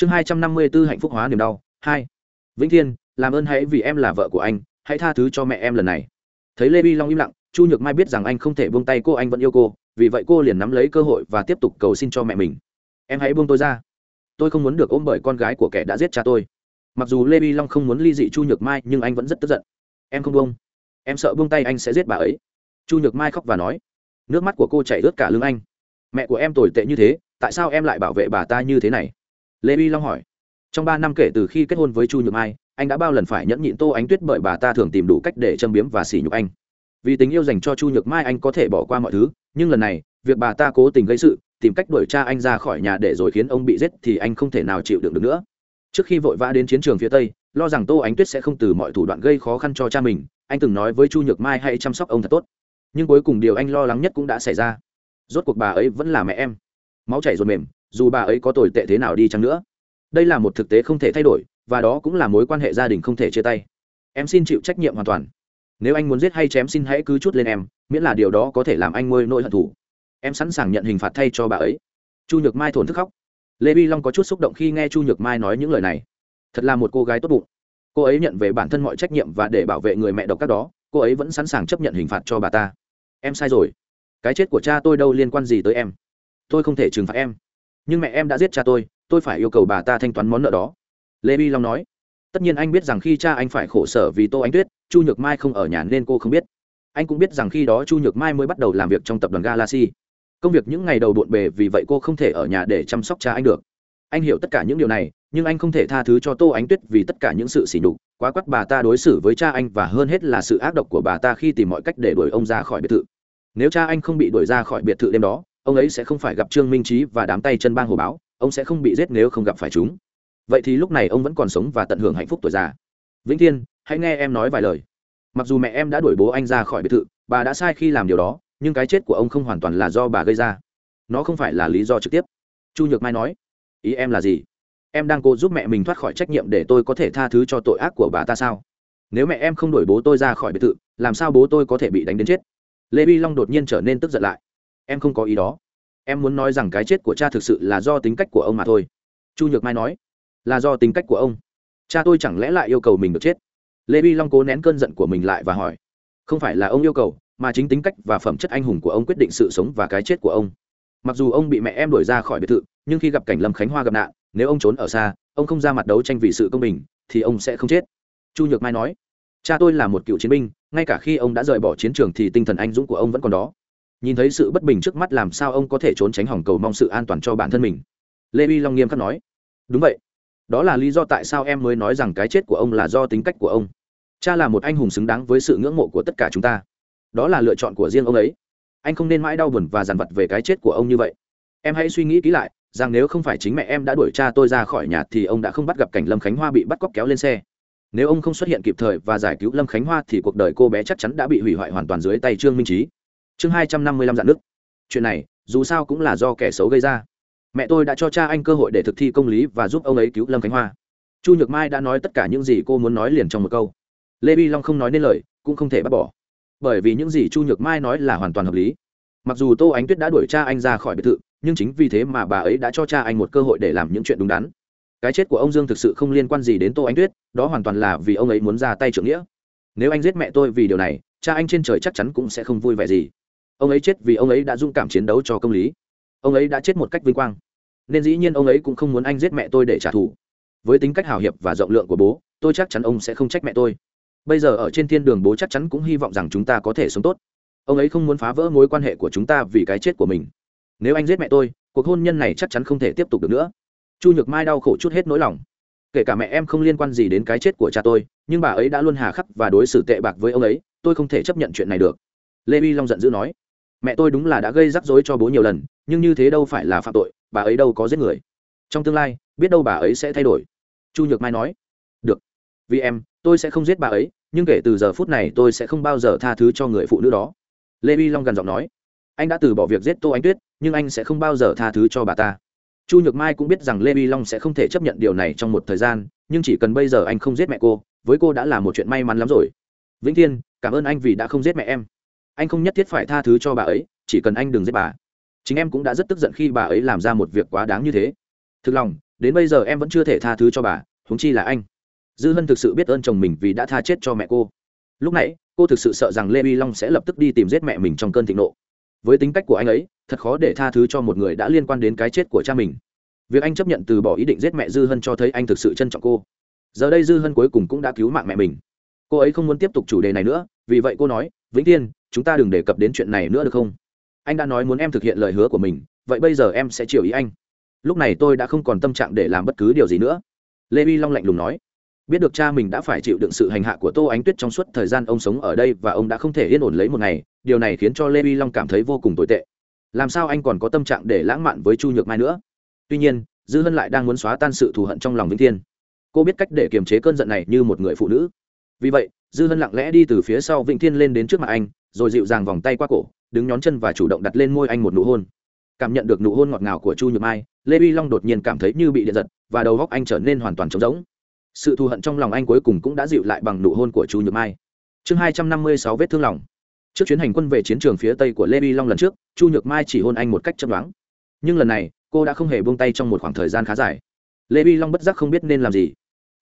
chương hai trăm năm mươi b ố hạnh phúc hóa niềm đau, hai. Vĩnh thiên, làm ơn hãy vì em là vợ của anh, hãy tha thứ cho mẹ em lần này. Thấy lê vi long im lặng, chu nhược mai biết rằng anh không thể buông tay cô, anh vẫn yêu cô, vì vậy cô liền nắm lấy cơ hội và tiếp tục cầu xin cho mẹ mình. Em hãy buông tôi ra. Tôi không muốn được ôm bởi con gái của kẻ đã giết cha tôi. Mặc dù lê vi long không muốn ly dị chu nhược mai, nhưng anh vẫn rất tức giận. Em không buông. Em sợ buông tay anh sẽ giết bà ấy. Chu nhược mai khóc và nói. Nước mắt của cô chảy ướt cả lưng anh. Mẹ của em tồi tệ như thế, tại sao em lại bảo vệ bà ta như thế này? Lê vi long hỏi. Trong ba năm kể từ khi kết hôn với chu nhược mai, anh đã bao lần phải nhẫn nhịn tô ánh tuyết bởi bà ta thường tìm đủ cách để châm biếm và sỉ nhục anh. Vì tình yêu dành cho chu nhược mai anh có thể bỏ qua mọi thứ, nhưng lần này, việc bà ta cố tình gây sự, tìm cách đuổi cha anh ra khỏi nhà để rồi khiến ông bị giết thì anh không thể nào chịu đựng được nữa. Trước khi vội vã đến chiến trường phía tây, lo rằng tô ánh tuyết sẽ không từ mọi thủ đoạn gây khó khăn cho cha mình, anh từng nói với chu nhược mai hãy chăm sóc ông thật tốt. Nhưng cuối cùng điều anh lo lắng nhất cũng đã xảy ra. Rốt cuộc bà ấy vẫn là mẹ em. Máu chảy ruột mềm dù bà ấy có tồi tệ thế nào đi chăng nữa. Đây là một thực tế không thể thay đổi, và đó cũng là mối quan hệ gia đình không thể chia tay. Em xin chịu trách nhiệm hoàn toàn. Nếu anh muốn giết hay chém xin hãy cứ chút lên em, miễn là điều đó có thể làm anh ngôi nỗi hận thù. Em sẵn sàng nhận hình phạt thay cho bà ấy. Chu nhược mai thổn thức khóc. Lê vi long có chút xúc động khi nghe chu nhược mai nói những lời này. Thật là một cô gái tốt bụng. Cô ấy nhận về bản thân mọi trách nhiệm và để bảo vệ người mẹ độc các đó, cô ấy vẫn sẵn sàng chấp nhận hình phạt cho bà ta. Em sai rồi. Cái chết của cha tôi đâu liên quan gì tới em? Tôi không thể trừng phạt em nhưng mẹ em đã giết cha tôi tôi phải yêu cầu bà ta thanh toán món nợ đó. Lê bi long nói, tất nhiên anh biết rằng khi cha anh phải khổ sở vì tô ánh tuyết, chu nhược mai không ở nhà nên cô không biết. Anh cũng biết rằng khi đó chu nhược mai mới bắt đầu làm việc trong tập đoàn galaxy. Công việc những ngày đầu bộn bề vì vậy cô không thể ở nhà để chăm sóc cha anh được. Anh hiểu tất cả những điều này, nhưng anh không thể tha thứ cho tô ánh tuyết vì tất cả những sự sỉ nhục, quá quắt bà ta đối xử với cha anh và hơn hết là sự ác độc của bà ta khi tìm mọi cách để đuổi ông ra khỏi biệt thự. Nếu cha anh không bị đuổi ra khỏi biệt thự đêm đó ông ấy sẽ không phải gặp trương minh trí và đám tay chân bang hồ báo, ông sẽ không bị giết nếu không gặp phải chúng. Vậy thì lúc này ông vẫn còn sống và tận hưởng hạnh phúc tuổi già. Vĩnh thiên, hãy nghe em nói vài lời. Mặc dù mẹ em đã đuổi bố anh ra khỏi biệt thự, bà đã sai khi làm điều đó, nhưng cái chết của ông không hoàn toàn là do bà gây ra. Nó không phải là lý do trực tiếp. Chu nhược mai nói, ý em là gì? Em đang cố giúp mẹ mình thoát khỏi trách nhiệm để tôi có thể tha thứ cho tội ác của bà ta sao? Nếu mẹ em không đuổi bố tôi ra khỏi biệt thự, làm sao bố tôi có thể bị đánh đến chết? Lê vi long đột nhiên trở nên tức giận lại em không có ý đó. Em muốn nói rằng cái chết của cha thực sự là do tính cách của ông mà thôi. Chu nhược mai nói, là do tính cách của ông. Cha tôi chẳng lẽ lại yêu cầu mình được chết? Lê vi long cố nén cơn giận của mình lại và hỏi, không phải là ông yêu cầu, mà chính tính cách và phẩm chất anh hùng của ông quyết định sự sống và cái chết của ông. Mặc dù ông bị mẹ em đuổi ra khỏi biệt thự, nhưng khi gặp cảnh lâm khánh hoa gặp nạn, nếu ông trốn ở xa, ông không ra mặt đấu tranh vì sự công bình, thì ông sẽ không chết. Chu nhược mai nói, cha tôi là một cựu chiến binh, ngay cả khi ông đã rời bỏ chiến trường thì tinh thần anh dũng của ông vẫn còn đó nhìn thấy sự bất bình trước mắt làm sao ông có thể trốn tránh hỏng cầu mong sự an toàn cho bản thân mình? Lê vi long nghiêm khắc nói. Đúng vậy. Đó là lý do tại sao em mới nói rằng cái chết của ông là do tính cách của ông. Cha là một anh hùng xứng đáng với sự ngưỡng mộ của tất cả chúng ta. Đó là lựa chọn của riêng ông ấy. Anh không nên mãi đau buồn và dằn vặt về cái chết của ông như vậy. Em hãy suy nghĩ kỹ lại, rằng nếu không phải chính mẹ em đã đuổi cha tôi ra khỏi nhà thì ông đã không bắt gặp cảnh lâm khánh hoa bị bắt cóc kéo lên xe. Nếu ông không xuất hiện kịp thời và giải cứu lâm khánh hoa thì cuộc đời cô bé chắc chắn đã bị hủy hoại hoàn toàn dưới tay trương minh trí chương hai trăm năm mươi lăm dạn nước. Chuyện này, dù sao cũng là do kẻ xấu gây ra. Mẹ tôi đã cho cha anh cơ hội để thực thi công lý và giúp ông ấy cứu lâm khánh hoa. Chu nhược mai đã nói tất cả những gì cô muốn nói liền trong một câu. Lê bi long không nói nên lời, cũng không thể bắt bỏ. Bởi vì những gì chu nhược mai nói là hoàn toàn hợp lý. Mặc dù tô ánh tuyết đã đuổi cha anh ra khỏi biệt thự, nhưng chính vì thế mà bà ấy đã cho cha anh một cơ hội để làm những chuyện đúng đắn. Cái chết của ông dương thực sự không liên quan gì đến tô ánh tuyết, đó hoàn toàn là vì ông ấy muốn ra tay trưởng nghĩa. Nếu anh giết mẹ tôi vì điều này, cha anh trên trời chắc chắn cũng sẽ không vui vẻ gì ông ấy chết vì ông ấy đã dũng cảm chiến đấu cho công lý. Ông ấy đã chết một cách vinh quang. Nên dĩ nhiên ông ấy cũng không muốn anh giết mẹ tôi để trả thù. Với tính cách hào hiệp và rộng lượng của bố, tôi chắc chắn ông sẽ không trách mẹ tôi. Bây giờ ở trên thiên đường bố chắc chắn cũng hy vọng rằng chúng ta có thể sống tốt. Ông ấy không muốn phá vỡ mối quan hệ của chúng ta vì cái chết của mình. Nếu anh giết mẹ tôi, cuộc hôn nhân này chắc chắn không thể tiếp tục được nữa. Chu nhược mai đau khổ chút hết nỗi lòng. Kể cả mẹ em không liên quan gì đến cái chết của cha tôi, nhưng bà ấy đã luôn hà khắc và đối xử tệ bạc với ông ấy, tôi không thể chấp nhận chuyện này được. Lê vi long giận dữ nói mẹ tôi đúng là đã gây rắc rối cho bố nhiều lần, nhưng như thế đâu phải là phạm tội, bà ấy đâu có giết người. Trong tương lai, biết đâu bà ấy sẽ thay đổi. Chu nhược mai nói. Được. Vì em, tôi sẽ không giết bà ấy, nhưng kể từ giờ phút này tôi sẽ không bao giờ tha thứ cho người phụ nữ đó. Lê vi long gần giọng nói. Anh đã từ bỏ việc giết tô ánh tuyết, nhưng anh sẽ không bao giờ tha thứ cho bà ta. Chu nhược mai cũng biết rằng lê vi long sẽ không thể chấp nhận điều này trong một thời gian, nhưng chỉ cần bây giờ anh không giết mẹ cô, với cô đã là một chuyện may mắn lắm rồi. Vĩnh thiên, cảm ơn anh vì đã không giết mẹ em anh không nhất thiết phải tha thứ cho bà ấy, chỉ cần anh đừng giết bà. Chính em cũng đã rất tức giận khi bà ấy làm ra một việc quá đáng như thế. Thực lòng, đến bây giờ em vẫn chưa thể tha thứ cho bà, huống chi là anh. Dư hân thực sự biết ơn chồng mình vì đã tha chết cho mẹ cô. Lúc nãy, cô thực sự sợ rằng lê vi long sẽ lập tức đi tìm giết mẹ mình trong cơn thịnh nộ. Với tính cách của anh ấy, thật khó để tha thứ cho một người đã liên quan đến cái chết của cha mình. Việc anh chấp nhận từ bỏ ý định giết mẹ dư hân cho thấy anh thực sự trân trọng cô. Giờ đây dư hân cuối cùng cũng đã cứu mạng mẹ mình. Cô ấy không muốn tiếp tục chủ đề này nữa, vì vậy cô nói, vĩnh tiên chúng ta đừng đề cập đến chuyện này nữa được không? Anh đã nói muốn em thực hiện lời hứa của mình, vậy bây giờ em sẽ chiều ý anh. Lúc này tôi đã không còn tâm trạng để làm bất cứ điều gì nữa. Lê vi long lạnh lùng nói. Biết được cha mình đã phải chịu đựng sự hành hạ của tô ánh tuyết trong suốt thời gian ông sống ở đây và ông đã không thể yên ổn lấy một ngày, điều này khiến cho lê vi long cảm thấy vô cùng tồi tệ. Làm sao anh còn có tâm trạng để lãng mạn với chu nhược mai nữa? Tuy nhiên, dư hân lại đang muốn xóa tan sự thù hận trong lòng vĩnh thiên. Cô biết cách để kiềm chế cơn giận này như một người phụ nữ. Vì vậy, dư hân lặng lẽ đi từ phía sau vĩnh thiên lên đến trước mặt anh rồi dịu dàng vòng tay qua cổ, đứng nhón chân và chủ động đặt lên môi anh một nụ hôn. Cảm nhận được nụ hôn ngọt ngào của chu nhược mai, lê vi long đột nhiên cảm thấy như bị điện giật, và đầu góc anh trở nên hoàn toàn trống rỗng. Sự thù hận trong lòng anh cuối cùng cũng đã dịu lại bằng nụ hôn của chu nhược mai. Chương hai trăm năm mươi sáu vết thương lòng. Trước chuyến hành quân về chiến trường phía tây của lê vi long lần trước, chu nhược mai chỉ hôn anh một cách chấm đoán nhưng lần này, cô đã không hề buông tay trong một khoảng thời gian khá dài. Lê vi long bất giác không biết nên làm gì.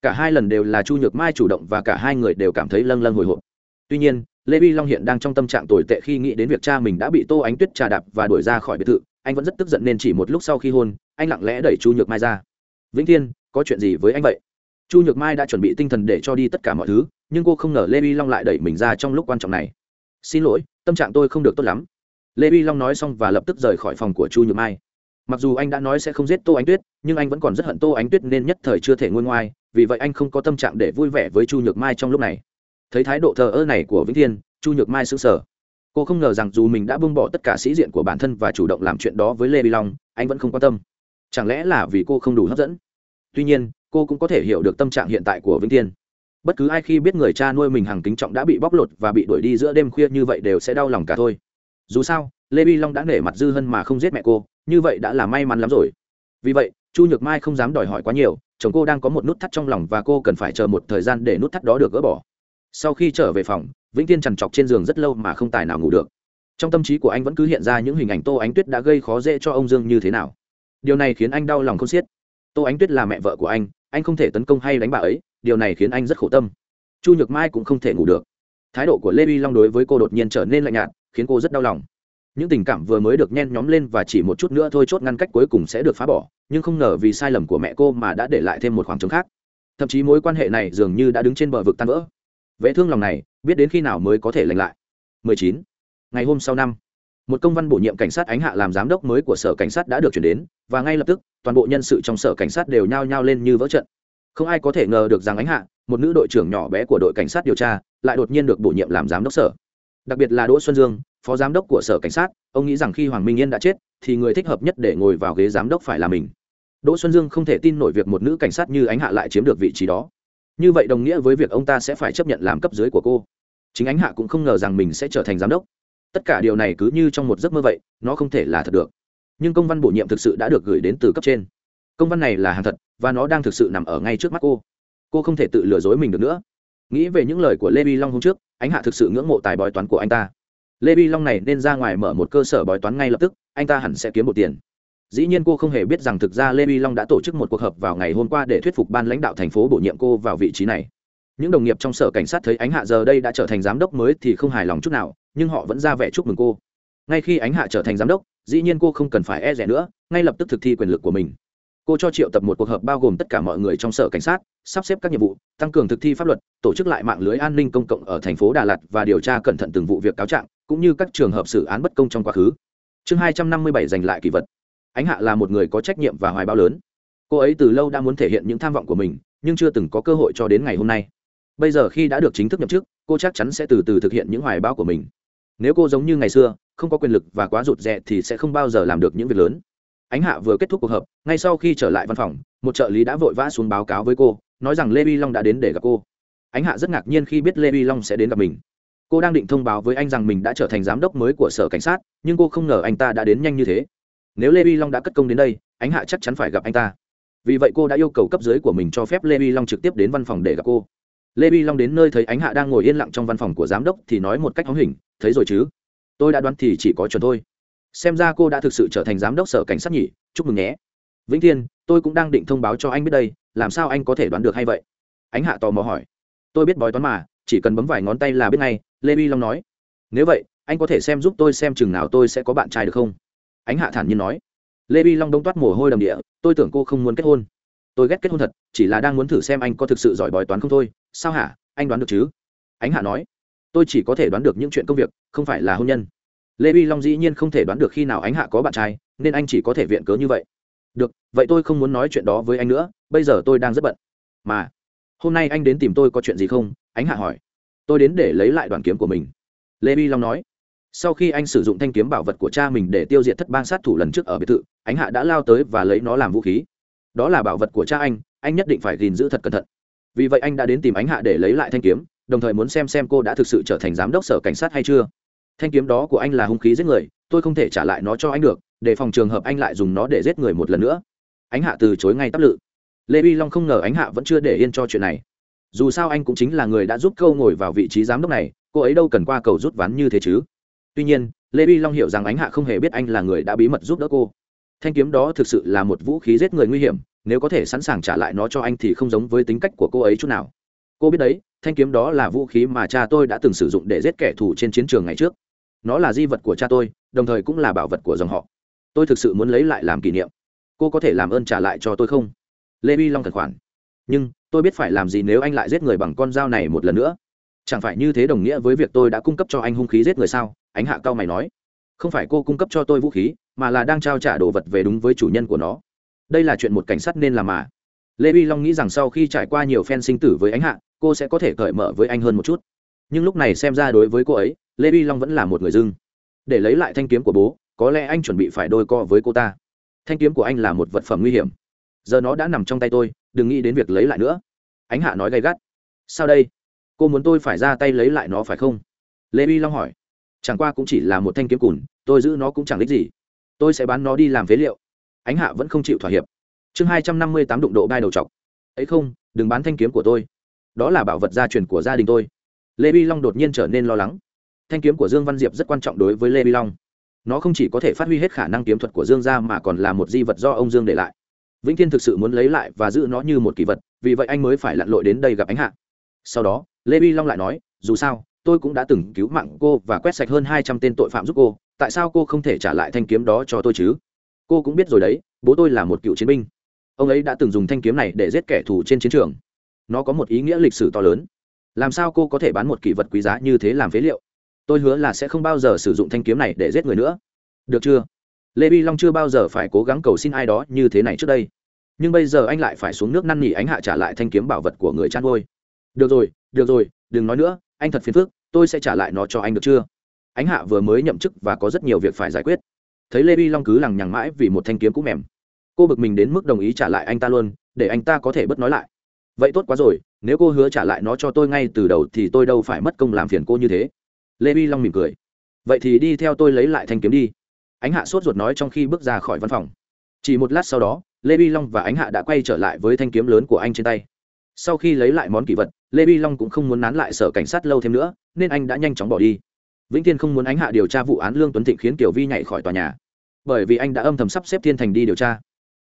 Cả hai lần đều là chu nhược mai chủ động và cả hai người đều cảm thấy lâng lâng hồi hộp. Tuy nhiên lê vi long hiện đang trong tâm trạng tồi tệ khi nghĩ đến việc cha mình đã bị tô ánh tuyết trà đạp và đuổi ra khỏi biệt thự. Anh vẫn rất tức giận nên chỉ một lúc sau khi hôn, anh lặng lẽ đẩy chu nhược mai ra. Vĩnh thiên, có chuyện gì với anh vậy? Chu nhược mai đã chuẩn bị tinh thần để cho đi tất cả mọi thứ, nhưng cô không ngờ lê vi long lại đẩy mình ra trong lúc quan trọng này. Xin lỗi, tâm trạng tôi không được tốt lắm. Lê vi long nói xong và lập tức rời khỏi phòng của chu nhược mai. Mặc dù anh đã nói sẽ không giết tô ánh tuyết, nhưng anh vẫn còn rất hận tô ánh tuyết nên nhất thời chưa thể ngôi ngoai, vì vậy anh không có tâm trạng để vui vẻ với chu nhược mai trong lúc này thấy thái độ thờ ơ này của vĩnh thiên, chu nhược mai xứng sờ. Cô không ngờ rằng dù mình đã buông bỏ tất cả sĩ diện của bản thân và chủ động làm chuyện đó với lê vi long, anh vẫn không quan tâm. Chẳng lẽ là vì cô không đủ hấp dẫn? Tuy nhiên, cô cũng có thể hiểu được tâm trạng hiện tại của vĩnh thiên. Bất cứ ai khi biết người cha nuôi mình hàng kính trọng đã bị bóc lột và bị đuổi đi giữa đêm khuya như vậy đều sẽ đau lòng cả thôi. Dù sao, lê vi long đã nể mặt dư hân mà không giết mẹ cô, như vậy đã là may mắn lắm rồi. Vì vậy, chu nhược mai không dám đòi hỏi quá nhiều, chồng cô đang có một nút thắt trong lòng và cô cần phải chờ một thời gian để nút thắt đó được gỡ bỏ sau khi trở về phòng, vĩnh tiên trằn trọc trên giường rất lâu mà không tài nào ngủ được. Trong tâm trí của anh vẫn cứ hiện ra những hình ảnh tô ánh tuyết đã gây khó dễ cho ông dương như thế nào. Điều này khiến anh đau lòng không xiết. Tô ánh tuyết là mẹ vợ của anh anh không thể tấn công hay đánh bà ấy, điều này khiến anh rất khổ tâm. Chu nhược mai cũng không thể ngủ được. Thái độ của lê vi long đối với cô đột nhiên trở nên lạnh nhạt, khiến cô rất đau lòng. Những tình cảm vừa mới được nhen nhóm lên và chỉ một chút nữa thôi chốt ngăn cách cuối cùng sẽ được phá bỏ, nhưng không ngờ vì sai lầm của mẹ cô mà đã để lại thêm một khoảng trống khác. Thậm chí mối quan hệ này dường như đã đứng trên bờ vực tan vỡ vẽ thương lòng này, biết đến khi nào mới có thể lành lại. 19. ngày hôm sau năm, một công văn bổ nhiệm cảnh sát ánh hạ làm giám đốc mới của sở cảnh sát đã được chuyển đến, và ngay lập tức, toàn bộ nhân sự trong sở cảnh sát đều nhao nhao lên như vỡ trận. Không ai có thể ngờ được rằng ánh hạ, một nữ đội trưởng nhỏ bé của đội cảnh sát điều tra, lại đột nhiên được bổ nhiệm làm giám đốc sở. Đặc biệt là đỗ xuân dương, phó giám đốc của sở cảnh sát, ông nghĩ rằng khi hoàng minh yên đã chết, thì người thích hợp nhất để ngồi vào ghế giám đốc phải là mình. Đỗ xuân dương không thể tin nổi việc một nữ cảnh sát như ánh hạ lại chiếm được vị trí đó như vậy đồng nghĩa với việc ông ta sẽ phải chấp nhận làm cấp dưới của cô. Chính ánh hạ cũng không ngờ rằng mình sẽ trở thành giám đốc. Tất cả điều này cứ như trong một giấc mơ vậy, nó không thể là thật được. Nhưng công văn bổ nhiệm thực sự đã được gửi đến từ cấp trên. Công văn này là hàng thật, và nó đang thực sự nằm ở ngay trước mắt cô. Cô không thể tự lừa dối mình được nữa. Nghĩ về những lời của lê vi long hôm trước, ánh hạ thực sự ngưỡng mộ tài bói toán của anh ta. Lê vi long này nên ra ngoài mở một cơ sở bói toán ngay lập tức, anh ta hẳn sẽ kiếm một tiền dĩ nhiên cô không hề biết rằng thực ra lê vi long đã tổ chức một cuộc họp vào ngày hôm qua để thuyết phục ban lãnh đạo thành phố bổ nhiệm cô vào vị trí này. Những đồng nghiệp trong sở cảnh sát thấy ánh hạ giờ đây đã trở thành giám đốc mới thì không hài lòng chút nào, nhưng họ vẫn ra vẻ chúc mừng cô. Ngay khi ánh hạ trở thành giám đốc, dĩ nhiên cô không cần phải e rẻ nữa, ngay lập tức thực thi quyền lực của mình. Cô cho triệu tập một cuộc họp bao gồm tất cả mọi người trong sở cảnh sát, sắp xếp các nhiệm vụ, tăng cường thực thi pháp luật, tổ chức lại mạng lưới an ninh công cộng ở thành phố đà lạt và điều tra cẩn thận từng vụ việc cáo trạng, cũng như các trường hợp xử án bất công trong quá khứ. Chương hai trăm năm mươi bảy giành lại kỷ vật ánh hạ là một người có trách nhiệm và hoài bão lớn. Cô ấy từ lâu đã muốn thể hiện những tham vọng của mình, nhưng chưa từng có cơ hội cho đến ngày hôm nay. Bây giờ khi đã được chính thức nhậm chức, cô chắc chắn sẽ từ từ thực hiện những hoài bão của mình. Nếu cô giống như ngày xưa, không có quyền lực và quá rụt rè thì sẽ không bao giờ làm được những việc lớn. Ánh hạ vừa kết thúc cuộc họp, ngay sau khi trở lại văn phòng, một trợ lý đã vội vã xuống báo cáo với cô, nói rằng lê vi long đã đến để gặp cô. Ánh hạ rất ngạc nhiên khi biết lê vi long sẽ đến gặp mình. Cô đang định thông báo với anh rằng mình đã trở thành giám đốc mới của sở cảnh sát, nhưng cô không ngờ anh ta đã đến nhanh như thế nếu lê vi long đã cất công đến đây, ánh hạ chắc chắn phải gặp anh ta. Vì vậy cô đã yêu cầu cấp dưới của mình cho phép lê vi long trực tiếp đến văn phòng để gặp cô. Lê vi long đến nơi thấy ánh hạ đang ngồi yên lặng trong văn phòng của giám đốc thì nói một cách hóng hình, thấy rồi chứ? Tôi đã đoán thì chỉ có chuẩn thôi. Xem ra cô đã thực sự trở thành giám đốc sở cảnh sát nhỉ? Chúc mừng nhé. Vĩnh thiên, tôi cũng đang định thông báo cho anh biết đây, làm sao anh có thể đoán được hay vậy? Ánh hạ tò mò hỏi. Tôi biết bói toán mà, chỉ cần bấm vài ngón tay là biết ngay, lê vi long nói. Nếu vậy, anh có thể xem giúp tôi xem chừng nào tôi sẽ có bạn trai được không? Ánh hạ thản nhiên nói. Lê vi long đông toát mồ hôi đầm địa, tôi tưởng cô không muốn kết hôn. Tôi ghét kết hôn thật, chỉ là đang muốn thử xem anh có thực sự giỏi bói toán không thôi. Sao hả? Anh đoán được chứ? Ánh hạ nói. Tôi chỉ có thể đoán được những chuyện công việc, không phải là hôn nhân. Lê vi long dĩ nhiên không thể đoán được khi nào ánh hạ có bạn trai, nên anh chỉ có thể viện cớ như vậy. Được, vậy tôi không muốn nói chuyện đó với anh nữa, bây giờ tôi đang rất bận. Mà, hôm nay anh đến tìm tôi có chuyện gì không? Ánh hạ hỏi. Tôi đến để lấy lại đoàn kiếm của mình. Lê vi long nói sau khi anh sử dụng thanh kiếm bảo vật của cha mình để tiêu diệt thất bang sát thủ lần trước ở biệt thự, ánh hạ đã lao tới và lấy nó làm vũ khí. Đó là bảo vật của cha anh anh nhất định phải gìn giữ thật cẩn thận. Vì vậy anh đã đến tìm ánh hạ để lấy lại thanh kiếm, đồng thời muốn xem xem cô đã thực sự trở thành giám đốc sở cảnh sát hay chưa. Thanh kiếm đó của anh là hung khí giết người, tôi không thể trả lại nó cho anh được, để phòng trường hợp anh lại dùng nó để giết người một lần nữa. Ánh hạ từ chối ngay tắp lự. Lê vi long không ngờ ánh hạ vẫn chưa để yên cho chuyện này. Dù sao anh cũng chính là người đã giúp câu ngồi vào vị trí giám đốc này, cô ấy đâu cần qua cầu rút ván như thế chứ? Tuy nhiên, lê vi long hiểu rằng ánh hạ không hề biết anh là người đã bí mật giúp đỡ cô. Thanh kiếm đó thực sự là một vũ khí giết người nguy hiểm, nếu có thể sẵn sàng trả lại nó cho anh thì không giống với tính cách của cô ấy chút nào. Cô biết đấy, thanh kiếm đó là vũ khí mà cha tôi đã từng sử dụng để giết kẻ thù trên chiến trường ngày trước. Nó là di vật của cha tôi, đồng thời cũng là bảo vật của dòng họ. Tôi thực sự muốn lấy lại làm kỷ niệm. Cô có thể làm ơn trả lại cho tôi không? Lê vi long thần khoản. Nhưng, tôi biết phải làm gì nếu anh lại giết người bằng con dao này một lần nữa? Chẳng phải như thế đồng nghĩa với việc tôi đã cung cấp cho anh hung khí giết người sao? Ánh hạ cao mày nói, không phải cô cung cấp cho tôi vũ khí, mà là đang trao trả đồ vật về đúng với chủ nhân của nó. Đây là chuyện một cảnh sát nên làm mà. Lê vi long nghĩ rằng sau khi trải qua nhiều phen sinh tử với ánh hạ, cô sẽ có thể cởi mở với anh hơn một chút. Nhưng lúc này xem ra đối với cô ấy, lê vi long vẫn là một người dưng. Để lấy lại thanh kiếm của bố, có lẽ anh chuẩn bị phải đôi co với cô ta. Thanh kiếm của anh là một vật phẩm nguy hiểm. Giờ nó đã nằm trong tay tôi, đừng nghĩ đến việc lấy lại nữa. Ánh hạ nói gay gắt. Sao đây? Cô muốn tôi phải ra tay lấy lại nó phải không? Lê vi long hỏi chẳng qua cũng chỉ là một thanh kiếm cùn, tôi giữ nó cũng chẳng đích gì. Tôi sẽ bán nó đi làm phế liệu. Ánh hạ vẫn không chịu thỏa hiệp. Chương hai trăm năm mươi tám đụng độ đai đầu chọc. Ấy không, đừng bán thanh kiếm của tôi. Đó là bảo vật gia truyền của gia đình tôi. Lê bi long đột nhiên trở nên lo lắng. Thanh kiếm của dương văn diệp rất quan trọng đối với lê bi long. Nó không chỉ có thể phát huy hết khả năng kiếm thuật của dương gia mà còn là một di vật do ông dương để lại. Vĩnh thiên thực sự muốn lấy lại và giữ nó như một kỳ vật, vì vậy anh mới phải lặn lội đến đây gặp ánh hạ. Sau đó, lê bi long lại nói, dù sao tôi cũng đã từng cứu mạng cô và quét sạch hơn hai trăm tên tội phạm giúp cô, tại sao cô không thể trả lại thanh kiếm đó cho tôi chứ? Cô cũng biết rồi đấy, bố tôi là một cựu chiến binh. Ông ấy đã từng dùng thanh kiếm này để giết kẻ thù trên chiến trường. Nó có một ý nghĩa lịch sử to lớn. Làm sao cô có thể bán một kỷ vật quý giá như thế làm phế liệu? Tôi hứa là sẽ không bao giờ sử dụng thanh kiếm này để giết người nữa. Được chưa? Lê vi long chưa bao giờ phải cố gắng cầu xin ai đó như thế này trước đây. Nhưng bây giờ anh lại phải xuống nước năn nỉ ánh hạ trả lại thanh kiếm bảo vật của người chăn nuôi. Được rồi được rồi, đừng nói nữa anh thật phiền phức, tôi sẽ trả lại nó cho anh được chưa? Ánh hạ vừa mới nhậm chức và có rất nhiều việc phải giải quyết. Thấy lê vi long cứ lằng nhằng mãi vì một thanh kiếm cũ mềm. Cô bực mình đến mức đồng ý trả lại anh ta luôn, để anh ta có thể bất nói lại. Vậy tốt quá rồi, nếu cô hứa trả lại nó cho tôi ngay từ đầu thì tôi đâu phải mất công làm phiền cô như thế. Lê vi long mỉm cười. Vậy thì đi theo tôi lấy lại thanh kiếm đi. Ánh hạ sốt ruột nói trong khi bước ra khỏi văn phòng. Chỉ một lát sau đó, lê vi long và ánh hạ đã quay trở lại với thanh kiếm lớn của anh trên tay sau khi lấy lại món kỷ vật, lê vi long cũng không muốn nán lại sở cảnh sát lâu thêm nữa, nên anh đã nhanh chóng bỏ đi. Vĩnh thiên không muốn ánh hạ điều tra vụ án lương tuấn thịnh khiến kiều vi nhảy khỏi tòa nhà. Bởi vì anh đã âm thầm sắp xếp thiên thành đi điều tra.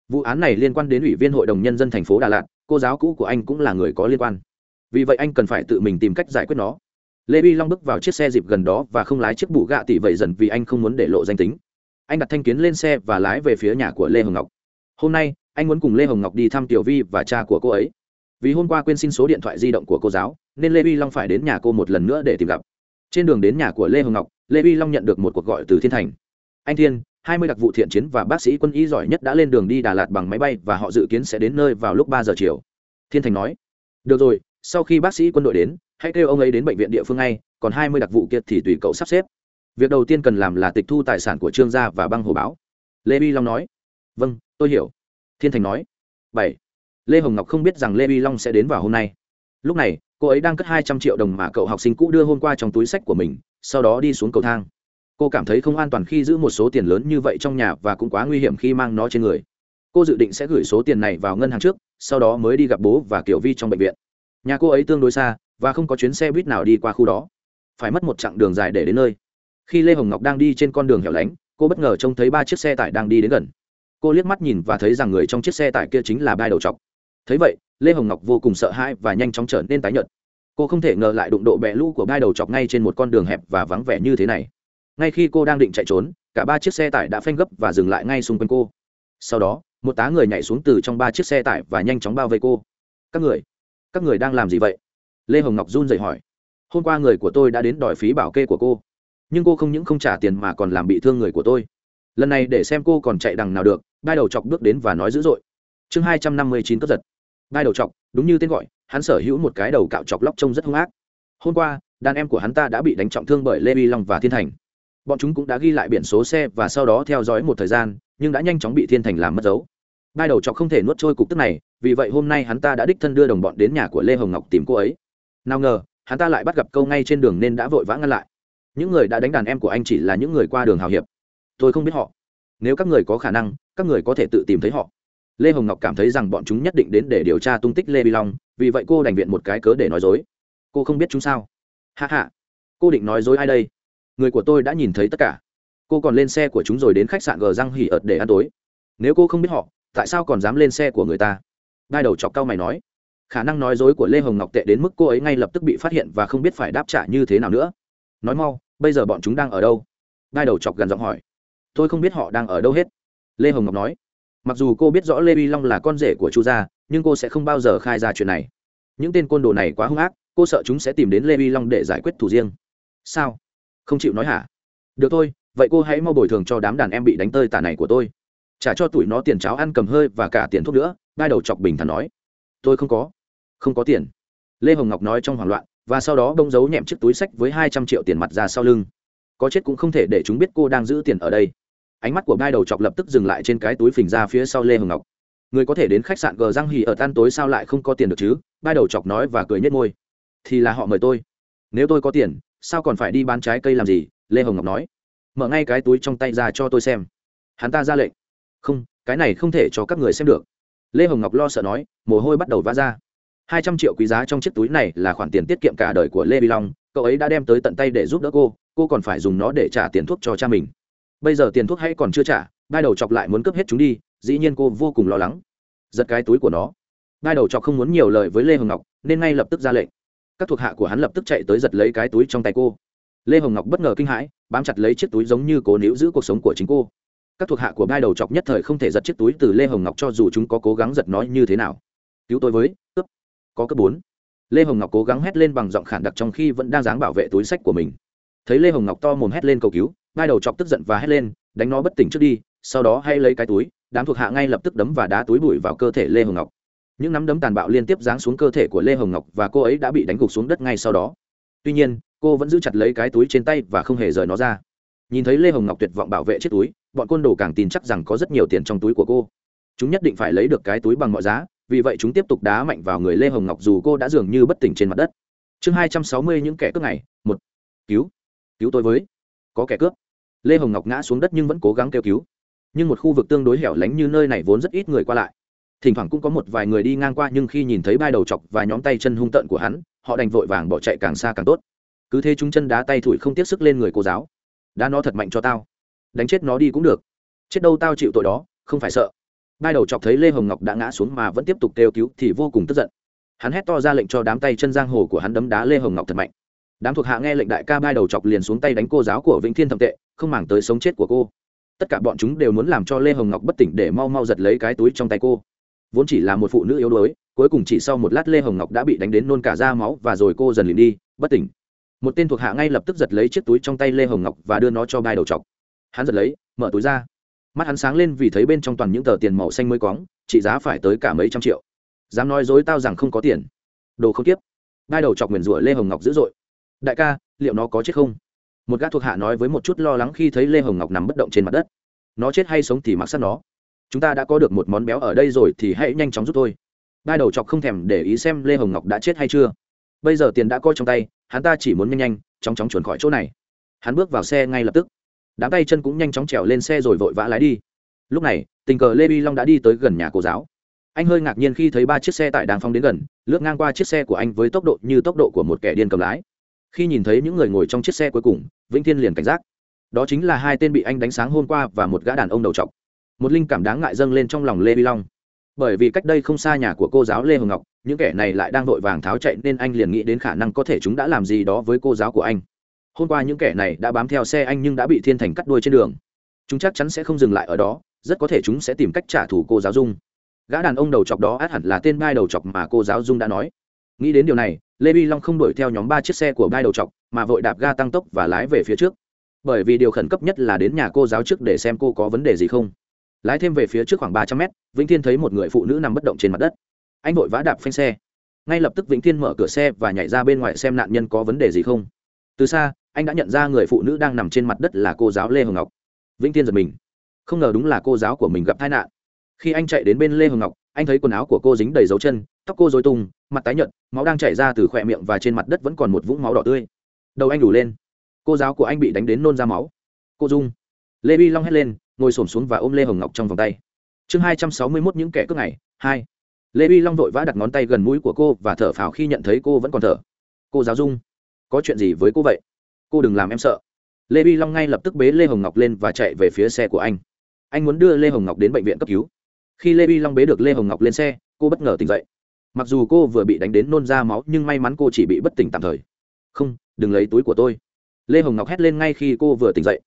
Vụ án này liên quan đến ủy viên hội đồng nhân dân thành phố đà lạt, cô giáo cũ của anh cũng là người có liên quan. Vì vậy anh cần phải tự mình tìm cách giải quyết nó. Lê vi long bước vào chiếc xe dịp gần đó và không lái chiếc bụ gạ tỷ vậy dần vì anh không muốn để lộ danh tính. Anh đặt thanh kiến lên xe và lái về phía nhà của lê hồng ngọc. Hôm nay, anh muốn cùng lê hồng ngọc đi thăm tiểu vi và cha của cô ấy vì hôm qua quên xin số điện thoại di động của cô giáo, nên lê vi long phải đến nhà cô một lần nữa để tìm gặp. Trên đường đến nhà của lê hồng ngọc, lê vi long nhận được một cuộc gọi từ thiên thành. Anh thiên, hai mươi đặc vụ thiện chiến và bác sĩ quân y giỏi nhất đã lên đường đi đà lạt bằng máy bay và họ dự kiến sẽ đến nơi vào lúc ba giờ chiều. Thiên thành nói. Được rồi, sau khi bác sĩ quân đội đến, hãy kêu ông ấy đến bệnh viện địa phương ngay, còn hai mươi đặc vụ kia thì tùy cậu sắp xếp. Việc đầu tiên cần làm là tịch thu tài sản của trương gia và băng hồ báo. Lê vi long nói. Vâng tôi hiểu. Thiên thành nói. Bảy lê hồng ngọc không biết rằng lê vi long sẽ đến vào hôm nay. Lúc này, cô ấy đang cất hai trăm triệu đồng mà cậu học sinh cũ đưa hôm qua trong túi sách của mình, sau đó đi xuống cầu thang. Cô cảm thấy không an toàn khi giữ một số tiền lớn như vậy trong nhà và cũng quá nguy hiểm khi mang nó trên người. Cô dự định sẽ gửi số tiền này vào ngân hàng trước, sau đó mới đi gặp bố và kiểu vi trong bệnh viện. Nhà cô ấy tương đối xa và không có chuyến xe buýt nào đi qua khu đó. Phải mất một chặng đường dài để đến nơi. Khi lê hồng ngọc đang đi trên con đường hẻo lánh, cô bất ngờ trông thấy ba chiếc xe tải đang đi đến gần. Cô liếc mắt nhìn và thấy rằng người trong chiếc xe tải kia chính là bai đầu chọc thấy vậy, lê hồng ngọc vô cùng sợ hãi và nhanh chóng trở nên tái nhợt. Cô không thể ngờ lại đụng độ bẹ lũ của bai đầu chọc ngay trên một con đường hẹp và vắng vẻ như thế này. Ngay khi cô đang định chạy trốn, cả ba chiếc xe tải đã phanh gấp và dừng lại ngay xung quanh cô. Sau đó, một tá người nhảy xuống từ trong ba chiếc xe tải và nhanh chóng bao vây cô. Các người các người đang làm gì vậy? Lê hồng ngọc run dậy hỏi. Hôm qua người của tôi đã đến đòi phí bảo kê của cô, nhưng cô không những không trả tiền mà còn làm bị thương người của tôi. Lần này để xem cô còn chạy đằng nào được, gai đầu chọc bước đến và nói dữ dội chương hai trăm năm mươi chín cất giật. Đai đầu chọc, đúng như tên gọi, hắn sở hữu một cái đầu cạo chọc lóc trông rất hung ác. Hôm qua, đàn em của hắn ta đã bị đánh trọng thương bởi lê vi long và thiên thành. Bọn chúng cũng đã ghi lại biển số xe và sau đó theo dõi một thời gian, nhưng đã nhanh chóng bị thiên thành làm mất dấu. Đai đầu chọc không thể nuốt trôi cục tức này, vì vậy hôm nay hắn ta đã đích thân đưa đồng bọn đến nhà của lê hồng ngọc tìm cô ấy. Nào ngờ, hắn ta lại bắt gặp câu ngay trên đường nên đã vội vã ngăn lại. Những người đã đánh đàn em của anh chỉ là những người qua đường hào hiệp. Tôi không biết họ. Nếu các người có khả năng, các người có thể tự tìm thấy họ lê hồng ngọc cảm thấy rằng bọn chúng nhất định đến để điều tra tung tích lê bi long, vì vậy cô đành viện một cái cớ để nói dối. Cô không biết chúng sao? Hạ hạ cô định nói dối ai đây? Người của tôi đã nhìn thấy tất cả. Cô còn lên xe của chúng rồi đến khách sạn gờ răng hỉ ợt để ăn tối. Nếu cô không biết họ, tại sao còn dám lên xe của người ta? Đai đầu chọc cao mày nói. Khả năng nói dối của lê hồng ngọc tệ đến mức cô ấy ngay lập tức bị phát hiện và không biết phải đáp trả như thế nào nữa. Nói mau, bây giờ bọn chúng đang ở đâu? Đai đầu chọc gần giọng hỏi. Tôi không biết họ đang ở đâu hết. Lê hồng ngọc nói mặc dù cô biết rõ lê vi long là con rể của chu gia, nhưng cô sẽ không bao giờ khai ra chuyện này. Những tên côn đồ này quá hung ác, cô sợ chúng sẽ tìm đến lê vi long để giải quyết thủ riêng. Sao? Không chịu nói hả? Được thôi, vậy cô hãy mau bồi thường cho đám đàn em bị đánh tơi tả này của tôi. Trả cho tụi nó tiền cháo ăn cầm hơi và cả tiền thuốc nữa đai đầu chọc bình thản nói. Tôi không có. Không có tiền. Lê hồng ngọc nói trong hoảng loạn, và sau đó bông giấu nhẹm chiếc túi sách với hai trăm triệu tiền mặt ra sau lưng. Có chết cũng không thể để chúng biết cô đang giữ tiền ở đây ánh mắt của gai đầu chọc lập tức dừng lại trên cái túi phình ra phía sau lê hồng ngọc. Người có thể đến khách sạn gờ răng hì ở tan tối sao lại không có tiền được chứ? Gai đầu chọc nói và cười nhếch môi. Thì là họ mời tôi. Nếu tôi có tiền, sao còn phải đi bán trái cây làm gì? Lê hồng ngọc nói. Mở ngay cái túi trong tay ra cho tôi xem. Hắn ta ra lệnh. Không, cái này không thể cho các người xem được. Lê hồng ngọc lo sợ nói, mồ hôi bắt đầu vã ra. Hai trăm triệu quý giá trong chiếc túi này là khoản tiền tiết kiệm cả đời của lê vi long. Cậu ấy đã đem tới tận tay để giúp đỡ cô. Cô còn phải dùng nó để trả tiền thuốc cho cha mình bây giờ tiền thuốc hay còn chưa trả, gai đầu chọc lại muốn cướp hết chúng đi, dĩ nhiên cô vô cùng lo lắng. Giật cái túi của nó. Gai đầu chọc không muốn nhiều lời với lê hồng ngọc, nên ngay lập tức ra lệnh. Các thuộc hạ của hắn lập tức chạy tới giật lấy cái túi trong tay cô. Lê hồng ngọc bất ngờ kinh hãi, bám chặt lấy chiếc túi giống như cố níu giữ cuộc sống của chính cô. Các thuộc hạ của gai đầu chọc nhất thời không thể giật chiếc túi từ lê hồng ngọc cho dù chúng có cố gắng giật nó như thế nào. Cứu tôi với, cướp. Có cấp bốn. Lê hồng ngọc cố gắng hét lên bằng giọng khản đặc trong khi vẫn đang dáng bảo vệ túi sách của mình. Thấy lê hồng ngọc to mồm hét lên cầu cứu gai đầu chọc tức giận và hét lên, đánh nó bất tỉnh trước đi, sau đó hay lấy cái túi, đám thuộc hạ ngay lập tức đấm và đá túi bụi vào cơ thể lê hồng ngọc. Những nắm đấm tàn bạo liên tiếp giáng xuống cơ thể của lê hồng ngọc và cô ấy đã bị đánh gục xuống đất ngay sau đó. Tuy nhiên, cô vẫn giữ chặt lấy cái túi trên tay và không hề rời nó ra. Nhìn thấy lê hồng ngọc tuyệt vọng bảo vệ chiếc túi, bọn côn đồ càng tin chắc rằng có rất nhiều tiền trong túi của cô. Chúng nhất định phải lấy được cái túi bằng mọi giá, vì vậy chúng tiếp tục đá mạnh vào người lê hồng ngọc dù cô đã dường như bất tỉnh trên mặt đất. Chương hai trăm sáu mươi những kẻ cướp này một. Cứu. Cứu tôi với. Có kẻ cướp lê hồng ngọc ngã xuống đất nhưng vẫn cố gắng kêu cứu. Nhưng một khu vực tương đối hẻo lánh như nơi này vốn rất ít người qua lại. Thỉnh thoảng cũng có một vài người đi ngang qua nhưng khi nhìn thấy bai đầu chọc và nhóm tay chân hung tợn của hắn, họ đành vội vàng bỏ chạy càng xa càng tốt. Cứ thế chúng chân đá tay thủi không tiếp sức lên người cô giáo. Đá nó thật mạnh cho tao. Đánh chết nó đi cũng được. Chết đâu tao chịu tội đó, không phải sợ. Bai đầu chọc thấy lê hồng ngọc đã ngã xuống mà vẫn tiếp tục kêu cứu thì vô cùng tức giận. Hắn hét to ra lệnh cho đám tay chân giang hồ của hắn đấm đá lê hồng ngọc thật mạnh đám thuộc hạ nghe lệnh đại ca bai đầu chọc liền xuống tay đánh cô giáo của vĩnh thiên thậm tệ, không màng tới sống chết của cô. Tất cả bọn chúng đều muốn làm cho lê hồng ngọc bất tỉnh để mau mau giật lấy cái túi trong tay cô. Vốn chỉ là một phụ nữ yếu đuối, cuối cùng chỉ sau một lát lê hồng ngọc đã bị đánh đến nôn cả da máu và rồi cô dần lìm đi, bất tỉnh. Một tên thuộc hạ ngay lập tức giật lấy chiếc túi trong tay lê hồng ngọc và đưa nó cho bai đầu chọc. Hắn giật lấy, mở túi ra. Mắt hắn sáng lên vì thấy bên trong toàn những tờ tiền màu xanh mới cóng, trị giá phải tới cả mấy trăm triệu. Dám nói dối tao rằng không có tiền. Đồ không tiếp. Gai đầu chọc nguyền rủa lê hồng ngọc dữ dội đại ca, liệu nó có chết không? Một gã thuộc hạ nói với một chút lo lắng khi thấy lê hồng ngọc nằm bất động trên mặt đất. Nó chết hay sống thì mặc sát nó. Chúng ta đã có được một món béo ở đây rồi thì hãy nhanh chóng giúp tôi. Ba đầu chọc không thèm để ý xem lê hồng ngọc đã chết hay chưa. Bây giờ tiền đã coi trong tay, hắn ta chỉ muốn nhanh nhanh, chóng chóng chuồn khỏi chỗ này. Hắn bước vào xe ngay lập tức. Đám tay chân cũng nhanh chóng trèo lên xe rồi vội vã lái đi. Lúc này, tình cờ lê vi long đã đi tới gần nhà cô giáo. Anh hơi ngạc nhiên khi thấy ba chiếc xe tải đang phong đến gần, lướt ngang qua chiếc xe của anh với tốc độ như tốc độ của một kẻ điên cầm lái khi nhìn thấy những người ngồi trong chiếc xe cuối cùng, vĩnh thiên liền cảnh giác. Đó chính là hai tên bị anh đánh sáng hôm qua và một gã đàn ông đầu t một linh cảm đáng ngại dâng lên trong lòng lê vi long. Bởi vì cách đây không xa nhà của cô giáo lê hồng ngọc, những kẻ này lại đang vội vàng tháo chạy nên anh liền nghĩ đến khả năng có thể chúng đã làm gì đó với cô giáo của anh. Hôm qua những kẻ này đã bám theo xe anh nhưng đã bị thiên thành cắt đuôi trên đường. Chúng chắc chắn sẽ không dừng lại ở đó, rất có thể chúng sẽ tìm cách trả thù cô giáo dung. Gã đàn ông đầu chọc đó át hẳn là tên bai đầu chọc mà cô giáo dung đã nói. Nghĩ đến điều này lê vi long không đuổi theo nhóm ba chiếc xe của gai đầu chọc, mà vội đạp ga tăng tốc và lái về phía trước. Bởi vì điều khẩn cấp nhất là đến nhà cô giáo trước để xem cô có vấn đề gì không. Lái thêm về phía trước khoảng ba trăm mét, vĩnh thiên thấy một người phụ nữ nằm bất động trên mặt đất. Anh vội vã đạp phanh xe. Ngay lập tức vĩnh thiên mở cửa xe và nhảy ra bên ngoài xem nạn nhân có vấn đề gì không. Từ xa, anh đã nhận ra người phụ nữ đang nằm trên mặt đất là cô giáo lê hồng ngọc. Vĩnh thiên giật mình. Không ngờ đúng là cô giáo của mình gặp tai nạn. Khi anh chạy đến bên lê hồng ngọc, anh thấy quần áo của cô dính đầy dấu chân tóc cô dối tung, mặt tái nhợt, máu đang chảy ra từ khỏe miệng và trên mặt đất vẫn còn một vũng máu đỏ tươi. Đầu anh đủ lên. Cô giáo của anh bị đánh đến nôn ra máu. Cô dung. Lê vi long hét lên, ngồi s ổ m xuống và ôm lê hồng ngọc trong vòng tay. Chương hai trăm sáu mươi mốt những kẻ cướp này, hai. Lê vi long vội vã đặt ngón tay gần mũi của cô và thở phào khi nhận thấy cô vẫn còn thở. Cô giáo dung. Có chuyện gì với cô vậy? Cô đừng làm em sợ. Lê vi long ngay lập tức bế lê hồng ngọc lên và chạy về phía xe của anh. Anh muốn đưa lê hồng ngọc đến bệnh viện cấp cứu. Khi lê vi long bế được lê hồng ngọc lên xe, cô bất ngờ tỉnh dậy mặc dù cô vừa bị đánh đến nôn ra máu, nhưng may mắn cô chỉ bị bất tỉnh tạm thời. Không, đừng lấy túi của tôi. Lê hồng ngọc hét lên ngay khi cô vừa tỉnh dậy.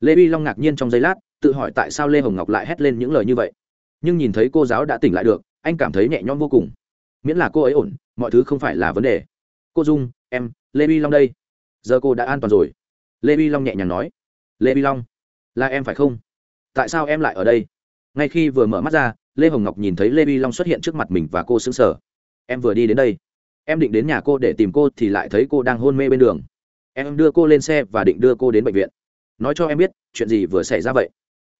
Lê vi long ngạc nhiên trong giây lát, tự hỏi tại sao lê hồng ngọc lại hét lên những lời như vậy. Nhưng nhìn thấy cô giáo đã tỉnh lại được, anh cảm thấy nhẹ nhõm vô cùng. Miễn là cô ấy ổn, mọi thứ không phải là vấn đề. Cô dung, em, lê vi long đây. Giờ cô đã an toàn rồi. Lê vi long nhẹ nhàng nói. Lê vi long, là em phải không? Tại sao em lại ở đây? Ngay khi vừa mở mắt ra, lê hồng ngọc nhìn thấy lê vi long xuất hiện trước mặt mình và cô xứng sở em vừa đi đến đây. Em định đến nhà cô để tìm cô thì lại thấy cô đang hôn mê bên đường. Em đưa cô lên xe và định đưa cô đến bệnh viện. Nói cho em biết, chuyện gì vừa xảy ra vậy?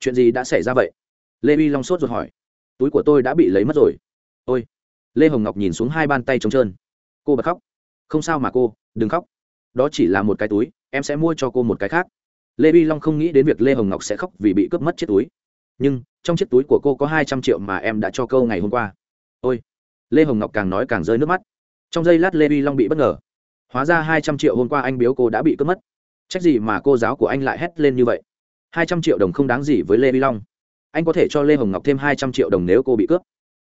Chuyện gì đã xảy ra vậy? Lê vi long sốt ruột hỏi. Túi của tôi đã bị lấy mất rồi. Ôi. Lê hồng ngọc nhìn xuống hai bàn tay trống trơn. Cô bật khóc. Không sao mà cô, đừng khóc. Đó chỉ là một cái túi, em sẽ mua cho cô một cái khác. Lê vi long không nghĩ đến việc lê hồng ngọc sẽ khóc vì bị cướp mất chiếc túi. Nhưng, trong chiếc túi của cô có hai trăm triệu mà em đã cho câu ngày hôm qua. Ôi lê hồng ngọc càng nói càng rơi nước mắt trong giây lát lê vi long bị bất ngờ hóa ra hai trăm triệu hôm qua anh biếu cô đã bị cướp mất trách gì mà cô giáo của anh lại hét lên như vậy hai trăm triệu đồng không đáng gì với lê vi long anh có thể cho lê hồng ngọc thêm hai trăm triệu đồng nếu cô bị cướp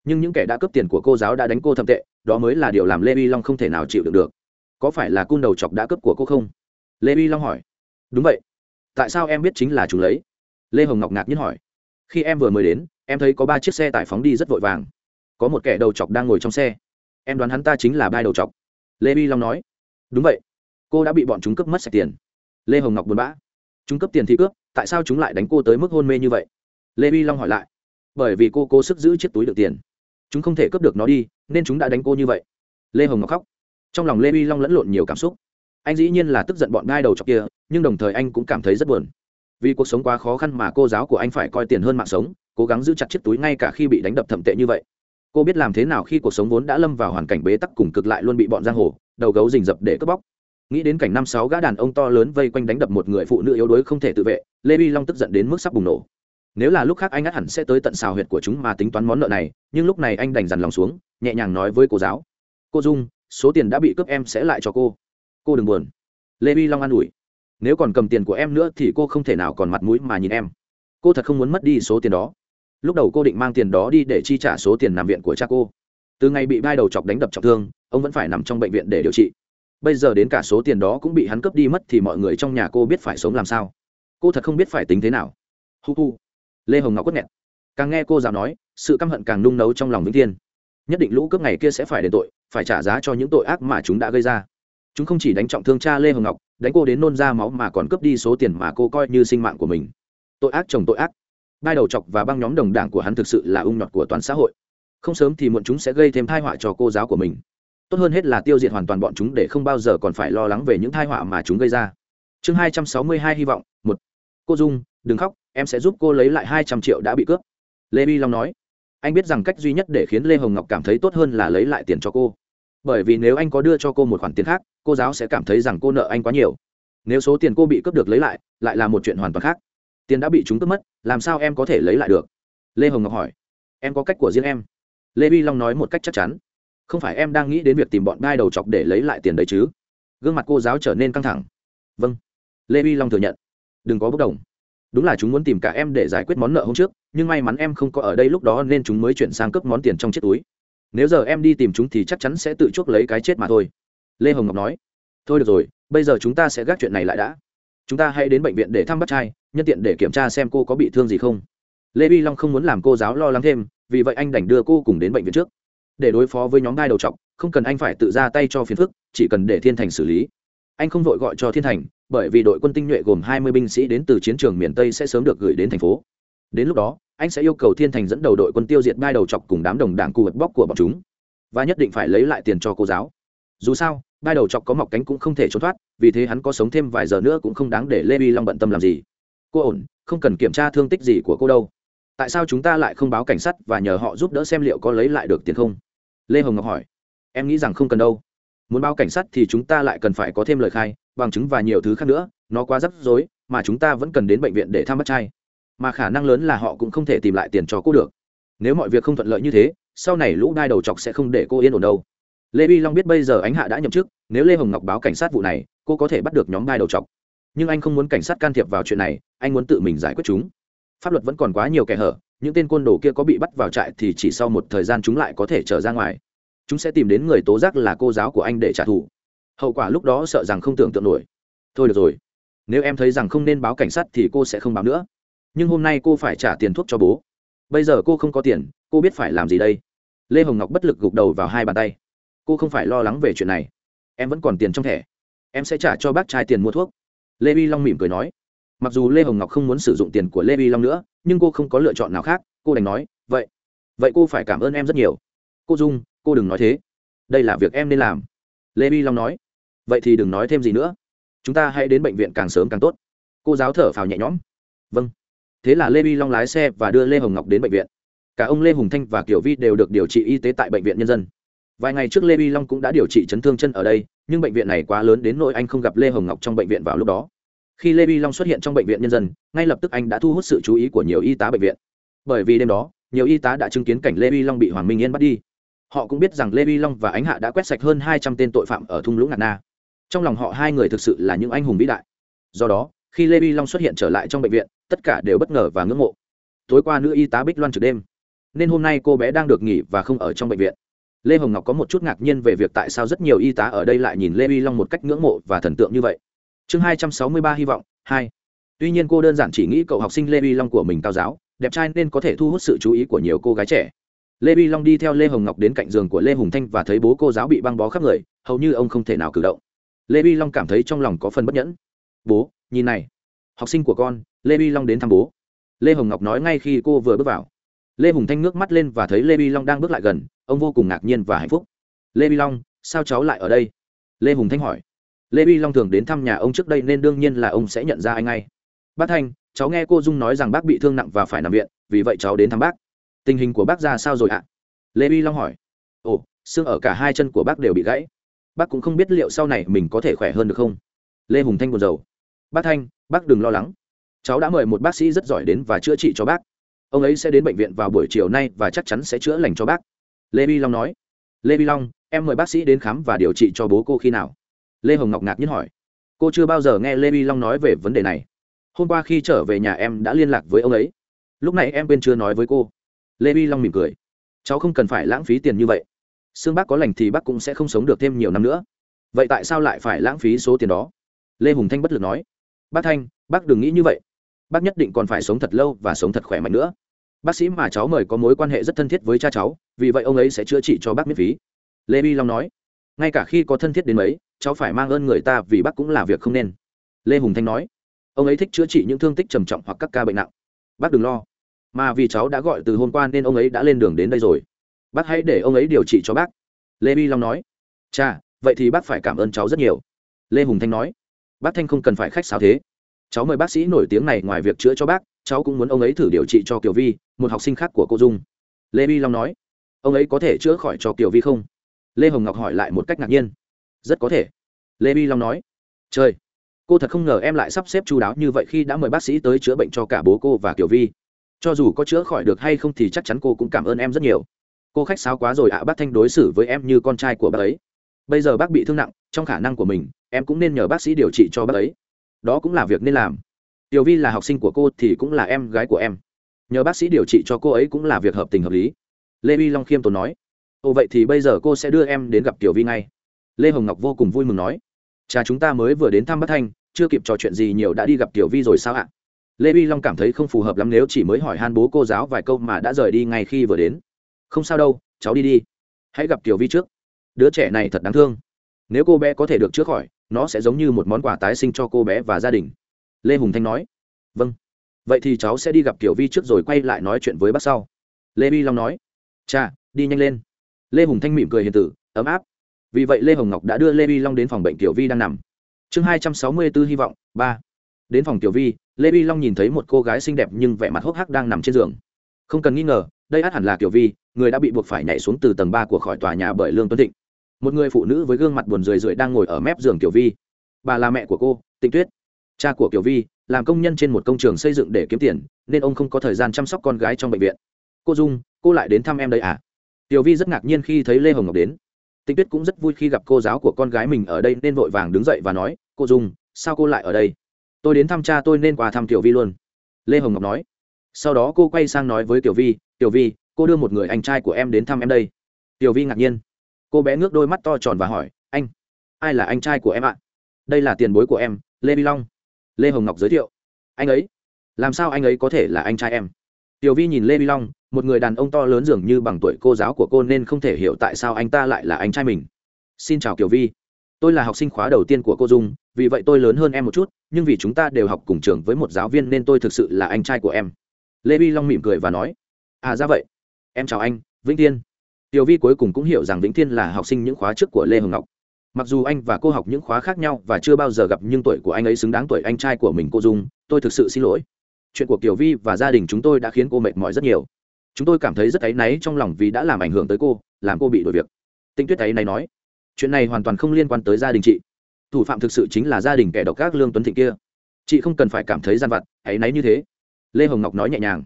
nhưng những kẻ đã cướp tiền của cô giáo đã đánh cô thậm tệ đó mới là điều làm lê vi long không thể nào chịu được được có phải là cung đầu chọc đã cướp của cô không lê vi long hỏi đúng vậy tại sao em biết chính là chúng lấy lê hồng ngọc ngạc nhiên hỏi khi em vừa mới đến em thấy có ba chiếc xe tải phóng đi rất vội vàng có một kẻ đầu chọc đang ngồi trong xe. Em đoán hắn ta chính là bai đầu chọc. Lê vi long nói. Đúng vậy. Cô đã bị bọn chúng cướp mất sạch tiền. Lê hồng ngọc buồn bã. Chúng cướp tiền thì cướp, tại sao chúng lại đánh cô tới mức hôn mê như vậy? Lê vi long hỏi lại. Bởi vì cô cố sức giữ chiếc túi được tiền. Chúng không thể cướp được nó đi, nên chúng đã đánh cô như vậy. Lê hồng ngọc khóc. Trong lòng lê vi long lẫn lộn nhiều cảm xúc. Anh dĩ nhiên là tức giận bọn gai đầu chọc kia, nhưng đồng thời anh cũng cảm thấy rất buồn. Vì cuộc sống quá khó khăn mà cô giáo của anh phải coi tiền hơn mạng sống, cố gắng giữ chặt chiếc túi ngay cả khi bị đánh đập thậm tệ như vậy cô biết làm thế nào khi cuộc sống vốn đã lâm vào hoàn cảnh bế tắc cùng cực lại luôn bị bọn giang hồ, đầu gấu rình rập để cướp bóc. Nghĩ đến cảnh năm sáu gã đàn ông to lớn vây quanh đánh đập một người phụ nữ yếu đuối không thể tự vệ, lê vi long tức giận đến mức sắp bùng nổ. Nếu là lúc khác anh ắt hẳn sẽ tới tận xào huyệt của chúng mà tính toán món nợ này, nhưng lúc này anh đành dằn lòng xuống, nhẹ nhàng nói với cô giáo. Cô dung, số tiền đã bị cướp em sẽ lại cho cô. Cô đừng buồn. Lê vi long an ủi. Nếu còn cầm tiền của em nữa thì cô không thể nào còn mặt mũi mà nhìn em. Cô thật không muốn mất đi số tiền đó lúc đầu cô định mang tiền đó đi để chi trả số tiền nằm viện của cha cô. Từ ngày bị vai đầu chọc đánh đập trọng thương, ông vẫn phải nằm trong bệnh viện để điều trị. Bây giờ đến cả số tiền đó cũng bị hắn cướp đi mất thì mọi người trong nhà cô biết phải sống làm sao. Cô thật không biết phải tính thế nào. Hu hu. Lê hồng ngọc quất nghẹt càng nghe cô giáo nói, sự căm hận càng nung nấu trong lòng vĩnh thiên. Nhất định lũ cướp ngày kia sẽ phải đền tội, phải trả giá cho những tội ác mà chúng đã gây ra. Chúng không chỉ đánh trọng thương cha lê hồng ngọc, đánh cô đến nôn ra máu mà còn cướp đi số tiền mà cô coi như sinh mạng của mình. Tội ác chồng tội ác đai đầu chọc và băng nhóm đồng đảng của hắn thực sự là ung nhọt của toàn xã hội. Không sớm thì muộn chúng sẽ gây thêm thai họa cho cô giáo của mình. Tốt hơn hết là tiêu diệt hoàn toàn bọn chúng để không bao giờ còn phải lo lắng về những thai họa mà chúng gây ra. Chương hai trăm sáu mươi hai hy vọng, một. Cô dung, đừng khóc, em sẽ giúp cô lấy lại hai trăm triệu đã bị cướp. Lê bi long nói. Anh biết rằng cách duy nhất để khiến lê hồng ngọc cảm thấy tốt hơn là lấy lại tiền cho cô. Bởi vì nếu anh có đưa cho cô một khoản tiền khác, cô giáo sẽ cảm thấy rằng cô nợ anh quá nhiều. Nếu số tiền cô bị cướp được lấy lại lại là một chuyện hoàn toàn khác tiền đã bị chúng cướp mất, làm sao em có thể lấy lại được? Lê hồng ngọc hỏi. Em có cách của riêng em. Lê vi long nói một cách chắc chắn. Không phải em đang nghĩ đến việc tìm bọn gai đầu chọc để lấy lại tiền đấy chứ? Gương mặt cô giáo trở nên căng thẳng. Vâng. Lê vi long thừa nhận. Đừng có bốc đồng. Đúng là chúng muốn tìm cả em để giải quyết món nợ hôm trước, nhưng may mắn em không có ở đây lúc đó nên chúng mới chuyển sang cướp món tiền trong chiếc túi. Nếu giờ em đi tìm chúng thì chắc chắn sẽ tự chuốc lấy cái chết mà thôi. Lê hồng ngọc nói. Thôi được rồi, bây giờ chúng ta sẽ gác chuyện này lại đã chúng ta hãy đến bệnh viện để thăm bắt trai, nhân tiện để kiểm tra xem cô có bị thương gì không. Lê vi long không muốn làm cô giáo lo lắng thêm, vì vậy anh đành đưa cô cùng đến bệnh viện trước. Để đối phó với nhóm gai đầu t không cần anh phải tự ra tay cho phiền phức, chỉ cần để thiên thành xử lý. Anh không vội gọi cho thiên thành, bởi vì đội quân tinh nhuệ gồm hai mươi binh sĩ đến từ chiến trường miền tây sẽ sớm được gửi đến thành phố. Đến lúc đó, anh sẽ yêu cầu thiên thành dẫn đầu đội quân tiêu diệt gai đầu chọc cùng đám đồng đảng cụ vật bóc của bọn chúng. Và nhất định phải lấy lại tiền cho cô giáo. Dù sao đai đầu chọc có mọc cánh cũng không thể trốn thoát, vì thế hắn có sống thêm vài giờ nữa cũng không đáng để lê vi long bận tâm làm gì. Cô ổn, không cần kiểm tra thương tích gì của cô đâu. Tại sao chúng ta lại không báo cảnh sát và nhờ họ giúp đỡ xem liệu có lấy lại được tiền không? Lê hồng ngọc hỏi. Em nghĩ rằng không cần đâu. Muốn báo cảnh sát thì chúng ta lại cần phải có thêm lời khai, bằng chứng và nhiều thứ khác nữa, nó quá rắc rối, mà chúng ta vẫn cần đến bệnh viện để thăm bắt trai. Mà khả năng lớn là họ cũng không thể tìm lại tiền cho cô được. Nếu mọi việc không thuận lợi như thế, sau này lũ đai đầu chọc sẽ không để cô yên ổn đâu lê vi long biết bây giờ ánh hạ đã nhậm chức, nếu lê hồng ngọc báo cảnh sát vụ này, cô có thể bắt được nhóm gai đầu chọc. Nhưng anh không muốn cảnh sát can thiệp vào chuyện này, anh muốn tự mình giải quyết chúng. Pháp luật vẫn còn quá nhiều kẻ hở, những tên côn đồ kia có bị bắt vào trại thì chỉ sau một thời gian chúng lại có thể trở ra ngoài. Chúng sẽ tìm đến người tố giác là cô giáo của anh để trả thù. Hậu quả lúc đó sợ rằng không tưởng tượng nổi. Thôi được rồi. Nếu em thấy rằng không nên báo cảnh sát thì cô sẽ không báo nữa. Nhưng hôm nay cô phải trả tiền thuốc cho bố. Bây giờ cô không có tiền, cô biết phải làm gì đây? Lê hồng ngọc bất lực gục đầu vào hai bàn tay cô không phải lo lắng về chuyện này. Em vẫn còn tiền trong thẻ. Em sẽ trả cho bác trai tiền mua thuốc. Lê vi long mỉm cười nói. Mặc dù lê hồng ngọc không muốn sử dụng tiền của lê vi long nữa, nhưng cô không có lựa chọn nào khác, cô đành nói, vậy vậy cô phải cảm ơn em rất nhiều. Cô dung, cô đừng nói thế. Đây là việc em nên làm. Lê vi long nói. Vậy thì đừng nói thêm gì nữa. Chúng ta hãy đến bệnh viện càng sớm càng tốt. Cô giáo thở phào nhẹ nhõm. Vâng. Thế là lê vi long lái xe và đưa lê hồng ngọc đến bệnh viện. Cả ông lê hùng thanh và kiều vi đều được điều trị y tế tại bệnh viện nhân dân vài ngày trước lê vi long cũng đã điều trị chấn thương chân ở đây, nhưng bệnh viện này quá lớn đến nỗi anh không gặp lê hồng ngọc trong bệnh viện vào lúc đó. Khi lê vi long xuất hiện trong bệnh viện nhân dân, ngay lập tức anh đã thu hút sự chú ý của nhiều y tá bệnh viện. Bởi vì đêm đó, nhiều y tá đã chứng kiến cảnh lê vi long bị hoàng minh yên bắt đi. Họ cũng biết rằng lê vi long và ánh hạ đã quét sạch hơn hai trăm tên tội phạm ở thung lũng ngạt na. Trong lòng họ hai người thực sự là những anh hùng vĩ đại. Do đó, khi lê vi long xuất hiện trở lại trong bệnh viện, tất cả đều bất ngờ và ngưỡng mộ. Tối qua nữ y tá bích loan trực đêm. Nên hôm nay cô bé đang được nghỉ và không ở trong bệnh viện lê hồng ngọc có một chút ngạc nhiên về việc tại sao rất nhiều y tá ở đây lại nhìn lê uy long một cách ngưỡng mộ và thần tượng như vậy. Chương hai trăm sáu mươi ba hy vọng, hai. Tuy nhiên cô đơn giản chỉ nghĩ cậu học sinh lê uy long của mình cao giáo, đẹp trai nên có thể thu hút sự chú ý của nhiều cô gái trẻ. Lê uy long đi theo lê hồng ngọc đến cạnh giường của lê hùng thanh và thấy bố cô giáo bị băng bó khắp người, hầu như ông không thể nào cử động. Lê uy long cảm thấy trong lòng có phần bất nhẫn. Bố, nhìn này, học sinh của con, lê uy long đến thăm bố. Lê hồng ngọc nói ngay khi cô vừa bước vào lê hùng thanh nước mắt lên và thấy lê bi long đang bước lại gần, ông vô cùng ngạc nhiên và hạnh phúc. Lê bi long, sao cháu lại ở đây? Lê hùng thanh hỏi. Lê bi long thường đến thăm nhà ông trước đây nên đương nhiên là ông sẽ nhận ra anh ngay. Bác thanh, cháu nghe cô dung nói rằng bác bị thương nặng và phải nằm viện, vì vậy cháu đến thăm bác. Tình hình của bác ra sao rồi ạ? Lê bi long hỏi. Ồ, xương ở cả hai chân của bác đều bị gãy. Bác cũng không biết liệu sau này mình có thể khỏe hơn được không? Lê hùng thanh buồn rầu. Bác thanh, bác đừng lo lắng. Cháu đã mời một bác sĩ rất giỏi đến và chữa trị cho bác ông ấy sẽ đến bệnh viện vào buổi chiều nay và chắc chắn sẽ chữa lành cho bác. Lê vi long nói. Lê vi long, em mời bác sĩ đến khám và điều trị cho bố cô khi nào? Lê hồng ngọc ngạc nhiên hỏi. Cô chưa bao giờ nghe lê vi long nói về vấn đề này. Hôm qua khi trở về nhà em đã liên lạc với ông ấy. Lúc này em quên chưa nói với cô. Lê vi long mỉm cười. Cháu không cần phải lãng phí tiền như vậy. Xương bác có lành thì bác cũng sẽ không sống được thêm nhiều năm nữa. Vậy tại sao lại phải lãng phí số tiền đó? Lê hùng thanh bất lực nói. Bác thanh, bác đừng nghĩ như vậy. Bác nhất định còn phải sống thật lâu và sống thật khỏe mạnh nữa bác sĩ mà cháu mời có mối quan hệ rất thân thiết với cha cháu, vì vậy ông ấy sẽ chữa trị cho bác miễn phí. Lê vi long nói. Ngay cả khi có thân thiết đến mấy, cháu phải mang ơn người ta vì bác cũng là việc không nên. Lê hùng thanh nói. Ông ấy thích chữa trị những thương tích trầm trọng hoặc các ca bệnh nặng. Bác đừng lo. Mà vì cháu đã gọi từ hôm qua nên ông ấy đã lên đường đến đây rồi. Bác hãy để ông ấy điều trị cho bác. Lê vi long nói. Cha vậy thì bác phải cảm ơn cháu rất nhiều. Lê hùng thanh nói. Bác thanh không cần phải khách sáo thế. Cháu mời bác sĩ nổi tiếng này ngoài việc chữa cho bác, cháu cũng muốn ông ấy thử điều trị cho kiều vi một học sinh khác của cô dung. Lê vi long nói ông ấy có thể chữa khỏi cho kiều vi không? Lê hồng ngọc hỏi lại một cách ngạc nhiên. Rất có thể. Lê vi long nói Trời, cô thật không ngờ em lại sắp xếp chú đáo như vậy khi đã mời bác sĩ tới chữa bệnh cho cả bố cô và kiều vi. Cho dù có chữa khỏi được hay không thì chắc chắn cô cũng cảm ơn em rất nhiều. Cô khách sáo quá rồi ạ bác thanh đối xử với em như con trai của bác ấy. Bây giờ bác bị thương nặng trong khả năng của mình em cũng nên nhờ bác sĩ điều trị cho bác ấy. Đó cũng là việc nên làm. Tiểu vi là học sinh của cô thì cũng là em gái của em nhờ bác sĩ điều trị cho cô ấy cũng là việc hợp tình hợp lý. Lê vi long khiêm tốn nói, ồ, vậy thì bây giờ cô sẽ đưa em đến gặp tiểu vi ngay. Lê hồng ngọc vô cùng vui mừng nói, cha chúng ta mới vừa đến thăm bắc thanh, chưa kịp trò chuyện gì nhiều đã đi gặp tiểu vi rồi sao ạ? Lê vi long cảm thấy không phù hợp lắm nếu chỉ mới hỏi han bố cô giáo vài câu mà đã rời đi ngay khi vừa đến. Không sao đâu, cháu đi đi, hãy gặp tiểu vi trước. Đứa trẻ này thật đáng thương. Nếu cô bé có thể được chữa khỏi, nó sẽ giống như một món quà tái sinh cho cô bé và gia đình. Lê hùng thanh nói vâng vậy thì cháu sẽ đi gặp kiểu vi trước rồi quay lại nói chuyện với bác sau. Lê vi long nói. Cha, đi nhanh lên. Lê hùng thanh mỉm cười hiền tử, ấm áp. Vì vậy lê hồng ngọc đã đưa lê vi long đến phòng bệnh kiểu vi đang nằm. Chương hai trăm sáu mươi b ố hy vọng, ba. Đến phòng kiểu vi, lê vi long nhìn thấy một cô gái xinh đẹp nhưng vẻ mặt hốc hác đang nằm trên giường. Không cần nghi ngờ, đây át hẳn là kiểu vi, người đã bị buộc phải nhảy xuống từ tầng ba của khỏi tòa nhà bởi lương tuấn thịnh. Một người phụ nữ với gương mặt buồn rười rượi đang ngồi ở mép giường kiểu vi. Bà là mẹ của cô, tịnh tuyết cha của tiểu vi, làm công nhân trên một công trường xây dựng để kiếm tiền, nên ông không có thời gian chăm sóc con gái trong bệnh viện. Cô dung, cô lại đến thăm em đây à? Tiểu vi rất ngạc nhiên khi thấy lê hồng ngọc đến. Tịnh tuyết cũng rất vui khi gặp cô giáo của con gái mình ở đây, nên vội vàng đứng dậy và nói, cô dung, sao cô lại ở đây? Tôi đến thăm cha tôi nên qua thăm tiểu vi luôn. Lê hồng ngọc nói. Sau đó cô quay sang nói với tiểu vi tiểu vi, cô đưa một người anh trai của em đến thăm em đây. Tiểu vi ngạc nhiên. Cô bé ngước đôi mắt to tròn và hỏi, anh, ai là anh trai của em ạ? Đây là tiền bối của em, lê vi long lê hồng ngọc giới thiệu. Anh ấy? Làm sao anh ấy có thể là anh trai em? Tiểu vi nhìn lê vi long, một người đàn ông to lớn dường như bằng tuổi cô giáo của cô nên không thể hiểu tại sao anh ta lại là anh trai mình. Xin chào kiều vi. Tôi là học sinh khóa đầu tiên của cô dung, vì vậy tôi lớn hơn em một chút, nhưng vì chúng ta đều học cùng trường với một giáo viên nên tôi thực sự là anh trai của em. Lê vi long mỉm cười và nói à ra vậy. Em chào anh, vĩnh thiên. Tiểu vi cuối cùng cũng hiểu rằng vĩnh thiên là học sinh những khóa trước của lê hồng ngọc mặc dù anh và cô học những khóa khác nhau và chưa bao giờ gặp nhưng tuổi của anh ấy xứng đáng tuổi anh trai của mình, cô dung. Tôi thực sự xin lỗi. Chuyện của kiều vi và gia đình chúng tôi đã khiến cô mệt mỏi rất nhiều. Chúng tôi cảm thấy rất áy náy trong lòng vì đã làm ảnh hưởng tới cô, làm cô bị đổi việc. Tinh tuyết ấy này nói, chuyện này hoàn toàn không liên quan tới gia đình chị. Thủ phạm thực sự chính là gia đình kẻ độc các lương tuấn thịnh kia. Chị không cần phải cảm thấy gian vặt, áy náy như thế. Lê hồng ngọc nói nhẹ nhàng,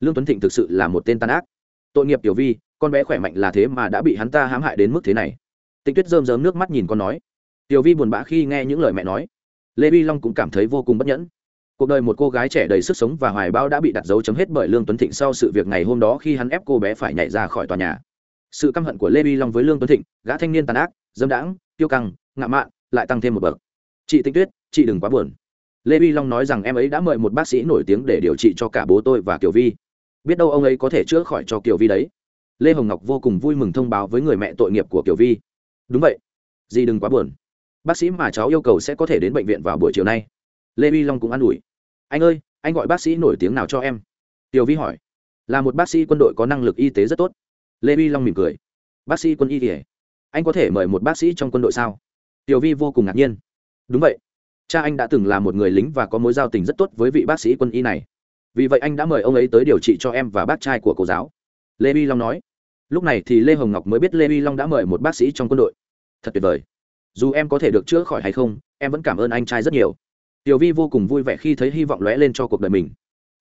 lương tuấn thịnh thực sự là một tên tàn ác. Tội nghiệp tiểu vi, con bé khỏe mạnh là thế mà đã bị hắn ta hãm hại đến mức thế này tịnh tuyết rơm rớm nước mắt nhìn con nói. Tiểu vi buồn bã khi nghe những lời mẹ nói. Lê vi long cũng cảm thấy vô cùng bất nhẫn. Cuộc đời một cô gái trẻ đầy sức sống và hoài bão đã bị đặt dấu chấm hết bởi lương tuấn thịnh sau sự việc ngày hôm đó khi hắn ép cô bé phải nhảy ra khỏi tòa nhà. Sự căm hận của lê vi long với lương tuấn thịnh, gã thanh niên tàn ác, dâm đãng tiêu căng ngạ mạn, lại tăng thêm một bậc. Chị tinh tuyết, chị đừng quá buồn. Lê vi long nói rằng em ấy đã mời một bác sĩ nổi tiếng để điều trị cho cả bố tôi và kiều vi. Biết đâu ông ấy có thể chữa khỏi cho kiều vi đấy. Lê hồng ngọc vô cùng vui mừng thông báo với người mẹ tội nghiệp của kiều vi đúng vậy. Dì đừng quá buồn. Bác sĩ mà cháu yêu cầu sẽ có thể đến bệnh viện vào buổi chiều nay. Lê vi long cũng an ủi. Anh ơi, anh gọi bác sĩ nổi tiếng nào cho em? Tiểu vi hỏi. Là một bác sĩ quân đội có năng lực y tế rất tốt. Lê vi long mỉm cười. Bác sĩ quân y kể anh có thể mời một bác sĩ trong quân đội sao? Tiểu vi vô cùng ngạc nhiên. Đúng vậy. Cha anh đã từng là một người lính và có mối giao tình rất tốt với vị bác sĩ quân y này. Vì vậy anh đã mời ông ấy tới điều trị cho em và bác trai của cô giáo. Lê vi long nói lúc này thì lê hồng ngọc mới biết lê vi long đã mời một bác sĩ trong quân đội. Thật tuyệt vời. Dù em có thể được chữa khỏi hay không, em vẫn cảm ơn anh trai rất nhiều. Tiểu vi vô cùng vui vẻ khi thấy hy vọng lóe lên cho cuộc đời mình.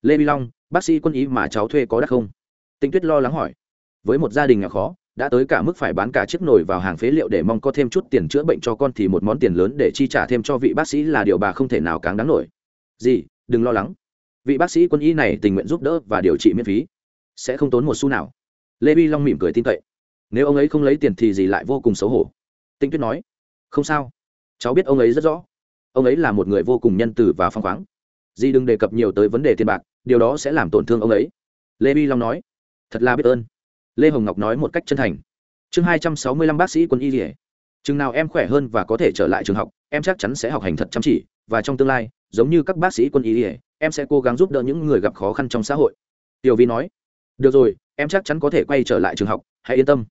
Lê vi long, bác sĩ quân ý mà cháu thuê có đắt không? Tinh tuyết lo lắng hỏi. Với một gia đình nghèo khó, đã tới cả mức phải bán cả chiếc nồi vào hàng phế liệu để mong có thêm chút tiền chữa bệnh cho con thì một món tiền lớn để chi trả thêm cho vị bác sĩ là điều bà không thể nào cáng đáng nổi. Gì? Đừng lo lắng. Vị bác sĩ quân y này tình nguyện giúp đỡ và điều trị miễn phí. Sẽ không tốn một xu nào lê vi long mỉm cười tin cậy. Nếu ông ấy không lấy tiền thì gì lại vô cùng xấu hổ. Tinh tuyết nói, không sao. Cháu biết ông ấy rất rõ. Ông ấy là một người vô cùng nhân từ và phong khoáng. Di đừng đề cập nhiều tới vấn đề tiền bạc, điều đó sẽ làm tổn thương ông ấy. Lê vi long nói, thật là biết ơn. Lê hồng ngọc nói một cách chân thành, chương hai trăm sáu mươi lăm bác sĩ quân y rỉa chừng nào em khỏe hơn và có thể trở lại trường học, em chắc chắn sẽ học hành thật chăm chỉ, và trong tương lai, giống như các bác sĩ quân y rỉa em sẽ cố gắng giúp đỡ những người gặp khó khăn trong xã hội. Tiểu vi nói, được rồi em chắc chắn có thể quay trở lại trường học, hãy yên tâm.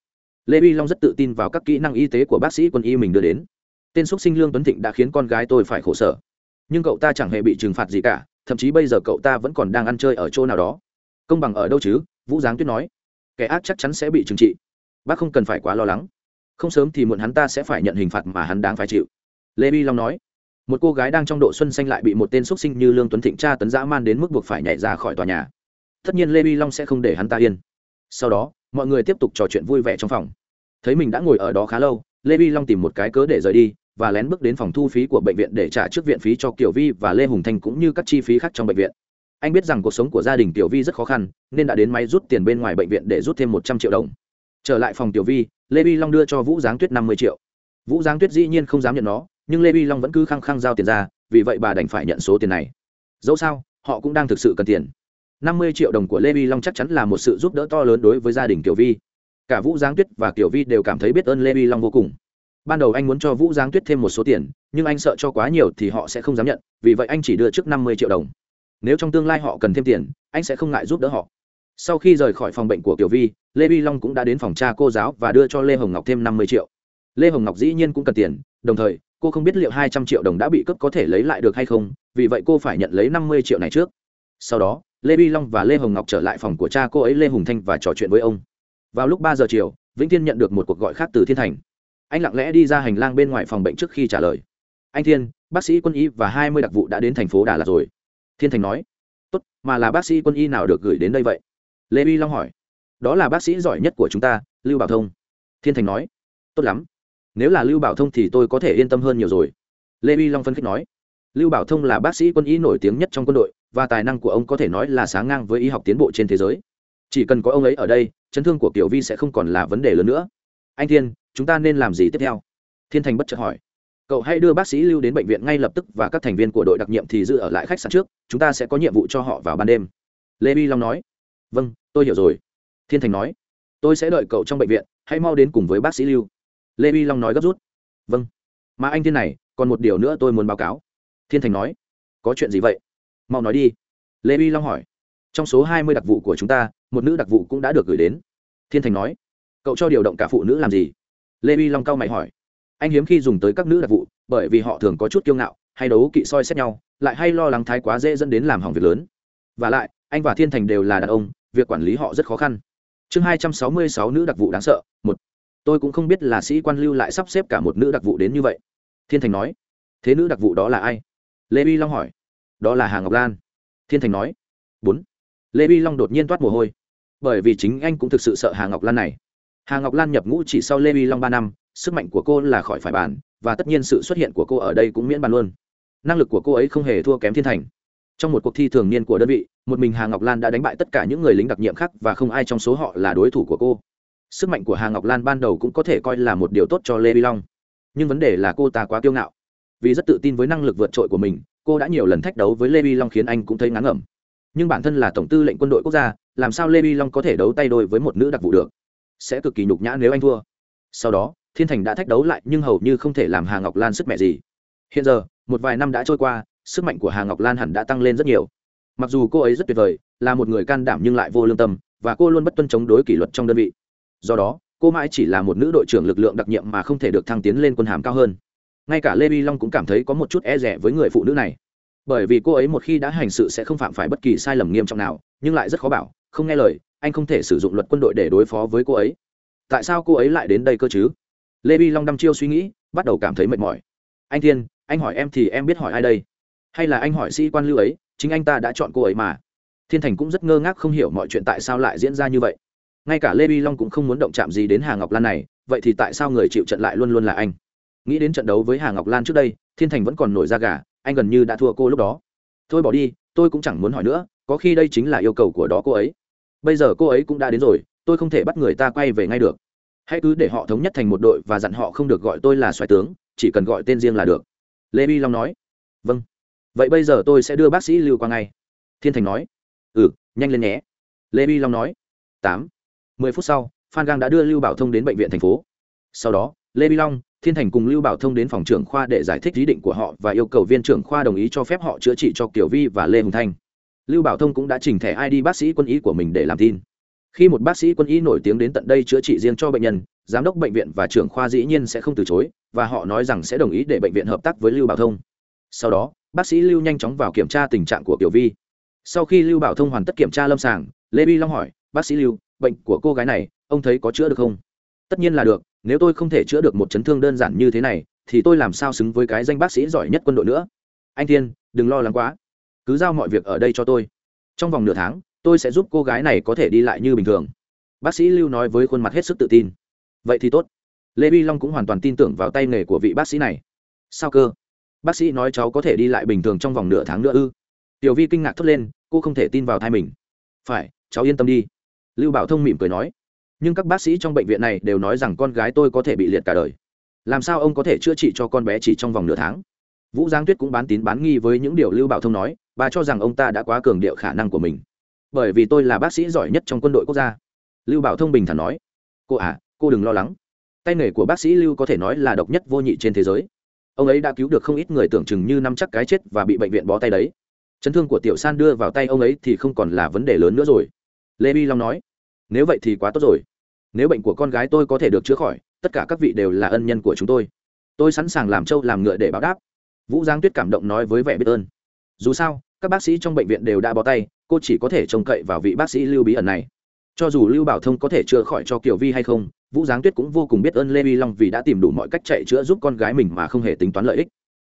Lê vi long rất tự tin vào các kỹ năng y tế của bác sĩ quân y mình đưa đến. Tên xúc sinh lương tuấn thịnh đã khiến con gái tôi phải khổ sở. Nhưng cậu ta chẳng hề bị trừng phạt gì cả, thậm chí bây giờ cậu ta vẫn còn đang ăn chơi ở chỗ nào đó. Công bằng ở đâu chứ? Vũ giáng tuyết nói. Kẻ ác chắc chắn sẽ bị trừng trị. Bác không cần phải quá lo lắng. Không sớm thì muộn hắn ta sẽ phải nhận hình phạt mà hắn đáng phải chịu. Lê vi long nói. Một cô gái đang trong độ xuân xanh lại bị một tên xúc sinh như lương tuấn thịnh tra tấn dã man đến mức buộc phải nhảy ra khỏi tòa nhà. Tất nhiên lê vi long sẽ không để hắn ta yên sau đó, mọi người tiếp tục trò chuyện vui vẻ trong phòng. Thấy mình đã ngồi ở đó khá lâu, lê vi long tìm một cái cớ để rời đi và lén bước đến phòng thu phí của bệnh viện để trả trước viện phí cho kiều vi và lê hùng thanh cũng như các chi phí khác trong bệnh viện. Anh biết rằng cuộc sống của gia đình tiểu vi rất khó khăn, nên đã đến máy rút tiền bên ngoài bệnh viện để rút thêm một trăm triệu đồng. Trở lại phòng tiểu vi, lê vi long đưa cho vũ giáng tuyết năm mươi triệu. Vũ giáng tuyết dĩ nhiên không dám nhận nó, nhưng lê vi long vẫn cứ khăng khăng giao tiền ra, vì vậy bà đành phải nhận số tiền này. Dẫu sao, họ cũng đang thực sự cần tiền năm mươi triệu đồng của lê vi long chắc chắn là một sự giúp đỡ to lớn đối với gia đình tiểu vi. Cả vũ giáng tuyết và tiểu vi đều cảm thấy biết ơn lê vi long vô cùng. Ban đầu anh muốn cho vũ giáng tuyết thêm một số tiền, nhưng anh sợ cho quá nhiều thì họ sẽ không dám nhận, vì vậy anh chỉ đưa trước năm mươi triệu đồng. Nếu trong tương lai họ cần thêm tiền, anh sẽ không ngại giúp đỡ họ. Sau khi rời khỏi phòng bệnh của Tiểu vi, lê vi long cũng đã đến phòng cha cô giáo và đưa cho lê hồng ngọc thêm năm mươi triệu. Lê hồng ngọc dĩ nhiên cũng cần tiền, đồng thời, cô không biết liệu hai trăm triệu đồng đã bị cướp có thể lấy lại được hay không, vì vậy cô phải nhận lấy năm mươi triệu này trước. Sau đó lê vi long và lê hồng ngọc trở lại phòng của cha cô ấy lê hùng thanh và trò chuyện với ông. Vào lúc ba giờ chiều, vĩnh thiên nhận được một cuộc gọi khác từ thiên thành. Anh lặng lẽ đi ra hành lang bên ngoài phòng bệnh trước khi trả lời. Anh thiên, bác sĩ quân y và hai mươi đặc vụ đã đến thành phố đà lạt rồi. Thiên thành nói. Tốt, mà là bác sĩ quân y nào được gửi đến đây vậy? Lê vi long hỏi. Đó là bác sĩ giỏi nhất của chúng ta, lưu bảo thông. Thiên thành nói. Tốt lắm. Nếu là lưu bảo thông thì tôi có thể yên tâm hơn nhiều rồi. Lê vi long phân khích nói. Lưu bảo thông là bác sĩ quân y nổi tiếng nhất trong quân đội và tài năng của ông có thể nói là sáng ngang với y học tiến bộ trên thế giới. Chỉ cần có ông ấy ở đây, chấn thương của tiểu vi sẽ không còn là vấn đề lớn nữa. Anh thiên, chúng ta nên làm gì tiếp theo? Thiên thành bất chợt hỏi. Cậu hãy đưa bác sĩ lưu đến bệnh viện ngay lập tức và các thành viên của đội đặc nhiệm thì giữ ở lại khách sạn trước, chúng ta sẽ có nhiệm vụ cho họ vào ban đêm. Lê bi long nói. Vâng tôi hiểu rồi. Thiên thành nói. Tôi sẽ đợi cậu trong bệnh viện, hãy mau đến cùng với bác sĩ lưu. Lê bi long nói gấp rút. Vâng. Mà anh thiên này, còn một điều nữa tôi muốn báo cáo. Thiên thành nói. Có chuyện gì vậy? Mau nói đi. Lê vi long hỏi. Trong số hai mươi đặc vụ của chúng ta, một nữ đặc vụ cũng đã được gửi đến. Thiên thành nói. Cậu cho điều động cả phụ nữ làm gì? Lê vi long cao mày hỏi. Anh hiếm khi dùng tới các nữ đặc vụ, bởi vì họ thường có chút kiêu ngạo, hay đấu kỵ soi xét nhau, lại hay lo lắng thái quá dễ dẫn đến làm hỏng việc lớn. Và lại, anh và thiên thành đều là đàn ông, việc quản lý họ rất khó khăn. Chương hai trăm sáu mươi sáu nữ đặc vụ đáng sợ, một. Tôi cũng không biết là sĩ quan lưu lại sắp xếp cả một nữ đặc vụ đến như vậy. Thiên thành nói. Thế nữ đặc vụ đó là ai? Lê vi long hỏi đó là hà ngọc lan. Thiên thành nói. Bốn. Lê vi long đột nhiên toát mồ hôi. Bởi vì chính anh cũng thực sự sợ hà ngọc lan này. Hà ngọc lan nhập ngũ chỉ sau lê vi long ba năm, sức mạnh của cô là khỏi phải bàn, và tất nhiên sự xuất hiện của cô ở đây cũng miễn bàn luôn. Năng lực của cô ấy không hề thua kém thiên thành. Trong một cuộc thi thường niên của đơn vị, một mình hà ngọc lan đã đánh bại tất cả những người lính đặc nhiệm khác và không ai trong số họ là đối thủ của cô. Sức mạnh của hà ngọc lan ban đầu cũng có thể coi là một điều tốt cho lê vi long. Nhưng vấn đề là cô ta quá kiêu ngạo. Vì rất tự tin với năng lực vượt trội của mình cô đã nhiều lần thách đấu với lê vi long khiến anh cũng thấy ngán ngẩm. Nhưng bản thân là tổng tư lệnh quân đội quốc gia, làm sao lê vi long có thể đấu tay đôi với một nữ đặc vụ được? Sẽ cực kỳ nhục nhã nếu anh thua. Sau đó, thiên thành đã thách đấu lại nhưng hầu như không thể làm hà ngọc lan sức mẹ gì. Hiện giờ, một vài năm đã trôi qua, sức mạnh của hà ngọc lan hẳn đã tăng lên rất nhiều. Mặc dù cô ấy rất tuyệt vời, là một người can đảm nhưng lại vô lương tâm, và cô luôn bất tuân chống đối kỷ luật trong đơn vị. Do đó, cô mãi chỉ là một nữ đội trưởng lực lượng đặc nhiệm mà không thể được thăng tiến lên quân hàm cao hơn ngay cả lê vi long cũng cảm thấy có một chút e rẻ với người phụ nữ này. Bởi vì cô ấy một khi đã hành sự sẽ không phạm phải bất kỳ sai lầm nghiêm trọng nào, nhưng lại rất khó bảo, không nghe lời, anh không thể sử dụng luật quân đội để đối phó với cô ấy. Tại sao cô ấy lại đến đây cơ chứ? Lê vi long đăm chiêu suy nghĩ, bắt đầu cảm thấy mệt mỏi. Anh thiên, anh hỏi em thì em biết hỏi ai đây? Hay là anh hỏi sĩ quan lưu ấy, chính anh ta đã chọn cô ấy mà? Thiên thành cũng rất ngơ ngác không hiểu mọi chuyện tại sao lại diễn ra như vậy. Ngay cả lê vi long cũng không muốn động chạm gì đến hà ngọc lan này, vậy thì tại sao người chịu trận lại luôn luôn là anh? Nghĩ đến trận đấu với hà ngọc lan trước đây, thiên thành vẫn còn nổi ra gà, anh gần như đã thua cô lúc đó. Thôi bỏ đi, tôi cũng chẳng muốn hỏi nữa, có khi đây chính là yêu cầu của đó cô ấy. Bây giờ cô ấy cũng đã đến rồi, tôi không thể bắt người ta quay về ngay được. Hãy cứ để họ thống nhất thành một đội và dặn họ không được gọi tôi là xoài tướng, chỉ cần gọi tên riêng là được. Lê bi long nói. Vâng. Vậy bây giờ tôi sẽ đưa bác sĩ lưu qua ngay. Thiên thành nói. Ừ nhanh lên nhé. Lê bi long nói. Tám. Mười phút sau, phan gang đã đưa lưu bảo thông đến bệnh viện thành phố. Sau đó, lê bi long thiên thành cùng lưu bảo thông đến phòng trưởng khoa để giải thích ý định của họ và yêu cầu viên trưởng khoa đồng ý cho phép họ chữa trị cho kiều vi và lê hùng thanh. Lưu bảo thông cũng đã chỉnh thẻ id bác sĩ quân y của mình để làm tin. Khi một bác sĩ quân y nổi tiếng đến tận đây chữa trị riêng cho bệnh nhân, giám đốc bệnh viện và trưởng khoa dĩ nhiên sẽ không từ chối, và họ nói rằng sẽ đồng ý để bệnh viện hợp tác với lưu bảo thông. Sau đó, bác sĩ lưu nhanh chóng vào kiểm tra tình trạng của kiều vi. Sau khi lưu bảo thông hoàn tất kiểm tra lâm sàng, lê vi long hỏi, bác sĩ lưu, bệnh của cô gái này, ông thấy có chữa được không? Tất nhiên là được nếu tôi không thể chữa được một chấn thương đơn giản như thế này, thì tôi làm sao xứng với cái danh bác sĩ giỏi nhất quân đội nữa? Anh thiên, đừng lo lắng quá. Cứ giao mọi việc ở đây cho tôi. Trong vòng nửa tháng, tôi sẽ giúp cô gái này có thể đi lại như bình thường. Bác sĩ lưu nói với khuôn mặt hết sức tự tin. Vậy thì tốt. Lê vi long cũng hoàn toàn tin tưởng vào tay nghề của vị bác sĩ này. Sao cơ? Bác sĩ nói cháu có thể đi lại bình thường trong vòng nửa tháng nữa ư? Tiểu vi kinh ngạc thốt lên, cô không thể tin vào thai mình. Phải, cháu yên tâm đi. Lưu bảo thông mỉm cười nói nhưng các bác sĩ trong bệnh viện này đều nói rằng con gái tôi có thể bị liệt cả đời. Làm sao ông có thể chữa trị cho con bé chỉ trong vòng nửa tháng? Vũ giang tuyết cũng bán tín bán nghi với những điều lưu bảo thông nói, bà cho rằng ông ta đã quá cường điệu khả năng của mình. Bởi vì tôi là bác sĩ giỏi nhất trong quân đội quốc gia. Lưu bảo thông bình thản nói, cô à cô đừng lo lắng. Tay nghề của bác sĩ lưu có thể nói là độc nhất vô nhị trên thế giới. Ông ấy đã cứu được không ít người tưởng chừng như nắm chắc cái chết và bị bệnh viện bó tay đấy. Chấn thương của tiểu san đưa vào tay ông ấy thì không còn là vấn đề lớn nữa rồi. Lê bi long nói nếu vậy thì quá tốt rồi. Nếu bệnh của con gái tôi có thể được chữa khỏi, tất cả các vị đều là ân nhân của chúng tôi. Tôi sẵn sàng làm trâu làm ngựa để báo đáp. Vũ giang tuyết cảm động nói với vẻ biết ơn. Dù sao, các bác sĩ trong bệnh viện đều đã bó tay, cô chỉ có thể trông cậy vào vị bác sĩ lưu bí ẩn này. Cho dù lưu bảo thông có thể chữa khỏi cho kiều vi hay không, vũ giáng tuyết cũng vô cùng biết ơn lê vi long vì đã tìm đủ mọi cách chạy chữa giúp con gái mình mà không hề tính toán lợi ích.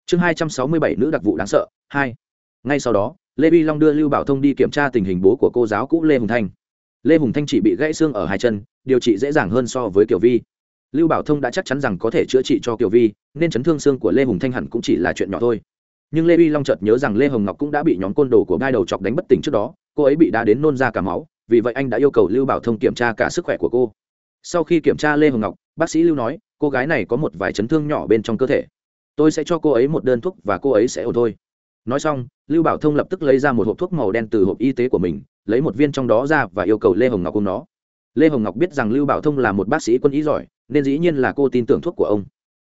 Chương hai trăm sáu mươi bảy, nữ đặc vụ đáng sợ, hai. Ngay sau đó, lê vi long đưa lưu bảo thông đi kiểm tra tình hình bố của cô giáo cũ lê hùng thanh lê hùng thanh chỉ bị gãy xương ở hai chân điều trị dễ dàng hơn so với kiều vi lưu bảo thông đã chắc chắn rằng có thể chữa trị cho kiều vi nên chấn thương xương của lê hùng thanh hẳn cũng chỉ là chuyện nhỏ thôi nhưng lê vi long chợt nhớ rằng lê hồng ngọc cũng đã bị nhóm côn đồ của gai đầu chọc đánh bất tỉnh trước đó cô ấy bị đá đến nôn ra cả máu vì vậy anh đã yêu cầu lưu bảo thông kiểm tra cả sức khỏe của cô sau khi kiểm tra lê hồng ngọc bác sĩ lưu nói cô gái này có một vài chấn thương nhỏ bên trong cơ thể tôi sẽ cho cô ấy một đơn thuốc và cô ấy sẽ ổn thôi nói xong, lưu bảo thông lập tức lấy ra một hộp thuốc màu đen từ hộp y tế của mình, lấy một viên trong đó ra và yêu cầu lê hồng ngọc uống nó. Lê hồng ngọc biết rằng lưu bảo thông là một bác sĩ quân y giỏi, nên dĩ nhiên là cô tin tưởng thuốc của ông.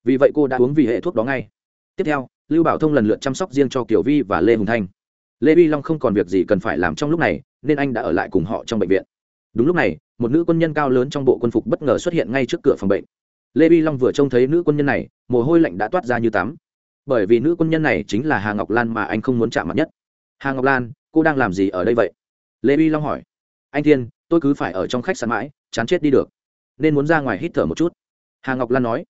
Vì vậy cô đã uống vì hệ thuốc đó ngay. Tiếp theo, lưu bảo thông lần lượt chăm sóc riêng cho kiều vi và lê hùng thanh. Lê vi long không còn việc gì cần phải làm trong lúc này, nên anh đã ở lại cùng họ trong bệnh viện. Đúng lúc này, một nữ quân nhân cao lớn trong bộ quân phục bất ngờ xuất hiện ngay trước cửa phòng bệnh. Lê vi long vừa trông thấy nữ quân nhân này, mồ hôi lạnh đã toát ra như tắm bởi vì nữ quân nhân này chính là hà ngọc lan mà anh không muốn chạm mặt nhất. Hà ngọc lan, cô đang làm gì ở đây vậy? Lê vi long hỏi. Anh thiên, tôi cứ phải ở trong khách sạn mãi, chán chết đi được. Nên muốn ra ngoài hít thở một chút. Hà ngọc lan nói.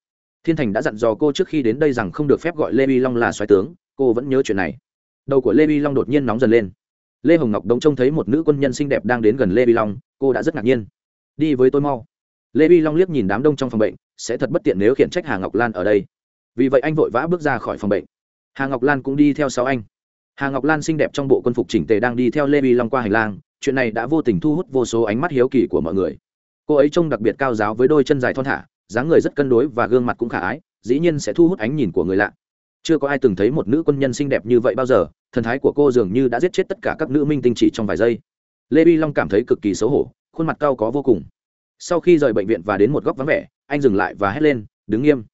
Thiên thành đã dặn dò cô trước khi đến đây rằng không được phép gọi lê vi long là xoáy tướng, cô vẫn nhớ chuyện này. Đầu của lê vi long đột nhiên nóng dần lên. Lê hồng ngọc đông trông thấy một nữ quân nhân xinh đẹp đang đến gần lê vi long, cô đã rất ngạc nhiên. Đi với tôi mau. Lê vi long liếc nhìn đám đông trong phòng bệnh, sẽ thật bất tiện nếu khiển trách hà ngọc lan ở đây vì vậy anh vội vã bước ra khỏi phòng bệnh. Hà ngọc lan cũng đi theo sau anh. Hà ngọc lan xinh đẹp trong bộ quân phục chỉnh tề đang đi theo lê vi long qua hành lang, chuyện này đã vô tình thu hút vô số ánh mắt hiếu kỳ của mọi người. Cô ấy trông đặc biệt cao giáo với đôi chân dài thon thả, dáng người rất cân đối và gương mặt cũng khả ái, dĩ nhiên sẽ thu hút ánh nhìn của người lạ. Chưa có ai từng thấy một nữ quân nhân xinh đẹp như vậy bao giờ, thần thái của cô dường như đã giết chết tất cả các nữ minh tinh chỉ trong vài giây. Lê vi long cảm thấy cực kỳ xấu hổ, khuôn mặt cao có vô cùng. Sau khi rời bệnh viện và đến một góc vắng vẻ, anh dừng lại và hét lên, đứng nghiêm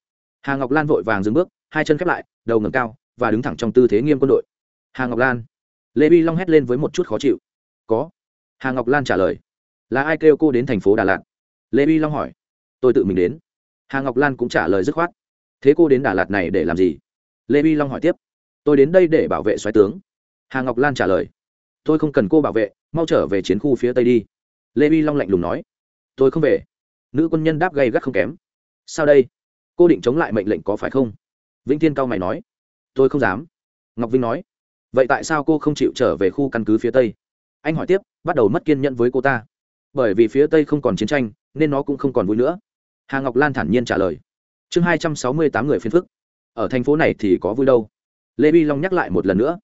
hà ngọc lan vội vàng dừng bước, hai chân khép lại, đầu ngầm cao, và đứng thẳng trong tư thế nghiêm quân đội. Hà ngọc lan. Lê vi long hét lên với một chút khó chịu. Có. Hà ngọc lan trả lời. Là ai kêu cô đến thành phố đà lạt? Lê vi long hỏi. Tôi tự mình đến. Hà ngọc lan cũng trả lời dứt khoát. Thế cô đến đà lạt này để làm gì? Lê vi long hỏi tiếp. Tôi đến đây để bảo vệ xoáy tướng. Hà ngọc lan trả lời. Tôi không cần cô bảo vệ, mau trở về chiến khu phía tây đi. Lê vi long lạnh lùng nói. Tôi không về. Nữ quân nhân đáp gay gắt không kém. Sao đây? Cô định chống lại mệnh lệnh có phải không? Vĩnh thiên cao mày nói. Tôi không dám. Ngọc vinh nói. Vậy tại sao cô không chịu trở về khu căn cứ phía tây? Anh hỏi tiếp, bắt đầu mất kiên nhẫn với cô ta. Bởi vì phía tây không còn chiến tranh, nên nó cũng không còn vui nữa. Hà ngọc lan thản nhiên trả lời. Chương hai trăm sáu mươi tám người phiên phức. Ở thành phố này thì có vui đâu. Lê vi long nhắc lại một lần nữa.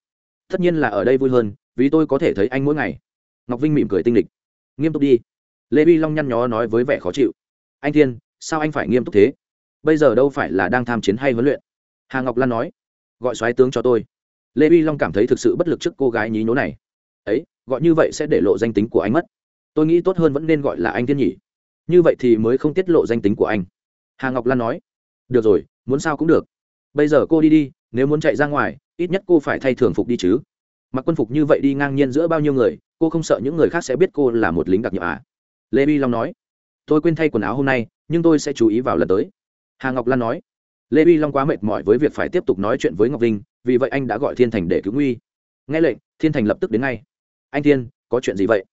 Tất nhiên là ở đây vui hơn, vì tôi có thể thấy anh mỗi ngày. Ngọc vinh mỉm cười tinh lịch. Nghiêm túc đi. Lê vi long nhăn nhó nói với vẻ khó chịu. Anh thiên, sao anh phải nghiêm túc thế? Bây giờ đâu phải là đang tham chiến hay huấn luyện? Hà ngọc lan nói, gọi soái tướng cho tôi. Lê vi long cảm thấy thực sự bất lực trước cô gái nhí nhố này. Ấy, gọi như vậy sẽ để lộ danh tính của anh mất. Tôi nghĩ tốt hơn vẫn nên gọi là anh thiên nhỉ. Như vậy thì mới không tiết lộ danh tính của anh. Hà ngọc lan nói, được rồi, muốn sao cũng được. Bây giờ cô đi đi, nếu muốn chạy ra ngoài, ít nhất cô phải thay thường phục đi chứ. Mặc quân phục như vậy đi ngang nhiên giữa bao nhiêu người, cô không sợ những người khác sẽ biết cô là một lính đặc nhiệm à? Lê vi long nói, tôi quên thay quần áo hôm nay, nhưng tôi sẽ chú ý vào lần tới hà ngọc lan nói, lê vi long quá mệt mỏi với việc phải tiếp tục nói chuyện với ngọc vinh, vì vậy anh đã gọi thiên thành để cứu nguy. Nghe lệnh, thiên thành lập tức đến ngay. Anh thiên, có chuyện gì vậy?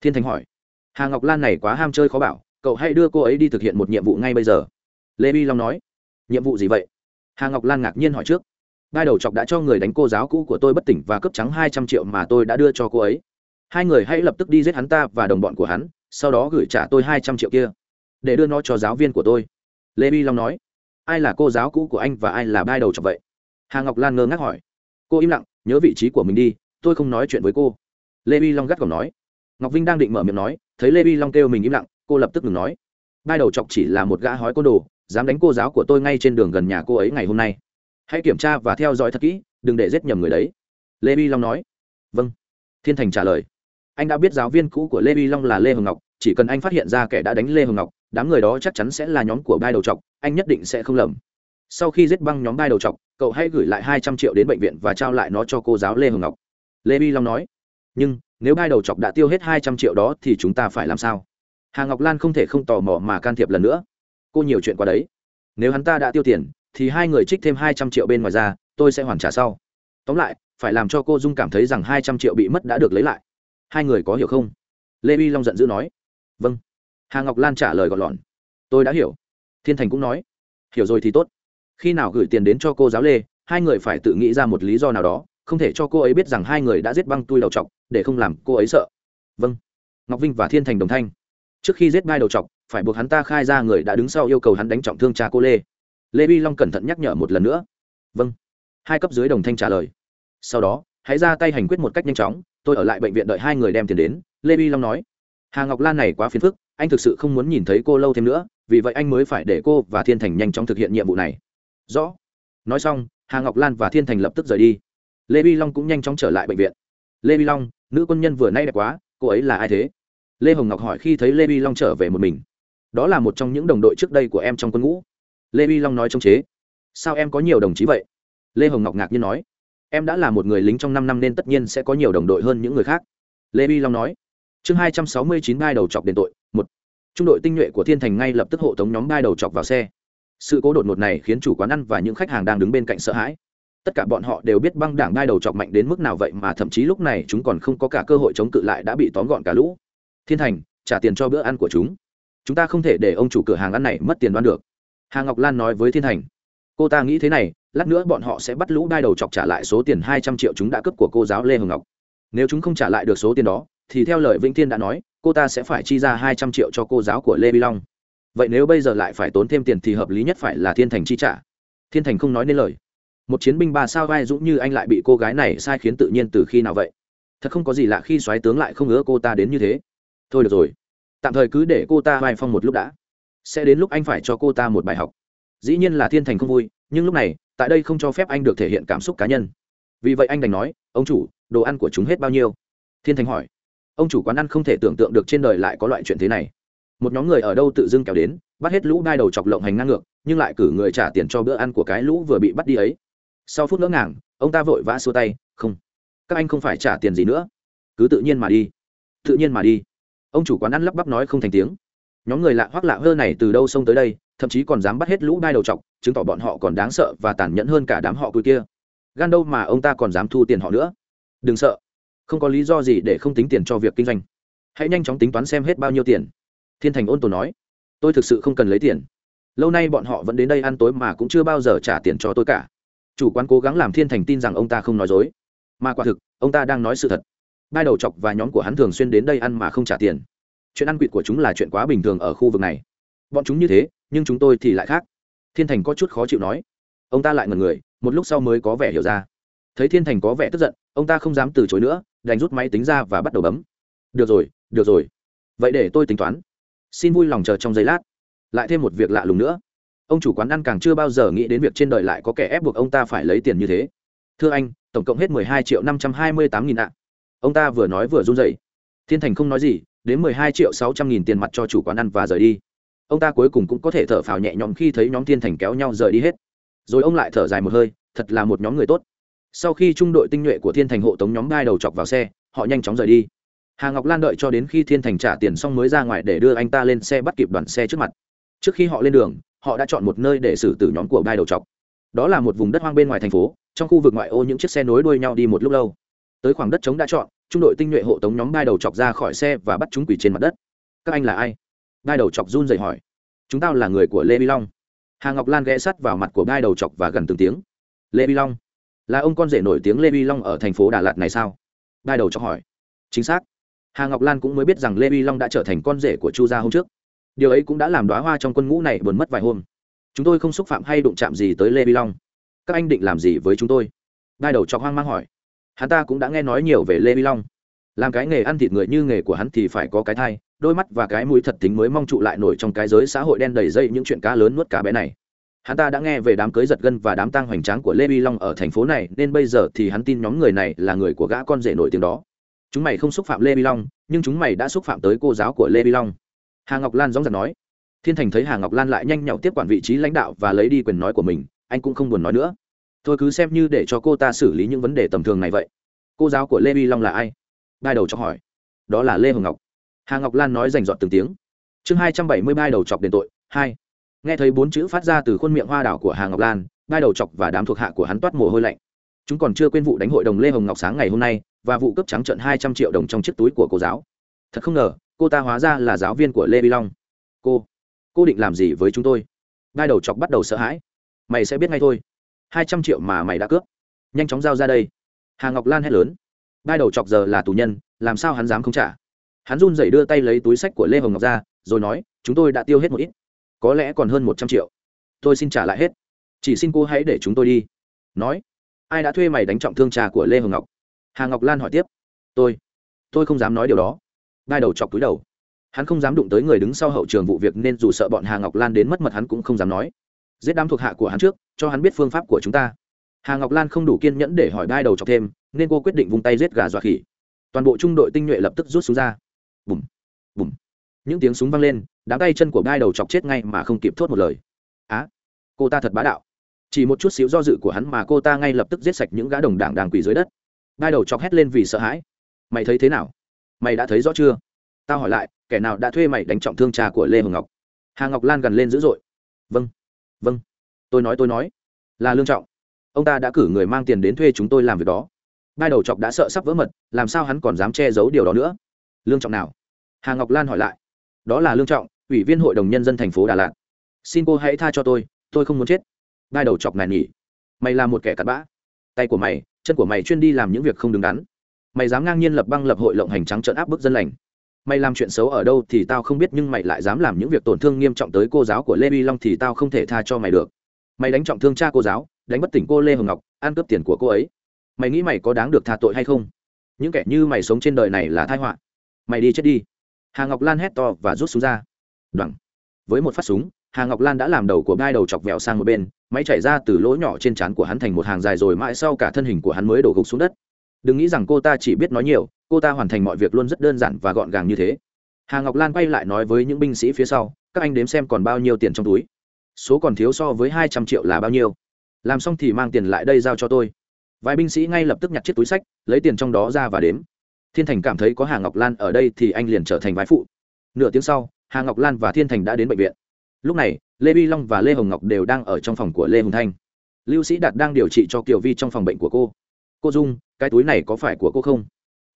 Thiên thành hỏi. Hà ngọc lan này quá ham chơi khó bảo, cậu hãy đưa cô ấy đi thực hiện một nhiệm vụ ngay bây giờ. Lê vi long nói, nhiệm vụ gì vậy? Hà ngọc lan ngạc nhiên hỏi trước. Gai đầu chọc đã cho người đánh cô giáo cũ của tôi bất tỉnh và cấp trắng hai trăm triệu mà tôi đã đưa cho cô ấy. Hai người hãy lập tức đi giết hắn ta và đồng bọn của hắn, sau đó gửi trả tôi hai trăm triệu kia, để đưa nó cho giáo viên của tôi lê vi long nói, ai là cô giáo cũ của anh và ai là bai đầu chọc vậy? Hà ngọc lan ngơ ngác hỏi, cô im lặng, nhớ vị trí của mình đi, tôi không nói chuyện với cô. Lê vi long gắt còn nói. Ngọc vinh đang định mở miệng nói, thấy lê vi long kêu mình im lặng, cô lập tức ngừng nói, bai đầu chọc chỉ là một gã hói côn đồ, dám đánh cô giáo của tôi ngay trên đường gần nhà cô ấy ngày hôm nay. Hãy kiểm tra và theo dõi thật kỹ, đừng để giết nhầm người đấy. Lê vi long nói. Vâng. Thiên thành trả lời. Anh đã biết giáo viên cũ của lê vi long là lê hồng ngọc, chỉ cần anh phát hiện ra kẻ đã đánh lê hồng ngọc đám người đó chắc chắn sẽ là nhóm của bai đầu chọc anh nhất định sẽ không lầm. Sau khi giết băng nhóm bai đầu chọc cậu hãy gửi lại hai trăm triệu đến bệnh viện và trao lại nó cho cô giáo lê hồng ngọc. Lê bi long nói, nhưng, nếu bai đầu chọc đã tiêu hết hai trăm triệu đó thì chúng ta phải làm sao? Hà ngọc lan không thể không tò mò mà can thiệp lần nữa. Cô nhiều chuyện qua đấy. Nếu hắn ta đã tiêu tiền, thì hai người trích thêm hai trăm triệu bên ngoài ra, tôi sẽ hoàn trả sau. Tóm lại, phải làm cho cô dung cảm thấy rằng hai trăm triệu bị mất đã được lấy lại. Hai người có hiểu không? Lê bi long giận dữ nói vâng hà ngọc lan trả lời gọn lọn. Tôi đã hiểu. Thiên thành cũng nói. Hiểu rồi thì tốt. Khi nào gửi tiền đến cho cô giáo lê, hai người phải tự nghĩ ra một lý do nào đó, không thể cho cô ấy biết rằng hai người đã giết băng tui đầu t để không làm cô ấy sợ. Vâng. Ngọc vinh và thiên thành đồng thanh. Trước khi giết gai đầu t phải buộc hắn ta khai ra người đã đứng sau yêu cầu hắn đánh trọng thương cha cô lê. Lê vi long cẩn thận nhắc nhở một lần nữa. Vâng. Hai cấp dưới đồng thanh trả lời. Sau đó, hãy ra tay hành quyết một cách nhanh chóng, tôi ở lại bệnh viện đợi hai người đem tiền đến, lê vi long nói. Hà ngọc lan này quá phiền phức anh thực sự không muốn nhìn thấy cô lâu thêm nữa, vì vậy anh mới phải để cô và thiên thành nhanh chóng thực hiện nhiệm vụ này. Rõ. Nói xong, hà ngọc lan và thiên thành lập tức rời đi. Lê vi long cũng nhanh chóng trở lại bệnh viện. Lê vi long, nữ quân nhân vừa nay đẹp quá, cô ấy là ai thế? Lê hồng ngọc hỏi khi thấy lê vi long trở về một mình. Đó là một trong những đồng đội trước đây của em trong quân ngũ. Lê vi long nói trong chế. Sao em có nhiều đồng chí vậy? Lê hồng ngọc ngạc nhiên nói. Em đã là một người lính trong năm năm nên tất nhiên sẽ có nhiều đồng đội hơn những người khác. Lê vi long nói chương hai trăm sáu mươi chín gai đầu chọc đền tội, một. Trung đội tinh nhuệ của thiên thành ngay lập tức hộ tống nhóm gai đầu chọc vào xe. Sự cố đột ngột này khiến chủ quán ăn và những khách hàng đang đứng bên cạnh sợ hãi. Tất cả bọn họ đều biết băng đảng gai đầu chọc mạnh đến mức nào vậy mà thậm chí lúc này chúng còn không có cả cơ hội chống cự lại đã bị tóm gọn cả lũ. Thiên thành, trả tiền cho bữa ăn của chúng. Chúng ta không thể để ông chủ cửa hàng ăn này mất tiền đoan được. Hà ngọc lan nói với thiên thành. Cô ta nghĩ thế này, lát nữa bọn họ sẽ bắt lũ đai đầu chọc trả lại số tiền hai trăm triệu chúng đã cướp của cô giáo lê hồng ngọc. Nếu chúng không trả lại được số tiền đó thì theo lời vĩnh thiên đã nói, cô ta sẽ phải chi ra hai trăm triệu cho cô giáo của lê vi long. Vậy nếu bây giờ lại phải tốn thêm tiền thì hợp lý nhất phải là thiên thành chi trả. Thiên thành không nói nên lời. Một chiến binh ba sao vai dũng như anh lại bị cô gái này sai khiến tự nhiên từ khi nào vậy? Thật không có gì lạ khi soái tướng lại không ngứa cô ta đến như thế. Thôi được rồi. Tạm thời cứ để cô ta vai phong một lúc đã. Sẽ đến lúc anh phải cho cô ta một bài học. Dĩ nhiên là thiên thành không vui, nhưng lúc này, tại đây không cho phép anh được thể hiện cảm xúc cá nhân. Vì vậy anh đành nói, ông chủ, đồ ăn của chúng hết bao nhiêu? Thiên thành hỏi ông chủ quán ăn không thể tưởng tượng được trên đời lại có loại chuyện thế này. Một nhóm người ở đâu tự dưng kéo đến bắt hết lũ đai đầu chọc lộng hành ngang ngược nhưng lại cử người trả tiền cho bữa ăn của cái lũ vừa bị bắt đi ấy. Sau phút ngỡ ngàng ông ta vội vã xua tay không các anh không phải trả tiền gì nữa. Cứ tự nhiên mà đi tự nhiên mà đi. Ông chủ quán ăn lắp bắp nói không thành tiếng. Nhóm người lạ hoắc lạ hơ này từ đâu xông tới đây thậm chí còn dám bắt hết lũ đai đầu chọc, chứng tỏ bọn họ còn đáng sợ và tàn nhẫn hơn cả đám họ cười kia. Gan đâu mà ông ta còn dám thu tiền họ nữa. Đừng sợ không có lý do gì để không tính tiền cho việc kinh doanh. Hãy nhanh chóng tính toán xem hết bao nhiêu tiền. Thiên thành ôn tồn nói. Tôi thực sự không cần lấy tiền. Lâu nay bọn họ vẫn đến đây ăn tối mà cũng chưa bao giờ trả tiền cho tôi cả. Chủ quán cố gắng làm thiên thành tin rằng ông ta không nói dối. Mà quả thực, ông ta đang nói sự thật. Bai đầu chọc và nhóm của hắn thường xuyên đến đây ăn mà không trả tiền. Chuyện ăn quỵt của chúng là chuyện quá bình thường ở khu vực này. Bọn chúng như thế, nhưng chúng tôi thì lại khác. Thiên thành có chút khó chịu nói. Ông ta lại ngần người, một lúc sau mới có vẻ hiểu ra. Thấy thiên thành có vẻ tức giận, ông ta không dám từ chối nữa đành rút máy tính ra và bắt đầu bấm. Được rồi được rồi. Vậy để tôi tính toán. Xin vui lòng chờ trong giây lát. Lại thêm một việc lạ lùng nữa. Ông chủ quán ăn càng chưa bao giờ nghĩ đến việc trên đời lại có kẻ ép buộc ông ta phải lấy tiền như thế. Thưa anh, tổng cộng hết mười hai triệu năm trăm hai mươi tám nghìn ạ. Ông ta vừa nói vừa run dậy thiên thành không nói gì, đến mười hai triệu sáu trăm nghìn tiền mặt cho chủ quán ăn và rời đi. Ông ta cuối cùng cũng có thể thở phào nhẹ nhõm khi thấy nhóm thiên thành kéo nhau rời đi hết. Rồi ông lại thở dài một hơi, thật là một nhóm người tốt sau khi trung đội tinh nhuệ của thiên thành hộ tống nhóm gai đầu chọc vào xe, họ nhanh chóng rời đi. Hà ngọc lan đợi cho đến khi thiên thành trả tiền xong mới ra ngoài để đưa anh ta lên xe bắt kịp đoàn xe trước mặt. Trước khi họ lên đường, họ đã chọn một nơi để xử tử nhóm của gai đầu chọc. Đó là một vùng đất hoang bên ngoài thành phố, trong khu vực ngoại ô những chiếc xe nối đuôi nhau đi một lúc lâu. Tới khoảng đất trống đã chọn, trung đội tinh nhuệ hộ tống nhóm gai đầu chọc ra khỏi xe và bắt chúng quỷ trên mặt đất. Các anh là ai? Gai đầu chọc run dậy hỏi. Chúng tao là người của lê vi long. Hà ngọc lan ghé sắt vào mặt của gai đầu chọc và gần từng tiếng. Lê vi long là ông con rể nổi tiếng lê vi long ở thành phố đà lạt này sao? Gai đầu cho hỏi. Chính xác. Hà ngọc lan cũng mới biết rằng lê vi long đã trở thành con rể của chu gia hôm trước. Điều ấy cũng đã làm đoá hoa trong quân ngũ này buồn mất vài hôm. Chúng tôi không xúc phạm hay đụng chạm gì tới lê vi long. Các anh định làm gì với chúng tôi? Gai đầu cho hoang mang hỏi. Hắn ta cũng đã nghe nói nhiều về lê vi long. Làm cái nghề ăn thịt người như nghề của hắn thì phải có cái thai, đôi mắt và cái mũi thật tính mới mong trụ lại nổi trong cái giới xã hội đen đầy dây những chuyện cá lớn nuốt cá bé này hắn ta đã nghe về đám cưới giật gân và đám tang hoành tráng của lê vi long ở thành phố này, nên bây giờ thì hắn tin nhóm người này là người của gã con rể nổi tiếng đó. Chúng mày không xúc phạm lê vi long, nhưng chúng mày đã xúc phạm tới cô giáo của lê vi long. Hà ngọc lan dóng giật nói. Thiên thành thấy hà ngọc lan lại nhanh nhậu tiếp quản vị trí lãnh đạo và lấy đi quyền nói của mình, anh cũng không buồn nói nữa. Tôi cứ xem như để cho cô ta xử lý những vấn đề tầm thường này vậy. Cô giáo của lê vi long là ai? Đai đầu cho hỏi. Đó là lê hồng ngọc. Hà ngọc lan nói rành dọn từng tiếng. Chương hai trăm bảy mươi ba đầu chọc đền tội, hai nghe thấy bốn chữ phát ra từ khuôn miệng hoa đảo của hà ngọc lan ba đầu chọc và đám thuộc hạ của hắn toát mồ hôi lạnh. Chúng còn chưa quên vụ đánh hội đồng lê hồng ngọc sáng ngày hôm nay, và vụ cướp trắng trận hai trăm triệu đồng trong chiếc túi của cô giáo. Thật không ngờ, cô ta hóa ra là giáo viên của lê vi long. Cô cô định làm gì với chúng tôi? Ba đầu chọc bắt đầu sợ hãi. Mày sẽ biết ngay thôi. Hai trăm triệu mà mày đã cướp. Nhanh chóng giao ra đây. Hà ngọc lan hét lớn. Ba đầu chọc giờ là tù nhân, làm sao hắn dám không trả? Hắn run rẩy đưa tay lấy túi sách của lê hồng ngọc ra, rồi nói, chúng tôi đã tiêu hết một ít có lẽ còn hơn một trăm triệu. Tôi xin trả lại hết. Chỉ xin cô hãy để chúng tôi đi. Nói, ai đã thuê mày đánh trọng thương trà của lê hồng ngọc? Hà ngọc lan hỏi tiếp. Tôi tôi không dám nói điều đó. Gai đầu chọc túi đầu. Hắn không dám đụng tới người đứng sau hậu trường vụ việc nên dù sợ bọn hà ngọc lan đến mất mật hắn cũng không dám nói. Giết đám thuộc hạ của hắn trước, cho hắn biết phương pháp của chúng ta. Hà ngọc lan không đủ kiên nhẫn để hỏi gai đầu chọc thêm, nên cô quyết định vung tay giết gà dọa khỉ. Toàn bộ trung đội tinh nhuệ lập tức rút xuống ra. Bùm bùm. Những tiếng súng vang lên đám tay chân của gai đầu chọc chết ngay mà không kịp thốt một lời. Á, cô ta thật bá đạo. Chỉ một chút xíu do dự của hắn mà cô ta ngay lập tức giết sạch những gã đồng đảng đàng quỳ dưới đất. Gai đầu chọc hét lên vì sợ hãi. Mày thấy thế nào? Mày đã thấy rõ chưa? Tao hỏi lại, kẻ nào đã thuê mày đánh trọng thương trà của lê hồng ngọc? Hà ngọc lan gần lên dữ dội. Vâng vâng. Tôi nói tôi nói. Là lương trọng. Ông ta đã cử người mang tiền đến thuê chúng tôi làm việc đó. Gai đầu chọc đã sợ sắp vỡ mật, làm sao hắn còn dám che giấu điều đó nữa? Lương trọng nào? Hà ngọc lan hỏi lại. Đó là lương trọng ủy viên hội đồng nhân dân thành phố đà lạt. Xin cô hãy tha cho tôi tôi không muốn chết. Gai đầu chọc này nhỉ mày là một kẻ cặn bã. Tay của mày, chân của mày chuyên đi làm những việc không đứng đắn. Mày dám ngang nhiên lập băng lập hội lộng hành trắng trợn áp bức dân lành. Mày làm chuyện xấu ở đâu thì tao không biết nhưng mày lại dám làm những việc tổn thương nghiêm trọng tới cô giáo của lê vi long thì tao không thể tha cho mày được. Mày đánh trọng thương cha cô giáo, đánh bất tỉnh cô lê hồng ngọc, ăn cướp tiền của cô ấy. Mày nghĩ mày có đáng được tha tội hay không? Những kẻ như mày sống trên đời này là thai họa. Mày đi chết đi. Hà ngọc lan hét to và rút súng ra đoẳng với một phát súng, hà ngọc lan đã làm đầu của gai đầu chọc vẹo sang một bên, máy chảy ra từ lỗ nhỏ trên trán của hắn thành một hàng dài rồi mãi sau cả thân hình của hắn mới đổ gục xuống đất. Đừng nghĩ rằng cô ta chỉ biết nói nhiều, cô ta hoàn thành mọi việc luôn rất đơn giản và gọn gàng như thế. Hà ngọc lan quay lại nói với những binh sĩ phía sau, các anh đếm xem còn bao nhiêu tiền trong túi? Số còn thiếu so với hai trăm triệu là bao nhiêu? Làm xong thì mang tiền lại đây giao cho tôi. Vài binh sĩ ngay lập tức nhặt chiếc túi sách, lấy tiền trong đó ra và đếm. Thiên thành cảm thấy có hà ngọc lan ở đây thì anh liền trở thành vái phụ. Nửa tiếng sau hà ngọc lan và thiên thành đã đến bệnh viện lúc này lê vi long và lê hồng ngọc đều đang ở trong phòng của lê hồng thanh lưu sĩ đạt đang điều trị cho kiều vi trong phòng bệnh của cô cô dung cái túi này có phải của cô không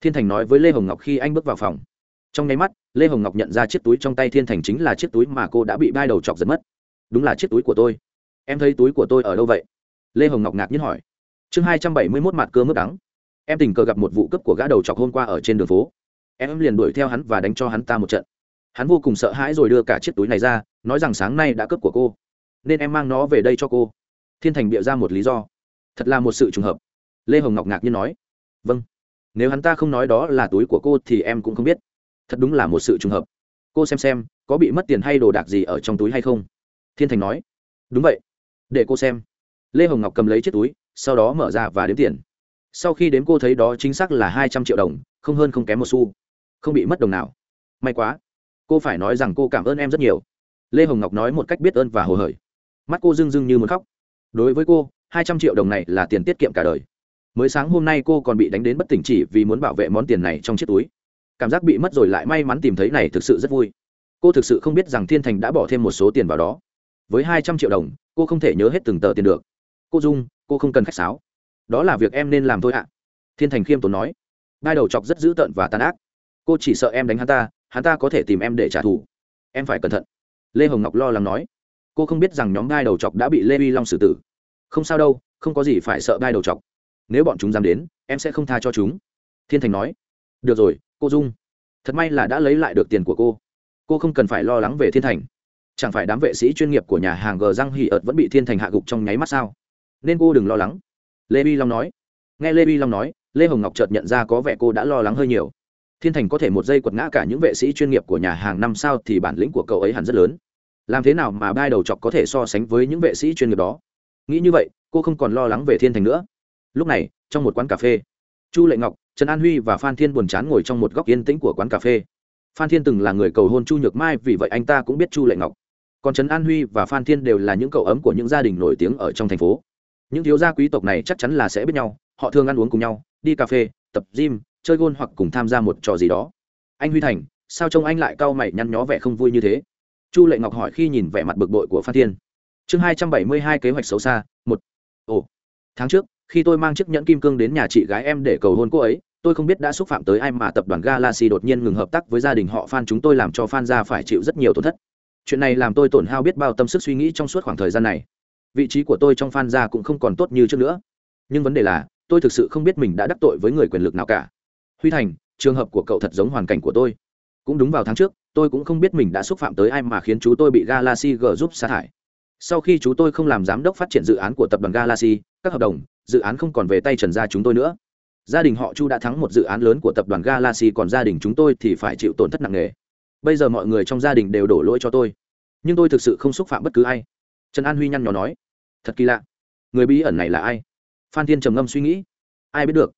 thiên thành nói với lê hồng ngọc khi anh bước vào phòng trong nháy mắt lê hồng ngọc nhận ra chiếc túi trong tay thiên thành chính là chiếc túi mà cô đã bị bai đầu chọc giật mất đúng là chiếc túi của tôi em thấy túi của tôi ở đâu vậy lê hồng ngọc ngạc nhiên hỏi chương hai trăm bảy mươi mốt mặt cơ mức đắng em tình cờ gặp một vụ cướp của gã đầu chọc hôm qua ở trên đường phố em liền đuổi theo hắn và đánh cho hắn ta một trận hắn vô cùng sợ hãi rồi đưa cả chiếc túi này ra, nói rằng sáng nay đã cướp của cô, nên em mang nó về đây cho cô. Thiên thành bịa ra một lý do. Thật là một sự trùng hợp. Lê hồng ngọc ngạc nhiên nói. Vâng. Nếu hắn ta không nói đó là túi của cô thì em cũng không biết. Thật đúng là một sự trùng hợp. Cô xem xem, có bị mất tiền hay đồ đạc gì ở trong túi hay không? Thiên thành nói. Đúng vậy. Để cô xem. Lê hồng ngọc cầm lấy chiếc túi, sau đó mở ra và đếm tiền. Sau khi đếm cô thấy đó chính xác là hai trăm triệu đồng, không hơn không kém một xu. Không bị mất đồng nào. May quá cô phải nói rằng cô cảm ơn em rất nhiều. Lê hồng ngọc nói một cách biết ơn và hồ hởi. Mắt cô rưng rưng như muốn khóc. Đối với cô, hai trăm triệu đồng này là tiền tiết kiệm cả đời. Mới sáng hôm nay cô còn bị đánh đến bất tỉnh chỉ vì muốn bảo vệ món tiền này trong chiếc túi. Cảm giác bị mất rồi lại may mắn tìm thấy này thực sự rất vui. Cô thực sự không biết rằng thiên thành đã bỏ thêm một số tiền vào đó. Với hai trăm triệu đồng, cô không thể nhớ hết từng tờ tiền được. Cô dung, cô không cần khách sáo. Đó là việc em nên làm thôi ạ. Thiên thành khiêm tốn nói. Đai đầu chọc rất dữ tợn và tàn ác. Cô chỉ sợ em đánh hắn ta hắn ta có thể tìm em để trả thù. Em phải cẩn thận. Lê hồng ngọc lo lắng nói. Cô không biết rằng nhóm gai đầu chọc đã bị lê uy long xử tử. Không sao đâu, không có gì phải sợ gai đầu chọc. Nếu bọn chúng dám đến, em sẽ không tha cho chúng. Thiên thành nói. Được rồi, cô dung. Thật may là đã lấy lại được tiền của cô. Cô không cần phải lo lắng về thiên thành. Chẳng phải đám vệ sĩ chuyên nghiệp của nhà hàng g răng hỉ ợt vẫn bị thiên thành hạ gục trong nháy mắt sao? Nên cô đừng lo lắng. Lê vi long nói. Nghe lê vi long nói, lê hồng ngọc chợt nhận ra có vẻ cô đã lo lắng hơi nhiều thiên thành có thể một giây quật ngã cả những vệ sĩ chuyên nghiệp của nhà hàng năm sao thì bản lĩnh của cậu ấy hẳn rất lớn. Làm thế nào mà bai đầu chọc có thể so sánh với những vệ sĩ chuyên nghiệp đó? Nghĩ như vậy, cô không còn lo lắng về thiên thành nữa. Lúc này, trong một quán cà phê, chu lệ ngọc, trần an huy và phan thiên buồn chán ngồi trong một góc yên tĩnh của quán cà phê. Phan thiên từng là người cầu hôn chu nhược mai, vì vậy anh ta cũng biết chu lệ ngọc. Còn trần an huy và phan thiên đều là những cậu ấm của những gia đình nổi tiếng ở trong thành phố. Những thiếu gia quý tộc này chắc chắn là sẽ biết nhau, họ thường ăn uống cùng nhau, đi cà phê, tập gym chơi gôn hoặc cùng tham gia một trò gì đó. Anh huy thành, sao trông anh lại cau mày nhăn nhó vẻ không vui như thế? Chu lệ ngọc hỏi khi nhìn vẻ mặt bực bội của phan thiên. Chương hai trăm bảy mươi hai kế hoạch xấu xa, một. Ồ, tháng trước, khi tôi mang chiếc nhẫn kim cương đến nhà chị gái em để cầu hôn cô ấy, tôi không biết đã xúc phạm tới ai mà tập đoàn galaxy đột nhiên ngừng hợp tác với gia đình họ phan chúng tôi làm cho phan gia phải chịu rất nhiều tổn thất. Chuyện này làm tôi tổn hao biết bao tâm sức suy nghĩ trong suốt khoảng thời gian này. Vị trí của tôi trong phan gia cũng không còn tốt như trước nữa. Nhưng vấn đề là, tôi thực sự không biết mình đã đắc tội với người quyền lực nào cả huy thành, trường hợp của cậu thật giống hoàn cảnh của tôi. Cũng đúng vào tháng trước, tôi cũng không biết mình đã xúc phạm tới ai mà khiến chú tôi bị galaxy g giúp sa thải. Sau khi chú tôi không làm giám đốc phát triển dự án của tập đoàn galaxy, các hợp đồng, dự án không còn về tay trần gia chúng tôi nữa. Gia đình họ chu đã thắng một dự án lớn của tập đoàn galaxy, còn gia đình chúng tôi thì phải chịu tổn thất nặng nề. Bây giờ mọi người trong gia đình đều đổ lỗi cho tôi. Nhưng tôi thực sự không xúc phạm bất cứ ai. Trần an huy nhăn nhó nói, thật kỳ lạ. Người bí ẩn này là ai? Phan thiên trầm ngâm suy nghĩ. Ai biết được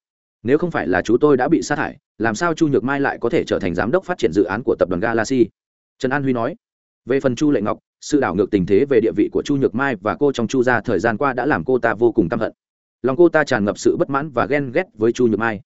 nếu không phải là chú tôi đã bị sát hại làm sao chu nhược mai lại có thể trở thành giám đốc phát triển dự án của tập đoàn galaxy? Trần an huy nói. Về phần chu lệ ngọc, sự đảo ngược tình thế về địa vị của chu nhược mai và cô trong chu gia thời gian qua đã làm cô ta vô cùng căm hận. Lòng cô ta tràn ngập sự bất mãn và ghen ghét với chu nhược mai.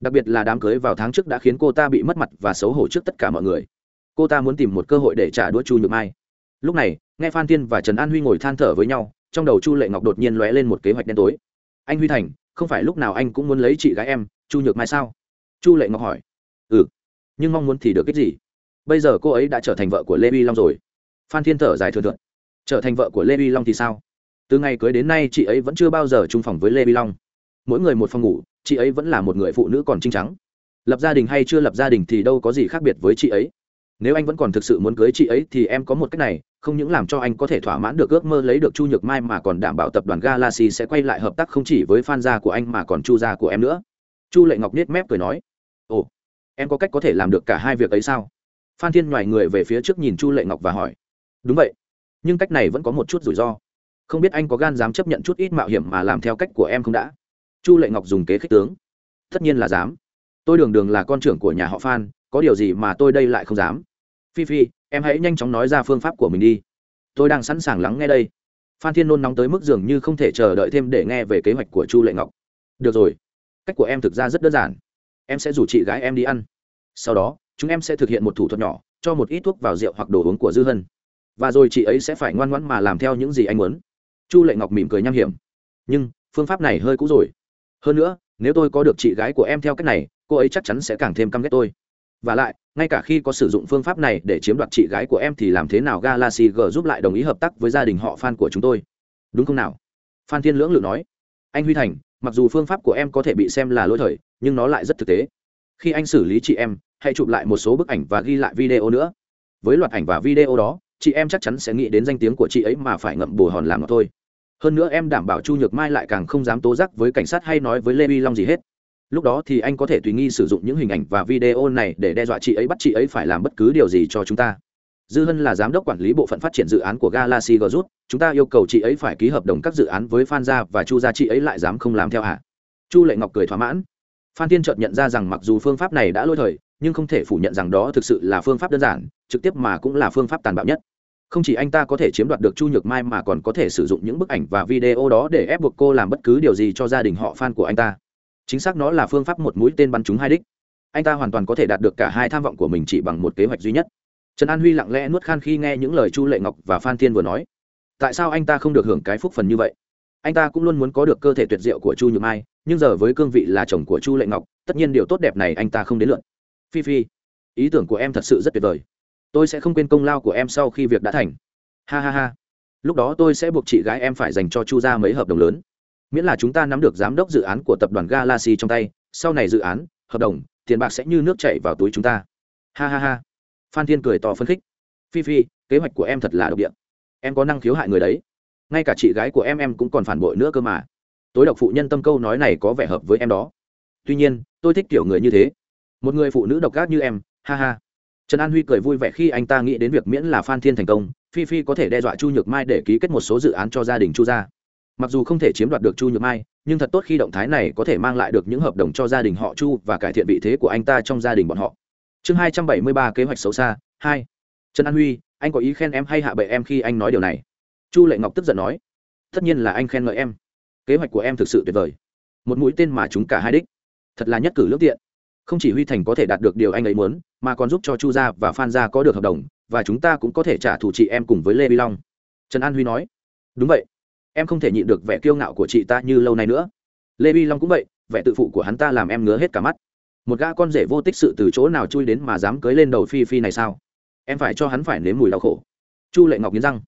Đặc biệt là đám cưới vào tháng trước đã khiến cô ta bị mất mặt và xấu hổ trước tất cả mọi người. Cô ta muốn tìm một cơ hội để trả đũa chu nhược mai. Lúc này, nghe phan tiên và trần an huy ngồi than thở với nhau, trong đầu chu lệ ngọc đột nhiên lóe lên một kế hoạch đen tối. Anh huy thành không phải lúc nào anh cũng muốn lấy chị gái em, chu nhược mai sao? Chu lệ ngọc hỏi. Ừ nhưng mong muốn thì được cái gì? Bây giờ cô ấy đã trở thành vợ của lê vi long rồi. Phan thiên thở dài thừa thượng trở thành vợ của lê vi long thì sao? Từ ngày cưới đến nay, chị ấy vẫn chưa bao giờ chung phòng với lê vi long. Mỗi người một phòng ngủ, chị ấy vẫn là một người phụ nữ còn trinh trắng lập gia đình hay chưa lập gia đình thì đâu có gì khác biệt với chị ấy nếu anh vẫn còn thực sự muốn cưới chị ấy thì em có một cách này, không những làm cho anh có thể thỏa mãn được ước mơ lấy được chu nhược mai mà còn đảm bảo tập đoàn galaxy sẽ quay lại hợp tác không chỉ với fan gia của anh mà còn chu gia của em nữa. Chu lệ ngọc nết mép cười nói, ồ, em có cách có thể làm được cả hai việc ấy sao? Phan thiên ngoài người về phía trước nhìn chu lệ ngọc và hỏi, đúng vậy, nhưng cách này vẫn có một chút rủi ro. Không biết anh có gan dám chấp nhận chút ít mạo hiểm mà làm theo cách của em không đã? Chu lệ ngọc dùng kế khích tướng, tất nhiên là dám. Tôi đường đường là con trưởng của nhà họ phan có điều gì mà tôi đây lại không dám? Phi phi, em hãy nhanh chóng nói ra phương pháp của mình đi. Tôi đang sẵn sàng lắng nghe đây. Phan thiên nôn nóng tới mức dường như không thể chờ đợi thêm để nghe về kế hoạch của chu lệ ngọc. Được rồi. Cách của em thực ra rất đơn giản. Em sẽ rủ chị gái em đi ăn. Sau đó, chúng em sẽ thực hiện một thủ thuật nhỏ, cho một ít thuốc vào rượu hoặc đồ uống của dư hân. Và rồi chị ấy sẽ phải ngoan ngoãn mà làm theo những gì anh muốn. Chu lệ ngọc mỉm cười nham hiểm. Nhưng, phương pháp này hơi cũ rồi. Hơn nữa, nếu tôi có được chị gái của em theo cách này, cô ấy chắc chắn sẽ càng thêm căm ghét tôi và lại, ngay cả khi có sử dụng phương pháp này để chiếm đoạt chị gái của em thì làm thế nào galaxy g giúp lại đồng ý hợp tác với gia đình họ fan của chúng tôi? Đúng không nào? Phan thiên lưỡng lự nói. Anh huy thành, mặc dù phương pháp của em có thể bị xem là lỗi thời, nhưng nó lại rất thực tế. Khi anh xử lý chị em, hãy chụp lại một số bức ảnh và ghi lại video nữa. Với loạt ảnh và video đó, chị em chắc chắn sẽ nghĩ đến danh tiếng của chị ấy mà phải ngậm bù hòn làm nó thôi. Hơn nữa em đảm bảo chu nhược mai lại càng không dám tố giác với cảnh sát hay nói với lê vi long gì hết lúc đó thì anh có thể tùy nghi sử dụng những hình ảnh và video này để đe dọa chị ấy bắt chị ấy phải làm bất cứ điều gì cho chúng ta. Dư hân là giám đốc quản lý bộ phận phát triển dự án của galaxy group chúng ta yêu cầu chị ấy phải ký hợp đồng các dự án với phan gia và chu gia. Chị ấy lại dám không làm theo hả chu lệ ngọc cười thỏa mãn. Phan tiên chợt nhận ra rằng mặc dù phương pháp này đã lôi thời, nhưng không thể phủ nhận rằng đó thực sự là phương pháp đơn giản, trực tiếp mà cũng là phương pháp tàn bạo nhất. Không chỉ anh ta có thể chiếm đoạt được chu nhược mai mà còn có thể sử dụng những bức ảnh và video đó để ép buộc cô làm bất cứ điều gì cho gia đình họ Phan của anh ta chính xác nó là phương pháp một mũi tên bắn trúng hai đích. Anh ta hoàn toàn có thể đạt được cả hai tham vọng của mình chỉ bằng một kế hoạch duy nhất. Trần an huy lặng lẽ nuốt khan khi nghe những lời chu lệ ngọc và phan thiên vừa nói. Tại sao anh ta không được hưởng cái phúc phần như vậy? Anh ta cũng luôn muốn có được cơ thể tuyệt diệu của chu nhược mai, nhưng giờ với cương vị là chồng của chu lệ ngọc, tất nhiên điều tốt đẹp này anh ta không đến lượn phi phi, ý tưởng của em thật sự rất tuyệt vời. Tôi sẽ không quên công lao của em sau khi việc đã thành. Ha ha ha. Lúc đó tôi sẽ buộc chị gái em phải dành cho chu ra mấy hợp đồng lớn miễn là chúng ta nắm được giám đốc dự án của tập đoàn galaxy trong tay, sau này dự án, hợp đồng, tiền bạc sẽ như nước chảy vào túi chúng ta. Ha ha ha. Phan thiên cười to phấn khích. Phi phi, kế hoạch của em thật là độc địa. Em có năng khiếu hại người đấy. Ngay cả chị gái của em em cũng còn phản bội nữa cơ mà. Tối độc phụ nhân tâm câu nói này có vẻ hợp với em đó. Tuy nhiên, tôi thích kiểu người như thế. Một người phụ nữ độc ác như em, ha ha. Trần an huy cười vui vẻ khi anh ta nghĩ đến việc miễn là phan thiên thành công. Phi phi có thể đe dọa chu nhược mai để ký kết một số dự án cho gia đình chu gia mặc dù không thể chiếm đoạt được chu nhược mai, nhưng thật tốt khi động thái này có thể mang lại được những hợp đồng cho gia đình họ chu và cải thiện vị thế của anh ta trong gia đình bọn họ. Chương hai trăm bảy mươi ba kế hoạch xấu xa, hai. Trần an huy, anh có ý khen em hay hạ bệ em khi anh nói điều này? Chu lệ ngọc tức giận nói. Tất nhiên là anh khen ngợi em. Kế hoạch của em thực sự tuyệt vời. Một mũi tên mà chúng cả hai đích. Thật là nhất cử lương tiện. Không chỉ huy thành có thể đạt được điều anh ấy muốn, mà còn giúp cho chu gia và phan gia có được hợp đồng, và chúng ta cũng có thể trả thù chị em cùng với lê vi long. Trần an huy nói. Đúng vậy em không thể nhịn được vẻ kiêu ngạo của chị ta như lâu nay nữa. Lê vi long cũng vậy, vẻ tự phụ của hắn ta làm em ngứa hết cả mắt. Một gã con rể vô tích sự từ chỗ nào chui đến mà dám cưới lên đầu phi phi này sao? Em phải cho hắn phải nếm mùi đau khổ. Chu lệ ngọc nghiến răng.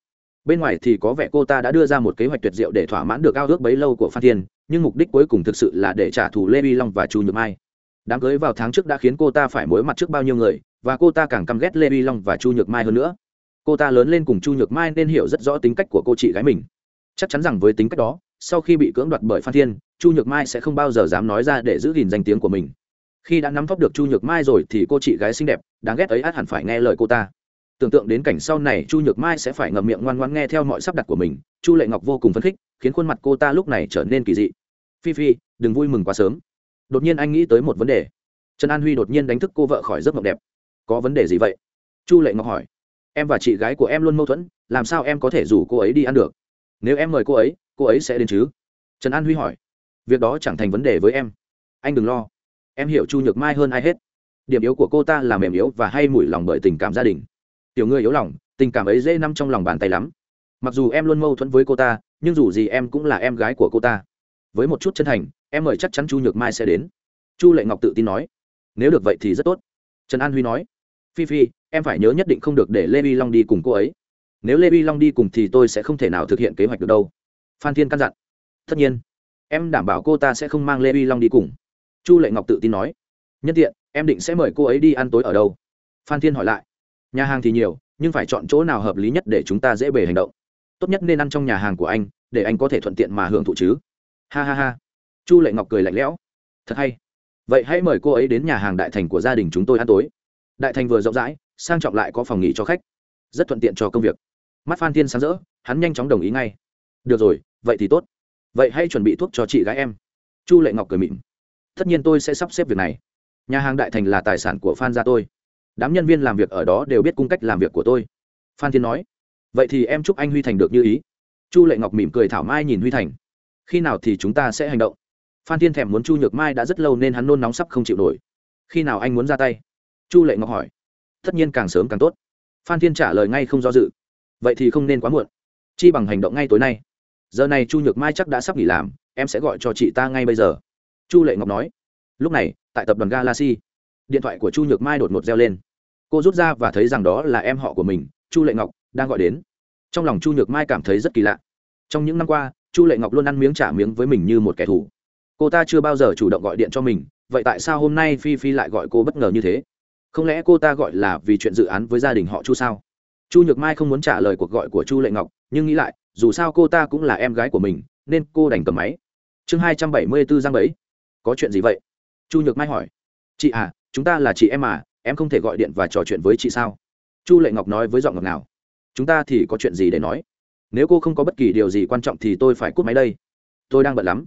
Bên ngoài thì có vẻ cô ta đã đưa ra một kế hoạch tuyệt diệu để thỏa mãn được ao ước bấy lâu của phan thiên, nhưng mục đích cuối cùng thực sự là để trả thù lê vi long và chu nhược mai. Đám cưới vào tháng trước đã khiến cô ta phải mối mặt trước bao nhiêu người, và cô ta càng căm ghét lê vi long và chu nhược mai hơn nữa. Cô ta lớn lên cùng chu nhược mai nên hiểu rất rõ tính cách của cô chị gái mình chắc chắn rằng với tính cách đó, sau khi bị cưỡng đoạt bởi phan thiên, chu nhược mai sẽ không bao giờ dám nói ra để giữ gìn danh tiếng của mình. Khi đã nắm thóp được chu nhược mai rồi thì cô chị gái xinh đẹp, đáng ghét ấy át hẳn phải nghe lời cô ta. Tưởng tượng đến cảnh sau này chu nhược mai sẽ phải ngậm miệng ngoan ngoan nghe theo mọi sắp đặt của mình, chu lệ ngọc vô cùng phấn khích, khiến khuôn mặt cô ta lúc này trở nên kỳ dị. Phi phi, đừng vui mừng quá sớm. Đột nhiên anh nghĩ tới một vấn đề. Trần an huy đột nhiên đánh thức cô vợ khỏi giấc mộng đẹp. Có vấn đề gì vậy? Chu lệ ngọc hỏi. Em và chị gái của em luôn mâu thuẫn, làm sao em có thể rủ cô ấy đi ăn được? Nếu em mời cô ấy cô ấy sẽ đến chứ? Trần an huy hỏi. Việc đó chẳng thành vấn đề với em. Anh đừng lo. Em hiểu chu nhược mai hơn ai hết. Điểm yếu của cô ta là mềm yếu và hay mủi lòng bởi tình cảm gia đình. Tiểu người yếu lòng, tình cảm ấy dễ nằm trong lòng bàn tay lắm. Mặc dù em luôn mâu thuẫn với cô ta, nhưng dù gì em cũng là em gái của cô ta. Với một chút chân thành, em mời chắc chắn chu nhược mai sẽ đến. Chu lệ ngọc tự tin nói. Nếu được vậy thì rất tốt. Trần an huy nói. Phi phi, em phải nhớ nhất định không được để lê vi long đi cùng cô ấy nếu lê vi long đi cùng thì tôi sẽ không thể nào thực hiện kế hoạch được đâu. Phan thiên căn dặn. Tất nhiên, em đảm bảo cô ta sẽ không mang lê vi long đi cùng. Chu lệ ngọc tự tin nói. Nhân tiện, em định sẽ mời cô ấy đi ăn tối ở đâu? Phan thiên hỏi lại. Nhà hàng thì nhiều, nhưng phải chọn chỗ nào hợp lý nhất để chúng ta dễ bề hành động. Tốt nhất nên ăn trong nhà hàng của anh, để anh có thể thuận tiện mà hưởng thụ chứ. Ha ha ha. Chu lệ ngọc cười lạnh lẽo. Thật hay. Vậy hãy mời cô ấy đến nhà hàng đại thành của gia đình chúng tôi ăn tối. Đại thành vừa rộng rãi, sang trọng lại có phòng nghỉ cho khách. Rất thuận tiện cho công việc mắt phan thiên sáng rỡ, hắn nhanh chóng đồng ý ngay. Được rồi, vậy thì tốt. Vậy hãy chuẩn bị thuốc cho chị gái em. Chu lệ ngọc cười mịn tất nhiên tôi sẽ sắp xếp việc này. Nhà hàng đại thành là tài sản của phan gia tôi. Đám nhân viên làm việc ở đó đều biết cung cách làm việc của tôi. Phan thiên nói. Vậy thì em chúc anh huy thành được như ý. Chu lệ ngọc mỉm cười thảo mai nhìn huy thành. Khi nào thì chúng ta sẽ hành động? Phan thiên thèm muốn chu nhược mai đã rất lâu nên hắn nôn nóng sắp không chịu nổi. Khi nào anh muốn ra tay? Chu lệ ngọc hỏi. Tất nhiên càng sớm càng tốt. Phan thiên trả lời ngay không do dự vậy thì không nên quá muộn. Chi bằng hành động ngay tối nay. Giờ này chu nhược mai chắc đã sắp nghỉ làm, em sẽ gọi cho chị ta ngay bây giờ. Chu lệ ngọc nói. Lúc này, tại tập đoàn galaxy, điện thoại của chu nhược mai đột ngột reo lên. Cô rút ra và thấy rằng đó là em họ của mình, chu lệ ngọc, đang gọi đến. Trong lòng chu nhược mai cảm thấy rất kỳ lạ. Trong những năm qua, chu lệ ngọc luôn ăn miếng trả miếng với mình như một kẻ thù. Cô ta chưa bao giờ chủ động gọi điện cho mình, vậy tại sao hôm nay phi phi lại gọi cô bất ngờ như thế? Không lẽ cô ta gọi là vì chuyện dự án với gia đình họ chu sao? Chu nhược mai không muốn trả lời cuộc gọi của chu lệ ngọc, nhưng nghĩ lại, dù sao cô ta cũng là em gái của mình, nên cô đành cầm máy. Chương hai trăm bảy mươi bốn giang bảy có chuyện gì vậy? Chu nhược mai hỏi. Chị à chúng ta là chị em à em không thể gọi điện và trò chuyện với chị sao? Chu lệ ngọc nói với giọng ngọc nào chúng ta thì có chuyện gì để nói? Nếu cô không có bất kỳ điều gì quan trọng thì tôi phải cút máy đây. Tôi đang bận lắm.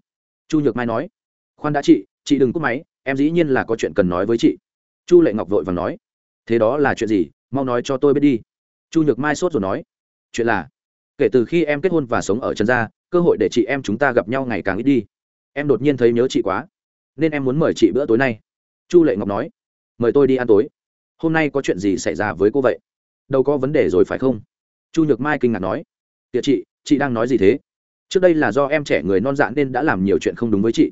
Chu nhược mai nói. Khoan đã chị chị đừng cút máy, em dĩ nhiên là có chuyện cần nói với chị. Chu lệ ngọc vội và nói. Thế đó là chuyện gì? Mau nói cho tôi biết đi chu nhược mai sốt rồi nói, chuyện là, kể từ khi em kết hôn và sống ở trần gia, cơ hội để chị em chúng ta gặp nhau ngày càng ít đi. Em đột nhiên thấy nhớ chị quá, nên em muốn mời chị bữa tối nay. Chu lệ ngọc nói, mời tôi đi ăn tối. Hôm nay có chuyện gì xảy ra với cô vậy? Đâu có vấn đề rồi phải không? Chu nhược mai kinh ngạc nói tiệc chị chị đang nói gì thế? Trước đây là do em trẻ người non dạ nên đã làm nhiều chuyện không đúng với chị.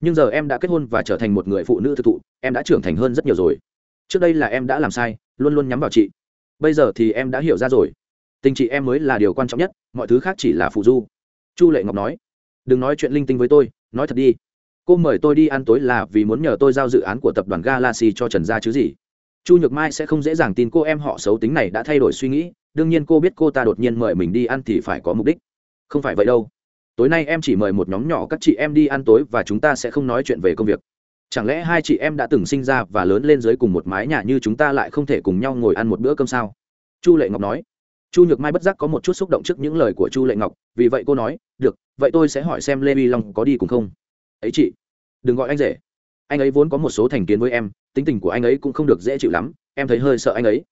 Nhưng giờ em đã kết hôn và trở thành một người phụ nữ thực thụ, em đã trưởng thành hơn rất nhiều rồi. Trước đây là em đã làm sai, luôn luôn nhắm vào chị bây giờ thì em đã hiểu ra rồi. Tình chị em mới là điều quan trọng nhất, mọi thứ khác chỉ là phụ du. Chu lệ ngọc nói, đừng nói chuyện linh tinh với tôi, nói thật đi. Cô mời tôi đi ăn tối là vì muốn nhờ tôi giao dự án của tập đoàn galaxy cho trần gia chứ gì. Chu nhược mai sẽ không dễ dàng tin cô em họ xấu tính này đã thay đổi suy nghĩ, đương nhiên cô biết cô ta đột nhiên mời mình đi ăn thì phải có mục đích. Không phải vậy đâu. Tối nay em chỉ mời một nhóm nhỏ các chị em đi ăn tối và chúng ta sẽ không nói chuyện về công việc chẳng lẽ hai chị em đã từng sinh ra và lớn lên dưới cùng một mái nhà như chúng ta lại không thể cùng nhau ngồi ăn một bữa cơm sao? Chu lệ ngọc nói. Chu nhược mai bất giác có một chút xúc động trước những lời của chu lệ ngọc, vì vậy cô nói, được, vậy tôi sẽ hỏi xem lê vi long có đi cùng không? Ấy chị, đừng gọi anh rể. Anh ấy vốn có một số thành kiến với em, tính tình của anh ấy cũng không được dễ chịu lắm, em thấy hơi sợ anh ấy.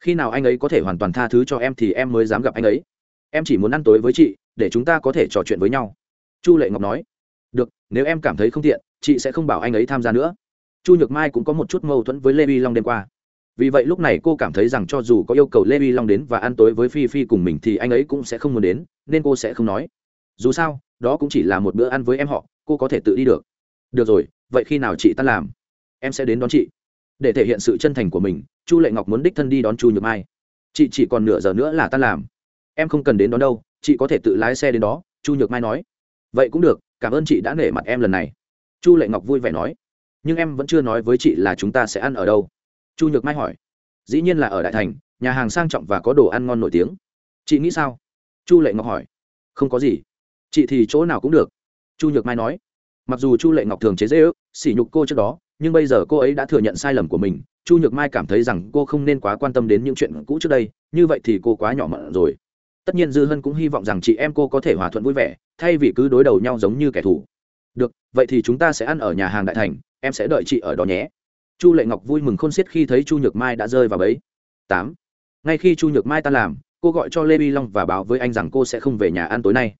Khi nào anh ấy có thể hoàn toàn tha thứ cho em thì em mới dám gặp anh ấy. Em chỉ muốn ăn tối với chị, để chúng ta có thể trò chuyện với nhau. Chu lệ ngọc nói. Được, nếu em cảm thấy không tiện chị sẽ không bảo anh ấy tham gia nữa. Chu nhược mai cũng có một chút mâu thuẫn với lê vi long đêm qua. Vì vậy lúc này cô cảm thấy rằng cho dù có yêu cầu lê vi long đến và ăn tối với phi phi cùng mình thì anh ấy cũng sẽ không muốn đến, nên cô sẽ không nói. Dù sao, đó cũng chỉ là một bữa ăn với em họ, cô có thể tự đi được. Được rồi, vậy khi nào chị tan làm? Em sẽ đến đón chị. Để thể hiện sự chân thành của mình, chu lệ ngọc muốn đích thân đi đón chu nhược mai. Chị chỉ còn nửa giờ nữa là tan làm. Em không cần đến đón đâu, chị có thể tự lái xe đến đó, chu nhược mai nói. Vậy cũng được, cảm ơn chị đã nể mặt em lần này chu lệ ngọc vui vẻ nói, nhưng em vẫn chưa nói với chị là chúng ta sẽ ăn ở đâu. Chu nhược mai hỏi, dĩ nhiên là ở đại thành, nhà hàng sang trọng và có đồ ăn ngon nổi tiếng. Chị nghĩ sao? Chu lệ ngọc hỏi, không có gì, chị thì chỗ nào cũng được. Chu nhược mai nói, mặc dù chu lệ ngọc thường chế dễ ước, sỉ nhục cô trước đó, nhưng bây giờ cô ấy đã thừa nhận sai lầm của mình. Chu nhược mai cảm thấy rằng cô không nên quá quan tâm đến những chuyện cũ trước đây, như vậy thì cô quá nhỏ mận rồi. Tất nhiên dư hân cũng hy vọng rằng chị em cô có thể hòa thuận vui vẻ, thay vì cứ đối đầu nhau giống như kẻ thù được, vậy thì chúng ta sẽ ăn ở nhà hàng đại thành, em sẽ đợi chị ở đó nhé. Chu lệ ngọc vui mừng khôn xiết khi thấy chu nhược mai đã rơi vào bẫy. Tám. Ngay khi chu nhược mai ta làm, cô gọi cho lê vi long và báo với anh rằng cô sẽ không về nhà ăn tối nay.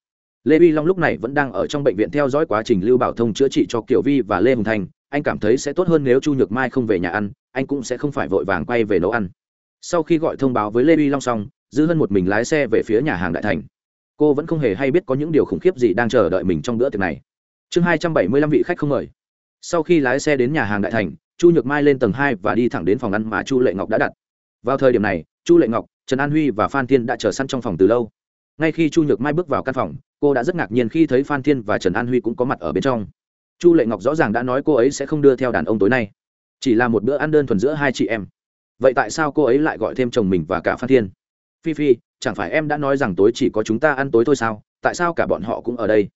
Lê vi long lúc này vẫn đang ở trong bệnh viện theo dõi quá trình lưu bảo thông chữa trị cho kiều vi và lê hùng thành. Anh cảm thấy sẽ tốt hơn nếu chu nhược mai không về nhà ăn, anh cũng sẽ không phải vội vàng quay về nấu ăn. Sau khi gọi thông báo với lê vi long xong dư hân một mình lái xe về phía nhà hàng đại thành. Cô vẫn không hề hay biết có những điều khủng khiếp gì đang chờ đợi mình trong bữa tiệc này chương hai trăm bảy mươi lăm vị khách không mời. Sau khi lái xe đến nhà hàng đại thành, chu nhược mai lên tầng hai và đi thẳng đến phòng ăn mà chu lệ ngọc đã đặt. Vào thời điểm này, chu lệ ngọc, trần an huy và phan thiên đã chờ săn trong phòng từ lâu. Ngay khi chu nhược mai bước vào căn phòng, cô đã rất ngạc nhiên khi thấy phan thiên và trần an huy cũng có mặt ở bên trong. Chu lệ ngọc rõ ràng đã nói cô ấy sẽ không đưa theo đàn ông tối nay, chỉ là một bữa ăn đơn thuần giữa hai chị em. Vậy tại sao cô ấy lại gọi thêm chồng mình và cả phan thiên? Phi phi, chẳng phải em đã nói rằng tối chỉ có chúng ta ăn tối thôi sao? Tại sao cả bọn họ cũng ở đây?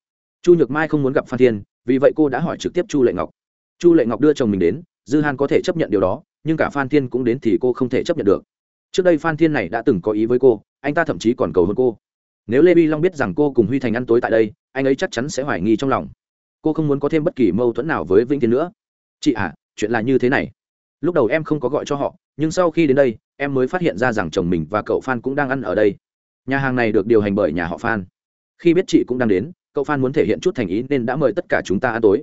Chu nhược mai không muốn gặp phan thiên, vì vậy cô đã hỏi trực tiếp chu lệ ngọc. Chu lệ ngọc đưa chồng mình đến, dư han có thể chấp nhận điều đó, nhưng cả phan thiên cũng đến thì cô không thể chấp nhận được. Trước đây phan thiên này đã từng có ý với cô, anh ta thậm chí còn cầu hơn cô. Nếu lê vi long biết rằng cô cùng huy thành ăn tối tại đây, anh ấy chắc chắn sẽ hoài nghi trong lòng. Cô không muốn có thêm bất kỳ mâu thuẫn nào với vĩnh thiên nữa. Chị à chuyện là như thế này. Lúc đầu em không có gọi cho họ, nhưng sau khi đến đây, em mới phát hiện ra rằng chồng mình và cậu phan cũng đang ăn ở đây. Nhà hàng này được điều hành bởi nhà họ phan. Khi biết chị cũng đang đến cậu phan muốn thể hiện chút thành ý nên đã mời tất cả chúng ta ăn tối.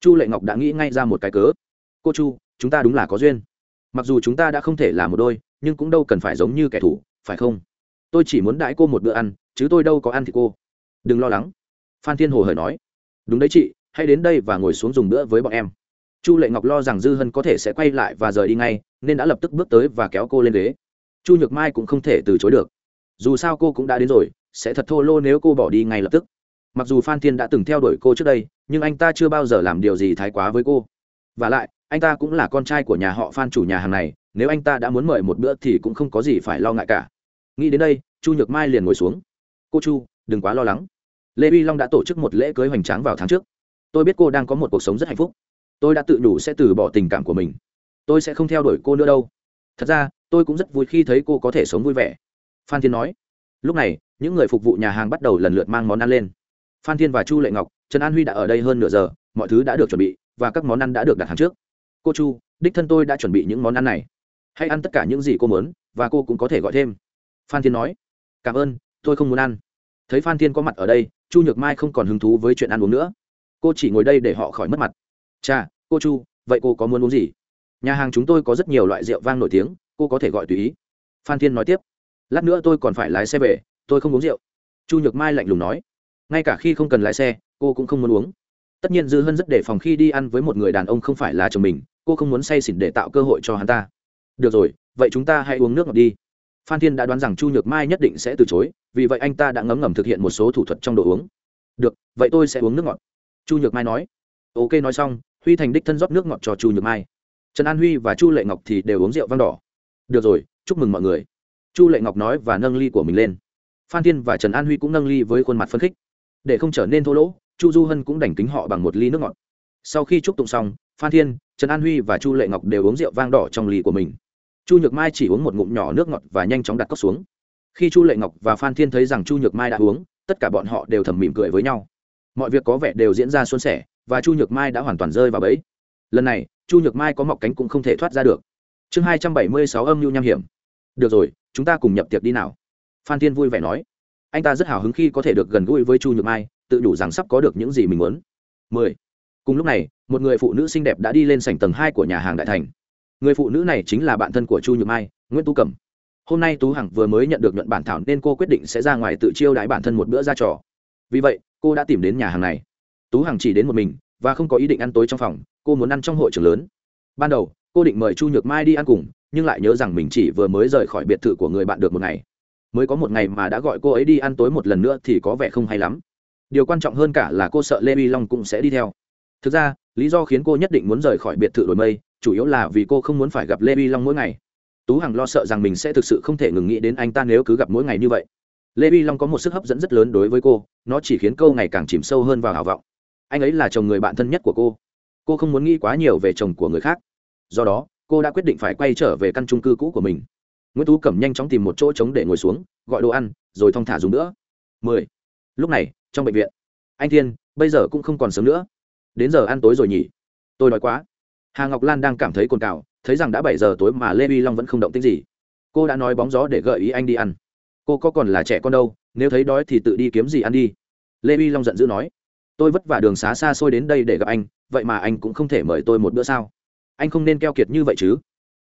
Chu lệ ngọc đã nghĩ ngay ra một cái cớ. Cô chu, chúng ta đúng là có duyên. Mặc dù chúng ta đã không thể là một đôi, nhưng cũng đâu cần phải giống như kẻ thù, phải không? Tôi chỉ muốn đãi cô một bữa ăn, chứ tôi đâu có ăn thì cô. Đừng lo lắng. Phan thiên hồ hời nói. Đúng đấy chị, hãy đến đây và ngồi xuống dùng bữa với bọn em. Chu lệ ngọc lo rằng dư hân có thể sẽ quay lại và rời đi ngay, nên đã lập tức bước tới và kéo cô lên ghế. Chu nhược mai cũng không thể từ chối được. Dù sao cô cũng đã đến rồi, sẽ thật thô lô nếu cô bỏ đi ngay lập tức mặc dù phan thiên đã từng theo đuổi cô trước đây, nhưng anh ta chưa bao giờ làm điều gì thái quá với cô. V à lại, anh ta cũng là con trai của nhà họ phan chủ nhà hàng này, nếu anh ta đã muốn mời một bữa thì cũng không có gì phải lo ngại cả. Nghĩ đến đây, chu nhược mai liền ngồi xuống. Cô chu, đừng quá lo lắng. Lê uy long đã tổ chức một lễ cưới hoành tráng vào tháng trước. Tôi biết cô đang có một cuộc sống rất hạnh phúc. Tôi đã tự đủ sẽ từ bỏ tình cảm của mình. Tôi sẽ không theo đuổi cô nữa đâu. Thật ra, tôi cũng rất vui khi thấy cô có thể sống vui vẻ. Phan thiên nói. Lúc này, những người phục vụ nhà hàng bắt đầu lần lượt mang món ăn lên phan thiên và chu lệ ngọc, trần an huy đã ở đây hơn nửa giờ, mọi thứ đã được chuẩn bị và các món ăn đã được đặt hàng trước. Cô chu, đích thân tôi đã chuẩn bị những món ăn này. Hãy ăn tất cả những gì cô muốn và cô cũng có thể gọi thêm. Phan thiên nói. Cảm ơn, tôi không muốn ăn. Thấy phan thiên có mặt ở đây, chu nhược mai không còn hứng thú với chuyện ăn uống nữa. Cô chỉ ngồi đây để họ khỏi mất mặt. Cha, cô chu, vậy cô có muốn uống gì? Nhà hàng chúng tôi có rất nhiều loại rượu vang nổi tiếng, cô có thể gọi tùy ý. Phan thiên nói tiếp. Lát nữa tôi còn phải lái xe về, tôi không uống rượu. Chu nhược mai lạnh lùng nói ngay cả khi không cần lái xe, cô cũng không muốn uống. Tất nhiên dư hân rất đề phòng khi đi ăn với một người đàn ông không phải là chồng mình, cô không muốn say xỉn để tạo cơ hội cho hắn ta. Được rồi, vậy chúng ta hãy uống nước ngọt đi. Phan thiên đã đoán rằng chu nhược mai nhất định sẽ từ chối, vì vậy anh ta đã ngấm ngầm thực hiện một số thủ thuật trong đồ uống. Được, vậy tôi sẽ uống nước ngọt. Chu nhược mai nói. Ok nói xong, huy thành đích thân rót nước ngọt cho chu nhược mai. Trần an huy và chu lệ ngọc thì đều uống rượu vang đỏ. Được rồi, chúc mừng mọi người. Chu lệ ngọc nói và nâng ly của mình lên. Phan thiên và trần an huy cũng nâng ly với khuôn mặt phấn khích để không trở nên thô lỗ, chu du hân cũng đành kính họ bằng một ly nước ngọt. Sau khi chúc tụng xong, phan thiên, trần an huy và chu lệ ngọc đều uống rượu vang đỏ trong lì của mình. Chu nhược mai chỉ uống một ngụm nhỏ nước ngọt và nhanh chóng đặt cốc xuống. Khi chu lệ ngọc và phan thiên thấy rằng chu nhược mai đã uống, tất cả bọn họ đều thầm mỉm cười với nhau. Mọi việc có vẻ đều diễn ra suôn sẻ, và chu nhược mai đã hoàn toàn rơi vào bẫy. Lần này, chu nhược mai có mọc cánh cũng không thể thoát ra được. Chương hai trăm bảy mươi sáu âm mưu nham hiểm. Được rồi, chúng ta cùng nhập tiệc đi nào. Phan thiên vui vẻ nói anh ta rất hào hứng khi có thể được gần gũi với chu nhược mai, tự đủ rằng sắp có được những gì mình muốn. Mười. Cùng lúc này, một người phụ nữ xinh đẹp đã đi lên sảnh tầng hai của nhà hàng đại thành. Người phụ nữ này chính là bạn thân của chu nhược mai, nguyễn tú cẩm. Hôm nay tú hằng vừa mới nhận được nhuận bản thảo nên cô quyết định sẽ ra ngoài tự chiêu đãi bản thân một bữa ra trò. Vì vậy, cô đã tìm đến nhà hàng này. Tú hằng chỉ đến một mình và không có ý định ăn tối trong phòng, cô muốn ăn trong hội trường lớn. Ban đầu, cô định mời chu nhược mai đi ăn cùng, nhưng lại nhớ rằng mình chỉ vừa mới rời khỏi biệt thự của người bạn được một ngày mới có một ngày mà đã gọi cô ấy đi ăn tối một lần nữa thì có vẻ không hay lắm. Điều quan trọng hơn cả là cô sợ lê vi long cũng sẽ đi theo. Thực ra, lý do khiến cô nhất định muốn rời khỏi biệt thự đổi mây, chủ yếu là vì cô không muốn phải gặp lê vi long mỗi ngày. Tú hằng lo sợ rằng mình sẽ thực sự không thể ngừng nghĩ đến anh ta nếu cứ gặp mỗi ngày như vậy. Lê vi long có một sức hấp dẫn rất lớn đối với cô, nó chỉ khiến cô ngày càng chìm sâu hơn vào hào vọng. Anh ấy là chồng người bạn thân nhất của cô. Cô không muốn nghĩ quá nhiều về chồng của người khác. Do đó, cô đã quyết định phải quay trở về căn trung cư cũ của mình nguyễn tú cẩm nhanh chóng tìm một chỗ trống để ngồi xuống, gọi đồ ăn, rồi thong thả dùng nữa. Mười. Lúc này, trong bệnh viện, anh thiên, bây giờ cũng không còn sớm nữa. Đến giờ ăn tối rồi nhỉ? Tôi nói quá. Hà ngọc lan đang cảm thấy cồn cào thấy rằng đã bảy giờ tối mà lê vi long vẫn không động tích gì. Cô đã nói bóng gió để gợi ý anh đi ăn. Cô có còn là trẻ con đâu, nếu thấy đói thì tự đi kiếm gì ăn đi. Lê vi long giận dữ nói. Tôi vất vả đường xá xa xôi đến đây để gặp anh, vậy mà anh cũng không thể mời tôi một bữa sao? Anh không nên keo kiệt như vậy chứ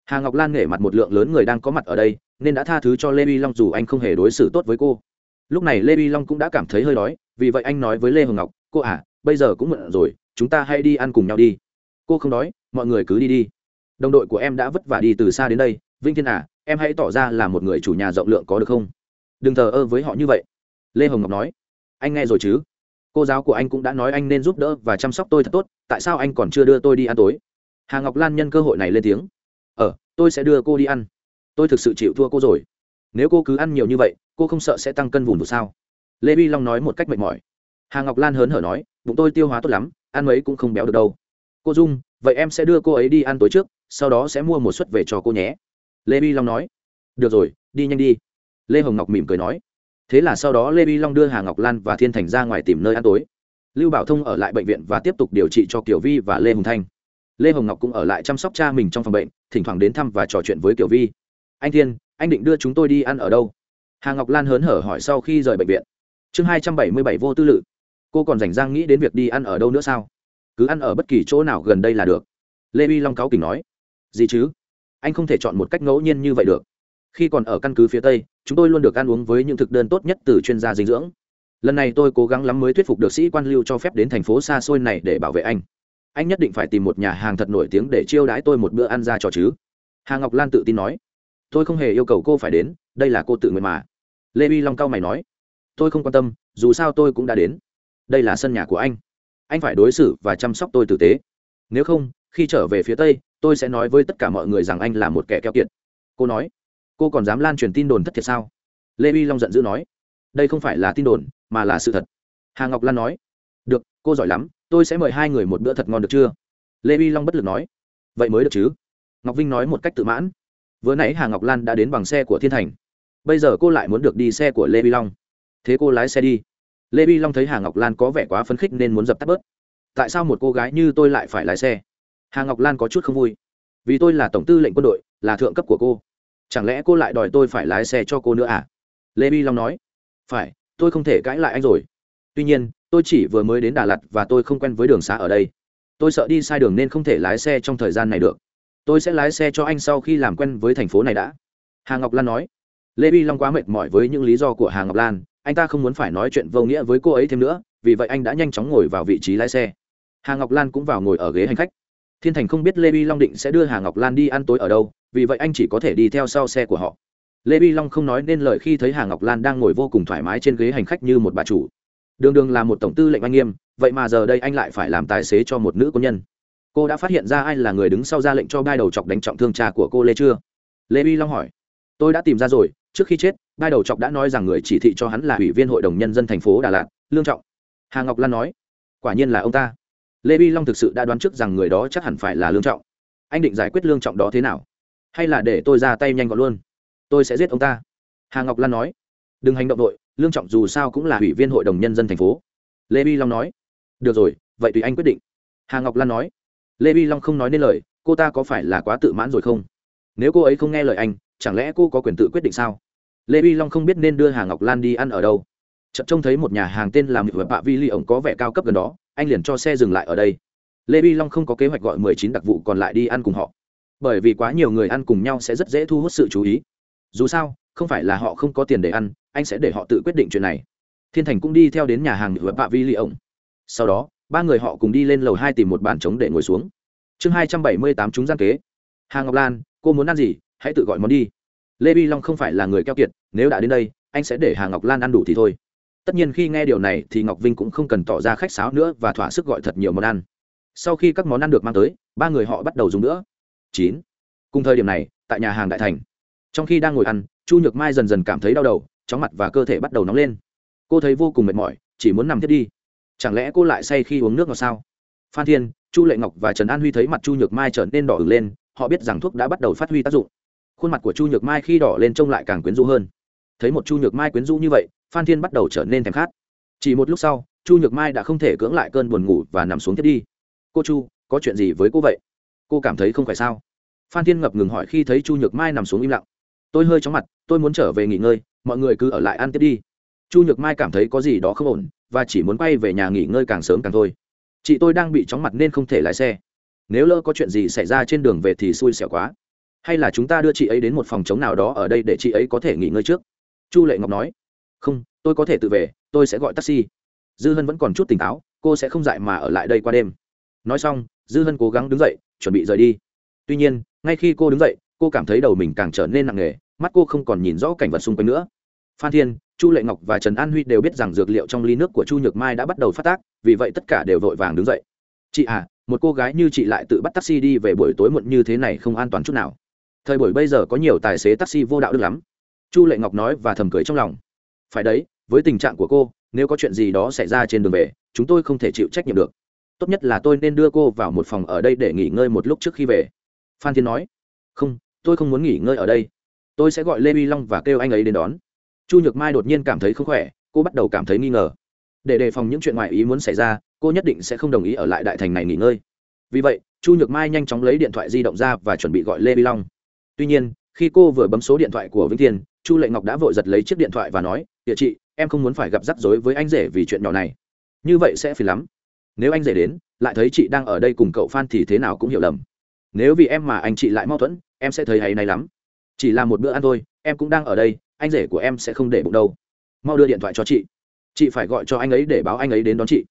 hà ngọc lan nể mặt một lượng lớn người đang có mặt ở đây nên đã tha thứ cho lê vi long dù anh không hề đối xử tốt với cô lúc này lê vi long cũng đã cảm thấy hơi đói vì vậy anh nói với lê hồng ngọc cô à bây giờ cũng mượn rồi chúng ta hãy đi ăn cùng nhau đi cô không đói mọi người cứ đi đi đồng đội của em đã vất vả đi từ xa đến đây vinh thiên à em hãy tỏ ra là một người chủ nhà rộng lượng có được không đừng thờ ơ với họ như vậy lê hồng ngọc nói anh nghe rồi chứ cô giáo của anh cũng đã nói anh nên giúp đỡ và chăm sóc tôi thật tốt tại sao anh còn chưa đưa tôi đi ăn tối hà ngọc lan nhân cơ hội này lên tiếng ờ tôi sẽ đưa cô đi ăn. Tôi thực sự chịu thua cô rồi. Nếu cô cứ ăn nhiều như vậy, cô không sợ sẽ tăng cân vùng vụt sao? Lê vi long nói một cách mệt mỏi. Hà ngọc lan hớn hở nói, bụng tôi tiêu hóa tốt lắm, ăn mấy cũng không béo được đâu. Cô dung, vậy em sẽ đưa cô ấy đi ăn tối trước, sau đó sẽ mua một suất về cho cô nhé. Lê vi long nói. Được rồi, đi nhanh đi. Lê hồng ngọc mỉm cười nói. Thế là sau đó lê vi long đưa hà ngọc lan và thiên thành ra ngoài tìm nơi ăn tối. Lưu bảo thông ở lại bệnh viện và tiếp tục điều trị cho kiều vi và lê hùng thanh lê hồng ngọc cũng ở lại chăm sóc cha mình trong phòng bệnh, thỉnh thoảng đến thăm và trò chuyện với kiều vi. Anh thiên, anh định đưa chúng tôi đi ăn ở đâu? Hà ngọc lan hớn hở hỏi sau khi rời bệnh viện. Chương hai trăm bảy mươi bảy vô tư lự. Cô còn rảnh rang nghĩ đến việc đi ăn ở đâu nữa sao? Cứ ăn ở bất kỳ chỗ nào gần đây là được. Lê vi long cáo kỉnh nói. Gì chứ? Anh không thể chọn một cách ngẫu nhiên như vậy được. Khi còn ở căn cứ phía tây, chúng tôi luôn được ăn uống với những thực đơn tốt nhất từ chuyên gia dinh dưỡng. Lần này tôi cố gắng lắm mới thuyết phục được sĩ quan lưu cho phép đến thành phố xa xôi này để bảo vệ anh anh nhất định phải tìm một nhà hàng thật nổi tiếng để chiêu đãi tôi một bữa ăn ra trò chứ. Hà ngọc lan tự tin nói. Tôi không hề yêu cầu cô phải đến, đây là cô tự nguyện mà. Lê Vi long cao mày nói. Tôi không quan tâm, dù sao tôi cũng đã đến. Đây là sân nhà của anh. Anh phải đối xử và chăm sóc tôi tử tế. Nếu không, khi trở về phía tây, tôi sẽ nói với tất cả mọi người rằng anh là một kẻ keo kiệt. Cô nói. Cô còn dám lan truyền tin đồn thất thiệt sao? Lê Vi long giận dữ nói. Đây không phải là tin đồn, mà là sự thật. Hà ngọc lan nói cô giỏi lắm, tôi sẽ mời hai người một bữa thật ngon được chưa? Lê Vi long bất lực nói. Vậy mới được chứ? Ngọc vinh nói một cách tự mãn. Vừa nãy hà ngọc lan đã đến bằng xe của thiên thành. Bây giờ cô lại muốn được đi xe của lê vi long. Thế cô lái xe đi. Lê vi long thấy hà ngọc lan có vẻ quá phấn khích nên muốn dập tắt bớt. Tại sao một cô gái như tôi lại phải lái xe? Hà ngọc lan có chút không vui. Vì tôi là tổng tư lệnh quân đội, là thượng cấp của cô. Chẳng lẽ cô lại đòi tôi phải lái xe cho cô nữa à? Lê vi long nói. Phải, tôi không thể cãi lại anh rồi. Tuy nhiên tôi chỉ vừa mới đến đà lạt và tôi không quen với đường xá ở đây. Tôi sợ đi sai đường nên không thể lái xe trong thời gian này được. Tôi sẽ lái xe cho anh sau khi làm quen với thành phố này đã. Hà ngọc lan nói. Lê vi long quá mệt mỏi với những lý do của hà ngọc lan, anh ta không muốn phải nói chuyện vô nghĩa với cô ấy thêm nữa, vì vậy anh đã nhanh chóng ngồi vào vị trí lái xe. Hà ngọc lan cũng vào ngồi ở ghế hành khách. Thiên thành không biết lê vi long định sẽ đưa hà ngọc lan đi ăn tối ở đâu, vì vậy anh chỉ có thể đi theo sau xe của họ. Lê vi long không nói nên lời khi thấy hà ngọc lan đang ngồi vô cùng thoải mái trên ghế hành khách như một bà chủ đường đường là một tổng tư lệnh anh nghiêm, vậy mà giờ đây anh lại phải làm tài xế cho một nữ quân nhân. Cô đã phát hiện ra ai là người đứng sau ra lệnh cho gai đầu chọc đánh trọng thương cha của cô lê chưa? Lê vi long hỏi. Tôi đã tìm ra rồi, trước khi chết, gai đầu chọc đã nói rằng người chỉ thị cho hắn là ủy viên hội đồng nhân dân thành phố đà lạt, lương trọng. Hà ngọc lan nói. Quả nhiên là ông ta. Lê vi long thực sự đã đoán trước rằng người đó chắc hẳn phải là lương trọng. Anh định giải quyết lương trọng đó thế nào? Hay là để tôi ra tay nhanh gọn luôn? Tôi sẽ giết ông ta. Hà ngọc lan nói. Đừng hành động đội lương trọng dù sao cũng là ủy viên hội đồng nhân dân thành phố. Lê vi long nói, được rồi, vậy tùy anh quyết định. Hà ngọc lan nói, lê vi long không nói nên lời, cô ta có phải là quá tự mãn rồi không? Nếu cô ấy không nghe lời anh, chẳng lẽ cô có quyền tự quyết định sao? Lê vi long không biết nên đưa hà ngọc lan đi ăn ở đâu. Chợt trông thấy một nhà hàng tên là mực bạ vi ly ổng có vẻ cao cấp gần đó, anh liền cho xe dừng lại ở đây. Lê vi long không có kế hoạch gọi mười chín đặc vụ còn lại đi ăn cùng họ, bởi vì quá nhiều người ăn cùng nhau sẽ rất dễ thu hút sự chú ý. Dù sao, không phải là họ không có tiền để ăn anh sẽ để họ tự quyết định chuyện này. Thiên thành cũng đi theo đến nhà hàng mực bạ vi ly ổng. Sau đó, ba người họ cùng đi lên lầu hai tìm một bàn trống để ngồi xuống. Chương hai trăm bảy mươi tám chúng gian kế. Hà ngọc lan, cô muốn ăn gì? Hãy tự gọi món đi. Lê vi long không phải là người keo kiệt, nếu đã đến đây, anh sẽ để hà ngọc lan ăn đủ thì thôi. Tất nhiên khi nghe điều này thì ngọc vinh cũng không cần tỏ ra khách sáo nữa và thỏa sức gọi thật nhiều món ăn. Sau khi các món ăn được mang tới, ba người họ bắt đầu dùng nữa. Chín. Cùng thời điểm này, tại nhà hàng đại thành, trong khi đang ngồi ăn, chu nhược mai dần dần cảm thấy đau đầu chóng mặt và cơ thể bắt đầu nóng lên. Cô thấy vô cùng mệt mỏi, chỉ muốn nằm thiết đi. Chẳng lẽ cô lại say khi uống nước ngọt sao? Phan thiên, chu lệ ngọc và trần an huy thấy mặt chu nhược mai trở nên đỏ ửng lên, họ biết rằng thuốc đã bắt đầu phát huy tác dụng. Khuôn mặt của chu nhược mai khi đỏ lên trông lại càng quyến rũ hơn. Thấy một chu nhược mai quyến rũ như vậy, phan thiên bắt đầu trở nên thèm khát. Chỉ một lúc sau, chu nhược mai đã không thể cưỡng lại cơn buồn ngủ và nằm xuống thiết đi. Cô chu, có chuyện gì với cô vậy? Cô cảm thấy không phải sao? Phan thiên ngập ngừng hỏi khi thấy chu nhược mai nằm xuống im lặng. Tôi hơi chóng mặt, tôi muốn trở về nghỉ ngơi mọi người cứ ở lại ăn tiếp đi. Chu nhược mai cảm thấy có gì đó không ổn, và chỉ muốn quay về nhà nghỉ ngơi càng sớm càng thôi. Chị tôi đang bị chóng mặt nên không thể lái xe. Nếu lỡ có chuyện gì xảy ra trên đường về thì xui xẻo quá. Hay là chúng ta đưa chị ấy đến một phòng chống nào đó ở đây để chị ấy có thể nghỉ ngơi trước? Chu lệ ngọc nói. Không, tôi có thể tự về, tôi sẽ gọi taxi. Dư hân vẫn còn chút tỉnh táo, cô sẽ không dại mà ở lại đây qua đêm. Nói xong, dư hân cố gắng đứng dậy, chuẩn bị rời đi. Tuy nhiên, ngay khi cô đứng dậy, cô cảm thấy đầu mình càng trở nên nặng nề mắt cô không còn nhìn rõ cảnh vật xung quanh nữa. Phan thiên, chu lệ ngọc và trần an huy đều biết rằng dược liệu trong ly nước của chu nhược mai đã bắt đầu phát tác, vì vậy tất cả đều vội vàng đứng dậy. Chị à một cô gái như chị lại tự bắt taxi đi về buổi tối muộn như thế này không an toàn chút nào. Thời buổi bây giờ có nhiều tài xế taxi vô đạo đức lắm. Chu lệ ngọc nói và thầm cười trong lòng. Phải đấy, với tình trạng của cô, nếu có chuyện gì đó xảy ra trên đường về, chúng tôi không thể chịu trách nhiệm được. Tốt nhất là tôi nên đưa cô vào một phòng ở đây để nghỉ ngơi một lúc trước khi về. Phan thiên nói. Không, tôi không muốn nghỉ ngơi ở đây tôi sẽ gọi lê vi long và kêu anh ấy đến đón. Chu nhược mai đột nhiên cảm thấy không khỏe, cô bắt đầu cảm thấy nghi ngờ. Để đề phòng những chuyện ngoài ý muốn xảy ra, cô nhất định sẽ không đồng ý ở lại đại thành này nghỉ ngơi. Vì vậy, chu nhược mai nhanh chóng lấy điện thoại di động ra và chuẩn bị gọi lê vi long. Tuy nhiên, khi cô vừa bấm số điện thoại của vĩnh thiên, chu lệ ngọc đã vội giật lấy chiếc điện thoại và nói, địa chị, em không muốn phải gặp rắc rối với anh rể vì chuyện nhỏ này. Như vậy sẽ phiền lắm. Nếu anh rể đến, lại thấy chị đang ở đây cùng cậu phan thì thế nào cũng hiểu lầm. Nếu vì em mà anh chị lại mâu thuẫn, em sẽ thấy hay này lắm chỉ là một bữa ăn thôi, em cũng đang ở đây, anh rể của em sẽ không để bụng đâu. Mau đưa điện thoại cho chị. Chị phải gọi cho anh ấy để báo anh ấy đến đón chị.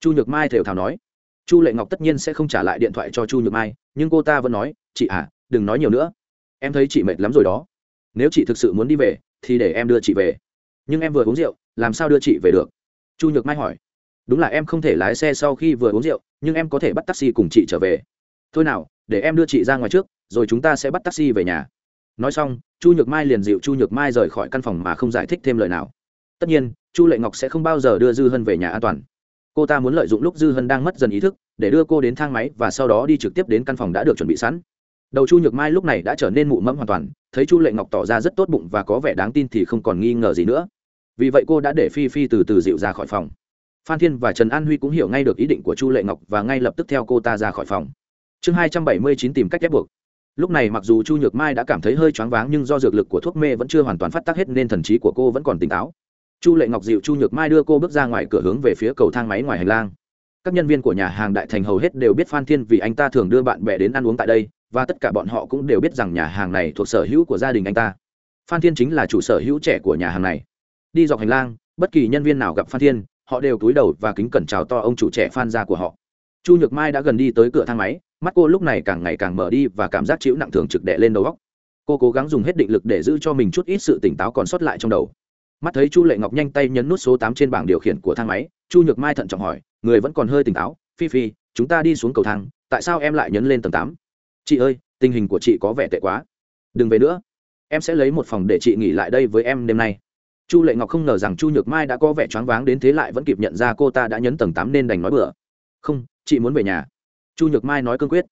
Chu nhược mai thều thào nói. Chu lệ ngọc tất nhiên sẽ không trả lại điện thoại cho chu nhược mai, nhưng cô ta vẫn nói, chị à đừng nói nhiều nữa. Em thấy chị mệt lắm rồi đó. Nếu chị thực sự muốn đi về, thì để em đưa chị về. Nhưng em vừa uống rượu, làm sao đưa chị về được? Chu nhược mai hỏi. Đúng là em không thể lái xe sau khi vừa uống rượu, nhưng em có thể bắt taxi cùng chị trở về. Thôi nào, để em đưa chị ra ngoài trước, rồi chúng ta sẽ bắt taxi về nhà nói xong, chu nhược mai liền dịu chu nhược mai rời khỏi căn phòng mà không giải thích thêm lời nào. Tất nhiên, chu lệ ngọc sẽ không bao giờ đưa dư hân về nhà an toàn. Cô ta muốn lợi dụng lúc dư hân đang mất dần ý thức, để đưa cô đến thang máy và sau đó đi trực tiếp đến căn phòng đã được chuẩn bị sẵn. Đầu chu nhược mai lúc này đã trở nên mụ mẫm hoàn toàn, thấy chu lệ ngọc tỏ ra rất tốt bụng và có vẻ đáng tin thì không còn nghi ngờ gì nữa. Vì vậy cô đã để phi phi từ từ dịu ra khỏi phòng. Phan thiên và trần an huy cũng hiểu ngay được ý định của chu lệ ngọc và ngay lập tức theo cô ta ra khỏi phòng. Chương hai trăm bảy mươi chín tìm cách ép buộc lúc này mặc dù chu nhược mai đã cảm thấy hơi choáng váng nhưng do dược lực của thuốc mê vẫn chưa hoàn toàn phát tác hết nên thần trí của cô vẫn còn tỉnh táo. Chu lệ ngọc dịu chu nhược mai đưa cô bước ra ngoài cửa hướng về phía cầu thang máy ngoài hành lang. Các nhân viên của nhà hàng đại thành hầu hết đều biết phan thiên vì anh ta thường đưa bạn bè đến ăn uống tại đây, và tất cả bọn họ cũng đều biết rằng nhà hàng này thuộc sở hữu của gia đình anh ta. Phan thiên chính là chủ sở hữu trẻ của nhà hàng này. Đi dọc hành lang, bất kỳ nhân viên nào gặp phan thiên, họ đều cúi đầu và kính cẩn chào to ông chủ trẻ phan gia của họ. Chu nhược mai đã gần đi tới cửa thang máy mắt cô lúc này càng ngày càng mở đi và cảm giác chịu nặng thường trực đè lên đầu góc cô cố gắng dùng hết định lực để giữ cho mình chút ít sự tỉnh táo còn sót lại trong đầu. Mắt thấy chu lệ ngọc nhanh tay nhấn nút số tám trên bảng điều khiển của thang máy, chu nhược mai thận trọng hỏi, người vẫn còn hơi tỉnh táo? Phi phi, chúng ta đi xuống cầu thang, tại sao em lại nhấn lên tầng tám? Chị ơi, tình hình của chị có vẻ tệ quá. Đừng về nữa. Em sẽ lấy một phòng để chị nghỉ lại đây với em đêm nay. Chu lệ ngọc không ngờ rằng chu nhược mai đã có vẻ choáng váng đến thế lại vẫn kịp nhận ra cô ta đã nhấn tầng tám nên đành nói bừa. Không, chị muốn về nhà chu nhược mai nói cương quyết.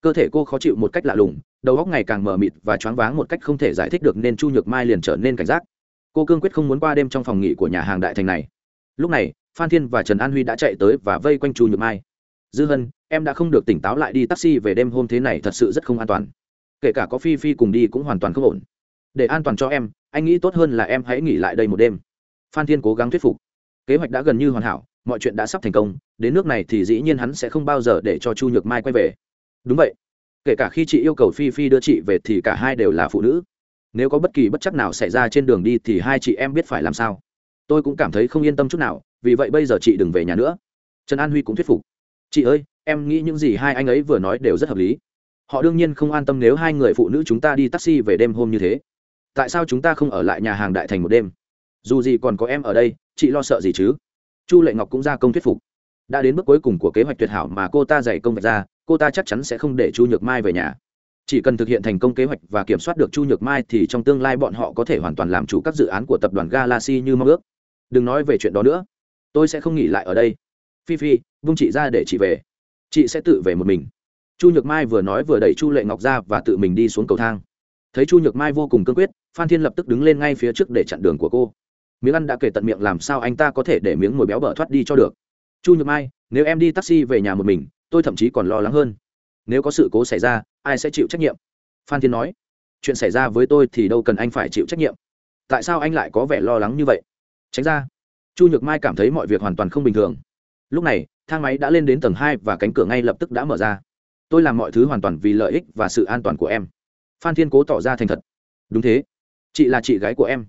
Cơ thể cô khó chịu một cách lạ lùng, đầu óc ngày càng mờ mịt và choáng váng một cách không thể giải thích được nên chu nhược mai liền trở nên cảnh giác. Cô cương quyết không muốn qua đêm trong phòng nghỉ của nhà hàng đại thành này. Lúc này, phan thiên và trần an huy đã chạy tới và vây quanh chu nhược mai. Dư hân, em đã không được tỉnh táo lại đi taxi về đêm hôm thế này thật sự rất không an toàn. Kể cả có phi phi cùng đi cũng hoàn toàn không ổn. Để an toàn cho em, anh nghĩ tốt hơn là em hãy nghỉ lại đây một đêm. Phan thiên cố gắng thuyết phục. Kế hoạch đã gần như hoàn hảo mọi chuyện đã sắp thành công, đến nước này thì dĩ nhiên hắn sẽ không bao giờ để cho chu nhược mai quay về. Đúng vậy. Kể cả khi chị yêu cầu phi phi đưa chị về thì cả hai đều là phụ nữ. Nếu có bất kỳ bất chắc nào xảy ra trên đường đi thì hai chị em biết phải làm sao. Tôi cũng cảm thấy không yên tâm chút nào, vì vậy bây giờ chị đừng về nhà nữa. Trần an huy cũng thuyết phục. Chị ơi, em nghĩ những gì hai anh ấy vừa nói đều rất hợp lý. Họ đương nhiên không an tâm nếu hai người phụ nữ chúng ta đi taxi về đêm hôm như thế. Tại sao chúng ta không ở lại nhà hàng đại thành một đêm? Dù gì còn có em ở đây, chị lo sợ gì chứ? Chu lệ ngọc cũng ra công thuyết phục. Đã đến bước cuối cùng của kế hoạch tuyệt hảo mà cô ta dày công vạch ra, cô ta chắc chắn sẽ không để chu nhược mai về nhà. Chỉ cần thực hiện thành công kế hoạch và kiểm soát được chu nhược mai thì trong tương lai bọn họ có thể hoàn toàn làm chủ các dự án của tập đoàn galaxy như mong ước. Đừng nói về chuyện đó nữa. Tôi sẽ không nghỉ lại ở đây. Phi phi, vung chị ra để chị về. Chị sẽ tự về một mình. Chu nhược mai vừa nói vừa đẩy chu lệ ngọc ra và tự mình đi xuống cầu thang. Thấy chu nhược mai vô cùng cương quyết, phan thiên lập tức đứng lên ngay phía trước để chặn đường của cô miếng ăn đã kể tận miệng làm sao anh ta có thể để miếng mồi béo bở thoát đi cho được. Chu nhược mai, nếu em đi taxi về nhà một mình, tôi thậm chí còn lo lắng hơn. Nếu có sự cố xảy ra, ai sẽ chịu trách nhiệm? Phan thiên nói, chuyện xảy ra với tôi thì đâu cần anh phải chịu trách nhiệm. Tại sao anh lại có vẻ lo lắng như vậy? Tránh ra. Chu nhược mai cảm thấy mọi việc hoàn toàn không bình thường. Lúc này, thang máy đã lên đến tầng hai và cánh cửa ngay lập tức đã mở ra. Tôi làm mọi thứ hoàn toàn vì lợi ích và sự an toàn của em. Phan thiên cố tỏ ra thành thật. Đúng thế. Chị là chị gái của em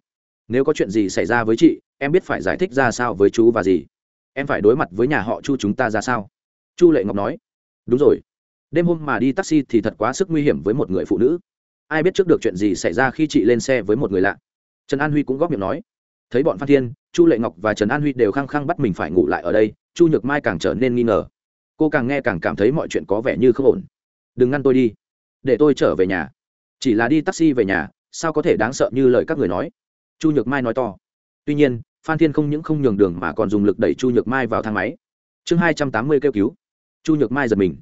nếu có chuyện gì xảy ra với chị, em biết phải giải thích ra sao với chú và gì em phải đối mặt với nhà họ chu chúng ta ra sao? Chu lệ ngọc nói. Đúng rồi. Đêm hôm mà đi taxi thì thật quá sức nguy hiểm với một người phụ nữ. Ai biết trước được chuyện gì xảy ra khi chị lên xe với một người lạ. Trần an huy cũng góp miệng nói. Thấy bọn phan thiên, chu lệ ngọc và trần an huy đều khăng khăng bắt mình phải ngủ lại ở đây, chu nhược mai càng trở nên nghi ngờ. Cô càng nghe càng cảm thấy mọi chuyện có vẻ như không ổn. Đừng ngăn tôi đi. Để tôi trở về nhà. Chỉ là đi taxi về nhà, sao có thể đáng sợ như lời các người nói? Chu nhược mai nói to. Tuy nhiên, phan thiên không những không nhường đường mà còn dùng lực đẩy chu nhược mai vào thang máy. Chương hai trăm tám mươi kêu cứu. Chu nhược mai giật mình.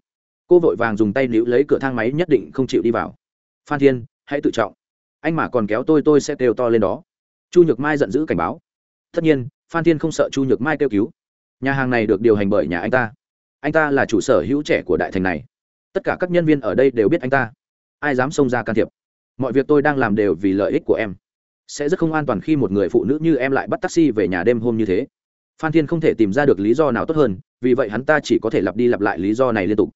Cô vội vàng dùng tay níu lấy cửa thang máy nhất định không chịu đi vào. Phan thiên, hãy tự trọng. Anh mà còn kéo tôi tôi sẽ kêu to lên đó. Chu nhược mai giận dữ cảnh báo. Tất nhiên, phan thiên không sợ chu nhược mai kêu cứu. Nhà hàng này được điều hành bởi nhà anh ta. Anh ta là chủ sở hữu trẻ của đại thành này. Tất cả các nhân viên ở đây đều biết anh ta. Ai dám xông ra can thiệp? Mọi việc tôi đang làm đều vì lợi ích của em sẽ rất không an toàn khi một người phụ nữ như em lại bắt taxi về nhà đêm hôm như thế. Phan thiên không thể tìm ra được lý do nào tốt hơn, vì vậy hắn ta chỉ có thể lặp đi lặp lại lý do này liên tục.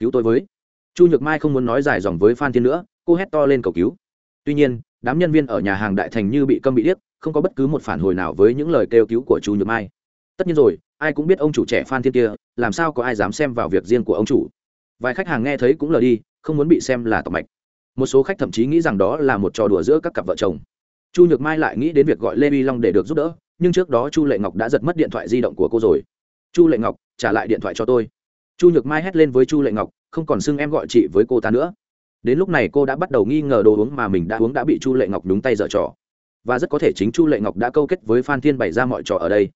Cứu tôi với. Chu nhược mai không muốn nói dài dòng với phan thiên nữa, cô hét to lên cầu cứu. Tuy nhiên, đám nhân viên ở nhà hàng đại thành như bị câm bị điếc, không có bất cứ một phản hồi nào với những lời kêu cứu của chu nhược mai. Tất nhiên rồi, ai cũng biết ông chủ trẻ phan thiên kia, làm sao có ai dám xem vào việc riêng của ông chủ. Vài khách hàng nghe thấy cũng lờ đi, không muốn bị xem là tọc mạch. Một số khách thậm chí nghĩ rằng đó là một trò đùa giữa các cặp vợ chồng chu nhược mai lại nghĩ đến việc gọi lê vi long để được giúp đỡ, nhưng trước đó chu lệ ngọc đã giật mất điện thoại di động của cô rồi. Chu lệ ngọc, trả lại điện thoại cho tôi. Chu nhược mai hét lên với chu lệ ngọc, không còn xưng em gọi chị với cô ta nữa. Đến lúc này cô đã bắt đầu nghi ngờ đồ uống mà mình đã uống đã bị chu lệ ngọc đúng tay dở trò. Và rất có thể chính chu lệ ngọc đã câu kết với phan thiên bày ra mọi trò ở đây.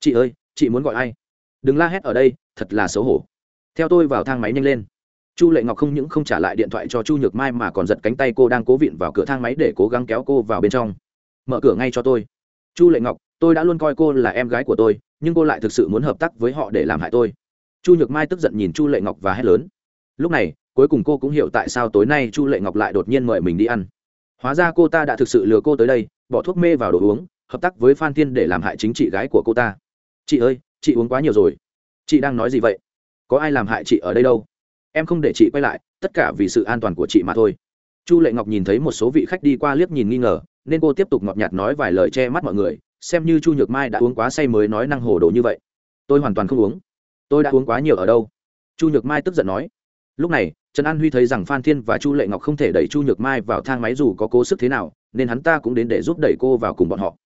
Chị ơi, chị muốn gọi ai? Đừng la hét ở đây, thật là xấu hổ. Theo tôi vào thang máy nhanh lên. Chu lệ ngọc không những không trả lại điện thoại cho chu nhược mai mà còn giật cánh tay cô đang cố vịn vào cửa thang máy để cố gắng kéo cô vào bên trong mở cửa ngay cho tôi. Chu lệ ngọc, tôi đã luôn coi cô là em gái của tôi, nhưng cô lại thực sự muốn hợp tác với họ để làm hại tôi. Chu nhược mai tức giận nhìn chu lệ ngọc và hét lớn. Lúc này, cuối cùng cô cũng hiểu tại sao tối nay chu lệ ngọc lại đột nhiên mời mình đi ăn. Hóa ra cô ta đã thực sự lừa cô tới đây, bỏ thuốc mê vào đồ uống, hợp tác với phan thiên để làm hại chính chị gái của cô ta. Chị ơi, chị uống quá nhiều rồi. Chị đang nói gì vậy? Có ai làm hại chị ở đây đâu? Em không để chị quay lại, tất cả vì sự an toàn của chị mà thôi. Chu lệ ngọc nhìn thấy một số vị khách đi qua liếc nhìn nghi ngờ nên cô tiếp tục ngọt nhạt nói vài lời che mắt mọi người, xem như chu nhược mai đã uống quá say mới nói năng hồ đồ như vậy. Tôi hoàn toàn không uống. Tôi đã uống quá nhiều ở đâu? Chu nhược mai tức giận nói. Lúc này, trần an huy thấy rằng phan thiên và chu lệ ngọc không thể đẩy chu nhược mai vào thang máy dù có cố sức thế nào, nên hắn ta cũng đến để giúp đẩy cô vào cùng bọn họ.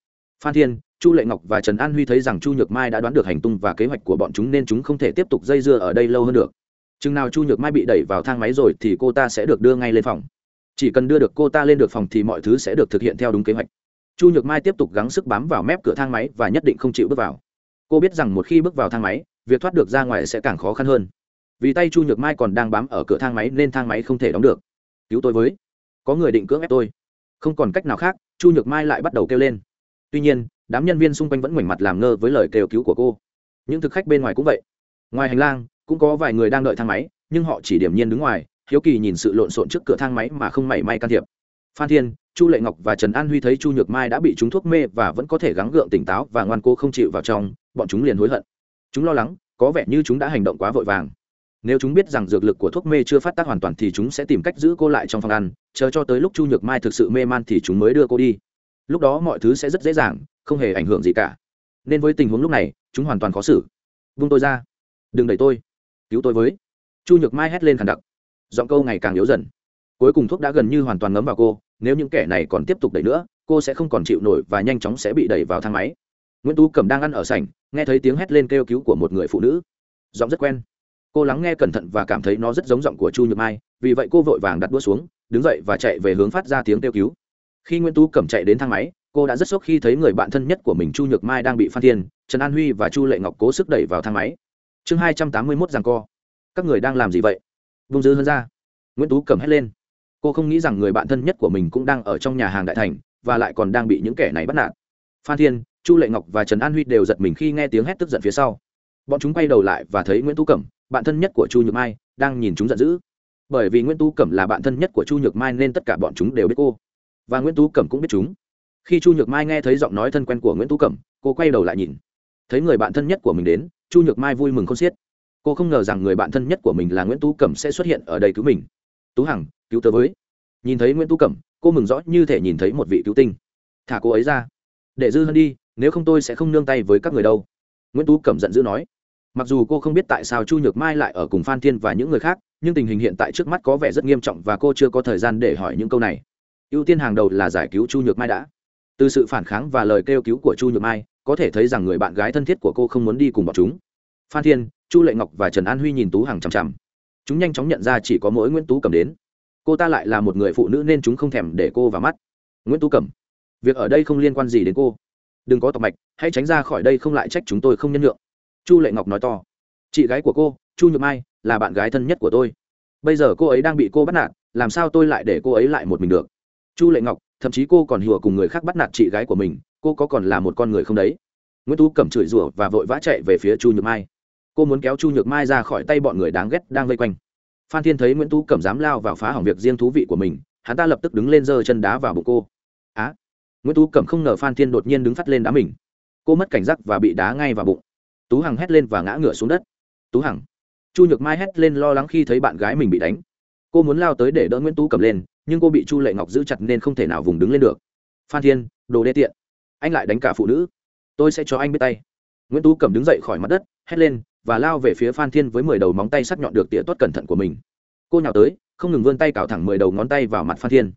Phan thiên, chu lệ ngọc và trần an huy thấy rằng chu nhược mai đã đoán được hành tung và kế hoạch của bọn chúng nên chúng không thể tiếp tục dây dưa ở đây lâu hơn được. Chừng nào chu nhược mai bị đẩy vào thang máy rồi thì cô ta sẽ được đưa ngay lên phòng chỉ cần đưa được cô ta lên được phòng thì mọi thứ sẽ được thực hiện theo đúng kế hoạch. Chu nhược mai tiếp tục gắng sức bám vào mép cửa thang máy và nhất định không chịu bước vào. Cô biết rằng một khi bước vào thang máy, việc thoát được ra ngoài sẽ càng khó khăn hơn. Vì tay chu nhược mai còn đang bám ở cửa thang máy nên thang máy không thể đóng được. Cứu tôi với. Có người định cưỡng ép tôi. Không còn cách nào khác, chu nhược mai lại bắt đầu kêu lên. Tuy nhiên, đám nhân viên xung quanh vẫn ngoảnh mặt làm ngơ với lời kêu cứu của cô. Những thực khách bên ngoài cũng vậy. Ngoài hành lang, cũng có vài người đang đợi thang máy, nhưng họ chỉ điểm nhiên đứng ngoài hiếu kỳ nhìn sự lộn xộn trước cửa thang máy mà không mảy may can thiệp. Phan thiên, chu lệ ngọc và trần an huy thấy chu nhược mai đã bị chúng thuốc mê và vẫn có thể gắng gượng tỉnh táo và ngoan cô không chịu vào trong, bọn chúng liền hối hận. Chúng lo lắng, có vẻ như chúng đã hành động quá vội vàng. Nếu chúng biết rằng dược lực của thuốc mê chưa phát tác hoàn toàn thì chúng sẽ tìm cách giữ cô lại trong phòng ăn, chờ cho tới lúc chu nhược mai thực sự mê man thì chúng mới đưa cô đi. Lúc đó mọi thứ sẽ rất dễ dàng, không hề ảnh hưởng gì cả. Nên với tình huống lúc này, chúng hoàn toàn khó xử. Vung tôi ra. Đừng đẩy tôi. Cứu tôi với. Chu nhược mai hét lên khàn đặc giọng câu ngày càng yếu dần. Cuối cùng thuốc đã gần như hoàn toàn ngấm vào cô, nếu những kẻ này còn tiếp tục đẩy nữa, cô sẽ không còn chịu nổi và nhanh chóng sẽ bị đẩy vào thang máy. Nguyễn tú cẩm đang ăn ở sảnh, nghe thấy tiếng hét lên kêu cứu của một người phụ nữ. Giọng rất quen. Cô lắng nghe cẩn thận và cảm thấy nó rất giống giọng của chu nhược mai, vì vậy cô vội vàng đặt đũa xuống, đứng dậy và chạy về hướng phát ra tiếng kêu cứu. Khi nguyễn tú cẩm chạy đến thang máy, cô đã rất sốc khi thấy người bạn thân nhất của mình chu nhược mai đang bị phan thiên, trần an huy và chu lệ ngọc cố sức đẩy vào thang máy. Chương hai trăm tám mươi mốt rằng co. Các người đang làm gì vậy? Vung dư hơn ra. Nguyễn tú cẩm hét lên. Cô không nghĩ rằng người bạn thân nhất của mình cũng đang ở trong nhà hàng đại thành, và lại còn đang bị những kẻ này bắt nạt. Phan thiên, chu lệ ngọc và trần an huy đều giật mình khi nghe tiếng hét tức giận phía sau. Bọn chúng quay đầu lại và thấy nguyễn tú cẩm, bạn thân nhất của chu nhược mai, đang nhìn chúng giận dữ. Bởi vì nguyễn tú cẩm là bạn thân nhất của chu nhược mai nên tất cả bọn chúng đều biết cô. Và nguyễn tú cẩm cũng biết chúng. Khi chu nhược mai nghe thấy giọng nói thân quen của nguyễn tú cẩm, cô quay đầu lại nhìn. Thấy người bạn thân nhất của mình đến, chu nhược mai vui mừng không xiết cô không ngờ rằng người bạn thân nhất của mình là nguyễn tú cẩm sẽ xuất hiện ở đây cứu mình. Tú hằng, cứu tớ với. Nhìn thấy nguyễn tú cẩm, cô mừng rõ như thể nhìn thấy một vị cứu tinh. Thả cô ấy ra. Để dư hơn đi, nếu không tôi sẽ không nương tay với các người đâu. Nguyễn tú cẩm giận dữ nói. Mặc dù cô không biết tại sao chu nhược mai lại ở cùng phan thiên và những người khác, nhưng tình hình hiện tại trước mắt có vẻ rất nghiêm trọng và cô chưa có thời gian để hỏi những câu này. Ưu tiên hàng đầu là giải cứu chu nhược mai đã. Từ sự phản kháng và lời kêu cứu của chu nhược mai, có thể thấy rằng người bạn gái thân thiết của cô không muốn đi cùng bọn chúng. Phan thiên chu lệ ngọc và trần an huy nhìn tú hằng chằm chằm. Chúng nhanh chóng nhận ra chỉ có mỗi nguyễn tú cầm đến. Cô ta lại là một người phụ nữ nên chúng không thèm để cô vào mắt. Nguyễn tú cẩm, việc ở đây không liên quan gì đến cô. Đừng có tọc mạch, hãy tránh ra khỏi đây không lại trách chúng tôi không nhân lượng chu lệ ngọc nói to. Chị gái của cô, chu nhược mai, là bạn gái thân nhất của tôi. Bây giờ cô ấy đang bị cô bắt nạt, làm sao tôi lại để cô ấy lại một mình được? Chu lệ ngọc, thậm chí cô còn hùa cùng người khác bắt nạt chị gái của mình, cô có còn là một con người không đấy? Nguyễn tú cẩm chửi rủa và vội vã chạy về phía chu nhược mai cô muốn kéo chu nhược mai ra khỏi tay bọn người đáng ghét đang vây quanh. Phan thiên thấy nguyễn tú cẩm dám lao vào phá hỏng việc riêng thú vị của mình, hắn ta lập tức đứng lên giơ chân đá vào bụng cô. Á! Nguyễn tú cẩm không ngờ phan thiên đột nhiên đứng phát lên đá mình. Cô mất cảnh giác và bị đá ngay vào bụng. Tú hằng hét lên và ngã ngửa xuống đất. Tú hằng! Chu nhược mai hét lên lo lắng khi thấy bạn gái mình bị đánh. Cô muốn lao tới để đỡ nguyễn tú cầm lên, nhưng cô bị chu lệ ngọc giữ chặt nên không thể nào vùng đứng lên được. Phan thiên, đồ đê tiện. Anh lại đánh cả phụ nữ. Tôi sẽ cho anh biết tay. Nguyễn tú cầm đứng dậy khỏi mặt đất, hét lên và lao về phía phan thiên với mười đầu móng tay sắc nhọn được tỉa tuất cẩn thận của mình. Cô nhào tới, không ngừng vươn tay cào thẳng mười đầu ngón tay vào mặt phan thiên.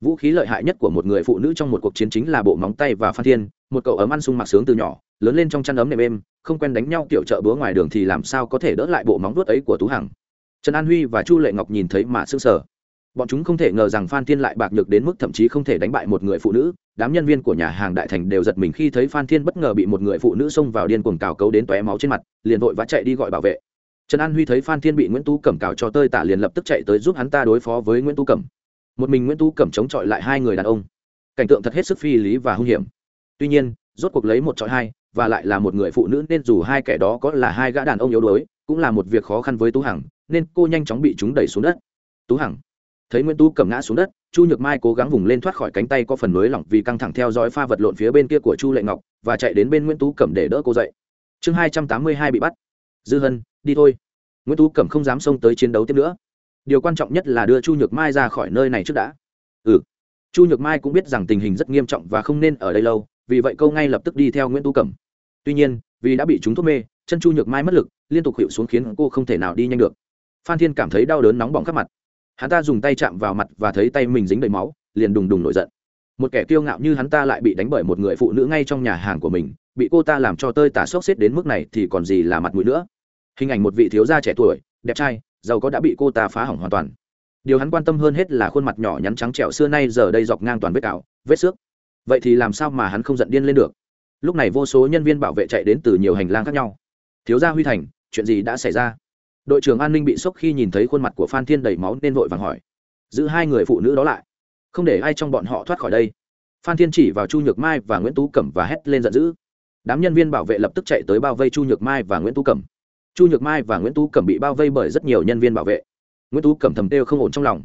Vũ khí lợi hại nhất của một người phụ nữ trong một cuộc chiến chính là bộ móng tay và phan thiên, một cậu ấm ăn sung mặc sướng từ nhỏ, lớn lên trong chăn ấm nệm êm, không quen đánh nhau kiểu chợ búa ngoài đường thì làm sao có thể đỡ lại bộ móng vuốt ấy của tú hằng. Trần an huy và chu lệ ngọc nhìn thấy mà sững sờ bọn chúng không thể ngờ rằng phan thiên lại bạc nhược đến mức thậm chí không thể đánh bại một người phụ nữ. Đám nhân viên của nhà hàng đại thành đều giật mình khi thấy phan thiên bất ngờ bị một người phụ nữ xông vào điên cuồng cào cấu đến tóe máu trên mặt, liền vội vã chạy đi gọi bảo vệ. Trần an huy thấy phan thiên bị nguyễn tú cẩm cào cho tơi tả liền lập tức chạy tới giúp hắn ta đối phó với nguyễn tú cẩm. Một mình nguyễn tú cẩm chống chọi lại hai người đàn ông. Cảnh tượng thật hết sức phi lý và hung hiểm. Tuy nhiên, rốt cuộc lấy một chọi hai, và lại là một người phụ nữ nên dù hai kẻ đó có là hai gã đàn ông yếu đuối, cũng là một việc khó khăn với tú hằng, nên cô nhanh chóng bị chúng đẩy xuống đất. Tú hằng thấy nguyễn tú cầm ngã xuống đất chu nhược mai cố gắng vùng lên thoát khỏi cánh tay có phần nới lỏng vì căng thẳng theo dõi pha vật lộn phía bên kia của chu lệ ngọc và chạy đến bên nguyễn tú cẩm để đỡ cô dậy chương hai trăm tám mươi hai bị bắt dư hân đi thôi nguyễn tú cẩm không dám xông tới chiến đấu tiếp nữa điều quan trọng nhất là đưa chu nhược mai ra khỏi nơi này trước đã ừ chu nhược mai cũng biết rằng tình hình rất nghiêm trọng và không nên ở đây lâu vì vậy câu ngay lập tức đi theo nguyễn tú cẩm tuy nhiên vì đã bị chúng thuốc mê chân chu nhược mai mất lực liên tục hiệu xuống khiến cô không thể nào đi nhanh được phan thiên cảm thấy đau đớn nóng bỏng khắp mặt hắn ta dùng tay chạm vào mặt và thấy tay mình dính đầy máu, liền đùng đùng nổi giận. Một kẻ kiêu ngạo như hắn ta lại bị đánh bởi một người phụ nữ ngay trong nhà hàng của mình, bị cô ta làm cho tơi tả sốc xếp đến mức này thì còn gì là mặt mũi nữa. Hình ảnh một vị thiếu gia trẻ tuổi, đẹp trai, giàu có đã bị cô ta phá hỏng hoàn toàn. Điều hắn quan tâm hơn hết là khuôn mặt nhỏ nhắn trắng trẻo xưa nay giờ đây dọc ngang toàn vết cạo vết xước. Vậy thì làm sao mà hắn không giận điên lên được? Lúc này vô số nhân viên bảo vệ chạy đến từ nhiều hành lang khác nhau. Thiếu gia huy thành, chuyện gì đã xảy ra? Đội trưởng an ninh bị sốc khi nhìn thấy khuôn mặt của phan thiên đầy máu nên vội vàng hỏi giữ hai người phụ nữ đó lại không để ai trong bọn họ thoát khỏi đây phan thiên chỉ vào chu nhược mai và nguyễn tú cẩm và hét lên giận dữ đám nhân viên bảo vệ lập tức chạy tới bao vây chu nhược mai và nguyễn tú cẩm chu nhược mai và nguyễn tú cẩm bị bao vây bởi rất nhiều nhân viên bảo vệ nguyễn tú cẩm thầm têu không ổn trong lòng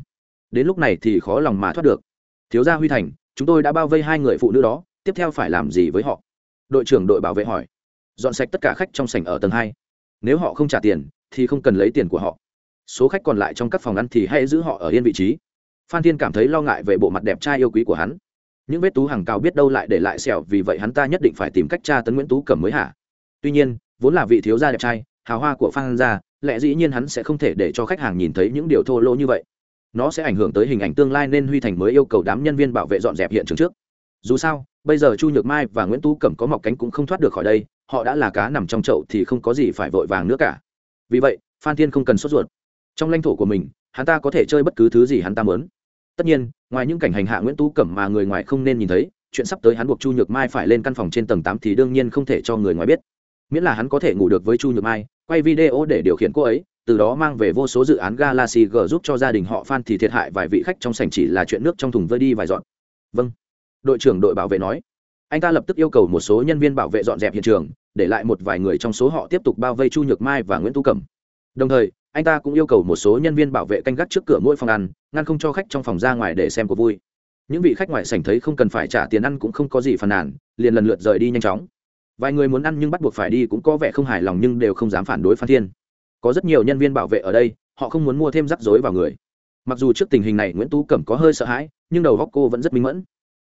đến lúc này thì khó lòng mà thoát được thiếu gia huy thành chúng tôi đã bao vây hai người phụ nữ đó tiếp theo phải làm gì với họ đội trưởng đội bảo vệ hỏi dọn sạch tất cả khách trong sảnh ở tầng hai nếu họ không trả tiền thì không cần lấy tiền của họ. Số khách còn lại trong các phòng ăn thì hãy giữ họ ở yên vị trí. Phan thiên cảm thấy lo ngại về bộ mặt đẹp trai yêu quý của hắn. Những vết tú hàng cao biết đâu lại để lại sẹo, vì vậy hắn ta nhất định phải tìm cách tra tấn nguyễn tú cẩm mới hả? Tuy nhiên, vốn là vị thiếu gia đẹp trai, hào hoa của phan gia, lẽ dĩ nhiên hắn sẽ không thể để cho khách hàng nhìn thấy những điều thô lỗ như vậy. Nó sẽ ảnh hưởng tới hình ảnh tương lai nên huy thành mới yêu cầu đám nhân viên bảo vệ dọn dẹp hiện trường trước. Dù sao, bây giờ chu nhược mai và nguyễn tú cẩm có mọc cánh cũng không thoát được khỏi đây, họ đã là cá nằm trong chậu thì không có gì phải vội vàng nữa cả vì vậy, phan thiên không cần sốt ruột. Trong lãnh thổ của mình, hắn ta có thể chơi bất cứ thứ gì hắn ta muốn. Tất nhiên, ngoài những cảnh hành hạ nguyễn tú cẩm mà người ngoài không nên nhìn thấy, chuyện sắp tới hắn buộc chu nhược mai phải lên căn phòng trên tầng tám thì đương nhiên không thể cho người ngoài biết. Miễn là hắn có thể ngủ được với chu nhược mai, quay video để điều khiển cô ấy, từ đó mang về vô số dự án galaxy g giúp cho gia đình họ phan thì thiệt hại vài vị khách trong sảnh chỉ là chuyện nước trong thùng vơi đi vài dọn. Vâng đội trưởng đội bảo vệ nói. Anh ta lập tức yêu cầu một số nhân viên bảo vệ dọn dẹp hiện trường để lại một vài người trong số họ tiếp tục bao vây chu nhược mai và nguyễn tu cẩm. Đồng thời, anh ta cũng yêu cầu một số nhân viên bảo vệ canh gác trước cửa mỗi phòng ăn, ngăn không cho khách trong phòng ra ngoài để xem cuộc vui. Những vị khách ngoài sảnh thấy không cần phải trả tiền ăn cũng không có gì phàn nàn, liền lần lượt rời đi nhanh chóng. Vài người muốn ăn nhưng bắt buộc phải đi cũng có vẻ không hài lòng nhưng đều không dám phản đối phan thiên. Có rất nhiều nhân viên bảo vệ ở đây, họ không muốn mua thêm rắc rối vào người. Mặc dù trước tình hình này nguyễn tú cẩm có hơi sợ hãi, nhưng đầu góc cô vẫn rất minh mẫn.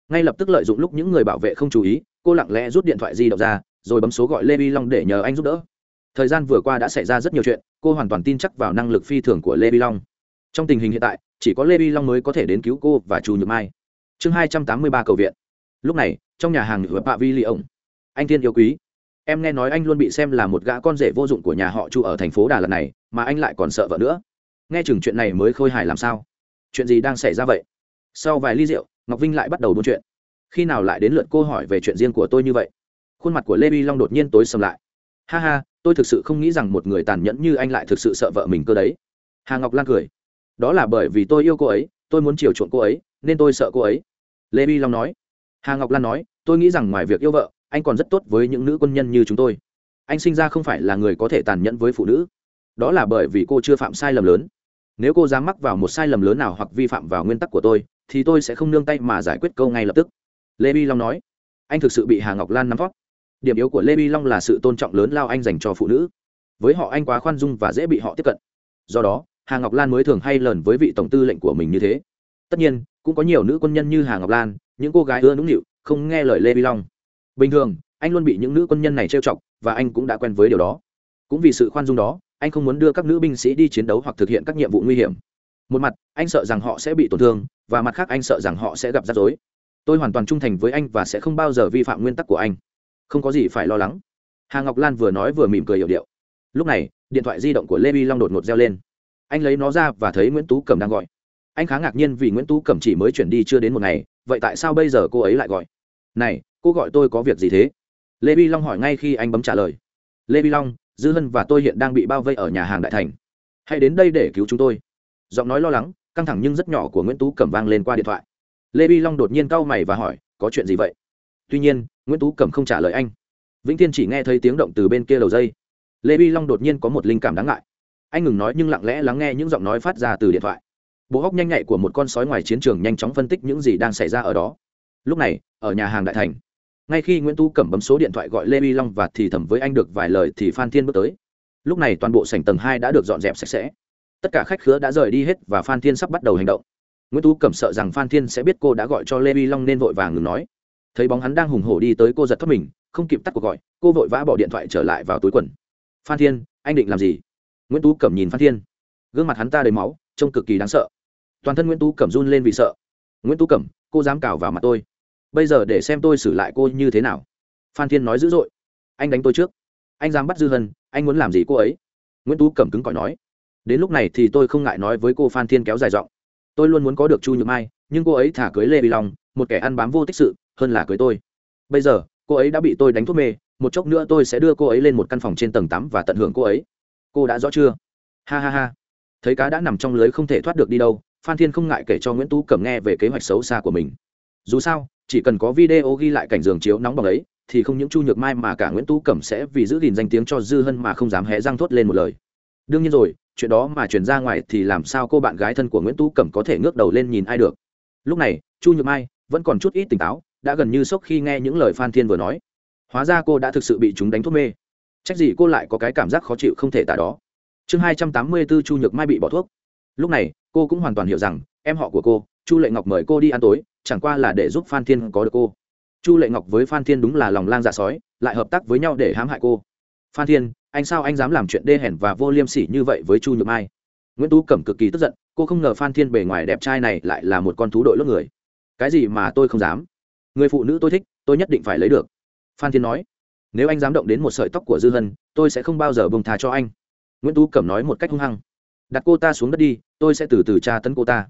Ngay lập tức lợi dụng lúc những người bảo vệ không chú ý, cô lặng lẽ rút điện thoại di động ra rồi bấm số gọi lê vi long để nhờ anh giúp đỡ. Thời gian vừa qua đã xảy ra rất nhiều chuyện, cô hoàn toàn tin chắc vào năng lực phi thường của lê vi long. Trong tình hình hiện tại, chỉ có lê vi long mới có thể đến cứu cô và chu nhược mai. Chương hai trăm tám mươi ba cầu viện. Lúc này, trong nhà hàng nhựa bạ vi li ông anh thiên yêu quý, em nghe nói anh luôn bị xem là một gã con rể vô dụng của nhà họ chu ở thành phố đà lạt này, mà anh lại còn sợ vợ nữa. Nghe chừng chuyện này mới khôi hài làm sao? Chuyện gì đang xảy ra vậy? Sau vài ly rượu, ngọc vinh lại bắt đầu buôn chuyện. Khi nào lại đến lượt cô hỏi về chuyện riêng của tôi như vậy? Khuôn mặt của lê vi long đột nhiên tối sầm lại. Ha ha, tôi thực sự không nghĩ rằng một người tàn nhẫn như anh lại thực sự sợ vợ mình cơ đấy. Hà ngọc lan cười. Đó là bởi vì tôi yêu cô ấy, tôi muốn chiều chuộng cô ấy, nên tôi sợ cô ấy. Lê vi long nói. Hà ngọc lan nói, tôi nghĩ rằng ngoài việc yêu vợ, anh còn rất tốt với những nữ quân nhân như chúng tôi. Anh sinh ra không phải là người có thể tàn nhẫn với phụ nữ. Đó là bởi vì cô chưa phạm sai lầm lớn. Nếu cô dám mắc vào một sai lầm lớn nào hoặc vi phạm vào nguyên tắc của tôi, thì tôi sẽ không nương tay mà giải quyết câu ngay lập tức. Lê bi long nói. Anh thực sự bị hà ngọc lan nắm vót điểm yếu của lê bi long là sự tôn trọng lớn lao anh dành cho phụ nữ. Với họ anh quá khoan dung và dễ bị họ tiếp cận. Do đó, hà ngọc lan mới thường hay lờn với vị tổng tư lệnh của mình như thế. Tất nhiên, cũng có nhiều nữ quân nhân như hà ngọc lan, những cô gái ưa nũng nịu, không nghe lời lê bi long. Bình thường, anh luôn bị những nữ quân nhân này trêu chọc, và anh cũng đã quen với điều đó. Cũng vì sự khoan dung đó, anh không muốn đưa các nữ binh sĩ đi chiến đấu hoặc thực hiện các nhiệm vụ nguy hiểm. Một mặt, anh sợ rằng họ sẽ bị tổn thương, và mặt khác anh sợ rằng họ sẽ gặp rắc rối. Tôi hoàn toàn trung thành với anh và sẽ không bao giờ vi phạm nguyên tắc của anh không có gì phải lo lắng. Hà ngọc lan vừa nói vừa mỉm cười hiệu điệu. Lúc này, điện thoại di động của lê vi long đột ngột reo lên. Anh lấy nó ra và thấy nguyễn tú cẩm đang gọi. Anh khá ngạc nhiên vì nguyễn tú cẩm chỉ mới chuyển đi chưa đến một ngày, vậy tại sao bây giờ cô ấy lại gọi? Này, cô gọi tôi có việc gì thế? Lê vi long hỏi ngay khi anh bấm trả lời. Lê vi long, dư hân và tôi hiện đang bị bao vây ở nhà hàng đại thành. Hãy đến đây để cứu chúng tôi. Giọng nói lo lắng, căng thẳng nhưng rất nhỏ của nguyễn tú cẩm vang lên qua điện thoại. Lê vi long đột nhiên cau mày và hỏi, có chuyện gì vậy? Tuy nhiên nguyễn tú cẩm không trả lời anh. Vĩnh thiên chỉ nghe thấy tiếng động từ bên kia đầu dây. Lê vi long đột nhiên có một linh cảm đáng ngại. Anh ngừng nói nhưng lặng lẽ lắng nghe những giọng nói phát ra từ điện thoại. Bộ hóc nhanh nhạy của một con sói ngoài chiến trường nhanh chóng phân tích những gì đang xảy ra ở đó. Lúc này, ở nhà hàng đại thành, ngay khi nguyễn tu cẩm bấm số điện thoại gọi lê vi long và thì thầm với anh được vài lời thì phan thiên bước tới. Lúc này toàn bộ sảnh tầng hai đã được dọn dẹp sạch sẽ. Tất cả khách khứa đã rời đi hết và phan thiên sắp bắt đầu hành động. Nguyễn tú cẩm sợ rằng phan thiên sẽ biết cô đã gọi cho lê vi long nên vội vàng ngừng nói thấy bóng hắn đang hùng hổ đi tới cô giật thoát mình, không kịp tắt cuộc gọi, cô vội vã bỏ điện thoại trở lại vào túi quần. Phan thiên, anh định làm gì? Nguyễn tú cẩm nhìn phan thiên. Gương mặt hắn ta đầy máu, trông cực kỳ đáng sợ. Toàn thân nguyễn tú cẩm run lên vì sợ. Nguyễn tú cẩm, cô dám cào vào mặt tôi. Bây giờ để xem tôi xử lại cô như thế nào. Phan thiên nói dữ dội. Anh đánh tôi trước. Anh dám bắt dư hân, anh muốn làm gì cô ấy? Nguyễn tú cẩm cứng cỏi nói. Đến lúc này thì tôi không ngại nói với cô phan thiên kéo dài giọng. Tôi luôn muốn có được chu nhược mai, nhưng cô ấy thả cưới lê vi long một kẻ ăn bám vô tích sự, hơn là cưới tôi. Bây giờ, cô ấy đã bị tôi đánh thuốc mê, một chốc nữa tôi sẽ đưa cô ấy lên một căn phòng trên tầng tám và tận hưởng cô ấy. Cô đã rõ chưa? Ha ha ha. Thấy cá đã nằm trong lưới không thể thoát được đi đâu, phan thiên không ngại kể cho nguyễn tú cẩm nghe về kế hoạch xấu xa của mình. Dù sao, chỉ cần có video ghi lại cảnh giường chiếu nóng bỏng ấy, thì không những chu nhược mai mà cả nguyễn tú cẩm sẽ vì giữ gìn danh tiếng cho dư hân mà không dám hé răng thốt lên một lời. Đương nhiên rồi, chuyện đó mà truyền ra ngoài thì làm sao cô bạn gái thân của nguyễn tú cẩm có thể ngước đầu lên nhìn ai được? Lúc này, chu nhược mai vẫn còn chút ít tỉnh táo, đã gần như sốc khi nghe những lời phan thiên vừa nói. Hóa ra cô đã thực sự bị chúng đánh thuốc mê. Trách gì cô lại có cái cảm giác khó chịu không thể tả đó. Chương hai trăm tám mươi b ố chu nhược mai bị bỏ thuốc. Lúc này, cô cũng hoàn toàn hiểu rằng, em họ của cô, chu lệ ngọc mời cô đi ăn tối, chẳng qua là để giúp phan thiên có được cô. Chu lệ ngọc với phan thiên đúng là lòng lang dạ sói, lại hợp tác với nhau để hãm hại cô. Phan thiên, anh sao anh dám làm chuyện đê hèn và vô liêm sỉ như vậy với chu nhược mai? Nguyễn tú cẩm cực kỳ tức giận, cô không ngờ phan thiên bề ngoài đẹp trai này lại là một con thú đội lớp người cái gì mà tôi không dám? Người phụ nữ tôi thích, tôi nhất định phải lấy được. Phan thiên nói, nếu anh dám động đến một sợi tóc của dư hân, tôi sẽ không bao giờ bông thà cho anh. Nguyễn tú cẩm nói một cách hung hăng, đặt cô ta xuống đất đi, tôi sẽ từ từ tra tấn cô ta.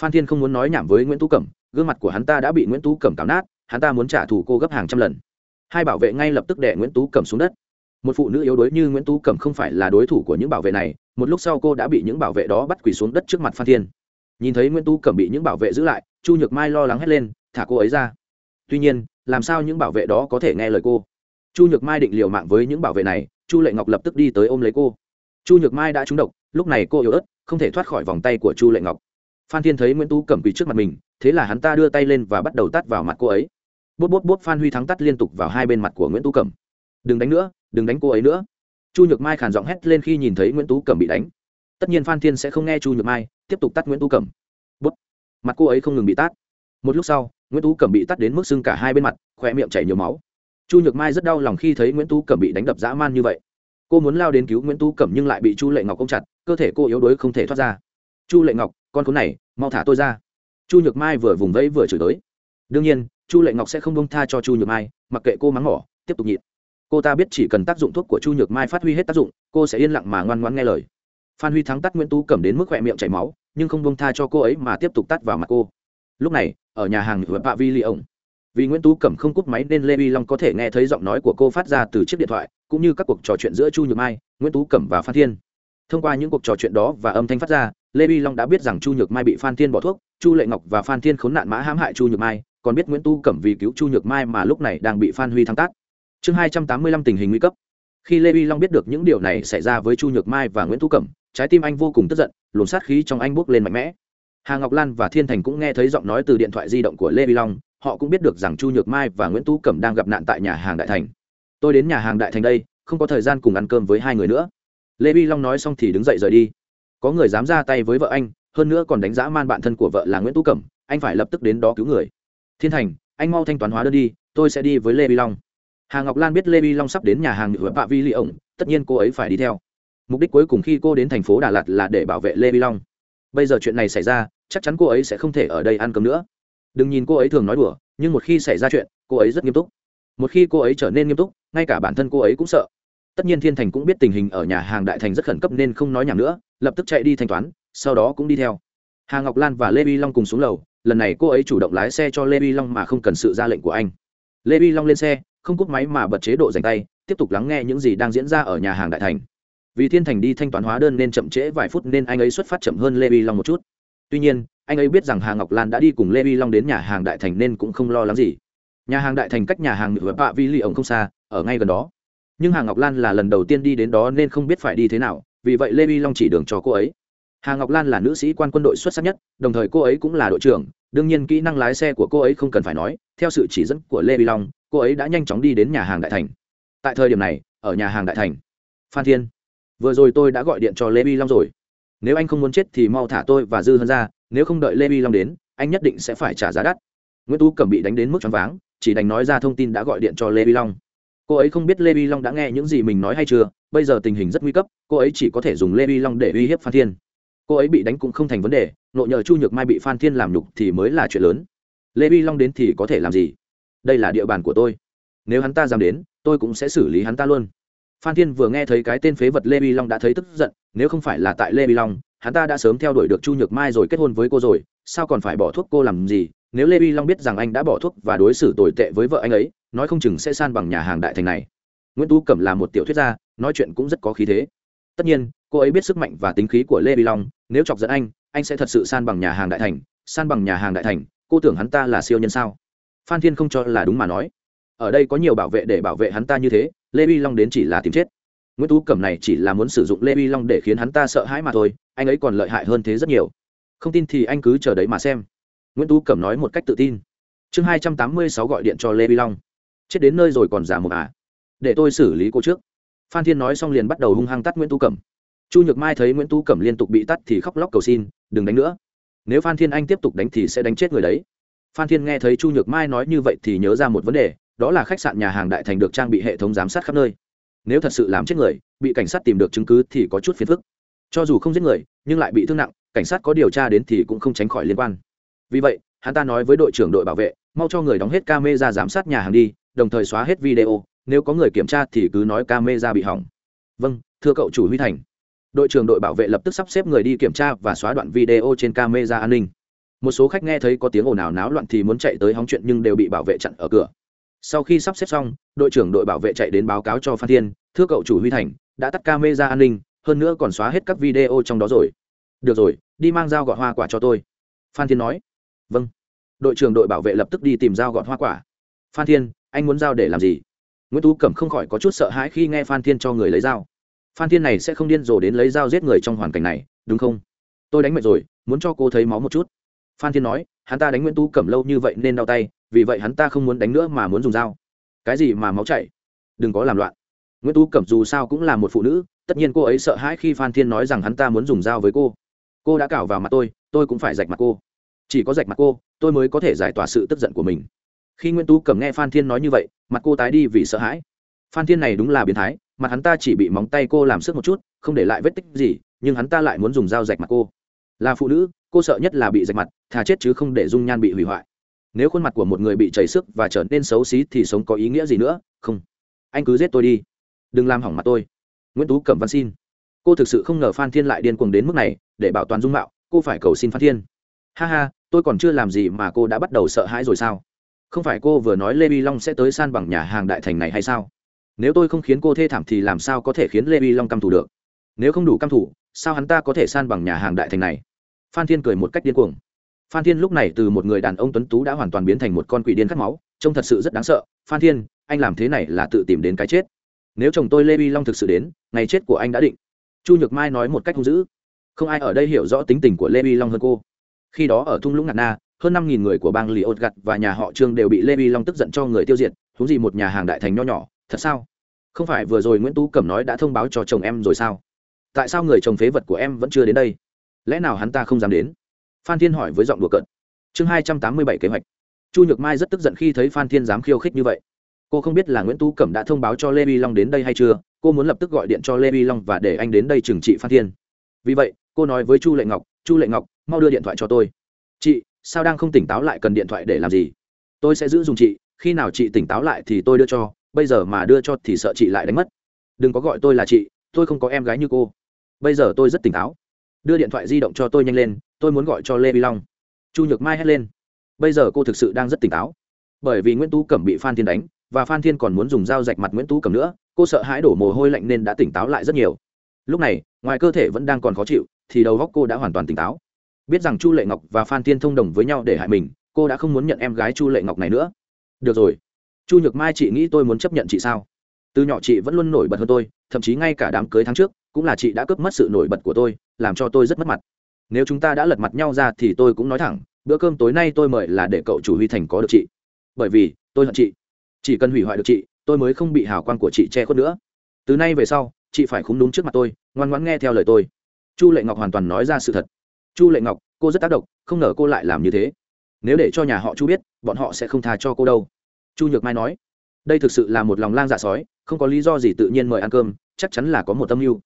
Phan thiên không muốn nói nhảm với nguyễn tú cẩm, gương mặt của hắn ta đã bị nguyễn tú cẩm cào nát, hắn ta muốn trả thù cô gấp hàng trăm lần. Hai bảo vệ ngay lập tức đẻ nguyễn tú cẩm xuống đất. Một phụ nữ yếu đuối như nguyễn tú cẩm không phải là đối thủ của những bảo vệ này, một lúc sau cô đã bị những bảo vệ đó bắt quỳ xuống đất trước mặt phan thiên. Nhìn thấy nguyễn tú cẩm bị những bảo vệ giữ lại chu nhược mai lo lắng hét lên, thả cô ấy ra. Tuy nhiên, làm sao những bảo vệ đó có thể nghe lời cô? Chu nhược mai định liều mạng với những bảo vệ này, chu lệ ngọc lập tức đi tới ôm lấy cô. Chu nhược mai đã trúng độc, lúc này cô yếu ớt, không thể thoát khỏi vòng tay của chu lệ ngọc. Phan thiên thấy nguyễn tú cẩm quỳ trước mặt mình, thế là hắn ta đưa tay lên và bắt đầu tắt vào mặt cô ấy. Bút bút bút phan huy thắng tắt liên tục vào hai bên mặt của nguyễn tú cẩm đừng đánh nữa, đừng đánh cô ấy nữa. Chu nhược mai khàn giọng hét lên khi nhìn thấy nguyễn tú cẩm bị đánh. Tất nhiên phan thiên sẽ không nghe chu nhược mai, tiếp tục tắt nguyễn tú cẩm mặt cô ấy không ngừng bị tát. Một lúc sau, nguyễn tú cẩm bị tắt đến mức sưng cả hai bên mặt khoe miệng chảy nhiều máu. Chu nhược mai rất đau lòng khi thấy nguyễn tú cẩm bị đánh đập dã man như vậy. Cô muốn lao đến cứu nguyễn tú cẩm nhưng lại bị chu lệ ngọc ôm chặt, cơ thể cô yếu đuối không thể thoát ra. Chu lệ ngọc, con khốn này, mau thả tôi ra. Chu nhược mai vừa vùng vẫy vừa chửi tới đương nhiên, chu lệ ngọc sẽ không bông tha cho chu nhược mai, mặc kệ cô mắng mỏ, tiếp tục nhịn. Cô ta biết chỉ cần tác dụng thuốc của chu nhược mai phát huy hết tác dụng, cô sẽ yên lặng mà ngoan ngoan nghe lời. Phan huy thắng tắt nguyễn tú cẩm đến mức khỏe miệng chảy máu nhưng không bông tha cho cô ấy mà tiếp tục tắt vào mặt cô. Lúc này, ở nhà hàng của bạ vi li ổng vì nguyễn tú cẩm không cúp máy nên lê vi long có thể nghe thấy giọng nói của cô phát ra từ chiếc điện thoại, cũng như các cuộc trò chuyện giữa chu nhược mai, nguyễn tú cẩm và phan thiên. Thông qua những cuộc trò chuyện đó và âm thanh phát ra, lê vi long đã biết rằng chu nhược mai bị phan thiên bỏ thuốc, chu lệ ngọc và phan thiên khốn nạn mã hãm hại chu nhược mai, còn biết nguyễn tu cẩm vì cứu chu nhược mai mà lúc này đang bị phan huy thăng tác. Chương hai trăm tám mươi lăm tình hình nguy cấp. Khi lê vi long biết được những điều này xảy ra với chu nhược mai và nguyễn tu cẩm trái tim anh vô cùng tức giận luồn sát khí trong anh bốc lên mạnh mẽ. Hà ngọc lan và thiên thành cũng nghe thấy giọng nói từ điện thoại di động của lê vi long, họ cũng biết được rằng chu nhược mai và nguyễn tu cẩm đang gặp nạn tại nhà hàng đại thành. Tôi đến nhà hàng đại thành đây, không có thời gian cùng ăn cơm với hai người nữa. Lê vi long nói xong thì đứng dậy rời đi. Có người dám ra tay với vợ anh, hơn nữa còn đánh giá man bạn thân của vợ là nguyễn tú cẩm, anh phải lập tức đến đó cứu người. Thiên thành, anh mau thanh toán hóa đơn đi, tôi sẽ đi với lê vi long. Hà ngọc lan biết lê vi long sắp đến nhà hàng nhựa bạ vi li ổng, tất nhiên cô ấy phải đi theo mục đích cuối cùng khi cô đến thành phố đà lạt là để bảo vệ lê vi long. Bây giờ chuyện này xảy ra, chắc chắn cô ấy sẽ không thể ở đây ăn cơm nữa. Đừng nhìn cô ấy thường nói đùa, nhưng một khi xảy ra chuyện, cô ấy rất nghiêm túc. Một khi cô ấy trở nên nghiêm túc, ngay cả bản thân cô ấy cũng sợ. Tất nhiên thiên thành cũng biết tình hình ở nhà hàng đại thành rất khẩn cấp nên không nói nhảm nữa, lập tức chạy đi thanh toán, sau đó cũng đi theo. Hà ngọc lan và lê vi long cùng xuống lầu, lần này cô ấy chủ động lái xe cho lê vi long mà không cần sự ra lệnh của anh. Lê vi long lên xe, không cúp máy mà bật chế độ dành tay, tiếp tục lắng nghe những gì đang diễn ra ở nhà hàng đại thành vì thiên thành đi thanh toán hóa đơn nên chậm trễ vài phút nên anh ấy xuất phát chậm hơn lê vi long một chút. Tuy nhiên, anh ấy biết rằng hà ngọc lan đã đi cùng lê vi long đến nhà hàng đại thành nên cũng không lo lắng gì. Nhà hàng đại thành cách nhà hàng và bạ vi ly ổng không xa, ở ngay gần đó. Nhưng hà ngọc lan là lần đầu tiên đi đến đó nên không biết phải đi thế nào, vì vậy lê vi long chỉ đường cho cô ấy. Hà ngọc lan là nữ sĩ quan quân đội xuất sắc nhất, đồng thời cô ấy cũng là đội trưởng, đương nhiên kỹ năng lái xe của cô ấy không cần phải nói, theo sự chỉ dẫn của lê vi long, cô ấy đã nhanh chóng đi đến nhà hàng đại thành. Tại thời điểm này, ở nhà hàng đại thành, phan thiên vừa rồi tôi đã gọi điện cho lê vi long rồi. Nếu anh không muốn chết thì mau thả tôi và dư hơn ra, nếu không đợi lê vi long đến, anh nhất định sẽ phải trả giá đắt. Nguyễn tú cẩm bị đánh đến mức choáng váng, chỉ đành nói ra thông tin đã gọi điện cho lê vi long. Cô ấy không biết lê vi long đã nghe những gì mình nói hay chưa, bây giờ tình hình rất nguy cấp, cô ấy chỉ có thể dùng lê vi long để uy hiếp phan thiên. Cô ấy bị đánh cũng không thành vấn đề, nội nhờ chu nhược mai bị phan thiên làm nhục thì mới là chuyện lớn. Lê vi long đến thì có thể làm gì? Đây là địa bàn của tôi. Nếu hắn ta dám đến, tôi cũng sẽ xử lý hắn ta luôn phan thiên vừa nghe thấy cái tên phế vật lê vi long đã thấy tức giận, nếu không phải là tại lê vi long, hắn ta đã sớm theo đuổi được chu nhược mai rồi kết hôn với cô rồi, sao còn phải bỏ thuốc cô làm gì? Nếu lê vi long biết rằng anh đã bỏ thuốc và đối xử tồi tệ với vợ anh ấy, nói không chừng sẽ san bằng nhà hàng đại thành này. Nguyễn tú cẩm là một tiểu thuyết gia, nói chuyện cũng rất có khí thế. Tất nhiên, cô ấy biết sức mạnh và tính khí của lê vi long, nếu chọc giận anh anh sẽ thật sự san bằng nhà hàng đại thành. San bằng nhà hàng đại thành, cô tưởng hắn ta là siêu nhân sao? Phan thiên không cho là đúng mà nói. Ở đây có nhiều bảo vệ để bảo vệ hắn ta như thế lê vi long đến chỉ là tìm chết. Nguyễn tú cẩm này chỉ là muốn sử dụng lê vi long để khiến hắn ta sợ hãi mà thôi, anh ấy còn lợi hại hơn thế rất nhiều. Không tin thì anh cứ chờ đấy mà xem. Nguyễn tú cẩm nói một cách tự tin. Chương hai trăm tám mươi sáu gọi điện cho lê vi long. Chết đến nơi rồi còn giả một à? Để tôi xử lý cô trước. Phan thiên nói xong liền bắt đầu hung hăng tắt nguyễn tú cẩm. Chu nhược mai thấy nguyễn tú cẩm liên tục bị tắt thì khóc lóc cầu xin, đừng đánh nữa. Nếu phan thiên anh tiếp tục đánh thì sẽ đánh chết người đấy. Phan thiên nghe thấy chu nhược mai nói như vậy thì nhớ ra một vấn đề đó là khách sạn nhà hàng đại thành được trang bị hệ thống giám sát khắp nơi. Nếu thật sự làm chết người, bị cảnh sát tìm được chứng cứ thì có chút phiền phức. Cho dù không giết người, nhưng lại bị thương nặng, cảnh sát có điều tra đến thì cũng không tránh khỏi liên quan. Vì vậy, hắn ta nói với đội trưởng đội bảo vệ, mau cho người đóng hết camera giám sát nhà hàng đi, đồng thời xóa hết video, nếu có người kiểm tra thì cứ nói camera bị hỏng. Vâng thưa cậu chủ huy thành. Đội trưởng đội bảo vệ lập tức sắp xếp người đi kiểm tra và xóa đoạn video trên camera an ninh. Một số khách nghe thấy có tiếng ồn ào náo loạn thì muốn chạy tới hóng chuyện nhưng đều bị bảo vệ chặn ở cửa sau khi sắp xếp xong, đội trưởng đội bảo vệ chạy đến báo cáo cho phan thiên, thưa cậu chủ huy thành, đã tắt camera an ninh, hơn nữa còn xóa hết các video trong đó rồi. Được rồi, đi mang dao gọt hoa quả cho tôi. Phan thiên nói. Vâng. Đội trưởng đội bảo vệ lập tức đi tìm dao gọt hoa quả. Phan thiên, anh muốn dao để làm gì? Nguyễn tú cẩm không khỏi có chút sợ hãi khi nghe phan thiên cho người lấy dao. Phan thiên này sẽ không điên rồ đến lấy dao giết người trong hoàn cảnh này, đúng không? Tôi đánh mệt rồi, muốn cho cô thấy máu một chút. Phan thiên nói. Hắn ta đánh nguyễn tú cẩm lâu như vậy nên đau tay vì vậy hắn ta không muốn đánh nữa mà muốn dùng dao. Cái gì mà máu chảy? Đừng có làm loạn. Nguyễn tú cẩm dù sao cũng là một phụ nữ, tất nhiên cô ấy sợ hãi khi phan thiên nói rằng hắn ta muốn dùng dao với cô. Cô đã cào vào mặt tôi tôi cũng phải rạch mặt cô. Chỉ có rạch mặt cô, tôi mới có thể giải tỏa sự tức giận của mình. Khi nguyễn tú cẩm nghe phan thiên nói như vậy, mặt cô tái đi vì sợ hãi. Phan thiên này đúng là biến thái, mặt hắn ta chỉ bị móng tay cô làm sức một chút, không để lại vết tích gì, nhưng hắn ta lại muốn dùng dao rạch mặt cô. Là phụ nữ, cô sợ nhất là bị rạch mặt, thà chết chứ không để dung nhan bị hủy hoại nếu khuôn mặt của một người bị chảy sức và trở nên xấu xí thì sống có ý nghĩa gì nữa? Không. Anh cứ giết tôi đi. Đừng làm hỏng mặt tôi. Nguyễn tú cẩm văn xin. Cô thực sự không ngờ phan thiên lại điên cuồng đến mức này, để bảo toàn dung mạo, cô phải cầu xin phan thiên. Ha ha, tôi còn chưa làm gì mà cô đã bắt đầu sợ hãi rồi sao? Không phải cô vừa nói lê vi long sẽ tới san bằng nhà hàng đại thành này hay sao? Nếu tôi không khiến cô thê thảm thì làm sao có thể khiến lê vi long căm thủ được? Nếu không đủ căm thủ sao hắn ta có thể san bằng nhà hàng đại thành này? Phan thiên cười một cách điên cuồng phan thiên lúc này từ một người đàn ông tuấn tú đã hoàn toàn biến thành một con quỷ điên khát máu, trông thật sự rất đáng sợ. Phan thiên, anh làm thế này là tự tìm đến cái chết. Nếu chồng tôi lê vi long thực sự đến, ngày chết của anh đã định. Chu nhược mai nói một cách hung dữ. Không ai ở đây hiểu rõ tính tình của lê vi long hơn cô. Khi đó ở thung lũng ngạt na, hơn năm nghìn người của bang lì ột gặt và nhà họ trương đều bị lê vi long tức giận cho người tiêu diệt thúng gì một nhà hàng đại thành nho nhỏ. Thật sao? Không phải vừa rồi nguyễn tú cẩm nói đã thông báo cho chồng em rồi sao? Tại sao người chồng phế vật của em vẫn chưa đến đây? Lẽ nào hắn ta không dám đến? Phan thiên hỏi với giọng đùa cợt. Chương hai trăm tám mươi bảy kế hoạch. Chu nhược mai rất tức giận khi thấy phan thiên dám khiêu khích như vậy. Cô không biết là nguyễn tú cẩm đã thông báo cho lê vi long đến đây hay chưa, cô muốn lập tức gọi điện cho lê vi long và để anh đến đây trừng trị phan thiên. Vì vậy, cô nói với chu lệ ngọc, chu lệ ngọc, mau đưa điện thoại cho tôi. Chị, sao đang không tỉnh táo lại cần điện thoại để làm gì? Tôi sẽ giữ dùng chị, khi nào chị tỉnh táo lại thì tôi đưa cho, bây giờ mà đưa cho thì sợ chị lại đánh mất. Đừng có gọi tôi là chị, tôi không có em gái như cô. Bây giờ tôi rất tỉnh táo đưa điện thoại di động cho tôi nhanh lên, tôi muốn gọi cho lê vi long. Chu nhược mai hét lên. Bây giờ cô thực sự đang rất tỉnh táo. Bởi vì nguyễn tú cẩm bị phan thiên đánh, và phan thiên còn muốn dùng dao rạch mặt nguyễn tú cẩm nữa, cô sợ hãi đổ mồ hôi lạnh nên đã tỉnh táo lại rất nhiều. Lúc này, ngoài cơ thể vẫn đang còn khó chịu, thì đầu góc cô đã hoàn toàn tỉnh táo. Biết rằng chu lệ ngọc và phan thiên thông đồng với nhau để hại mình, cô đã không muốn nhận em gái chu lệ ngọc này nữa. Được rồi. Chu nhược mai chị nghĩ tôi muốn chấp nhận chị sao? Từ nhỏ chị vẫn luôn nổi bật hơn tôi, thậm chí ngay cả đám cưới tháng trước cũng là chị đã cướp mất sự nổi bật của tôi, làm cho tôi rất mất mặt. Nếu chúng ta đã lật mặt nhau ra thì tôi cũng nói thẳng, bữa cơm tối nay tôi mời là để cậu chủ huy thành có được chị. Bởi vì, tôi hận chị. Chỉ cần hủy hoại được chị, tôi mới không bị hào quang của chị che khuất nữa. Từ nay về sau, chị phải khúng đúng trước mặt tôi, ngoan ngoãn nghe theo lời tôi. Chu lệ ngọc hoàn toàn nói ra sự thật. Chu lệ ngọc, cô rất tác động, không ngờ cô lại làm như thế. Nếu để cho nhà họ chu biết, bọn họ sẽ không tha cho cô đâu. Chu nhược mai nói, đây thực sự là một lòng lang dạ sói, không có lý do gì tự nhiên mời ăn cơm, chắc chắn là có một tâm mưu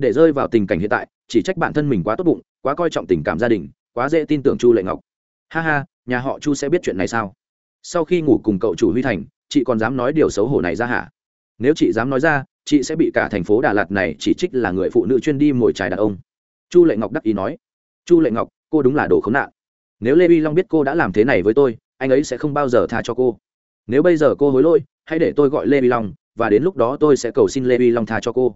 để rơi vào tình cảnh hiện tại, chỉ trách bản thân mình quá tốt bụng, quá coi trọng tình cảm gia đình, quá dễ tin tưởng chu lệ ngọc. Ha ha, nhà họ chu sẽ biết chuyện này sao? Sau khi ngủ cùng cậu chủ huy thành, chị còn dám nói điều xấu hổ này ra hả? Nếu chị dám nói ra, chị sẽ bị cả thành phố đà lạt này chỉ trích là người phụ nữ chuyên đi mồi trài đàn ông. Chu lệ ngọc đắc ý nói. Chu lệ ngọc, cô đúng là đồ khốn nạn. Nếu lê vi long biết cô đã làm thế này với tôi, anh ấy sẽ không bao giờ tha cho cô. Nếu bây giờ cô hối lỗi, hãy để tôi gọi lê vi long, và đến lúc đó tôi sẽ cầu xin lê vi long tha cho cô.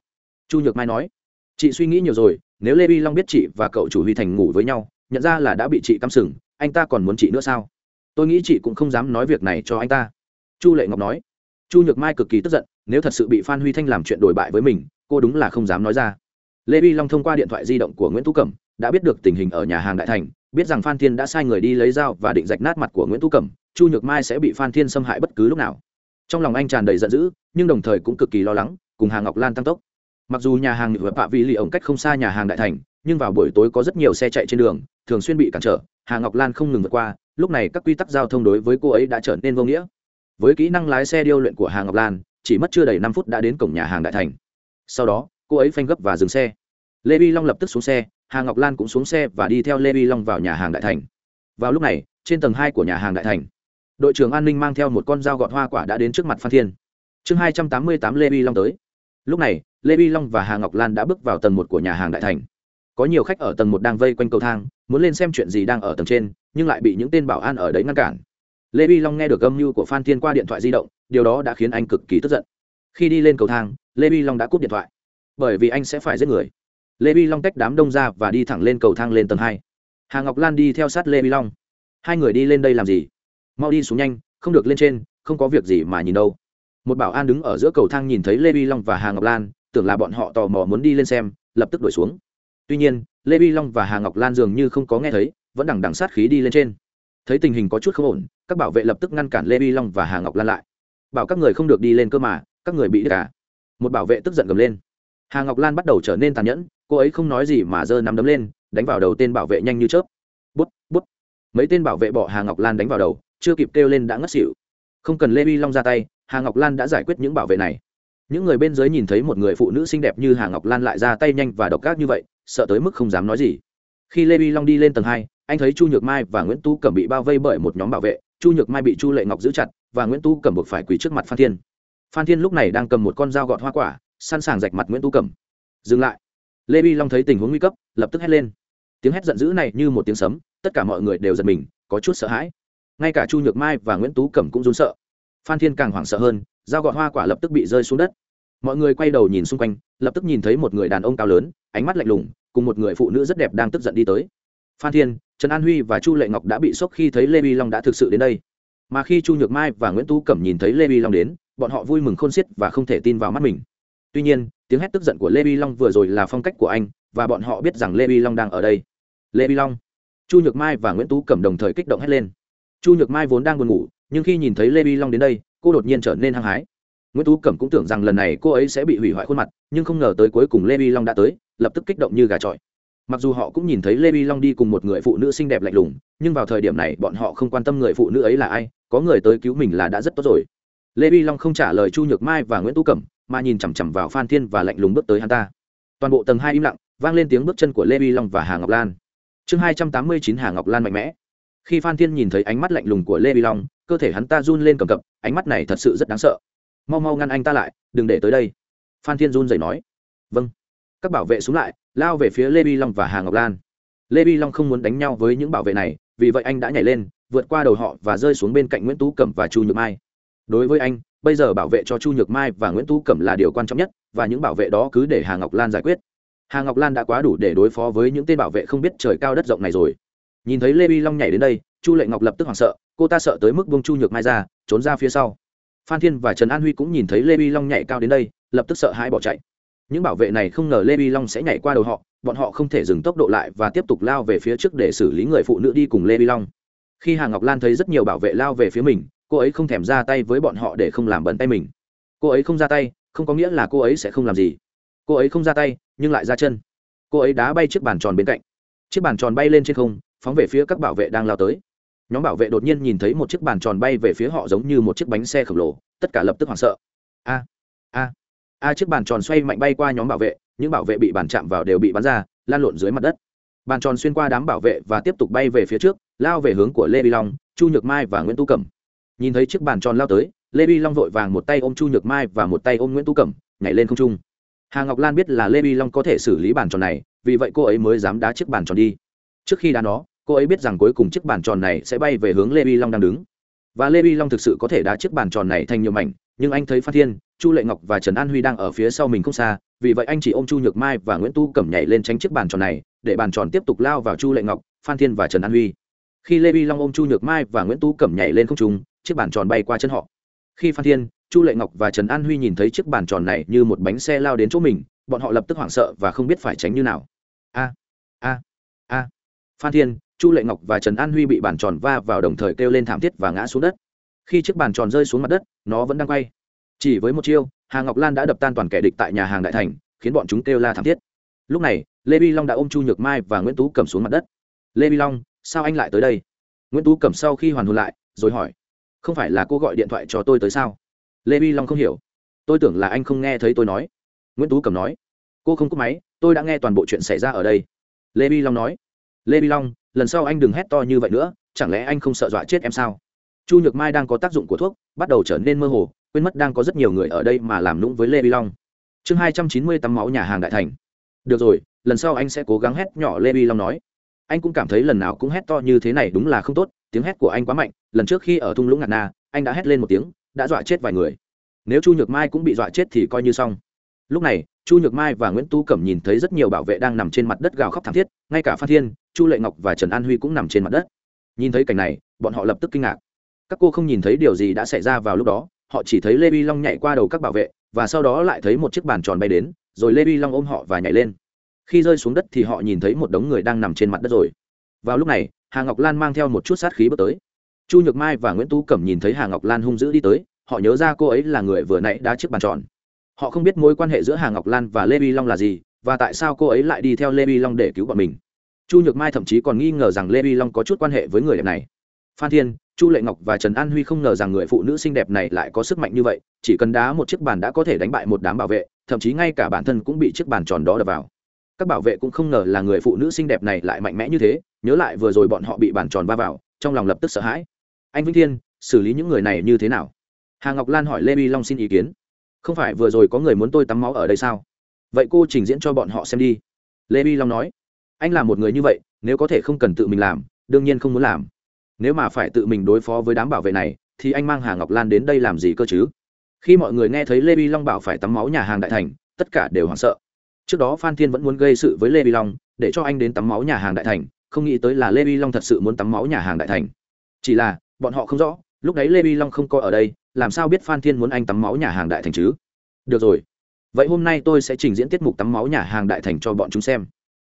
Chu nhược mai nói chị suy nghĩ nhiều rồi, nếu lê vi long biết chị và cậu chủ huy thành ngủ với nhau, nhận ra là đã bị chị cắm sừng, anh ta còn muốn chị nữa sao? Tôi nghĩ chị cũng không dám nói việc này cho anh ta. Chu lệ ngọc nói. Chu nhược mai cực kỳ tức giận, nếu thật sự bị phan huy thanh làm chuyện đổi bại với mình, cô đúng là không dám nói ra. Lê vi long thông qua điện thoại di động của nguyễn tú cẩm, đã biết được tình hình ở nhà hàng đại thành, biết rằng phan thiên đã sai người đi lấy dao và định rạch nát mặt của nguyễn tú cẩm, chu nhược mai sẽ bị phan thiên xâm hại bất cứ lúc nào. Trong lòng anh tràn đầy giận dữ, nhưng đồng thời cũng cực kỳ lo lắng, cùng hà ngọc lan tăng tốc mặc dù nhà hàng nhựa bạ vị lì ổng cách không xa nhà hàng đại thành, nhưng vào buổi tối có rất nhiều xe chạy trên đường, thường xuyên bị cản trở, hà ngọc lan không ngừng vượt qua, lúc này các quy tắc giao thông đối với cô ấy đã trở nên vô nghĩa. Với kỹ năng lái xe điêu luyện của hà ngọc lan, chỉ mất chưa đầy năm phút đã đến cổng nhà hàng đại thành. Sau đó, cô ấy phanh gấp và dừng xe. Lê vi long lập tức xuống xe, hà ngọc lan cũng xuống xe và đi theo lê vi long vào nhà hàng đại thành. Vào lúc này, trên tầng hai của nhà hàng đại thành, đội trưởng an ninh mang theo một con dao gọt hoa quả đã đến trước mặt phan thiên. Chương hai trăm tám mươi tám lê vi long tới. Lúc này lê vi long và hà ngọc lan đã bước vào tầng một của nhà hàng đại thành. Có nhiều khách ở tầng một đang vây quanh cầu thang, muốn lên xem chuyện gì đang ở tầng trên, nhưng lại bị những tên bảo an ở đấy ngăn cản. Lê vi long nghe được âm mưu của phan thiên qua điện thoại di động, điều đó đã khiến anh cực kỳ tức giận. Khi đi lên cầu thang, lê vi long đã cúp điện thoại. Bởi vì anh sẽ phải giết người. Lê vi long tách đám đông ra và đi thẳng lên cầu thang lên tầng hai. Hà ngọc lan đi theo sát lê vi long. Hai người đi lên đây làm gì? Mau đi xuống nhanh, không được lên trên, không có việc gì mà nhìn đâu. Một bảo an đứng ở giữa cầu thang nhìn thấy lê vi long và hà ngọc lan tưởng là bọn họ tò mò muốn đi lên xem, lập tức đuổi xuống. Tuy nhiên, lê vi long và hà ngọc lan dường như không có nghe thấy, vẫn đằng đằng sát khí đi lên trên. Thấy tình hình có chút không ổn, các bảo vệ lập tức ngăn cản lê vi long và hà ngọc lan lại. Bảo các người không được đi lên cơ mà, các người bị đứt cả. Một bảo vệ tức giận gầm lên. Hà ngọc lan bắt đầu trở nên tàn nhẫn, cô ấy không nói gì mà giơ nắm đấm lên, đánh vào đầu tên bảo vệ nhanh như chớp. Bút bút. Mấy tên bảo vệ bỏ hà ngọc lan đánh vào đầu, chưa kịp kêu lên đã ngất xỉu. Không cần lê vi long ra tay, hà ngọc lan đã giải quyết những bảo vệ này những người bên dưới nhìn thấy một người phụ nữ xinh đẹp như hà ngọc lan lại ra tay nhanh và độc ác như vậy, sợ tới mức không dám nói gì. Khi lê vi long đi lên tầng hai, anh thấy chu nhược mai và nguyễn tú cẩm bị bao vây bởi một nhóm bảo vệ. Chu nhược mai bị chu lệ ngọc giữ chặt và nguyễn tú cẩm buộc phải quỳ trước mặt phan thiên. Phan thiên lúc này đang cầm một con dao gọt hoa quả, sẵn sàng rạch mặt nguyễn tú cẩm. Dừng lại. Lê vi long thấy tình huống nguy cấp, lập tức hét lên. Tiếng hét giận dữ này như một tiếng sấm, tất cả mọi người đều giật mình, có chút sợ hãi. Ngay cả chu nhược mai và nguyễn tú cẩm cũng run sợ. Phan thiên càng hoảng sợ hơn dao gọt hoa quả lập tức bị rơi xuống đất. Mọi người quay đầu nhìn xung quanh, lập tức nhìn thấy một người đàn ông cao lớn, ánh mắt lạnh lùng, cùng một người phụ nữ rất đẹp đang tức giận đi tới. Phan thiên, trần an huy và chu lệ ngọc đã bị sốc khi thấy lê vi long đã thực sự đến đây. Mà khi chu nhược mai và nguyễn tú cẩm nhìn thấy lê vi long đến, bọn họ vui mừng khôn xiết và không thể tin vào mắt mình. Tuy nhiên, tiếng hét tức giận của lê vi long vừa rồi là phong cách của anh, và bọn họ biết rằng lê vi long đang ở đây. Lê vi long. Chu nhược mai và nguyễn tú cẩm đồng thời kích động hét lên. Chu nhược mai vốn đang buồn ngủ, nhưng khi nhìn thấy lê vi long đến đây cô đột nhiên trở nên hăng hái. Nguyễn tú cẩm cũng tưởng rằng lần này cô ấy sẽ bị hủy hoại khuôn mặt, nhưng không ngờ tới cuối cùng lê vi long đã tới, lập tức kích động như gà trọi. Mặc dù họ cũng nhìn thấy lê vi long đi cùng một người phụ nữ xinh đẹp lạnh lùng, nhưng vào thời điểm này bọn họ không quan tâm người phụ nữ ấy là ai, có người tới cứu mình là đã rất tốt rồi. Lê vi long không trả lời chu nhược mai và nguyễn tú cẩm, mà nhìn chằm chằm vào phan thiên và lạnh lùng bước tới hắn ta. Toàn bộ tầng hai im lặng, vang lên tiếng bước chân của lê vi long và hà ngọc lan. Chương hai trăm tám mươi chín hà ngọc lan mạnh mẽ. Khi phan thiên nhìn thấy ánh mắt lạnh lùng của lê vi long cơ thể hắn ta run lên cầm cập, ánh mắt này thật sự rất đáng sợ. Mau mau ngăn anh ta lại, đừng để tới đây. Phan thiên run rẩy nói. Vâng. Các bảo vệ xuống lại, lao về phía lê bi long và hà ngọc lan. Lê bi long không muốn đánh nhau với những bảo vệ này, vì vậy anh đã nhảy lên, vượt qua đầu họ và rơi xuống bên cạnh nguyễn tú cẩm và chu nhược mai. Đối với anh, bây giờ bảo vệ cho chu nhược mai và nguyễn tú cẩm là điều quan trọng nhất, và những bảo vệ đó cứ để hà ngọc lan giải quyết. Hà ngọc lan đã quá đủ để đối phó với những tên bảo vệ không biết trời cao đất rộng này rồi. Nhìn thấy lê bi long nhảy đến đây, chu lệ ngọc lập tức hoảng sợ cô ta sợ tới mức bông chu nhược mai ra, trốn ra phía sau. Phan thiên và trần an huy cũng nhìn thấy lê vi long nhảy cao đến đây, lập tức sợ hãi bỏ chạy. Những bảo vệ này không ngờ lê vi long sẽ nhảy qua đầu họ, bọn họ không thể dừng tốc độ lại và tiếp tục lao về phía trước để xử lý người phụ nữ đi cùng lê vi long. Khi hà ngọc lan thấy rất nhiều bảo vệ lao về phía mình, cô ấy không thèm ra tay với bọn họ để không làm bẩn tay mình. Cô ấy không ra tay, không có nghĩa là cô ấy sẽ không làm gì. Cô ấy không ra tay, nhưng lại ra chân. Cô ấy đá bay chiếc bàn tròn bên cạnh. Chiếc bàn tròn bay lên trên không, phóng về phía các bảo vệ đang lao tới nhóm bảo vệ đột nhiên nhìn thấy một chiếc bàn tròn bay về phía họ giống như một chiếc bánh xe khổng lồ, tất cả lập tức hoảng sợ. A a a, chiếc bàn tròn xoay mạnh bay qua nhóm bảo vệ, những bảo vệ bị bàn chạm vào đều bị bắn ra, lan lộn dưới mặt đất. Bàn tròn xuyên qua đám bảo vệ và tiếp tục bay về phía trước, lao về hướng của lê vi long, chu nhược mai và nguyễn tu cẩm. Nhìn thấy chiếc bàn tròn lao tới, lê vi long vội vàng một tay ôm chu nhược mai và một tay ôm nguyễn tu cẩm, nhảy lên không trung. Hà ngọc lan biết là lê vi long có thể xử lý bàn tròn này, vì vậy cô ấy mới dám đá chiếc bàn tròn đi. Trước khi đá nó cô ấy biết rằng cuối cùng chiếc bàn tròn này sẽ bay về hướng lê vi long đang đứng. Và lê vi long thực sự có thể đá chiếc bàn tròn này thành nhiều mảnh, nhưng anh thấy phan thiên, chu lệ ngọc và trần an huy đang ở phía sau mình không xa, vì vậy anh chỉ ôm chu nhược mai và nguyễn tu cẩm nhảy lên tránh chiếc bàn tròn này, để bàn tròn tiếp tục lao vào chu lệ ngọc, phan thiên và trần an huy. Khi lê vi long ôm chu nhược mai và nguyễn tu cẩm nhảy lên không trung, chiếc bàn tròn bay qua chân họ. Khi phan thiên, chu lệ ngọc và trần an huy nhìn thấy chiếc bàn tròn này như một bánh xe lao đến chỗ mình, bọn họ lập tức hoảng sợ và không biết phải tránh như nào. A a a. Phan thiên chu lệ ngọc và trần an huy bị bàn tròn va vào đồng thời kêu lên thảm thiết và ngã xuống đất. Khi chiếc bàn tròn rơi xuống mặt đất, nó vẫn đang quay. Chỉ với một chiêu, hà ngọc lan đã đập tan toàn kẻ địch tại nhà hàng đại thành, khiến bọn chúng kêu la thảm thiết. Lúc này, lê vi long đã ôm chu nhược mai và nguyễn tú cầm xuống mặt đất. Lê vi long, sao anh lại tới đây? Nguyễn tú cầm sau khi hoàn hồn lại, rồi hỏi, không phải là cô gọi điện thoại cho tôi tới sao? Lê vi long không hiểu. Tôi tưởng là anh không nghe thấy tôi nói. Nguyễn tú cầm nói, cô không có máy, tôi đã nghe toàn bộ chuyện xảy ra ở đây. Lê vi long nói, lê vi long lần sau anh đừng hét to như vậy nữa, chẳng lẽ anh không sợ dọa chết em sao? Chu nhược mai đang có tác dụng của thuốc, bắt đầu trở nên mơ hồ, quên mất đang có rất nhiều người ở đây mà làm lũng với lê vi long. Chương hai trăm chín mươi tắm máu nhà hàng đại thành. Được rồi, lần sau anh sẽ cố gắng hét nhỏ lê vi long nói. Anh cũng cảm thấy lần nào cũng hét to như thế này đúng là không tốt, tiếng hét của anh quá mạnh, lần trước khi ở thung lũng ngạt na, anh đã hét lên một tiếng, đã dọa chết vài người. Nếu chu nhược mai cũng bị dọa chết thì coi như xong. Lúc này chu nhược mai và nguyễn tu cẩm nhìn thấy rất nhiều bảo vệ đang nằm trên mặt đất gào khóc thảm thiết, ngay cả phan thiên, chu lệ ngọc và trần an huy cũng nằm trên mặt đất. Nhìn thấy cảnh này, bọn họ lập tức kinh ngạc. Các cô không nhìn thấy điều gì đã xảy ra vào lúc đó, họ chỉ thấy lê vi long nhảy qua đầu các bảo vệ, và sau đó lại thấy một chiếc bàn tròn bay đến, rồi lê vi long ôm họ và nhảy lên. Khi rơi xuống đất thì họ nhìn thấy một đống người đang nằm trên mặt đất rồi. Vào lúc này, hà ngọc lan mang theo một chút sát khí bước tới. Chu nhược mai và nguyễn tú cẩm nhìn thấy hà ngọc lan hung dữ đi tới, họ nhớ ra cô ấy là người vừa nãy đá chiếc bàn tròn họ không biết mối quan hệ giữa hà ngọc lan và lê vi long là gì, và tại sao cô ấy lại đi theo lê vi long để cứu bọn mình. Chu nhược mai thậm chí còn nghi ngờ rằng lê vi long có chút quan hệ với người đẹp này. Phan thiên, chu lệ ngọc và trần an huy không ngờ rằng người phụ nữ xinh đẹp này lại có sức mạnh như vậy, chỉ cần đá một chiếc bàn đã có thể đánh bại một đám bảo vệ, thậm chí ngay cả bản thân cũng bị chiếc bàn tròn đó đập vào. Các bảo vệ cũng không ngờ là người phụ nữ xinh đẹp này lại mạnh mẽ như thế, nhớ lại vừa rồi bọn họ bị bàn tròn va vào, trong lòng lập tức sợ hãi. Anh vĩnh thiên, xử lý những người này như thế nào? Hà ngọc lan hỏi lê vi long xin ý kiến không phải vừa rồi có người muốn tôi tắm máu ở đây sao? Vậy cô trình diễn cho bọn họ xem đi. Lê vi long nói. Anh là một người như vậy, nếu có thể không cần tự mình làm, đương nhiên không muốn làm. Nếu mà phải tự mình đối phó với đám bảo vệ này, thì anh mang hà ngọc lan đến đây làm gì cơ chứ? Khi mọi người nghe thấy lê vi long bảo phải tắm máu nhà hàng đại thành, tất cả đều hoảng sợ. Trước đó phan thiên vẫn muốn gây sự với lê vi long, để cho anh đến tắm máu nhà hàng đại thành, không nghĩ tới là lê vi long thật sự muốn tắm máu nhà hàng đại thành. Chỉ là, bọn họ không rõ lúc đấy lê vi long không có ở đây, làm sao biết phan thiên muốn anh tắm máu nhà hàng đại thành chứ? Được rồi. Vậy hôm nay tôi sẽ trình diễn tiết mục tắm máu nhà hàng đại thành cho bọn chúng xem.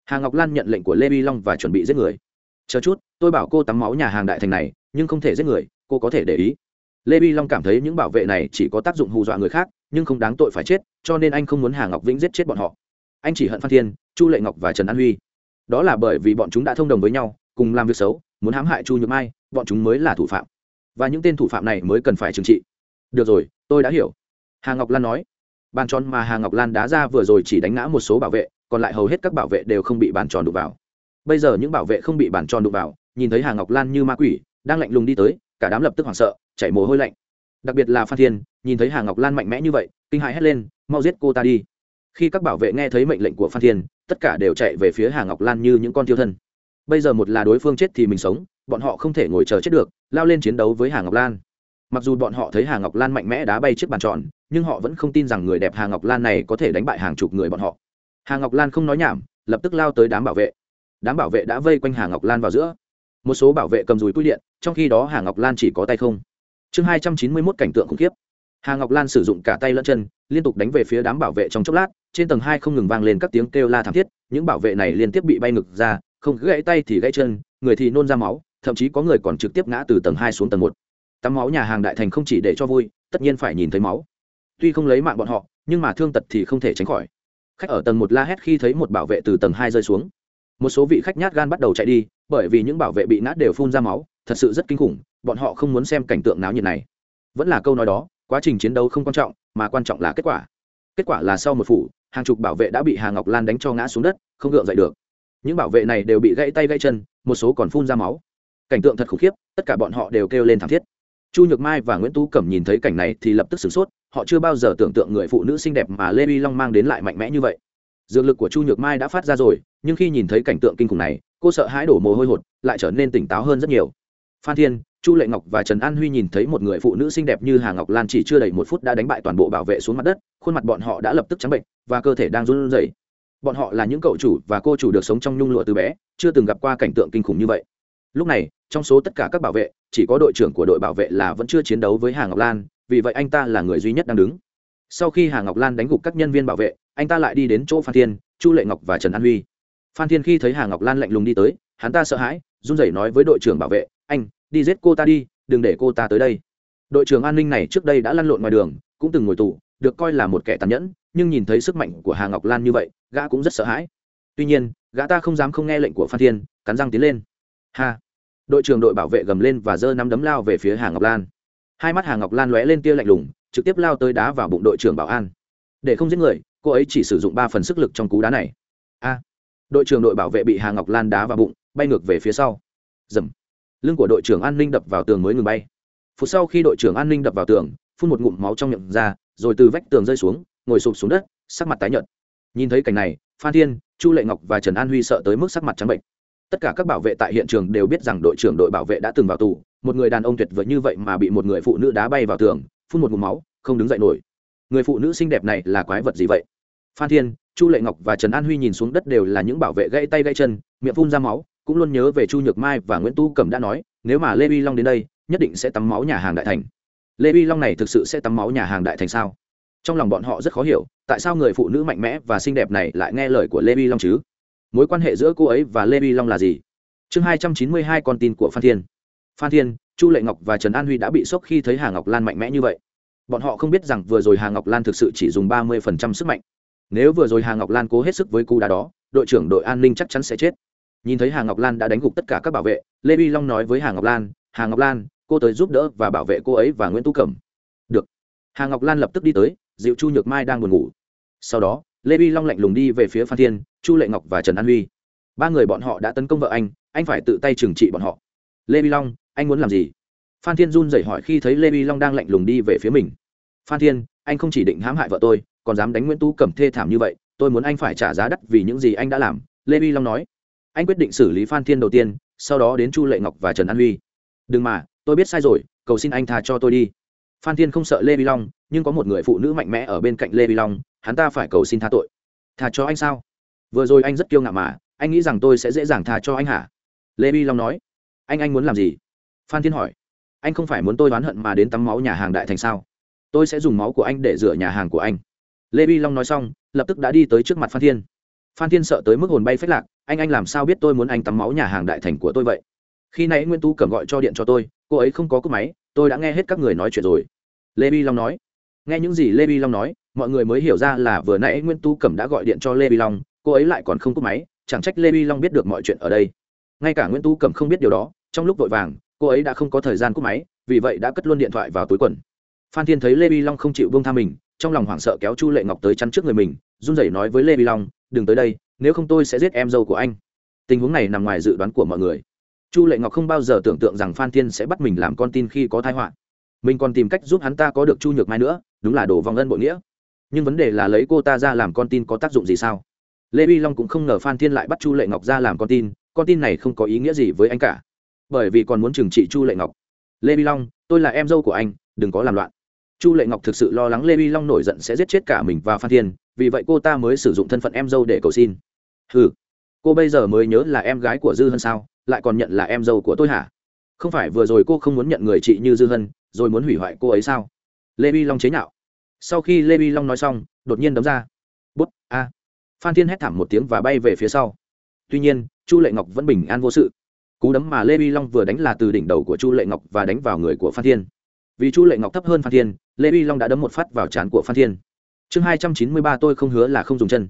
Hà ngọc lan nhận lệnh của lê vi long và chuẩn bị giết người. Chờ chút, tôi bảo cô tắm máu nhà hàng đại thành này, nhưng không thể giết người, cô có thể để ý. Lê vi long cảm thấy những bảo vệ này chỉ có tác dụng hù dọa người khác, nhưng không đáng tội phải chết, cho nên anh không muốn hà ngọc vĩnh giết chết bọn họ. Anh chỉ hận phan thiên, chu lệ ngọc và trần an huy. Đó là bởi vì bọn chúng đã thông đồng với nhau, cùng làm việc xấu, muốn hãm hại chu nhược mai, bọn chúng mới là thủ phạm và những tên thủ phạm này mới cần phải trừng trị. Được rồi, tôi đã hiểu. Hà ngọc lan nói. Bàn tròn mà hà ngọc lan đá ra vừa rồi chỉ đánh ngã một số bảo vệ, còn lại hầu hết các bảo vệ đều không bị bàn tròn đụng vào. Bây giờ những bảo vệ không bị bàn tròn đụng vào, nhìn thấy hà ngọc lan như ma quỷ, đang lạnh lùng đi tới, cả đám lập tức hoảng sợ, chảy mồ hôi lạnh. Đặc biệt là phan thiên, nhìn thấy hà ngọc lan mạnh mẽ như vậy, kinh hãi hét lên, mau giết cô ta đi. Khi các bảo vệ nghe thấy mệnh lệnh của phan thiên, tất cả đều chạy về phía hà ngọc lan như những con thiêu thân bây giờ một là đối phương chết thì mình sống, bọn họ không thể ngồi chờ chết được, lao lên chiến đấu với hà ngọc lan. Mặc dù bọn họ thấy hà ngọc lan mạnh mẽ đá bay chiếc bàn tròn, nhưng họ vẫn không tin rằng người đẹp hà ngọc lan này có thể đánh bại hàng chục người bọn họ. Hà ngọc lan không nói nhảm, lập tức lao tới đám bảo vệ. Đám bảo vệ đã vây quanh hà ngọc lan vào giữa. Một số bảo vệ cầm dùi quy điện, trong khi đó hà ngọc lan chỉ có tay không. Chương hai trăm chín mươi mốt cảnh tượng khủng khiếp. Hà ngọc lan sử dụng cả tay lẫn chân, liên tục đánh về phía đám bảo vệ trong chốc lát, trên tầng hai không ngừng vang lên các tiếng kêu la thảm thiết, những bảo vệ này liên tiếp bị bay ngực ra không gãy tay thì gãy chân, người thì nôn ra máu, thậm chí có người còn trực tiếp ngã từ tầng hai xuống tầng một. Tắm máu nhà hàng đại thành không chỉ để cho vui, tất nhiên phải nhìn thấy máu. Tuy không lấy mạng bọn họ, nhưng mà thương tật thì không thể tránh khỏi. Khách ở tầng một la hét khi thấy một bảo vệ từ tầng hai rơi xuống. Một số vị khách nhát gan bắt đầu chạy đi, bởi vì những bảo vệ bị nát đều phun ra máu, thật sự rất kinh khủng, bọn họ không muốn xem cảnh tượng náo nhiệt này. Vẫn là câu nói đó, quá trình chiến đấu không quan trọng, mà quan trọng là kết quả. Kết quả là sau một phủ, hàng chục bảo vệ đã bị hà ngọc lan đánh cho ngã xuống đất, không gượng dậy được những bảo vệ này đều bị gãy tay gãy chân, một số còn phun ra máu. Cảnh tượng thật khủng khiếp, tất cả bọn họ đều kêu lên thảm thiết. Chu nhược mai và nguyễn tú cẩm nhìn thấy cảnh này thì lập tức sửng sốt, họ chưa bao giờ tưởng tượng người phụ nữ xinh đẹp mà lê vi long mang đến lại mạnh mẽ như vậy. Dược lực của chu nhược mai đã phát ra rồi, nhưng khi nhìn thấy cảnh tượng kinh khủng này, cô sợ hãi đổ mồ hôi hột, lại trở nên tỉnh táo hơn rất nhiều. Phan thiên, chu lệ ngọc và trần an huy nhìn thấy một người phụ nữ xinh đẹp như hà ngọc lan chỉ chưa đầy một phút đã đánh bại toàn bộ bảo vệ xuống mặt đất, khuôn mặt bọn họ đã lập tức trắng bệnh và cơ thể đang run rẩy bọn họ là những cậu chủ và cô chủ được sống trong nhung lụa từ bé, chưa từng gặp qua cảnh tượng kinh khủng như vậy. Lúc này, trong số tất cả các bảo vệ, chỉ có đội trưởng của đội bảo vệ là vẫn chưa chiến đấu với hà ngọc lan, vì vậy anh ta là người duy nhất đang đứng. Sau khi hà ngọc lan đánh gục các nhân viên bảo vệ, anh ta lại đi đến chỗ phan thiên, chu lệ ngọc và trần an huy. Phan thiên khi thấy hà ngọc lan lạnh lùng đi tới, hắn ta sợ hãi, run rẩy nói với đội trưởng bảo vệ, anh, đi giết cô ta đi, đừng để cô ta tới đây. Đội trưởng an ninh này trước đây đã lăn lộn ngoài đường, cũng từng ngồi tù, được coi là một kẻ tàn nhẫn nhưng nhìn thấy sức mạnh của hà ngọc lan như vậy, gã cũng rất sợ hãi. Tuy nhiên, gã ta không dám không nghe lệnh của phan thiên, cắn răng tiến lên. Ha! Đội trưởng đội bảo vệ gầm lên và giơ nắm đấm lao về phía hà ngọc lan. Hai mắt hà ngọc lan lóe lên tia lạnh lùng, trực tiếp lao tới đá vào bụng đội trưởng bảo an. Để không giết người, cô ấy chỉ sử dụng ba phần sức lực trong cú đá này. A! Đội trưởng đội bảo vệ bị hà ngọc lan đá vào bụng, bay ngược về phía sau. Dầm! Lưng của đội trưởng an ninh đập vào tường mới ngừng bay. Phút sau khi đội trưởng an ninh đập vào tường, phun một ngụm máu trong miệng ra, rồi từ vách tường rơi xuống ngồi sụp xuống đất, sắc mặt tái nhợt. Nhìn thấy cảnh này, phan thiên, chu lệ ngọc và trần an huy sợ tới mức sắc mặt trắng bệnh. Tất cả các bảo vệ tại hiện trường đều biết rằng đội trưởng đội bảo vệ đã từng vào tù, một người đàn ông tuyệt vời như vậy mà bị một người phụ nữ đá bay vào tường, phun một ngụm máu, không đứng dậy nổi. Người phụ nữ xinh đẹp này là quái vật gì vậy? Phan thiên, chu lệ ngọc và trần an huy nhìn xuống đất đều là những bảo vệ gãy tay gãy chân, miệng phun ra máu, cũng luôn nhớ về chu nhược mai và nguyễn tu cẩm đã nói, nếu mà lê vi long đến đây, nhất định sẽ tắm máu nhà hàng đại thành. Lê vi long này thực sự sẽ tắm máu nhà hàng đại thành sao? Trong lòng bọn họ rất khó hiểu, tại sao người phụ nữ mạnh mẽ và xinh đẹp này lại nghe lời của lê vi long chứ? Mối quan hệ giữa cô ấy và lê vi long là gì? Chương hai trăm chín mươi hai con tin của phan thiên. Phan thiên, chu lệ ngọc và trần an huy đã bị sốc khi thấy hà ngọc lan mạnh mẽ như vậy. Bọn họ không biết rằng vừa rồi hà ngọc lan thực sự chỉ dùng ba mươi phần trăm sức mạnh. Nếu vừa rồi hà ngọc lan cố hết sức với cú đá đó, đội trưởng đội an ninh chắc chắn sẽ chết. Nhìn thấy hà ngọc lan đã đánh gục tất cả các bảo vệ, lê vi long nói với hà ngọc lan, hà ngọc lan, cô tới giúp đỡ và bảo vệ cô ấy và nguyễn tu cẩm. Được. Hà ngọc lan lập tức đi tới dịu chu nhược mai đang buồn ngủ. Sau đó, lê vi long lạnh lùng đi về phía phan thiên, chu lệ ngọc và trần an huy. Ba người bọn họ đã tấn công vợ anh anh phải tự tay trừng trị bọn họ. Lê vi long, anh muốn làm gì? Phan thiên run rẩy hỏi khi thấy lê vi long đang lạnh lùng đi về phía mình. Phan thiên, anh không chỉ định hãm hại vợ tôi, còn dám đánh nguyễn tu cẩm thê thảm như vậy, tôi muốn anh phải trả giá đắt vì những gì anh đã làm, lê vi long nói. Anh quyết định xử lý phan thiên đầu tiên, sau đó đến chu lệ ngọc và trần an huy. Đừng mà, tôi biết sai rồi, cầu xin anh tha cho tôi đi. Phan thiên không sợ lê vi long nhưng có một người phụ nữ mạnh mẽ ở bên cạnh lê vi long, hắn ta phải cầu xin tha tội. Tha cho anh sao? Vừa rồi anh rất kiêu ngạo mà, anh nghĩ rằng tôi sẽ dễ dàng tha cho anh hả? Lê vi long nói. Anh anh muốn làm gì? Phan thiên hỏi. Anh không phải muốn tôi oán hận mà đến tắm máu nhà hàng đại thành sao? Tôi sẽ dùng máu của anh để rửa nhà hàng của anh. Lê vi long nói xong, lập tức đã đi tới trước mặt phan thiên. Phan thiên sợ tới mức hồn bay phách lạc, anh anh làm sao biết tôi muốn anh tắm máu nhà hàng đại thành của tôi vậy? Khi nãy nguyễn tu cầm gọi cho điện cho tôi, cô ấy không có cúp máy, tôi đã nghe hết các người nói chuyện rồi. Lê vi long nói nghe những gì lê vi long nói, mọi người mới hiểu ra là vừa nãy nguyễn tu cẩm đã gọi điện cho lê vi long, cô ấy lại còn không cúp máy, chẳng trách lê vi long biết được mọi chuyện ở đây. Ngay cả nguyễn tu cẩm không biết điều đó, trong lúc vội vàng, cô ấy đã không có thời gian cúp máy, vì vậy đã cất luôn điện thoại vào túi quần. Phan thiên thấy lê vi long không chịu buông tha mình, trong lòng hoảng sợ kéo chu lệ ngọc tới chắn trước người mình, run rẩy nói với lê vi long, đừng tới đây, nếu không tôi sẽ giết em dâu của anh. Tình huống này nằm ngoài dự đoán của mọi người. Chu lệ ngọc không bao giờ tưởng tượng rằng phan thiên sẽ bắt mình làm con tin khi có thai họa. Mình còn tìm cách giúp hắn ta có được chu nhược mai nữa đúng là đổ vong ân bội nghĩa. Nhưng vấn đề là lấy cô ta ra làm con tin có tác dụng gì sao? Lê vi long cũng không ngờ phan thiên lại bắt chu lệ ngọc ra làm con tin con tin này không có ý nghĩa gì với anh cả. Bởi vì còn muốn trừng trị chu lệ ngọc. Lê vi long, tôi là em dâu của anh, đừng có làm loạn. Chu lệ ngọc thực sự lo lắng lê vi long nổi giận sẽ giết chết cả mình và phan thiên, vì vậy cô ta mới sử dụng thân phận em dâu để cầu xin. Ừ cô bây giờ mới nhớ là em gái của dư hân sao? Lại còn nhận là em dâu của tôi hả? Không phải vừa rồi cô không muốn nhận người chị như dư hân, rồi muốn hủy hoại cô ấy sao? Lê vi long chế nhạo sau khi lê vi long nói xong, đột nhiên đấm ra. Bút, a. Phan thiên hét thảm một tiếng và bay về phía sau. Tuy nhiên, chu lệ ngọc vẫn bình an vô sự. Cú đấm mà lê vi long vừa đánh là từ đỉnh đầu của chu lệ ngọc và đánh vào người của phan thiên. Vì chu lệ ngọc thấp hơn phan thiên, lê vi long đã đấm một phát vào trán của phan thiên. Chương hai trăm chín mươi ba tôi không hứa là không dùng chân.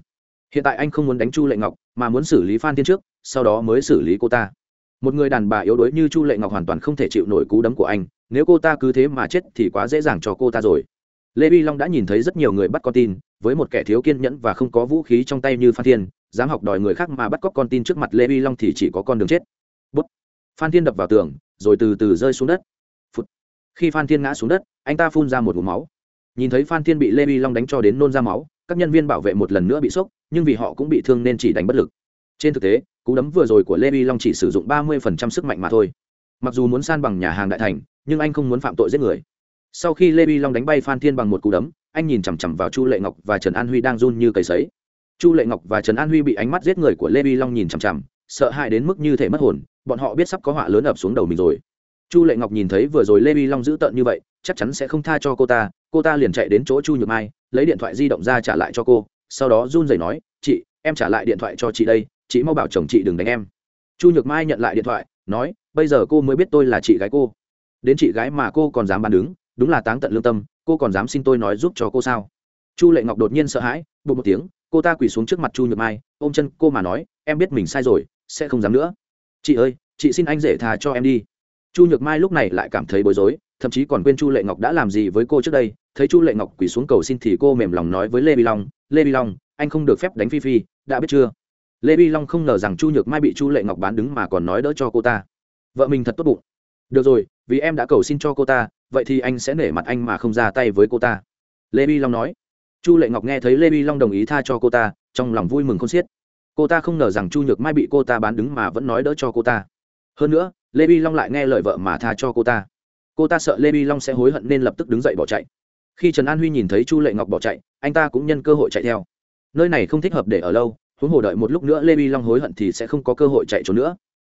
Hiện tại anh không muốn đánh chu lệ ngọc, mà muốn xử lý phan thiên trước, sau đó mới xử lý cô ta. Một người đàn bà yếu đuối như chu lệ ngọc hoàn toàn không thể chịu nổi cú đấm của anh, nếu cô ta cứ thế mà chết thì quá dễ dàng cho cô ta rồi lê vi long đã nhìn thấy rất nhiều người bắt con tin, với một kẻ thiếu kiên nhẫn và không có vũ khí trong tay như phan thiên, dám học đòi người khác mà bắt cóc con tin trước mặt lê vi long thì chỉ có con đường chết. Bút. phan thiên đập vào tường, rồi từ từ rơi xuống đất. Phụt. khi phan thiên ngã xuống đất, anh ta phun ra một mũ máu. Nhìn thấy phan thiên bị lê vi long đánh cho đến nôn ra máu, các nhân viên bảo vệ một lần nữa bị sốc, nhưng vì họ cũng bị thương nên chỉ đánh bất lực. Trên thực tế, cú đấm vừa rồi của lê vi long chỉ sử dụng ba mươi sức mạnh mà thôi. Mặc dù muốn san bằng nhà hàng đại thành, nhưng anh không muốn phạm tội giết người sau khi lê vi long đánh bay phan thiên bằng một cú đấm, anh nhìn chằm chằm vào chu lệ ngọc và trần an huy đang run như cầy sấy. Chu lệ ngọc và trần an huy bị ánh mắt giết người của lê vi long nhìn chằm chằm, sợ hãi đến mức như thể mất hồn, bọn họ biết sắp có họa lớn ập xuống đầu mình rồi. Chu lệ ngọc nhìn thấy vừa rồi lê vi long giữ tợn như vậy, chắc chắn sẽ không tha cho cô ta cô ta liền chạy đến chỗ chu nhược mai, lấy điện thoại di động ra trả lại cho cô, sau đó run rẩy nói, chị, em trả lại điện thoại cho chị đây, chị mau bảo chồng chị đừng đánh em. Chu nhược mai nhận lại điện thoại, nói, bây giờ cô mới biết tôi là chị gái cô. Đến chị gái mà cô còn dám bán đứng đúng là táng tận lương tâm, cô còn dám xin tôi nói giúp cho cô sao? Chu lệ ngọc đột nhiên sợ hãi bụng một tiếng, cô ta quỳ xuống trước mặt chu nhược mai, ôm chân cô mà nói, em biết mình sai rồi, sẽ không dám nữa. Chị ơi, chị xin anh rể thà cho em đi. Chu nhược mai lúc này lại cảm thấy bối rối, thậm chí còn quên chu lệ ngọc đã làm gì với cô trước đây. Thấy chu lệ ngọc quỳ xuống cầu xin thì cô mềm lòng nói với lê bi long, lê bi long, anh không được phép đánh phi phi, đã biết chưa? Lê bi long không ngờ rằng chu nhược mai bị chu lệ ngọc bán đứng mà còn nói đỡ cho cô ta. Vợ mình thật tốt bụng. Được rồi, vì em đã cầu xin cho cô ta vậy thì anh sẽ nể mặt anh mà không ra tay với cô ta. Lê vi long nói. Chu lệ ngọc nghe thấy lê vi long đồng ý tha cho cô ta, trong lòng vui mừng không xiết. Cô ta không ngờ rằng chu nhược mai bị cô ta bán đứng mà vẫn nói đỡ cho cô ta. Hơn nữa, lê vi long lại nghe lời vợ mà tha cho cô ta. Cô ta sợ lê vi long sẽ hối hận nên lập tức đứng dậy bỏ chạy. Khi trần an huy nhìn thấy chu lệ ngọc bỏ chạy, anh ta cũng nhân cơ hội chạy theo. Nơi này không thích hợp để ở lâu, huống hồ đợi một lúc nữa lê vi long hối hận thì sẽ không có cơ hội chạy trốn nữa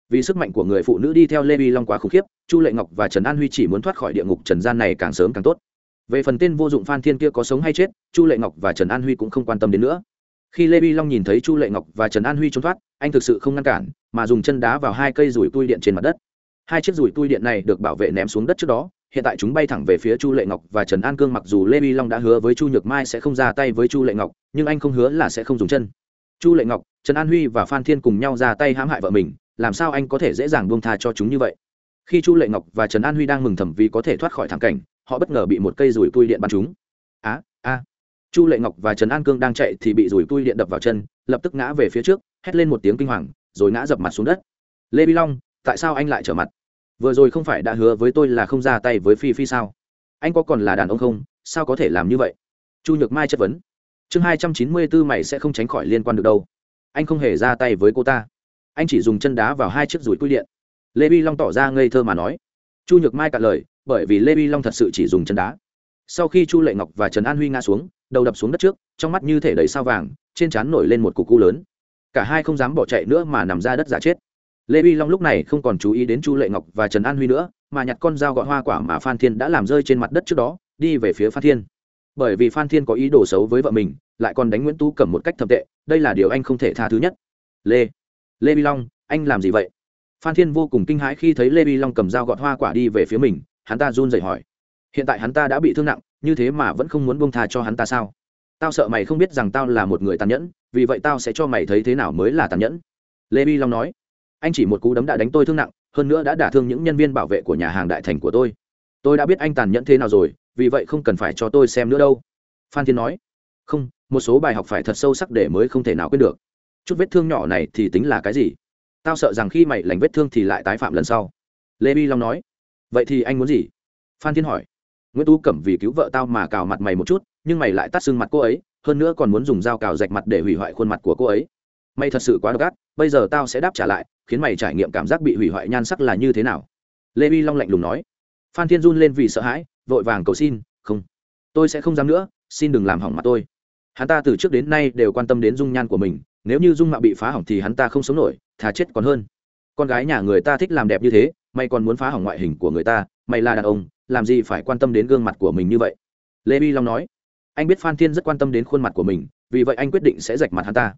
vì sức mạnh của người phụ nữ đi theo lê vi long quá khủng khiếp, chu lệ ngọc và trần an huy chỉ muốn thoát khỏi địa ngục trần gian này càng sớm càng tốt. Về phần tên vô dụng phan thiên kia có sống hay chết, chu lệ ngọc và trần an huy cũng không quan tâm đến nữa. Khi lê vi long nhìn thấy chu lệ ngọc và trần an huy trốn thoát, anh thực sự không ngăn cản, mà dùng chân đá vào hai cây rủi tui điện trên mặt đất. Hai chiếc rủi tui điện này được bảo vệ ném xuống đất trước đó, hiện tại chúng bay thẳng về phía chu lệ ngọc và trần an cương mặc dù lê vi long đã hứa với chu nhược mai sẽ không ra tay với chu lệ ngọc, nhưng anh không hứa là sẽ không dùng chân. Chu lệ ngọc, trần an huy và phan thiên cùng nhau ra tay hãm hại vợ mình làm sao anh có thể dễ dàng buông tha cho chúng như vậy? Khi chu lệ ngọc và trần an huy đang mừng thầm vì có thể thoát khỏi thảm cảnh, họ bất ngờ bị một cây rùi tui điện bắn chúng á a chu lệ ngọc và trần an cương đang chạy thì bị rùi tui điện đập vào chân, lập tức ngã về phía trước, hét lên một tiếng kinh hoàng, rồi ngã dập mặt xuống đất. Lê bi long, tại sao anh lại trở mặt? Vừa rồi không phải đã hứa với tôi là không ra tay với phi phi sao? Anh có còn là đàn ông không? Sao có thể làm như vậy? Chu nhược mai chất vấn. Chương hai trăm chín mươi bốn mày sẽ không tránh khỏi liên quan được đâu. Anh không hề ra tay với cô ta anh chỉ dùng chân đá vào hai chiếc rủi cui điện. Lê vi long tỏ ra ngây thơ mà nói. Chu nhược mai cạn lời, bởi vì lê vi long thật sự chỉ dùng chân đá. Sau khi chu lệ ngọc và trần an huy ngã xuống, đầu đập xuống đất trước, trong mắt như thể đầy sao vàng, trên trán nổi lên một cục cu lớn. Cả hai không dám bỏ chạy nữa mà nằm ra đất giả chết. Lê vi long lúc này không còn chú ý đến chu lệ ngọc và trần an huy nữa, mà nhặt con dao gọt hoa quả mà phan thiên đã làm rơi trên mặt đất trước đó, đi về phía phan thiên. Bởi vì phan thiên có ý đồ xấu với vợ mình, lại còn đánh nguyễn tú cầm một cách thậm tệ, đây là điều anh không thể tha thứ nhất. Lê lê vi long, anh làm gì vậy? Phan thiên vô cùng kinh hãi khi thấy lê vi long cầm dao gọt hoa quả đi về phía mình, hắn ta run rẩy hỏi. Hiện tại hắn ta đã bị thương nặng, như thế mà vẫn không muốn bông tha cho hắn ta sao? Tao sợ mày không biết rằng tao là một người tàn nhẫn, vì vậy tao sẽ cho mày thấy thế nào mới là tàn nhẫn. Lê vi long nói. Anh chỉ một cú đấm đã đánh tôi thương nặng, hơn nữa đã đả thương những nhân viên bảo vệ của nhà hàng đại thành của tôi. Tôi đã biết anh tàn nhẫn thế nào rồi, vì vậy không cần phải cho tôi xem nữa đâu. Phan thiên nói. Không, một số bài học phải thật sâu sắc để mới không thể nào quên được chút vết thương nhỏ này thì tính là cái gì? Tao sợ rằng khi mày lành vết thương thì lại tái phạm lần sau. Lê bi long nói. Vậy thì anh muốn gì? Phan thiên hỏi. Nguyễn tú cẩm vì cứu vợ tao mà cào mặt mày một chút, nhưng mày lại tắt xương mặt cô ấy, hơn nữa còn muốn dùng dao cào rạch mặt để hủy hoại khuôn mặt của cô ấy. Mày thật sự quá độc ác, bây giờ tao sẽ đáp trả lại, khiến mày trải nghiệm cảm giác bị hủy hoại nhan sắc là như thế nào? Lê bi long lạnh lùng nói. Phan thiên run lên vì sợ hãi, vội vàng cầu xin, không, tôi sẽ không dám nữa, xin đừng làm hỏng mặt tôi. Hắn ta từ trước đến nay đều quan tâm đến dung nhan của mình nếu như dung mạo bị phá hỏng thì hắn ta không sống nổi, thà chết còn hơn. Con gái nhà người ta thích làm đẹp như thế, mày còn muốn phá hỏng ngoại hình của người ta, mày là đàn ông, làm gì phải quan tâm đến gương mặt của mình như vậy? Lê bi long nói, anh biết phan thiên rất quan tâm đến khuôn mặt của mình, vì vậy anh quyết định sẽ rạch mặt hắn ta.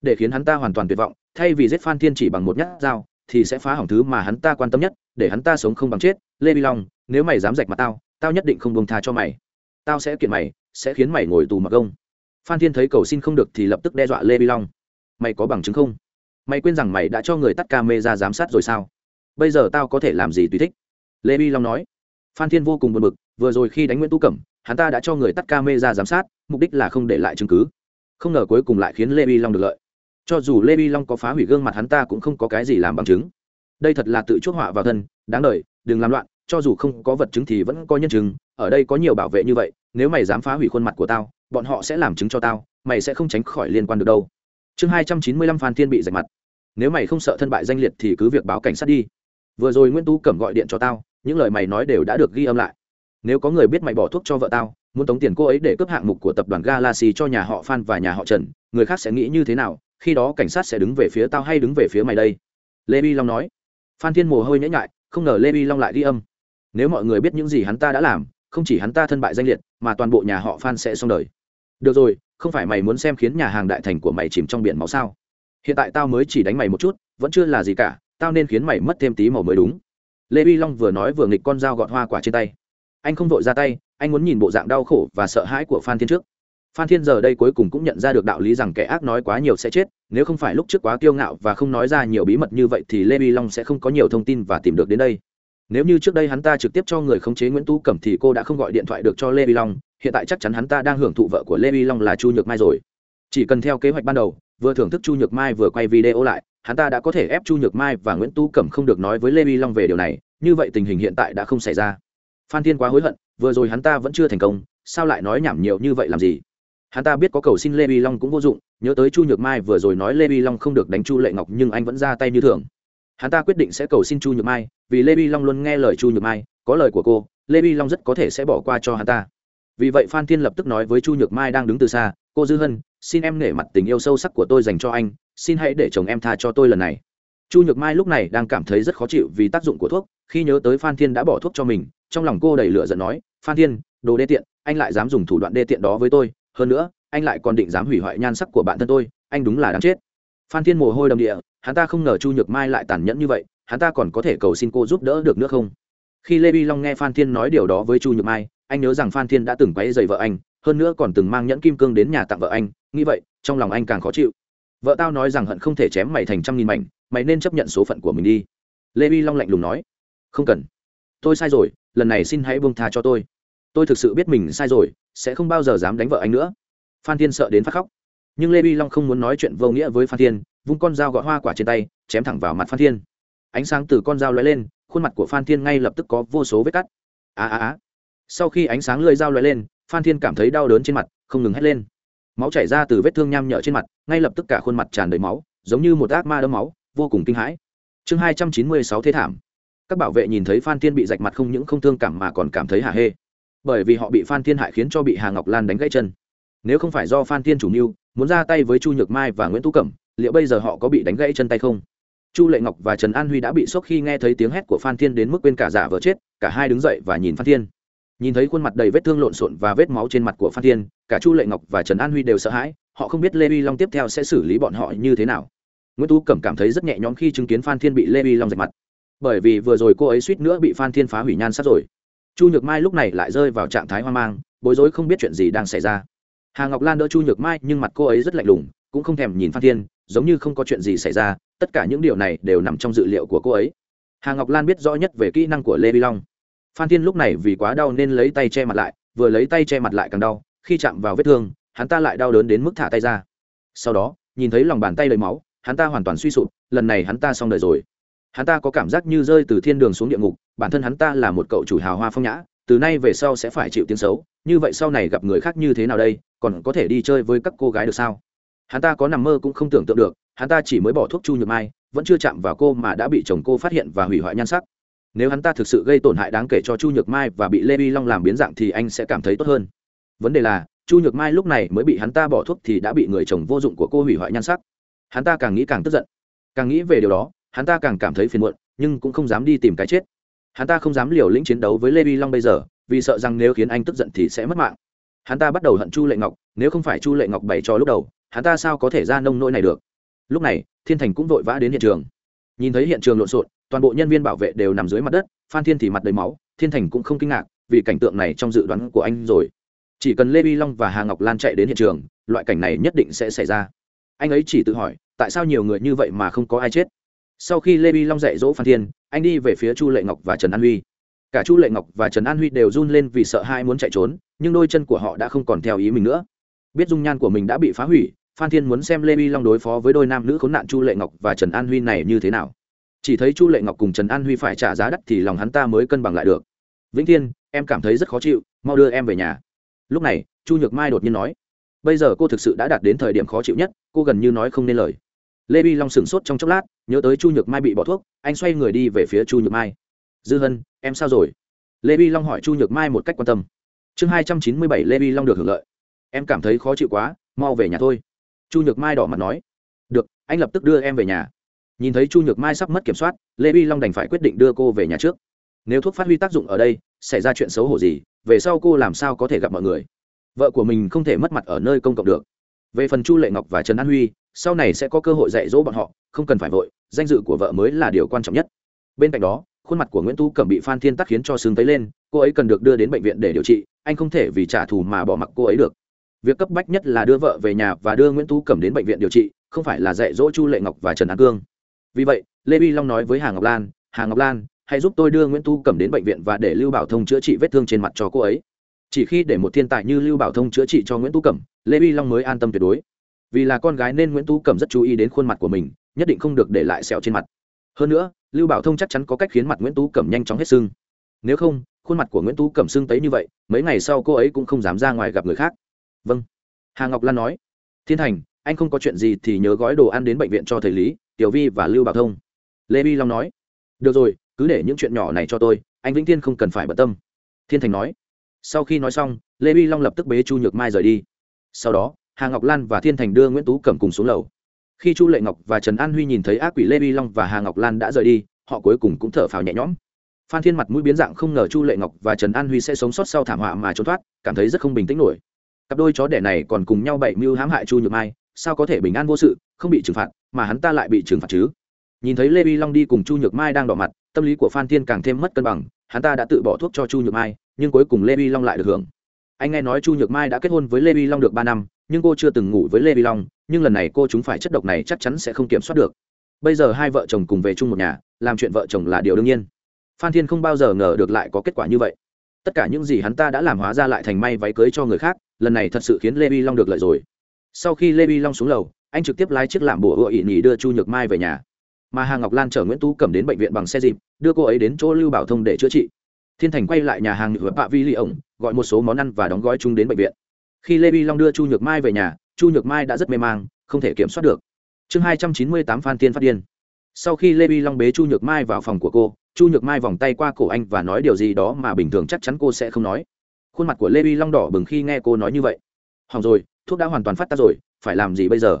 Để khiến hắn ta hoàn toàn tuyệt vọng, thay vì giết phan thiên chỉ bằng một nhát dao, thì sẽ phá hỏng thứ mà hắn ta quan tâm nhất, để hắn ta sống không bằng chết. Lê bi long, nếu mày dám rạch mặt tao tao nhất định không bông tha cho mày. Tao sẽ kiện mày, sẽ khiến mày ngồi tù mặc ông phan thiên thấy cầu xin không được thì lập tức đe dọa lê bi long mày có bằng chứng không? Mày quên rằng mày đã cho người tắt ca mê ra giám sát rồi sao? Bây giờ tao có thể làm gì tùy thích? Lê vi long nói. Phan thiên vô cùng buồn bực vừa rồi khi đánh nguyễn tu cẩm hắn ta đã cho người tắt ca mê ra giám sát mục đích là không để lại chứng cứ. Không ngờ cuối cùng lại khiến lê vi long được lợi. Cho dù lê vi long có phá hủy gương mặt hắn ta cũng không có cái gì làm bằng chứng. Đây thật là tự chuốc họa vào thân đáng đời, đừng làm loạn cho dù không có vật chứng thì vẫn có nhân chứng ở đây có nhiều bảo vệ như vậy nếu mày dám phá hủy khuôn mặt của tao bọn họ sẽ làm chứng cho tao mày sẽ không tránh khỏi liên quan được đâu chương hai trăm chín mươi lăm phan thiên bị rạch mặt. Nếu mày không sợ thân bại danh liệt thì cứ việc báo cảnh sát đi. Vừa rồi nguyễn tú cẩm gọi điện cho tao, những lời mày nói đều đã được ghi âm lại. Nếu có người biết mày bỏ thuốc cho vợ tao, muốn tống tiền cô ấy để cướp hạng mục của tập đoàn galaxy cho nhà họ phan và nhà họ trần, người khác sẽ nghĩ như thế nào, khi đó cảnh sát sẽ đứng về phía tao hay đứng về phía mày đây? Lê bi long nói. Phan thiên mồ hôi nhễ ngại không ngờ lê bi long lại ghi âm. Nếu mọi người biết những gì hắn ta đã làm, không chỉ hắn ta thân bại danh liệt, mà toàn bộ nhà họ phan sẽ xong đời. Được rồi không phải mày muốn xem khiến nhà hàng đại thành của mày chìm trong biển máu sao? Hiện tại tao mới chỉ đánh mày một chút, vẫn chưa là gì cả, tao nên khiến mày mất thêm tí màu mới đúng. Lê uy long vừa nói vừa nghịch con dao gọt hoa quả trên tay. Anh không vội ra tay, anh muốn nhìn bộ dạng đau khổ và sợ hãi của phan thiên trước. Phan thiên giờ đây cuối cùng cũng nhận ra được đạo lý rằng kẻ ác nói quá nhiều sẽ chết, nếu không phải lúc trước quá kiêu ngạo và không nói ra nhiều bí mật như vậy thì lê uy long sẽ không có nhiều thông tin và tìm được đến đây. Nếu như trước đây hắn ta trực tiếp cho người khống chế nguyễn tú cẩm thì cô đã không gọi điện thoại được cho lê uy long hiện tại chắc chắn hắn ta đang hưởng thụ vợ của lê uy long là chu nhược mai rồi. Chỉ cần theo kế hoạch ban đầu, vừa thưởng thức chu nhược mai vừa quay video lại, hắn ta đã có thể ép chu nhược mai và nguyễn Tu cẩm không được nói với lê uy long về điều này. Như vậy tình hình hiện tại đã không xảy ra. Phan thiên quá hối hận, vừa rồi hắn ta vẫn chưa thành công, sao lại nói nhảm nhiều như vậy làm gì? Hắn ta biết có cầu xin lê uy long cũng vô dụng, nhớ tới chu nhược mai vừa rồi nói lê uy long không được đánh chu lệ ngọc nhưng anh vẫn ra tay như thường. Hắn ta quyết định sẽ cầu xin chu nhược mai, vì lê uy long luôn nghe lời chu nhược mai, có lời của cô, lê uy long rất có thể sẽ bỏ qua cho hắn ta vì vậy phan thiên lập tức nói với chu nhược mai đang đứng từ xa, cô dư hân, xin em nể mặt tình yêu sâu sắc của tôi dành cho anh, xin hãy để chồng em tha cho tôi lần này. Chu nhược mai lúc này đang cảm thấy rất khó chịu vì tác dụng của thuốc, khi nhớ tới phan thiên đã bỏ thuốc cho mình, trong lòng cô đầy lửa giận nói, phan thiên, đồ đê tiện, anh lại dám dùng thủ đoạn đê tiện đó với tôi, hơn nữa, anh lại còn định dám hủy hoại nhan sắc của bản thân tôi, anh đúng là đáng chết. Phan thiên mồ hôi đầm địa, hắn ta không ngờ chu nhược mai lại tàn nhẫn như vậy, hắn ta còn có thể cầu xin cô giúp đỡ được nữa không? Khi lê bi long nghe phan thiên nói điều đó với chu nhược mai anh nhớ rằng phan thiên đã từng quấy dày vợ anh, hơn nữa còn từng mang nhẫn kim cương đến nhà tặng vợ anh, nghĩ vậy, trong lòng anh càng khó chịu. Vợ tao nói rằng hận không thể chém mày thành trăm nghìn mảnh, mày nên chấp nhận số phận của mình đi. Lê vi long lạnh lùng nói. Không cần. Tôi sai rồi, lần này xin hãy buông tha cho tôi. Tôi thực sự biết mình sai rồi, sẽ không bao giờ dám đánh vợ anh nữa. Phan thiên sợ đến phát khóc. Nhưng lê vi long không muốn nói chuyện vô nghĩa với phan thiên, vung con dao gọt hoa quả trên tay, chém thẳng vào mặt phan thiên. Ánh sáng từ con dao lóe lên, khuôn mặt của phan thiên ngay lập tức có vô số vết cắt. Á á á sau khi ánh sáng lưỡi dao lóe lên, phan thiên cảm thấy đau đớn trên mặt, không ngừng hét lên. Máu chảy ra từ vết thương nham nhở trên mặt, ngay lập tức cả khuôn mặt tràn đầy máu, giống như một ác ma đấm máu, vô cùng kinh hãi. Chương hai trăm chín mươi sáu thế thảm. Các bảo vệ nhìn thấy phan thiên bị rạch mặt không những không thương cảm mà còn cảm thấy hả hê. Bởi vì họ bị phan thiên hại khiến cho bị hà ngọc lan đánh gãy chân. Nếu không phải do phan thiên chủ mưu, muốn ra tay với chu nhược mai và nguyễn tú cẩm, liệu bây giờ họ có bị đánh gãy chân tay không? Chu lệ ngọc và trần an huy đã bị sốc khi nghe thấy tiếng hét của phan thiên đến mức quên cả giả vờ chết, cả hai đứng dậy và nhìn phan thiên nhìn thấy khuôn mặt đầy vết thương lộn xộn và vết máu trên mặt của phan thiên, cả chu lệ ngọc và trần an huy đều sợ hãi, họ không biết lê uy long tiếp theo sẽ xử lý bọn họ như thế nào. Nguyễn tú cẩm cảm thấy rất nhẹ nhõm khi chứng kiến phan thiên bị lê uy long rạch mặt. Bởi vì vừa rồi cô ấy suýt nữa bị phan thiên phá hủy nhan sắc rồi. Chu nhược mai lúc này lại rơi vào trạng thái hoang mang, bối rối không biết chuyện gì đang xảy ra. Hà ngọc lan đỡ chu nhược mai, nhưng mặt cô ấy rất lạnh lùng, cũng không thèm nhìn phan thiên, giống như không có chuyện gì xảy ra, tất cả những điều này đều nằm trong dự liệu của cô ấy. Hà ngọc lan biết rõ nhất về kỹ năng của lê vi long phan thiên lúc này vì quá đau nên lấy tay che mặt lại, vừa lấy tay che mặt lại càng đau, khi chạm vào vết thương, hắn ta lại đau đớn đến mức thả tay ra. Sau đó, nhìn thấy lòng bàn tay đầy máu, hắn ta hoàn toàn suy sụp, lần này hắn ta xong đời rồi. Hắn ta có cảm giác như rơi từ thiên đường xuống địa ngục, bản thân hắn ta là một cậu chủ hào hoa phong nhã, từ nay về sau sẽ phải chịu tiếng xấu, như vậy sau này gặp người khác như thế nào đây, còn có thể đi chơi với các cô gái được sao? Hắn ta có nằm mơ cũng không tưởng tượng được, hắn ta chỉ mới bỏ thuốc chu nhược mai, vẫn chưa chạm vào cô mà đã bị chồng cô phát hiện và hủy hoại nhan sắc nếu hắn ta thực sự gây tổn hại đáng kể cho chu nhược mai và bị lê vi long làm biến dạng thì anh sẽ cảm thấy tốt hơn. Vấn đề là, chu nhược mai lúc này mới bị hắn ta bỏ thuốc thì đã bị người chồng vô dụng của cô hủy hoại nhan sắc. Hắn ta càng nghĩ càng tức giận. Càng nghĩ về điều đó, hắn ta càng cảm thấy phiền muộn, nhưng cũng không dám đi tìm cái chết. Hắn ta không dám liều lĩnh chiến đấu với lê vi long bây giờ, vì sợ rằng nếu khiến anh tức giận thì sẽ mất mạng. Hắn ta bắt đầu hận chu lệ ngọc, nếu không phải chu lệ ngọc bày cho lúc đầu, hắn ta sao có thể ra nông nỗi này được? Lúc này, thiên thành cũng vội vã đến hiện trường nhìn thấy hiện trường lộn xộn, toàn bộ nhân viên bảo vệ đều nằm dưới mặt đất, phan thiên thì mặt đầy máu, thiên thành cũng không kinh ngạc, vì cảnh tượng này trong dự đoán của anh rồi. Chỉ cần lê vi long và hà ngọc lan chạy đến hiện trường, loại cảnh này nhất định sẽ xảy ra. Anh ấy chỉ tự hỏi, tại sao nhiều người như vậy mà không có ai chết? Sau khi lê vi long dạy dỗ phan thiên, anh đi về phía chu lệ ngọc và trần an huy. Cả chu lệ ngọc và trần an huy đều run lên vì sợ hai muốn chạy trốn, nhưng đôi chân của họ đã không còn theo ý mình nữa. Biết dung nhan của mình đã bị phá hủy phan thiên muốn xem lê vi long đối phó với đôi nam nữ khốn nạn chu lệ ngọc và trần an huy này như thế nào. Chỉ thấy chu lệ ngọc cùng trần an huy phải trả giá đắt thì lòng hắn ta mới cân bằng lại được. Vĩnh thiên, em cảm thấy rất khó chịu, mau đưa em về nhà. Lúc này, chu nhược mai đột nhiên nói, bây giờ cô thực sự đã đạt đến thời điểm khó chịu nhất, cô gần như nói không nên lời. Lê vi long sửng sốt trong chốc lát, nhớ tới chu nhược mai bị bỏ thuốc, anh xoay người đi về phía chu nhược mai. Dư hân, em sao rồi? Lê vi long hỏi chu nhược mai một cách quan tâm. Chương hai trăm chín mươi bảy, lê vi long được hưởng lợi. Em cảm thấy khó chịu quá, mau về nhà thôi chu nhược mai đỏ mặt nói, được, anh lập tức đưa em về nhà. Nhìn thấy chu nhược mai sắp mất kiểm soát, lê vi long đành phải quyết định đưa cô về nhà trước. Nếu thuốc phát huy tác dụng ở đây, xảy ra chuyện xấu hổ gì, về sau cô làm sao có thể gặp mọi người? Vợ của mình không thể mất mặt ở nơi công cộng được. Về phần chu lệ ngọc và trần an huy, sau này sẽ có cơ hội dạy dỗ bọn họ, không cần phải vội, danh dự của vợ mới là điều quan trọng nhất. Bên cạnh đó, khuôn mặt của nguyễn tu cẩm bị phan thiên tắc khiến cho sưng tấy lên, cô ấy cần được đưa đến bệnh viện để điều trị, anh không thể vì trả thù mà bỏ mặc cô ấy được việc cấp bách nhất là đưa vợ về nhà và đưa nguyễn tu cẩm đến bệnh viện điều trị, không phải là dạy dỗ chu lệ ngọc và trần an cương. Vì vậy, lê vi long nói với hà ngọc lan, hà ngọc lan, hãy giúp tôi đưa nguyễn tu cẩm đến bệnh viện và để lưu bảo thông chữa trị vết thương trên mặt cho cô ấy. Chỉ khi để một thiên tài như lưu bảo thông chữa trị cho nguyễn tu cẩm, lê vi long mới an tâm tuyệt đối. Vì là con gái nên nguyễn tu cẩm rất chú ý đến khuôn mặt của mình, nhất định không được để lại sẹo trên mặt. Hơn nữa, lưu bảo thông chắc chắn có cách khiến mặt nguyễn tú cẩm nhanh chóng hết sưng. Nếu không, khuôn mặt của nguyễn tú cẩm sưng tấy như vậy, mấy ngày sau cô ấy cũng không dám ra ngoài gặp người khác vâng. Hà ngọc lan nói. Thiên thành, anh không có chuyện gì thì nhớ gói đồ ăn đến bệnh viện cho thầy lý, tiểu vi và lưu bảo thông. Lê bi long nói. Được rồi, cứ để những chuyện nhỏ này cho tôi, anh vĩnh thiên không cần phải bận tâm. Thiên thành nói. Sau khi nói xong, lê bi long lập tức bế chu nhược mai rời đi. Sau đó, hà ngọc lan và thiên thành đưa nguyễn tú cẩm cùng xuống lầu. Khi chu lệ ngọc và trần an huy nhìn thấy ác quỷ lê bi long và hà ngọc lan đã rời đi, họ cuối cùng cũng thở phào nhẹ nhõm. Phan thiên mặt mũi biến dạng không ngờ chu lệ ngọc và trần an huy sẽ sống sót sau thảm họa mà trốn thoát, cảm thấy rất không bình tĩnh nổi cặp đôi chó đẻ này còn cùng nhau bậy mưu hãm hại chu nhược mai, sao có thể bình an vô sự, không bị trừng phạt, mà hắn ta lại bị trừng phạt chứ? Nhìn thấy lê Vi long đi cùng chu nhược mai đang đỏ mặt, tâm lý của phan thiên càng thêm mất cân bằng, hắn ta đã tự bỏ thuốc cho chu nhược mai, nhưng cuối cùng lê Vi long lại được hưởng. Anh nghe nói chu nhược mai đã kết hôn với lê Vi long được ba năm, nhưng cô chưa từng ngủ với lê Vi long, nhưng lần này cô chúng phải chất độc này chắc chắn sẽ không kiểm soát được. Bây giờ hai vợ chồng cùng về chung một nhà, làm chuyện vợ chồng là điều đương nhiên. Phan thiên không bao giờ ngờ được lại có kết quả như vậy. Tất cả những gì hắn ta đã làm hóa ra lại thành may váy cưới cho người khác lần này thật sự khiến lê vi long được lợi rồi. Sau khi lê vi long xuống lầu, anh trực tiếp lái chiếc làm bùa ựa ỵ nhì đưa chu nhược mai về nhà. Mà hà ngọc lan chở nguyễn tú cầm đến bệnh viện bằng xe dịp, đưa cô ấy đến chỗ lưu bảo thông để chữa trị. Thiên thành quay lại nhà hàng nhựa bạ vi ly ổng, gọi một số món ăn và đóng gói chúng đến bệnh viện. Khi lê vi long đưa chu nhược mai về nhà, chu nhược mai đã rất mê mang, không thể kiểm soát được. Chương hai trăm chín mươi tám phan tiên phát điên. Sau khi lê vi long bế chu nhược mai vào phòng của cô, chu nhược mai vòng tay qua cổ anh và nói điều gì đó mà bình thường chắc chắn cô sẽ không nói khuôn mặt của lê vi long đỏ bừng khi nghe cô nói như vậy. Hỏng rồi, thuốc đã hoàn toàn phát tác rồi, phải làm gì bây giờ?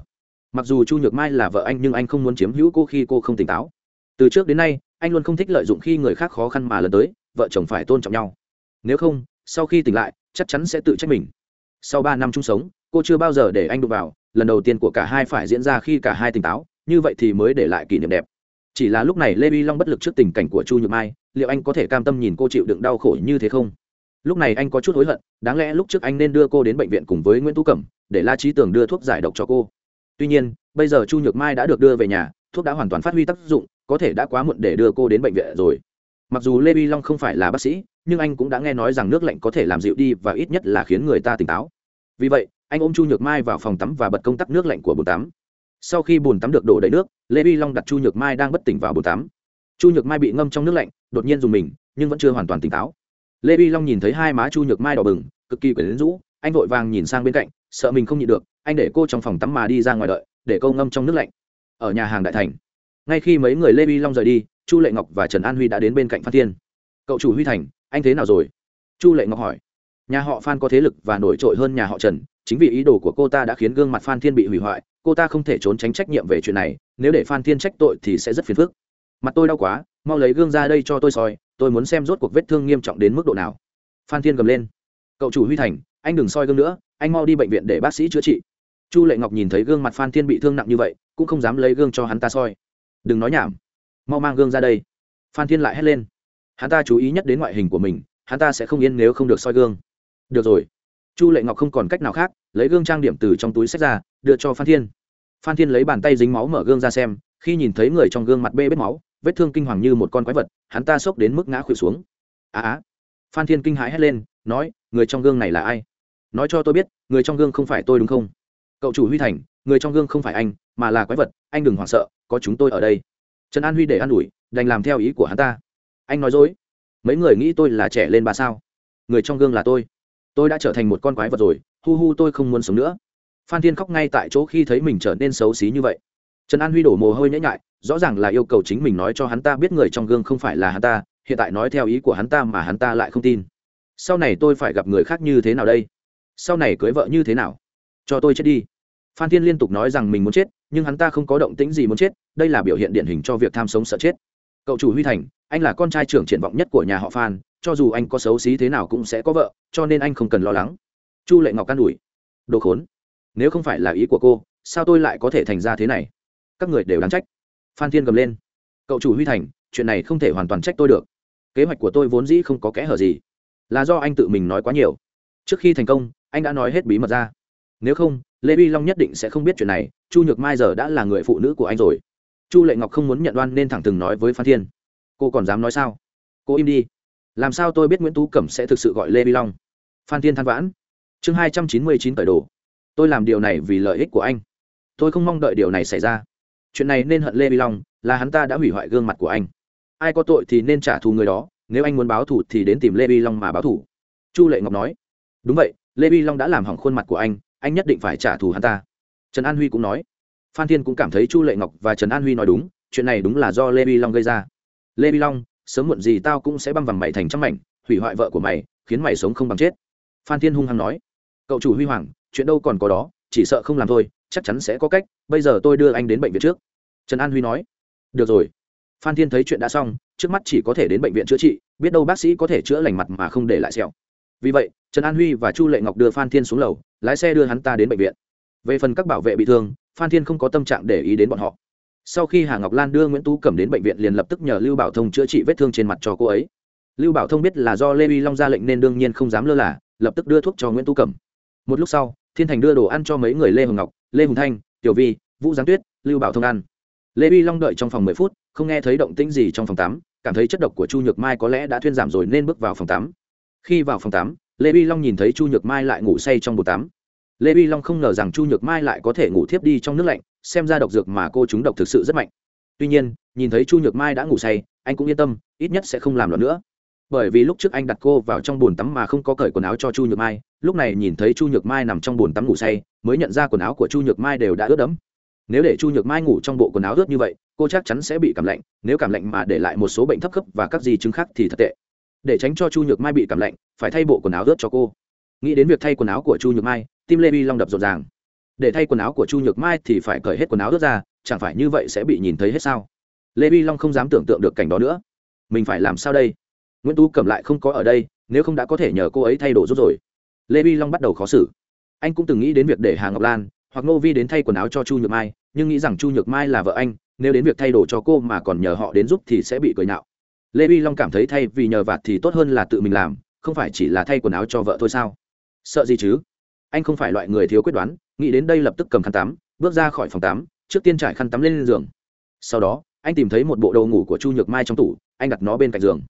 Mặc dù chu nhược mai là vợ anh nhưng anh không muốn chiếm hữu cô khi cô không tỉnh táo. Từ trước đến nay, anh luôn không thích lợi dụng khi người khác khó khăn mà lần tới, vợ chồng phải tôn trọng nhau. Nếu không, sau khi tỉnh lại, chắc chắn sẽ tự trách mình. Sau ba năm chung sống, cô chưa bao giờ để anh đụng vào, lần đầu tiên của cả hai phải diễn ra khi cả hai tỉnh táo, như vậy thì mới để lại kỷ niệm đẹp. Chỉ là lúc này lê vi long bất lực trước tình cảnh của chu nhược mai, liệu anh có thể cam tâm nhìn cô chịu đựng đau khổ như thế không? Lúc này anh có chút hối hận, đáng lẽ lúc trước anh nên đưa cô đến bệnh viện cùng với nguyễn tú cẩm, để la trí tường đưa thuốc giải độc cho cô. Tuy nhiên, bây giờ chu nhược mai đã được đưa về nhà, thuốc đã hoàn toàn phát huy tác dụng, có thể đã quá muộn để đưa cô đến bệnh viện rồi. Mặc dù lê vi long không phải là bác sĩ, nhưng anh cũng đã nghe nói rằng nước lạnh có thể làm dịu đi và ít nhất là khiến người ta tỉnh táo. Vì vậy, anh ôm chu nhược mai vào phòng tắm và bật công tắc nước lạnh của bồn tắm. Sau khi bồn tắm được đổ đầy nước, lê vi long đặt chu nhược mai đang bất tỉnh vào bồn tắm. Chu nhược mai bị ngâm trong nước lạnh, đột nhiên dùng mình, nhưng vẫn chưa hoàn toàn tỉnh táo lê vi long nhìn thấy hai má chu nhược mai đỏ bừng, cực kỳ quyển rũ, anh vội vàng nhìn sang bên cạnh, sợ mình không nhịn được, anh để cô trong phòng tắm mà đi ra ngoài đợi, để câu ngâm trong nước lạnh. Ở nhà hàng đại thành, ngay khi mấy người lê vi long rời đi, chu lệ ngọc và trần an huy đã đến bên cạnh phan thiên. Cậu chủ huy thành, anh thế nào rồi? Chu lệ ngọc hỏi. Nhà họ phan có thế lực và nổi trội hơn nhà họ trần, chính vì ý đồ của cô ta đã khiến gương mặt phan thiên bị hủy hoại, cô ta không thể trốn tránh trách nhiệm về chuyện này, nếu để phan thiên trách tội thì sẽ rất phiền phức. Mặt tôi đau quá, mau lấy gương ra đây cho tôi soi tôi muốn xem rốt cuộc vết thương nghiêm trọng đến mức độ nào. Phan thiên gầm lên. Cậu chủ huy thành, anh đừng soi gương nữa, anh mau đi bệnh viện để bác sĩ chữa trị. Chu lệ ngọc nhìn thấy gương mặt phan thiên bị thương nặng như vậy, cũng không dám lấy gương cho hắn ta soi. Đừng nói nhảm. Mau mang gương ra đây. Phan thiên lại hét lên. Hắn ta chú ý nhất đến ngoại hình của mình, hắn ta sẽ không yên nếu không được soi gương. Được rồi. Chu lệ ngọc không còn cách nào khác, lấy gương trang điểm từ trong túi sách ra, đưa cho phan thiên. Phan thiên lấy bàn tay dính máu mở gương ra xem, khi nhìn thấy người trong gương mặt bê bết máu vết thương kinh hoàng như một con quái vật, hắn ta sốc đến mức ngã khuỵu xuống. Á á, phan thiên kinh hãi hét lên, nói, người trong gương này là ai? Nói cho tôi biết, người trong gương không phải tôi đúng không? Cậu chủ huy thành, người trong gương không phải anh, mà là quái vật, anh đừng hoảng sợ, có chúng tôi ở đây. Trần an huy để an ủi, đành làm theo ý của hắn ta. Anh nói dối, mấy người nghĩ tôi là trẻ lên bà sao? Người trong gương là tôi. Tôi đã trở thành một con quái vật rồi, hu hu tôi không muốn sống nữa. Phan thiên khóc ngay tại chỗ khi thấy mình trở nên xấu xí như vậy trần an huy đổ mồ hôi nhễ nhại, rõ ràng là yêu cầu chính mình nói cho hắn ta biết người trong gương không phải là hắn ta, hiện tại nói theo ý của hắn ta mà hắn ta lại không tin. Sau này tôi phải gặp người khác như thế nào đây? Sau này cưới vợ như thế nào? Cho tôi chết đi. Phan thiên liên tục nói rằng mình muốn chết, nhưng hắn ta không có động tĩnh gì muốn chết, đây là biểu hiện điển hình cho việc tham sống sợ chết. Cậu chủ huy thành, anh là con trai trưởng triển vọng nhất của nhà họ phan, cho dù anh có xấu xí thế nào cũng sẽ có vợ, cho nên anh không cần lo lắng. Chu lệ ngọc can ủi. đồ khốn. Nếu không phải là ý của cô, sao tôi lại có thể thành ra thế này? Các người đều đáng trách. Phan thiên gầm lên. Cậu chủ huy thành, chuyện này không thể hoàn toàn trách tôi được. Kế hoạch của tôi vốn dĩ không có kẽ hở gì. Là do anh tự mình nói quá nhiều. Trước khi thành công, anh đã nói hết bí mật ra. Nếu không, lê vi long nhất định sẽ không biết chuyện này. Chu nhược mai giờ đã là người phụ nữ của anh rồi. Chu lệ ngọc không muốn nhận đoan nên thẳng thừng nói với phan thiên. Cô còn dám nói sao? Cô im đi. Làm sao tôi biết nguyễn tú cẩm sẽ thực sự gọi lê vi long? Phan thiên than vãn. Chương hai trăm chín mươi chín cởi đồ. Tôi làm điều này vì lợi ích của anh. Tôi không mong đợi điều này xảy ra chuyện này nên hận lê vi long, là hắn ta đã hủy hoại gương mặt của anh. Ai có tội thì nên trả thù người đó, nếu anh muốn báo thù thì đến tìm lê vi long mà báo thù. Chu lệ ngọc nói. Đúng vậy, lê vi long đã làm hỏng khuôn mặt của anh anh nhất định phải trả thù hắn ta. Trần an huy cũng nói. Phan thiên cũng cảm thấy chu lệ ngọc và trần an huy nói đúng, chuyện này đúng là do lê vi long gây ra. Lê vi long, sớm muộn gì tao cũng sẽ băm vằm mày thành trăm mảnh, hủy hoại vợ của mày, khiến mày sống không bằng chết. Phan thiên hung hăng nói. Cậu chủ huy hoàng, chuyện đâu còn có đó, chỉ sợ không làm thôi chắc chắn sẽ có cách, bây giờ tôi đưa anh đến bệnh viện trước. Trần an huy nói. Được rồi. Phan thiên thấy chuyện đã xong, trước mắt chỉ có thể đến bệnh viện chữa trị, biết đâu bác sĩ có thể chữa lành mặt mà không để lại sẹo. Vì vậy, trần an huy và chu lệ ngọc đưa phan thiên xuống lầu, lái xe đưa hắn ta đến bệnh viện. Về phần các bảo vệ bị thương, phan thiên không có tâm trạng để ý đến bọn họ. Sau khi hà ngọc lan đưa nguyễn tú cẩm đến bệnh viện liền lập tức nhờ lưu bảo thông chữa trị vết thương trên mặt cho cô ấy. Lưu bảo thông biết là do lê uy long ra lệnh nên đương nhiên không dám lơ là, lập tức đưa thuốc cho nguyễn tú cẩm. Một lúc sau, thiên thành đưa đồ ăn cho mấy người lê hồng ngọc lê hùng thanh, tiểu vi, vũ giáng tuyết, lưu bảo thông ăn. Lê vi long đợi trong phòng mười phút, không nghe thấy động tĩnh gì trong phòng tắm, cảm thấy chất độc của chu nhược mai có lẽ đã thuyên giảm rồi nên bước vào phòng tắm. Khi vào phòng tắm, lê vi long nhìn thấy chu nhược mai lại ngủ say trong bồn tắm. Lê vi long không ngờ rằng chu nhược mai lại có thể ngủ thiếp đi trong nước lạnh, xem ra độc dược mà cô chúng độc thực sự rất mạnh. Tuy nhiên, nhìn thấy chu nhược mai đã ngủ say, anh cũng yên tâm, ít nhất sẽ không làm loạn nữa bởi vì lúc trước anh đặt cô vào trong bồn tắm mà không có cởi quần áo cho chu nhược mai, lúc này nhìn thấy chu nhược mai nằm trong bồn tắm ngủ say, mới nhận ra quần áo của chu nhược mai đều đã ướt đẫm. Nếu để chu nhược mai ngủ trong bộ quần áo ướt như vậy, cô chắc chắn sẽ bị cảm lạnh, nếu cảm lạnh mà để lại một số bệnh thấp cấp và các di chứng khác thì thật tệ. Để tránh cho chu nhược mai bị cảm lạnh, phải thay bộ quần áo ướt cho cô. Nghĩ đến việc thay quần áo của chu nhược mai, tim lê vi long đập rộn ràng. Để thay quần áo của chu nhược mai thì phải cởi hết quần áo ướt ra, chẳng phải như vậy sẽ bị nhìn thấy hết sao? Lê vi long không dám tưởng tượng được cảnh đó nữa. Mình phải làm sao đây? Nguyễn tú cầm lại không có ở đây, nếu không đã có thể nhờ cô ấy thay đồ rút rồi. Lê vi long bắt đầu khó xử. Anh cũng từng nghĩ đến việc để hà ngọc lan hoặc ngô vi đến thay quần áo cho chu nhược mai, nhưng nghĩ rằng chu nhược mai là vợ anh, nếu đến việc thay đồ cho cô mà còn nhờ họ đến giúp thì sẽ bị cười nạo. lê vi long cảm thấy thay vì nhờ vạt thì tốt hơn là tự mình làm, không phải chỉ là thay quần áo cho vợ thôi sao? Sợ gì chứ? Anh không phải loại người thiếu quyết đoán, nghĩ đến đây lập tức cầm khăn tắm, bước ra khỏi phòng tắm, trước tiên trải khăn tắm lên giường. Sau đó, anh tìm thấy một bộ đồ ngủ của chu nhược mai trong tủ, anh đặt nó bên cạnh giường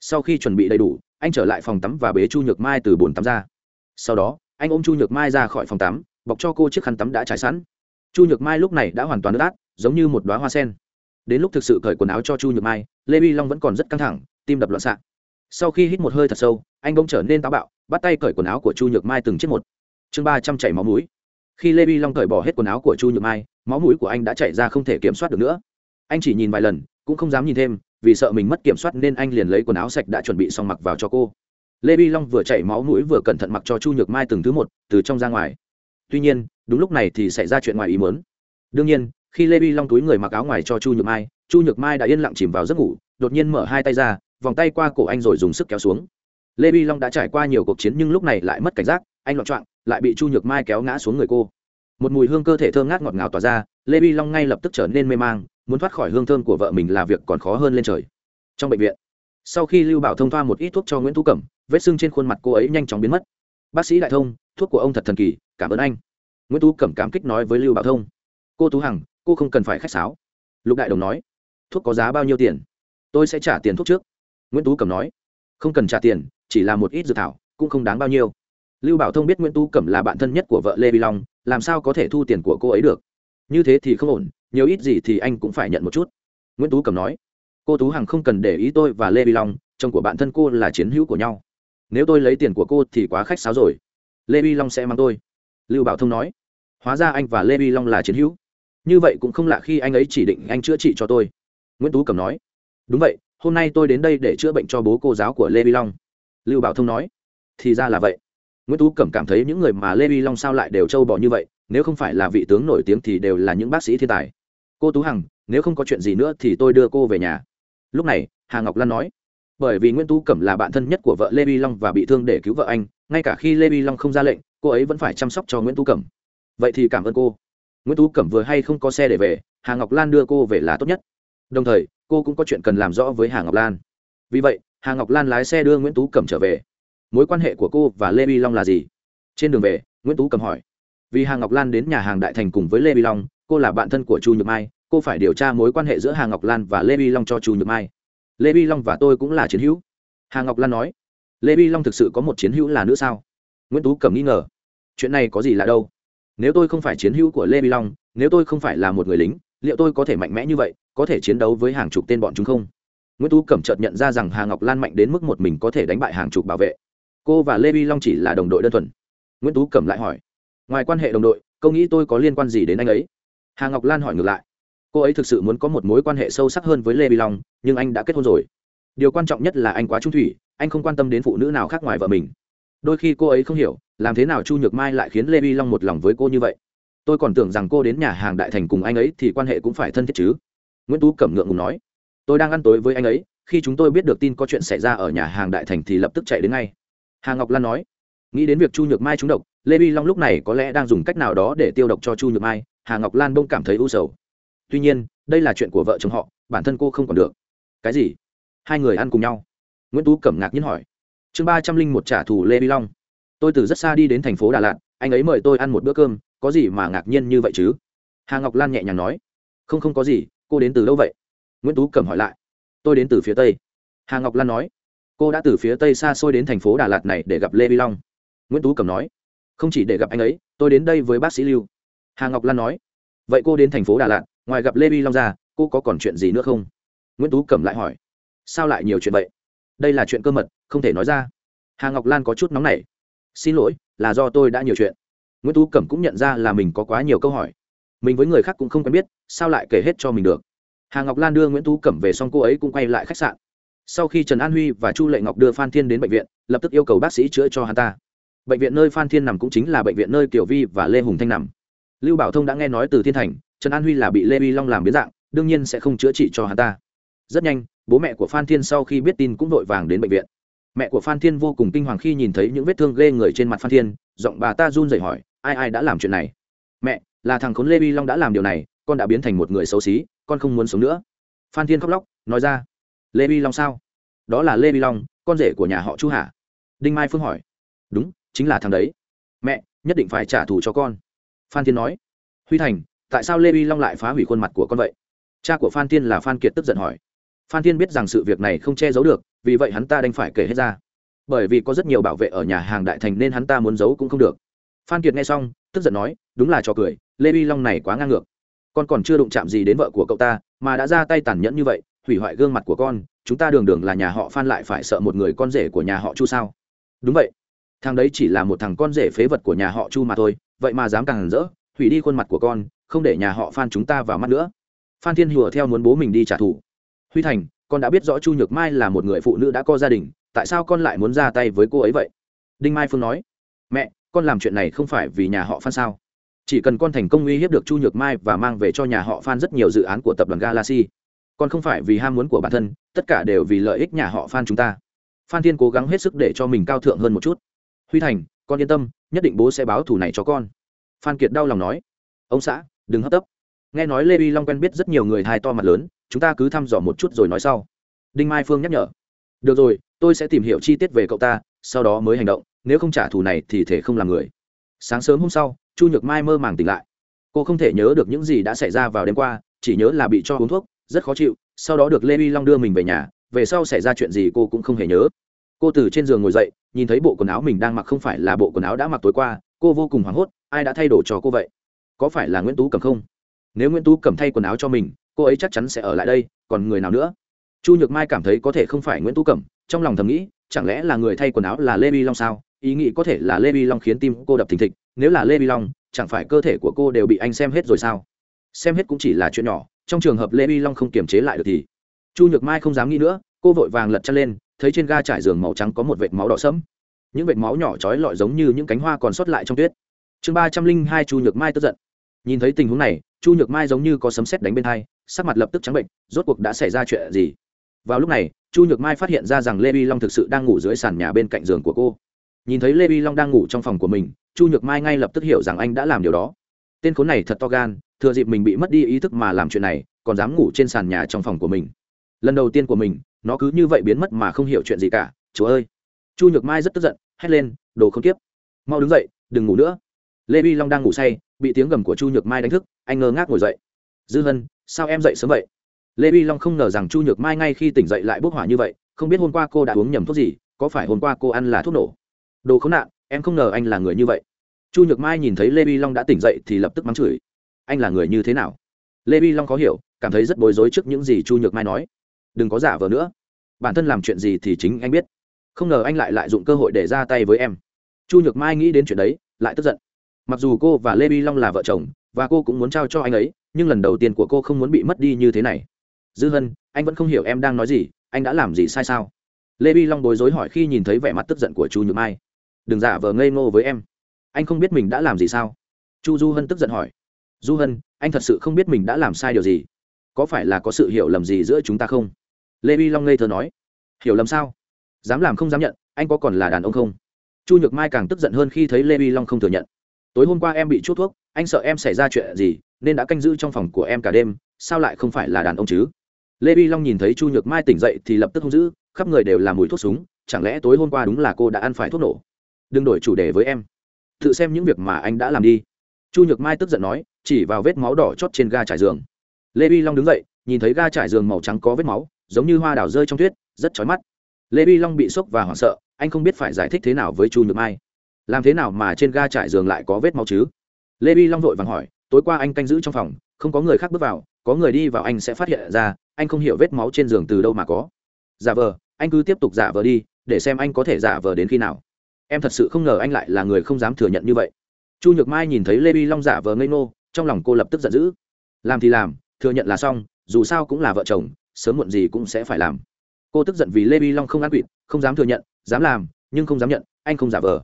sau khi chuẩn bị đầy đủ, anh trở lại phòng tắm và bế chu nhược mai từ bồn tắm ra. Sau đó, anh ôm chu nhược mai ra khỏi phòng tắm, bọc cho cô chiếc khăn tắm đã trải sẵn. Chu nhược mai lúc này đã hoàn toàn ướt át, giống như một đoá hoa sen. Đến lúc thực sự cởi quần áo cho chu nhược mai, lê vi long vẫn còn rất căng thẳng, tim đập loạn xạ. Sau khi hít một hơi thật sâu, anh bỗng trở nên táo bạo, bắt tay cởi quần áo của chu nhược mai từng chiếc một. Chương ba trăm chảy máu mũi. Khi lê vi long cởi bỏ hết quần áo của chu nhược mai, máu mũi của anh đã chạy ra không thể kiểm soát được nữa. Anh chỉ nhìn vài lần, cũng không dám nhìn thêm vì sợ mình mất kiểm soát nên anh liền lấy quần áo sạch đã chuẩn bị xong mặc vào cho cô. Lê vi long vừa chảy máu mũi vừa cẩn thận mặc cho chu nhược mai từng thứ một, từ trong ra ngoài. Tuy nhiên, đúng lúc này thì xảy ra chuyện ngoài ý muốn. Đương nhiên, khi lê vi long túi người mặc áo ngoài cho chu nhược mai, chu nhược mai đã yên lặng chìm vào giấc ngủ, đột nhiên mở hai tay ra, vòng tay qua cổ anh rồi dùng sức kéo xuống. Lê vi long đã trải qua nhiều cuộc chiến nhưng lúc này lại mất cảnh giác, anh loạn trọng lại bị chu nhược mai kéo ngã xuống người cô. Một mùi hương cơ thể thơm ngát ngọt ngào tỏa ra, lê vi long ngay lập tức trở nên mê mang muốn thoát khỏi hương thơm của vợ mình là việc còn khó hơn lên trời. Trong bệnh viện, sau khi lưu bảo thông thoa một ít thuốc cho nguyễn tú cẩm, vết sưng trên khuôn mặt cô ấy nhanh chóng biến mất. Bác sĩ đại thông, thuốc của ông thật thần kỳ, cảm ơn anh. Nguyễn tú cẩm cảm kích nói với lưu bảo thông. Cô tú hằng, cô không cần phải khách sáo. Lục đại đồng nói, thuốc có giá bao nhiêu tiền? Tôi sẽ trả tiền thuốc trước. Nguyễn tú cẩm nói, không cần trả tiền, chỉ là một ít dự thảo, cũng không đáng bao nhiêu. Lưu bảo thông biết nguyễn tú cẩm là bạn thân nhất của vợ lê vi long, làm sao có thể thu tiền của cô ấy được? Như thế thì không ổn nhiều ít gì thì anh cũng phải nhận một chút. Nguyễn tú cẩm nói, cô tú hằng không cần để ý tôi và lê vi long, chồng của bạn thân cô là chiến hữu của nhau. Nếu tôi lấy tiền của cô thì quá khách sáo rồi. Lê vi long sẽ mang tôi. Lưu bảo thông nói, hóa ra anh và lê vi long là chiến hữu. Như vậy cũng không lạ khi anh ấy chỉ định anh chữa trị cho tôi. Nguyễn tú cẩm nói, đúng vậy, hôm nay tôi đến đây để chữa bệnh cho bố cô giáo của lê vi long. Lưu bảo thông nói, thì ra là vậy. Nguyễn tú cẩm cảm thấy những người mà lê vi long sao lại đều trâu bò như vậy nếu không phải là vị tướng nổi tiếng thì đều là những bác sĩ thiên tài. Cô tú hằng, nếu không có chuyện gì nữa thì tôi đưa cô về nhà. Lúc này, hà ngọc lan nói, bởi vì nguyễn tú cẩm là bạn thân nhất của vợ lê vi long và bị thương để cứu vợ anh, ngay cả khi lê vi long không ra lệnh, cô ấy vẫn phải chăm sóc cho nguyễn tú cẩm. Vậy thì cảm ơn cô. Nguyễn tú cẩm vừa hay không có xe để về, hà ngọc lan đưa cô về là tốt nhất. Đồng thời, cô cũng có chuyện cần làm rõ với hà ngọc lan. Vì vậy, hà ngọc lan lái xe đưa nguyễn tú cẩm trở về. Mối quan hệ của cô và lê vi long là gì? Trên đường về, nguyễn tú cẩm hỏi vì hà ngọc lan đến nhà hàng đại thành cùng với lê vi long, cô là bạn thân của chu nhược mai, cô phải điều tra mối quan hệ giữa hà ngọc lan và lê vi long cho chu nhược mai. Lê vi long và tôi cũng là chiến hữu. Hà ngọc lan nói, lê vi long thực sự có một chiến hữu là nữ sao? Nguyễn tú cẩm nghi ngờ, chuyện này có gì lạ đâu? Nếu tôi không phải chiến hữu của lê vi long, nếu tôi không phải là một người lính, liệu tôi có thể mạnh mẽ như vậy, có thể chiến đấu với hàng chục tên bọn chúng không? Nguyễn tú cẩm chợt nhận ra rằng hà ngọc lan mạnh đến mức một mình có thể đánh bại hàng chục bảo vệ. Cô và lê vi long chỉ là đồng đội đơn thuần. Nguyễn tú cẩm lại hỏi ngoài quan hệ đồng đội câu nghĩ tôi có liên quan gì đến anh ấy? Hà ngọc lan hỏi ngược lại. Cô ấy thực sự muốn có một mối quan hệ sâu sắc hơn với lê bi long, nhưng anh đã kết hôn rồi. Điều quan trọng nhất là anh quá trung thủy, anh không quan tâm đến phụ nữ nào khác ngoài vợ mình. Đôi khi cô ấy không hiểu, làm thế nào chu nhược mai lại khiến lê bi long một lòng với cô như vậy. Tôi còn tưởng rằng cô đến nhà hàng đại thành cùng anh ấy thì quan hệ cũng phải thân thiết chứ. Nguyễn tú cẩm ngượng ngùng nói. Tôi đang ăn tối với anh ấy, khi chúng tôi biết được tin có chuyện xảy ra ở nhà hàng đại thành thì lập tức chạy đến ngay. Hà ngọc lan nói. Nghĩ đến việc chu nhược mai trúng độc lê vi long lúc này có lẽ đang dùng cách nào đó để tiêu độc cho chu nhược mai, hà ngọc lan bông cảm thấy u sầu. Tuy nhiên, đây là chuyện của vợ chồng họ, bản thân cô không còn được. Cái gì? Hai người ăn cùng nhau. Nguyễn tú cẩm ngạc nhiên hỏi. Chương ba trăm linh một trả thù lê vi long. Tôi từ rất xa đi đến thành phố đà lạt, anh ấy mời tôi ăn một bữa cơm, có gì mà ngạc nhiên như vậy chứ? Hà ngọc lan nhẹ nhàng nói. Không không có gì, cô đến từ đâu vậy? Nguyễn tú cẩm hỏi lại. Tôi đến từ phía tây. Hà ngọc lan nói. Cô đã từ phía tây xa xôi đến thành phố đà lạt này để gặp lê vi long. Nguyễn tú cẩm nói không chỉ để gặp anh ấy, tôi đến đây với bác sĩ lưu. Hà ngọc lan nói, vậy cô đến thành phố đà lạt, ngoài gặp lê vi long ra, cô có còn chuyện gì nữa không? Nguyễn tú cẩm lại hỏi, sao lại nhiều chuyện vậy? Đây là chuyện cơ mật, không thể nói ra. Hà ngọc lan có chút nóng nảy, xin lỗi, là do tôi đã nhiều chuyện. Nguyễn tú cẩm cũng nhận ra là mình có quá nhiều câu hỏi. Mình với người khác cũng không quen biết, sao lại kể hết cho mình được? Hà ngọc lan đưa nguyễn tú cẩm về xong cô ấy cũng quay lại khách sạn. Sau khi trần an huy và chu lệ ngọc đưa phan thiên đến bệnh viện, lập tức yêu cầu bác sĩ chữa cho hắn ta bệnh viện nơi phan thiên nằm cũng chính là bệnh viện nơi kiều vi và lê hùng thanh nằm. Lưu bảo thông đã nghe nói từ thiên thành, trần an huy là bị lê vi long làm biến dạng, đương nhiên sẽ không chữa trị cho hắn ta. Rất nhanh, bố mẹ của phan thiên sau khi biết tin cũng vội vàng đến bệnh viện. Mẹ của phan thiên vô cùng kinh hoàng khi nhìn thấy những vết thương ghê người trên mặt phan thiên, giọng bà ta run rẩy hỏi, ai ai đã làm chuyện này? Mẹ, là thằng khốn lê vi long đã làm điều này, con đã biến thành một người xấu xí, con không muốn sống nữa. Phan thiên khóc lóc, nói ra, lê vi long sao? Đó là lê vi long, con rể của nhà họ chu Hà. đinh mai phương hỏi, đúng chính là thằng đấy. Mẹ, nhất định phải trả thù cho con. Phan thiên nói. Huy thành, tại sao lê vi long lại phá hủy khuôn mặt của con vậy? Cha của phan thiên là phan kiệt tức giận hỏi. Phan thiên biết rằng sự việc này không che giấu được, vì vậy hắn ta đành phải kể hết ra. Bởi vì có rất nhiều bảo vệ ở nhà hàng đại thành nên hắn ta muốn giấu cũng không được. Phan kiệt nghe xong, tức giận nói, đúng là trò cười, lê vi long này quá ngang ngược. Con còn chưa đụng chạm gì đến vợ của cậu ta, mà đã ra tay tàn nhẫn như vậy, hủy hoại gương mặt của con, chúng ta đường đường là nhà họ phan lại phải sợ một người con rể của nhà họ chu sao? Đúng vậy thằng đấy chỉ là một thằng con rể phế vật của nhà họ chu mà thôi, vậy mà dám càng rỡ, hủy đi khuôn mặt của con, không để nhà họ phan chúng ta vào mắt nữa. Phan thiên hùa theo muốn bố mình đi trả thù. Huy thành, con đã biết rõ chu nhược mai là một người phụ nữ đã có gia đình, tại sao con lại muốn ra tay với cô ấy vậy? Đinh mai phương nói. Mẹ, con làm chuyện này không phải vì nhà họ phan sao? Chỉ cần con thành công uy hiếp được chu nhược mai và mang về cho nhà họ phan rất nhiều dự án của tập đoàn galaxy. Con không phải vì ham muốn của bản thân, tất cả đều vì lợi ích nhà họ phan chúng ta. Phan thiên cố gắng hết sức để cho mình cao thượng hơn một chút huy thành, con yên tâm, nhất định bố sẽ báo thù này cho con. Phan kiệt đau lòng nói. Ông xã, đừng hấp tấp. Nghe nói lê uy long quen biết rất nhiều người hai to mặt lớn, chúng ta cứ thăm dò một chút rồi nói sau. Đinh mai phương nhắc nhở. Được rồi, tôi sẽ tìm hiểu chi tiết về cậu ta, sau đó mới hành động, nếu không trả thù này thì thể không làm người. Sáng sớm hôm sau, chu nhược mai mơ màng tỉnh lại. Cô không thể nhớ được những gì đã xảy ra vào đêm qua, chỉ nhớ là bị cho uống thuốc, rất khó chịu, sau đó được lê uy long đưa mình về nhà, về sau xảy ra chuyện gì cô cũng không hề nhớ cô từ trên giường ngồi dậy, nhìn thấy bộ quần áo mình đang mặc không phải là bộ quần áo đã mặc tối qua, cô vô cùng hoảng hốt, ai đã thay đổi cho cô vậy? Có phải là nguyễn tú cầm không? Nếu nguyễn tú cầm thay quần áo cho mình, cô ấy chắc chắn sẽ ở lại đây, còn người nào nữa? Chu nhược mai cảm thấy có thể không phải nguyễn tú cẩm, trong lòng thầm nghĩ, chẳng lẽ là người thay quần áo là lê vi long sao? Ý nghĩ có thể là lê vi long khiến tim cô đập thình thịch, nếu là lê vi long, chẳng phải cơ thể của cô đều bị anh xem hết rồi sao? Xem hết cũng chỉ là chuyện nhỏ, trong trường hợp lê vi long không kiềm chế lại được thì. Chu nhược mai không dám nghĩ nữa cô vội vàng lật chân lên, thấy trên ga trải giường màu trắng có một vệt máu đỏ sẫm. Những vệt máu nhỏ trói lọi giống như những cánh hoa còn sót lại trong tuyết. Chương ba trăm linh hai, chu nhược mai tức giận. Nhìn thấy tình huống này, chu nhược mai giống như có sấm sét đánh bên hai, sắc mặt lập tức trắng bệnh, rốt cuộc đã xảy ra chuyện gì? Vào lúc này, chu nhược mai phát hiện ra rằng lê vi long thực sự đang ngủ dưới sàn nhà bên cạnh giường của cô. Nhìn thấy lê vi long đang ngủ trong phòng của mình, chu nhược mai ngay lập tức hiểu rằng anh đã làm điều đó. Tên khốn này thật to gan, thừa dịp mình bị mất đi ý thức mà làm chuyện này, còn dám ngủ trên sàn nhà trong phòng của mình lần đầu tiên của mình, nó cứ như vậy biến mất mà không hiểu chuyện gì cả. Chúa ơi. Chu nhược mai rất tức giận, hét lên, đồ không tiếp mau đứng dậy, đừng ngủ nữa. Lê vi long đang ngủ say, bị tiếng gầm của chu nhược mai đánh thức, anh ngơ ngác ngồi dậy. Dư hân, sao em dậy sớm vậy? Lê vi long không ngờ rằng chu nhược mai ngay khi tỉnh dậy lại bốc hỏa như vậy, không biết hôm qua cô đã uống nhầm thuốc gì, có phải hôm qua cô ăn là thuốc nổ? Đồ khốn nạn, em không ngờ anh là người như vậy. Chu nhược mai nhìn thấy lê vi long đã tỉnh dậy thì lập tức mắng chửi. Anh là người như thế nào? Lê vi long khó hiểu, cảm thấy rất bối rối trước những gì chu nhược mai nói đừng có giả vờ nữa. Bản thân làm chuyện gì thì chính anh biết. Không ngờ anh lại lại dụng cơ hội để ra tay với em. Chu nhược mai nghĩ đến chuyện đấy, lại tức giận. Mặc dù cô và lê bi long là vợ chồng, và cô cũng muốn trao cho anh ấy, nhưng lần đầu tiên của cô không muốn bị mất đi như thế này. Dư hân, anh vẫn không hiểu em đang nói gì, anh đã làm gì sai sao? Lê bi long bối rối hỏi khi nhìn thấy vẻ mặt tức giận của chu nhược mai. Đừng giả vờ ngây ngô với em. Anh không biết mình đã làm gì sao? Chu du hân tức giận hỏi. Du hân, anh thật sự không biết mình đã làm sai điều gì. Có phải là có sự hiểu lầm gì giữa chúng ta không? Lê vi long ngây thơ nói, hiểu lầm sao? Dám làm không dám nhận, anh có còn là đàn ông không? Chu nhược mai càng tức giận hơn khi thấy lê vi long không thừa nhận. Tối hôm qua em bị chút thuốc, anh sợ em xảy ra chuyện gì, nên đã canh giữ trong phòng của em cả đêm, sao lại không phải là đàn ông chứ? Lê vi long nhìn thấy chu nhược mai tỉnh dậy thì lập tức hung dữ, khắp người đều là mùi thuốc súng, chẳng lẽ tối hôm qua đúng là cô đã ăn phải thuốc nổ? Đừng đổi chủ đề với em tự xem những việc mà anh đã làm đi. Chu nhược mai tức giận nói, chỉ vào vết máu đỏ chót trên ga trải giường. Lê vi long đứng dậy, nhìn thấy ga trải giường màu trắng có vết máu giống như hoa đào rơi trong tuyết, rất chói mắt. Lê vi long bị sốc và hoảng sợ, anh không biết phải giải thích thế nào với chu nhược mai. Làm thế nào mà trên ga trải giường lại có vết máu chứ? Lê vi long vội vàng hỏi, tối qua anh canh giữ trong phòng, không có người khác bước vào, có người đi vào anh sẽ phát hiện ra, anh không hiểu vết máu trên giường từ đâu mà có. Giả vờ, anh cứ tiếp tục giả vờ đi, để xem anh có thể giả vờ đến khi nào. Em thật sự không ngờ anh lại là người không dám thừa nhận như vậy. Chu nhược mai nhìn thấy lê vi long giả vờ ngây ngô, trong lòng cô lập tức giận dữ. Làm thì làm, thừa nhận là xong, dù sao cũng là vợ chồng sớm muộn gì cũng sẽ phải làm. Cô tức giận vì lê vi long không ăn quỵt, không dám thừa nhận, dám làm, nhưng không dám nhận, anh không giả vờ.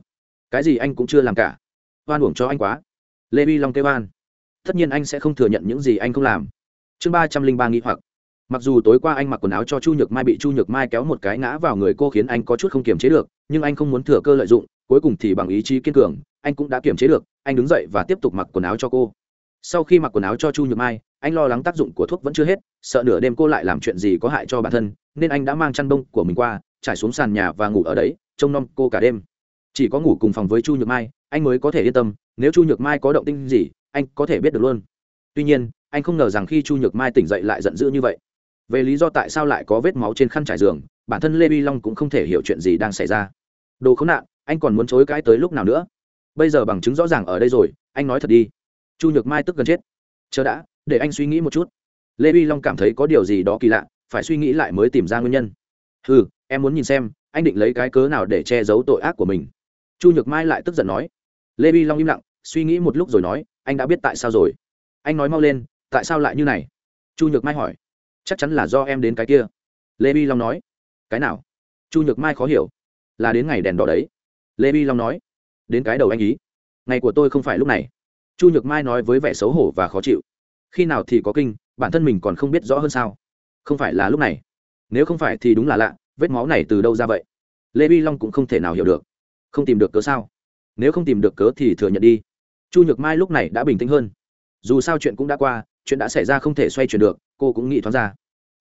Cái gì anh cũng chưa làm cả. Oan uổng cho anh quá. Lê vi long kêu oan. Tất nhiên anh sẽ không thừa nhận những gì anh không làm. Chương ba trăm linh ba nghĩ hoặc. Mặc dù tối qua anh mặc quần áo cho chu nhược mai bị chu nhược mai kéo một cái ngã vào người cô khiến anh có chút không kiềm chế được, nhưng anh không muốn thừa cơ lợi dụng, cuối cùng thì bằng ý chí kiên cường, anh cũng đã kiềm chế được, anh đứng dậy và tiếp tục mặc quần áo cho cô. Sau khi mặc quần áo cho chu nhược mai anh lo lắng tác dụng của thuốc vẫn chưa hết, sợ nửa đêm cô lại làm chuyện gì có hại cho bản thân, nên anh đã mang chăn bông của mình qua, trải xuống sàn nhà và ngủ ở đấy, trông nom cô cả đêm. Chỉ có ngủ cùng phòng với chu nhược mai, anh mới có thể yên tâm, nếu chu nhược mai có động tinh gì, anh có thể biết được luôn. Tuy nhiên, anh không ngờ rằng khi chu nhược mai tỉnh dậy lại giận dữ như vậy. Về lý do tại sao lại có vết máu trên khăn trải giường, bản thân lê vi long cũng không thể hiểu chuyện gì đang xảy ra. Đồ khốn nạn, anh còn muốn chối cãi tới lúc nào nữa? Bây giờ bằng chứng rõ ràng ở đây rồi, anh nói thật đi. Chu nhược mai tức gần chết. Chờ đã để anh suy nghĩ một chút. Lê vi long cảm thấy có điều gì đó kỳ lạ, phải suy nghĩ lại mới tìm ra nguyên nhân. Ừ em muốn nhìn xem, anh định lấy cái cớ nào để che giấu tội ác của mình? Chu nhược mai lại tức giận nói. Lê vi long im lặng, suy nghĩ một lúc rồi nói, anh đã biết tại sao rồi. Anh nói mau lên, tại sao lại như này? Chu nhược mai hỏi. Chắc chắn là do em đến cái kia. Lê vi long nói. Cái nào? Chu nhược mai khó hiểu. Là đến ngày đèn đỏ đấy. Lê vi long nói. Đến cái đầu anh ý. Ngày của tôi không phải lúc này. Chu nhược mai nói với vẻ xấu hổ và khó chịu khi nào thì có kinh, bản thân mình còn không biết rõ hơn sao. Không phải là lúc này. Nếu không phải thì đúng là lạ, vết máu này từ đâu ra vậy? Lê vi long cũng không thể nào hiểu được. Không tìm được cớ sao? Nếu không tìm được cớ thì thừa nhận đi. Chu nhược mai lúc này đã bình tĩnh hơn. Dù sao chuyện cũng đã qua, chuyện đã xảy ra không thể xoay chuyển được, cô cũng nghĩ thoáng ra.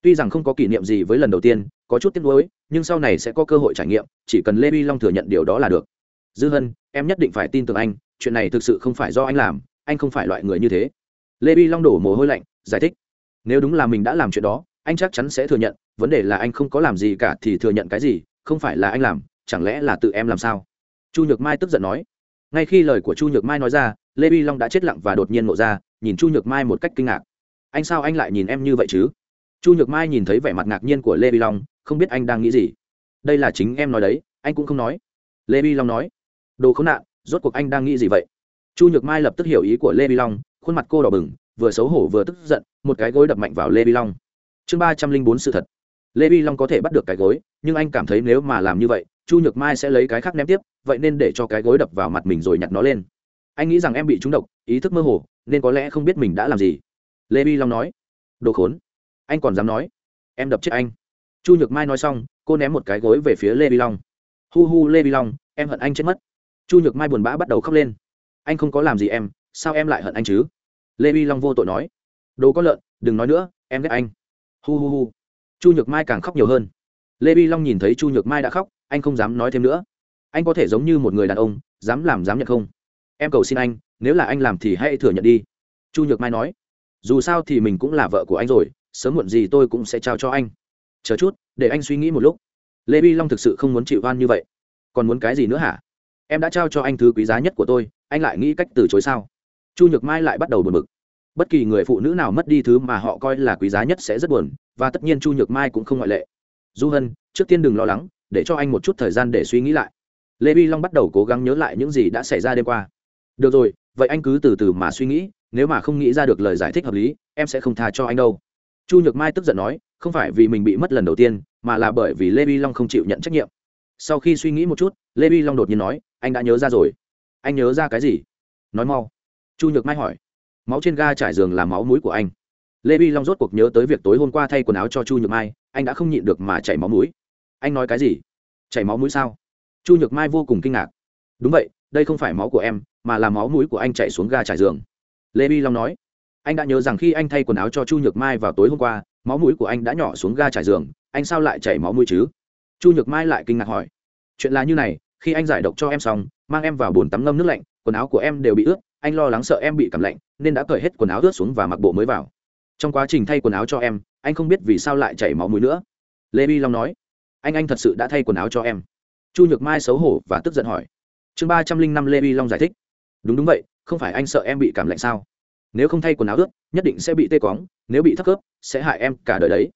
Tuy rằng không có kỷ niệm gì với lần đầu tiên, có chút tiếc nuối, nhưng sau này sẽ có cơ hội trải nghiệm, chỉ cần lê vi long thừa nhận điều đó là được. Dư hân, em nhất định phải tin tưởng anh, chuyện này thực sự không phải do anh làm, anh không phải loại người như thế lê vi long đổ mồ hôi lạnh, giải thích, nếu đúng là mình đã làm chuyện đó, anh chắc chắn sẽ thừa nhận, vấn đề là anh không có làm gì cả thì thừa nhận cái gì, không phải là anh làm, chẳng lẽ là tự em làm sao? Chu nhược mai tức giận nói. Ngay khi lời của chu nhược mai nói ra, lê vi long đã chết lặng và đột nhiên nộ ra, nhìn chu nhược mai một cách kinh ngạc. Anh sao anh lại nhìn em như vậy chứ? Chu nhược mai nhìn thấy vẻ mặt ngạc nhiên của lê vi long, không biết anh đang nghĩ gì. Đây là chính em nói đấy, anh cũng không nói. Lê vi long nói. Đồ khốn nạn, rốt cuộc anh đang nghĩ gì vậy? Chu nhược mai lập tức hiểu ý của lê vi long khuôn mặt cô đỏ bừng, vừa xấu hổ vừa tức giận, một cái gối đập mạnh vào lê vi long. Chương ba trăm linh bốn sự thật. Lê vi long có thể bắt được cái gối, nhưng anh cảm thấy nếu mà làm như vậy, chu nhược mai sẽ lấy cái khác ném tiếp, vậy nên để cho cái gối đập vào mặt mình rồi nhặt nó lên. Anh nghĩ rằng em bị trúng độc, ý thức mơ hồ, nên có lẽ không biết mình đã làm gì. Lê vi long nói, đồ khốn, anh còn dám nói? Em đập chết anh. Chu nhược mai nói xong, cô ném một cái gối về phía lê vi long. Hu hu lê vi long, em hận anh chết mất. Chu nhược mai buồn bã bắt đầu khóc lên. Anh không có làm gì em sao em lại hận anh chứ? Lê vi long vô tội nói. Đồ có lợn, đừng nói nữa, em ghét anh. Hu hu hu. Chu nhược mai càng khóc nhiều hơn. Lê vi long nhìn thấy chu nhược mai đã khóc, anh không dám nói thêm nữa. Anh có thể giống như một người đàn ông, dám làm dám nhận không? Em cầu xin anh, nếu là anh làm thì hãy thừa nhận đi. Chu nhược mai nói. Dù sao thì mình cũng là vợ của anh rồi, sớm muộn gì tôi cũng sẽ trao cho anh. Chờ chút, để anh suy nghĩ một lúc. Lê vi long thực sự không muốn chịu oan như vậy. Còn muốn cái gì nữa hả? Em đã trao cho anh thứ quý giá nhất của tôi, anh lại nghĩ cách từ chối sao? Chu nhược mai lại bắt đầu buồn bực. Bất kỳ người phụ nữ nào mất đi thứ mà họ coi là quý giá nhất sẽ rất buồn, và tất nhiên chu nhược mai cũng không ngoại lệ. Du hân, trước tiên đừng lo lắng, để cho anh một chút thời gian để suy nghĩ lại. Lê vi long bắt đầu cố gắng nhớ lại những gì đã xảy ra đêm qua. Được rồi, vậy anh cứ từ từ mà suy nghĩ, nếu mà không nghĩ ra được lời giải thích hợp lý, em sẽ không tha cho anh đâu. Chu nhược mai tức giận nói, không phải vì mình bị mất lần đầu tiên, mà là bởi vì lê vi long không chịu nhận trách nhiệm. Sau khi suy nghĩ một chút, lê vi long đột nhiên nói, anh đã nhớ ra rồi. Anh nhớ ra cái gì? Nói mau chu nhược mai hỏi, máu trên ga trải giường là máu mũi của anh? Lê vi long rốt cuộc nhớ tới việc tối hôm qua thay quần áo cho chu nhược mai, anh đã không nhịn được mà chảy máu mũi. Anh nói cái gì? Chảy máu mũi sao? Chu nhược mai vô cùng kinh ngạc. Đúng vậy, đây không phải máu của em, mà là máu mũi của anh chạy xuống ga trải giường. Lê vi long nói, anh đã nhớ rằng khi anh thay quần áo cho chu nhược mai vào tối hôm qua, máu mũi của anh đã nhỏ xuống ga trải giường, anh sao lại chảy máu mũi chứ? Chu nhược mai lại kinh ngạc hỏi, chuyện là như này, khi anh giải độc cho em xong, mang em vào bồn tắm ngâm nước lạnh, quần áo của em đều bị ướt anh lo lắng sợ em bị cảm lạnh, nên đã cởi hết quần áo ướt xuống và mặc bộ mới vào. Trong quá trình thay quần áo cho em, anh không biết vì sao lại chảy máu mũi nữa. Lê bi long nói, anh anh thật sự đã thay quần áo cho em. Chu nhược mai xấu hổ và tức giận hỏi, chương ba trăm linh năm lê bi long giải thích. Đúng đúng vậy, không phải anh sợ em bị cảm lạnh sao? Nếu không thay quần áo ướt, nhất định sẽ bị tê cóng, nếu bị thấp khớp, sẽ hại em cả đời đấy.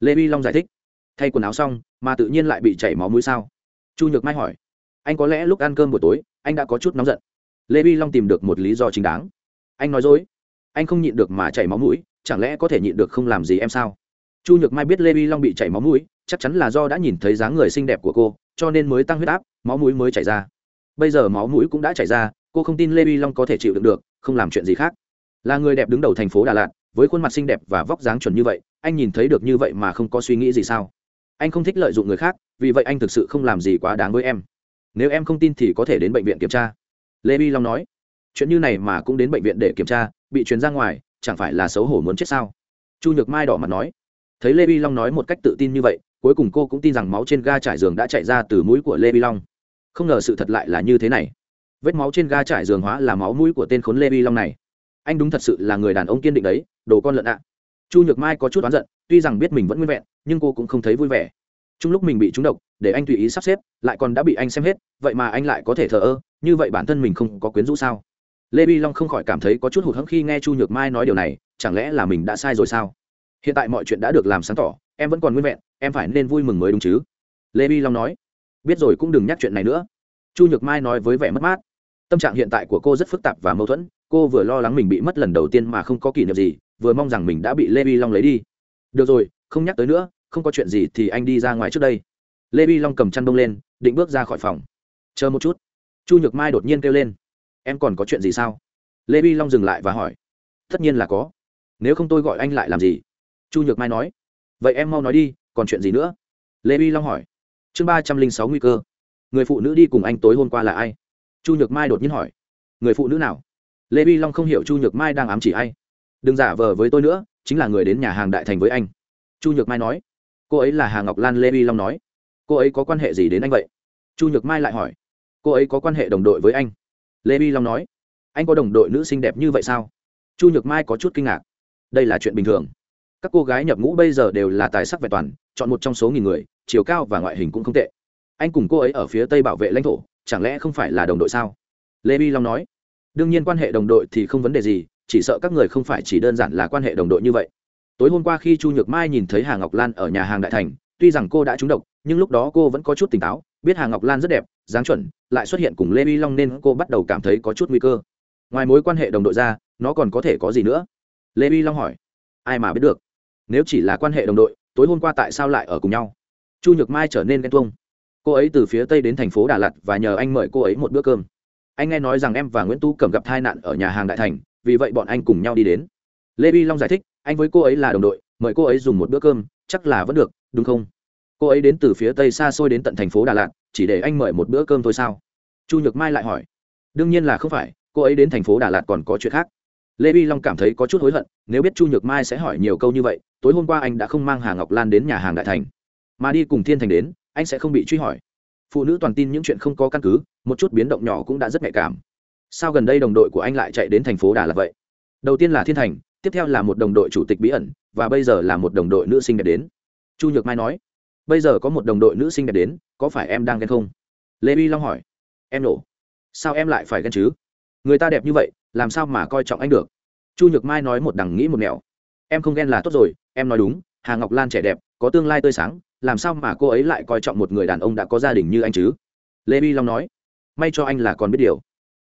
Lê bi long giải thích, thay quần áo xong, mà tự nhiên lại bị chảy máu mũi sao? Chu nhược mai hỏi, anh có lẽ lúc ăn cơm buổi tối, anh đã có chút nóng giận lê vi long tìm được một lý do chính đáng. Anh nói dối. Anh không nhịn được mà chảy máu mũi, chẳng lẽ có thể nhịn được không làm gì em sao? Chu nhược mai biết lê vi long bị chảy máu mũi, chắc chắn là do đã nhìn thấy dáng người xinh đẹp của cô, cho nên mới tăng huyết áp, máu mũi mới chảy ra. Bây giờ máu mũi cũng đã chảy ra, cô không tin lê vi long có thể chịu đựng được, không làm chuyện gì khác. Là người đẹp đứng đầu thành phố đà lạt, với khuôn mặt xinh đẹp và vóc dáng chuẩn như vậy, anh nhìn thấy được như vậy mà không có suy nghĩ gì sao? Anh không thích lợi dụng người khác, vì vậy anh thực sự không làm gì quá đáng với em. Nếu em không tin thì có thể đến bệnh viện kiểm tra lê vi long nói, chuyện như này mà cũng đến bệnh viện để kiểm tra, bị truyền ra ngoài, chẳng phải là xấu hổ muốn chết sao? Chu nhược mai đỏ mặt nói, thấy lê vi long nói một cách tự tin như vậy, cuối cùng cô cũng tin rằng máu trên ga trải giường đã chạy ra từ mũi của lê vi long. Không ngờ sự thật lại là như thế này. Vết máu trên ga trải giường hóa là máu mũi của tên khốn lê vi long này. Anh đúng thật sự là người đàn ông kiên định đấy, đồ con lợn ạ. Chu nhược mai có chút oán giận, tuy rằng biết mình vẫn nguyên vẹn, nhưng cô cũng không thấy vui vẻ trong lúc mình bị trúng độc, để anh tùy ý sắp xếp, lại còn đã bị anh xem hết, vậy mà anh lại có thể thờ ơ, như vậy bản thân mình không có quyến rũ sao? Lê vi long không khỏi cảm thấy có chút hụt hẫng khi nghe chu nhược mai nói điều này, chẳng lẽ là mình đã sai rồi sao? Hiện tại mọi chuyện đã được làm sáng tỏ, em vẫn còn nguyên vẹn, em phải nên vui mừng mới đúng chứ? Lê vi long nói. Biết rồi cũng đừng nhắc chuyện này nữa. Chu nhược mai nói với vẻ mất mát. Tâm trạng hiện tại của cô rất phức tạp và mâu thuẫn, cô vừa lo lắng mình bị mất lần đầu tiên mà không có kỷ niệm gì, vừa mong rằng mình đã bị lê vi long lấy đi. Được rồi, không nhắc tới nữa không có chuyện gì thì anh đi ra ngoài trước đây. Lê vi long cầm chăn đông lên, định bước ra khỏi phòng. Chờ một chút. Chu nhược mai đột nhiên kêu lên. Em còn có chuyện gì sao? Lê vi long dừng lại và hỏi. Tất nhiên là có. Nếu không tôi gọi anh lại làm gì? Chu nhược mai nói. Vậy em mau nói đi, còn chuyện gì nữa? Lê vi long hỏi. Chương ba trăm linh sáu nguy cơ. Người phụ nữ đi cùng anh tối hôm qua là ai? Chu nhược mai đột nhiên hỏi. Người phụ nữ nào? Lê vi long không hiểu chu nhược mai đang ám chỉ ai. Đừng giả vờ với tôi nữa, chính là người đến nhà hàng đại thành với anh. Chu nhược mai nói cô ấy là hà ngọc lan lê vi long nói. Cô ấy có quan hệ gì đến anh vậy? Chu nhược mai lại hỏi. Cô ấy có quan hệ đồng đội với anh? Lê vi long nói. Anh có đồng đội nữ xinh đẹp như vậy sao? Chu nhược mai có chút kinh ngạc. Đây là chuyện bình thường. Các cô gái nhập ngũ bây giờ đều là tài sắc vẹn toàn, chọn một trong số nghìn người, chiều cao và ngoại hình cũng không tệ. Anh cùng cô ấy ở phía tây bảo vệ lãnh thổ, chẳng lẽ không phải là đồng đội sao? Lê vi long nói. Đương nhiên quan hệ đồng đội thì không vấn đề gì, chỉ sợ các người không phải chỉ đơn giản là quan hệ đồng đội như vậy tối hôm qua khi chu nhược mai nhìn thấy hà ngọc lan ở nhà hàng đại thành, tuy rằng cô đã trúng độc, nhưng lúc đó cô vẫn có chút tỉnh táo, biết hà ngọc lan rất đẹp, dáng chuẩn, lại xuất hiện cùng lê vi long nên cô bắt đầu cảm thấy có chút nguy cơ. Ngoài mối quan hệ đồng đội ra, nó còn có thể có gì nữa? Lê vi long hỏi. Ai mà biết được? Nếu chỉ là quan hệ đồng đội, tối hôm qua tại sao lại ở cùng nhau? Chu nhược mai trở nên ghen tuông. Cô ấy từ phía tây đến thành phố đà lạt và nhờ anh mời cô ấy một bữa cơm. Anh nghe nói rằng em và nguyễn tu cầm gặp tai nạn ở nhà hàng đại thành, vì vậy bọn anh cùng nhau đi đến. Lê vi long giải thích anh với cô ấy là đồng đội, mời cô ấy dùng một bữa cơm, chắc là vẫn được, đúng không? Cô ấy đến từ phía tây xa xôi đến tận thành phố đà lạt, chỉ để anh mời một bữa cơm thôi sao? Chu nhược mai lại hỏi. Đương nhiên là không phải, cô ấy đến thành phố đà lạt còn có chuyện khác. Lê vi long cảm thấy có chút hối hận, nếu biết chu nhược mai sẽ hỏi nhiều câu như vậy, tối hôm qua anh đã không mang hà ngọc lan đến nhà hàng đại thành. Mà đi cùng thiên thành đến, anh sẽ không bị truy hỏi. Phụ nữ toàn tin những chuyện không có căn cứ, một chút biến động nhỏ cũng đã rất nhạy cảm. Sao gần đây đồng đội của anh lại chạy đến thành phố đà lạt vậy? Đầu tiên là thiên thành tiếp theo là một đồng đội chủ tịch bí ẩn, và bây giờ là một đồng đội nữ sinh đẹp đến. Chu nhược mai nói, bây giờ có một đồng đội nữ sinh đẹp đến, có phải em đang ghen không? Lê vi long hỏi, em nổ. Sao em lại phải ghen chứ? Người ta đẹp như vậy, làm sao mà coi trọng anh được? Chu nhược mai nói một đằng nghĩ một nẻo, em không ghen là tốt rồi, em nói đúng, hà ngọc lan trẻ đẹp, có tương lai tươi sáng, làm sao mà cô ấy lại coi trọng một người đàn ông đã có gia đình như anh chứ? Lê vi long nói, may cho anh là còn biết điều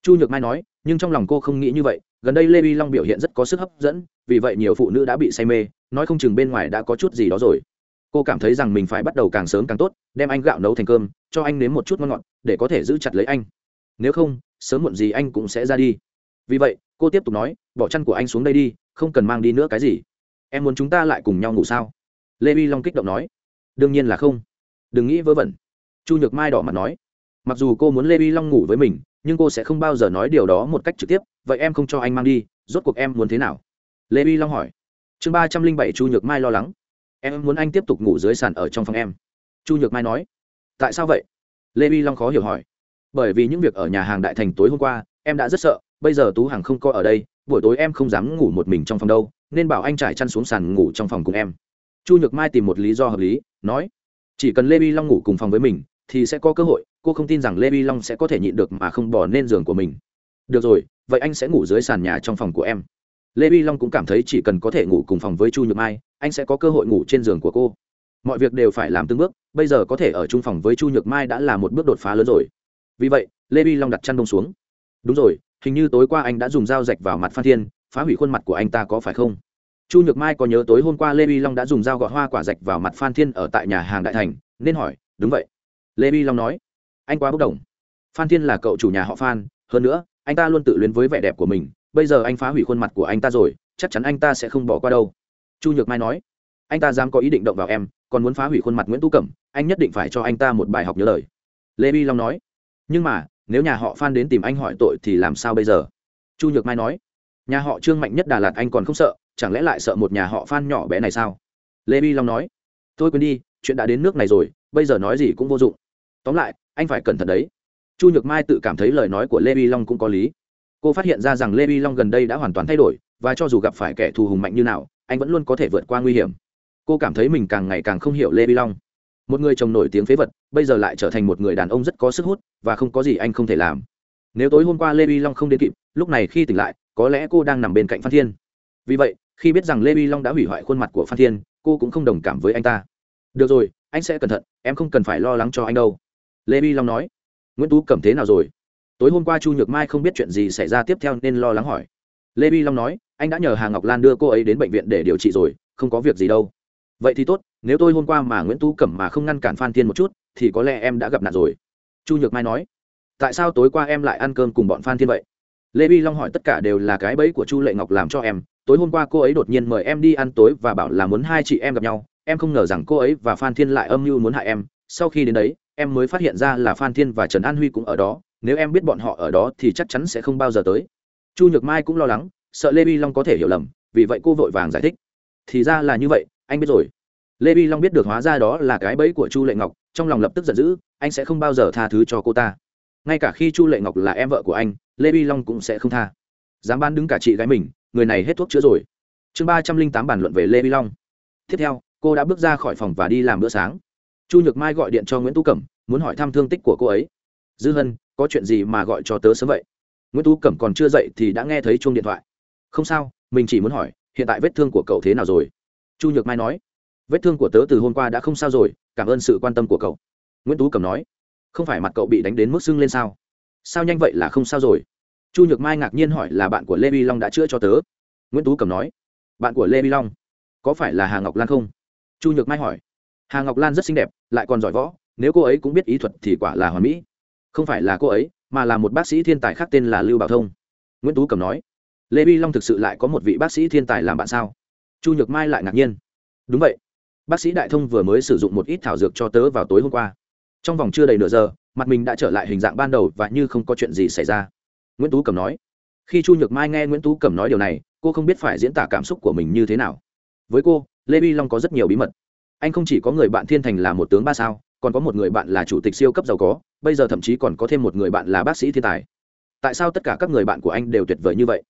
chu nhược mai nói, nhưng trong lòng cô không nghĩ như vậy, gần đây lê vi long biểu hiện rất có sức hấp dẫn, vì vậy nhiều phụ nữ đã bị say mê, nói không chừng bên ngoài đã có chút gì đó rồi. Cô cảm thấy rằng mình phải bắt đầu càng sớm càng tốt, đem anh gạo nấu thành cơm, cho anh nếm một chút ngon ngọt, để có thể giữ chặt lấy anh. Nếu không, sớm muộn gì anh cũng sẽ ra đi. Vì vậy, cô tiếp tục nói, bỏ chăn của anh xuống đây đi, không cần mang đi nữa cái gì. Em muốn chúng ta lại cùng nhau ngủ sao? Lê vi long kích động nói. Đương nhiên là không. Đừng nghĩ vớ vẩn. Chu nhược mai đỏ mặt nói mặc dù cô muốn lê vi long ngủ với mình, nhưng cô sẽ không bao giờ nói điều đó một cách trực tiếp, vậy em không cho anh mang đi, rốt cuộc em muốn thế nào? Lê vi long hỏi. Chương ba trăm linh bảy chu nhược mai lo lắng. Em muốn anh tiếp tục ngủ dưới sàn ở trong phòng em. Chu nhược mai nói. Tại sao vậy? Lê vi long khó hiểu hỏi. Bởi vì những việc ở nhà hàng đại thành tối hôm qua, em đã rất sợ, bây giờ tú hằng không có ở đây, buổi tối em không dám ngủ một mình trong phòng đâu, nên bảo anh trải chăn xuống sàn ngủ trong phòng cùng em. Chu nhược mai tìm một lý do hợp lý, nói. Chỉ cần lê vi long ngủ cùng phòng với mình thì sẽ có cơ hội, cô không tin rằng lê vi long sẽ có thể nhịn được mà không bỏ nên giường của mình. Được rồi, vậy anh sẽ ngủ dưới sàn nhà trong phòng của em. Lê vi long cũng cảm thấy chỉ cần có thể ngủ cùng phòng với chu nhược mai, anh sẽ có cơ hội ngủ trên giường của cô. Mọi việc đều phải làm từng bước, bây giờ có thể ở chung phòng với chu nhược mai đã là một bước đột phá lớn rồi. Vì vậy, lê vi long đặt chăn đông xuống. Đúng rồi, hình như tối qua anh đã dùng dao rạch vào mặt phan thiên, phá hủy khuôn mặt của anh ta có phải không? Chu nhược mai có nhớ tối hôm qua lê vi long đã dùng dao gọt hoa quả rạch vào mặt phan thiên ở tại nhà hàng đại thành, nên hỏi, đúng vậy lê vi long nói, anh quá bốc đồng. Phan thiên là cậu chủ nhà họ phan, hơn nữa, anh ta luôn tự luyến với vẻ đẹp của mình. Bây giờ anh phá hủy khuôn mặt của anh ta rồi, chắc chắn anh ta sẽ không bỏ qua đâu. Chu nhược mai nói, anh ta dám có ý định động vào em, còn muốn phá hủy khuôn mặt nguyễn tu cẩm, anh nhất định phải cho anh ta một bài học nhớ lời. Lê vi long nói, nhưng mà, nếu nhà họ phan đến tìm anh hỏi tội thì làm sao bây giờ? Chu nhược mai nói, nhà họ trương mạnh nhất đà lạt anh còn không sợ, chẳng lẽ lại sợ một nhà họ phan nhỏ bé này sao? Lê vi long nói, thôi quên đi, chuyện đã đến nước này rồi, bây giờ nói gì cũng vô dụng tóm lại, anh phải cẩn thận đấy. Chu nhược mai tự cảm thấy lời nói của lê vi long cũng có lý. Cô phát hiện ra rằng lê vi long gần đây đã hoàn toàn thay đổi, và cho dù gặp phải kẻ thù hùng mạnh như nào, anh vẫn luôn có thể vượt qua nguy hiểm. Cô cảm thấy mình càng ngày càng không hiểu lê vi long. Một người chồng nổi tiếng phế vật, bây giờ lại trở thành một người đàn ông rất có sức hút, và không có gì anh không thể làm. Nếu tối hôm qua lê vi long không đến kịp, lúc này khi tỉnh lại, có lẽ cô đang nằm bên cạnh phan thiên. Vì vậy, khi biết rằng lê vi long đã hủy hoại khuôn mặt của phan thiên, cô cũng không đồng cảm với anh ta. Được rồi, anh sẽ cẩn thận, em không cần phải lo lắng cho anh đâu lê vi long nói, nguyễn tú Cẩm thế nào rồi? Tối hôm qua chu nhược mai không biết chuyện gì xảy ra tiếp theo nên lo lắng hỏi. Lê vi long nói, anh đã nhờ hà ngọc lan đưa cô ấy đến bệnh viện để điều trị rồi, không có việc gì đâu. Vậy thì tốt, nếu tôi hôm qua mà nguyễn tú cẩm mà không ngăn cản phan thiên một chút, thì có lẽ em đã gặp nạn rồi. Chu nhược mai nói, tại sao tối qua em lại ăn cơm cùng bọn phan thiên vậy? Lê vi long hỏi, tất cả đều là cái bẫy của chu lệ ngọc làm cho em. Tối hôm qua cô ấy đột nhiên mời em đi ăn tối và bảo là muốn hai chị em gặp nhau. Em không ngờ rằng cô ấy và phan thiên lại âm mưu muốn hại em. Sau khi đến đấy em mới phát hiện ra là phan thiên và trần an huy cũng ở đó, nếu em biết bọn họ ở đó thì chắc chắn sẽ không bao giờ tới. Chu nhược mai cũng lo lắng, sợ lê vi long có thể hiểu lầm, vì vậy cô vội vàng giải thích. Thì ra là như vậy, anh biết rồi. Lê vi long biết được hóa ra đó là cái bẫy của chu lệ ngọc, trong lòng lập tức giận dữ, anh sẽ không bao giờ tha thứ cho cô ta. Ngay cả khi chu lệ ngọc là em vợ của anh, lê vi long cũng sẽ không tha. Dám bán đứng cả chị gái mình, người này hết thuốc chữa rồi. Chương ba trăm linh tám bàn luận về lê vi long. Tiếp theo, cô đã bước ra khỏi phòng và đi làm bữa sáng chu nhược mai gọi điện cho nguyễn tú cẩm, muốn hỏi thăm thương tích của cô ấy. Dư hân, có chuyện gì mà gọi cho tớ sớm vậy? Nguyễn tú cẩm còn chưa dậy thì đã nghe thấy chuông điện thoại. Không sao, mình chỉ muốn hỏi, hiện tại vết thương của cậu thế nào rồi? Chu nhược mai nói, vết thương của tớ từ hôm qua đã không sao rồi, cảm ơn sự quan tâm của cậu. Nguyễn tú cẩm nói, không phải mặt cậu bị đánh đến mức sưng lên sao? Sao nhanh vậy là không sao rồi? Chu nhược mai ngạc nhiên hỏi là bạn của lê vi long đã chữa cho tớ. Nguyễn tú cẩm nói, bạn của lê vi long, có phải là hà ngọc lan không? Chu nhược mai hỏi hà ngọc lan rất xinh đẹp lại còn giỏi võ nếu cô ấy cũng biết ý thuật thì quả là hoàn mỹ không phải là cô ấy mà là một bác sĩ thiên tài khác tên là lưu bảo thông nguyễn tú cầm nói lê vi long thực sự lại có một vị bác sĩ thiên tài làm bạn sao chu nhược mai lại ngạc nhiên đúng vậy bác sĩ đại thông vừa mới sử dụng một ít thảo dược cho tớ vào tối hôm qua trong vòng chưa đầy nửa giờ mặt mình đã trở lại hình dạng ban đầu và như không có chuyện gì xảy ra nguyễn tú cẩm nói khi chu nhược mai nghe nguyễn tú cẩm nói điều này cô không biết phải diễn tả cảm xúc của mình như thế nào với cô lê vi long có rất nhiều bí mật anh không chỉ có người bạn thiên thành là một tướng ba sao, còn có một người bạn là chủ tịch siêu cấp giàu có, bây giờ thậm chí còn có thêm một người bạn là bác sĩ thiên tài. Tại sao tất cả các người bạn của anh đều tuyệt vời như vậy?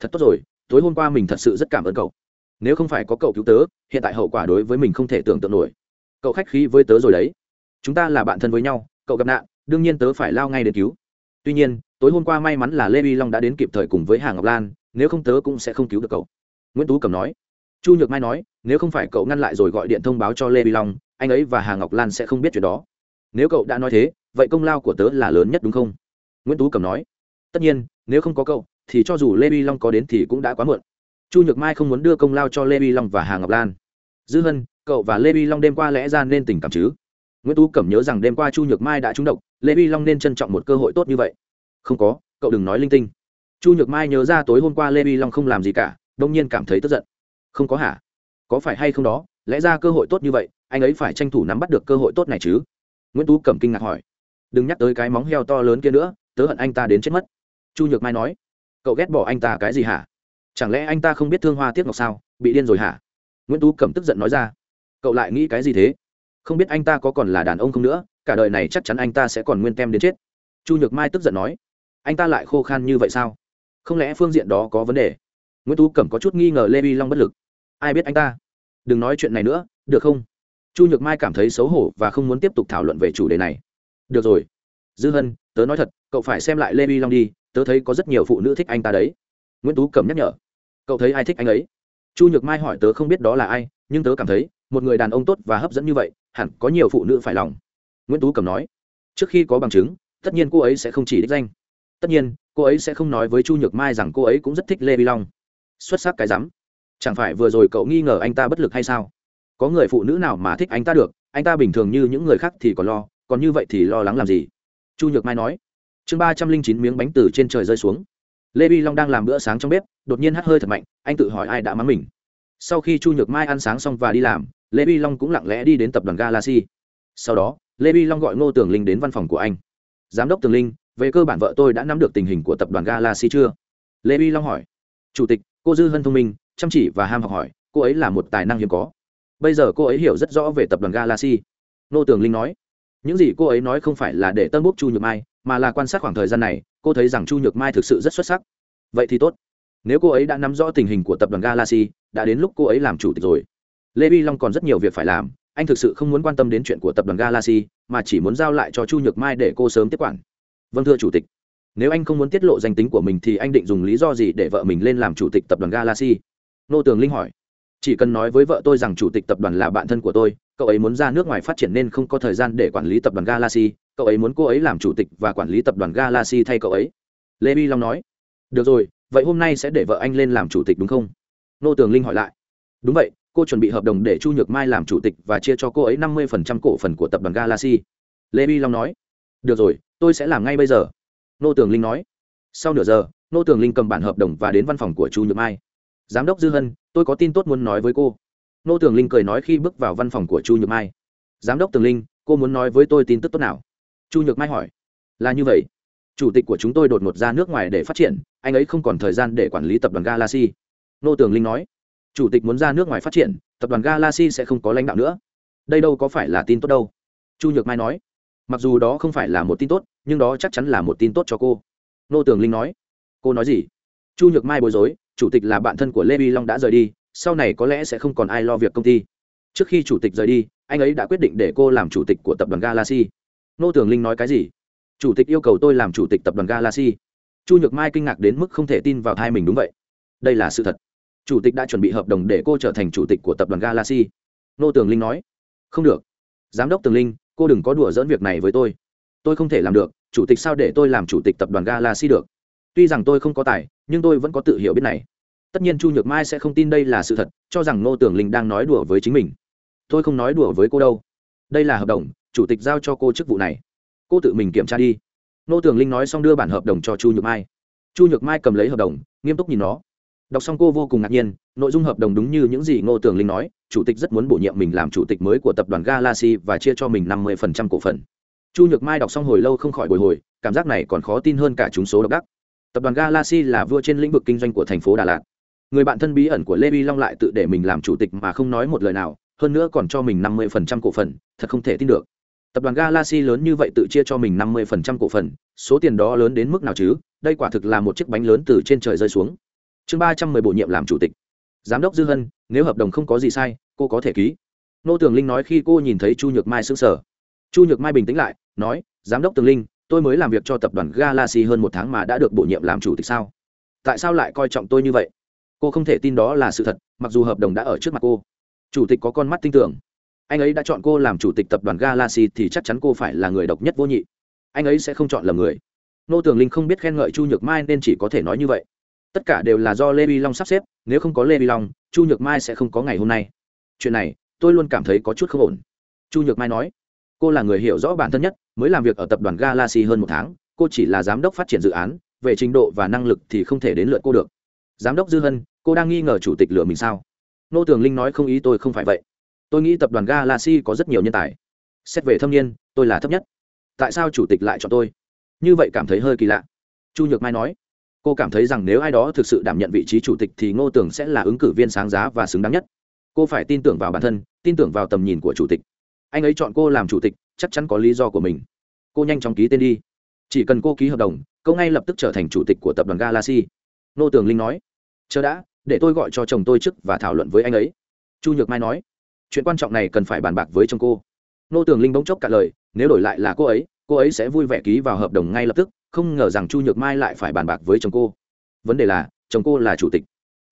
Thật tốt rồi, tối hôm qua mình thật sự rất cảm ơn cậu. Nếu không phải có cậu cứu tớ, hiện tại hậu quả đối với mình không thể tưởng tượng nổi. Cậu khách khí với tớ rồi đấy. Chúng ta là bạn thân với nhau, cậu gặp nạn, đương nhiên tớ phải lao ngay đến cứu. Tuy nhiên, tối hôm qua may mắn là lê vi long đã đến kịp thời cùng với hà ngọc lan, nếu không tớ cũng sẽ không cứu được cậu. Nguyễn tú cầm nói chu nhược mai nói, nếu không phải cậu ngăn lại rồi gọi điện thông báo cho lê vi long, anh ấy và hà ngọc lan sẽ không biết chuyện đó. Nếu cậu đã nói thế, vậy công lao của tớ là lớn nhất đúng không? Nguyễn tú cầm nói, tất nhiên, nếu không có cậu, thì cho dù lê vi long có đến thì cũng đã quá muộn. Chu nhược mai không muốn đưa công lao cho lê vi long và hà ngọc lan. Dư hân, cậu và lê vi long đêm qua lẽ ra nên tình cảm chứ? Nguyễn tú cẩm nhớ rằng đêm qua chu nhược mai đã trúng độc, lê vi long nên trân trọng một cơ hội tốt như vậy. Không có, cậu đừng nói linh tinh. Chu nhược mai nhớ ra tối hôm qua lê vi long không làm gì cả, đông nhiên cảm thấy tức giận không có hả? Có phải hay không đó? Lẽ ra cơ hội tốt như vậy, anh ấy phải tranh thủ nắm bắt được cơ hội tốt này chứ? Nguyễn tú cầm kinh ngạc hỏi. Đừng nhắc tới cái móng heo to lớn kia nữa, tớ hận anh ta đến chết mất. Chu nhược mai nói. Cậu ghét bỏ anh ta cái gì hả? Chẳng lẽ anh ta không biết thương hoa tiếc ngọc sao? Bị điên rồi hả? Nguyễn tú cầm tức giận nói ra. Cậu lại nghĩ cái gì thế? Không biết anh ta có còn là đàn ông không nữa, cả đời này chắc chắn anh ta sẽ còn nguyên tem đến chết. Chu nhược mai tức giận nói. Anh ta lại khô khan như vậy sao? Không lẽ phương diện đó có vấn đề? Nguyễn tú cẩm có chút nghi ngờ lê vi long bất lực ai biết anh ta? Đừng nói chuyện này nữa, được không? Chu nhược mai cảm thấy xấu hổ và không muốn tiếp tục thảo luận về chủ đề này. Được rồi. Dư hân, tớ nói thật, cậu phải xem lại lê vi long đi, tớ thấy có rất nhiều phụ nữ thích anh ta đấy. Nguyễn tú cẩm nhắc nhở. Cậu thấy ai thích anh ấy? Chu nhược mai hỏi tớ không biết đó là ai, nhưng tớ cảm thấy, một người đàn ông tốt và hấp dẫn như vậy, hẳn có nhiều phụ nữ phải lòng. Nguyễn tú cẩm nói. Trước khi có bằng chứng, tất nhiên cô ấy sẽ không chỉ đích danh. Tất nhiên, cô ấy sẽ không nói với chu nhược mai rằng cô ấy cũng rất thích lê vi long. Xuất sắc cái rắm chẳng phải vừa rồi cậu nghi ngờ anh ta bất lực hay sao? Có người phụ nữ nào mà thích anh ta được, anh ta bình thường như những người khác thì còn lo, còn như vậy thì lo lắng làm gì? Chu nhược mai nói. Chương ba trăm linh chín miếng bánh từ trên trời rơi xuống. Lê vi long đang làm bữa sáng trong bếp, đột nhiên hắt hơi thật mạnh, anh tự hỏi ai đã mắng mình. Sau khi chu nhược mai ăn sáng xong và đi làm, lê vi long cũng lặng lẽ đi đến tập đoàn galaxy. Sau đó, lê vi long gọi ngô tường linh đến văn phòng của anh. Giám đốc tường linh, về cơ bản vợ tôi đã nắm được tình hình của tập đoàn galaxy chưa? Lê vi long hỏi. Chủ tịch, cô dư hân thông minh chăm chỉ và ham học hỏi, cô ấy là một tài năng hiếm có. Bây giờ cô ấy hiểu rất rõ về tập đoàn galaxy. Nô tường linh nói, những gì cô ấy nói không phải là để tân bốc chu nhược mai, mà là quan sát khoảng thời gian này, cô thấy rằng chu nhược mai thực sự rất xuất sắc. Vậy thì tốt. Nếu cô ấy đã nắm rõ tình hình của tập đoàn galaxy, đã đến lúc cô ấy làm chủ tịch rồi. Lê vi long còn rất nhiều việc phải làm, anh thực sự không muốn quan tâm đến chuyện của tập đoàn galaxy, mà chỉ muốn giao lại cho chu nhược mai để cô sớm tiếp quản. Vâng thưa chủ tịch. Nếu anh không muốn tiết lộ danh tính của mình thì anh định dùng lý do gì để vợ mình lên làm chủ tịch tập đoàn galaxy? Nô tường linh hỏi. Chỉ cần nói với vợ tôi rằng chủ tịch tập đoàn là bạn thân của tôi, cậu ấy muốn ra nước ngoài phát triển nên không có thời gian để quản lý tập đoàn galaxy, cậu ấy muốn cô ấy làm chủ tịch và quản lý tập đoàn galaxy thay cậu ấy. Lê vi long nói. Được rồi, vậy hôm nay sẽ để vợ anh lên làm chủ tịch đúng không? Nô tường linh hỏi lại. Đúng vậy, cô chuẩn bị hợp đồng để chu nhược mai làm chủ tịch và chia cho cô ấy năm mươi cổ phần của tập đoàn galaxy. Lê vi long nói. Được rồi, tôi sẽ làm ngay bây giờ. Nô tường linh nói. Sau nửa giờ, nô tường linh cầm bản hợp đồng và đến văn phòng của chu nhược mai giám đốc dư hân, tôi có tin tốt muốn nói với cô. Nô tường linh cười nói khi bước vào văn phòng của chu nhược mai. Giám đốc tường linh, cô muốn nói với tôi tin tức tốt nào? Chu nhược mai hỏi. Là như vậy. Chủ tịch của chúng tôi đột ngột ra nước ngoài để phát triển, anh ấy không còn thời gian để quản lý tập đoàn galaxy. Nô tường linh nói. Chủ tịch muốn ra nước ngoài phát triển, tập đoàn galaxy sẽ không có lãnh đạo nữa. Đây đâu có phải là tin tốt đâu? Chu nhược mai nói. Mặc dù đó không phải là một tin tốt, nhưng đó chắc chắn là một tin tốt cho cô. Nô tường linh nói. Cô nói gì? Chu nhược mai bối rối chủ tịch là bạn thân của lê vi long đã rời đi, sau này có lẽ sẽ không còn ai lo việc công ty. Trước khi chủ tịch rời đi, anh ấy đã quyết định để cô làm chủ tịch của tập đoàn galaxy. Nô tường linh nói cái gì? Chủ tịch yêu cầu tôi làm chủ tịch tập đoàn galaxy. Chu nhược mai kinh ngạc đến mức không thể tin vào thai mình đúng vậy. Đây là sự thật. Chủ tịch đã chuẩn bị hợp đồng để cô trở thành chủ tịch của tập đoàn galaxy. Nô tường linh nói. Không được. Giám đốc tường linh, cô đừng có đùa dỡn việc này với tôi. Tôi không thể làm được. Chủ tịch sao để tôi làm chủ tịch tập đoàn galaxy được? Tuy rằng tôi không có tài nhưng tôi vẫn có tự hiểu biết này. Tất nhiên chu nhược mai sẽ không tin đây là sự thật, cho rằng ngô Tưởng linh đang nói đùa với chính mình. Tôi không nói đùa với cô đâu. Đây là hợp đồng, chủ tịch giao cho cô chức vụ này. Cô tự mình kiểm tra đi. Ngô Tưởng linh nói xong đưa bản hợp đồng cho chu nhược mai. Chu nhược mai cầm lấy hợp đồng, nghiêm túc nhìn nó. Đọc xong cô vô cùng ngạc nhiên, nội dung hợp đồng đúng như những gì ngô tường linh nói, chủ tịch rất muốn bổ nhiệm mình làm chủ tịch mới của tập đoàn galaxy và chia cho mình năm mươi cổ phần. Chu nhược mai đọc xong hồi lâu không khỏi bồi hồi, cảm giác này còn khó tin hơn cả chúng số độc đắc tập đoàn galaxy là vua trên lĩnh vực kinh doanh của thành phố đà lạt. Người bạn thân bí ẩn của lê vi long lại tự để mình làm chủ tịch mà không nói một lời nào, hơn nữa còn cho mình năm mươi phần trăm cổ phần, thật không thể tin được. Tập đoàn galaxy lớn như vậy tự chia cho mình năm mươi phần trăm cổ phần, số tiền đó lớn đến mức nào chứ? Đây quả thực là một chiếc bánh lớn từ trên trời rơi xuống. Chương ba trăm mười bổ nhiệm làm chủ tịch. Giám đốc dư hân, nếu hợp đồng không có gì sai, cô có thể ký. Nô tường linh nói khi cô nhìn thấy chu nhược mai s ư n g sở chu nhược mai bình tĩnh lại, nói, giám đốc tường linh tôi mới làm việc cho tập đoàn galaxy hơn một tháng mà đã được bổ nhiệm làm chủ tịch sao? Tại sao lại coi trọng tôi như vậy? Cô không thể tin đó là sự thật, mặc dù hợp đồng đã ở trước mặt cô. Chủ tịch có con mắt tin tưởng. Anh ấy đã chọn cô làm chủ tịch tập đoàn galaxy thì chắc chắn cô phải là người độc nhất vô nhị. Anh ấy sẽ không chọn lầm người. Nô tường linh không biết khen ngợi chu nhược mai nên chỉ có thể nói như vậy. Tất cả đều là do lê vi long sắp xếp, nếu không có lê vi long, chu nhược mai sẽ không có ngày hôm nay. Chuyện này, tôi luôn cảm thấy có chút không ổn. Chu nhược mai nói cô là người hiểu rõ bản thân nhất, mới làm việc ở tập đoàn galaxy hơn một tháng, cô chỉ là giám đốc phát triển dự án, về trình độ và năng lực thì không thể đến lượt cô được. Giám đốc dư hân, cô đang nghi ngờ chủ tịch lừa mình sao? Nô tường linh nói không ý tôi không phải vậy. Tôi nghĩ tập đoàn galaxy có rất nhiều nhân tài. Xét về thâm niên, tôi là thấp nhất. Tại sao chủ tịch lại chọn tôi? Như vậy cảm thấy hơi kỳ lạ. Chu nhược mai nói, cô cảm thấy rằng nếu ai đó thực sự đảm nhận vị trí chủ tịch thì ngô tường sẽ là ứng cử viên sáng giá và xứng đáng nhất. Cô phải tin tưởng vào bản thân, tin tưởng vào tầm nhìn của chủ tịch anh ấy chọn cô làm chủ tịch, chắc chắn có lý do của mình. Cô nhanh chóng ký tên đi. Chỉ cần cô ký hợp đồng, cô ngay lập tức trở thành chủ tịch của tập đoàn galaxy. Nô tường linh nói, chờ đã, để tôi gọi cho chồng tôi trước và thảo luận với anh ấy. Chu nhược mai nói, chuyện quan trọng này cần phải bàn bạc với chồng cô. Nô tường linh bỗng chốc cả lời, nếu đổi lại là cô ấy cô ấy sẽ vui vẻ ký vào hợp đồng ngay lập tức, không ngờ rằng chu nhược mai lại phải bàn bạc với chồng cô. Vấn đề là, chồng cô là chủ tịch.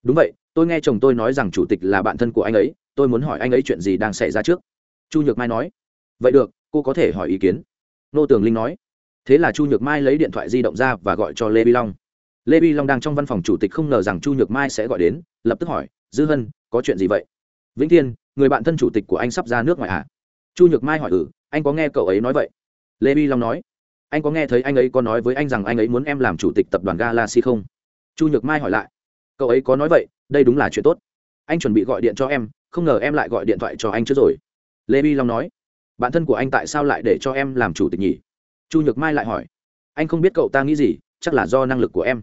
Đúng vậy, tôi nghe chồng tôi nói rằng chủ tịch là bạn thân của anh ấy, tôi muốn hỏi anh ấy chuyện gì đang xảy ra trước chu nhược mai nói. Vậy được, cô có thể hỏi ý kiến. Nô tường linh nói. Thế là chu nhược mai lấy điện thoại di động ra và gọi cho lê vi long. Lê vi long đang trong văn phòng chủ tịch không ngờ rằng chu nhược mai sẽ gọi đến, lập tức hỏi, dư hân, có chuyện gì vậy? Vĩnh thiên, người bạn thân chủ tịch của anh sắp ra nước ngoài à? Chu nhược mai hỏi ừ anh có nghe cậu ấy nói vậy? Lê vi long nói, anh có nghe thấy anh ấy có nói với anh rằng anh ấy muốn em làm chủ tịch tập đoàn galaxy không? Chu nhược mai hỏi lại, cậu ấy có nói vậy, đây đúng là chuyện tốt. Anh chuẩn bị gọi điện cho em, không ngờ em lại gọi điện thoại cho anh trước rồi lê vi long nói, bạn thân của anh tại sao lại để cho em làm chủ tịch nhỉ? Chu nhược mai lại hỏi, anh không biết cậu ta nghĩ gì, chắc là do năng lực của em.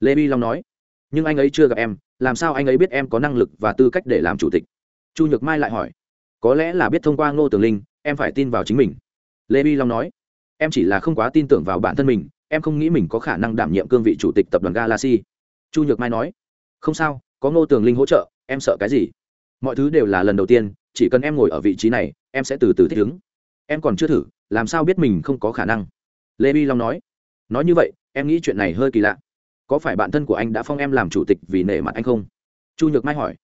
Lê vi long nói, nhưng anh ấy chưa gặp em, làm sao anh ấy biết em có năng lực và tư cách để làm chủ tịch? Chu nhược mai lại hỏi, có lẽ là biết thông qua ngô tường linh, em phải tin vào chính mình. Lê vi long nói, em chỉ là không quá tin tưởng vào bản thân mình, em không nghĩ mình có khả năng đảm nhiệm cương vị chủ tịch tập đoàn galaxy. Chu nhược mai nói, không sao, có ngô tường linh hỗ trợ, em sợ cái gì? Mọi thứ đều là lần đầu tiên chỉ cần em ngồi ở vị trí này, em sẽ từ từ thích ứng. Em còn chưa thử, làm sao biết mình không có khả năng? Lê vi long nói. Nói như vậy, em nghĩ chuyện này hơi kỳ lạ. Có phải bạn thân của anh đã phong em làm chủ tịch vì nể mặt anh không? Chu nhược mai hỏi.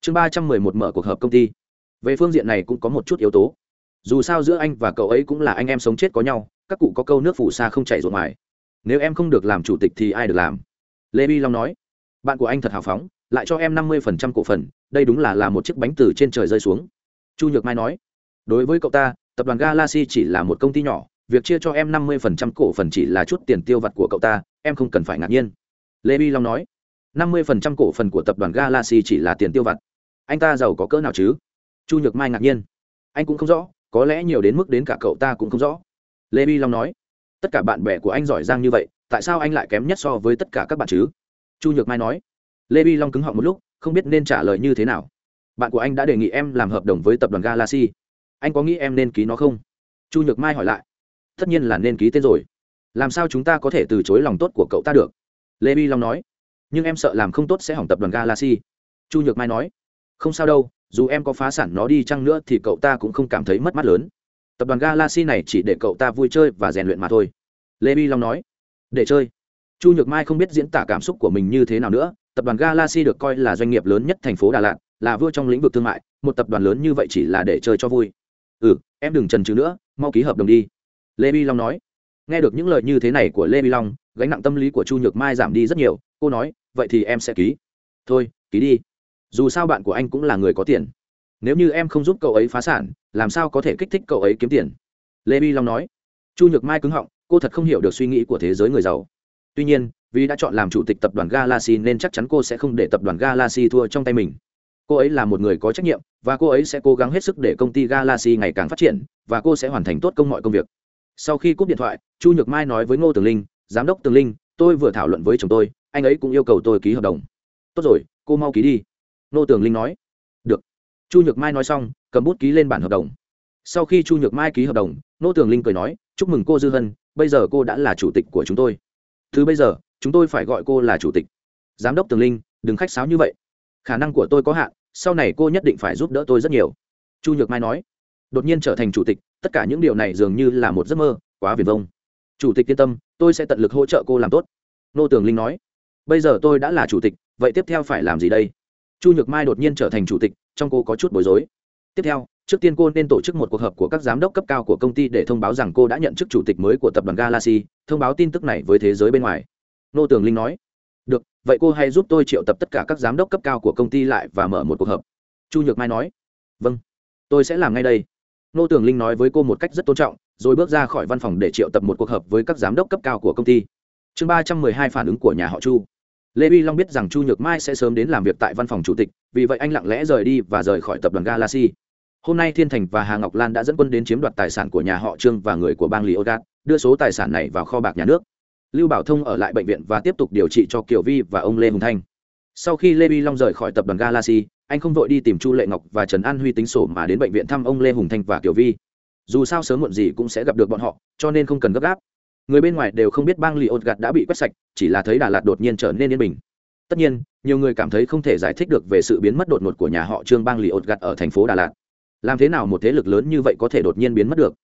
Chương ba trăm mười một mở cuộc họp công ty. Về phương diện này cũng có một chút yếu tố. Dù sao giữa anh và cậu ấy cũng là anh em sống chết có nhau, các cụ có câu nước phủ xa không chảy ruột ngoài nếu em không được làm chủ tịch thì ai được làm? Lê bi long nói. Bạn của anh thật hào phóng, lại cho em năm mươi phần trăm cổ phần, đây đúng là là một chiếc bánh từ trên trời rơi xuống chu nhược mai nói, đối với cậu ta, tập đoàn galaxy chỉ là một công ty nhỏ, việc chia cho em năm mươi phần trăm cổ phần chỉ là chút tiền tiêu vặt của cậu ta, em không cần phải ngạc nhiên. Lê vi long nói, năm mươi phần trăm cổ phần của tập đoàn galaxy chỉ là tiền tiêu vặt. Anh ta giàu có cỡ nào chứ? Chu nhược mai ngạc nhiên, anh cũng không rõ, có lẽ nhiều đến mức đến cả cậu ta cũng không rõ. Lê vi long nói, tất cả bạn bè của anh giỏi giang như vậy, tại sao anh lại kém nhất so với tất cả các bạn chứ? Chu nhược mai nói, lê vi long cứng họng một lúc, không biết nên trả lời như thế nào bạn của anh đã đề nghị em làm hợp đồng với tập đoàn galaxy. Anh có nghĩ em nên ký nó không? Chu nhược mai hỏi lại. Tất nhiên là nên ký tên rồi. Làm sao chúng ta có thể từ chối lòng tốt của cậu ta được? Lê bi long nói. Nhưng em sợ làm không tốt sẽ hỏng tập đoàn galaxy. Chu nhược mai nói. Không sao đâu, dù em có phá sản nó đi chăng nữa thì cậu ta cũng không cảm thấy mất mát lớn. Tập đoàn galaxy này chỉ để cậu ta vui chơi và rèn luyện mà thôi. Lê bi long nói. Để chơi. Chu nhược mai không biết diễn tả cảm xúc của mình như thế nào nữa. Tập đoàn galaxy được coi là doanh nghiệp lớn nhất thành phố đà lạt là vua trong lĩnh vực thương mại, một tập đoàn lớn như vậy chỉ là để chơi cho vui. Ừ em đừng trần trừ nữa, mau ký hợp đồng đi. Lê vi long nói. Nghe được những lời như thế này của lê vi long, gánh nặng tâm lý của chu nhược mai giảm đi rất nhiều, cô nói, vậy thì em sẽ ký. Thôi, ký đi. Dù sao bạn của anh cũng là người có tiền. Nếu như em không giúp cậu ấy phá sản, làm sao có thể kích thích cậu ấy kiếm tiền? Lê bi long nói. Chu nhược mai cứng họng, cô thật không hiểu được suy nghĩ của thế giới người giàu. Tuy nhiên, vì đã chọn làm chủ tịch tập đoàn galaxy nên chắc chắn cô sẽ không để tập đoàn galaxy thua trong tay mình cô ấy là một người có trách nhiệm, và cô ấy sẽ cố gắng hết sức để công ty galaxy ngày càng phát triển, và cô sẽ hoàn thành tốt công mọi công việc. Sau khi cúp điện thoại, chu nhược mai nói với ngô tường linh, giám đốc tường linh, tôi vừa thảo luận với chồng tôi, anh ấy cũng yêu cầu tôi ký hợp đồng. Tốt rồi, cô mau ký đi. Ngô tường linh nói. Được. Chu nhược mai nói xong, cầm bút ký lên bản hợp đồng. Sau khi chu nhược mai ký hợp đồng, ngô tường linh cười nói, chúc mừng cô dư hân, bây giờ cô đã là chủ tịch của chúng tôi. Từ bây giờ, chúng tôi phải gọi cô là chủ tịch. Giám đốc tường linh, đừng khách sáo như vậy khả năng của tôi có hạn, sau này cô nhất định phải giúp đỡ tôi rất nhiều. Chu nhược mai nói. Đột nhiên trở thành chủ tịch, tất cả những điều này dường như là một giấc mơ, quá viền vông. Chủ tịch yên tâm, tôi sẽ tận lực hỗ trợ cô làm tốt. Nô tường linh nói. Bây giờ tôi đã là chủ tịch, vậy tiếp theo phải làm gì đây? Chu nhược mai đột nhiên trở thành chủ tịch, trong cô có chút bối rối. Tiếp theo, trước tiên cô nên tổ chức một cuộc họp của các giám đốc cấp cao của công ty để thông báo rằng cô đã nhận chức chủ tịch mới của tập đoàn galaxy, thông báo tin tức này với thế giới bên ngoài. Nô tường linh nói vậy cô hãy giúp tôi triệu tập tất cả các giám đốc cấp cao của công ty lại và mở một cuộc họp. Chu nhược mai nói. Vâng tôi sẽ làm ngay đây. Nô tường linh nói với cô một cách rất tôn trọng, rồi bước ra khỏi văn phòng để triệu tập một cuộc họp với các giám đốc cấp cao của công ty. Chương ba trăm mười hai phản ứng của nhà họ chu. Lê uy long biết rằng chu nhược mai sẽ sớm đến làm việc tại văn phòng chủ tịch, vì vậy anh lặng lẽ rời đi và rời khỏi tập đoàn galaxy. Hôm nay thiên thành và hà ngọc lan đã dẫn quân đến chiếm đoạt tài sản của nhà họ trương và người của bang lý ô đưa số tài sản này vào kho bạc nhà nước lưu bảo thông ở lại bệnh viện và tiếp tục điều trị cho kiều vi và ông lê hùng thanh. Sau khi lê Vi long rời khỏi tập đoàn galaxy, anh không vội đi tìm chu lệ ngọc và trần an huy tính sổ mà đến bệnh viện thăm ông lê hùng thanh và kiều vi. Dù sao sớm muộn gì cũng sẽ gặp được bọn họ, cho nên không cần gấp gáp. Người bên ngoài đều không biết bang lì ột gạt đã bị quét sạch, chỉ là thấy đà lạt đột nhiên trở nên yên bình. Tất nhiên, nhiều người cảm thấy không thể giải thích được về sự biến mất đột ngột của nhà họ trương bang lì ột gạt ở thành phố đà lạt. Làm thế nào một thế lực lớn như vậy có thể đột nhiên biến mất được?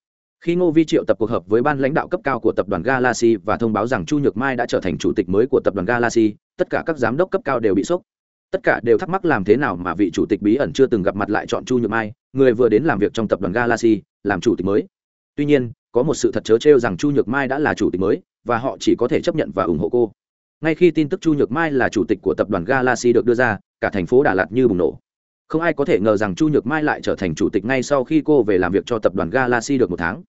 Khi ngô vi triệu tập cuộc họp với ban lãnh đạo cấp cao của tập đoàn galaxy và thông báo rằng chu nhược mai đã trở thành chủ tịch mới của tập đoàn galaxy, tất cả các giám đốc cấp cao đều bị sốc. Tất cả đều thắc mắc làm thế nào mà vị chủ tịch bí ẩn chưa từng gặp mặt lại chọn chu nhược mai, người vừa đến làm việc trong tập đoàn galaxy, làm chủ tịch mới. Tuy nhiên, có một sự thật chớ trêu rằng chu nhược mai đã là chủ tịch mới, và họ chỉ có thể chấp nhận và ủng hộ cô. Ngay khi tin tức chu nhược mai là chủ tịch của tập đoàn galaxy được đưa ra, cả thành phố đà lạt như bùng nổ không ai có thể ngờ rằng chu nhược mai lại trở thành chủ tịch ngay sau khi cô về làm việc cho tập đoàn galaxy được một tháng.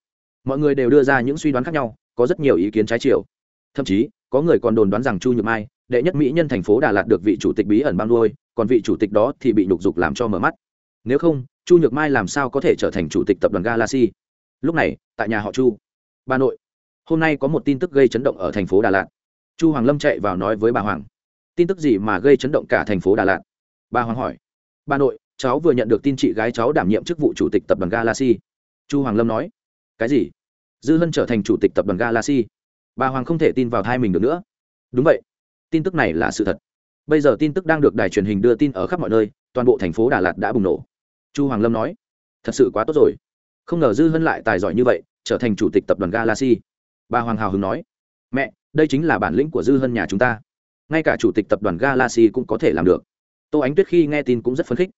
Mọi người đều đưa ra những suy đoán khác nhau, có rất nhiều ý kiến trái chiều. Thậm chí, có người còn đồn đoán rằng chu nhược mai, đệ nhất mỹ nhân thành phố đà lạt được vị chủ tịch bí ẩn băng nuôi còn vị chủ tịch đó thì bị nhục dục làm cho mở mắt. Nếu không, chu nhược mai làm sao có thể trở thành chủ tịch tập đoàn galaxy? Lúc này, tại nhà họ chu, bà nội, hôm nay có một tin tức gây chấn động ở thành phố đà lạt. Chu hoàng lâm chạy vào nói với bà hoàng, tin tức gì mà gây chấn động cả thành phố đà lạt? Bà hoàng hỏi bà nội, cháu vừa nhận được tin chị gái cháu đảm nhiệm chức vụ chủ tịch tập đoàn galaxy. Chu hoàng lâm nói, cái gì? Dư hân trở thành chủ tịch tập đoàn galaxy? Bà hoàng không thể tin vào thai mình được nữa. Đúng vậy. Tin tức này là sự thật. Bây giờ tin tức đang được đài truyền hình đưa tin ở khắp mọi nơi, toàn bộ thành phố đà lạt đã bùng nổ. Chu hoàng lâm nói, thật sự quá tốt rồi. Không ngờ dư hân lại tài giỏi như vậy, trở thành chủ tịch tập đoàn galaxy. Bà hoàng hào hứng nói, mẹ, đây chính là bản lĩnh của dư hân nhà chúng ta. Ngay cả chủ tịch tập đoàn galaxy cũng có thể làm được tô ánh tuyết khi nghe tin cũng rất phấn khích.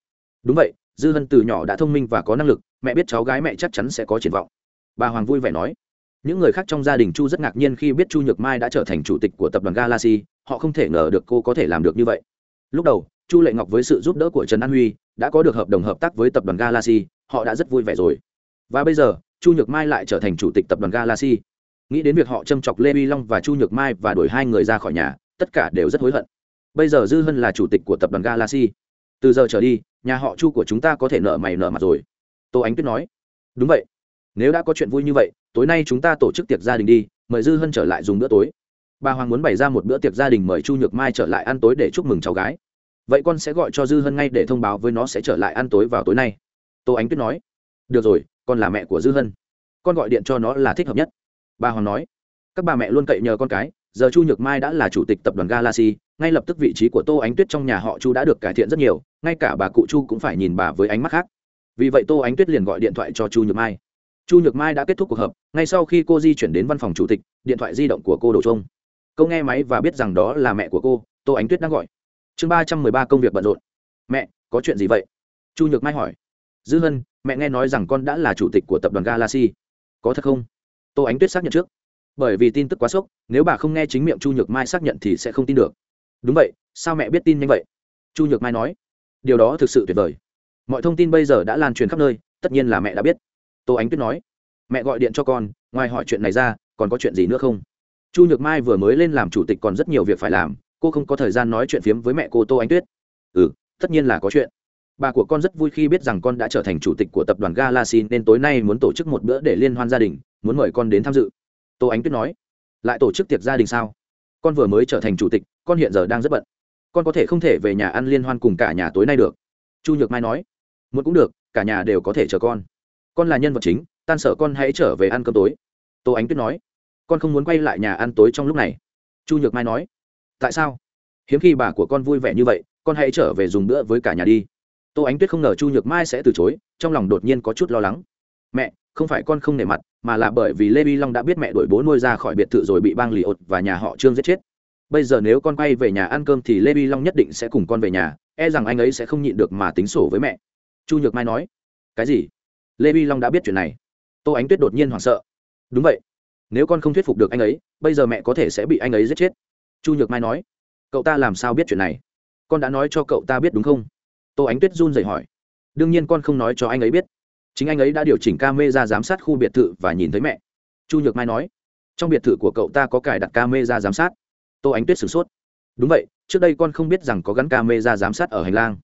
Đúng vậy, dư hân từ nhỏ đã thông minh và có năng lực, mẹ biết cháu gái mẹ chắc chắn sẽ có triển vọng. Bà hoàng vui vẻ nói. Những người khác trong gia đình chu rất ngạc nhiên khi biết chu nhược mai đã trở thành chủ tịch của tập đoàn galaxy, họ không thể ngờ được cô có thể làm được như vậy. Lúc đầu, chu lệ ngọc với sự giúp đỡ của trần an huy đã có được hợp đồng hợp tác với tập đoàn galaxy, họ đã rất vui vẻ rồi. Và bây giờ, chu nhược mai lại trở thành chủ tịch tập đoàn galaxy. Nghĩ đến việc họ châm chọc lê vi long và chu nhược mai và đuổi hai người ra khỏi nhà, tất cả đều rất hối hận bây giờ dư hân là chủ tịch của tập đoàn galaxy. Từ giờ trở đi, nhà họ chu của chúng ta có thể nợ mày nợ mặt rồi. Tô ánh tuyết nói. Đúng vậy. Nếu đã có chuyện vui như vậy, tối nay chúng ta tổ chức tiệc gia đình đi, mời dư hân trở lại dùng bữa tối. Bà hoàng muốn bày ra một bữa tiệc gia đình mời chu nhược mai trở lại ăn tối để chúc mừng cháu gái. Vậy con sẽ gọi cho dư hân ngay để thông báo với nó sẽ trở lại ăn tối vào tối nay. Tô ánh tuyết nói. Được rồi, con là mẹ của dư hân. Con gọi điện cho nó là thích hợp nhất. Bà hoàng nói. Các bà mẹ luôn cậy nhờ con cái. Giờ chu nhược mai đã là chủ tịch tập đoàn galaxy ngay lập tức vị trí của tô ánh tuyết trong nhà họ chu đã được cải thiện rất nhiều, ngay cả bà cụ chu cũng phải nhìn bà với ánh mắt khác. Vì vậy tô ánh tuyết liền gọi điện thoại cho chu nhược mai. Chu nhược mai đã kết thúc cuộc họp, ngay sau khi cô di chuyển đến văn phòng chủ tịch, điện thoại di động của cô đổ trông câu nghe máy và biết rằng đó là mẹ của cô, tô ánh tuyết đang gọi. Chương ba trăm mười ba công việc bận rộn. Mẹ, có chuyện gì vậy? Chu nhược mai hỏi. Dư hân, mẹ nghe nói rằng con đã là chủ tịch của tập đoàn galaxy. Có thật không? Tô ánh tuyết xác nhận trước. Bởi vì tin tức quá sốc, nếu bà không nghe chính miệng chu nhược mai xác nhận thì sẽ không tin được đúng vậy, sao mẹ biết tin nhanh vậy? Chu nhược mai nói. Điều đó thực sự tuyệt vời. Mọi thông tin bây giờ đã lan truyền khắp nơi, tất nhiên là mẹ đã biết. Tô ánh tuyết nói. Mẹ gọi điện cho con, ngoài hỏi chuyện này ra, còn có chuyện gì nữa không? Chu nhược mai vừa mới lên làm chủ tịch còn rất nhiều việc phải làm, cô không có thời gian nói chuyện phiếm với mẹ cô tô ánh tuyết. Ừ tất nhiên là có chuyện. Bà của con rất vui khi biết rằng con đã trở thành chủ tịch của tập đoàn galaxy nên tối nay muốn tổ chức một bữa để liên hoan gia đình, muốn mời con đến tham dự. Tô ánh tuyết nói. Lại tổ chức tiệc gia đình sao? Con vừa mới trở thành chủ tịch, con hiện giờ đang rất bận. Con có thể không thể về nhà ăn liên hoan cùng cả nhà tối nay được. Chu nhược mai nói, muốn cũng được, cả nhà đều có thể chờ con. Con là nhân vật chính, tan sở con hãy trở về ăn cơm tối. Tô ánh tuyết nói, con không muốn quay lại nhà ăn tối trong lúc này. Chu nhược mai nói, tại sao? Hiếm khi bà của con vui vẻ như vậy, con hãy trở về dùng bữa với cả nhà đi. Tô ánh tuyết không ngờ chu nhược mai sẽ từ chối, trong lòng đột nhiên có chút lo lắng. Mẹ, không phải con không nể mặt mà là bởi vì lê vi long đã biết mẹ đuổi bố nuôi ra khỏi biệt thự rồi bị bang lì ột và nhà họ trương giết chết. Bây giờ nếu con quay về nhà ăn cơm thì lê vi long nhất định sẽ cùng con về nhà e rằng anh ấy sẽ không nhịn được mà tính sổ với mẹ. Chu nhược mai nói, cái gì? Lê vi long đã biết chuyện này? Tô ánh tuyết đột nhiên hoảng sợ. Đúng vậy. Nếu con không thuyết phục được anh ấy, bây giờ mẹ có thể sẽ bị anh ấy giết chết. Chu nhược mai nói, cậu ta làm sao biết chuyện này? Con đã nói cho cậu ta biết đúng không? Tô ánh tuyết run rẩy hỏi, đương nhiên con không nói cho anh ấy biết chính anh ấy đã điều chỉnh ca mê ra giám sát khu biệt thự và nhìn thấy mẹ. Chu nhược mai nói, trong biệt thự của cậu ta có cài đặt ca mê ra giám sát. Tô ánh tuyết sửng sốt. Đúng vậy, trước đây con không biết rằng có gắn ca mê ra giám sát ở hành lang.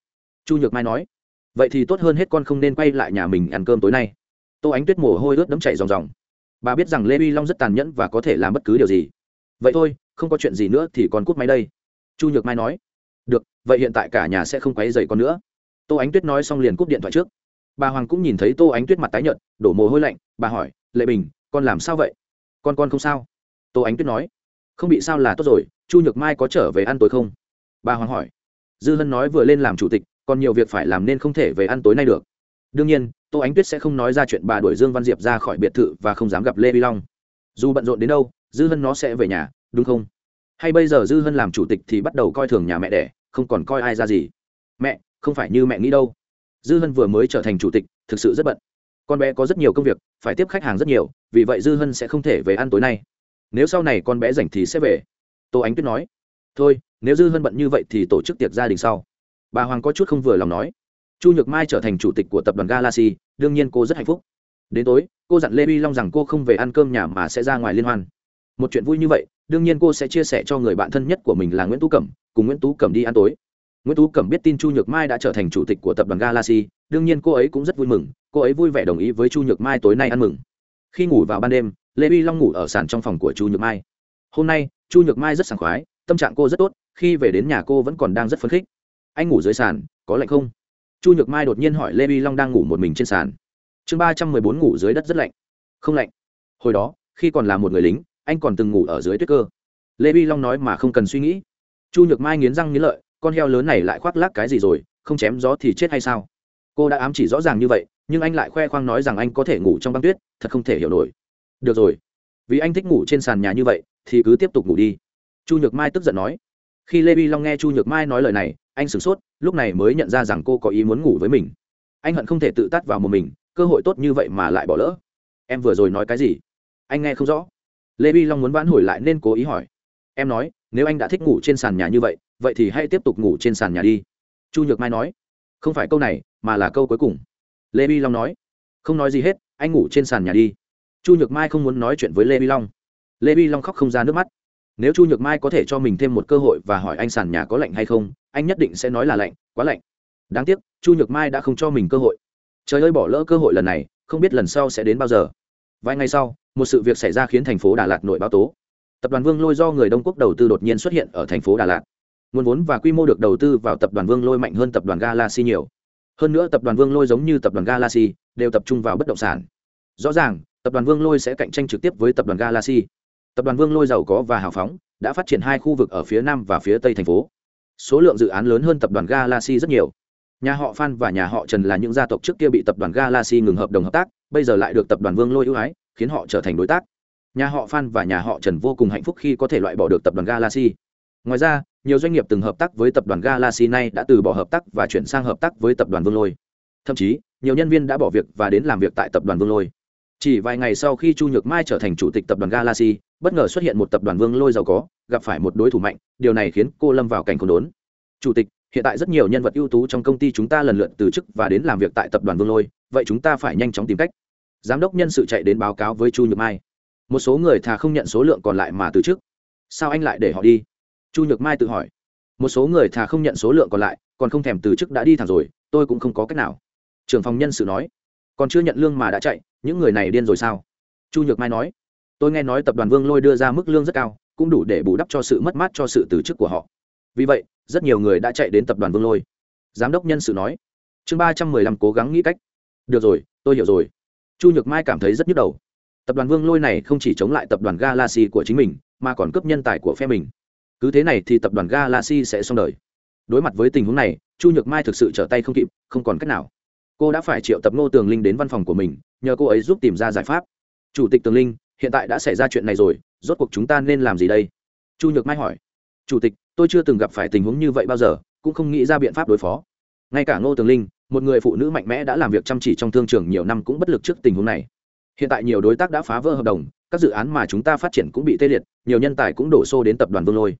Chu nhược mai nói, vậy thì tốt hơn hết con không nên quay lại nhà mình ăn cơm tối nay. Tô ánh tuyết mồ hôi ướt đẫm chảy ròng ròng. Bà biết rằng lê uy long rất tàn nhẫn và có thể làm bất cứ điều gì. Vậy thôi, không có chuyện gì nữa thì con cút máy đây. Chu nhược mai nói, được, vậy hiện tại cả nhà sẽ không quấy dày con nữa. Tô ánh tuyết nói xong liền cúp điện thoại trước bà hoàng cũng nhìn thấy tô ánh tuyết mặt tái nhợt, đổ mồ hôi lạnh, bà hỏi, lệ bình, con làm sao vậy? Con con không sao. Tô ánh tuyết nói, không bị sao là tốt rồi, chu nhược mai có trở về ăn tối không? Bà hoàng hỏi, dư hân nói vừa lên làm chủ tịch, còn nhiều việc phải làm nên không thể về ăn tối nay được. Đương nhiên, tô ánh tuyết sẽ không nói ra chuyện bà đuổi dương văn diệp ra khỏi biệt thự và không dám gặp lê vi long. Dù bận rộn đến đâu, dư hân nó sẽ về nhà, đúng không? Hay bây giờ dư hân làm chủ tịch thì bắt đầu coi thường nhà mẹ đẻ, không còn coi ai ra gì. Mẹ, không phải như mẹ nghĩ đâu dư hân vừa mới trở thành chủ tịch, thực sự rất bận. Con bé có rất nhiều công việc, phải tiếp khách hàng rất nhiều, vì vậy dư hân sẽ không thể về ăn tối nay. Nếu sau này con bé rảnh thì sẽ về. Tô ánh tuyết nói. Thôi, nếu dư hân bận như vậy thì tổ chức tiệc gia đình sau. Bà hoàng có chút không vừa lòng nói. Chu nhược mai trở thành chủ tịch của tập đoàn galaxy, đương nhiên cô rất hạnh phúc. Đến tối, cô dặn lê vi long rằng cô không về ăn cơm nhà mà sẽ ra ngoài liên hoan. Một chuyện vui như vậy, đương nhiên cô sẽ chia sẻ cho người bạn thân nhất của mình là nguyễn tú cẩm, cùng nguyễn tú cẩm đi ăn tối nguyễn tú cẩm biết tin chu nhược mai đã trở thành chủ tịch của tập đoàn galaxy, đương nhiên cô ấy cũng rất vui mừng, cô ấy vui vẻ đồng ý với chu nhược mai tối nay ăn mừng. Khi ngủ vào ban đêm, lê vi long ngủ ở sàn trong phòng của chu nhược mai. Hôm nay, chu nhược mai rất sảng khoái, tâm trạng cô rất tốt, khi về đến nhà cô vẫn còn đang rất phấn khích. Anh ngủ dưới sàn, có lạnh không? Chu nhược mai đột nhiên hỏi lê vi long đang ngủ một mình trên sàn. Chương ba trăm mười bốn ngủ dưới đất rất lạnh. Không lạnh. Hồi đó, khi còn là một người lính, anh còn từng ngủ ở dưới tuyết cơ. Lê vi long nói mà không cần suy nghĩ. Chu nhược mai nghiến răng nghiến lợi con heo lớn này lại khoác lác cái gì rồi, không chém gió thì chết hay sao? Cô đã ám chỉ rõ ràng như vậy, nhưng anh lại khoe khoang nói rằng anh có thể ngủ trong băng tuyết, thật không thể hiểu nổi. Được rồi, vì anh thích ngủ trên sàn nhà như vậy, thì cứ tiếp tục ngủ đi. Chu nhược mai tức giận nói. Khi lê vi long nghe chu nhược mai nói lời này, anh sửng sốt, lúc này mới nhận ra rằng cô có ý muốn ngủ với mình. Anh hận không thể tự tắt vào một mình, cơ hội tốt như vậy mà lại bỏ lỡ. Em vừa rồi nói cái gì? Anh nghe không rõ. Lê vi long muốn vãn hồi lại nên cố ý hỏi. Em nói, nếu anh đã thích ngủ trên sàn nhà như vậy vậy thì hãy tiếp tục ngủ trên sàn nhà đi. Chu nhược mai nói, không phải câu này, mà là câu cuối cùng. Lê vi long nói, không nói gì hết, anh ngủ trên sàn nhà đi. Chu nhược mai không muốn nói chuyện với lê vi long. Lê vi long khóc không ra nước mắt. Nếu chu nhược mai có thể cho mình thêm một cơ hội và hỏi anh sàn nhà có lạnh hay không, anh nhất định sẽ nói là lạnh, quá lạnh. Đáng tiếc, chu nhược mai đã không cho mình cơ hội. Trời ơi, bỏ lỡ cơ hội lần này, không biết lần sau sẽ đến bao giờ. Vài ngày sau, một sự việc xảy ra khiến thành phố đà lạt nội báo tố. Tập đoàn vương lôi do người đông quốc đầu tư đột nhiên xuất hiện ở thành phố đà lạt nguồn vốn và quy mô được đầu tư vào tập đoàn vương lôi mạnh hơn tập đoàn galaxy nhiều hơn nữa tập đoàn vương lôi giống như tập đoàn galaxy đều tập trung vào bất động sản rõ ràng tập đoàn vương lôi sẽ cạnh tranh trực tiếp với tập đoàn galaxy tập đoàn vương lôi giàu có và hào phóng đã phát triển hai khu vực ở phía nam và phía tây thành phố số lượng dự án lớn hơn tập đoàn galaxy rất nhiều nhà họ phan và nhà họ trần là những gia tộc trước kia bị tập đoàn galaxy ngừng hợp đồng hợp tác bây giờ lại được tập đoàn vương lôi ưu ái khiến họ trở thành đối tác nhà họ phan và nhà họ trần vô cùng hạnh phúc khi có thể loại bỏ được tập đoàn galaxy ngoài ra nhiều doanh nghiệp từng hợp tác với tập đoàn galaxy nay đã từ bỏ hợp tác và chuyển sang hợp tác với tập đoàn vương lôi. Thậm chí, nhiều nhân viên đã bỏ việc và đến làm việc tại tập đoàn vương lôi. Chỉ vài ngày sau khi chu nhược mai trở thành chủ tịch tập đoàn galaxy, bất ngờ xuất hiện một tập đoàn vương lôi giàu có, gặp phải một đối thủ mạnh, điều này khiến cô lâm vào cảnh khốn đốn. Chủ tịch, hiện tại rất nhiều nhân vật ưu tú trong công ty chúng ta lần lượt từ chức và đến làm việc tại tập đoàn vương lôi, vậy chúng ta phải nhanh chóng tìm cách. Giám đốc nhân sự chạy đến báo cáo với chu nhược mai. Một số người thà không nhận số lượng còn lại mà từ chức. Sao anh lại để họ đi? Chu nhược mai tự hỏi, một số người thà không nhận số lượng còn lại, còn không thèm từ chức đã đi thẳng rồi, tôi cũng không có cách nào. Trưởng phòng nhân sự nói, còn chưa nhận lương mà đã chạy, những người này điên rồi sao? Chu nhược mai nói, tôi nghe nói tập đoàn vương lôi đưa ra mức lương rất cao, cũng đủ để bù đắp cho sự mất mát cho sự từ chức của họ. Vì vậy, rất nhiều người đã chạy đến tập đoàn vương lôi. Giám đốc nhân sự nói, chương ba trăm mười lăm cố gắng nghĩ cách. Được rồi, tôi hiểu rồi. Chu nhược mai cảm thấy rất nhức đầu. Tập đoàn vương lôi này không chỉ chống lại tập đoàn galaxy của chính mình, mà còn cướp nhân tài của phe mình cứ thế này thì tập đoàn galaxy sẽ xong đời. Đối mặt với tình huống này, chu nhược mai thực sự trở tay không kịp, không còn cách nào. Cô đã phải triệu tập ngô tường linh đến văn phòng của mình, nhờ cô ấy giúp tìm ra giải pháp. Chủ tịch tường linh, hiện tại đã xảy ra chuyện này rồi, rốt cuộc chúng ta nên làm gì đây? Chu nhược mai hỏi. Chủ tịch, tôi chưa từng gặp phải tình huống như vậy bao giờ, cũng không nghĩ ra biện pháp đối phó. Ngay cả ngô tường linh, một người phụ nữ mạnh mẽ đã làm việc chăm chỉ trong thương trường nhiều năm cũng bất lực trước tình huống này. Hiện tại nhiều đối tác đã phá vỡ hợp đồng, các dự án mà chúng ta phát triển cũng bị tê liệt, nhiều nhân tài cũng đổ xô đến tập đoàn vương lôi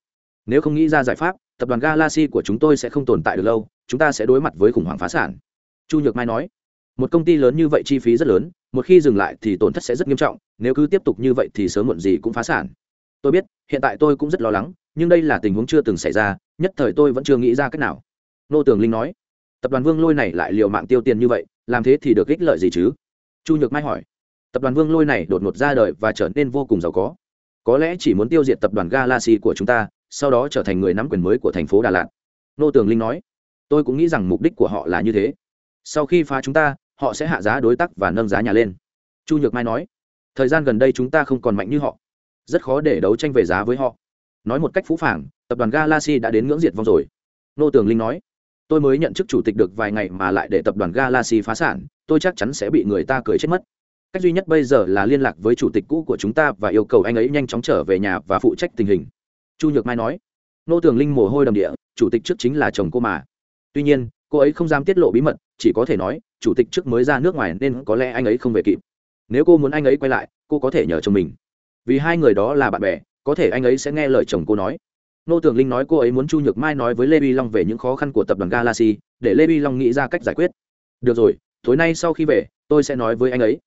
nếu không nghĩ ra giải pháp, tập đoàn galaxy của chúng tôi sẽ không tồn tại được lâu, chúng ta sẽ đối mặt với khủng hoảng phá sản. Chu nhược mai nói. Một công ty lớn như vậy chi phí rất lớn, một khi dừng lại thì tổn thất sẽ rất nghiêm trọng, nếu cứ tiếp tục như vậy thì sớm muộn gì cũng phá sản. Tôi biết, hiện tại tôi cũng rất lo lắng, nhưng đây là tình huống chưa từng xảy ra, nhất thời tôi vẫn chưa nghĩ ra cách nào. Nô tường linh nói. Tập đoàn vương lôi này lại liều mạng tiêu tiền như vậy, làm thế thì được ích lợi gì chứ? Chu nhược mai hỏi. Tập đoàn vương lôi này đột ngột ra đời và trở nên vô cùng giàu có. Có lẽ chỉ muốn tiêu diệt tập đoàn galaxy của chúng ta sau đó trở thành người nắm quyền mới của thành phố đà lạt. Nô tường linh nói, tôi cũng nghĩ rằng mục đích của họ là như thế. Sau khi phá chúng ta, họ sẽ hạ giá đối tác và nâng giá nhà lên. Chu nhược mai nói, thời gian gần đây chúng ta không còn mạnh như họ. Rất khó để đấu tranh về giá với họ. Nói một cách phũ phàng, tập đoàn galaxy đã đến ngưỡng diệt vong rồi. Nô tường linh nói, tôi mới nhận chức chủ tịch được vài ngày mà lại để tập đoàn galaxy phá sản, tôi chắc chắn sẽ bị người ta cười chết mất. Cách duy nhất bây giờ là liên lạc với chủ tịch cũ của chúng ta và yêu cầu anh ấy nhanh chóng trở về nhà và phụ trách tình hình chu nhược mai nói, nô tường linh mồ hôi đầm địa, chủ tịch trước chính là chồng cô mà. Tuy nhiên, cô ấy không dám tiết lộ bí mật, chỉ có thể nói, chủ tịch trước mới ra nước ngoài nên có lẽ anh ấy không về kịp. Nếu cô muốn anh ấy quay lại, cô có thể nhờ chồng mình. Vì hai người đó là bạn bè, có thể anh ấy sẽ nghe lời chồng cô nói. Nô tường linh nói cô ấy muốn chu nhược mai nói với lê vi long về những khó khăn của tập đoàn galaxy, để lê vi long nghĩ ra cách giải quyết. Được rồi, tối nay sau khi về, tôi sẽ nói với anh ấy.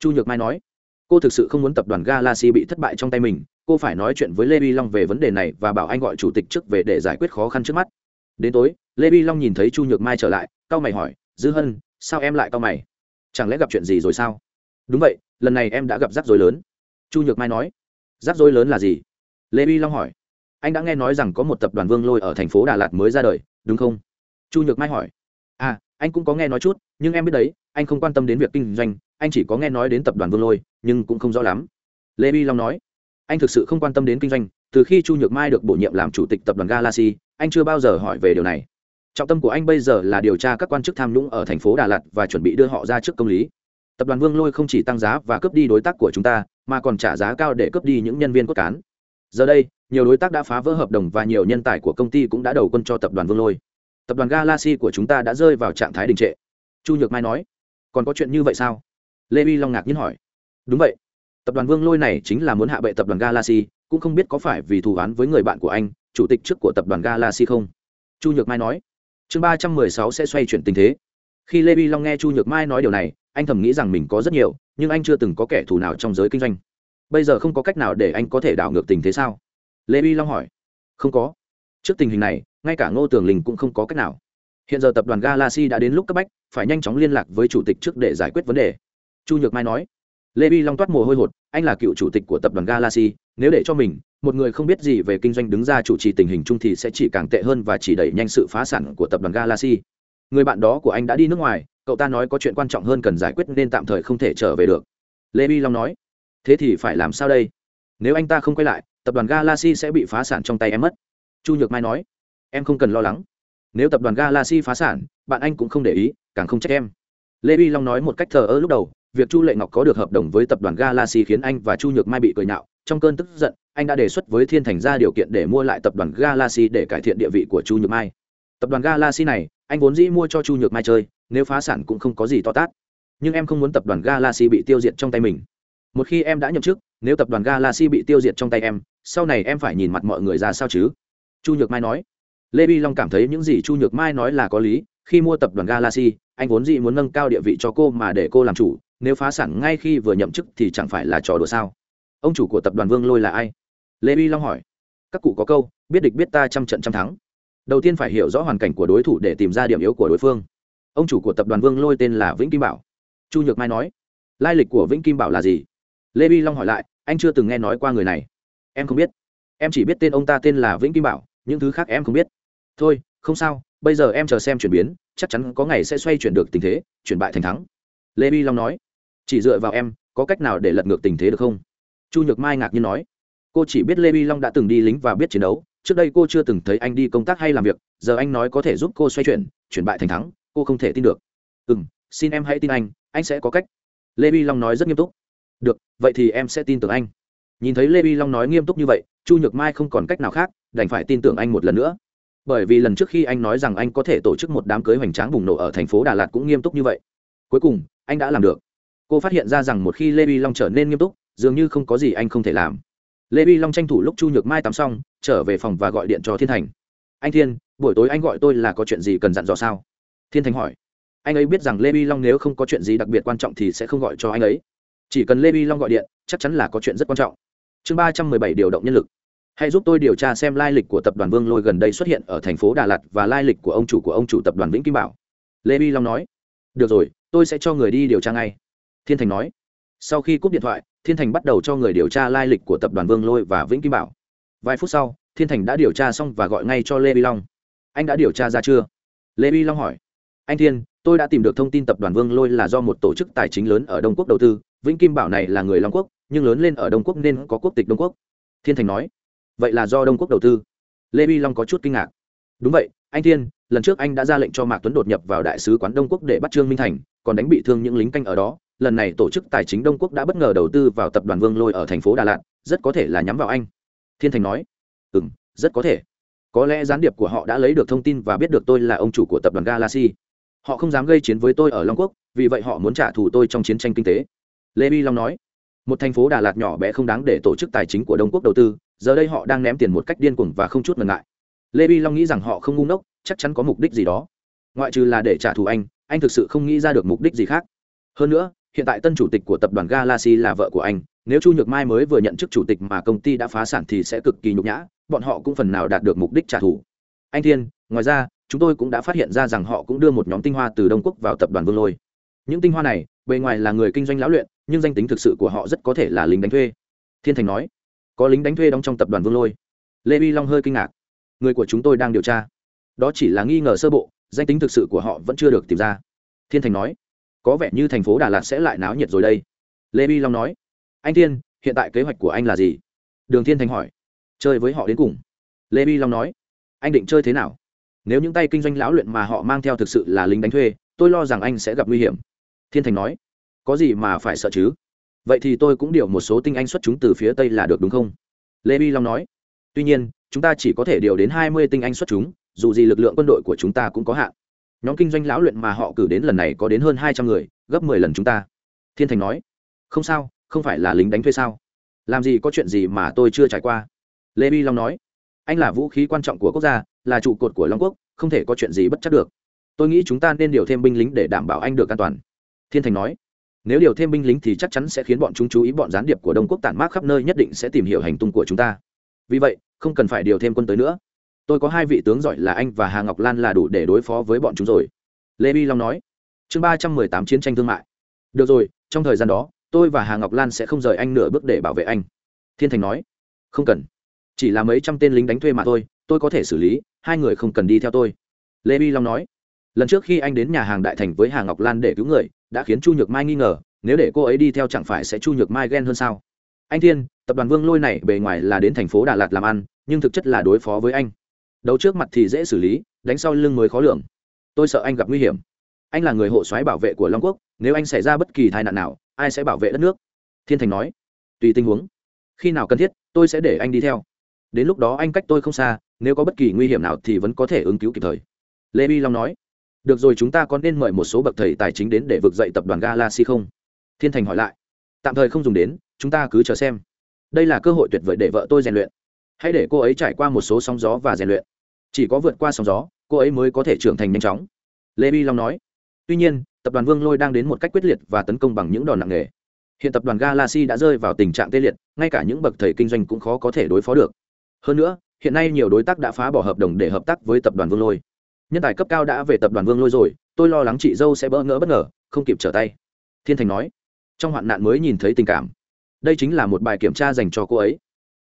Chu nhược mai nói cô thực sự không muốn tập đoàn galaxy bị thất bại trong tay mình, cô phải nói chuyện với lê vi long về vấn đề này và bảo anh gọi chủ tịch trước về để giải quyết khó khăn trước mắt. Đến tối lê vi long nhìn thấy chu nhược mai trở lại c mày hỏi, dư hân, sao em lại c mày? Chẳng lẽ gặp chuyện gì rồi sao? Đúng vậy, lần này em đã gặp rắc rối lớn. Chu nhược mai nói, rắc rối lớn là gì? Lê vi long hỏi, anh đã nghe nói rằng có một tập đoàn vương lôi ở thành phố đà lạt mới ra đời, đúng không? Chu nhược mai hỏi à anh cũng có nghe nói chút, nhưng em biết đấy, anh không quan tâm đến việc kinh doanh anh chỉ có nghe nói đến tập đoàn vương lôi, nhưng cũng không rõ lắm. Lê vi long nói, anh thực sự không quan tâm đến kinh doanh, từ khi chu nhược mai được bổ nhiệm làm chủ tịch tập đoàn galaxy, anh chưa bao giờ hỏi về điều này. Trọng tâm của anh bây giờ là điều tra các quan chức tham nhũng ở thành phố đà lạt và chuẩn bị đưa họ ra trước công lý. Tập đoàn vương lôi không chỉ tăng giá và cướp đi đối tác của chúng ta, mà còn trả giá cao để cướp đi những nhân viên cốt cán. Giờ đây, nhiều đối tác đã phá vỡ hợp đồng và nhiều nhân tài của công ty cũng đã đầu quân cho tập đoàn vương lôi. Tập đoàn galaxy của chúng ta đã rơi vào trạng thái đình trệ. Chu nhược mai nói, còn có chuyện như vậy sao? Lê uy long ngạc nhiên hỏi đúng vậy tập đoàn vương lôi này chính là muốn hạ bệ tập đoàn galaxy cũng không biết có phải vì thù oán với người bạn của anh chủ tịch trước của tập đoàn galaxy không chu nhược mai nói chương ba trăm mười sáu sẽ xoay chuyển tình thế khi lê uy long nghe chu nhược mai nói điều này anh thầm nghĩ rằng mình có rất nhiều nhưng anh chưa từng có kẻ thù nào trong giới kinh doanh bây giờ không có cách nào để anh có thể đảo ngược tình thế sao lê uy long hỏi không có trước tình hình này ngay cả ngô tường linh cũng không có cách nào hiện giờ tập đoàn galaxy đã đến lúc cấp bách phải nhanh chóng liên lạc với chủ tịch trước để giải quyết vấn đề chu nhược mai nói, lê vi long toát mồ hôi hột, anh là cựu chủ tịch của tập đoàn galaxy, nếu để cho mình, một người không biết gì về kinh doanh đứng ra chủ trì tình hình chung thì sẽ chỉ càng tệ hơn và chỉ đẩy nhanh sự phá sản của tập đoàn galaxy. Người bạn đó của anh đã đi nước ngoài, cậu ta nói có chuyện quan trọng hơn cần giải quyết nên tạm thời không thể trở về được. Lê vi long nói, thế thì phải làm sao đây? Nếu anh ta không quay lại, tập đoàn galaxy sẽ bị phá sản trong tay em mất. Chu nhược mai nói, em không cần lo lắng. Nếu tập đoàn galaxy phá sản, bạn anh cũng không để ý, càng không trách em. Lê vi long nói một cách thờ ơ lúc đầu việc chu lệ ngọc có được hợp đồng với tập đoàn galaxy khiến anh và chu nhược mai bị cười nhạo. Trong cơn tức giận, anh đã đề xuất với thiên thành ra điều kiện để mua lại tập đoàn galaxy để cải thiện địa vị của chu nhược mai. Tập đoàn galaxy này, anh vốn dĩ mua cho chu nhược mai chơi, nếu phá sản cũng không có gì to tát. Nhưng em không muốn tập đoàn galaxy bị tiêu diệt trong tay mình. Một khi em đã nhậm chức, nếu tập đoàn galaxy bị tiêu diệt trong tay em, sau này em phải nhìn mặt mọi người ra sao chứ? Chu nhược mai nói. Lê bi long cảm thấy những gì chu nhược mai nói là có lý. Khi mua tập đoàn galaxy, anh vốn dĩ muốn nâng cao địa vị cho cô mà để cô làm chủ nếu phá sản ngay khi vừa nhậm chức thì chẳng phải là trò đùa sao? Ông chủ của tập đoàn vương lôi là ai? Lê vi long hỏi. Các cụ có câu, biết địch biết ta trăm trận trăm thắng. Đầu tiên phải hiểu rõ hoàn cảnh của đối thủ để tìm ra điểm yếu của đối phương. Ông chủ của tập đoàn vương lôi tên là vĩnh kim bảo. Chu nhược mai nói, lai lịch của vĩnh kim bảo là gì? Lê vi long hỏi lại, anh chưa từng nghe nói qua người này. Em không biết. Em chỉ biết tên ông ta tên là vĩnh kim bảo, những thứ khác em không biết. Thôi, không sao, bây giờ em chờ xem chuyển biến, chắc chắn có ngày sẽ xoay chuyển được tình thế, chuyển bại thành thắng. Lê vi long nói chỉ dựa vào em, có cách nào để lật ngược tình thế được không? Chu nhược mai ngạc nhiên nói. Cô chỉ biết lê vi long đã từng đi lính và biết chiến đấu. Trước đây cô chưa từng thấy anh đi công tác hay làm việc. Giờ anh nói có thể giúp cô xoay chuyển chuyển bại thành thắng, cô không thể tin được. Ừ m xin em hãy tin anh anh sẽ có cách. Lê vi long nói rất nghiêm túc. Được, vậy thì em sẽ tin tưởng anh. Nhìn thấy lê vi long nói nghiêm túc như vậy, chu nhược mai không còn cách nào khác, đành phải tin tưởng anh một lần nữa. Bởi vì lần trước khi anh nói rằng anh có thể tổ chức một đám cưới hoành tráng bùng nổ ở thành phố đà lạt cũng nghiêm túc như vậy. Cuối cùng, anh đã làm được cô phát hiện ra rằng một khi lê vi long trở nên nghiêm túc, dường như không có gì anh không thể làm. Lê vi long tranh thủ lúc chu nhược mai tắm xong, trở về phòng và gọi điện cho thiên thành. Anh thiên, buổi tối anh gọi tôi là có chuyện gì cần dặn dò sao? Thiên thành hỏi. Anh ấy biết rằng lê vi long nếu không có chuyện gì đặc biệt quan trọng thì sẽ không gọi cho anh ấy. Chỉ cần lê vi long gọi điện, chắc chắn là có chuyện rất quan trọng. Chương ba trăm mười bảy điều động nhân lực. Hãy giúp tôi điều tra xem lai lịch của tập đoàn vương lôi gần đây xuất hiện ở thành phố đà lạt và lai lịch của ông chủ của ông chủ tập đoàn vĩnh kim bảo. Lê vi long nói. Được rồi, tôi sẽ cho người đi điều tra ngay thiên thành nói. Sau khi cúp điện thoại, thiên thành bắt đầu cho người điều tra lai lịch của tập đoàn vương lôi và vĩnh kim bảo. Vài phút sau, thiên thành đã điều tra xong và gọi ngay cho lê vi long. Anh đã điều tra ra chưa? Lê vi long hỏi. Anh thiên, tôi đã tìm được thông tin tập đoàn vương lôi là do một tổ chức tài chính lớn ở đông quốc đầu tư. Vĩnh kim bảo này là người long quốc, nhưng lớn lên ở đông quốc nên có quốc tịch đông quốc. Thiên thành nói. Vậy là do đông quốc đầu tư? Lê vi long có chút kinh ngạc. Đúng vậy, anh thiên, lần trước anh đã ra lệnh cho mạc tuấn đột nhập vào đại sứ quán đông quốc để bắt trương minh thành, còn đánh bị thương những lính canh ở đó lần này tổ chức tài chính đông quốc đã bất ngờ đầu tư vào tập đoàn vương lôi ở thành phố đà lạt, rất có thể là nhắm vào anh. Thiên thành nói ừ m rất có thể. Có lẽ gián điệp của họ đã lấy được thông tin và biết được tôi là ông chủ của tập đoàn galaxy. Họ không dám gây chiến với tôi ở long quốc, vì vậy họ muốn trả thù tôi trong chiến tranh kinh tế. Lê bi long nói, một thành phố đà lạt nhỏ bé không đáng để tổ chức tài chính của đông quốc đầu tư, giờ đây họ đang ném tiền một cách điên cuồng và không chút ngần ngại. Lê bi long nghĩ rằng họ không ngu ngốc, chắc chắn có mục đích gì đó. Ngoại trừ là để trả thù anh anh thực sự không nghĩ ra được mục đích gì khác. Hơn nữa hiện tại tân chủ tịch của tập đoàn galaxy là vợ của anh, nếu chu nhược mai mới vừa nhận chức chủ tịch mà công ty đã phá sản thì sẽ cực kỳ nhục nhã, bọn họ cũng phần nào đạt được mục đích trả thù. Anh thiên, ngoài ra, chúng tôi cũng đã phát hiện ra rằng họ cũng đưa một nhóm tinh hoa từ đông quốc vào tập đoàn vương lôi. Những tinh hoa này, bề ngoài là người kinh doanh lão luyện, nhưng danh tính thực sự của họ rất có thể là lính đánh thuê. Thiên thành nói, có lính đánh thuê đóng trong tập đoàn vương lôi. Lê vi long hơi kinh ngạc. Người của chúng tôi đang điều tra. Đó chỉ là nghi ngờ sơ bộ, danh tính thực sự của họ vẫn chưa được tìm ra. Thiên thành nói có vẻ như thành phố đà lạt sẽ lại náo nhiệt rồi đây. Lê Bi long nói, anh thiên, hiện tại kế hoạch của anh là gì? Đường thiên thành hỏi, chơi với họ đến cùng. Lê Bi long nói, anh định chơi thế nào? Nếu những tay kinh doanh lão luyện mà họ mang theo thực sự là lính đánh thuê, tôi lo rằng anh sẽ gặp nguy hiểm. Thiên thành nói, có gì mà phải sợ chứ? Vậy thì tôi cũng điều một số tinh anh xuất chúng từ phía tây là được đúng không? Lê bi long nói, tuy nhiên, chúng ta chỉ có thể điều đến hai mươi tinh anh xuất chúng, dù gì lực lượng quân đội của chúng ta cũng có hạn nhóm kinh doanh lão luyện mà họ cử đến lần này có đến hơn hai trăm người, gấp mười lần chúng ta. Thiên thành nói. Không sao, không phải là lính đánh thuê sao? Làm gì có chuyện gì mà tôi chưa trải qua? Lê bi long nói. Anh là vũ khí quan trọng của quốc gia, là trụ cột của long quốc, không thể có chuyện gì bất chắc được. Tôi nghĩ chúng ta nên điều thêm binh lính để đảm bảo anh được an toàn. Thiên thành nói. Nếu điều thêm binh lính thì chắc chắn sẽ khiến bọn chúng chú ý bọn gián điệp của đông quốc tản mát khắp nơi, nhất định sẽ tìm hiểu hành tung của chúng ta. Vì vậy, không cần phải điều thêm quân tới nữa tôi có hai vị tướng giỏi là anh và hà ngọc lan là đủ để đối phó với bọn chúng rồi. Lê vi long nói, chương ba trăm mười tám chiến tranh thương mại. Được rồi, trong thời gian đó, tôi và hà ngọc lan sẽ không rời anh nửa bước để bảo vệ anh. Thiên thành nói, không cần. Chỉ là mấy trăm tên lính đánh thuê mà thôi, tôi có thể xử lý, hai người không cần đi theo tôi. Lê vi long nói, lần trước khi anh đến nhà hàng đại thành với hà ngọc lan để cứu người, đã khiến chu nhược mai nghi ngờ, nếu để cô ấy đi theo chẳng phải sẽ chu nhược mai ghen hơn sao? Anh thiên, tập đoàn vương lôi này bề ngoài là đến thành phố đà lạt làm ăn, nhưng thực chất là đối phó với anh đấu trước mặt thì dễ xử lý, đánh sau lưng mới khó lường. Tôi sợ anh gặp nguy hiểm. Anh là người hộ soái bảo vệ của long quốc, nếu anh xảy ra bất kỳ tai nạn nào, ai sẽ bảo vệ đất nước? Thiên thành nói. Tùy tình huống. Khi nào cần thiết, tôi sẽ để anh đi theo. Đến lúc đó anh cách tôi không xa, nếu có bất kỳ nguy hiểm nào thì vẫn có thể ứng cứu kịp thời. Lê bi long nói. Được rồi, chúng ta có nên mời một số bậc thầy tài chính đến để vực dậy tập đoàn galaxy không? Thiên thành hỏi lại. Tạm thời không dùng đến, chúng ta cứ chờ xem. Đây là cơ hội tuyệt vời để vợ tôi rèn luyện hãy để cô ấy trải qua một số sóng gió và rèn luyện. Chỉ có vượt qua sóng gió, cô ấy mới có thể trưởng thành nhanh chóng. Lê vi long nói. Tuy nhiên, tập đoàn vương lôi đang đến một cách quyết liệt và tấn công bằng những đòn nặng nề. Hiện tập đoàn galaxy đã rơi vào tình trạng tê liệt, ngay cả những bậc thầy kinh doanh cũng khó có thể đối phó được. Hơn nữa, hiện nay nhiều đối tác đã phá bỏ hợp đồng để hợp tác với tập đoàn vương lôi. Nhân tài cấp cao đã về tập đoàn vương lôi rồi, tôi lo lắng chị dâu sẽ bỡ ngỡ bất ngờ, không kịp trở tay. Thiên thành nói. Trong hoạn nạn mới nhìn thấy tình cảm. Đây chính là một bài kiểm tra dành cho cô ấy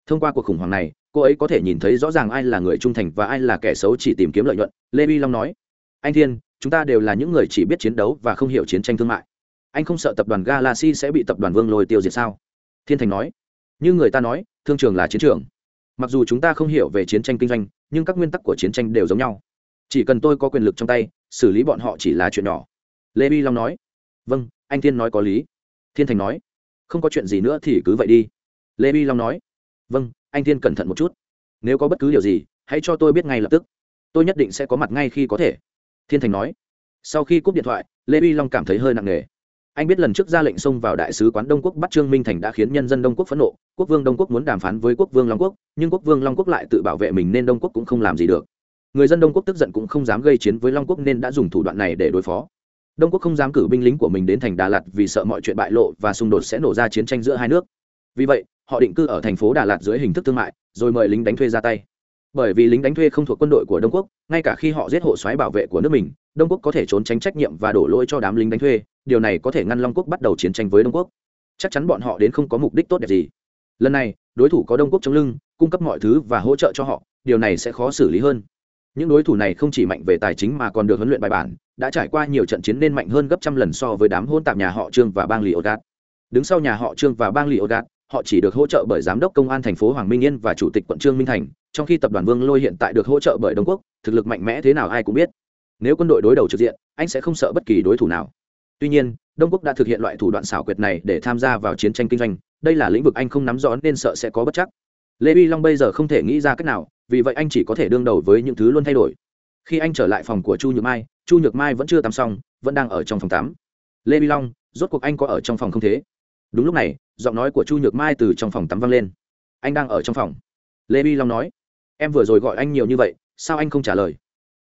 thông qua cuộc khủng hoảng này, cô ấy có thể nhìn thấy rõ ràng ai là người trung thành và ai là kẻ xấu chỉ tìm kiếm lợi nhuận. Lê vi long nói. Anh thiên, chúng ta đều là những người chỉ biết chiến đấu và không hiểu chiến tranh thương mại. Anh không sợ tập đoàn galaxy sẽ bị tập đoàn vương lôi tiêu diệt sao? Thiên thành nói. Như người ta nói, thương trường là chiến trường. Mặc dù chúng ta không hiểu về chiến tranh kinh doanh, nhưng các nguyên tắc của chiến tranh đều giống nhau. Chỉ cần tôi có quyền lực trong tay, xử lý bọn họ chỉ là chuyện nhỏ. Lê vi long nói. Vâng anh thiên nói có lý. Thiên thành nói. Không có chuyện gì nữa thì cứ vậy đi. Lê vi long nói vâng anh thiên cẩn thận một chút. Nếu có bất cứ điều gì, hãy cho tôi biết ngay lập tức. Tôi nhất định sẽ có mặt ngay khi có thể. Thiên thành nói. Sau khi cúp điện thoại, lê vi long cảm thấy hơi nặng nề. Anh biết lần trước ra lệnh xông vào đại sứ quán đông quốc bắt trương minh thành đã khiến nhân dân đông quốc phẫn nộ. Quốc vương đông quốc muốn đàm phán với quốc vương long quốc, nhưng quốc vương long quốc lại tự bảo vệ mình nên đông quốc cũng không làm gì được. Người dân đông quốc tức giận cũng không dám gây chiến với long quốc nên đã dùng thủ đoạn này để đối phó. Đông quốc không dám cử binh lính của mình đến thành đà lạt vì sợ mọi chuyện bại lộ và xung đột sẽ nổ ra chiến tranh giữa hai nước. Vì vậy họ định cư ở thành phố đà lạt dưới hình thức thương mại, rồi mời lính đánh thuê ra tay. Bởi vì lính đánh thuê không thuộc quân đội của đông quốc, ngay cả khi họ giết hộ xoáy bảo vệ của nước mình, đông quốc có thể trốn tránh trách nhiệm và đổ lỗi cho đám lính đánh thuê, điều này có thể ngăn long quốc bắt đầu chiến tranh với đông quốc. Chắc chắn bọn họ đến không có mục đích tốt đẹp gì. Lần này, đối thủ có đông quốc chống lưng, cung cấp mọi thứ và hỗ trợ cho họ, điều này sẽ khó xử lý hơn. Những đối thủ này không chỉ mạnh về tài chính mà còn được huấn luyện bài bản, đã trải qua nhiều trận chiến nên mạnh hơn gấp trăm lần so với đám hôn tạp nhà họ trương và bang lì ô đứng sau nhà họ trương và bang lì ô họ chỉ được hỗ trợ bởi giám đốc công an thành phố hoàng minh yên và chủ tịch quận trương minh thành, trong khi tập đoàn vương lôi hiện tại được hỗ trợ bởi đông quốc, thực lực mạnh mẽ thế nào ai cũng biết. Nếu quân đội đối đầu trực diện, anh sẽ không sợ bất kỳ đối thủ nào. Tuy nhiên, đông quốc đã thực hiện loại thủ đoạn xảo quyệt này để tham gia vào chiến tranh kinh doanh, đây là lĩnh vực anh không nắm rõ nên sợ sẽ có bất chắc. Lê vi long bây giờ không thể nghĩ ra cách nào, vì vậy anh chỉ có thể đương đầu với những thứ luôn thay đổi. Khi anh trở lại phòng của chu nhược mai, chu nhược mai vẫn chưa tắm xong, vẫn đang ở trong phòng tắm. Lê vi long, rốt cuộc anh có ở trong phòng không thế? Đúng lúc này, giọng nói của chu nhược mai từ trong phòng tắm vang lên. Anh đang ở trong phòng. Lê vi long nói, em vừa rồi gọi anh nhiều như vậy, sao anh không trả lời?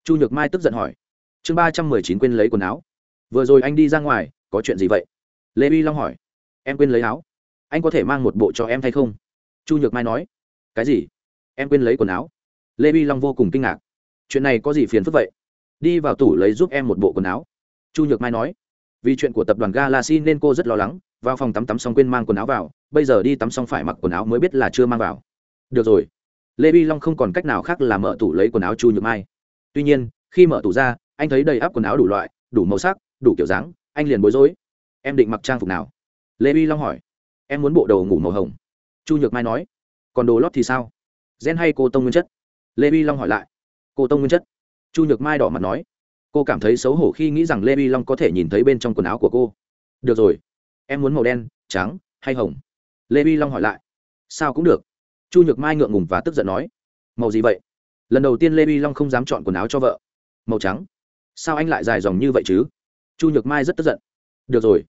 Chu nhược mai tức giận hỏi, chương ba trăm mười chín quên lấy quần áo. Vừa rồi anh đi ra ngoài, có chuyện gì vậy? Lê vi long hỏi, em quên lấy áo. Anh có thể mang một bộ cho em thay không? Chu nhược mai nói, cái gì? Em quên lấy quần áo? Lê vi long vô cùng kinh ngạc, chuyện này có gì phiền phức vậy? Đi vào tủ lấy giúp em một bộ quần áo. Chu nhược mai nói, vì chuyện của tập đoàn galaxy nên cô rất lo lắng vào phòng tắm tắm xong quên mang quần áo vào, bây giờ đi tắm xong phải mặc quần áo mới biết là chưa mang vào. Được rồi. Lê vi long không còn cách nào khác là mở tủ lấy quần áo chu nhược mai. Tuy nhiên, khi mở tủ ra, anh thấy đầy áp quần áo đủ loại, đủ màu sắc, đủ kiểu dáng, anh liền bối rối. Em định mặc trang phục nào? Lê vi long hỏi. Em muốn bộ đồ ngủ màu hồng. Chu nhược mai nói. Còn đồ lót thì sao? Gen hay cô tông nguyên chất? Lê vi long hỏi lại. Cô tông nguyên chất. Chu nhược mai đỏ mặt nói. Cô cảm thấy xấu hổ khi nghĩ rằng lê vi long có thể nhìn thấy bên trong quần áo của cô. Được rồi em muốn màu đen trắng hay hồng? Lê vi long hỏi lại. Sao cũng được. Chu nhược mai ngượng ngùng và tức giận nói. Màu gì vậy? Lần đầu tiên lê vi long không dám chọn quần áo cho vợ. Màu trắng. Sao anh lại dài dòng như vậy chứ? Chu nhược mai rất tức giận. Được rồi.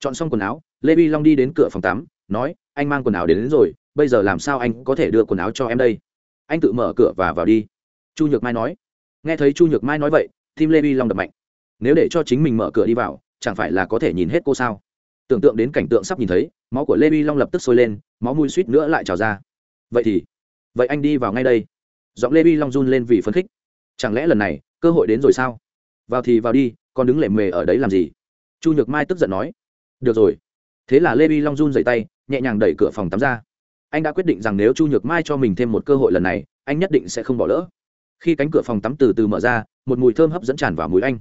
Chọn xong quần áo lê vi long đi đến cửa phòng tắm nói anh mang quần áo đến, đến rồi bây giờ làm sao anh có thể đưa quần áo cho em đây? Anh tự mở cửa và vào đi. Chu nhược mai nói. Nghe thấy chu nhược mai nói vậy tim lê vi long đập mạnh. Nếu để cho chính mình mở cửa đi vào chẳng phải là có thể nhìn hết cô sao? Tưởng tượng đến cảnh tượng sắp nhìn thấy, máu của lê vi long lập tức sôi lên, máu mùi suýt nữa lại trào ra. Vậy thì, vậy anh đi vào ngay đây. Giọng lê vi long run lên vì phấn khích. Chẳng lẽ lần này, cơ hội đến rồi sao? Vào thì vào đi, còn đứng lệ mề ở đấy làm gì? Chu nhược mai tức giận nói. Được rồi. Thế là lê vi long run dậy tay, nhẹ nhàng đẩy cửa phòng tắm ra. Anh đã quyết định rằng nếu chu nhược mai cho mình thêm một cơ hội lần này, anh nhất định sẽ không bỏ lỡ. Khi cánh cửa phòng tắm từ từ mở ra, một mùi thơm hấp dẫn tràn vào mũi anh.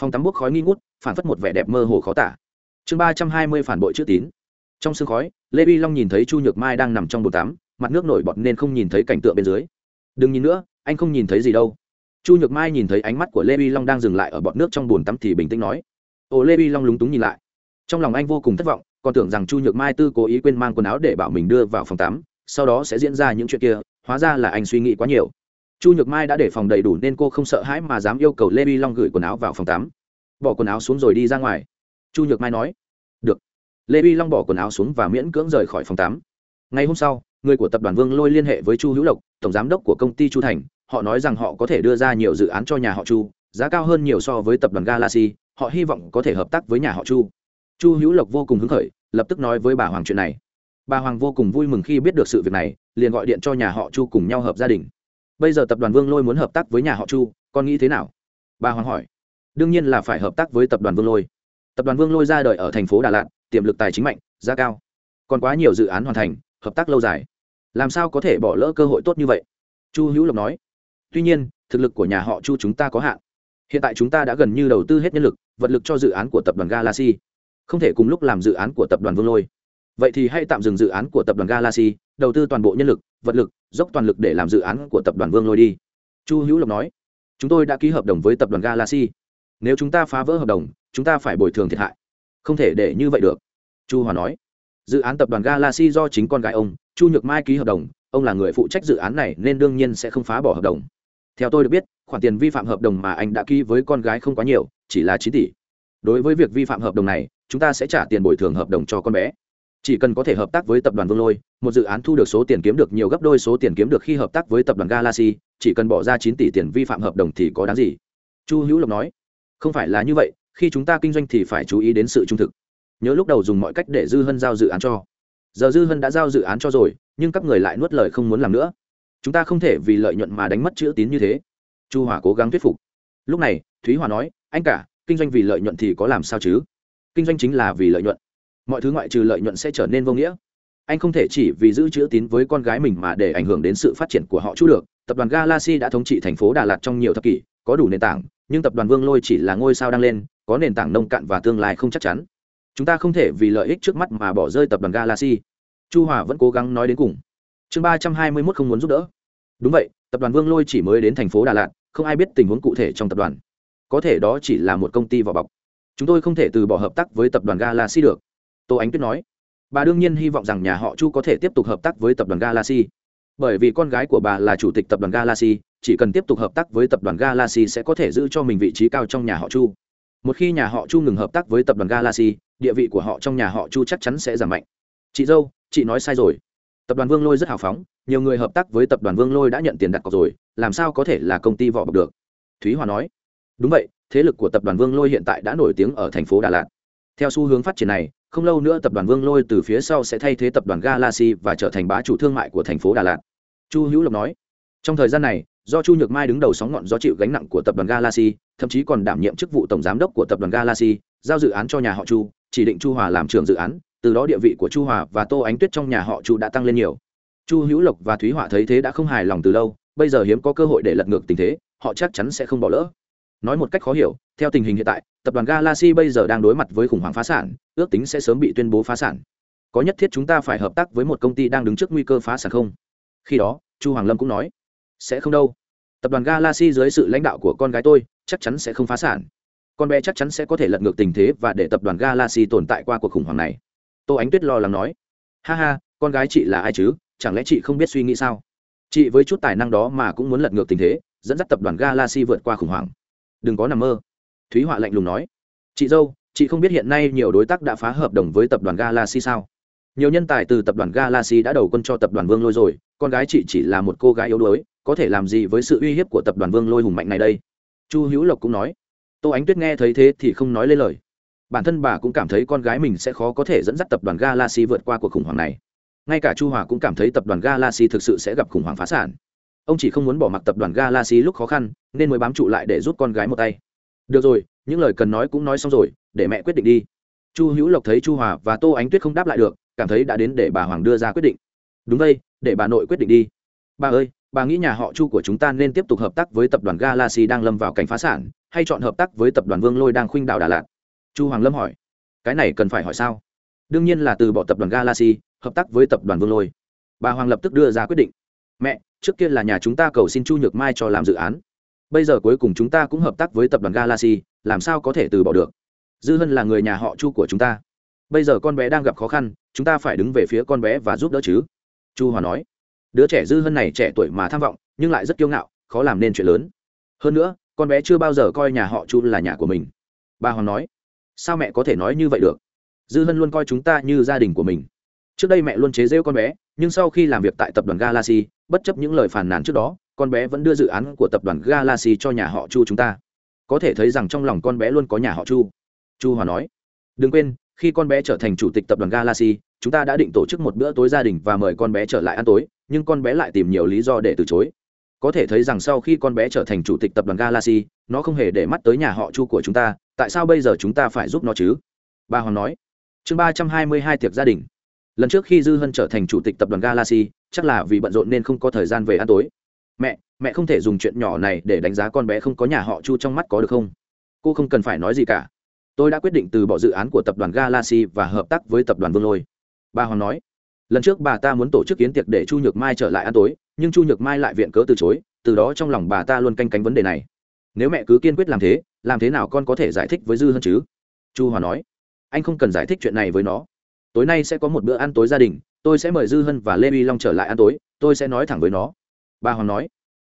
Phòng tắm bốc khói nghi ngút, phản phất một vẻ đẹp mơ hồ khó tả chương ba trăm hai mươi phản bội chữ tín. Trong sương khói, lê vi long nhìn thấy chu nhược mai đang nằm trong bồn tắm, mặt nước nổi bọt nên không nhìn thấy cảnh tượng bên dưới. Đừng nhìn nữa, anh không nhìn thấy gì đâu. Chu nhược mai nhìn thấy ánh mắt của lê vi long đang dừng lại ở bọt nước trong bồn tắm thì bình tĩnh nói. Ồ, lê vi long lúng túng nhìn lại. Trong lòng anh vô cùng thất vọng, còn tưởng rằng chu nhược mai tư cố ý quên mang quần áo để bảo mình đưa vào phòng tắm, sau đó sẽ diễn ra những chuyện kia, hóa ra là anh suy nghĩ quá nhiều. Chu nhược mai đã để phòng đầy đủ nên cô không sợ hãi mà dám yêu cầu lê vi long gửi quần áo vào phòng tắm. Bỏ quần áo xuống rồi đi ra ngoài chu nhược mai nói, được. Lê vi long bỏ quần áo xuống và miễn cưỡng rời khỏi phòng tắm. Ngày hôm sau, người của tập đoàn vương lôi liên hệ với chu hữu lộc, tổng giám đốc của công ty chu thành. Họ nói rằng họ có thể đưa ra nhiều dự án cho nhà họ chu, giá cao hơn nhiều so với tập đoàn galaxy. Họ hy vọng có thể hợp tác với nhà họ chu. Chu hữu lộc vô cùng hứng khởi, lập tức nói với bà hoàng chuyện này. Bà hoàng vô cùng vui mừng khi biết được sự việc này, liền gọi điện cho nhà họ chu cùng nhau hợp gia đình. Bây giờ tập đoàn vương lôi muốn hợp tác với nhà họ chu, con nghĩ thế nào? Bà hoàng hỏi. Đương nhiên là phải hợp tác với tập đoàn vương lôi tập đoàn vương lôi ra đời ở thành phố đà lạt, tiềm lực tài chính mạnh, giá cao. Còn quá nhiều dự án hoàn thành, hợp tác lâu dài. Làm sao có thể bỏ lỡ cơ hội tốt như vậy? Chu hữu lộc nói. Tuy nhiên, thực lực của nhà họ chu chúng ta có hạn. Hiện tại chúng ta đã gần như đầu tư hết nhân lực, vật lực cho dự án của tập đoàn galaxy. Không thể cùng lúc làm dự án của tập đoàn vương lôi. Vậy thì hãy tạm dừng dự án của tập đoàn galaxy, đầu tư toàn bộ nhân lực, vật lực, dốc toàn lực để làm dự án của tập đoàn vương lôi đi. Chu hữu lộc nói. Chúng tôi đã ký hợp đồng với tập đoàn galaxy. Nếu chúng ta phá vỡ hợp đồng chúng ta phải bồi thường thiệt hại. Không thể để như vậy được. Chu hòa nói. Dự án tập đoàn galaxy do chính con gái ông, chu nhược mai ký hợp đồng, ông là người phụ trách dự án này nên đương nhiên sẽ không phá bỏ hợp đồng. Theo tôi được biết, khoản tiền vi phạm hợp đồng mà anh đã ký với con gái không quá nhiều, chỉ là chín tỷ. Đối với việc vi phạm hợp đồng này, chúng ta sẽ trả tiền bồi thường hợp đồng cho con bé. Chỉ cần có thể hợp tác với tập đoàn vương lôi, một dự án thu được số tiền kiếm được nhiều gấp đôi số tiền kiếm được khi hợp tác với tập đoàn galaxy, chỉ cần bỏ ra chín tỷ tiền vi phạm hợp đồng thì có đáng gì? Chu hữu lộc nói. Không phải là như vậy khi chúng ta kinh doanh thì phải chú ý đến sự trung thực. Nhớ lúc đầu dùng mọi cách để dư hân giao dự án cho. Giờ dư hân đã giao dự án cho rồi, nhưng các người lại nuốt lời không muốn làm nữa. Chúng ta không thể vì lợi nhuận mà đánh mất chữ tín như thế. Chu hỏa cố gắng thuyết phục. Lúc này, thúy hòa nói, anh cả, kinh doanh vì lợi nhuận thì có làm sao chứ? Kinh doanh chính là vì lợi nhuận. Mọi thứ ngoại trừ lợi nhuận sẽ trở nên vô nghĩa. Anh không thể chỉ vì giữ chữ tín với con gái mình mà để ảnh hưởng đến sự phát triển của họ chú được. Tập đoàn galaxy đã thống trị thành phố đà lạt trong nhiều thập kỷ, có đủ nền tảng, nhưng tập đoàn vương lôi chỉ là ngôi sao đang lên có nền tảng nông cạn và tương lai không chắc chắn. Chúng ta không thể vì lợi ích trước mắt mà bỏ rơi tập đoàn galaxy. Chu hòa vẫn cố gắng nói đến cùng. Chương ba trăm hai mươi mốt không muốn giúp đỡ. Đúng vậy, tập đoàn vương lôi chỉ mới đến thành phố đà lạt, không ai biết tình huống cụ thể trong tập đoàn. Có thể đó chỉ là một công ty vỏ bọc. Chúng tôi không thể từ bỏ hợp tác với tập đoàn galaxy được. Tô ánh tuyết nói. Bà đương nhiên hy vọng rằng nhà họ chu có thể tiếp tục hợp tác với tập đoàn galaxy. Bởi vì con gái của bà là chủ tịch tập đoàn galaxy, chỉ cần tiếp tục hợp tác với tập đoàn galaxy sẽ có thể giữ cho mình vị trí cao trong nhà họ chu một khi nhà họ chu ngừng hợp tác với tập đoàn galaxy, địa vị của họ trong nhà họ chu chắc chắn sẽ giảm mạnh. Chị dâu, chị nói sai rồi. Tập đoàn vương lôi rất hào phóng, nhiều người hợp tác với tập đoàn vương lôi đã nhận tiền đặt cọc rồi, làm sao có thể là công ty vỏ bọc được? Thúy hòa nói. Đúng vậy, thế lực của tập đoàn vương lôi hiện tại đã nổi tiếng ở thành phố đà lạt. Theo xu hướng phát triển này, không lâu nữa tập đoàn vương lôi từ phía sau sẽ thay thế tập đoàn galaxy và trở thành bá chủ thương mại của thành phố đà lạt. Chu hữu lộc nói. Trong thời gian này do chu nhược mai đứng đầu sóng ngọn do chịu gánh nặng của tập đoàn galaxy, thậm chí còn đảm nhiệm chức vụ tổng giám đốc của tập đoàn galaxy, giao dự án cho nhà họ chu, chỉ định chu hòa làm trưởng dự án, từ đó địa vị của chu hòa và tô ánh tuyết trong nhà họ chu đã tăng lên nhiều. Chu hữu lộc và thúy họa thấy thế đã không hài lòng từ lâu, bây giờ hiếm có cơ hội để lật ngược tình thế, họ chắc chắn sẽ không bỏ lỡ. Nói một cách khó hiểu, theo tình hình hiện tại, tập đoàn galaxy bây giờ đang đối mặt với khủng hoảng phá sản, ước tính sẽ sớm bị tuyên bố phá sản. Có nhất thiết chúng ta phải hợp tác với một công ty đang đứng trước nguy cơ phá sản không? Khi đó, chu hoàng lâm cũng nói sẽ không đâu. Tập đoàn galaxy dưới sự lãnh đạo của con gái tôi, chắc chắn sẽ không phá sản. Con bé chắc chắn sẽ có thể lật ngược tình thế và để tập đoàn galaxy tồn tại qua cuộc khủng hoảng này. Tô ánh tuyết lo lắng nói. Ha ha, con gái chị là ai chứ? Chẳng lẽ chị không biết suy nghĩ sao? Chị với chút tài năng đó mà cũng muốn lật ngược tình thế, dẫn dắt tập đoàn galaxy vượt qua khủng hoảng. Đừng có nằm mơ. Thúy họa lạnh lùng nói. Chị dâu, chị không biết hiện nay nhiều đối tác đã phá hợp đồng với tập đoàn galaxy sao? Nhiều nhân tài từ tập đoàn galaxy đã đầu quân cho tập đoàn vương lôi rồi, con gái chị chỉ là một cô gái yếu đuối có thể làm gì với sự uy hiếp của tập đoàn vương lôi hùng mạnh này đây? Chu hữu lộc cũng nói. Tô ánh tuyết nghe thấy thế thì không nói lên lời. Bản thân bà cũng cảm thấy con gái mình sẽ khó có thể dẫn dắt tập đoàn galaxy vượt qua cuộc khủng hoảng này. Ngay cả chu hòa cũng cảm thấy tập đoàn galaxy thực sự sẽ gặp khủng hoảng phá sản. Ông chỉ không muốn bỏ mặc tập đoàn galaxy lúc khó khăn, nên mới bám trụ lại để giúp con gái một tay. Được rồi, những lời cần nói cũng nói xong rồi, để mẹ quyết định đi. Chu hữu lộc thấy chu hòa và tô ánh tuyết không đáp lại được, cảm thấy đã đến để bà hoàng đưa ra quyết định. Đúng vậy để bà nội quyết định đi. Bà ơi bà nghĩ nhà họ chu của chúng ta nên tiếp tục hợp tác với tập đoàn galaxy đang lâm vào cảnh phá sản, hay chọn hợp tác với tập đoàn vương lôi đang khuynh đảo đà lạt? Chu hoàng lâm hỏi. Cái này cần phải hỏi sao? Đương nhiên là từ bỏ tập đoàn galaxy, hợp tác với tập đoàn vương lôi. Bà hoàng lập tức đưa ra quyết định. Mẹ, trước kia là nhà chúng ta cầu xin chu nhược mai cho làm dự án. Bây giờ cuối cùng chúng ta cũng hợp tác với tập đoàn galaxy, làm sao có thể từ bỏ được? Dư hân là người nhà họ chu của chúng ta. Bây giờ con bé đang gặp khó khăn, chúng ta phải đứng về phía con bé và giúp đỡ chứ? Chu hòa nói đứa trẻ dư hân này trẻ tuổi mà tham vọng, nhưng lại rất kiêu ngạo, khó làm nên chuyện lớn. Hơn nữa, con bé chưa bao giờ coi nhà họ chu là nhà của mình. Bà hoàng nói, sao mẹ có thể nói như vậy được? Dư hân luôn coi chúng ta như gia đình của mình. Trước đây mẹ luôn chế rêu con bé, nhưng sau khi làm việc tại tập đoàn galaxy, bất chấp những lời phàn nàn trước đó, con bé vẫn đưa dự án của tập đoàn galaxy cho nhà họ chu chúng ta. Có thể thấy rằng trong lòng con bé luôn có nhà họ chu. Chu hòa nói, đừng quên, khi con bé trở thành chủ tịch tập đoàn galaxy, chúng ta đã định tổ chức một bữa tối gia đình và mời con bé trở lại ăn tối nhưng con bé lại tìm nhiều lý do để từ chối. Có thể thấy rằng sau khi con bé trở thành chủ tịch tập đoàn galaxy, nó không hề để mắt tới nhà họ chu của chúng ta, tại sao bây giờ chúng ta phải giúp nó chứ? Bà hoàng nói. Chương ba trăm hai mươi hai tiệc gia đình. Lần trước khi dư hân trở thành chủ tịch tập đoàn galaxy, chắc là vì bận rộn nên không có thời gian về ăn tối. Mẹ mẹ không thể dùng chuyện nhỏ này để đánh giá con bé không có nhà họ chu trong mắt có được không? Cô không cần phải nói gì cả. Tôi đã quyết định từ bỏ dự án của tập đoàn galaxy và hợp tác với tập đoàn vương lôi. Bà hoàng nói lần trước bà ta muốn tổ chức kiến tiệc để chu nhược mai trở lại ăn tối, nhưng chu nhược mai lại viện cớ từ chối, từ đó trong lòng bà ta luôn canh cánh vấn đề này. Nếu mẹ cứ kiên quyết làm thế làm thế nào con có thể giải thích với dư hân chứ? Chu hòa nói. Anh không cần giải thích chuyện này với nó. Tối nay sẽ có một bữa ăn tối gia đình, tôi sẽ mời dư hân và lê uy long trở lại ăn tối, tôi sẽ nói thẳng với nó. Bà hoàng nói.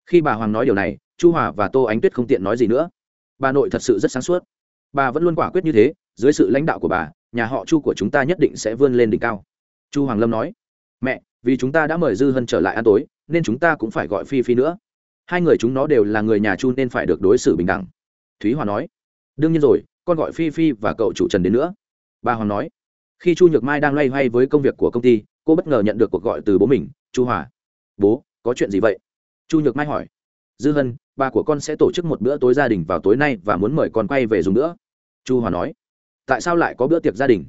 Khi bà hoàng nói điều này, chu hòa và tô ánh tuyết không tiện nói gì nữa. Bà nội thật sự rất sáng suốt. Bà vẫn luôn quả quyết như thế, dưới sự lãnh đạo của bà, nhà họ chu của chúng ta nhất định sẽ vươn lên đỉnh cao chu hoàng lâm nói, mẹ, vì chúng ta đã mời dư hân trở lại ăn tối, nên chúng ta cũng phải gọi phi phi nữa. Hai người chúng nó đều là người nhà chu nên phải được đối xử bình đẳng. Thúy hòa nói, đương nhiên rồi, con gọi phi phi và cậu chủ trần đến nữa. Bà hoàng nói, khi chu nhược mai đang loay hoay với công việc của công ty, cô bất ngờ nhận được cuộc gọi từ bố mình, chu hòa. Bố, có chuyện gì vậy? Chu nhược mai hỏi, dư hân, bà của con sẽ tổ chức một bữa tối gia đình vào tối nay và muốn mời con quay về dùng nữa. Chu hòa nói, tại sao lại có bữa tiệc gia đình?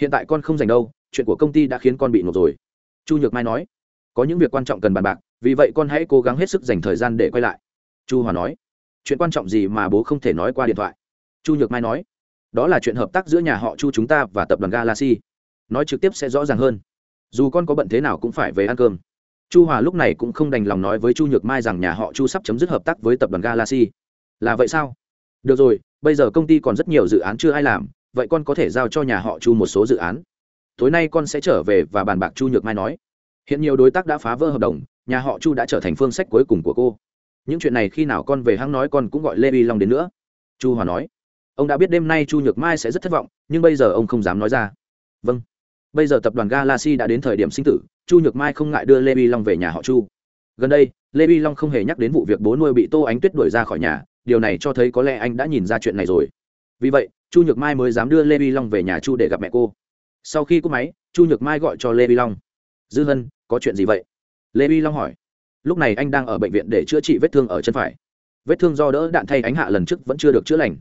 Hiện tại con không dành đâu chuyện của công ty đã khiến con bị nộp rồi. Chu nhược mai nói, có những việc quan trọng cần bàn bạc, vì vậy con hãy cố gắng hết sức dành thời gian để quay lại. Chu hòa nói, chuyện quan trọng gì mà bố không thể nói qua điện thoại? Chu nhược mai nói, đó là chuyện hợp tác giữa nhà họ chu chúng ta và tập đoàn galaxy. Nói trực tiếp sẽ rõ ràng hơn. Dù con có bận thế nào cũng phải về ăn cơm. Chu hòa lúc này cũng không đành lòng nói với chu nhược mai rằng nhà họ chu sắp chấm dứt hợp tác với tập đoàn galaxy. Là vậy sao? Được rồi, bây giờ công ty còn rất nhiều dự án chưa ai làm, vậy con có thể giao cho nhà họ chu một số dự án tối nay con sẽ trở về và bàn bạc chu nhược mai nói. Hiện nhiều đối tác đã phá vỡ hợp đồng, nhà họ chu đã trở thành phương sách cuối cùng của cô. Những chuyện này khi nào con về hãng nói con cũng gọi lê vi long đến nữa. Chu hòa nói. Ông đã biết đêm nay chu nhược mai sẽ rất thất vọng, nhưng bây giờ ông không dám nói ra. Vâng. Bây giờ tập đoàn galaxy đã đến thời điểm sinh tử, chu nhược mai không ngại đưa lê vi long về nhà họ chu. Gần đây, lê vi long không hề nhắc đến vụ việc bố nuôi bị tô ánh tuyết đuổi ra khỏi nhà, điều này cho thấy có lẽ anh đã nhìn ra chuyện này rồi. Vì vậy, chu nhược mai mới dám đưa lê vi long về nhà chu để gặp mẹ cô sau khi cúp máy, chu nhược mai gọi cho lê vi long. Dư hân, có chuyện gì vậy? Lê vi long hỏi. Lúc này anh đang ở bệnh viện để chữa trị vết thương ở chân phải. Vết thương do đỡ đạn thay ánh hạ lần trước vẫn chưa được chữa lành.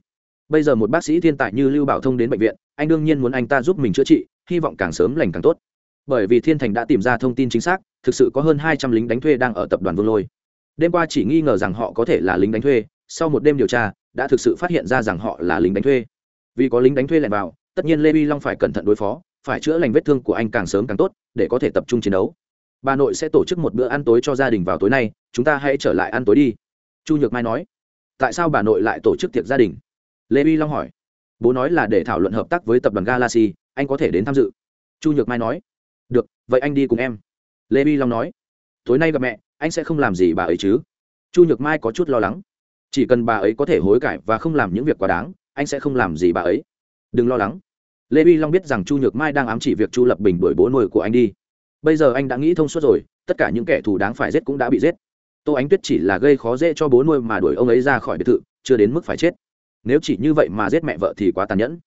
Bây giờ một bác sĩ thiên tài như lưu bảo thông đến bệnh viện, anh đương nhiên muốn anh ta giúp mình chữa trị, hy vọng càng sớm lành càng tốt. Bởi vì thiên thành đã tìm ra thông tin chính xác, thực sự có hơn hai trăm lính đánh thuê đang ở tập đoàn vương lôi. Đêm qua chỉ nghi ngờ rằng họ có thể là lính đánh thuê, sau một đêm điều tra, đã thực sự phát hiện ra rằng họ là lính đánh thuê. Vì có lính đánh thuê lẻn vào, tất nhiên lê vi long phải cẩn thận đối phó phải chữa lành vết thương của anh càng sớm càng tốt, để có thể tập trung chiến đấu. Bà nội sẽ tổ chức một bữa ăn tối cho gia đình vào tối nay, chúng ta hãy trở lại ăn tối đi. Chu nhược mai nói. Tại sao bà nội lại tổ chức tiệc gia đình? Lê vi long hỏi. Bố nói là để thảo luận hợp tác với tập đoàn galaxy, anh có thể đến tham dự. Chu nhược mai nói. Được, vậy anh đi cùng em. Lê vi long nói. Tối nay gặp mẹ, anh sẽ không làm gì bà ấy chứ. Chu nhược mai có chút lo lắng. Chỉ cần bà ấy có thể hối cải và không làm những việc quá đáng, anh sẽ không làm gì bà ấy. Đừng lo lắng lê vi long biết rằng chu nhược mai đang ám chỉ việc chu lập bình đuổi bố nuôi của anh đi bây giờ anh đã nghĩ thông suốt rồi tất cả những kẻ thù đáng phải giết cũng đã bị giết tô ánh tuyết chỉ là gây khó dễ cho bố nuôi mà đuổi ông ấy ra khỏi biệt thự chưa đến mức phải chết nếu chỉ như vậy mà giết mẹ vợ thì quá tàn nhẫn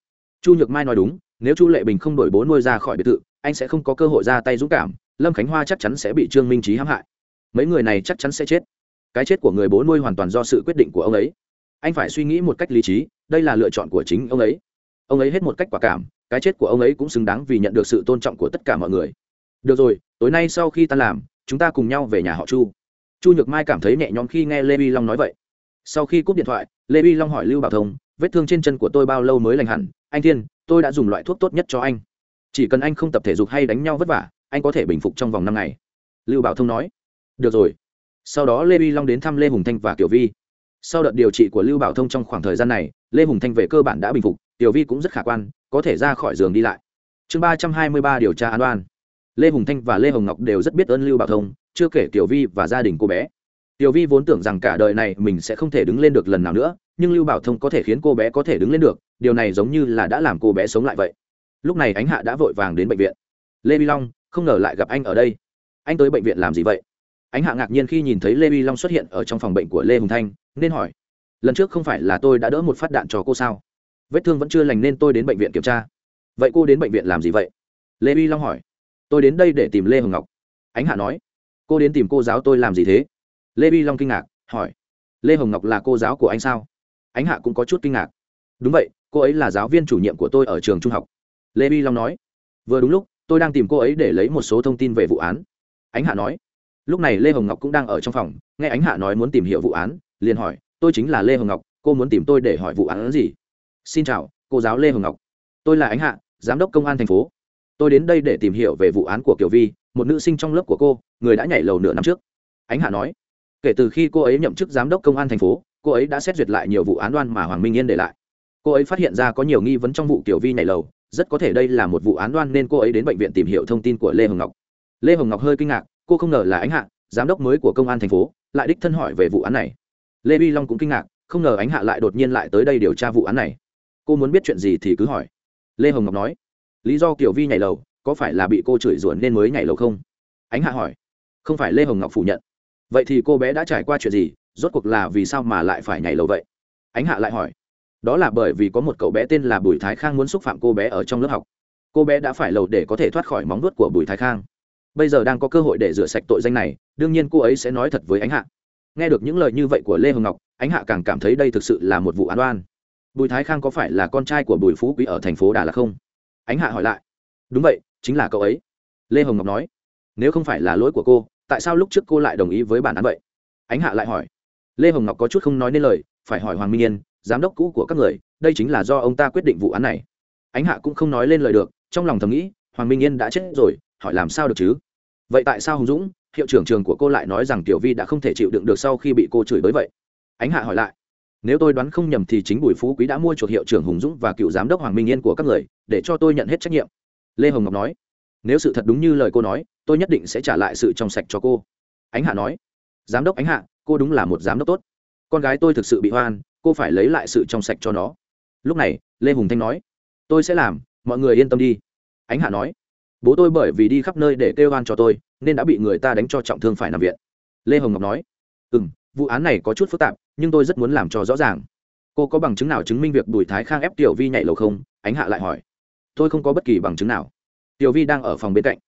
chu nhược mai nói đúng nếu chu lệ bình không đuổi bố nuôi ra khỏi biệt thự anh sẽ không có cơ hội ra tay dũng cảm lâm khánh hoa chắc chắn sẽ bị trương minh trí hãm hại mấy người này chắc chắn sẽ chết cái chết của người bố nuôi hoàn toàn do sự quyết định của ông ấy anh phải suy nghĩ một cách lý trí đây là lựa chọn của chính ông ấy ông ấy hết một cách quả cảm, cái chết của ông ấy cũng xứng đáng vì nhận được sự tôn trọng của tất cả mọi người. Được rồi, tối nay sau khi ta làm, chúng ta cùng nhau về nhà họ chu. Chu nhược mai cảm thấy nhẹ nhõm khi nghe lê vi long nói vậy. Sau khi cúp điện thoại, lê vi long hỏi lưu bảo thông, vết thương trên chân của tôi bao lâu mới lành hẳn? Anh thiên, tôi đã dùng loại thuốc tốt nhất cho anh. Chỉ cần anh không tập thể dục hay đánh nhau vất vả, anh có thể bình phục trong vòng năm ngày. Lưu bảo thông nói. Được rồi. Sau đó lê vi long đến thăm lê hùng thanh và kiều vi. Sau đợt điều trị của lưu bảo thông trong khoảng thời gian này, lê hùng thanh về cơ bản đã bình phục tiểu vi cũng rất khả quan, có thể ra khỏi giường đi lại. Chương ba trăm hai mươi ba điều tra an đoan. lê hùng thanh và lê hồng ngọc đều rất biết ơn lưu bảo thông, chưa kể tiểu vi và gia đình cô bé. Tiểu vi vốn tưởng rằng cả đời này mình sẽ không thể đứng lên được lần nào nữa, nhưng lưu bảo thông có thể khiến cô bé có thể đứng lên được, điều này giống như là đã làm cô bé sống lại vậy. Lúc này ánh hạ đã vội vàng đến bệnh viện. Lê vi long, không ngờ lại gặp anh ở đây. Anh tới bệnh viện làm gì vậy? Ánh hạ ngạc nhiên khi nhìn thấy lê vi long xuất hiện ở trong phòng bệnh của lê hùng thanh, nên hỏi, lần trước không phải là tôi đã đỡ một phát đạn cho cô sao? Vết thương vẫn chưa lành nên tôi đến bệnh viện kiểm tra. Vậy cô đến bệnh viện làm gì vậy? Lê vi long hỏi. Tôi đến đây để tìm lê hồng ngọc. Ánh hạ nói. Cô đến tìm cô giáo tôi làm gì thế? Lê vi long kinh ngạc, hỏi. Lê hồng ngọc là cô giáo của anh sao? Ánh hạ cũng có chút kinh ngạc. Đúng vậy, cô ấy là giáo viên chủ nhiệm của tôi ở trường trung học. Lê vi long nói. Vừa đúng lúc, tôi đang tìm cô ấy để lấy một số thông tin về vụ án. Ánh hạ nói. Lúc này lê hồng ngọc cũng đang ở trong phòng, nghe ánh hạ nói muốn tìm hiểu vụ án, liền hỏi. Tôi chính là lê hồng ngọc, cô muốn tìm tôi để hỏi vụ án gì? Xin chào, cô giáo lê hồng ngọc. Tôi là ánh hạ, giám đốc công an thành phố. Tôi đến đây để tìm hiểu về vụ án của kiều vi, một nữ sinh trong lớp của cô, người đã nhảy lầu nửa năm trước. Ánh hạ nói, kể từ khi cô ấy nhậm chức giám đốc công an thành phố, cô ấy đã xét duyệt lại nhiều vụ án đoan mà hoàng minh yên để lại. Cô ấy phát hiện ra có nhiều nghi vấn trong vụ kiều vi nhảy lầu, rất có thể đây là một vụ án đoan nên cô ấy đến bệnh viện tìm hiểu thông tin của lê hồng ngọc. Lê hồng ngọc hơi kinh ngạc, cô không ngờ là ánh hạ, giám đốc mới của công an thành phố, lại đích thân hỏi về vụ án này. Lê vi long cũng kinh ngạc, không ngờ ánh hạ lại đột nhiên lại tới đây điều tra vụ án này cô muốn biết chuyện gì thì cứ hỏi. Lê hồng ngọc nói, lý do kiểu vi nhảy lầu, có phải là bị cô chửi rủa nên mới nhảy lầu không? Ánh hạ hỏi, không phải lê hồng ngọc phủ nhận. Vậy thì cô bé đã trải qua chuyện gì? Rốt cuộc là vì sao mà lại phải nhảy lầu vậy? Ánh hạ lại hỏi, đó là bởi vì có một cậu bé tên là bùi thái khang muốn xúc phạm cô bé ở trong lớp học. Cô bé đã phải lầu để có thể thoát khỏi móng vuốt của bùi thái khang. Bây giờ đang có cơ hội để rửa sạch tội danh này, đương nhiên cô ấy sẽ nói thật với ánh hạ. Nghe được những lời như vậy của lê hồng ngọc, ánh hạ càng cảm thấy đây thực sự là một vụ án oan bùi thái khang có phải là con trai của bùi phú quý ở thành phố đà lạt không? Ánh hạ hỏi lại. Đúng vậy, chính là cậu ấy. Lê hồng ngọc nói. Nếu không phải là lỗi của cô, tại sao lúc trước cô lại đồng ý với bản án vậy? Ánh hạ lại hỏi. Lê hồng ngọc có chút không nói nên lời, phải hỏi hoàng minh yên, giám đốc cũ của các người, đây chính là do ông ta quyết định vụ án này. Ánh hạ cũng không nói lên lời được, trong lòng thầm nghĩ, hoàng minh yên đã chết rồi, hỏi làm sao được chứ? Vậy tại sao hùng dũng, hiệu trưởng trường của cô lại nói rằng tiểu vi đã không thể chịu đựng được sau khi bị cô chửi bới vậy? Ánh hạ hỏi lại nếu tôi đoán không nhầm thì chính bùi phú quý đã mua chuộc hiệu trưởng hùng dũng và cựu giám đốc hoàng minh yên của các người, để cho tôi nhận hết trách nhiệm. Lê hồng ngọc nói. Nếu sự thật đúng như lời cô nói, tôi nhất định sẽ trả lại sự trong sạch cho cô. Ánh hạ nói. Giám đốc ánh hạ, cô đúng là một giám đốc tốt. Con gái tôi thực sự bị hoan, cô phải lấy lại sự trong sạch cho nó. Lúc này, lê hùng thanh nói. Tôi sẽ làm, mọi người yên tâm đi. Ánh hạ nói. Bố tôi bởi vì đi khắp nơi để kêu oan cho tôi, nên đã bị người ta đánh cho trọng thương phải nằm viện. Lê hồng ngọc nói. Ừ m vụ án này có chút phức tạp nhưng tôi rất muốn làm cho rõ ràng. Cô có bằng chứng nào chứng minh việc bùi thái khang ép tiểu vi nhảy lầu không? Ánh hạ lại hỏi. Tôi không có bất kỳ bằng chứng nào. Tiểu vi đang ở phòng bên cạnh.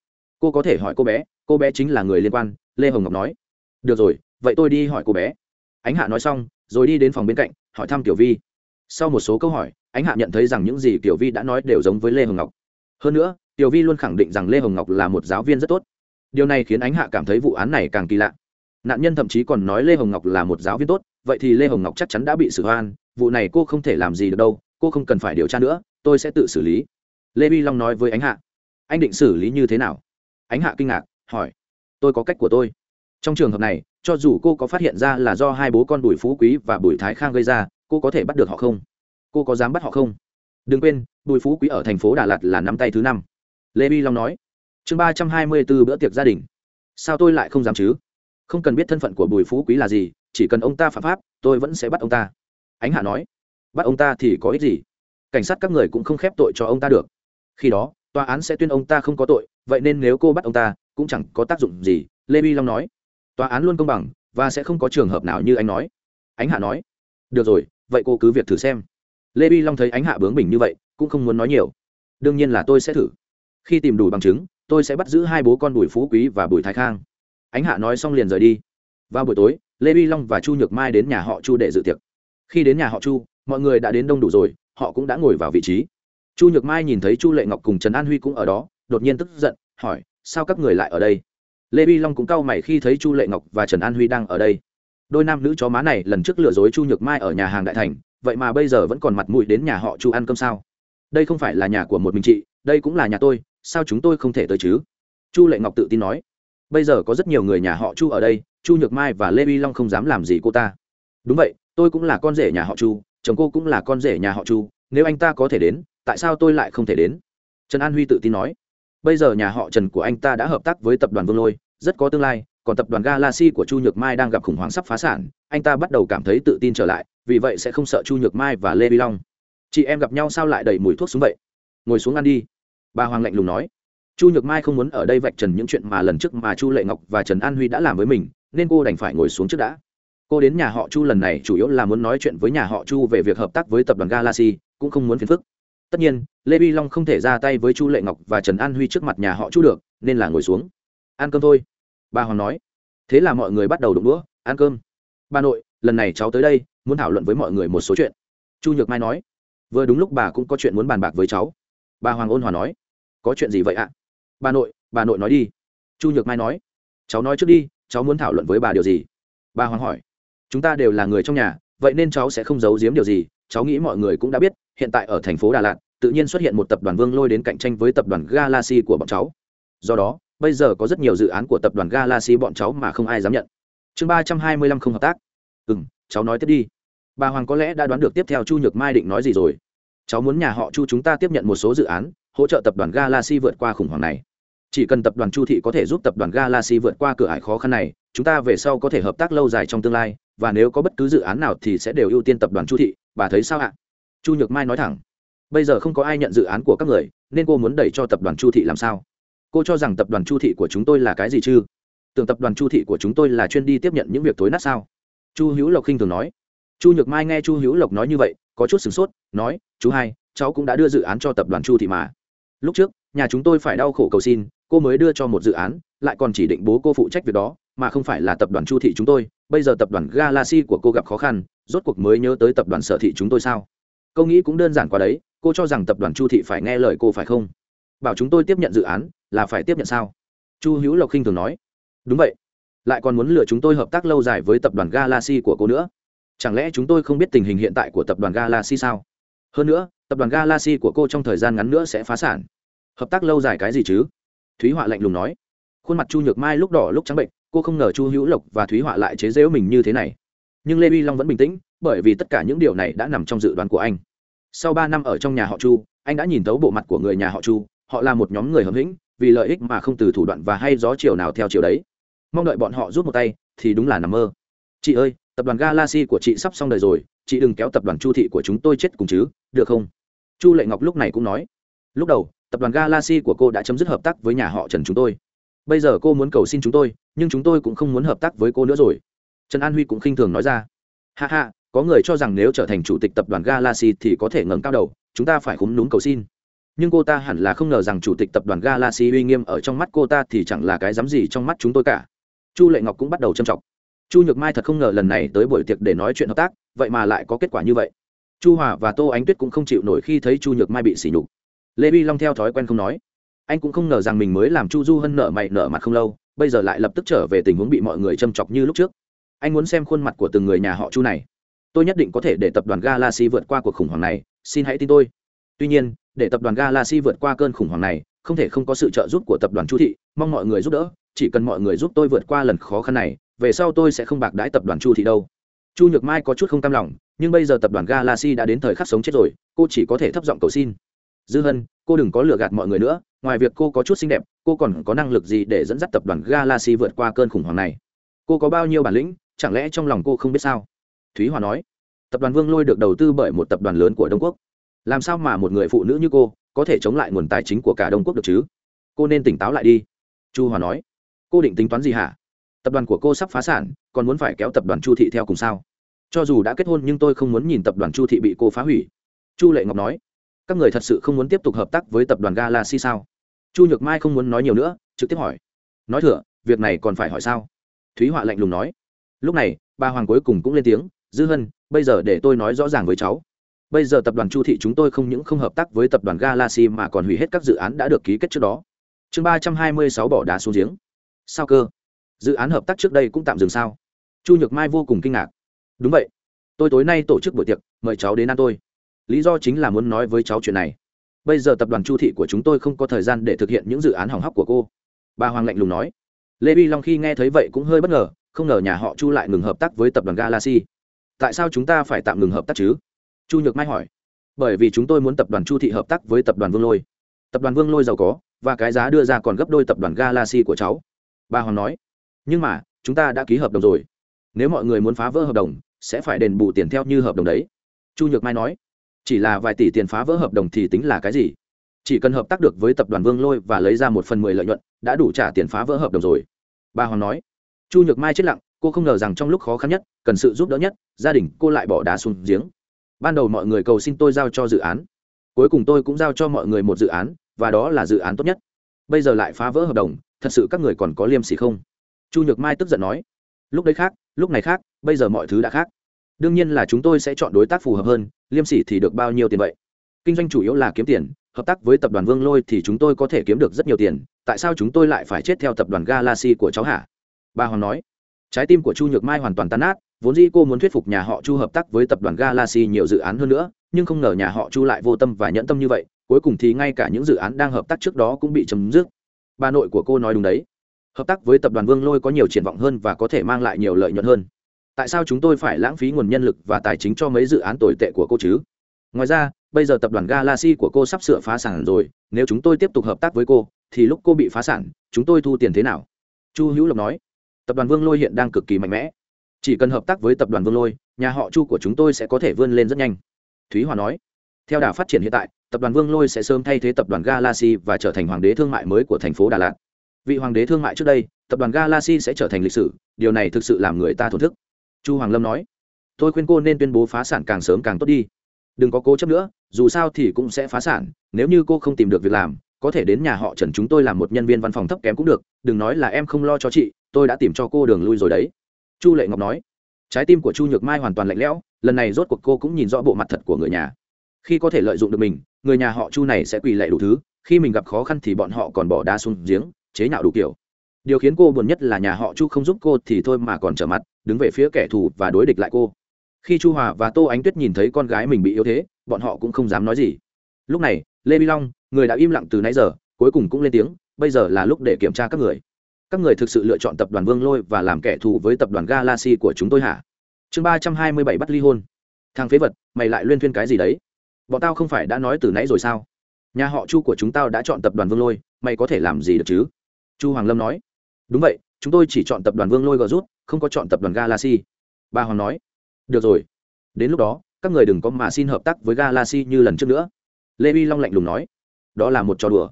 Cô có thể hỏi cô bé. Cô bé chính là người liên quan, lê hồng ngọc nói. Được rồi, vậy tôi đi hỏi cô bé. Ánh hạ nói xong, rồi đi đến phòng bên cạnh, hỏi thăm tiểu vi. Sau một số câu hỏi, ánh hạ nhận thấy rằng những gì tiểu vi đã nói đều giống với lê hồng ngọc. Hơn nữa, tiểu vi luôn khẳng định rằng lê hồng ngọc là một giáo viên rất tốt. Điều này khiến ánh hạ cảm thấy vụ án này càng kỳ lạ. Nạn nhân thậm chí còn nói lê hồng ngọc là một giáo viên tốt vậy thì lê hồng ngọc chắc chắn đã bị xử hoan vụ này cô không thể làm gì được đâu, cô không cần phải điều tra nữa, tôi sẽ tự xử lý. Lê vi long nói với ánh hạ. Anh định xử lý như thế nào? Ánh hạ kinh ngạc, hỏi. Tôi có cách của tôi. Trong trường hợp này, cho dù cô có phát hiện ra là do hai bố con bùi phú quý và bùi thái khang gây ra, cô có thể bắt được họ không? Cô có dám bắt họ không? Đừng quên, bùi phú quý ở thành phố đà lạt là nắm tay thứ năm. Lê vi long nói. Chương ba trăm hai mươi b ố bữa tiệc gia đình. Sao tôi lại không dám chứ? Không cần biết thân phận của bùi phú quý là gì chỉ cần ông ta phạm pháp, tôi vẫn sẽ bắt ông ta. Ánh hạ nói, bắt ông ta thì có ích gì? Cảnh sát các người cũng không khép tội cho ông ta được. Khi đó, tòa án sẽ tuyên ông ta không có tội, vậy nên nếu cô bắt ông ta, cũng chẳng có tác dụng gì, lê bi long nói. Tòa án luôn công bằng, và sẽ không có trường hợp nào như anh nói. Ánh hạ nói, được rồi, vậy cô cứ việc thử xem. Lê bi long thấy ánh hạ bướng bỉnh như vậy, cũng không muốn nói nhiều. Đương nhiên là tôi sẽ thử. Khi tìm đủ bằng chứng, tôi sẽ bắt giữ hai bố con bùi phú quý và bùi thái khang. Ánh hạ nói xong liền rời đi. Vào buổi tối lê vi long và chu nhược mai đến nhà họ chu để dự tiệc. Khi đến nhà họ chu, mọi người đã đến đông đủ rồi, họ cũng đã ngồi vào vị trí. Chu nhược mai nhìn thấy chu lệ ngọc cùng trần an huy cũng ở đó, đột nhiên tức giận, hỏi, sao các người lại ở đây? Lê vi long cũng cau mày khi thấy chu lệ ngọc và trần an huy đang ở đây. Đôi nam nữ chó má này lần trước lừa dối chu nhược mai ở nhà hàng đại thành, vậy mà bây giờ vẫn còn mặt mũi đến nhà họ chu ăn cơm sao? Đây không phải là nhà của một mình chị, đây cũng là nhà tôi, sao chúng tôi không thể tới chứ? Chu lệ ngọc tự tin nói, bây giờ có rất nhiều người nhà họ chu ở đây chu nhược mai và lê vi long không dám làm gì cô ta. Đúng vậy, tôi cũng là con rể nhà họ chu, chồng cô cũng là con rể nhà họ chu, nếu anh ta có thể đến, tại sao tôi lại không thể đến? Trần an huy tự tin nói. Bây giờ nhà họ trần của anh ta đã hợp tác với tập đoàn vương lôi, rất có tương lai, còn tập đoàn galaxy của chu nhược mai đang gặp khủng hoảng sắp phá sản, anh ta bắt đầu cảm thấy tự tin trở lại, vì vậy sẽ không sợ chu nhược mai và lê vi long. Chị em gặp nhau sao lại đầy mùi thuốc xuống vậy? Ngồi xuống ăn đi. Bà hoàng lạnh lùng nói. Chu nhược mai không muốn ở đây vạch trần những chuyện mà lần trước mà chu lệ ngọc và trần an huy đã làm với mình nên cô đành phải ngồi xuống trước đã. Cô đến nhà họ chu lần này chủ yếu là muốn nói chuyện với nhà họ chu về việc hợp tác với tập đoàn galaxy, cũng không muốn phiền phức. Tất nhiên, lê vi long không thể ra tay với chu lệ ngọc và trần an huy trước mặt nhà họ chu được, nên là ngồi xuống. Ăn cơm thôi, bà hoàng nói. Thế là mọi người bắt đầu đụng đũa, ăn cơm. Bà nội, lần này cháu tới đây, muốn thảo luận với mọi người một số chuyện. Chu nhược mai nói. Vừa đúng lúc bà cũng có chuyện muốn bàn bạc với cháu. Bà hoàng ôn hòa nói. Có chuyện gì vậy ạ? Bà nội bà nội nói đi. Chu nhược mai nói. Cháu nói trước đi cháu muốn thảo luận với bà điều gì? Bà hoàng hỏi. Chúng ta đều là người trong nhà, vậy nên cháu sẽ không giấu giếm điều gì. Cháu nghĩ mọi người cũng đã biết, hiện tại ở thành phố đà lạt, tự nhiên xuất hiện một tập đoàn vương lôi đến cạnh tranh với tập đoàn galaxy của bọn cháu. Do đó, bây giờ có rất nhiều dự án của tập đoàn galaxy bọn cháu mà không ai dám nhận. Chương ba trăm hai mươi lăm không hợp tác. Ừ m cháu nói tiếp đi. Bà hoàng có lẽ đã đoán được tiếp theo chu nhược mai định nói gì rồi. Cháu muốn nhà họ chu chúng ta tiếp nhận một số dự án, hỗ trợ tập đoàn galaxy vượt qua khủng hoảng này chỉ cần tập đoàn chu thị có thể giúp tập đoàn galaxy vượt qua cửa ải khó khăn này, chúng ta về sau có thể hợp tác lâu dài trong tương lai, và nếu có bất cứ dự án nào thì sẽ đều ưu tiên tập đoàn chu thị. Bà thấy sao ạ? Chu nhược mai nói thẳng. Bây giờ không có ai nhận dự án của các người, nên cô muốn đẩy cho tập đoàn chu thị làm sao? Cô cho rằng tập đoàn chu thị của chúng tôi là cái gì chứ? Tưởng tập đoàn chu thị của chúng tôi là chuyên đi tiếp nhận những việc tối nát sao? Chu hữu lộc khinh thường nói. Chu nhược mai nghe chu hữu lộc nói như vậy, có chút sửng sốt, nói, chú hai, cháu cũng đã đưa dự án cho tập đoàn chu thị mà. Lúc trước, nhà chúng tôi phải đau khổ cầu xin cô mới đưa cho một dự án, lại còn chỉ định bố cô phụ trách việc đó, mà không phải là tập đoàn chu thị chúng tôi. Bây giờ tập đoàn galaxy của cô gặp khó khăn, rốt cuộc mới nhớ tới tập đoàn sở thị chúng tôi sao? Câu nghĩ cũng đơn giản quá đấy, cô cho rằng tập đoàn chu thị phải nghe lời cô phải không? Bảo chúng tôi tiếp nhận dự án, là phải tiếp nhận sao? Chu hữu lộc khinh thường nói. Đúng vậy. Lại còn muốn lừa chúng tôi hợp tác lâu dài với tập đoàn galaxy của cô nữa. Chẳng lẽ chúng tôi không biết tình hình hiện tại của tập đoàn galaxy sao? Hơn nữa, tập đoàn galaxy của cô trong thời gian ngắn nữa sẽ phá sản. Hợp tác lâu dài cái gì chứ? Thúy họa lạnh lùng nói. Khuôn mặt chu nhược mai lúc đỏ lúc trắng bệnh, cô không ngờ chu hữu lộc và thúy họa lại chế giễu mình như thế này. Nhưng lê vi long vẫn bình tĩnh, bởi vì tất cả những điều này đã nằm trong dự đoán của anh. Sau ba năm ở trong nhà họ chu, anh đã nhìn thấu bộ mặt của người nhà họ chu, họ là một nhóm người hầm hĩnh vì lợi ích mà không từ thủ đoạn và hay gió chiều nào theo chiều đấy. Mong đợi bọn họ rút một tay, thì đúng là nằm mơ. Chị ơi, tập đoàn galaxy của chị sắp xong đời rồi, chị đừng kéo tập đoàn chu thị của chúng tôi chết cùng chứ, được không? Chu lệ ngọc lúc này cũng nói. Lúc đầu tập đoàn galaxy của cô đã chấm dứt hợp tác với nhà họ trần chúng tôi. Bây giờ cô muốn cầu xin chúng tôi, nhưng chúng tôi cũng không muốn hợp tác với cô nữa rồi. Trần an huy cũng khinh thường nói ra. Ha ha, có người cho rằng nếu trở thành chủ tịch tập đoàn galaxy thì có thể ngẩng cao đầu, chúng ta phải khúm núm cầu xin. Nhưng cô ta hẳn là không ngờ rằng chủ tịch tập đoàn galaxy uy nghiêm ở trong mắt cô ta thì chẳng là cái dám gì trong mắt chúng tôi cả. Chu lệ ngọc cũng bắt đầu châm trọng chu nhược mai thật không ngờ lần này tới buổi tiệc để nói chuyện hợp tác, vậy mà lại có kết quả như vậy. Chu hòa và tô ánh tuyết cũng không chịu nổi khi thấy chu nhược mai bị sỉ nhục lê vi long theo thói quen không nói. Anh cũng không ngờ rằng mình mới làm chu du hân nợ mày nợ mặt không lâu, bây giờ lại lập tức trở về tình huống bị mọi người châm chọc như lúc trước. Anh muốn xem khuôn mặt của từng người nhà họ chu này. Tôi nhất định có thể để tập đoàn galaxy vượt qua cuộc khủng hoảng này, xin hãy tin tôi. Tuy nhiên, để tập đoàn galaxy vượt qua cơn khủng hoảng này, không thể không có sự trợ giúp của tập đoàn chu thị, mong mọi người giúp đỡ, chỉ cần mọi người giúp tôi vượt qua lần khó khăn này, về sau tôi sẽ không bạc đãi tập đoàn chu thị đâu. Chu nhược mai có chút không cam lòng, nhưng bây giờ tập đoàn galaxy đã đến thời khắc sống chết rồi, cô chỉ có thể thấp giọng cầu xin dư hân, cô đừng có lừa gạt mọi người nữa, ngoài việc cô có chút xinh đẹp, cô còn có năng lực gì để dẫn dắt tập đoàn galaxy vượt qua cơn khủng hoảng này? Cô có bao nhiêu bản lĩnh, chẳng lẽ trong lòng cô không biết sao? Thúy hòa nói. Tập đoàn vương lôi được đầu tư bởi một tập đoàn lớn của đông quốc. Làm sao mà một người phụ nữ như cô có thể chống lại nguồn tài chính của cả đông quốc được chứ? Cô nên tỉnh táo lại đi. Chu hòa nói. Cô định tính toán gì hả? Tập đoàn của cô sắp phá sản, còn muốn phải kéo tập đoàn chu thị theo cùng sao? Cho dù đã kết hôn nhưng tôi không muốn nhìn tập đoàn chu thị bị cô phá hủy. Chu lệ ngọc nói các người thật sự không muốn tiếp tục hợp tác với tập đoàn galaxy sao? Chu nhược mai không muốn nói nhiều nữa, trực tiếp hỏi. Nói thừa, việc này còn phải hỏi sao? Thúy họa lạnh lùng nói. Lúc này, bà hoàng cuối cùng cũng lên tiếng, dư hân, bây giờ để tôi nói rõ ràng với cháu. Bây giờ tập đoàn chu thị chúng tôi không những không hợp tác với tập đoàn galaxy mà còn hủy hết các dự án đã được ký kết trước đó. Chương ba trăm hai mươi sáu bỏ đá xuống giếng. Sao cơ? Dự án hợp tác trước đây cũng tạm dừng sao? Chu nhược mai vô cùng kinh ngạc. Đúng vậy. Tôi tối nay tổ chức buổi tiệc, mời cháu đến ăn tôi lý do chính là muốn nói với cháu chuyện này. Bây giờ tập đoàn chu thị của chúng tôi không có thời gian để thực hiện những dự án hỏng hóc của cô. Bà hoàng lạnh lùng nói. Lê vi long khi nghe thấy vậy cũng hơi bất ngờ, không ngờ nhà họ chu lại ngừng hợp tác với tập đoàn galaxy. Tại sao chúng ta phải tạm ngừng hợp tác chứ? Chu nhược mai hỏi. Bởi vì chúng tôi muốn tập đoàn chu thị hợp tác với tập đoàn vương lôi. Tập đoàn vương lôi giàu có, và cái giá đưa ra còn gấp đôi tập đoàn galaxy của cháu. Bà hoàng nói. Nhưng mà, chúng ta đã ký hợp đồng rồi. Nếu mọi người muốn phá vỡ hợp đồng, sẽ phải đền bù tiền theo như hợp đồng đấy. Chu nhược mai nói chỉ là vài tỷ tiền phá vỡ hợp đồng thì tính là cái gì? Chỉ cần hợp tác được với tập đoàn vương lôi và lấy ra một phần mười lợi nhuận, đã đủ trả tiền phá vỡ hợp đồng rồi. Bà hoàng nói. Chu nhược mai chết lặng, cô không ngờ rằng trong lúc khó khăn nhất, cần sự giúp đỡ nhất, gia đình cô lại bỏ đá xuống giếng. Ban đầu mọi người cầu xin tôi giao cho dự án. Cuối cùng tôi cũng giao cho mọi người một dự án, và đó là dự án tốt nhất. Bây giờ lại phá vỡ hợp đồng, thật sự các người còn có liêm sỉ không? Chu nhược mai tức giận nói. Lúc đấy khác, lúc này khác, bây giờ mọi thứ đã khác đương nhiên là chúng tôi sẽ chọn đối tác phù hợp hơn, liêm sỉ thì được bao nhiêu tiền vậy? Kinh doanh chủ yếu là kiếm tiền, hợp tác với tập đoàn vương lôi thì chúng tôi có thể kiếm được rất nhiều tiền, tại sao chúng tôi lại phải chết theo tập đoàn galaxy của cháu hả? Bà hoàng nói. Trái tim của chu nhược mai hoàn toàn tan nát, vốn dĩ cô muốn thuyết phục nhà họ chu hợp tác với tập đoàn galaxy nhiều dự án hơn nữa, nhưng không ngờ nhà họ chu lại vô tâm và nhẫn tâm như vậy, cuối cùng thì ngay cả những dự án đang hợp tác trước đó cũng bị chấm dứt. Bà nội của cô nói đúng đấy. Hợp tác với tập đoàn vương lôi có nhiều triển vọng hơn và có thể mang lại nhiều lợi nhuận hơn tại sao chúng tôi phải lãng phí nguồn nhân lực và tài chính cho mấy dự án tồi tệ của cô chứ? Ngoài ra, bây giờ tập đoàn galaxy của cô sắp sửa phá sản rồi, nếu chúng tôi tiếp tục hợp tác với cô, thì lúc cô bị phá sản, chúng tôi thu tiền thế nào? Chu hữu lộc nói. Tập đoàn vương lôi hiện đang cực kỳ mạnh mẽ. Chỉ cần hợp tác với tập đoàn vương lôi, nhà họ chu của chúng tôi sẽ có thể vươn lên rất nhanh. Thúy hòa nói. Theo đà phát triển hiện tại, tập đoàn vương lôi sẽ sớm thay thế tập đoàn galaxy và trở thành hoàng đế thương mại mới của thành phố đà lạt. Vị hoàng đế thương mại trước đây, tập đoàn galaxy sẽ trở thành lịch sử, điều này thực sự làm người ta thổn thức chu hoàng lâm nói, tôi khuyên cô nên tuyên bố phá sản càng sớm càng tốt đi. Đừng có cố chấp nữa, dù sao thì cũng sẽ phá sản, nếu như cô không tìm được việc làm, có thể đến nhà họ trần chúng tôi làm một nhân viên văn phòng thấp kém cũng được, đừng nói là em không lo cho chị, tôi đã tìm cho cô đường lui rồi đấy. Chu lệ ngọc nói, trái tim của chu nhược mai hoàn toàn lạnh lẽo, lần này rốt cuộc cô cũng nhìn rõ bộ mặt thật của người nhà. Khi có thể lợi dụng được mình, người nhà họ chu này sẽ quỳ lệ đủ thứ, khi mình gặp khó khăn thì bọn họ còn bỏ đá xuống giếng, chế nhạo đủ kiểu điều khiến cô buồn nhất là nhà họ chu không giúp cô thì thôi mà còn trở mặt, đứng về phía kẻ thù và đối địch lại cô. Khi chu hòa và tô ánh tuyết nhìn thấy con gái mình bị yếu thế, bọn họ cũng không dám nói gì. Lúc này, lê vi long, người đã im lặng từ nãy giờ, cuối cùng cũng lên tiếng, bây giờ là lúc để kiểm tra các người. Các người thực sự lựa chọn tập đoàn vương lôi và làm kẻ thù với tập đoàn galaxy của chúng tôi hả? Chương ba trăm hai mươi bảy bắt ly hôn. Thằng phế vật, mày lại luyên thuyên cái gì đấy? Bọn tao không phải đã nói từ nãy rồi sao? Nhà họ chu của chúng tao đã chọn tập đoàn vương lôi, mày có thể làm gì được chứ? Chu hoàng lâm nói đúng vậy, chúng tôi chỉ chọn tập đoàn vương lôi gờ rút, không có chọn tập đoàn galaxy. Bà hoàng nói. Được rồi. Đến lúc đó, các người đừng có mà xin hợp tác với galaxy như lần trước nữa. Lê vi long lạnh lùng nói. Đó là một trò đùa.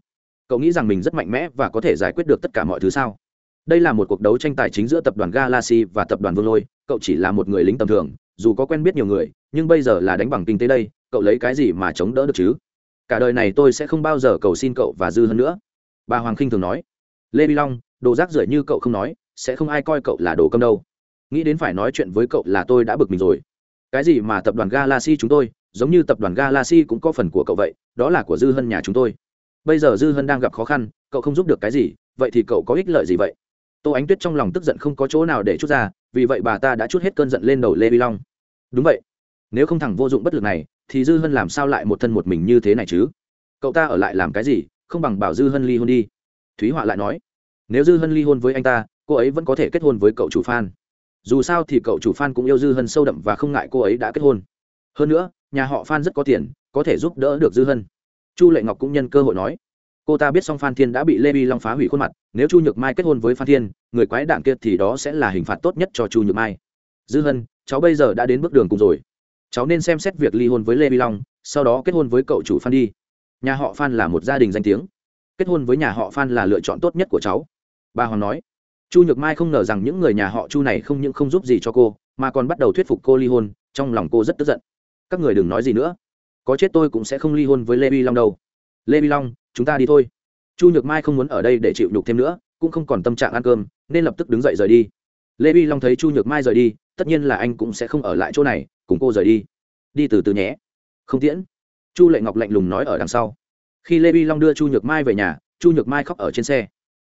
Cậu nghĩ rằng mình rất mạnh mẽ và có thể giải quyết được tất cả mọi thứ sao? Đây là một cuộc đấu tranh tài chính giữa tập đoàn galaxy và tập đoàn vương lôi. Cậu chỉ là một người lính tầm thường, dù có quen biết nhiều người, nhưng bây giờ là đánh bằng kinh tế đây, cậu lấy cái gì mà chống đỡ được chứ? Cả đời này tôi sẽ không bao giờ cầu xin cậu và dư hơn nữa. Bà hoàng khinh thường nói. Lê vi long đồ rác rưởi như cậu không nói, sẽ không ai coi cậu là đồ câm đâu. Nghĩ đến phải nói chuyện với cậu là tôi đã bực mình rồi. Cái gì mà tập đoàn galaxy chúng tôi, giống như tập đoàn galaxy cũng có phần của cậu vậy, đó là của dư hân nhà chúng tôi. Bây giờ dư hân đang gặp khó khăn, cậu không giúp được cái gì, vậy thì cậu có ích lợi gì vậy? Tô ánh tuyết trong lòng tức giận không có chỗ nào để chút ra, vì vậy bà ta đã chút hết cơn giận lên đầu lê vi long. Đúng vậy. Nếu không thẳng vô dụng bất lực này, thì dư hân làm sao lại một thân một mình như thế này chứ? Cậu ta ở lại làm cái gì, không bằng bảo dư hân ly hôn đi. Thúy họa lại nói nếu dư hân ly hôn với anh ta, cô ấy vẫn có thể kết hôn với cậu chủ phan. Dù sao thì cậu chủ phan cũng yêu dư hân sâu đậm và không ngại cô ấy đã kết hôn. Hơn nữa, nhà họ phan rất có tiền, có thể giúp đỡ được dư hân. Chu lệ ngọc cũng nhân cơ hội nói. Cô ta biết song phan thiên đã bị lê vi long phá hủy khuôn mặt, nếu chu nhược mai kết hôn với phan thiên, người quái đảng kia thì đó sẽ là hình phạt tốt nhất cho chu nhược mai. Dư hân, cháu bây giờ đã đến bước đường cùng rồi. Cháu nên xem xét việc ly hôn với lê vi long, sau đó kết hôn với cậu chủ phan đi. Nhà họ phan là một gia đình danh tiếng. Kết hôn với nhà họ phan là lựa chọn tốt nhất của cháu bà hoàng nói, chu nhược mai không ngờ rằng những người nhà họ chu này không những không giúp gì cho cô, mà còn bắt đầu thuyết phục cô ly hôn, trong lòng cô rất tức giận. Các người đừng nói gì nữa. Có chết tôi cũng sẽ không ly hôn với lê vi long đâu. Lê vi long, chúng ta đi thôi. Chu nhược mai không muốn ở đây để chịu nhục thêm nữa, cũng không còn tâm trạng ăn cơm, nên lập tức đứng dậy rời đi. Lê vi long thấy chu nhược mai rời đi, tất nhiên là anh cũng sẽ không ở lại chỗ này, cùng cô rời đi. Đi từ từ nhé. Không tiễn. Chu lệ ngọc lạnh lùng nói ở đằng sau. Khi lê vi long đưa chu nhược mai về nhà, chu nhược mai khóc ở trên xe.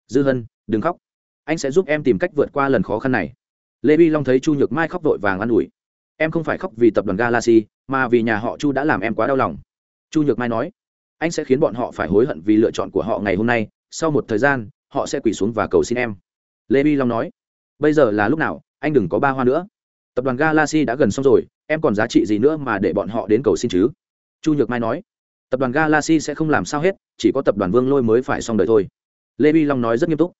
Dư hân đừng khóc, anh sẽ giúp em tìm cách vượt qua lần khó khăn này. Lê vi long thấy chu nhược mai khóc vội vàng an ủi. Em không phải khóc vì tập đoàn galaxy, mà vì nhà họ chu đã làm em quá đau lòng. Chu nhược mai nói, anh sẽ khiến bọn họ phải hối hận vì lựa chọn của họ ngày hôm nay, sau một thời gian, họ sẽ quỳ xuống và cầu xin em. Lê vi long nói, bây giờ là lúc nào, anh đừng có ba hoa nữa. Tập đoàn galaxy đã gần xong rồi, em còn giá trị gì nữa mà để bọn họ đến cầu xin chứ? Chu nhược mai nói, tập đoàn galaxy sẽ không làm sao hết, chỉ có tập đoàn vương lôi mới phải xong đời thôi. Lê vi long nói rất nghiêm túc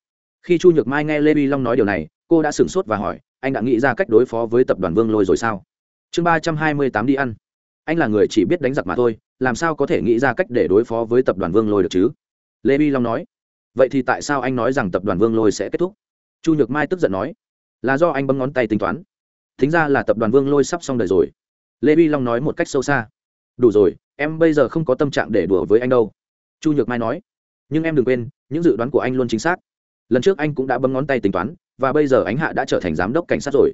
khi chu nhược mai nghe lê vi long nói điều này, cô đã sửng sốt và hỏi, anh đã nghĩ ra cách đối phó với tập đoàn vương lôi rồi sao? Chương ba trăm hai mươi tám đi ăn. Anh là người chỉ biết đánh giặc mà thôi, làm sao có thể nghĩ ra cách để đối phó với tập đoàn vương lôi được chứ? Lê vi long nói. Vậy thì tại sao anh nói rằng tập đoàn vương lôi sẽ kết thúc? Chu nhược mai tức giận nói. Là do anh bấm ngón tay tính toán. Thính ra là tập đoàn vương lôi sắp xong đời rồi. Lê vi long nói một cách sâu xa. Đủ rồi, em bây giờ không có tâm trạng để đùa với anh đâu. Chu nhược mai nói. Nhưng em đừng quên, những dự đoán của anh luôn chính xác lần trước anh cũng đã bấm ngón tay tính toán, và bây giờ ánh hạ đã trở thành giám đốc cảnh sát rồi.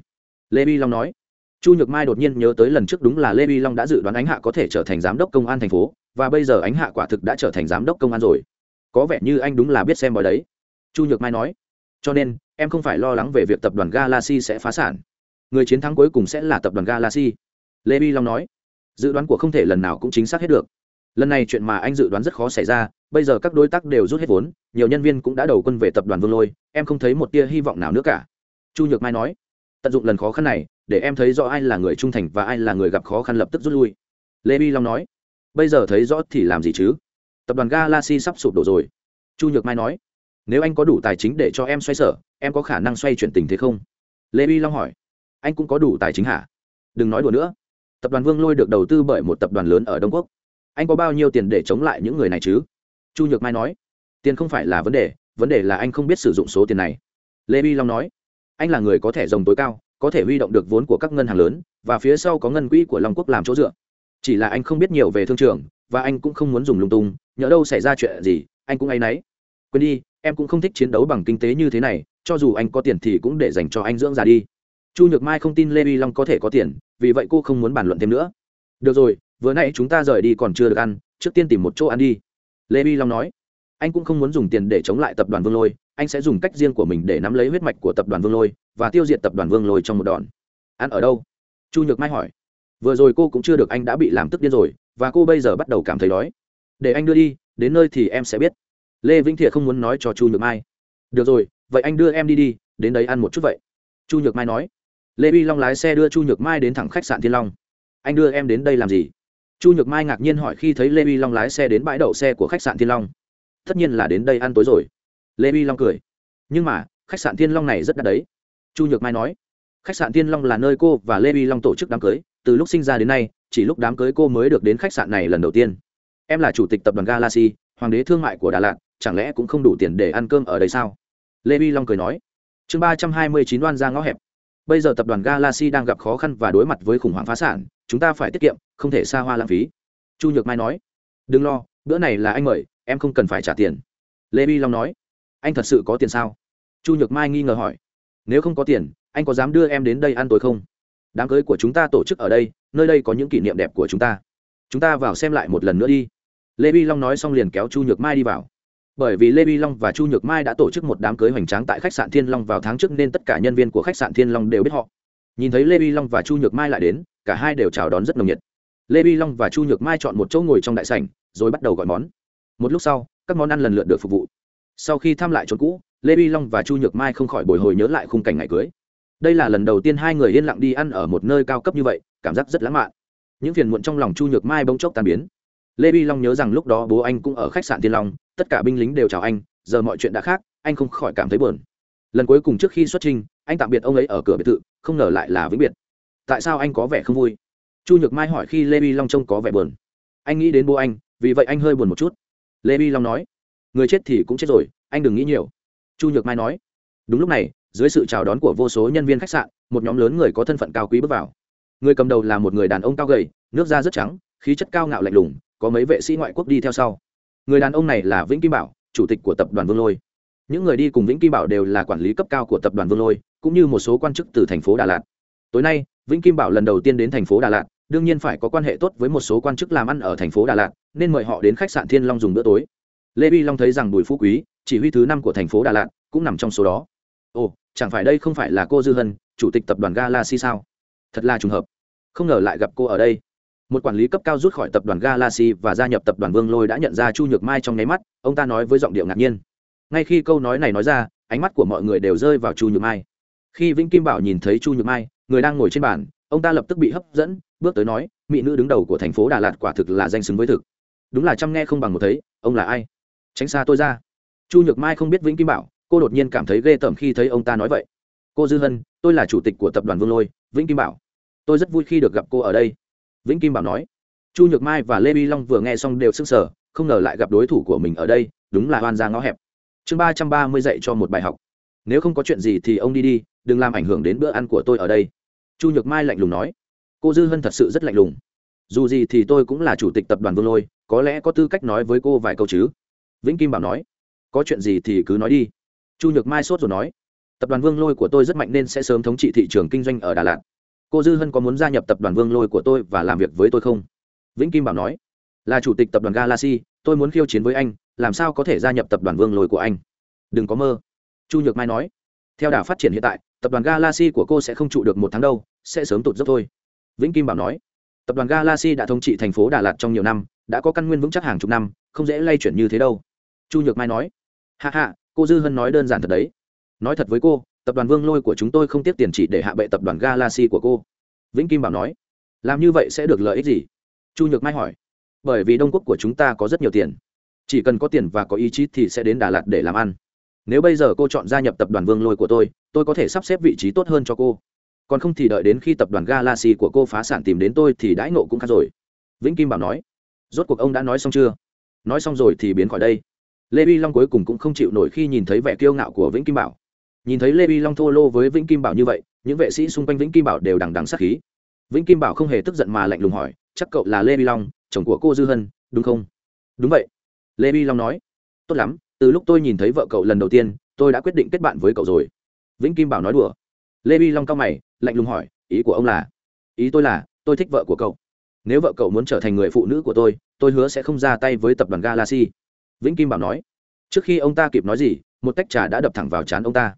Lê vi long nói, chu nhược mai đột nhiên nhớ tới lần trước đúng là lê vi long đã dự đoán ánh hạ có thể trở thành giám đốc công an thành phố, và bây giờ ánh hạ quả thực đã trở thành giám đốc công an rồi. Có vẻ như anh đúng là biết xem bói đấy. Chu nhược mai nói, cho nên, em không phải lo lắng về việc tập đoàn galaxy sẽ phá sản. Người chiến thắng cuối cùng sẽ là tập đoàn galaxy. Lê vi long nói, dự đoán của không thể lần nào cũng chính xác hết được. Lần này chuyện mà anh dự đoán rất khó xảy ra bây giờ các đối tác đều rút hết vốn, nhiều nhân viên cũng đã đầu quân về tập đoàn vương lôi, em không thấy một tia hy vọng nào nữa cả. Chu nhược mai nói. Tận dụng lần khó khăn này, để em thấy rõ ai là người trung thành và ai là người gặp khó khăn lập tức rút lui. Lê bi long nói. Bây giờ thấy rõ thì làm gì chứ? Tập đoàn galaxy sắp sụp đổ rồi. Chu nhược mai nói. Nếu anh có đủ tài chính để cho em xoay sở, em có khả năng xoay chuyển tình thế không? Lê bi long hỏi. Anh cũng có đủ tài chính hả? Đừng nói đùa nữa. Tập đoàn vương lôi được đầu tư bởi một tập đoàn lớn ở đông quốc. Anh có bao nhiêu tiền để chống lại những người này chứ? Chu nhược mai nói, tiền không phải là vấn đề vấn đề là anh không biết sử dụng số tiền này. Lê bi long nói, anh là người có thẻ rồng tối cao, có thể huy động được vốn của các ngân hàng lớn, và phía sau có ngân quỹ của long quốc làm chỗ dựa. Chỉ là anh không biết nhiều về thương trường, và anh cũng không muốn dùng lung tung, nhỡ đâu xảy ra chuyện gì, anh cũng áy náy. Quên đi, em cũng không thích chiến đấu bằng kinh tế như thế này, cho dù anh có tiền thì cũng để dành cho anh dưỡng già đi. Chu nhược mai không tin lê vi long có thể có tiền, vì vậy cô không muốn bàn luận thêm nữa. Được rồi, vừa nãy chúng ta rời đi còn chưa được ăn, trước tiên tìm một chỗ ăn đi lê vi long nói, anh cũng không muốn dùng tiền để chống lại tập đoàn vương lôi, anh sẽ dùng cách riêng của mình để nắm lấy huyết mạch của tập đoàn vương lôi và tiêu diệt tập đoàn vương lôi trong một đòn. Ăn ở đâu? Chu nhược mai hỏi. Vừa rồi cô cũng chưa được anh đã bị làm tức điên rồi và cô bây giờ bắt đầu cảm thấy đói. Để anh đưa đi, đến nơi thì em sẽ biết. Lê vĩnh thiệt không muốn nói cho chu nhược mai. Được rồi, vậy anh đưa em đi đi, đến đấy ăn một chút vậy. Chu nhược mai nói. Lê Vi long lái xe đưa chu nhược mai đến thẳng khách sạn thiên long. Anh đưa em đến đây làm gì? Chu nhược mai ngạc nhiên hỏi khi thấy lê Vi long lái xe đến bãi đậu xe của khách sạn thiên long. Tất nhiên là đến đây ăn tối rồi. Lê Vi long cười. Nhưng mà, khách sạn thiên long này rất đắt đấy. Chu nhược mai nói. Khách sạn thiên long là nơi cô và lê Vi long tổ chức đám cưới. Từ lúc sinh ra đến nay, chỉ lúc đám cưới cô mới được đến khách sạn này lần đầu tiên. Em là chủ tịch tập đoàn galaxy, hoàng đế thương mại của đà lạt, chẳng lẽ cũng không đủ tiền để ăn cơm ở đây sao? Lê Vi long cười nói. Chương ba trăm hai mươi chín đoan ra ngõ hẹp bây giờ tập đoàn galaxy đang gặp khó khăn và đối mặt với khủng hoảng phá sản, chúng ta phải tiết kiệm, không thể xa hoa lãng phí. Chu nhược mai nói. Đừng lo, bữa này là anh mời, em không cần phải trả tiền. Lê bi long nói. Anh thật sự có tiền sao? Chu nhược mai nghi ngờ hỏi. Nếu không có tiền, anh có dám đưa em đến đây ăn tối không? Đám cưới của chúng ta tổ chức ở đây, nơi đây có những kỷ niệm đẹp của chúng ta. Chúng ta vào xem lại một lần nữa đi. Lê bi long nói xong liền kéo chu nhược mai đi vào bởi vì lê vi long và chu nhược mai đã tổ chức một đám cưới hoành tráng tại khách sạn thiên long vào tháng trước nên tất cả nhân viên của khách sạn thiên long đều biết họ. Nhìn thấy lê vi long và chu nhược mai lại đến, cả hai đều chào đón rất nồng nhiệt. Lê vi long và chu nhược mai chọn một chỗ ngồi trong đại sảnh, rồi bắt đầu gọi món. Một lúc sau, các món ăn lần lượt được phục vụ. Sau khi thăm lại chỗ cũ, lê vi long và chu nhược mai không khỏi bồi hồi nhớ lại khung cảnh ngày cưới. Đây là lần đầu tiên hai người yên lặng đi ăn ở một nơi cao cấp như vậy, cảm giác rất lãng mạn. Những phiền muộn trong lòng chu nhược mai bỗng chốc tan biến lê vi long nhớ rằng lúc đó bố anh cũng ở khách sạn thiên long, tất cả binh lính đều chào anh, giờ mọi chuyện đã khác, anh không khỏi cảm thấy buồn. Lần cuối cùng trước khi xuất trình, anh tạm biệt ông ấy ở cửa biệt thự, không ngờ lại là vĩnh biệt. Tại sao anh có vẻ không vui? Chu nhược mai hỏi khi lê vi long trông có vẻ buồn. Anh nghĩ đến bố anh, vì vậy anh hơi buồn một chút. Lê vi long nói, người chết thì cũng chết rồi, anh đừng nghĩ nhiều. Chu nhược mai nói, đúng lúc này, dưới sự chào đón của vô số nhân viên khách sạn, một nhóm lớn người có thân phận cao quý bước vào. Người cầm đầu là một người đàn ông cao gầy, nước da rất trắng, khí chất cao ngạo lạnh lùng có mấy vệ sĩ ngoại quốc đi theo sau. Người đàn ông này là vĩnh kim bảo, chủ tịch của tập đoàn vương lôi. Những người đi cùng vĩnh kim bảo đều là quản lý cấp cao của tập đoàn vương lôi, cũng như một số quan chức từ thành phố đà lạt. Tối nay, vĩnh kim bảo lần đầu tiên đến thành phố đà lạt, đương nhiên phải có quan hệ tốt với một số quan chức làm ăn ở thành phố đà lạt, nên mời họ đến khách sạn thiên long dùng bữa tối. Lê vi long thấy rằng bùi phú quý, chỉ huy thứ năm của thành phố đà lạt, cũng nằm trong số đó. Ồ, chẳng phải đây không phải là cô dư hân, chủ tịch tập đoàn galaxy sao? Thật là trùng hợp. Không ngờ lại gặp cô ở đây một quản lý cấp cao rút khỏi tập đoàn galaxy và gia nhập tập đoàn vương lôi đã nhận ra chu nhược mai trong nháy mắt, ông ta nói với giọng điệu ngạc nhiên. Ngay khi câu nói này nói ra, ánh mắt của mọi người đều rơi vào chu nhược mai. Khi vĩnh kim bảo nhìn thấy chu nhược mai, người đang ngồi trên bàn, ông ta lập tức bị hấp dẫn, bước tới nói, mỹ nữ đứng đầu của thành phố đà lạt quả thực là danh xứng với thực. Đúng là chăm nghe không bằng một thấy, ông là ai? Tránh xa tôi ra. Chu nhược mai không biết vĩnh kim bảo, cô đột nhiên cảm thấy ghê tởm khi thấy ông ta nói vậy. Cô dư hân, tôi là chủ tịch của tập đoàn vương lôi, vĩnh kim bảo. Tôi rất vui khi được gặp cô ở đây vĩnh kim bảo nói. Chu nhược mai và lê vi long vừa nghe xong đều s ư n g sở không ngờ lại gặp đối thủ của mình ở đây, đúng là hoan ra ngõ hẹp. Chương ba trăm ba mươi dạy cho một bài học. Nếu không có chuyện gì thì ông đi đi, đừng làm ảnh hưởng đến bữa ăn của tôi ở đây. Chu nhược mai lạnh lùng nói. Cô dư hân thật sự rất lạnh lùng. Dù gì thì tôi cũng là chủ tịch tập đoàn vương lôi, có lẽ có tư cách nói với cô vài câu chứ. Vĩnh kim bảo nói. Có chuyện gì thì cứ nói đi. Chu nhược mai sốt rồi nói. Tập đoàn vương lôi của tôi rất mạnh nên sẽ sớm thống trị thị trường kinh doanh ở đà lạt cô dư hân có muốn gia nhập tập đoàn vương lôi của tôi và làm việc với tôi không? Vĩnh kim bảo nói. Là chủ tịch tập đoàn galaxy, tôi muốn khiêu chiến với anh, làm sao có thể gia nhập tập đoàn vương lôi của anh? Đừng có mơ. Chu nhược mai nói. Theo đà phát triển hiện tại, tập đoàn galaxy của cô sẽ không trụ được một tháng đâu, sẽ sớm tụt dốc thôi. Vĩnh kim bảo nói. Tập đoàn galaxy đã thống trị thành phố đà lạt trong nhiều năm, đã có căn nguyên vững chắc hàng chục năm, không dễ lay chuyển như thế đâu. Chu nhược mai nói. Hạ hạ cô dư hân nói đơn giản thật đấy. Nói thật với cô tập đoàn vương lôi của chúng tôi không tiếp tiền chỉ để hạ bệ tập đoàn galaxy của cô. Vĩnh kim bảo nói, làm như vậy sẽ được lợi ích gì? Chu nhược mai hỏi, bởi vì đông quốc của chúng ta có rất nhiều tiền. Chỉ cần có tiền và có ý chí thì sẽ đến đà lạt để làm ăn. Nếu bây giờ cô chọn gia nhập tập đoàn vương lôi của tôi tôi có thể sắp xếp vị trí tốt hơn cho cô. Còn không thì đợi đến khi tập đoàn galaxy của cô phá sản tìm đến tôi thì đãi nộ cũng khác rồi. Vĩnh kim bảo nói, rốt cuộc ông đã nói xong chưa? Nói xong rồi thì biến khỏi đây. Lê vi long cuối cùng cũng không chịu nổi khi nhìn thấy vẻ kiêu ngạo của vĩnh kim bảo nhìn thấy lê vi long thô lô với vĩnh kim bảo như vậy, những vệ sĩ xung quanh vĩnh kim bảo đều đằng đằng sát khí. Vĩnh kim bảo không hề tức giận mà lạnh lùng hỏi, chắc cậu là lê vi long, chồng của cô dư hân, đúng không? Đúng vậy, lê vi long nói. Tốt lắm, từ lúc tôi nhìn thấy vợ cậu lần đầu tiên, tôi đã quyết định kết bạn với cậu rồi. Vĩnh kim bảo nói đùa. Lê vi long cao mày, lạnh lùng hỏi, ý của ông là? Ý tôi là, tôi thích vợ của cậu. Nếu vợ cậu muốn trở thành người phụ nữ của tôi tôi hứa sẽ không ra tay với tập đoàn galaxy. Vĩnh kim bảo nói. Trước khi ông ta kịp nói gì, một tách trà đã đập thẳng vào chán ông ta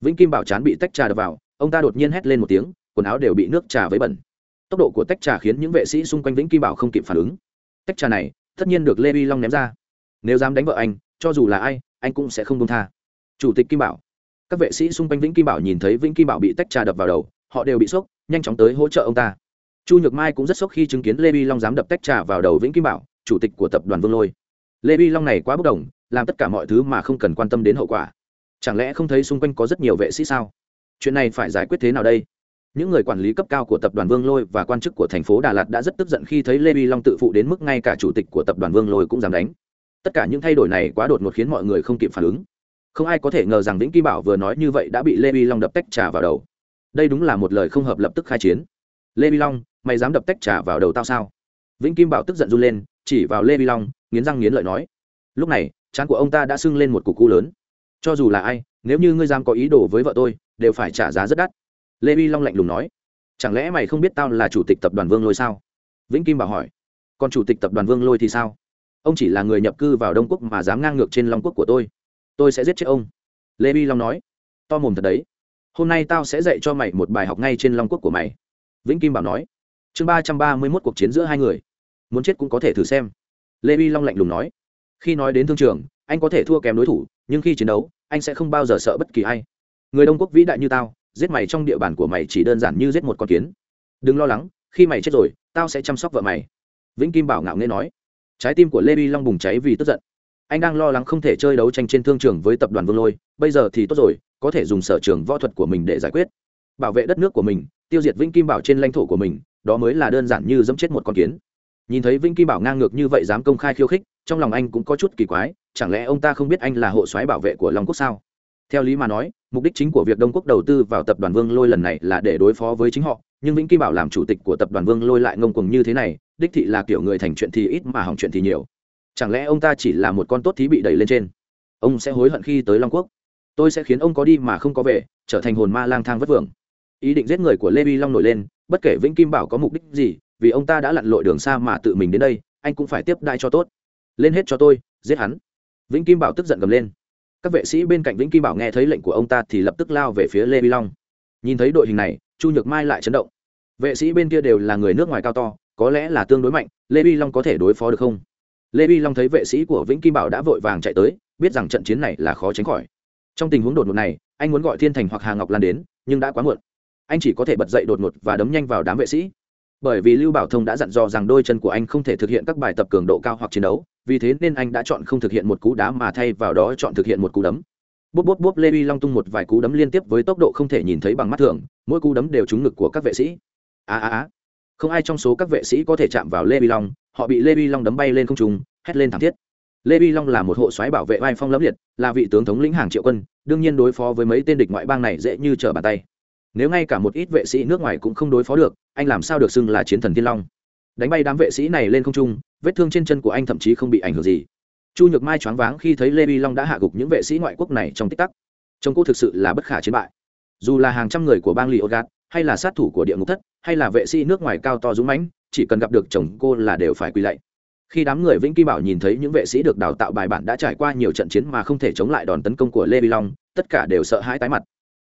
vĩnh kim bảo chán bị tách trà đập vào, ông ta đột nhiên hét lên một tiếng, quần áo đều bị nước trà với bẩn. Tốc độ của tách trà khiến những vệ sĩ xung quanh vĩnh kim bảo không kịp phản ứng. Tách trà này, tất nhiên được lê vi long ném ra. Nếu dám đánh vợ anh, cho dù là ai, anh cũng sẽ không công tha. Chủ tịch kim bảo. Các vệ sĩ xung quanh vĩnh kim bảo nhìn thấy vĩnh kim bảo bị tách trà đập vào đầu, họ đều bị sốc, nhanh chóng tới hỗ trợ ông ta. Chu nhược mai cũng rất sốc khi chứng kiến lê vi long dám đập tách trà vào đầu vĩnh kim bảo, chủ tịch của tập đoàn vương lôi. Lê vi long này quá bốc đồng, làm tất cả mọi thứ mà không cần quan tâm đến hậu quả chẳng lẽ không thấy xung quanh có rất nhiều vệ sĩ sao? Chuyện này phải giải quyết thế nào đây? Những người quản lý cấp cao của tập đoàn vương lôi và quan chức của thành phố đà lạt đã rất tức giận khi thấy lê vi long tự phụ đến mức ngay cả chủ tịch của tập đoàn vương lôi cũng dám đánh. Tất cả những thay đổi này quá đột ngột khiến mọi người không kịp phản ứng. Không ai có thể ngờ rằng vĩnh kim bảo vừa nói như vậy đã bị lê vi long đập tách trà vào đầu. Đây đúng là một lời không hợp lập tức khai chiến. Lê vi long, mày dám đập tách trà vào đầu tao sao? Vĩnh kim bảo tức giận run lên, chỉ vào lê vi long, nghiến răng nghiến lợi nói. Lúc này, trán của ông ta đã sưng lên một cục cú lớn cho dù là ai, nếu như ngươi dám có ý đồ với vợ tôi, đều phải trả giá rất đắt. Lê vi long lạnh lùng nói. Chẳng lẽ mày không biết tao là chủ tịch tập đoàn vương lôi sao? Vĩnh kim bảo hỏi. Còn chủ tịch tập đoàn vương lôi thì sao? Ông chỉ là người nhập cư vào đông quốc mà dám ngang ngược trên long quốc của tôi. Tôi sẽ giết chết ông. Lê vi long nói. To mồm thật đấy. Hôm nay tao sẽ dạy cho mày một bài học ngay trên long quốc của mày. Vĩnh kim bảo nói. Chương ba trăm ba mươi mốt cuộc chiến giữa hai người. Muốn chết cũng có thể thử xem. Lê vi long lạnh lùng nói. Khi nói đến thương trường, anh có thể thua kém đối thủ nhưng khi chiến đấu, anh sẽ không bao giờ sợ bất kỳ ai. Người đông quốc vĩ đại như tao, giết mày trong địa bàn của mày chỉ đơn giản như giết một con kiến. Đừng lo lắng, khi mày chết rồi, tao sẽ chăm sóc vợ mày. Vĩnh kim bảo ngạo nghê nói. Trái tim của lê vi long bùng cháy vì tức giận. Anh đang lo lắng không thể chơi đấu tranh trên thương trường với tập đoàn vương lôi, bây giờ thì tốt rồi, có thể dùng sở trường võ thuật của mình để giải quyết. Bảo vệ đất nước của mình, tiêu diệt vĩnh kim bảo trên lãnh thổ của mình, đó mới là đơn giản như dẫm chết một con kiến. Nhìn thấy vĩnh kim bảo ngang ngược như vậy dám công khai khiêu khích trong lòng anh cũng có chút kỳ quái, chẳng lẽ ông ta không biết anh là hộ soái bảo vệ của long quốc sao? Theo lý mà nói, mục đích chính của việc đông quốc đầu tư vào tập đoàn vương lôi lần này là để đối phó với chính họ, nhưng vĩnh kim bảo làm chủ tịch của tập đoàn vương lôi lại ngông cuồng như thế này, đích thị là kiểu người thành chuyện thì ít mà hỏng chuyện thì nhiều. Chẳng lẽ ông ta chỉ là một con tốt thí bị đẩy lên trên? Ông sẽ hối hận khi tới long quốc. Tôi sẽ khiến ông có đi mà không có về, trở thành hồn ma lang thang vất vưởng. Ý định giết người của lê vi long nổi lên, bất kể vĩnh kim bảo có mục đích gì, vì ông ta đã lặn lội đường xa mà tự mình đến đây, anh cũng phải tiếp đai cho tốt lên hết cho tôi, giết hắn. Vĩnh kim bảo tức giận gầm lên. Các vệ sĩ bên cạnh vĩnh kim bảo nghe thấy lệnh của ông ta thì lập tức lao về phía lê vi long. Nhìn thấy đội hình này, chu nhược mai lại chấn động. Vệ sĩ bên kia đều là người nước ngoài cao to, có lẽ là tương đối mạnh, lê vi long có thể đối phó được không? Lê vi long thấy vệ sĩ của vĩnh kim bảo đã vội vàng chạy tới, biết rằng trận chiến này là khó tránh khỏi. Trong tình huống đột ngột này, anh muốn gọi thiên thành hoặc hà ngọc lan đến, nhưng đã quá muộn. Anh chỉ có thể bật dậy đột ngột và đấm nhanh vào đám vệ sĩ. Bởi vì lưu bảo thông đã dặn dò rằng đôi chân của anh không thể thực hiện các bài tập cường độ cao hoặc chiến đấu vì thế nên anh đã chọn không thực hiện một cú đá mà thay vào đó chọn thực hiện một cú đấm. Bốp bốp bốp, lê uy long tung một vài cú đấm liên tiếp với tốc độ không thể nhìn thấy bằng mắt thường, mỗi cú đấm đều trúng ngực của các vệ sĩ. A a a không ai trong số các vệ sĩ có thể chạm vào lê uy long, họ bị lê uy long đấm bay lên không trung, hét lên thảm thiết. Lê uy long là một hộ soái bảo vệ vai phong lẫm liệt, là vị tướng thống lĩnh hàng triệu quân, đương nhiên đối phó với mấy tên địch ngoại bang này dễ như trở bàn tay. Nếu ngay cả một ít vệ sĩ nước ngoài cũng không đối phó được, anh làm sao được xưng là chiến thần thiên long? Đánh bay đám vệ sĩ này lên không trung, vết thương trên chân của anh thậm chí không bị ảnh hưởng gì. Chu nhược mai choáng váng khi thấy lê vi long đã hạ gục những vệ sĩ ngoại quốc này trong tích tắc. Chồng cô thực sự là bất khả chiến bại. Dù là hàng trăm người của bang li ogat hay là sát thủ của địa ngục thất, hay là vệ sĩ nước ngoài cao to dũng mãnh, chỉ cần gặp được chồng cô là đều phải quỳ lạy. Khi đám người vĩnh kim bảo nhìn thấy những vệ sĩ được đào tạo bài bản đã trải qua nhiều trận chiến mà không thể chống lại đòn tấn công của lê vi long, tất cả đều sợ hãi tái mặt.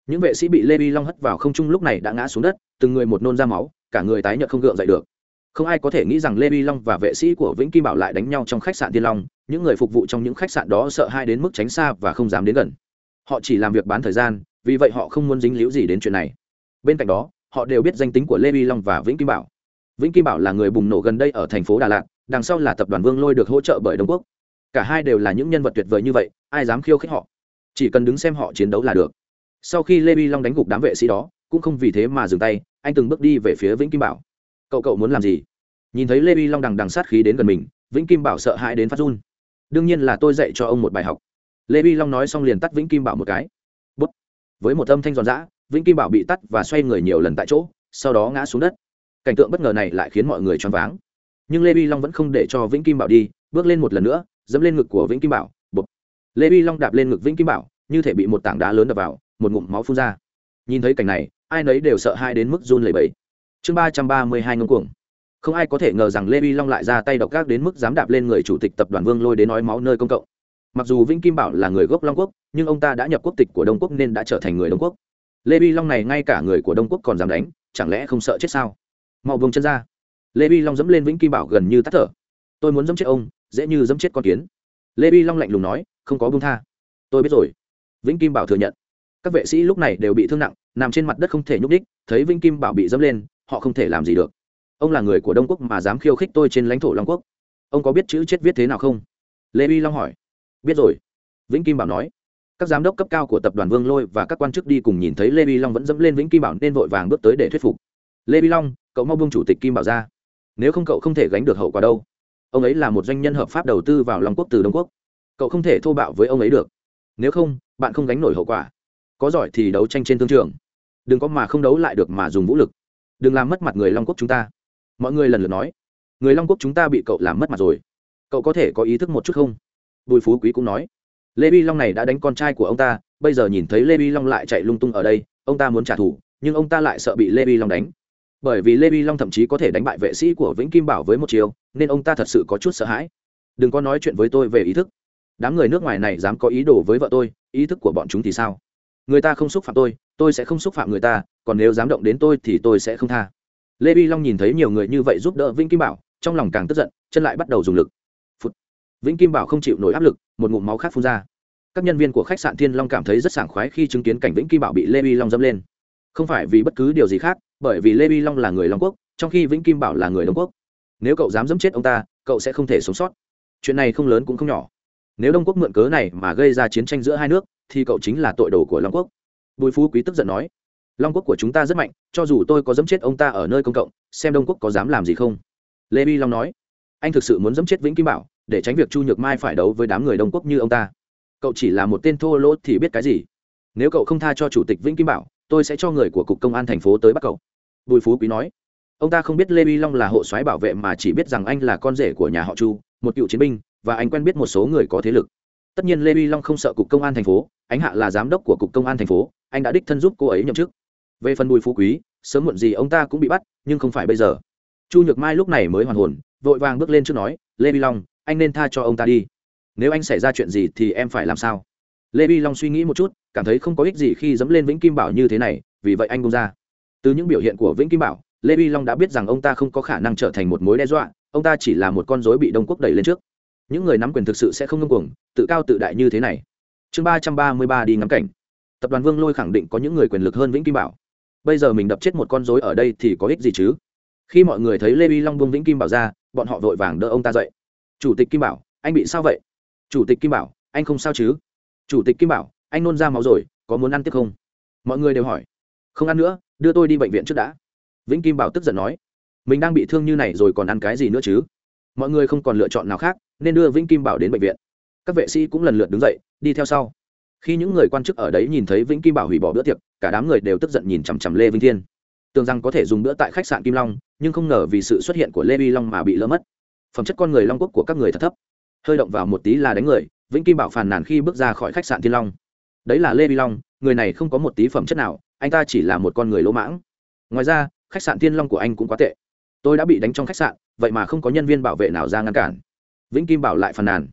Những vệ sĩ bị lê vi long hất vào không trung lúc này đã ngã xuống đất, từng người một nôn ra máu, cả người tái nhợt không gượng dậy được không ai có thể nghĩ rằng lê vi long và vệ sĩ của vĩnh kim bảo lại đánh nhau trong khách sạn Tiên long. Những người phục vụ trong những khách sạn đó sợ hai đến mức tránh xa và không dám đến gần. Họ chỉ làm việc bán thời gian, vì vậy họ không muốn dính líu gì đến chuyện này. Bên cạnh đó, họ đều biết danh tính của lê vi long và vĩnh kim bảo. Vĩnh kim bảo là người bùng nổ gần đây ở thành phố đà lạt, đằng sau là tập đoàn vương lôi được hỗ trợ bởi đông quốc. Cả hai đều là những nhân vật tuyệt vời như vậy, ai dám khiêu khích họ? Chỉ cần đứng xem họ chiến đấu là được. Sau khi lê vi long đánh gục đám vệ sĩ đó, cũng không vì thế mà dừng tay, anh từng bước đi về phía vĩnh kim bảo cậu cậu muốn làm gì? Nhìn thấy lê vi long đằng đằng sát khí đến gần mình, vĩnh kim bảo sợ hãi đến phát run. Đương nhiên là tôi dạy cho ông một bài học. Lê vi long nói xong liền tắt vĩnh kim bảo một cái. Bút. với một âm thanh giòn giã, vĩnh kim bảo bị tắt và xoay người nhiều lần tại chỗ, sau đó ngã xuống đất. Cảnh tượng bất ngờ này lại khiến mọi người choáng váng. Nhưng lê vi long vẫn không để cho vĩnh kim bảo đi, bước lên một lần nữa, dẫm lên ngực của vĩnh kim bảo Bút. lê vi long đạp lên ngực vĩnh kim bảo, như thể bị một tảng đá lớn đập vào, một ngụm máu phun ra. Nhìn thấy cảnh này, ai nấy đều sợ hai đến mức run lẩy bẩy chương ba trăm ba mươi hai ngông cuồng. Không ai có thể ngờ rằng lê vi long lại ra tay độc ác đến mức dám đạp lên người chủ tịch tập đoàn vương lôi đến nói máu nơi công cộng. Mặc dù vĩnh kim bảo là người gốc long quốc, nhưng ông ta đã nhập quốc tịch của đông quốc nên đã trở thành người đông quốc. Lê vi long này ngay cả người của đông quốc còn dám đánh, chẳng lẽ không sợ chết sao? Mau vùng chân ra. Lê vi long dẫm lên vĩnh kim bảo gần như tắt thở. Tôi muốn dẫm chết ông, dễ như dẫm chết con kiến. Lê vi long lạnh lùng nói, không có bông tha. Tôi biết rồi. Vĩnh kim bảo thừa nhận. Các vệ sĩ lúc này đều bị thương nặng, nằm trên mặt đất không thể nhúc đích thấy vĩnh kim bảo bị dẫm lên họ không thể làm gì được. Ông là người của đông quốc mà dám khiêu khích tôi trên lãnh thổ long quốc. Ông có biết chữ chết viết thế nào không? Lê vi long hỏi. Biết rồi. Vĩnh kim bảo nói. Các giám đốc cấp cao của tập đoàn vương lôi và các quan chức đi cùng nhìn thấy lê vi long vẫn dẫm lên vĩnh kim bảo nên vội vàng bước tới để thuyết phục. Lê vi long, cậu mau buông chủ tịch kim bảo ra. Nếu không cậu không thể gánh được hậu quả đâu. Ông ấy là một doanh nhân hợp pháp đầu tư vào long quốc từ đông quốc. Cậu không thể thô bạo với ông ấy được. Nếu không, bạn không gánh nổi hậu quả. Có giỏi thì đấu tranh trên thương trường. Đừng có mà không đấu lại được mà dùng vũ lực đừng làm mất mặt người long quốc chúng ta. Mọi người lần lượt nói, người long quốc chúng ta bị cậu làm mất mặt rồi. Cậu có thể có ý thức một chút không? Bùi phú quý cũng nói, lê vi long này đã đánh con trai của ông ta, bây giờ nhìn thấy lê vi long lại chạy lung tung ở đây, ông ta muốn trả thù, nhưng ông ta lại sợ bị lê vi long đánh. Bởi vì lê vi long thậm chí có thể đánh bại vệ sĩ của vĩnh kim bảo với một chiều, nên ông ta thật sự có chút sợ hãi. Đừng có nói chuyện với tôi về ý thức. Đám người nước ngoài này dám có ý đồ với vợ tôi, ý thức của bọn chúng thì sao? Người ta không xúc phạm tôi tôi sẽ không xúc phạm người ta, còn nếu dám động đến tôi thì tôi sẽ không tha. Lê vi long nhìn thấy nhiều người như vậy giúp đỡ vĩnh kim bảo, trong lòng càng tức giận, chân lại bắt đầu dùng lực、Phụt. Vĩnh kim bảo không chịu nổi áp lực, một ngụm máu khác phun ra. Các nhân viên của khách sạn thiên long cảm thấy rất sảng khoái khi chứng kiến cảnh vĩnh kim bảo bị lê vi long dâm lên. Không phải vì bất cứ điều gì khác, bởi vì lê vi long là người long quốc, trong khi vĩnh kim bảo là người đông quốc. Nếu cậu dám dẫm chết ông ta, cậu sẽ không thể sống sót. Chuyện này không lớn cũng không nhỏ nếu đông quốc mượn cớ này mà gây ra chiến tranh giữa hai nước, thì cậu chính là tội đồ của long quốc. Bùi phú quý tức giận nói. Long quốc của chúng ta rất mạnh, cho dù tôi có dẫm chết ông ta ở nơi công cộng, xem đông quốc có dám làm gì không? Lê bi long nói. Anh thực sự muốn dẫm chết vĩnh kim bảo, để tránh việc chu nhược mai phải đấu với đám người đông quốc như ông ta. Cậu chỉ là một tên thô lỗ thì biết cái gì? Nếu cậu không tha cho chủ tịch vĩnh kim bảo, tôi sẽ cho người của cục công an thành phố tới bắt cậu. Bùi phú quý nói. Ông ta không biết lê bi long là hộ soái bảo vệ mà chỉ biết rằng anh là con rể của nhà họ chu, một cựu chiến binh và anh quen biết một số người có thế lực. Tất nhiên lê bi long không sợ cục công an thành phố anh hạ là giám đốc của cục công an thành phố, anh đã đích thân giúp cô ấy nhậm chức. Về phần bùi phú quý, sớm muộn gì ông ta cũng bị bắt, nhưng không phải bây giờ. Chu nhược mai lúc này mới hoàn hồn, vội vàng bước lên trước nói, lê bi long, anh nên tha cho ông ta đi. Nếu anh xảy ra chuyện gì thì em phải làm sao? Lê bi long suy nghĩ một chút, cảm thấy không có ích gì khi dẫm lên vĩnh kim bảo như thế này, vì vậy anh bông ra. Từ những biểu hiện của vĩnh kim bảo, lê bi long đã biết rằng ông ta không có khả năng trở thành một mối đe dọa, ông ta chỉ là một con dối bị đông quốc đẩy lên trước những người nắm quyền thực sự sẽ không ngông cuồng, tự cao tự đại như thế này. Chương ba trăm ba mươi ba đi ngắm cảnh. Tập đoàn vương lôi khẳng định có những người quyền lực hơn vĩnh kim bảo. Bây giờ mình đập chết một con dối ở đây thì có ích gì chứ? Khi mọi người thấy lê vi long buông vĩnh kim bảo ra, bọn họ vội vàng đỡ ông ta dậy. Chủ tịch kim bảo, anh bị sao vậy? Chủ tịch kim bảo, anh không sao chứ? Chủ tịch kim bảo, anh nôn ra máu rồi, có muốn ăn tiếp không? Mọi người đều hỏi. Không ăn nữa, đưa tôi đi bệnh viện trước đã. Vĩnh kim bảo tức giận nói. Mình đang bị thương như này rồi còn ăn cái gì nữa chứ? Mọi người không còn lựa chọn nào khác, nên đưa vĩnh kim bảo đến bệnh viện. Các vệ sĩ cũng lần lượt đứng dậy, đi theo sau. Khi những người quan chức ở đấy nhìn thấy vĩnh kim bảo hủy bỏ bữa tiệc, cả đám người đều tức giận nhìn chằm chằm lê vinh thiên. Tưởng rằng có thể dùng bữa tại khách sạn kim long, nhưng không ngờ vì sự xuất hiện của lê vi long mà bị lỡ mất. Phẩm chất con người long quốc của các người thật thấp. Hơi động vào một tí là đánh người, vĩnh kim bảo phàn nàn khi bước ra khỏi khách sạn thiên long. Đấy là lê vi long, người này không có một tí phẩm chất nào, anh ta chỉ là một con người lỗ mãng. Ngoài ra, khách sạn thiên long của anh cũng quá tệ tôi đã bị đánh trong khách sạn, vậy mà không có nhân viên bảo vệ nào ra ngăn cản. Vĩnh kim bảo lại phàn nàn.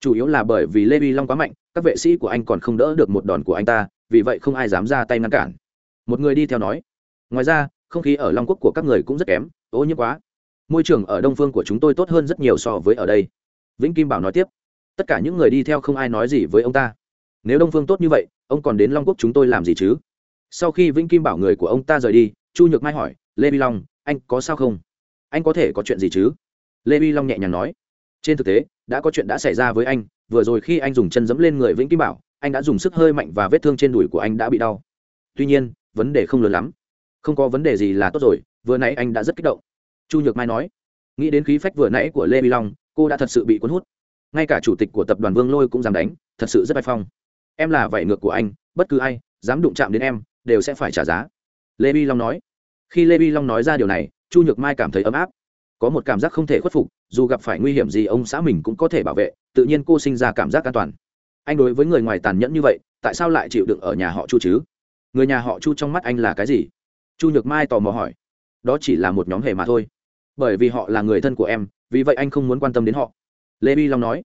Chủ yếu là bởi vì lê vi long quá mạnh, các vệ sĩ của anh còn không đỡ được một đòn của anh ta, vì vậy không ai dám ra tay ngăn cản. Một người đi theo nói, ngoài ra, không khí ở long quốc của các người cũng rất kém, ô nhiễm quá. Môi trường ở đông phương của chúng tôi tốt hơn rất nhiều so với ở đây. Vĩnh kim bảo nói tiếp, tất cả những người đi theo không ai nói gì với ông ta. Nếu đông phương tốt như vậy, ông còn đến long quốc chúng tôi làm gì chứ? Sau khi vĩnh kim bảo người của ông ta rời đi, chu nhược mai hỏi, lê vi long, anh có sao không? Anh có thể có chuyện gì chứ? Lê vi long nhẹ nhàng nói. Trên thực tế, đã có chuyện đã xảy ra với anh, vừa rồi khi anh dùng chân dẫm lên người vĩnh kim bảo, anh đã dùng sức hơi mạnh và vết thương trên đùi của anh đã bị đau. Tuy nhiên, vấn đề không lớn lắm. Không có vấn đề gì là tốt rồi, vừa nãy anh đã rất kích động. Chu nhược mai nói. Nghĩ đến khí phách vừa nãy của lê vi long, cô đã thật sự bị cuốn hút. Ngay cả chủ tịch của tập đoàn vương lôi cũng dám đánh, thật sự rất vai phong. Em là vảy ngược của anh, bất cứ ai, dám đụng chạm đến em, đều sẽ phải trả giá. Lê vi long nói. Khi lê vi long nói ra điều này chu nhược mai cảm thấy ấm áp. Có một cảm giác không thể khuất phục, dù gặp phải nguy hiểm gì ông xã mình cũng có thể bảo vệ, tự nhiên cô sinh ra cảm giác an toàn. Anh đối với người ngoài tàn nhẫn như vậy, tại sao lại chịu đựng ở nhà họ chu chứ? Người nhà họ chu trong mắt anh là cái gì? Chu nhược mai tò mò hỏi. Đó chỉ là một nhóm hề mà thôi. Bởi vì họ là người thân của em, vì vậy anh không muốn quan tâm đến họ. Lê bi long nói.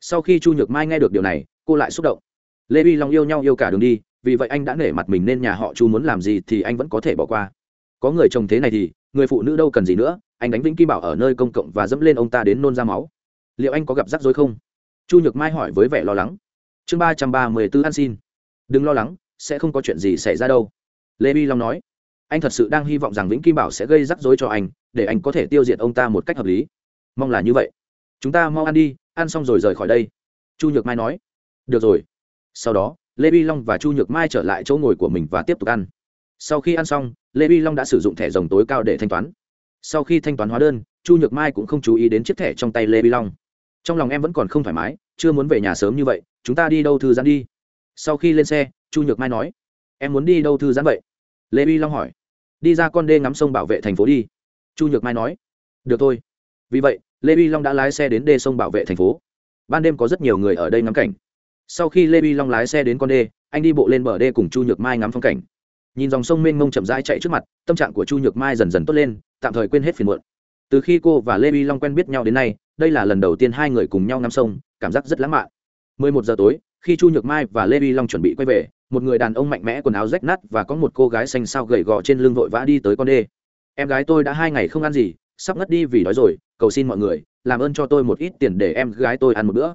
Sau khi chu nhược mai nghe được điều này, cô lại xúc động. Lê bi long yêu nhau yêu cả đường đi, vì vậy anh đã nể mặt mình nên nhà họ chu muốn làm gì thì anh vẫn có thể bỏ qua. Có người chồng thế này thì người phụ nữ đâu cần gì nữa, anh đánh vĩnh kim bảo ở nơi công cộng và dẫm lên ông ta đến nôn ra máu. Liệu anh có gặp rắc rối không? Chu nhược mai hỏi với vẻ lo lắng. Chương ba trăm ba mươi b ố an xin. Đừng lo lắng, sẽ không có chuyện gì xảy ra đâu. Lê bi long nói. Anh thật sự đang hy vọng rằng vĩnh kim bảo sẽ gây rắc rối cho anh, để anh có thể tiêu diệt ông ta một cách hợp lý. Mong là như vậy. Chúng ta mau ăn đi, ăn xong rồi rời khỏi đây. Chu nhược mai nói. Được rồi. Sau đó, lê bi long và chu nhược mai trở lại chỗ ngồi của mình và tiếp tục ăn sau khi ăn xong, lê vi long đã sử dụng thẻ rồng tối cao để thanh toán. Sau khi thanh toán hóa đơn, chu nhược mai cũng không chú ý đến chiếc thẻ trong tay lê vi long. Trong lòng em vẫn còn không thoải mái, chưa muốn về nhà sớm như vậy, chúng ta đi đâu thư giãn đi? Sau khi lên xe, chu nhược mai nói, em muốn đi đâu thư giãn vậy? Lê vi long hỏi, đi ra con đê ngắm sông bảo vệ thành phố đi. Chu nhược mai nói, được thôi. Vì vậy, lê vi long đã lái xe đến đê sông bảo vệ thành phố. Ban đêm có rất nhiều người ở đây ngắm cảnh. Sau khi lê vi long lái xe đến con đê, anh đi bộ lên bờ đê cùng chu nhược mai ngắm phong cảnh nhìn dòng sông mênh mông chậm rãi chạy trước mặt, tâm trạng của chu nhược mai dần dần tốt lên, tạm thời quên hết phiền muộn. Từ khi cô và lê vi long quen biết nhau đến nay, đây là lần đầu tiên hai người cùng nhau ngắm sông, cảm giác rất lãng mạn. 11 giờ tối, khi chu nhược mai và lê vi long chuẩn bị quay về, một người đàn ông mạnh mẽ quần áo rách nát và có một cô gái xanh sao gầy gò trên lưng vội vã đi tới con đê. Em gái tôi đã hai ngày không ăn gì, sắp ngất đi vì đói rồi, cầu xin mọi người, làm ơn cho tôi một ít tiền để em gái tôi ăn một bữa.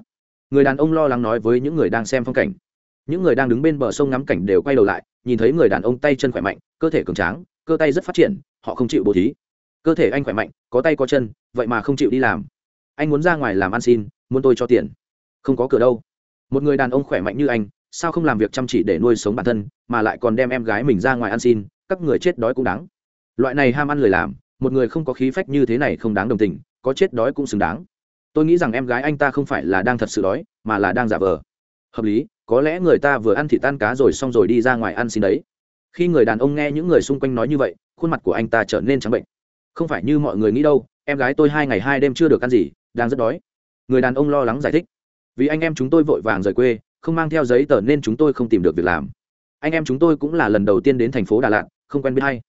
Người đàn ông lo lắng nói với những người đang xem phong cảnh. Những người đang đứng bên bờ sông ngắm cảnh đều quay đầu lại nhìn thấy người đàn ông tay chân khỏe mạnh, cơ thể cường tráng, cơ tay rất phát triển, họ không chịu bố thí. Cơ thể anh khỏe mạnh, có tay có chân, vậy mà không chịu đi làm. Anh muốn ra ngoài làm ăn xin, muốn tôi cho tiền. Không có cửa đâu. Một người đàn ông khỏe mạnh như anh, sao không làm việc chăm chỉ để nuôi sống bản thân, mà lại còn đem em gái mình ra ngoài ăn xin, các người chết đói cũng đáng. Loại này ham ăn lời làm, một người không có khí phách như thế này không đáng đồng tình, có chết đói cũng xứng đáng. Tôi nghĩ rằng em gái anh ta không phải là đang thật sự đói, mà là đang giả vờ. Hợp lý có lẽ người ta vừa ăn thịt tan cá rồi xong rồi đi ra ngoài ăn xin đấy. Khi người đàn ông nghe những người xung quanh nói như vậy, khuôn mặt của anh ta trở nên trắng bệnh. Không phải như mọi người nghĩ đâu, em gái tôi hai ngày hai đêm chưa được ăn gì, đang rất đói. Người đàn ông lo lắng giải thích. Vì anh em chúng tôi vội vàng rời quê, không mang theo giấy tờ nên chúng tôi không tìm được việc làm. Anh em chúng tôi cũng là lần đầu tiên đến thành phố đà lạt, không quen biết hay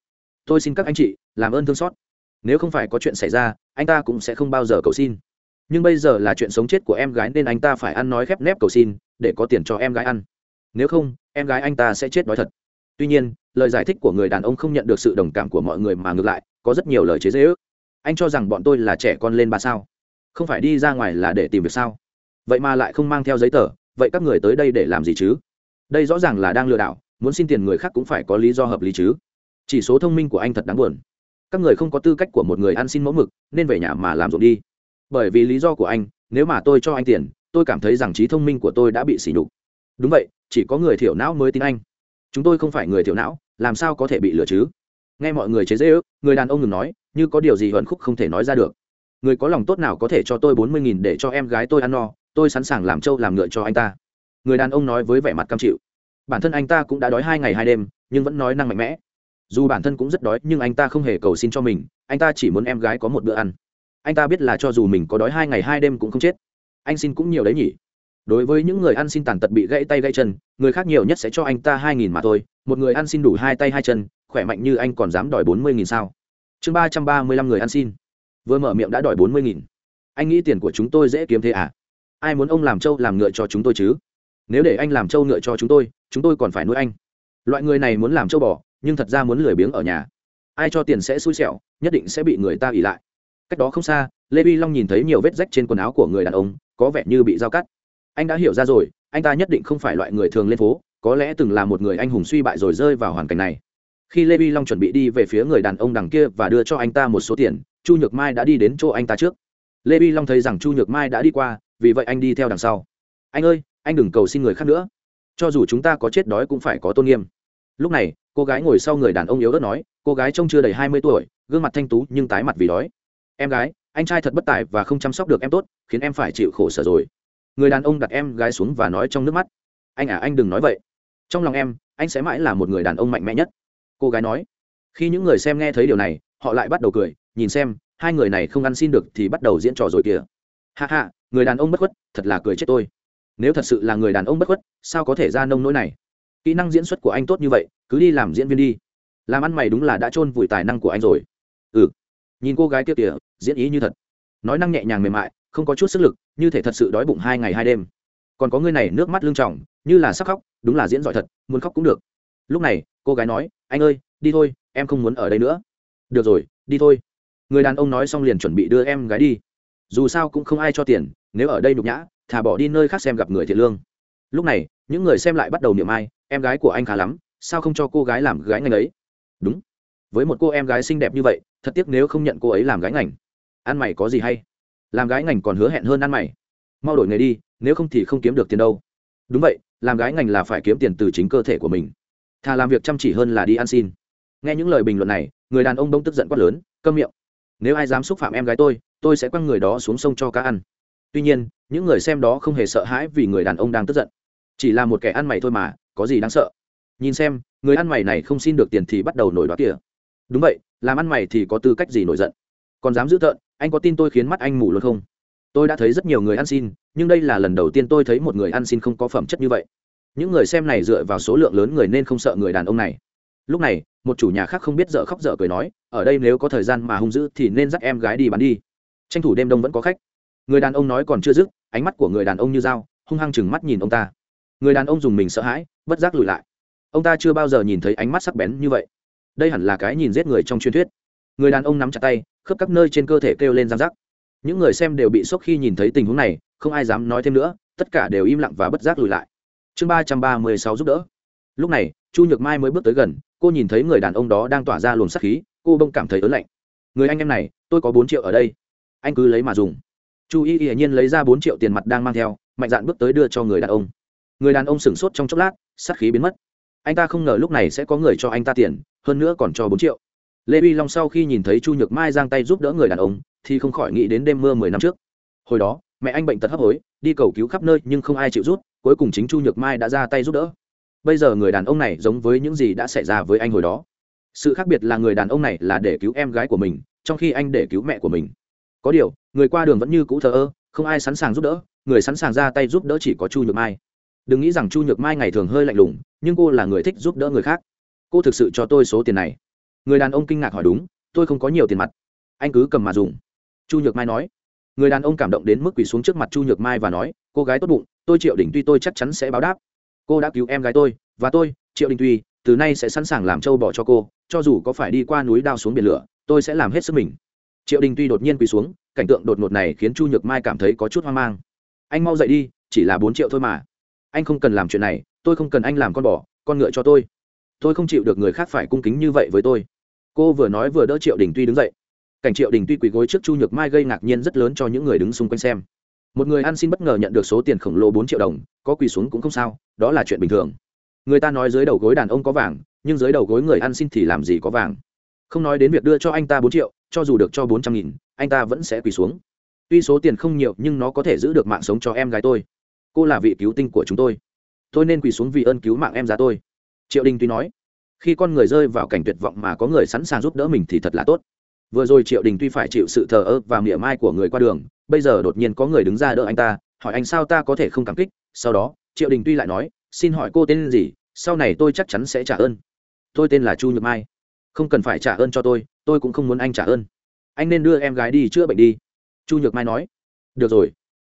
tôi xin các anh chị, làm ơn thương xót. Nếu không phải có chuyện xảy ra, anh ta cũng sẽ không bao giờ cầu xin. Nhưng bây giờ là chuyện sống chết của em gái nên anh ta phải ăn nói khép nép cầu xin để có tiền cho em gái ăn. Nếu không, em gái anh ta sẽ chết đói thật. Tuy nhiên, lời giải thích của người đàn ông không nhận được sự đồng cảm của mọi người mà ngược lại, có rất nhiều lời chế dễ ước anh cho rằng bọn tôi là trẻ con lên ba sao? Không phải đi ra ngoài là để tìm việc sao? Vậy mà lại không mang theo giấy tờ, vậy các người tới đây để làm gì chứ? Đây rõ ràng là đang lừa đảo, muốn xin tiền người khác cũng phải có lý do hợp lý chứ. Chỉ số thông minh của anh thật đáng buồn. Các người không có tư cách của một người ăn xin mẫu mực, nên về nhà mà làm ruộng đi. Bởi vì lý do của anh, nếu mà tôi cho anh tiền tôi cảm thấy rằng trí thông minh của tôi đã bị sỉ nhục. Đúng vậy, chỉ có người thiểu não mới tin anh. Chúng tôi không phải người thiểu não, làm sao có thể bị lừa chứ? Nghe mọi người chế dễ ước người đàn ông ngừng nói, như có điều gì hận khúc không thể nói ra được. Người có lòng tốt nào có thể cho tôi bốn mươi nghìn để cho em gái tôi ăn no, tôi sẵn sàng làm trâu làm ngựa cho anh ta. Người đàn ông nói với vẻ mặt cam chịu. Bản thân anh ta cũng đã đói hai ngày hai đêm, nhưng vẫn nói năng mạnh mẽ. Dù bản thân cũng rất đói, nhưng anh ta không hề cầu xin cho mình, anh ta chỉ muốn em gái có một bữa ăn. Anh ta biết là cho dù mình có đói hai ngày hai đêm cũng không chết anh xin cũng nhiều đấy nhỉ. Đối với những người ăn xin tàn tật bị gãy tay gãy chân, người khác nhiều nhất sẽ cho anh ta hai nghìn mà thôi, một người ăn xin đủ hai tay hai chân, khỏe mạnh như anh còn dám đòi bốn mươi nghìn sao? Chương ba trăm ba mươi lăm người ăn xin. Vừa mở miệng đã đòi bốn mươi nghìn. Anh nghĩ tiền của chúng tôi dễ kiếm thế à? Ai muốn ông làm trâu làm ngựa cho chúng tôi chứ? Nếu để anh làm trâu ngựa cho chúng tôi chúng tôi còn phải nuôi anh. Loại người này muốn làm trâu bò, nhưng thật ra muốn lười biếng ở nhà. Ai cho tiền sẽ xui xẻo, nhất định sẽ bị người ta ỉ lại. Cách đó không xa, lê vi long nhìn thấy nhiều vết rách trên quần áo của người đàn ông có vẻ như bị dao cắt. Anh đã hiểu ra rồi, anh ta nhất định không phải loại người thường lên phố, có lẽ từng là một người anh hùng suy bại rồi rơi vào hoàn cảnh này. Khi lê vi long chuẩn bị đi về phía người đàn ông đằng kia và đưa cho anh ta một số tiền, chu nhược mai đã đi đến chỗ anh ta trước. Lê vi long thấy rằng chu nhược mai đã đi qua, vì vậy anh đi theo đằng sau. Anh ơi, anh đừng cầu xin người khác nữa. Cho dù chúng ta có chết đói cũng phải có tôn nghiêm. Lúc này, cô gái ngồi sau người đàn ông yếu ớt nói, cô gái trông chưa đầy hai mươi tuổi, gương mặt thanh tú nhưng tái mặt vì đói. Em gái anh trai thật bất tài và không chăm sóc được em tốt, khiến em phải chịu khổ sở rồi. Người đàn ông đặt em gái xuống và nói trong nước mắt. Anh à anh đừng nói vậy. Trong lòng em, anh sẽ mãi là một người đàn ông mạnh mẽ nhất. Cô gái nói. Khi những người xem nghe thấy điều này, họ lại bắt đầu cười, nhìn xem, hai người này không ăn xin được thì bắt đầu diễn trò rồi kìa. Hạ hạ người đàn ông bất khuất, thật là cười chết tôi. Nếu thật sự là người đàn ông bất khuất, sao có thể ra nông nỗi này? Kỹ năng diễn xuất của anh tốt như vậy, cứ đi làm diễn viên đi. Làm ăn mày đúng là đã chôn vùi tài năng của anh rồi. Ừ nhìn cô gái kia kìa, diễn ý như thật. Nói năng nhẹ nhàng mềm mại, không có chút sức lực, như thể thật sự đói bụng hai ngày hai đêm. Còn có người này nước mắt lưng tròng, như là sắc khóc, đúng là diễn giỏi thật, muốn khóc cũng được. Lúc này, cô gái nói, anh ơi, đi thôi, em không muốn ở đây nữa. Được rồi, đi thôi. Người đàn ông nói xong liền chuẩn bị đưa em gái đi. Dù sao cũng không ai cho tiền, nếu ở đây nhục nhã thả bỏ đi nơi khác xem gặp người thiện lương. Lúc này, những người xem lại bắt đầu niệm ai, em gái của anh khá lắm, sao không cho cô gái làm gái ngành ấy đúng với một cô em gái xinh đẹp như vậy, thật tiếc nếu không nhận cô ấy làm gái ngành. Ăn mày có gì hay? Làm gái ngành còn hứa hẹn hơn ăn mày. Mau đổi nghề đi, nếu không thì không kiếm được tiền đâu. Đúng vậy, làm gái ngành là phải kiếm tiền từ chính cơ thể của mình. Thà làm việc chăm chỉ hơn là đi ăn xin. Nghe những lời bình luận này, người đàn ông đông tức giận quát lớn, câm miệng. Nếu ai dám xúc phạm em gái tôi tôi sẽ quăng người đó xuống sông cho cá ăn. Tuy nhiên, những người xem đó không hề sợ hãi vì người đàn ông đang tức giận. Chỉ là một kẻ ăn mày thôi mà, có gì đáng sợ? Nhìn xem, người ăn mày này không xin được tiền thì bắt đầu nổi đoá kìa đúng vậy, làm ăn mày thì có tư cách gì nổi giận? Còn dám giữ tợn, anh có tin tôi khiến mắt anh mù luôn không? Tôi đã thấy rất nhiều người ăn xin, nhưng đây là lần đầu tiên tôi thấy một người ăn xin không có phẩm chất như vậy. Những người xem này dựa vào số lượng lớn người nên không sợ người đàn ông này. Lúc này, một chủ nhà khác không biết dở khóc dở cười nói, ở đây nếu có thời gian mà hung dữ thì nên dắt em gái đi bán đi. Tranh thủ đêm đông vẫn có khách. Người đàn ông nói còn chưa dứt, ánh mắt của người đàn ông như dao, hung hăng chừng mắt nhìn ông ta. Người đàn ông dùng mình sợ hãi, bất giác lùi lại. Ông ta chưa bao giờ nhìn thấy ánh mắt sắc bén như vậy đây hẳn là cái nhìn giết người trong truyền thuyết. Người đàn ông nắm chặt tay, khớp các nơi trên cơ thể kêu lên răng giác những người xem đều bị sốc khi nhìn thấy tình huống này, không ai dám nói thêm nữa, tất cả đều im lặng và bất giác lùi lại. Chương ba trăm ba mươi sáu giúp đỡ. Lúc này, chu nhược mai mới bước tới gần, cô nhìn thấy người đàn ông đó đang tỏa ra luồng sắc khí, cô bông cảm thấy ớn lạnh. Người anh em này, tôi có bốn triệu ở đây. Anh cứ lấy mà dùng. Chu y hiển nhiên lấy ra bốn triệu tiền mặt đang mang theo, mạnh dạn bước tới đưa cho người đàn ông. Người đàn ông sửng sốt trong chốc lát sắc khí biến mất. Anh ta không ngờ lúc này sẽ có người cho anh ta tiền hơn nữa còn cho bốn triệu. Lê vi long sau khi nhìn thấy chu nhược mai giang tay giúp đỡ người đàn ông, thì không khỏi nghĩ đến đêm mưa mười năm trước. Hồi đó, mẹ anh bệnh tật hấp hối, đi cầu cứu khắp nơi nhưng không ai chịu rút, cuối cùng chính chu nhược mai đã ra tay giúp đỡ. Bây giờ người đàn ông này giống với những gì đã xảy ra với anh hồi đó. Sự khác biệt là người đàn ông này là để cứu em gái của mình, trong khi anh để cứu mẹ của mình. Có điều, người qua đường vẫn như cũ thờ ơ, không ai sẵn sàng giúp đỡ, người sẵn sàng ra tay giúp đỡ chỉ có chu nhược mai. Đừng nghĩ rằng chu nhược mai ngày thường hơi lạnh lùng, nhưng cô là người thích giúp đỡ người khác cô thực sự cho tôi số tiền này. Người đàn ông kinh ngạc hỏi đúng, tôi không có nhiều tiền mặt. Anh cứ cầm mà dùng. Chu nhược mai nói. Người đàn ông cảm động đến mức quỳ xuống trước mặt chu nhược mai và nói, cô gái tốt bụng, tôi triệu Đình tuy tôi chắc chắn sẽ báo đáp. Cô đã cứu em gái tôi, và tôi, triệu đình tuy, từ nay sẽ sẵn sàng làm trâu bỏ cho cô, cho dù có phải đi qua núi đao xuống biển lửa, tôi sẽ làm hết sức mình. Triệu đình tuy đột nhiên quỳ xuống, cảnh tượng đột ngột này khiến chu nhược mai cảm thấy có chút hoang mang. Anh mau dậy đi, chỉ là bốn triệu thôi mà. Anh không cần làm chuyện này, tôi không cần anh làm con bò, con ngựa cho tôi tôi không chịu được người khác phải cung kính như vậy với tôi. Cô vừa nói vừa đỡ triệu đình tuy đứng dậy. Cảnh triệu đình tuy quỳ gối trước chu nhược mai gây ngạc nhiên rất lớn cho những người đứng xung quanh xem. Một người ăn xin bất ngờ nhận được số tiền khổng lồ bốn triệu đồng, có quỳ xuống cũng không sao, đó là chuyện bình thường. Người ta nói dưới đầu gối đàn ông có vàng, nhưng dưới đầu gối người ăn xin thì làm gì có vàng. Không nói đến việc đưa cho anh ta bốn triệu, cho dù được cho bốn trăm nghìn, anh ta vẫn sẽ quỳ xuống. Tuy số tiền không nhiều, nhưng nó có thể giữ được mạng sống cho em gái tôi. Cô là vị cứu tinh của chúng tôi. Tôi nên quỳ xuống vì ơn cứu mạng em giá tôi triệu đình tuy nói, khi con người rơi vào cảnh tuyệt vọng mà có người sẵn sàng giúp đỡ mình thì thật là tốt. Vừa rồi triệu đình tuy phải chịu sự thờ ơ và mỉa mai của người qua đường, bây giờ đột nhiên có người đứng ra đỡ anh ta, hỏi anh sao ta có thể không cảm kích? Sau đó, triệu đình tuy lại nói, xin hỏi cô tên gì? Sau này tôi chắc chắn sẽ trả ơn. Tôi tên là chu nhược mai. Không cần phải trả ơn cho tôi tôi cũng không muốn anh trả ơn. Anh nên đưa em gái đi chữa bệnh đi. Chu nhược mai nói. Được rồi.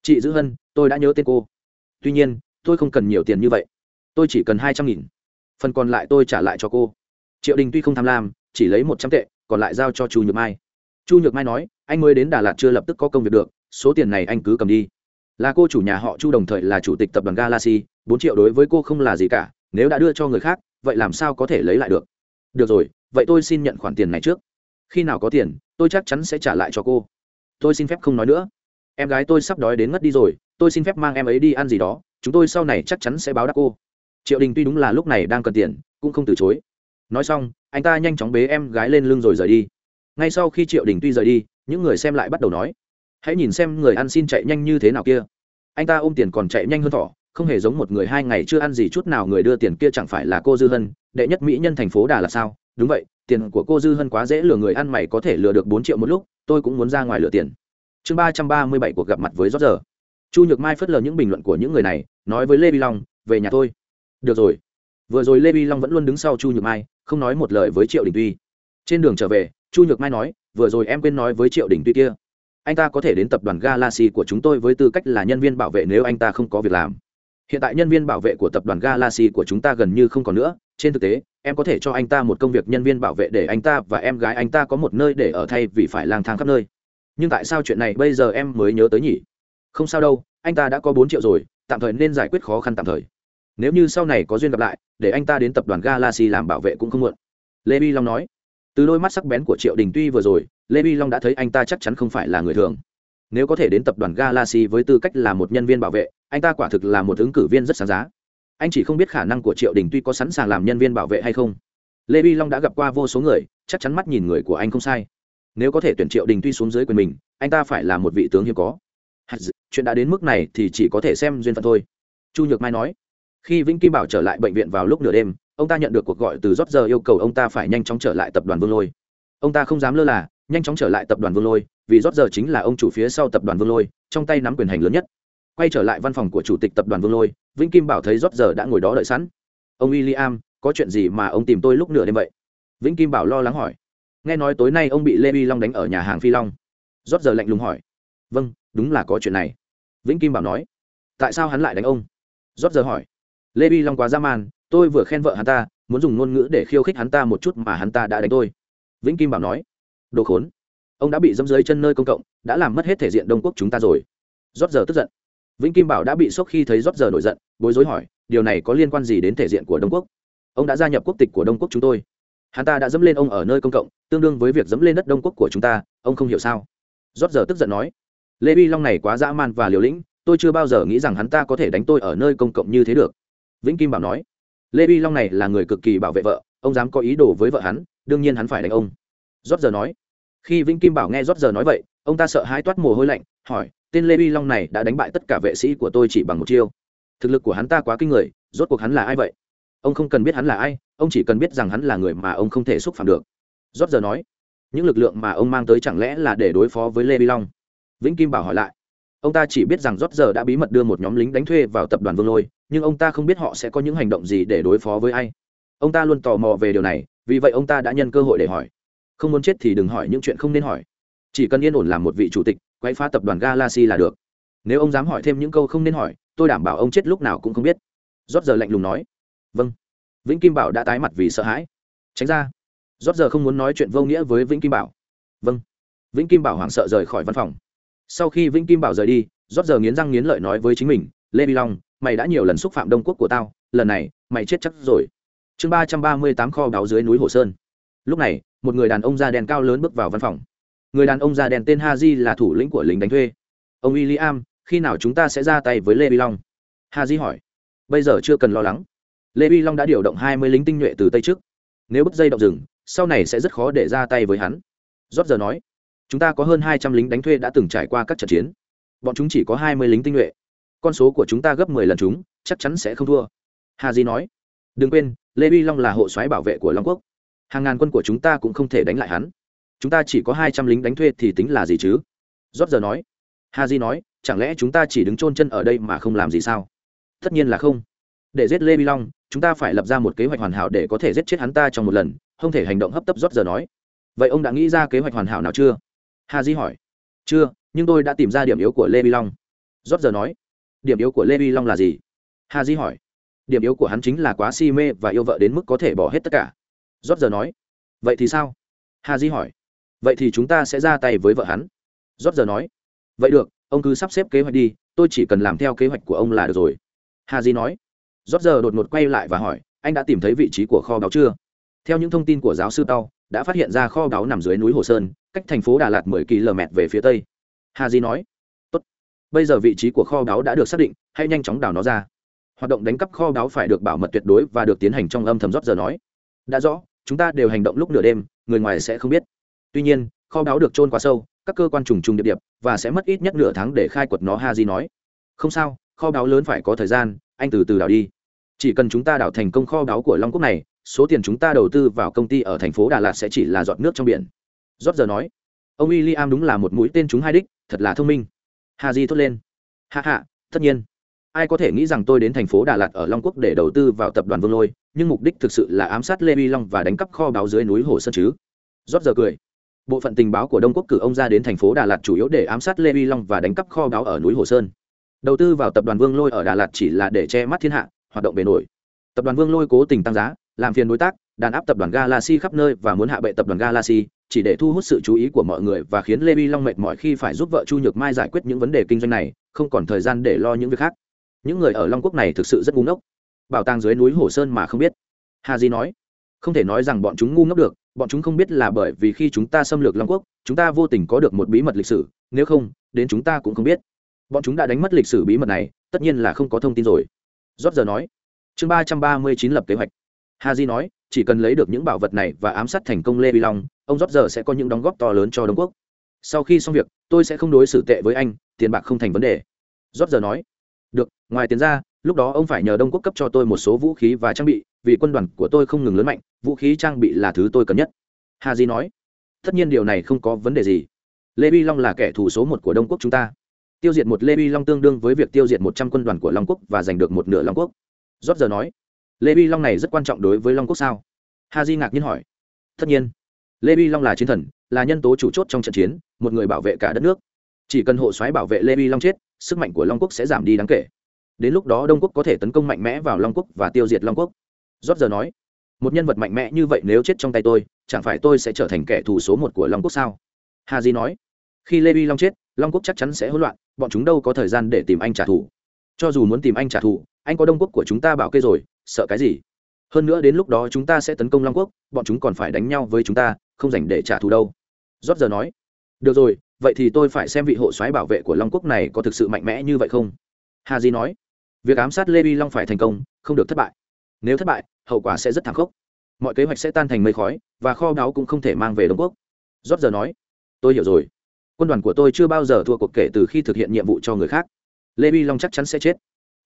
Chị giữ hân, tôi đã nhớ tên cô. Tuy nhiên, tôi không cần nhiều tiền như vậy. Tôi chỉ cần hai trăm nghìn phần còn lại tôi trả lại cho cô. Triệu đình tuy không tham lam, chỉ lấy một trăm tệ, còn lại giao cho chu nhược mai. Chu nhược mai nói, anh mới đến đà lạt chưa lập tức có công việc được, số tiền này anh cứ cầm đi. Là cô chủ nhà họ chu đồng thời là chủ tịch tập đoàn galaxy, bốn triệu đối với cô không là gì cả, nếu đã đưa cho người khác, vậy làm sao có thể lấy lại được? Được rồi, vậy tôi xin nhận khoản tiền này trước. Khi nào có tiền, tôi chắc chắn sẽ trả lại cho cô. Tôi xin phép không nói nữa. Em gái tôi sắp đói đến ngất đi rồi, tôi xin phép mang em ấy đi ăn gì đó, chúng tôi sau này chắc chắn sẽ báo đáp cô triệu đình tuy đúng là lúc này đang cần tiền, cũng không từ chối. Nói xong, anh ta nhanh chóng bế em gái lên lưng rồi rời đi. Ngay sau khi triệu đình tuy rời đi, những người xem lại bắt đầu nói, hãy nhìn xem người ăn xin chạy nhanh như thế nào kia. Anh ta ôm tiền còn chạy nhanh hơn thỏ, không hề giống một người hai ngày chưa ăn gì chút nào người đưa tiền kia chẳng phải là cô dư hân, đệ nhất mỹ nhân thành phố đà là sao? Đúng vậy, tiền của cô dư hân quá dễ lừa người ăn mày có thể lừa được bốn triệu một lúc, tôi cũng muốn ra ngoài lừa tiền. Chương ba trăm ba mươi bảy cuộc gặp mặt với rót giờ chu nhược mai phớt lờ những bình luận của những người này, nói với lê bi long, về nhà tôi được rồi. Vừa rồi lê vi long vẫn luôn đứng sau chu nhược mai, không nói một lời với triệu đình tuy. Trên đường trở về, chu nhược mai nói, vừa rồi em quên nói với triệu đình tuy kia. Anh ta có thể đến tập đoàn galaxy của chúng tôi với tư cách là nhân viên bảo vệ nếu anh ta không có việc làm. Hiện tại nhân viên bảo vệ của tập đoàn galaxy của chúng ta gần như không còn nữa. Trên thực tế, em có thể cho anh ta một công việc nhân viên bảo vệ để anh ta và em gái anh ta có một nơi để ở thay vì phải lang thang khắp nơi. Nhưng tại sao chuyện này bây giờ em mới nhớ tới nhỉ? Không sao đâu, anh ta đã có bốn triệu rồi, tạm thời nên giải quyết khó khăn tạm thời nếu như sau này có duyên gặp lại, để anh ta đến tập đoàn galaxy làm bảo vệ cũng không muộn. Lê bi long nói. Từ đôi mắt sắc bén của triệu đình tuy vừa rồi, lê bi long đã thấy anh ta chắc chắn không phải là người thường. Nếu có thể đến tập đoàn galaxy với tư cách là một nhân viên bảo vệ, anh ta quả thực là một ứng cử viên rất sáng giá. Anh chỉ không biết khả năng của triệu đình tuy có sẵn sàng làm nhân viên bảo vệ hay không. Lê bi long đã gặp qua vô số người, chắc chắn mắt nhìn người của anh không sai. Nếu có thể tuyển triệu đình tuy xuống dưới quyền mình, anh ta phải là một vị tướng hiếm có. Chuyện đã đến mức này thì chỉ có thể xem duyên phận thôi. Chu nhược mai nói khi vĩnh kim bảo trở lại bệnh viện vào lúc nửa đêm, ông ta nhận được cuộc gọi từ rót giờ yêu cầu ông ta phải nhanh chóng trở lại tập đoàn vương lôi. Ông ta không dám lơ là, nhanh chóng trở lại tập đoàn vương lôi, vì rót giờ chính là ông chủ phía sau tập đoàn vương lôi, trong tay nắm quyền hành lớn nhất. Quay trở lại văn phòng của chủ tịch tập đoàn vương lôi, vĩnh kim bảo thấy rót giờ đã ngồi đó đợi sẵn. Ông w i l l i am có chuyện gì mà ông tìm tôi lúc nửa đêm vậy? Vĩnh kim bảo lo lắng hỏi. Nghe nói tối nay ông bị lê vi long đánh ở nhà hàng phi long. Rót giờ lạnh lùng hỏi. Vâng đúng là có chuyện này. Vĩnh kim bảo nói. Tại sao hắn lại đánh ông? Rót giờ hỏi lê vi long quá dã man, tôi vừa khen vợ hắn ta, muốn dùng ngôn ngữ để khiêu khích hắn ta một chút mà hắn ta đã đánh tôi. Vĩnh kim bảo nói, đồ khốn, ông đã bị dẫm dưới chân nơi công cộng, đã làm mất hết thể diện đông quốc chúng ta rồi. Rót giờ tức giận. Vĩnh kim bảo đã bị sốc khi thấy rót giờ nổi giận, bối rối hỏi, điều này có liên quan gì đến thể diện của đông quốc? Ông đã gia nhập quốc tịch của đông quốc chúng tôi. Hắn ta đã dẫm lên ông ở nơi công cộng, tương đương với việc dẫm lên đất đông quốc của chúng ta, ông không hiểu sao? Rót giờ tức giận nói, lê vi long này quá dã man và liều lĩnh, tôi chưa bao giờ nghĩ rằng hắn ta có thể đánh tôi ở nơi công cộng như thế được vĩnh kim bảo nói, lê vi long này là người cực kỳ bảo vệ vợ, ông dám có ý đồ với vợ hắn, đương nhiên hắn phải đánh ông. Rót giờ nói, khi vĩnh kim bảo nghe rót giờ nói vậy, ông ta sợ hãi toát mồ hôi lạnh, hỏi, tên lê vi long này đã đánh bại tất cả vệ sĩ của tôi chỉ bằng một chiêu. Thực lực của hắn ta quá kinh người, rốt cuộc hắn là ai vậy? Ông không cần biết hắn là ai, ông chỉ cần biết rằng hắn là người mà ông không thể xúc phạm được. Rót giờ nói, những lực lượng mà ông mang tới chẳng lẽ là để đối phó với lê vi long? Vĩnh kim bảo hỏi lại ông ta chỉ biết rằng rót giờ đã bí mật đưa một nhóm lính đánh thuê vào tập đoàn vương lôi, nhưng ông ta không biết họ sẽ có những hành động gì để đối phó với ai. Ông ta luôn tò mò về điều này, vì vậy ông ta đã nhân cơ hội để hỏi. Không muốn chết thì đừng hỏi những chuyện không nên hỏi. Chỉ cần yên ổn làm một vị chủ tịch quay phá tập đoàn galaxy là được. Nếu ông dám hỏi thêm những câu không nên hỏi, tôi đảm bảo ông chết lúc nào cũng không biết. Rót giờ lạnh lùng nói. Vâng. Vĩnh kim bảo đã tái mặt vì sợ hãi. Tránh ra. Rót giờ không muốn nói chuyện vô nghĩa với vĩnh kim bảo. Vâng. Vĩnh kim bảo hoảng sợ rời khỏi văn phòng sau khi vĩnh kim bảo rời đi, rót giờ nghiến răng nghiến lợi nói với chính mình, lê vi long, mày đã nhiều lần xúc phạm đông quốc của tao, lần này, mày chết chắc rồi. Chương ba trăm ba mươi tám kho báo dưới núi hồ sơn. Lúc này, một người đàn ông da đen cao lớn bước vào văn phòng. Người đàn ông da đen tên ha di là thủ lĩnh của lính đánh thuê. Ông w i l l i am khi nào chúng ta sẽ ra tay với lê vi long? Ha di hỏi. Bây giờ chưa cần lo lắng. Lê vi long đã điều động hai mươi lính tinh nhuệ từ tây trước. Nếu bứt dây động rừng, sau này sẽ rất khó để ra tay với hắn. Rót giờ nói chúng ta có hơn hai trăm lính đánh thuê đã từng trải qua các trận chiến. Bọn chúng chỉ có hai mươi lính tinh nhuệ. Con số của chúng ta gấp mười lần chúng, chắc chắn sẽ không thua. Hà di nói. Đừng quên, lê vi long là hộ soái bảo vệ của long quốc. Hàng ngàn quân của chúng ta cũng không thể đánh lại hắn. Chúng ta chỉ có hai trăm lính đánh thuê thì tính là gì chứ? Rót giờ nói. Hà di nói, chẳng lẽ chúng ta chỉ đứng chôn chân ở đây mà không làm gì sao? Tất nhiên là không. Để giết lê vi long, chúng ta phải lập ra một kế hoạch hoàn hảo để có thể giết chết hắn ta trong một lần. Không thể hành động hấp tấp rót giờ nói. Vậy ông đã nghĩ ra kế hoạch hoàn hảo nào chưa? Hà di hỏi. Chưa, nhưng tôi đã tìm ra điểm yếu của lê vi long. Rót giờ nói. Điểm yếu của lê vi long là gì? Hà di hỏi. Điểm yếu của hắn chính là quá si mê và yêu vợ đến mức có thể bỏ hết tất cả. Rót giờ nói. Vậy thì sao? Hà di hỏi. Vậy thì chúng ta sẽ ra tay với vợ hắn. Rót giờ nói. Vậy được, ông cứ sắp xếp kế hoạch đi, tôi chỉ cần làm theo kế hoạch của ông là được rồi. Hà di nói. Rót giờ đột ngột quay lại và hỏi, anh đã tìm thấy vị trí của kho báu chưa? Theo những thông tin của giáo sư tao đã phát hiện ra kho báu nằm dưới núi hồ sơn, cách thành phố đà lạt 10 km về phía tây. Hà di nói, tốt, bây giờ vị trí của kho báu đã được xác định, hãy nhanh chóng đào nó ra. Hoạt động đánh cắp kho báu phải được bảo mật tuyệt đối và được tiến hành trong âm thầm rót giờ nói. Đã rõ, chúng ta đều hành động lúc nửa đêm, người ngoài sẽ không biết. Tuy nhiên, kho báu được trôn quá sâu, các cơ quan trùng trùng điệp điệp và sẽ mất ít nhất nửa tháng để khai quật nó ha di nói. Không sao, kho báu lớn phải có thời gian, anh từ từ đào đi. Chỉ cần chúng ta đào thành công kho báu của long quốc này số tiền chúng ta đầu tư vào công ty ở thành phố đà lạt sẽ chỉ là giọt nước trong biển. Rốt giờ nói, ông William đúng là một mũi tên chúng hai đích, thật là thông minh. Hà di thốt lên. Hạ hạ tất nhiên. Ai có thể nghĩ rằng tôi đến thành phố đà lạt ở long quốc để đầu tư vào tập đoàn vương lôi, nhưng mục đích thực sự là ám sát lê vi long và đánh cắp kho báo dưới núi hồ sơn chứ? Rốt giờ cười. Bộ phận tình báo của đông quốc cử ông ra đến thành phố đà lạt chủ yếu để ám sát lê vi long và đánh cắp kho báo ở núi hồ sơn. Đầu tư vào tập đoàn vương lôi ở đà lạt chỉ là để che mắt thiên hạ, hoạt động bề nổi. Tập đoàn vương lôi cố tình tăng giá làm phiền đối tác, đàn áp tập đoàn galaxy khắp nơi và muốn hạ bệ tập đoàn galaxy, chỉ để thu hút sự chú ý của mọi người và khiến lê vi long mệt mỏi khi phải giúp vợ chu nhược mai giải quyết những vấn đề kinh doanh này, không còn thời gian để lo những việc khác. Những người ở long quốc này thực sự rất ngu ngốc. Bảo tàng dưới núi hồ sơn mà không biết. Hà di nói, không thể nói rằng bọn chúng ngu ngốc được, bọn chúng không biết là bởi vì khi chúng ta xâm lược long quốc, chúng ta vô tình có được một bí mật lịch sử, nếu không, đến chúng ta cũng không biết. Bọn chúng đã đánh mất lịch sử bí mật này, tất nhiên là không có thông tin rồi. Rót giờ nói, chương ba trăm ba mươi chín lập kế hoạch ha di nói, chỉ cần lấy được những bảo vật này và ám sát thành công lê vi long, ông rót giờ sẽ có những đóng góp to lớn cho đông quốc. Sau khi xong việc, tôi sẽ không đối xử tệ với anh, tiền bạc không thành vấn đề. Rót giờ nói, được, ngoài tiền ra, lúc đó ông phải nhờ đông quốc cấp cho tôi một số vũ khí và trang bị, vì quân đoàn của tôi không ngừng lớn mạnh, vũ khí trang bị là thứ tôi cần nhất. Hà di nói, tất nhiên điều này không có vấn đề gì. Lê vi long là kẻ thù số một của đông quốc chúng ta. Tiêu diệt một lê vi long tương đương với việc tiêu diệt một trăm quân đoàn của long quốc và giành được một nửa long quốc. Rót giờ nói lê vi long này rất quan trọng đối với long quốc sao? Ha di ngạc nhiên hỏi. Tất nhiên. Lê vi long là chiến thần, là nhân tố chủ chốt trong trận chiến, một người bảo vệ cả đất nước. Chỉ cần hộ xoáy bảo vệ lê vi long chết, sức mạnh của long quốc sẽ giảm đi đáng kể. Đến lúc đó đông quốc có thể tấn công mạnh mẽ vào long quốc và tiêu diệt long quốc. Rót giờ nói, một nhân vật mạnh mẽ như vậy nếu chết trong tay tôi, chẳng phải tôi sẽ trở thành kẻ thù số một của long quốc sao? Hà di nói, khi lê vi long chết, long quốc chắc chắn sẽ hỗn loạn, bọn chúng đâu có thời gian để tìm anh trả thù. Cho dù muốn tìm anh trả thù, anh có đông quốc của chúng ta bảo kê rồi sợ cái gì? Hơn nữa đến lúc đó chúng ta sẽ tấn công long quốc, bọn chúng còn phải đánh nhau với chúng ta, không dành để trả thù đâu. Rót giờ nói. Được rồi, vậy thì tôi phải xem vị hộ soái bảo vệ của long quốc này có thực sự mạnh mẽ như vậy không? Hà di nói. Việc ám sát lê vi long phải thành công, không được thất bại. Nếu thất bại, hậu quả sẽ rất thảm khốc. Mọi kế hoạch sẽ tan thành mây khói, và kho báu cũng không thể mang về đông quốc. Rót giờ nói. Tôi hiểu rồi. Quân đoàn của tôi chưa bao giờ thua cuộc kể từ khi thực hiện nhiệm vụ cho người khác. Lê vi long chắc chắn sẽ chết.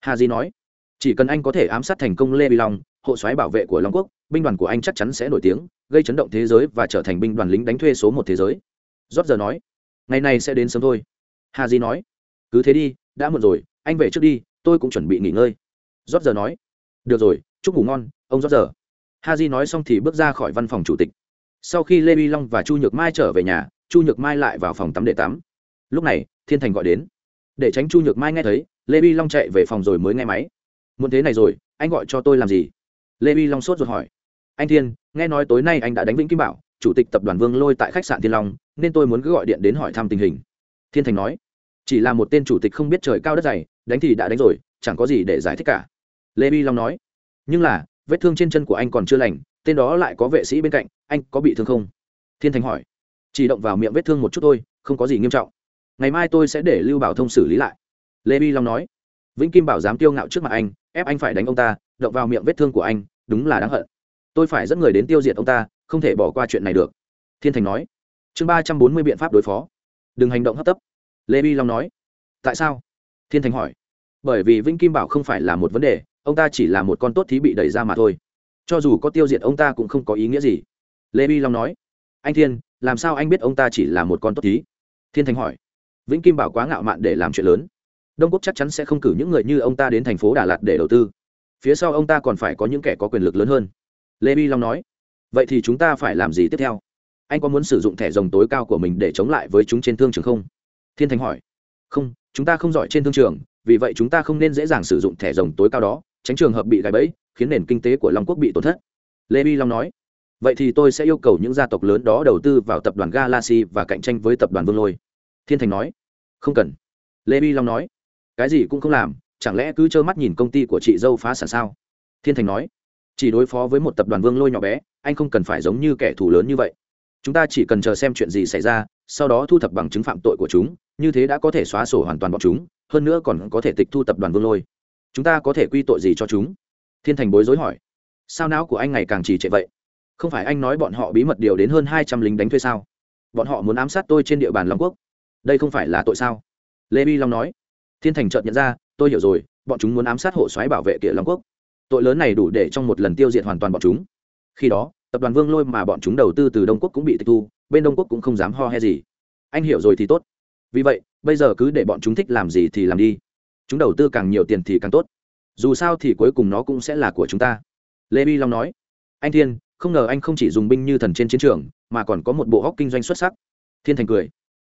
Hà di nói chỉ cần anh có thể ám sát thành công lê vi long, hộ soái bảo vệ của long quốc, binh đoàn của anh chắc chắn sẽ nổi tiếng, gây chấn động thế giới và trở thành binh đoàn lính đánh thuê số một thế giới. Rót giờ nói, ngày này sẽ đến sớm thôi. Hà di nói, cứ thế đi, đã muộn rồi, anh về trước đi, tôi cũng chuẩn bị nghỉ ngơi. Rót giờ nói, được rồi, chúc ngủ ngon, ông rót giờ. Ha di nói xong thì bước ra khỏi văn phòng chủ tịch. Sau khi lê vi long và chu nhược mai trở về nhà, chu nhược mai lại vào phòng tắm để tắm. Lúc này, thiên thành gọi đến. Để tránh chu nhược mai nghe thấy, lê vi long chạy về phòng rồi mới nghe máy muốn thế này rồi, anh gọi cho tôi làm gì? Lê vi long sốt ruột hỏi. Anh thiên, nghe nói tối nay anh đã đánh vĩnh kim bảo, chủ tịch tập đoàn vương lôi tại khách sạn thiên long, nên tôi muốn cứ gọi điện đến hỏi thăm tình hình. Thiên thành nói. Chỉ là một tên chủ tịch không biết trời cao đất dày, đánh thì đã đánh rồi, chẳng có gì để giải thích cả. Lê vi long nói. Nhưng là, vết thương trên chân của anh còn chưa lành, tên đó lại có vệ sĩ bên cạnh, anh có bị thương không? Thiên thành hỏi. Chỉ động vào miệng vết thương một chút thôi, không có gì nghiêm trọng. Ngày mai tôi sẽ để lưu bảo thông xử lý lại. Lê vi long nói vĩnh kim bảo dám tiêu ngạo trước mặt anh, ép anh phải đánh ông ta động vào miệng vết thương của anh, đúng là đáng hận. Tôi phải dẫn người đến tiêu diệt ông ta, không thể bỏ qua chuyện này được. Thiên thành nói. Chương ba trăm bốn mươi biện pháp đối phó. Đừng hành động hấp tấp. Lê bi long nói. Tại sao? Thiên thành hỏi. Bởi vì vĩnh kim bảo không phải là một vấn đề, ông ta chỉ là một con tốt thí bị đẩy ra mà thôi. Cho dù có tiêu diệt ông ta cũng không có ý nghĩa gì. Lê bi long nói. Anh thiên, làm sao anh biết ông ta chỉ là một con tốt thí? Thiên thành hỏi. Vĩnh kim bảo quá ngạo mạn để làm chuyện lớn đông quốc chắc chắn sẽ không cử những người như ông ta đến thành phố đà lạt để đầu tư. Phía sau ông ta còn phải có những kẻ có quyền lực lớn hơn. Lê bi long nói. Vậy thì chúng ta phải làm gì tiếp theo? Anh có muốn sử dụng thẻ rồng tối cao của mình để chống lại với chúng trên thương trường không? Thiên thành hỏi. Không, chúng ta không giỏi trên thương trường, vì vậy chúng ta không nên dễ dàng sử dụng thẻ rồng tối cao đó, tránh trường hợp bị gãy bẫy, khiến nền kinh tế của long quốc bị tổn thất. Lê bi long nói. Vậy thì tôi sẽ yêu cầu những gia tộc lớn đó đầu tư vào tập đoàn galaxy và cạnh tranh với tập đoàn vương lôi. Thiên thành nói. Không cần. Lê bi long nói cái gì cũng không làm, chẳng lẽ cứ trơ mắt nhìn công ty của chị dâu phá sản sao? Thiên thành nói. Chỉ đối phó với một tập đoàn vương lôi nhỏ bé, anh không cần phải giống như kẻ thù lớn như vậy. Chúng ta chỉ cần chờ xem chuyện gì xảy ra, sau đó thu thập bằng chứng phạm tội của chúng, như thế đã có thể xóa sổ hoàn toàn bọn chúng, hơn nữa còn có thể tịch thu tập đoàn vương lôi. Chúng ta có thể quy tội gì cho chúng? Thiên thành bối rối hỏi. Sao não của anh ngày càng trì trệ vậy? Không phải anh nói bọn họ bí mật điều đến hơn hai trăm lính đánh thuê sao? Bọn họ muốn ám sát tôi trên địa bàn long quốc. Đây không phải là tội sao? Lê bi long nói thiên thành chợt nhận ra, tôi hiểu rồi, bọn chúng muốn ám sát hộ xoáy bảo vệ địa long quốc. Tội lớn này đủ để trong một lần tiêu diệt hoàn toàn bọn chúng. Khi đó, tập đoàn vương lôi mà bọn chúng đầu tư từ đông quốc cũng bị tịch thu, bên đông quốc cũng không dám ho he gì. Anh hiểu rồi thì tốt. Vì vậy, bây giờ cứ để bọn chúng thích làm gì thì làm đi. Chúng đầu tư càng nhiều tiền thì càng tốt. Dù sao thì cuối cùng nó cũng sẽ là của chúng ta. Lê bi long nói. Anh thiên, không ngờ anh không chỉ dùng binh như thần trên chiến trường, mà còn có một bộ góc kinh doanh xuất sắc. Thiên thành cười.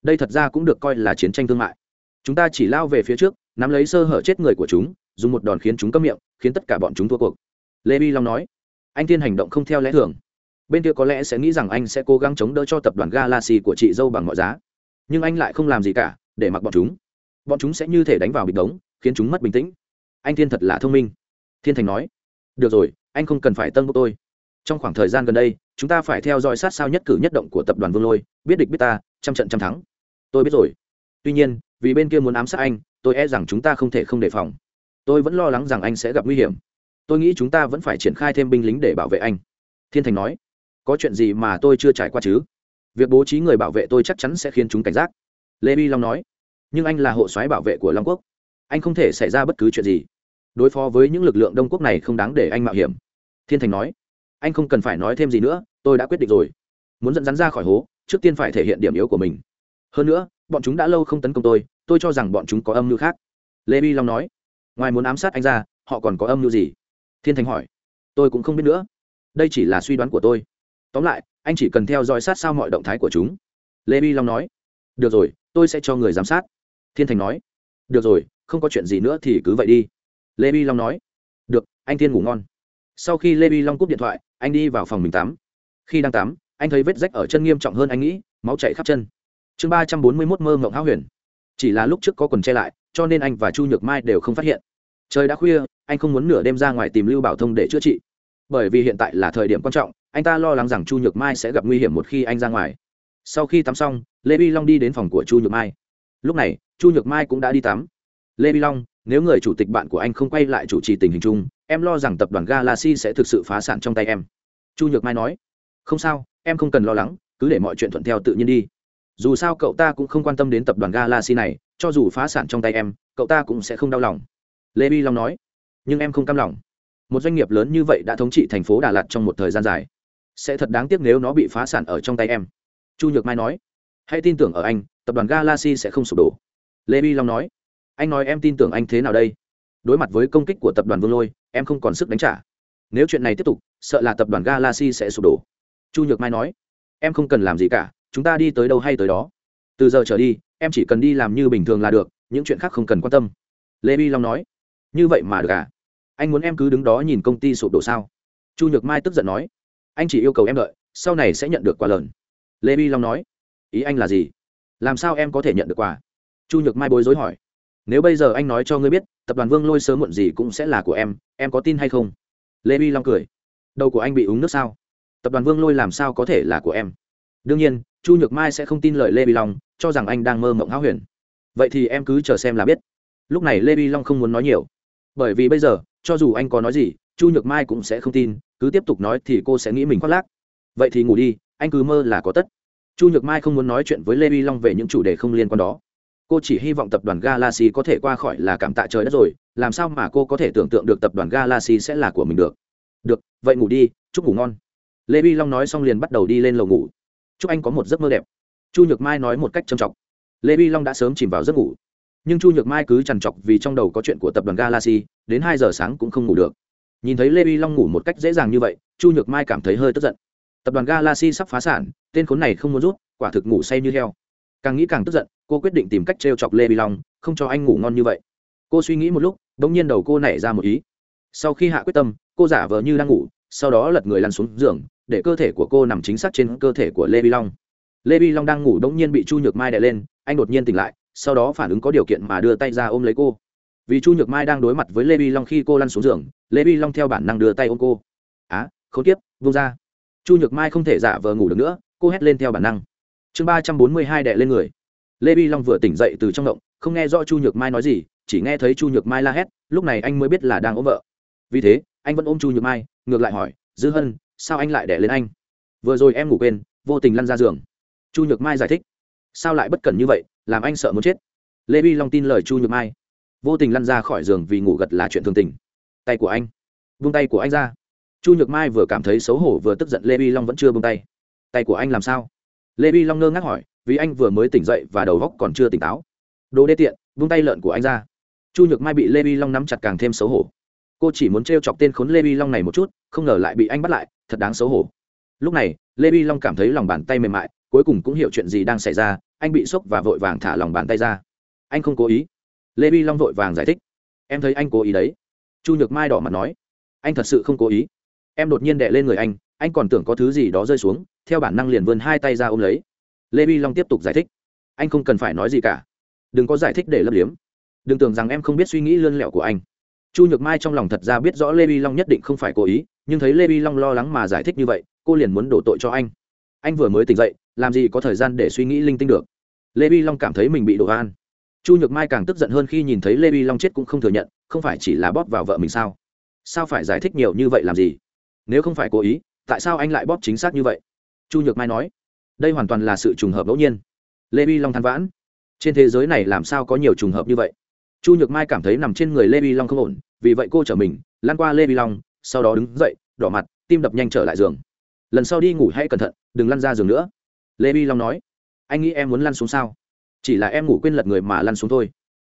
Đây thật ra cũng được coi là chiến tranh thương mại chúng ta chỉ lao về phía trước, nắm lấy sơ hở chết người của chúng, dùng một đòn khiến chúng cấm miệng, khiến tất cả bọn chúng thua cuộc. Lê bi long nói. Anh thiên hành động không theo lẽ thường. Bên kia có lẽ sẽ nghĩ rằng anh sẽ cố gắng chống đỡ cho tập đoàn galaxy của chị dâu bằng mọi giá. Nhưng anh lại không làm gì cả, để mặc bọn chúng. Bọn chúng sẽ như thể đánh vào bịch đống, khiến chúng mất bình tĩnh. Anh thiên thật là thông minh. Thiên thành nói. Được rồi, anh không cần phải tân bốc tôi. Trong khoảng thời gian gần đây, chúng ta phải theo dõi sát sao nhất cử nhất động của tập đoàn vương lôi, biết địch biết ta, trăm trận trăm thắng. Tôi biết rồi. Tuy nhiên vì bên kia muốn ám sát anh, tôi e rằng chúng ta không thể không đề phòng. Tôi vẫn lo lắng rằng anh sẽ gặp nguy hiểm. Tôi nghĩ chúng ta vẫn phải triển khai thêm binh lính để bảo vệ anh. Thiên thành nói. Có chuyện gì mà tôi chưa trải qua chứ? Việc bố trí người bảo vệ tôi chắc chắn sẽ khiến chúng cảnh giác. Lê bi long nói. Nhưng anh là hộ soái bảo vệ của long quốc. Anh không thể xảy ra bất cứ chuyện gì. Đối phó với những lực lượng đông quốc này không đáng để anh mạo hiểm. Thiên thành nói. Anh không cần phải nói thêm gì nữa, tôi đã quyết định rồi. Muốn dẫn dắn ra khỏi hố, trước tiên phải thể hiện điểm yếu của mình hơn nữa, bọn chúng đã lâu không tấn công tôi tôi cho rằng bọn chúng có âm mưu khác. Lê bi long nói, ngoài muốn ám sát anh ra, họ còn có âm mưu gì? Thiên thành hỏi, tôi cũng không biết nữa. Đây chỉ là suy đoán của tôi. Tóm lại, anh chỉ cần theo dõi sát sao mọi động thái của chúng. Lê bi long nói, được rồi, tôi sẽ cho người giám sát. Thiên thành nói, được rồi, không có chuyện gì nữa thì cứ vậy đi. Lê bi long nói, được, anh thiên ngủ ngon. Sau khi lê bi long cúp điện thoại, anh đi vào phòng mình tắm. Khi đang tắm, anh thấy vết rách ở chân nghiêm trọng hơn anh nghĩ, máu chạy khắp chân chương ba trăm bốn mươi mốt mơ mộng háo huyền. Chỉ là lúc trước có quần che lại, cho nên anh và chu nhược mai đều không phát hiện. Trời đã khuya, anh không muốn nửa đêm ra ngoài tìm lưu bảo thông để chữa trị. Bởi vì hiện tại là thời điểm quan trọng, anh ta lo lắng rằng chu nhược mai sẽ gặp nguy hiểm một khi anh ra ngoài. Sau khi tắm xong, lê vi long đi đến phòng của chu nhược mai. Lúc này, chu nhược mai cũng đã đi tắm. Lê vi long, nếu người chủ tịch bạn của anh không quay lại chủ trì tình hình chung, em lo rằng tập đoàn galaxy sẽ thực sự phá sản trong tay em. Chu nhược mai nói, không sao, em không cần lo lắng, cứ để mọi chuyện thuận theo tự nhiên đi dù sao cậu ta cũng không quan tâm đến tập đoàn galaxy này, cho dù phá sản trong tay em, cậu ta cũng sẽ không đau lòng. Lê bi long nói. Nhưng em không cam lòng. Một doanh nghiệp lớn như vậy đã thống trị thành phố đà lạt trong một thời gian dài. Sẽ thật đáng tiếc nếu nó bị phá sản ở trong tay em. Chu nhược mai nói. Hãy tin tưởng ở anh, tập đoàn galaxy sẽ không sụp đổ. Lê bi long nói. Anh nói em tin tưởng anh thế nào đây? Đối mặt với công kích của tập đoàn vương lôi, em không còn sức đánh trả. Nếu chuyện này tiếp tục, sợ là tập đoàn galaxy sẽ sụp đổ. Chu nhược mai nói. Em không cần làm gì cả chúng ta đi tới đâu hay tới đó? Từ giờ trở đi, em chỉ cần đi làm như bình thường là được, những chuyện khác không cần quan tâm. Lê bi long nói. Như vậy mà được à? Anh muốn em cứ đứng đó nhìn công ty sụp đổ sao? Chu nhược mai tức giận nói. Anh chỉ yêu cầu em đợi, sau này sẽ nhận được quà lợn. Lê bi long nói. Ý anh là gì? Làm sao em có thể nhận được quà? Chu nhược mai bối rối hỏi. Nếu bây giờ anh nói cho ngươi biết, tập đoàn vương lôi sớm muộn gì cũng sẽ là của em em có tin hay không? Lê bi long cười. Đầu của anh bị uống nước sao? Tập đoàn vương lôi làm sao có thể là của em? Đương nhiên chu nhược mai sẽ không tin lời lê bi long, cho rằng anh đang mơ mộng háo huyền. Vậy thì em cứ chờ xem là biết. Lúc này lê bi long không muốn nói nhiều. Bởi vì bây giờ, cho dù anh có nói gì, chu nhược mai cũng sẽ không tin, cứ tiếp tục nói thì cô sẽ nghĩ mình khoác lác. Vậy thì ngủ đi, anh cứ mơ là có tất. Chu nhược mai không muốn nói chuyện với lê vi long về những chủ đề không liên quan đó. Cô chỉ hy vọng tập đoàn galaxy có thể qua khỏi là cảm tạ trời đất rồi, làm sao mà cô có thể tưởng tượng được tập đoàn galaxy sẽ là của mình được. Được, vậy ngủ đi, chúc ngủ ngon. Lê vi long nói xong liền bắt đầu đi lên lầu ngủ chúc anh có một giấc mơ đẹp. Chu nhược mai nói một cách trầm trọng. Lê vi long đã sớm chìm vào giấc ngủ. Nhưng chu nhược mai cứ trằn trọc vì trong đầu có chuyện của tập đoàn galaxy, đến hai giờ sáng cũng không ngủ được. Nhìn thấy lê vi long ngủ một cách dễ dàng như vậy, chu nhược mai cảm thấy hơi tức giận. Tập đoàn galaxy sắp phá sản, tên khốn này không muốn rút, quả thực ngủ say như heo. Càng nghĩ càng tức giận, cô quyết định tìm cách t chọc lê vi long, không cho anh ngủ ngon như vậy. Cô suy nghĩ một lúc đ ỗ n g nhiên đầu cô nảy ra một ý. Sau khi hạ quyết tâm, cô giả vờ như đang ngủ, sau đó lật người lăn xuống giường để cơ thể của cô nằm chính xác trên cơ thể của lê vi long. Lê vi long đang ngủ đ ỗ n g nhiên bị chu nhược mai đè lên anh đột nhiên tỉnh lại sau đó phản ứng có điều kiện mà đưa tay ra ôm lấy cô. Vì chu nhược mai đang đối mặt với lê vi long khi cô lăn xuống giường lê vi long theo bản năng đưa tay ôm cô. Á à, không tiếp vung ra. Chu nhược mai không thể giả vờ ngủ được nữa cô hét lên theo bản năng. Chương ba trăm bốn mươi hai đệ lên người. Lê vi long vừa tỉnh dậy từ trong động không nghe rõ chu nhược mai nói gì chỉ nghe thấy chu nhược mai la hét lúc này anh mới biết là đang ôm vợ. Vì thế anh vẫn ôm chu nhược mai ngược lại hỏi dư hân sao anh lại đẻ lên anh? Vừa rồi em ngủ quên, vô tình lăn ra giường. Chu nhược mai giải thích. Sao lại bất cẩn như vậy, làm anh sợ muốn chết? Lê vi long tin lời chu nhược mai. Vô tình lăn ra khỏi giường vì ngủ gật là chuyện thường tình. Tay của anh. Vung tay của anh ra. Chu nhược mai vừa cảm thấy xấu hổ vừa tức giận lê vi long vẫn chưa vung tay. Tay của anh làm sao? Lê vi long ngơ ngác hỏi, vì anh vừa mới tỉnh dậy và đầu góc còn chưa tỉnh táo. Đồ đê tiện vung tay lợn của anh ra. Chu nhược mai bị lê vi long nắm chặt càng thêm xấu hổ. Cô chỉ muốn t r e o chọc tên khốn lê vi long này một chút, không ngờ lại bị anh bắt lại thật đáng xấu hổ. Lúc này, lê vi long cảm thấy lòng bàn tay mềm mại, cuối cùng cũng hiểu chuyện gì đang xảy ra, anh bị sốc và vội vàng thả lòng bàn tay ra. Anh không cố ý. Lê vi long vội vàng giải thích. Em thấy anh cố ý đấy. Chu nhược mai đỏ mặt nói. Anh thật sự không cố ý. Em đột nhiên đệ lên người anh anh còn tưởng có thứ gì đó rơi xuống, theo bản năng liền vươn hai tay ra ôm lấy. Lê vi long tiếp tục giải thích. Anh không cần phải nói gì cả. Đừng có giải thích để lấp liếm. Đừng tưởng rằng em không biết suy nghĩ lươn lẹo của anh chu nhược mai trong lòng thật ra biết rõ lê vi long nhất định không phải cố ý, nhưng thấy lê vi long lo lắng mà giải thích như vậy, cô liền muốn đổ tội cho anh. Anh vừa mới tỉnh dậy, làm gì có thời gian để suy nghĩ linh tinh được? Lê vi long cảm thấy mình bị đổ an chu nhược mai càng tức giận hơn khi nhìn thấy lê vi long chết cũng không thừa nhận, không phải chỉ là bóp vào vợ mình sao? Sao phải giải thích nhiều như vậy làm gì? Nếu không phải cố ý, tại sao anh lại bóp chính xác như vậy? Chu nhược mai nói, đây hoàn toàn là sự trùng hợp ngẫu nhiên. Lê vi long than vãn, trên thế giới này làm sao có nhiều trùng hợp như vậy? Chu nhược mai cảm thấy nằm trên người lê vi long không ổn vì vậy cô trở mình lan qua lê vi long, sau đó đứng dậy, đỏ mặt, tim đập nhanh trở lại giường. Lần sau đi ngủ hãy cẩn thận, đừng lăn ra giường nữa. Lê vi long nói, anh nghĩ em muốn lăn xuống sao? Chỉ là em ngủ quên lật người mà lăn xuống thôi.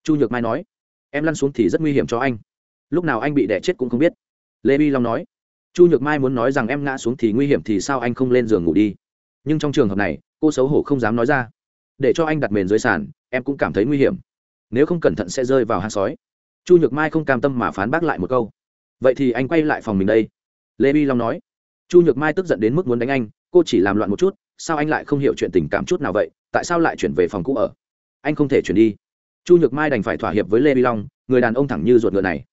Chu nhược mai nói, em lăn xuống thì rất nguy hiểm cho anh. Lúc nào anh bị đẻ chết cũng không biết. Lê vi long nói, chu nhược mai muốn nói rằng em ngã xuống thì nguy hiểm thì sao anh không lên giường ngủ đi? Nhưng trong trường hợp này, cô xấu hổ không dám nói ra. Để cho anh đặt mền dưới sàn, em cũng cảm thấy nguy hiểm. Nếu không cẩn thận sẽ rơi vào hang sói chu nhược mai không cam tâm mà phán bác lại một câu. Vậy thì anh quay lại phòng mình đây. Lê bi long nói. Chu nhược mai tức giận đến mức muốn đánh anh, cô chỉ làm loạn một chút, sao anh lại không hiểu chuyện tình cảm chút nào vậy, tại sao lại chuyển về phòng cũ ở? Anh không thể chuyển đi. Chu nhược mai đành phải thỏa hiệp với lê bi long, người đàn ông thẳng như ruột ngựa này.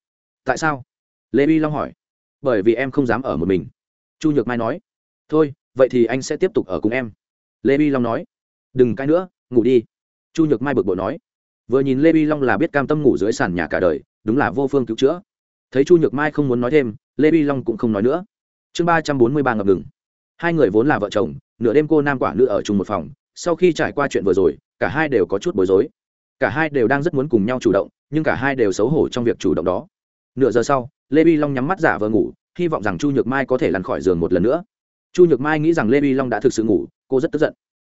Tại sao? Lê bi long hỏi. Bởi vì em không dám ở một mình. Chu nhược mai nói. Thôi, vậy thì anh sẽ tiếp tục ở cùng em. Lê bi long nói. Đừng cãi nữa, ngủ đi. Chu nhược mai bực bội nói vừa nhìn lê bi long là biết cam tâm ngủ dưới sàn nhà cả đời, đúng là vô phương cứu chữa. Thấy chu nhược mai không muốn nói thêm, lê bi long cũng không nói nữa. Chương ba trăm bốn mươi ba ngập ngừng. Hai người vốn là vợ chồng, nửa đêm cô nam quả nữ ở chung một phòng, sau khi trải qua chuyện vừa rồi, cả hai đều có chút bối rối. Cả hai đều đang rất muốn cùng nhau chủ động, nhưng cả hai đều xấu hổ trong việc chủ động đó. Nửa giờ sau, lê bi long nhắm mắt giả vờ ngủ, hy vọng rằng chu nhược mai có thể lăn khỏi giường một lần nữa. Chu nhược mai nghĩ rằng lê vi long đã thực sự ngủ, cô rất tức giận.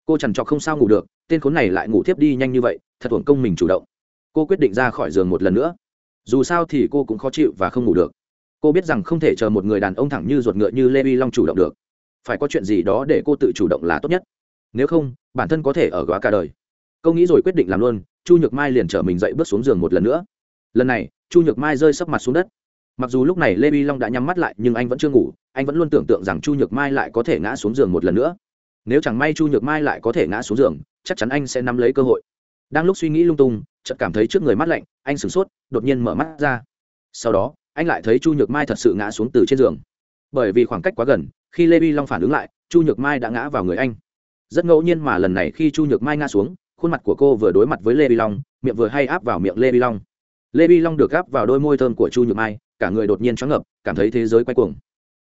Cô chẳng trọc không sao ngủ được, tên khốn này lại ngủ thiếp đi nhanh như vậy thật thuận công mình chủ động. Cô quyết định ra khỏi giường một lần nữa. Dù sao thì cô cũng khó chịu và không ngủ được. Cô biết rằng không thể chờ một người đàn ông thẳng như ruột ngựa như lê vi long chủ động được. Phải có chuyện gì đó để cô tự chủ động là tốt nhất. Nếu không, bản thân có thể ở góa cả đời. Cô nghĩ rồi quyết định làm luôn, chu nhược mai liền chở mình dậy bước xuống giường một lần nữa. Lần này, chu nhược mai rơi sấp mặt xuống đất. Mặc dù lúc này lê vi long đã nhắm mắt lại, nhưng anh vẫn chưa ngủ, anh vẫn luôn tưởng tượng rằng chu nhược mai lại có thể ngã xuống giường một lần nữa. Nếu chẳng may chu nhược mai lại có thể ngã xuống giường, chắc chắn anh sẽ nắm lấy cơ hội đang lúc suy nghĩ lung tung, chợt cảm thấy trước người mắt lạnh, anh sửng sốt, đột nhiên mở mắt ra. Sau đó, anh lại thấy chu nhược mai thật sự ngã xuống từ trên giường. Bởi vì khoảng cách quá gần, khi lê vi long phản ứng lại, chu nhược mai đã ngã vào người anh. Rất ngẫu nhiên mà lần này khi chu nhược mai ngã xuống, khuôn mặt của cô vừa đối mặt với lê vi long, miệng vừa hay áp vào miệng lê vi long. Lê vi long được gáp vào đôi môi thơm của chu nhược mai, cả người đột nhiên choáng ngợp cảm thấy thế giới quay cuồng.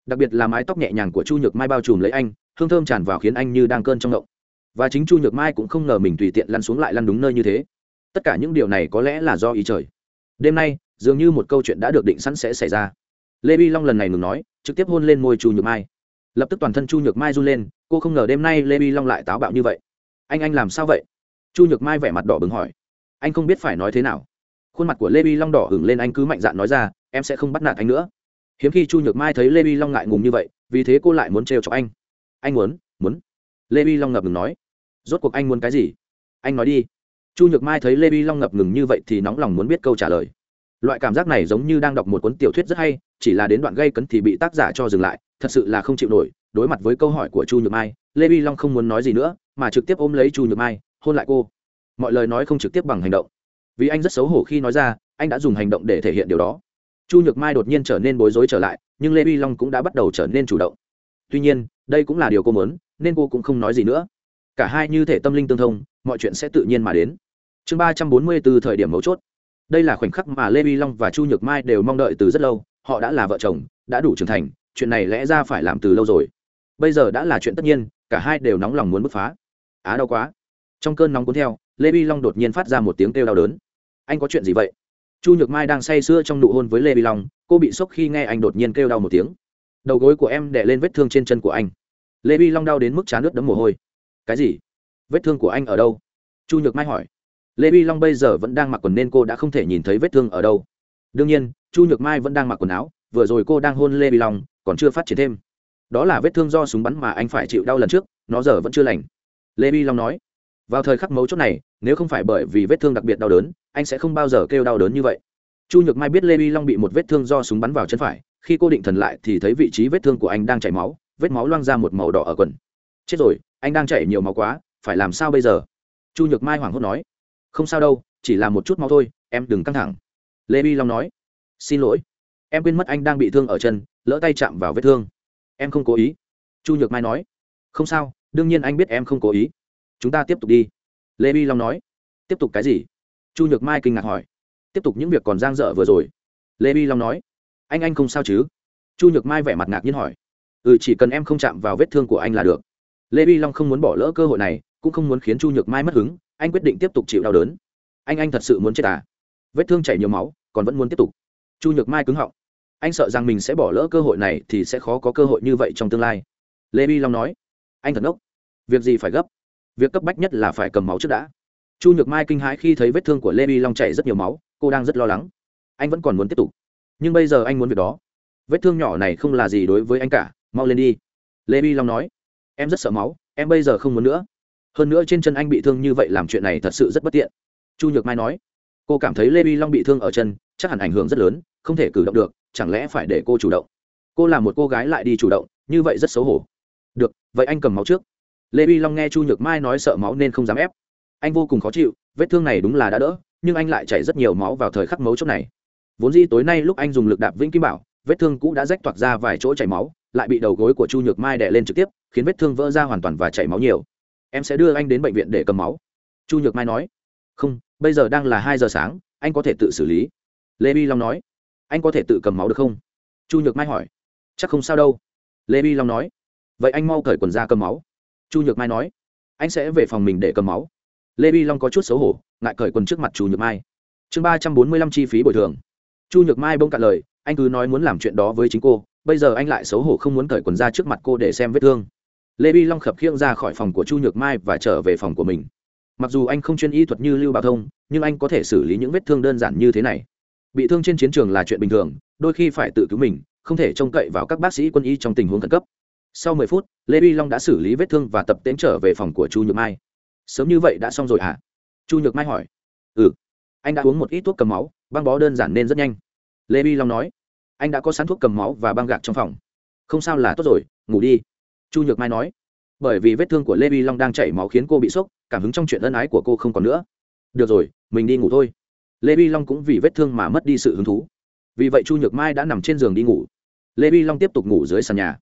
Đặc biệt là mái tóc nhẹ nhàng của chu nhược mai bao trùm lấy anh, hương thơm tràn vào khiến anh như đang cơn trong ngộng và chính chu nhược mai cũng không ngờ mình tùy tiện lăn xuống lại lăn đúng nơi như thế. Tất cả những điều này có lẽ là do ý trời. Đêm nay, dường như một câu chuyện đã được định sẵn sẽ xảy ra. Lê bi long lần này ngừng nói, trực tiếp hôn lên môi chu nhược mai. Lập tức toàn thân chu nhược mai run lên, cô không ngờ đêm nay lê bi long lại táo bạo như vậy. Anh anh làm sao vậy? Chu nhược mai vẻ mặt đỏ bừng hỏi. Anh không biết phải nói thế nào. Khuôn mặt của lê bi long đỏ hửng lên anh cứ mạnh dạn nói ra, em sẽ không bắt nạt anh nữa. Hiếm khi chu nhược mai thấy lê bi long ngại ngùng như vậy, vì thế cô lại muốn trêu cho anh. Anh muốn muốn. Lê bi long ngập ngừng nói rốt cuộc anh muốn cái gì? Anh nói đi. Chu nhược mai thấy lê bi long ngập ngừng như vậy thì nóng lòng muốn biết câu trả lời. Loại cảm giác này giống như đang đọc một cuốn tiểu thuyết rất hay, chỉ là đến đoạn gây cấn thì bị tác giả cho dừng lại, thật sự là không chịu nổi. Đối mặt với câu hỏi của chu nhược mai, lê bi long không muốn nói gì nữa, mà trực tiếp ôm lấy chu nhược mai, hôn lại cô. Mọi lời nói không trực tiếp bằng hành động. Vì anh rất xấu hổ khi nói ra, anh đã dùng hành động để thể hiện điều đó. Chu nhược mai đột nhiên trở nên bối rối trở lại, nhưng lê bi long cũng đã bắt đầu trở nên chủ động. Tuy nhiên, đây cũng là điều cô muốn, nên cô cũng không nói gì nữa cả hai như thể tâm linh tương thông, mọi chuyện sẽ tự nhiên mà đến. Chương ba trăm bốn mươi từ thời điểm mấu chốt. Đây là khoảnh khắc mà lê vi long và chu nhược mai đều mong đợi từ rất lâu, họ đã là vợ chồng, đã đủ trưởng thành, chuyện này lẽ ra phải làm từ lâu rồi. Bây giờ đã là chuyện tất nhiên, cả hai đều nóng lòng muốn bứt phá. Á đau quá. Trong cơn nóng cuốn theo, lê vi long đột nhiên phát ra một tiếng kêu đau đớn. Anh có chuyện gì vậy? Chu nhược mai đang say sưa trong nụ hôn với lê vi long, cô bị sốc khi nghe anh đột nhiên kêu đau một tiếng. Đầu gối của em đè lên vết thương trên chân của anh. Lê vi long đau đến mức chán nước đấm mồ hôi cái gì? Vết thương của anh ở đâu? Chu nhược mai hỏi. Lê vi long bây giờ vẫn đang mặc quần nên cô đã không thể nhìn thấy vết thương ở đâu. Đương nhiên, chu nhược mai vẫn đang mặc quần áo, vừa rồi cô đang hôn lê vi long, còn chưa phát triển thêm. Đó là vết thương do súng bắn mà anh phải chịu đau lần trước, nó giờ vẫn chưa lành. Lê vi long nói. Vào thời khắc mấu chốt này, nếu không phải bởi vì vết thương đặc biệt đau đớn, anh sẽ không bao giờ kêu đau đớn như vậy. Chu nhược mai biết lê vi long bị một vết thương do súng bắn vào chân phải, khi cô định thần lại thì thấy vị trí vết thương của anh đang chảy máu, vết máu loang ra một màu đỏ ở quần. Chết rồi anh đang chảy nhiều máu quá, phải làm sao bây giờ? Chu nhược mai hoảng hốt nói. Không sao đâu, chỉ là một chút máu thôi, em đừng căng thẳng. Lê bi long nói. Xin lỗi. Em quên mất anh đang bị thương ở chân, lỡ tay chạm vào vết thương. Em không cố ý. Chu nhược mai nói. Không sao, đương nhiên anh biết em không cố ý. Chúng ta tiếp tục đi. Lê bi long nói. Tiếp tục cái gì? Chu nhược mai kinh ngạc hỏi. Tiếp tục những việc còn giang dở vừa rồi. Lê bi long nói. Anh anh không sao chứ? Chu nhược mai vẻ mặt ngạc nhiên hỏi. Ừ chỉ cần em không chạm vào vết thương của anh là được lê vi long không muốn bỏ lỡ cơ hội này, cũng không muốn khiến chu nhược mai mất hứng, anh quyết định tiếp tục chịu đau đớn. Anh anh thật sự muốn chết à? Vết thương chảy nhiều máu, còn vẫn muốn tiếp tục. Chu nhược mai cứng họng. Anh sợ rằng mình sẽ bỏ lỡ cơ hội này thì sẽ khó có cơ hội như vậy trong tương lai. Lê vi long nói. Anh thật ngốc. Việc gì phải gấp? Việc cấp bách nhất là phải cầm máu trước đã. Chu nhược mai kinh hãi khi thấy vết thương của lê vi long chảy rất nhiều máu, cô đang rất lo lắng. Anh vẫn còn muốn tiếp tục. Nhưng bây giờ anh muốn việc đó. Vết thương nhỏ này không là gì đối với anh cả, mau lên đi. Lê vi long nói em rất sợ máu, em bây giờ không muốn nữa. Hơn nữa trên chân anh bị thương như vậy làm chuyện này thật sự rất bất tiện. Chu nhược mai nói, cô cảm thấy lê vi long bị thương ở chân, chắc hẳn ảnh hưởng rất lớn, không thể cử động được, chẳng lẽ phải để cô chủ động? Cô là một cô gái lại đi chủ động, như vậy rất xấu hổ. Được, vậy anh cầm máu trước. Lê vi long nghe chu nhược mai nói sợ máu nên không dám ép. Anh vô cùng khó chịu, vết thương này đúng là đã đỡ, nhưng anh lại chảy rất nhiều máu vào thời khắc mấu chốt này. Vốn dĩ tối nay lúc anh dùng lực đạp vĩnh kim bảo vết thương cũ đã rách toạc ra vài chỗ chảy máu, lại bị đầu gối của chu nhược mai đè lên trực tiếp, khiến vết thương vỡ ra hoàn toàn và chảy máu nhiều. Em sẽ đưa anh đến bệnh viện để cầm máu. Chu nhược mai nói. Không, bây giờ đang là hai giờ sáng, anh có thể tự xử lý. Lê bi long nói. Anh có thể tự cầm máu được không? Chu nhược mai hỏi. Chắc không sao đâu. Lê bi long nói. Vậy anh mau cởi quần ra cầm máu. Chu nhược mai nói. Anh sẽ về phòng mình để cầm máu. Lê bi long có chút xấu hổ, ngại cởi quần trước mặt chu nhược mai. Chương ba trăm bốn mươi lăm chi phí bồi thường. Chu nhược mai bông cạn lời anh cứ nói muốn làm chuyện đó với chính cô, bây giờ anh lại xấu hổ không muốn cởi quần ra trước mặt cô để xem vết thương. Lê vi long khập khiễng ra khỏi phòng của chu nhược mai và trở về phòng của mình. Mặc dù anh không chuyên y thuật như lưu bảo thông, nhưng anh có thể xử lý những vết thương đơn giản như thế này. Bị thương trên chiến trường là chuyện bình thường, đôi khi phải tự cứu mình, không thể trông cậy vào các bác sĩ quân y trong tình huống khẩn cấp. Sau mười phút, lê vi long đã xử lý vết thương và tập tễnh trở về phòng của chu nhược mai. Sớm như vậy đã xong rồi hả? Chu nhược mai hỏi. Ừ. Anh đã uống một ít thuốc cầm máu, băng bó đơn giản nên rất nhanh lê vi long nói, anh đã có sẵn thuốc cầm máu và băng gạc trong phòng. Không sao là tốt rồi, ngủ đi. Chu nhược mai nói. Bởi vì vết thương của lê vi long đang chảy máu khiến cô bị sốc, cảm hứng trong chuyện ân ái của cô không còn nữa. Được rồi, mình đi ngủ thôi. Lê vi long cũng vì vết thương mà mất đi sự hứng thú. Vì vậy chu nhược mai đã nằm trên giường đi ngủ. Lê vi long tiếp tục ngủ dưới sàn nhà.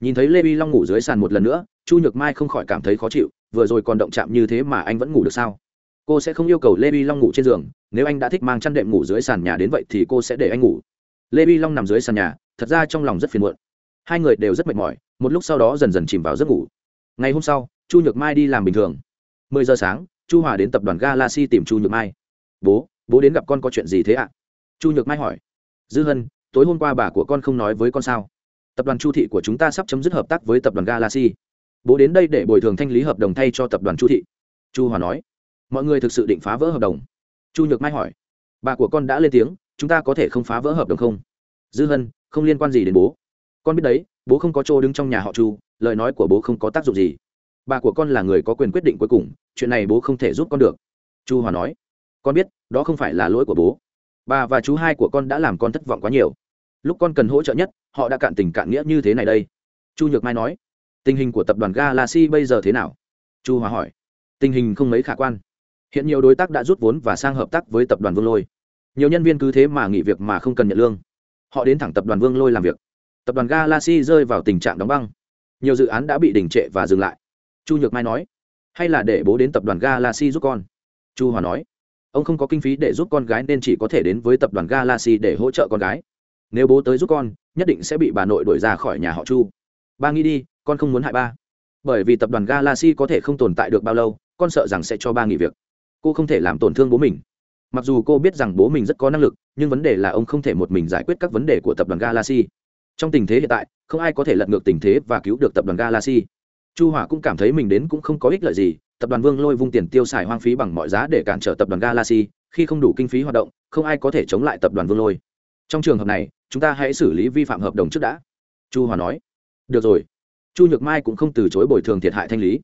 Nhìn thấy lê vi long ngủ dưới sàn một lần nữa, chu nhược mai không khỏi cảm thấy khó chịu, vừa rồi còn động chạm như thế mà anh vẫn ngủ được sao? Cô sẽ không yêu cầu lê vi long ngủ trên giường, nếu anh đã thích mang chăn đệm ngủ dưới sàn nhà đến vậy thì cô sẽ để anh ngủ. Lê vi long nằm dưới sàn nhà, thật ra trong lòng rất phiền muộn. Hai người đều rất mệt mỏi, một lúc sau đó dần dần chìm vào giấc ngủ. Ngày hôm sau, chu nhược mai đi làm bình thường. Mười giờ sáng, chu hòa đến tập đoàn galaxy tìm chu nhược mai. Bố bố đến gặp con có chuyện gì thế ạ? Chu nhược mai hỏi. Dư hân, tối hôm qua bà của con không nói với con sao? Tập đoàn chu thị của chúng ta sắp chấm dứt hợp tác với tập đoàn galaxy. Bố đến đây để bồi thường thanh lý hợp đồng thay cho tập đoàn chu thị. Chu hòa nói mọi người thực sự định phá vỡ hợp đồng. Chu nhược mai hỏi, bà của con đã lên tiếng, chúng ta có thể không phá vỡ hợp đồng không? Dư hân, không liên quan gì đến bố. Con biết đấy, bố không có chỗ đứng trong nhà họ chu, lời nói của bố không có tác dụng gì. Bà của con là người có quyền quyết định cuối cùng, chuyện này bố không thể giúp con được. Chu hòa nói, con biết, đó không phải là lỗi của bố. Bà và chú hai của con đã làm con thất vọng quá nhiều. Lúc con cần hỗ trợ nhất, họ đã cạn tình cạn nghĩa như thế này đây. Chu nhược mai nói, tình hình của tập đoàn galaxy bây giờ thế nào? Chu hòa hỏi, tình hình không mấy khả quan hiện nhiều đối tác đã rút vốn và sang hợp tác với tập đoàn vương lôi. Nhiều nhân viên cứ thế mà nghỉ việc mà không cần nhận lương. Họ đến thẳng tập đoàn vương lôi làm việc. Tập đoàn galaxy rơi vào tình trạng đóng băng. Nhiều dự án đã bị đình trệ và dừng lại. Chu nhược mai nói, hay là để bố đến tập đoàn galaxy giúp con? Chu hòa nói, ông không có kinh phí để giúp con gái nên chỉ có thể đến với tập đoàn galaxy để hỗ trợ con gái. Nếu bố tới giúp con, nhất định sẽ bị bà nội đuổi ra khỏi nhà họ chu. Ba nghĩ đi, con không muốn hại ba. Bởi vì tập đoàn galaxy có thể không tồn tại được bao lâu, con sợ rằng sẽ cho ba nghỉ việc cô không thể làm tổn thương bố mình. Mặc dù cô biết rằng bố mình rất có năng lực, nhưng vấn đề là ông không thể một mình giải quyết các vấn đề của tập đoàn galaxy. Trong tình thế hiện tại, không ai có thể lật ngược tình thế và cứu được tập đoàn galaxy. Chu hỏa cũng cảm thấy mình đến cũng không có ích lợi gì, tập đoàn vương lôi vung tiền tiêu xài hoang phí bằng mọi giá để cản trở tập đoàn galaxy, khi không đủ kinh phí hoạt động, không ai có thể chống lại tập đoàn vương lôi. Trong trường hợp này, chúng ta hãy xử lý vi phạm hợp đồng trước đã. Chu hòa nói. Được rồi. Chu nhược mai cũng không từ chối bồi thường thiệt hại thanh lý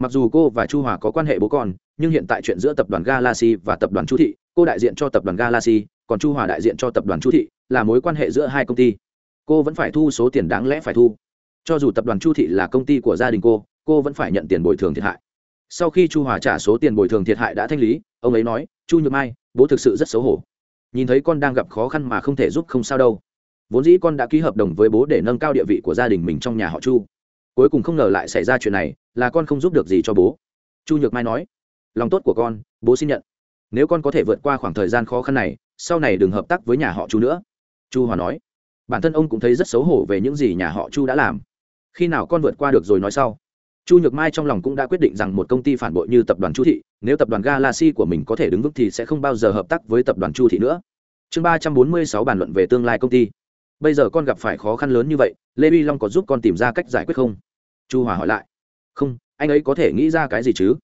mặc dù cô và chu hòa có quan hệ bố con, nhưng hiện tại chuyện giữa tập đoàn galaxy và tập đoàn chu thị, cô đại diện cho tập đoàn galaxy, còn chu hòa đại diện cho tập đoàn chu thị, là mối quan hệ giữa hai công ty. Cô vẫn phải thu số tiền đáng lẽ phải thu. Cho dù tập đoàn chu thị là công ty của gia đình cô cô vẫn phải nhận tiền bồi thường thiệt hại. Sau khi chu hòa trả số tiền bồi thường thiệt hại đã thanh lý, ông ấy nói, chu nhược mai, bố thực sự rất xấu hổ. Nhìn thấy con đang gặp khó khăn mà không thể giúp không sao đâu. Vốn dĩ con đã ký hợp đồng với bố để nâng cao địa vị của gia đình mình trong nhà họ chu. Cuối cùng không ngờ lại xảy ra chuyện này là con không giúp được gì cho bố. Chu nhược mai nói, lòng tốt của con, bố xin nhận. Nếu con có thể vượt qua khoảng thời gian khó khăn này, sau này đừng hợp tác với nhà họ chu nữa. Chu hòa nói, bản thân ông cũng thấy rất xấu hổ về những gì nhà họ chu đã làm. Khi nào con vượt qua được rồi nói sau. Chu nhược mai trong lòng cũng đã quyết định rằng một công ty phản bội như tập đoàn chu thị, nếu tập đoàn galaxy của mình có thể đứng vững thì sẽ không bao giờ hợp tác với tập đoàn chu thị nữa. Chương ba trăm bốn mươi sáu bàn luận về tương lai công ty. Bây giờ con gặp phải khó khăn lớn như vậy, lê vi long có giúp con tìm ra cách giải quyết không? Chu hòa hỏi lại không, anh ấy có thể nghĩ ra cái gì chứ?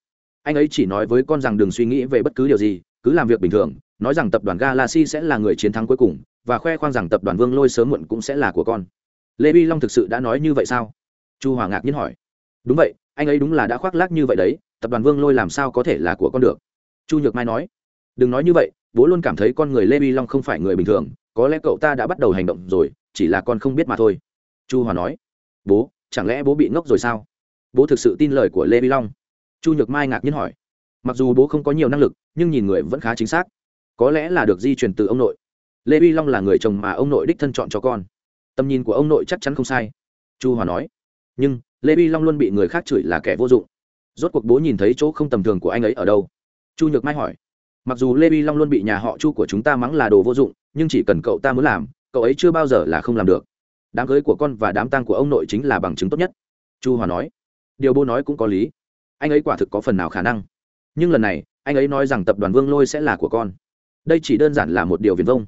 Anh ấy chỉ nói với con rằng đừng suy nghĩ về bất cứ điều gì, cứ làm việc bình thường, nói rằng tập đoàn galaxy sẽ là người chiến thắng cuối cùng, và khoe khoang rằng tập đoàn vương lôi sớm muộn cũng sẽ là của con. Lê vi long thực sự đã nói như vậy sao? Chu hòa ngạc nhiên hỏi. Đúng vậy, anh ấy đúng là đã khoác lác như vậy đấy, tập đoàn vương lôi làm sao có thể là của con được? Chu nhược mai nói. Đừng nói như vậy, bố luôn cảm thấy con người lê vi long không phải người bình thường, có lẽ cậu ta đã bắt đầu hành động rồi, chỉ là con không biết mà thôi. Chu hòa nói. Bố, chẳng lẽ bố bị ngốc rồi sao? Bố thực sự tin lời của lê vi long. Chu nhược mai ngạc nhiên hỏi, mặc dù bố không có nhiều năng lực, nhưng nhìn người vẫn khá chính xác. Có lẽ là được di truyền từ ông nội. Lê vi long là người chồng mà ông nội đích thân chọn cho con. Tầm nhìn của ông nội chắc chắn không sai. Chu hòa nói, nhưng lê vi long luôn bị người khác chửi là kẻ vô dụng. Rốt cuộc bố nhìn thấy chỗ không tầm thường của anh ấy ở đâu? Chu nhược mai hỏi, mặc dù lê vi long luôn bị nhà họ chu của chúng ta mắng là đồ vô dụng, nhưng chỉ cần cậu ta muốn làm, cậu ấy chưa bao giờ là không làm được. Đám cưới của con và đám tang của ông nội chính là bằng chứng tốt nhất. Chu hòa nói điều bố nói cũng có lý. Anh ấy quả thực có phần nào khả năng. Nhưng lần này, anh ấy nói rằng tập đoàn vương lôi sẽ là của con. Đây chỉ đơn giản là một điều viền vông.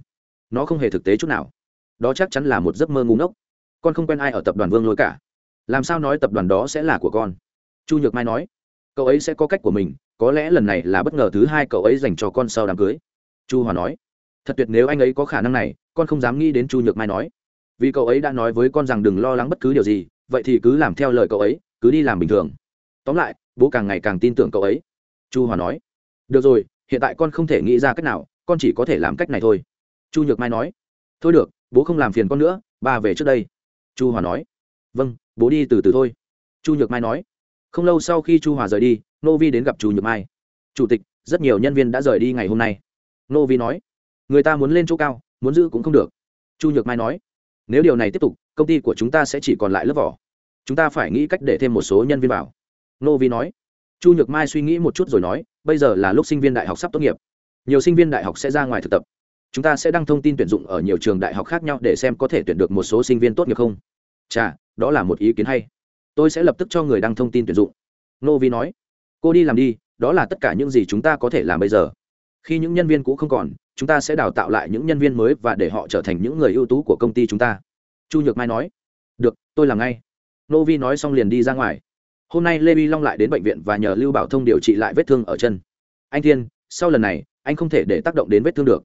Nó không hề thực tế chút nào. Đó chắc chắn là một giấc mơ ngu ngốc. Con không quen ai ở tập đoàn vương lôi cả. Làm sao nói tập đoàn đó sẽ là của con? Chu nhược mai nói, cậu ấy sẽ có cách của mình, có lẽ lần này là bất ngờ thứ hai cậu ấy dành cho con sau đám cưới. Chu hòa nói, thật tuyệt, nếu anh ấy có khả năng này, con không dám nghĩ đến chu nhược mai nói. Vì cậu ấy đã nói với con rằng đừng lo lắng bất cứ điều gì, vậy thì cứ làm theo lời cậu ấy cứ đi làm bình thường. Tóm lại, bố càng ngày càng tin tưởng cậu ấy. Chu hòa nói. Được rồi, hiện tại con không thể nghĩ ra cách nào, con chỉ có thể làm cách này thôi. Chu nhược mai nói. Thôi được, bố không làm phiền con nữa, ba về trước đây. Chu hòa nói. Vâng bố đi từ từ thôi. Chu nhược mai nói. Không lâu sau khi chu hòa rời đi, nô vi đến gặp chu nhược mai. Chủ tịch, rất nhiều nhân viên đã rời đi ngày hôm nay. Nô vi nói. Người ta muốn lên chỗ cao, muốn giữ cũng không được. Chu nhược mai nói. Nếu điều này tiếp tục, công ty của chúng ta sẽ chỉ còn lại lớp vỏ chúng ta phải nghĩ cách để thêm một số nhân viên vào. Nô vi nói. Chu nhược mai suy nghĩ một chút rồi nói, bây giờ là lúc sinh viên đại học sắp tốt nghiệp. Nhiều sinh viên đại học sẽ ra ngoài thực tập. Chúng ta sẽ đăng thông tin tuyển dụng ở nhiều trường đại học khác nhau để xem có thể tuyển được một số sinh viên tốt nghiệp không. Chà, đó là một ý kiến hay. Tôi sẽ lập tức cho người đăng thông tin tuyển dụng. Nô vi nói. Cô đi làm đi, đó là tất cả những gì chúng ta có thể làm bây giờ. Khi những nhân viên cũ không còn, chúng ta sẽ đào tạo lại những nhân viên mới và để họ trở thành những người ưu tú của công ty chúng ta. Chu nhược mai nói. Được, tôi làm ngay nô vi nói xong liền đi ra ngoài. Hôm nay lê vi long lại đến bệnh viện và nhờ lưu bảo thông điều trị lại vết thương ở chân. Anh thiên, sau lần này, anh không thể để tác động đến vết thương được.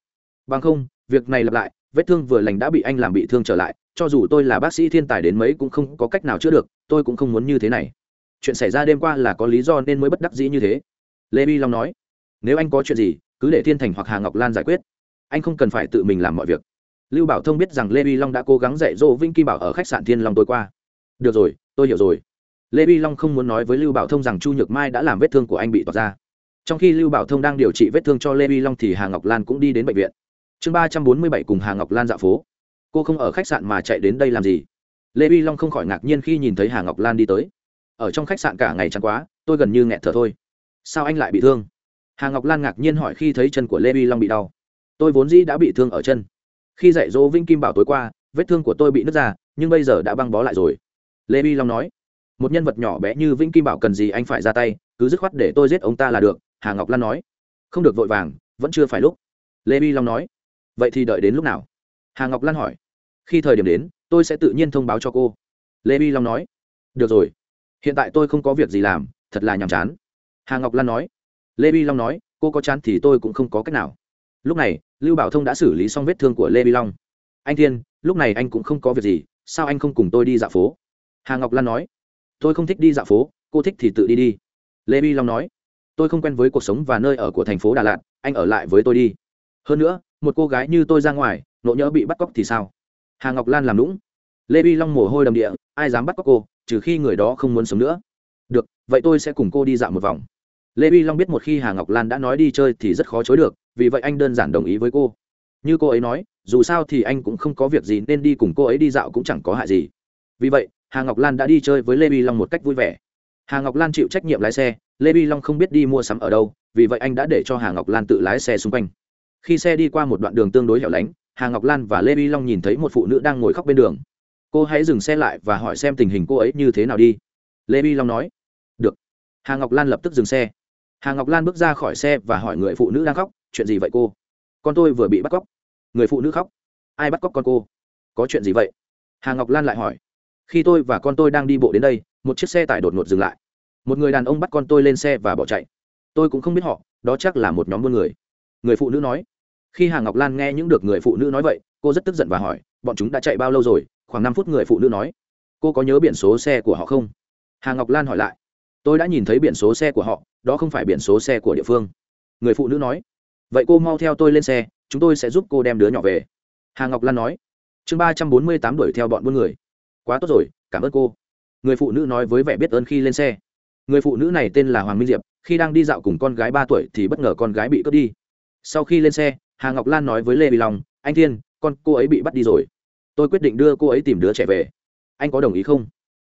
Bằng không, việc này lặp lại, vết thương vừa lành đã bị anh làm bị thương trở lại, cho dù tôi là bác sĩ thiên tài đến mấy cũng không có cách nào chữa được, tôi cũng không muốn như thế này. Chuyện xảy ra đêm qua là có lý do nên mới bất đắc dĩ như thế. Lê vi long nói, nếu anh có chuyện gì, cứ để thiên thành hoặc hà ngọc lan giải quyết. Anh không cần phải tự mình làm mọi việc. Lưu bảo thông biết rằng lê vi long đã cố gắng dạy dỗ vinh kim bảo ở khách sạn thiên long tối qua được rồi, tôi hiểu rồi. Lê vi long không muốn nói với lưu bảo thông rằng chu nhược mai đã làm vết thương của anh bị tỏa ra. Trong khi lưu bảo thông đang điều trị vết thương cho lê vi long thì hà ngọc lan cũng đi đến bệnh viện. Chương ba trăm bốn mươi bảy cùng hà ngọc lan dạo phố. Cô không ở khách sạn mà chạy đến đây làm gì? Lê vi long không khỏi ngạc nhiên khi nhìn thấy hà ngọc lan đi tới. Ở trong khách sạn cả ngày chắn quá, tôi gần như nghẹt thở thôi. Sao anh lại bị thương? Hà ngọc lan ngạc nhiên hỏi khi thấy chân của lê vi long bị đau. Tôi vốn dĩ đã bị thương ở chân. Khi dạy dỗ vinh kim bảo tối qua, vết thương của tôi bị nứt ra, nhưng bây giờ đã băng bó lại rồi lê vi long nói, một nhân vật nhỏ bé như vĩnh kim bảo cần gì anh phải ra tay, cứ dứt khoát để tôi giết ông ta là được, hà ngọc lan nói. Không được vội vàng, vẫn chưa phải lúc. Lê vi long nói. Vậy thì đợi đến lúc nào? Hà ngọc lan hỏi. Khi thời điểm đến, tôi sẽ tự nhiên thông báo cho cô. Lê vi long nói. Được rồi. Hiện tại tôi không có việc gì làm, thật là nhàm chán. Hà ngọc lan nói. Lê vi long nói, cô có chán thì tôi cũng không có cách nào. Lúc này, lưu bảo thông đã xử lý xong vết thương của lê vi long. Anh thiên, lúc này anh cũng không có việc gì, sao anh không cùng tôi đi dạo phố? Hà ngọc lan nói, tôi không thích đi dạo phố, cô thích thì tự đi đi. Lê vi long nói, tôi không quen với cuộc sống và nơi ở của thành phố đà lạt, anh ở lại với tôi đi. Hơn nữa, một cô gái như tôi ra ngoài, nộ nhỡ bị bắt cóc thì sao? Hà ngọc lan làm lũng lê vi long mồ hôi đầm địa, ai dám bắt cóc cô, trừ khi người đó không muốn sống nữa. Được, vậy tôi sẽ cùng cô đi dạo một vòng. Lê vi long biết một khi hà ngọc lan đã nói đi chơi thì rất khó chối được, vì vậy anh đơn giản đồng ý với cô. Như cô ấy nói, dù sao thì anh cũng không có việc gì nên đi cùng cô ấy đi dạo cũng chẳng có hại gì. Vì vậy hà ngọc lan đã đi chơi với lê vi long một cách vui vẻ. Hà ngọc lan chịu trách nhiệm lái xe, lê vi long không biết đi mua sắm ở đâu, vì vậy anh đã để cho hà ngọc lan tự lái xe xung quanh. Khi xe đi qua một đoạn đường tương đối hẻo lánh, hà ngọc lan và lê vi long nhìn thấy một phụ nữ đang ngồi khóc bên đường. Cô hãy dừng xe lại và hỏi xem tình hình cô ấy như thế nào đi. Lê vi long nói. Được. Hà ngọc lan lập tức dừng xe. Hà ngọc lan bước ra khỏi xe và hỏi người phụ nữ đang khóc, chuyện gì vậy cô? Con tôi vừa bị bắt cóc. Người phụ nữ khóc. Ai bắt cóc con cô? Có chuyện gì vậy? Hà ngọc lan lại hỏi khi tôi và con tôi đang đi bộ đến đây, một chiếc xe tải đột ngột dừng lại. Một người đàn ông bắt con tôi lên xe và bỏ chạy. Tôi cũng không biết họ, đó chắc là một nhóm buôn người. Người phụ nữ nói. Khi hà ngọc lan nghe những được người phụ nữ nói vậy, cô rất tức giận và hỏi, bọn chúng đã chạy bao lâu rồi? Khoảng năm phút người phụ nữ nói. Cô có nhớ biển số xe của họ không? Hà ngọc lan hỏi lại. Tôi đã nhìn thấy biển số xe của họ, đó không phải biển số xe của địa phương. Người phụ nữ nói. Vậy cô mau theo tôi lên xe, chúng tôi sẽ giúp cô đem đứa nhỏ về. Hà ngọc lan nói. Chương ba trăm bốn mươi tám đuổi theo bọn buôn người quá tốt rồi, cảm ơn cô. Người phụ nữ nói với vẻ biết ơn khi lên xe. Người phụ nữ này tên là hoàng minh diệp, khi đang đi dạo cùng con gái ba tuổi thì bất ngờ con gái bị cướp đi. Sau khi lên xe, hà ngọc lan nói với lê vi long, anh thiên, con cô ấy bị bắt đi rồi. Tôi quyết định đưa cô ấy tìm đứa trẻ về. Anh có đồng ý không?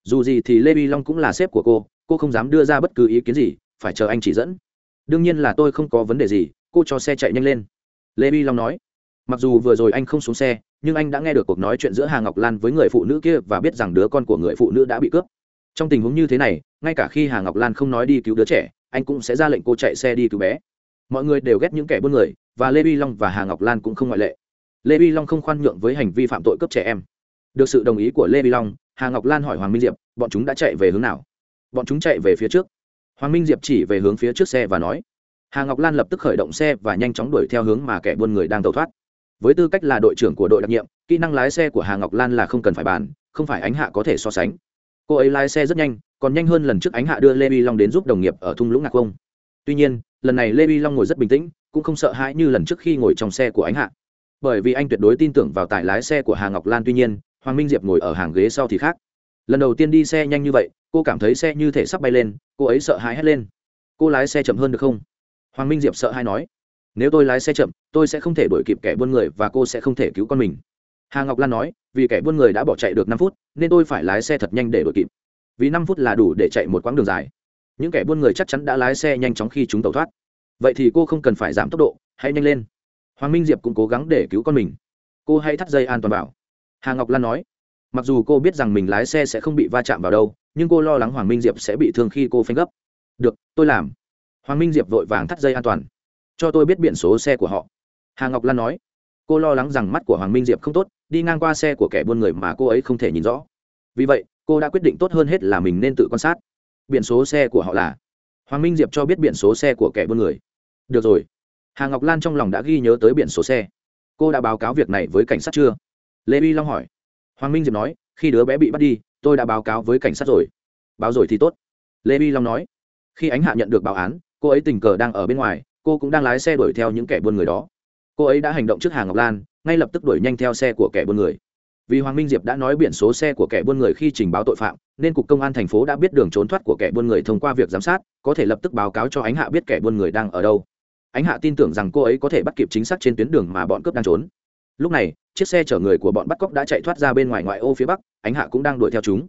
Dù gì thì lê vi long cũng là sếp của cô cô không dám đưa ra bất cứ ý kiến gì, phải chờ anh chỉ dẫn. Đương nhiên là tôi không có vấn đề gì, cô cho xe chạy nhanh lên. Lê vi long nói mặc dù vừa rồi anh không xuống xe, nhưng anh đã nghe được cuộc nói chuyện giữa hà ngọc lan với người phụ nữ kia và biết rằng đứa con của người phụ nữ đã bị cướp. Trong tình huống như thế này, ngay cả khi hà ngọc lan không nói đi cứu đứa trẻ, anh cũng sẽ ra lệnh cô chạy xe đi cứu bé. Mọi người đều ghét những kẻ buôn người, và lê vi long và hà ngọc lan cũng không ngoại lệ. Lê vi long không khoan nhượng với hành vi phạm tội cướp trẻ em. Được sự đồng ý của lê vi long, hà ngọc lan hỏi hoàng minh diệp, bọn chúng đã chạy về hướng nào? Bọn chúng chạy về phía trước. Hoàng minh diệp chỉ về hướng phía trước xe và nói. Hà ngọc lan lập tức khởi động xe và nhanh chóng đuổi theo hướng mà kẻ buôn người đang tẩu thoát với tư cách là đội trưởng của đội đặc nhiệm, kỹ năng lái xe của hà ngọc lan là không cần phải bàn, không phải ánh hạ có thể so sánh. Cô ấy lái xe rất nhanh, còn nhanh hơn lần trước ánh hạ đưa lê vi long đến giúp đồng nghiệp ở thung lũng ngạc không. Tuy nhiên, lần này lê vi long ngồi rất bình tĩnh, cũng không sợ hãi như lần trước khi ngồi trong xe của ánh hạ. Bởi vì anh tuyệt đối tin tưởng vào tài lái xe của hà ngọc lan, tuy nhiên, hoàng minh diệp ngồi ở hàng ghế sau thì khác. Lần đầu tiên đi xe nhanh như vậy, cô cảm thấy xe như thể sắp bay lên, cô ấy sợ hãi hét lên. Cô lái xe chậm hơn được không? Hoàng minh diệp sợ hãi nói nếu tôi lái xe chậm, tôi sẽ không thể đuổi kịp kẻ buôn người và cô sẽ không thể cứu con mình. Hà ngọc lan nói, vì kẻ buôn người đã bỏ chạy được năm phút, nên tôi phải lái xe thật nhanh để đuổi kịp. Vì năm phút là đủ để chạy một quãng đường dài. Những kẻ buôn người chắc chắn đã lái xe nhanh chóng khi chúng tẩu thoát. Vậy thì cô không cần phải giảm tốc độ, hãy nhanh lên. Hoàng minh diệp cũng cố gắng để cứu con mình. Cô hãy thắt dây an toàn vào. Hà ngọc lan nói, mặc dù cô biết rằng mình lái xe sẽ không bị va chạm vào đâu, nhưng cô lo lắng hoàng minh diệp sẽ bị thương khi cô phanh gấp. Được, tôi làm. Hoàng minh diệp vội vàng thắt dây an toàn cho tôi biết biển số xe của họ. Hà ngọc lan nói. Cô lo lắng rằng mắt của hoàng minh diệp không tốt, đi ngang qua xe của kẻ buôn người mà cô ấy không thể nhìn rõ. Vì vậy, cô đã quyết định tốt hơn hết là mình nên tự quan sát biển số xe của họ là. Hoàng minh diệp cho biết biển số xe của kẻ buôn người. Được rồi. Hà ngọc lan trong lòng đã ghi nhớ tới biển số xe. Cô đã báo cáo việc này với cảnh sát chưa? Lê uy long hỏi. Hoàng minh diệp nói, khi đứa bé bị bắt đi, tôi đã báo cáo với cảnh sát rồi. Báo rồi thì tốt. Lê uy long nói. Khi ánh hạ nhận được báo án, cô ấy tình cờ đang ở bên ngoài cô cũng đang lái xe đuổi theo những kẻ buôn người đó. Cô ấy đã hành động trước hàng ngọc lan, ngay lập tức đuổi nhanh theo xe của kẻ buôn người. Vì hoàng minh diệp đã nói biển số xe của kẻ buôn người khi trình báo tội phạm, nên cục công an thành phố đã biết đường trốn thoát của kẻ buôn người thông qua việc giám sát, có thể lập tức báo cáo cho ánh hạ biết kẻ buôn người đang ở đâu. Ánh hạ tin tưởng rằng cô ấy có thể bắt kịp chính xác trên tuyến đường mà bọn cướp đang trốn. Lúc này, chiếc xe chở người của bọn bắt cóc đã chạy thoát ra bên ngoài ngoại ô phía bắc, ánh hạ cũng đang đuổi theo chúng.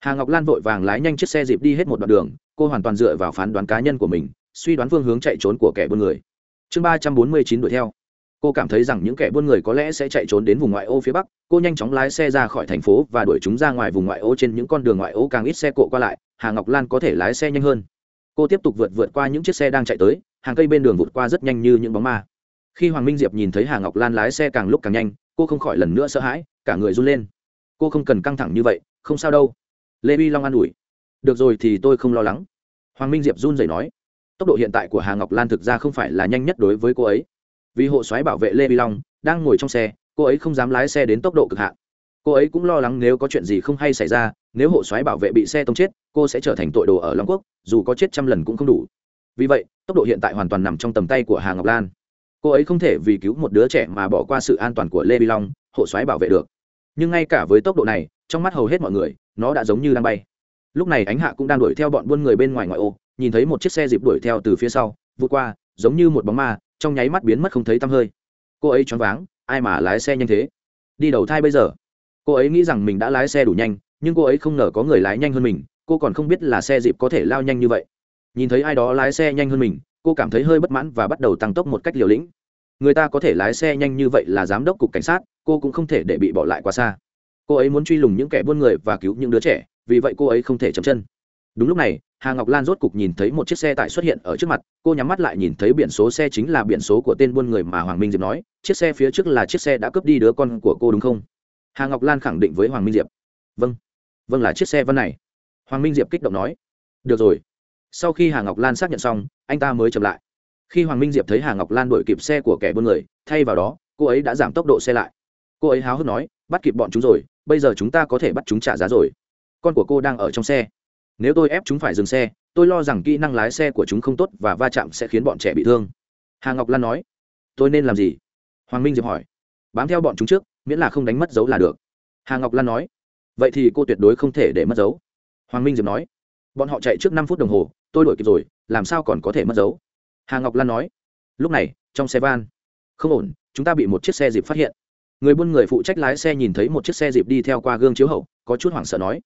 Hà ngọc lan vội vàng lái nhanh chiếc xe dịp đi hết một đoạn đường, cô hoàn toàn dựa vào phán đoán cá nhân của mình suy đoán phương hướng chạy trốn của kẻ buôn người. Chương ba trăm bốn mươi chín đuổi theo. Cô cảm thấy rằng những kẻ buôn người có lẽ sẽ chạy trốn đến vùng ngoại ô phía bắc. Cô nhanh chóng lái xe ra khỏi thành phố và đuổi chúng ra ngoài vùng ngoại ô trên những con đường ngoại ô càng ít xe cộ qua lại. Hà ngọc lan có thể lái xe nhanh hơn. Cô tiếp tục vượt vượt qua những chiếc xe đang chạy tới. Hàng cây bên đường vụt qua rất nhanh như những bóng ma. Khi hoàng minh diệp nhìn thấy hà ngọc lan lái xe càng lúc càng nhanh, cô không khỏi lần nữa sợ hãi, cả người run lên. Cô không cần căng thẳng như vậy, không sao đâu. Lê vi long an ủi. Được rồi thì tôi không lo lắng. Hoàng minh diệp run rẩy nói tốc độ hiện tại của hà ngọc lan thực ra không phải là nhanh nhất đối với cô ấy. Vì hộ soái bảo vệ lê vi long, đang ngồi trong xe, cô ấy không dám lái xe đến tốc độ cực hạn. Cô ấy cũng lo lắng nếu có chuyện gì không hay xảy ra, nếu hộ soái bảo vệ bị xe tông chết, cô sẽ trở thành tội đồ ở long quốc, dù có chết trăm lần cũng không đủ. Vì vậy, tốc độ hiện tại hoàn toàn nằm trong tầm tay của hà ngọc lan. Cô ấy không thể vì cứu một đứa trẻ mà bỏ qua sự an toàn của lê vi long, hộ soái bảo vệ được. Nhưng ngay cả với tốc độ này, trong mắt hầu hết mọi người, nó đã giống như đang bay. Lúc này ánh hạ cũng đang đuổi theo bọn buôn người bên ngoài ngoại ô nhìn thấy một chiếc xe dịp đuổi theo từ phía sau vượt qua, giống như một bóng ma, trong nháy mắt biến mất không thấy tăm hơi. Cô ấy choáng váng, ai mà lái xe nhanh thế? Đi đầu thai bây giờ. Cô ấy nghĩ rằng mình đã lái xe đủ nhanh, nhưng cô ấy không ngờ có người lái nhanh hơn mình, cô còn không biết là xe dịp có thể lao nhanh như vậy. Nhìn thấy ai đó lái xe nhanh hơn mình, cô cảm thấy hơi bất mãn và bắt đầu tăng tốc một cách liều lĩnh. Người ta có thể lái xe nhanh như vậy là giám đốc cục cảnh sát, cô cũng không thể để bị bỏ lại quá xa. Cô ấy muốn truy lùng những kẻ buôn người và cứu những đứa trẻ, vì vậy cô ấy không thể chậm chân đúng lúc này, hà ngọc lan rốt cục nhìn thấy một chiếc xe tải xuất hiện ở trước mặt, cô nhắm mắt lại nhìn thấy biển số xe chính là biển số của tên buôn người mà hoàng minh diệp nói, chiếc xe phía trước là chiếc xe đã cướp đi đứa con của cô đúng không? Hà ngọc lan khẳng định với hoàng minh diệp. Vâng vâng là chiếc xe vân này. Hoàng minh diệp kích động nói. Được rồi. Sau khi hà ngọc lan xác nhận xong, anh ta mới chậm lại. Khi hoàng minh diệp thấy hà ngọc lan đuổi kịp xe của kẻ buôn người, thay vào đó, cô ấy đã giảm tốc độ xe lại. Cô ấy háo hức nói, bắt kịp bọn chúng rồi, bây giờ chúng ta có thể bắt chúng trả giá rồi. Con của cô đang ở trong xe nếu tôi ép chúng phải dừng xe, tôi lo rằng kỹ năng lái xe của chúng không tốt và va chạm sẽ khiến bọn trẻ bị thương. Hà ngọc lan nói. Tôi nên làm gì? Hoàng minh diệp hỏi. Bám theo bọn chúng trước, miễn là không đánh mất dấu là được. Hà ngọc lan nói. Vậy thì cô tuyệt đối không thể để mất dấu. Hoàng minh diệp nói. Bọn họ chạy trước năm phút đồng hồ, tôi đổi kịp rồi, làm sao còn có thể mất dấu? Hà ngọc lan nói. Lúc này, trong xe van. Không ổn, chúng ta bị một chiếc xe dịp phát hiện. Người buôn người phụ trách lái xe nhìn thấy một chiếc xe dịp đi theo qua gương chiếu hậu, có chút hoảng sợ nói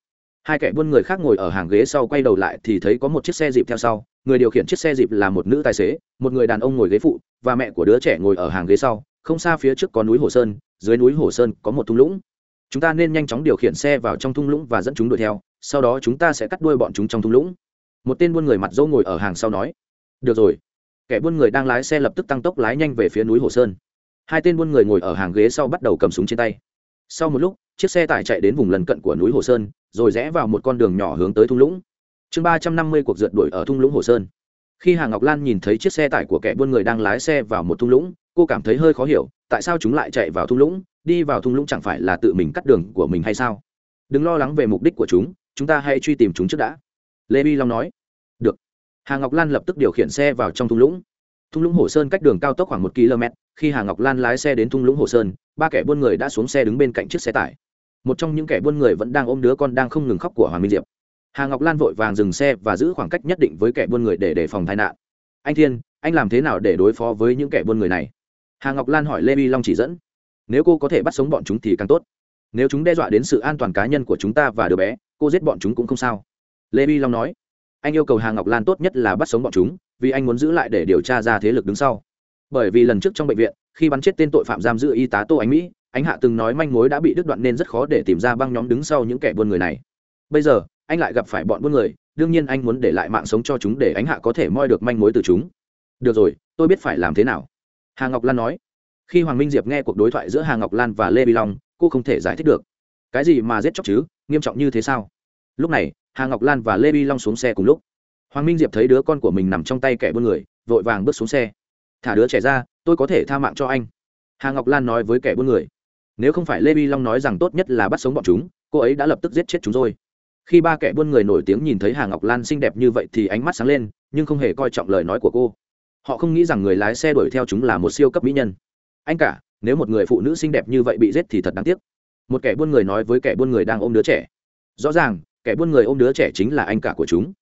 hai kẻ buôn người khác ngồi ở hàng ghế sau quay đầu lại thì thấy có một chiếc xe dịp theo sau. Người điều khiển chiếc xe dịp là một nữ tài xế, một người đàn ông ngồi ghế phụ và mẹ của đứa trẻ ngồi ở hàng ghế sau. Không xa phía trước có núi hồ sơn, dưới núi hồ sơn có một thung lũng. Chúng ta nên nhanh chóng điều khiển xe vào trong thung lũng và dẫn chúng đuổi theo, sau đó chúng ta sẽ cắt đuôi bọn chúng trong thung lũng. Một tên buôn người mặt dâu ngồi ở hàng sau nói, được rồi. Kẻ buôn người đang lái xe lập tức tăng tốc lái nhanh về phía núi hồ sơn. Hai tên buôn người ngồi ở hàng ghế sau bắt đầu cầm súng trên tay sau một lúc, chiếc xe tải chạy đến vùng lân cận của núi hồ sơn, rồi rẽ vào một con đường nhỏ hướng tới thung lũng. Chương ba trăm năm mươi cuộc rượt đuổi ở thung lũng hồ sơn. Khi hà ngọc lan nhìn thấy chiếc xe tải của kẻ buôn người đang lái xe vào một thung lũng, cô cảm thấy hơi khó hiểu, tại sao chúng lại chạy vào thung lũng, đi vào thung lũng chẳng phải là tự mình cắt đường của mình hay sao? Đừng lo lắng về mục đích của chúng chúng ta hãy truy tìm chúng trước đã. Lê bi long nói. Được. Hà ngọc lan lập tức điều khiển xe vào trong thung lũng. Thung lũng hồ sơn cách đường cao tốc khoảng một km khi hà ngọc lan lái xe đến thung lũng hồ sơn ba kẻ buôn người đã xuống xe đứng bên cạnh chiếc xe tải. Một trong những kẻ buôn người vẫn đang ôm đứa con đang không ngừng khóc của hoàng minh diệp. Hà ngọc lan vội vàng dừng xe và giữ khoảng cách nhất định với kẻ buôn người để đề phòng tai nạn. Anh thiên, anh làm thế nào để đối phó với những kẻ buôn người này? Hà ngọc lan hỏi lê vi long chỉ dẫn. Nếu cô có thể bắt sống bọn chúng thì càng tốt. Nếu chúng đe dọa đến sự an toàn cá nhân của chúng ta và đứa bé, cô giết bọn chúng cũng không sao. Lê vi long nói. Anh yêu cầu hà ngọc lan tốt nhất là bắt sống bọn chúng, vì anh muốn giữ lại để điều tra ra thế lực đứng sau bởi vì lần trước trong bệnh viện, khi bắn chết tên tội phạm giam giữ y tá tô ánh mỹ, anh hạ từng nói manh mối đã bị đứt đoạn nên rất khó để tìm ra băng nhóm đứng sau những kẻ buôn người này. Bây giờ, anh lại gặp phải bọn buôn người, đương nhiên anh muốn để lại mạng sống cho chúng để ánh hạ có thể moi được manh mối từ chúng. Được rồi, tôi biết phải làm thế nào. Hà ngọc lan nói. Khi hoàng minh diệp nghe cuộc đối thoại giữa hà ngọc lan và lê bi long, cô không thể giải thích được. Cái gì mà giết chóc chứ, nghiêm trọng như thế sao? Lúc này, hà ngọc lan và lê bi long xuống xe cùng lúc. Hoàng minh diệp thấy đứa con của mình nằm trong tay kẻ buôn người, vội vàng bước xuống xe thả đứa trẻ ra, tôi có thể tha mạng cho anh. Hà ngọc lan nói với kẻ buôn người. Nếu không phải lê vi long nói rằng tốt nhất là bắt sống bọn chúng, cô ấy đã lập tức giết chết chúng rồi khi ba kẻ buôn người nổi tiếng nhìn thấy hà ngọc lan xinh đẹp như vậy thì ánh mắt sáng lên, nhưng không hề coi trọng lời nói của cô. Họ không nghĩ rằng người lái xe đuổi theo chúng là một siêu cấp mỹ nhân. Anh cả, nếu một người phụ nữ xinh đẹp như vậy bị giết thì thật đáng tiếc. Một kẻ buôn người nói với kẻ buôn người đang ôm đứa trẻ. Rõ ràng, kẻ buôn người ôm đứa trẻ chính là anh cả của chúng.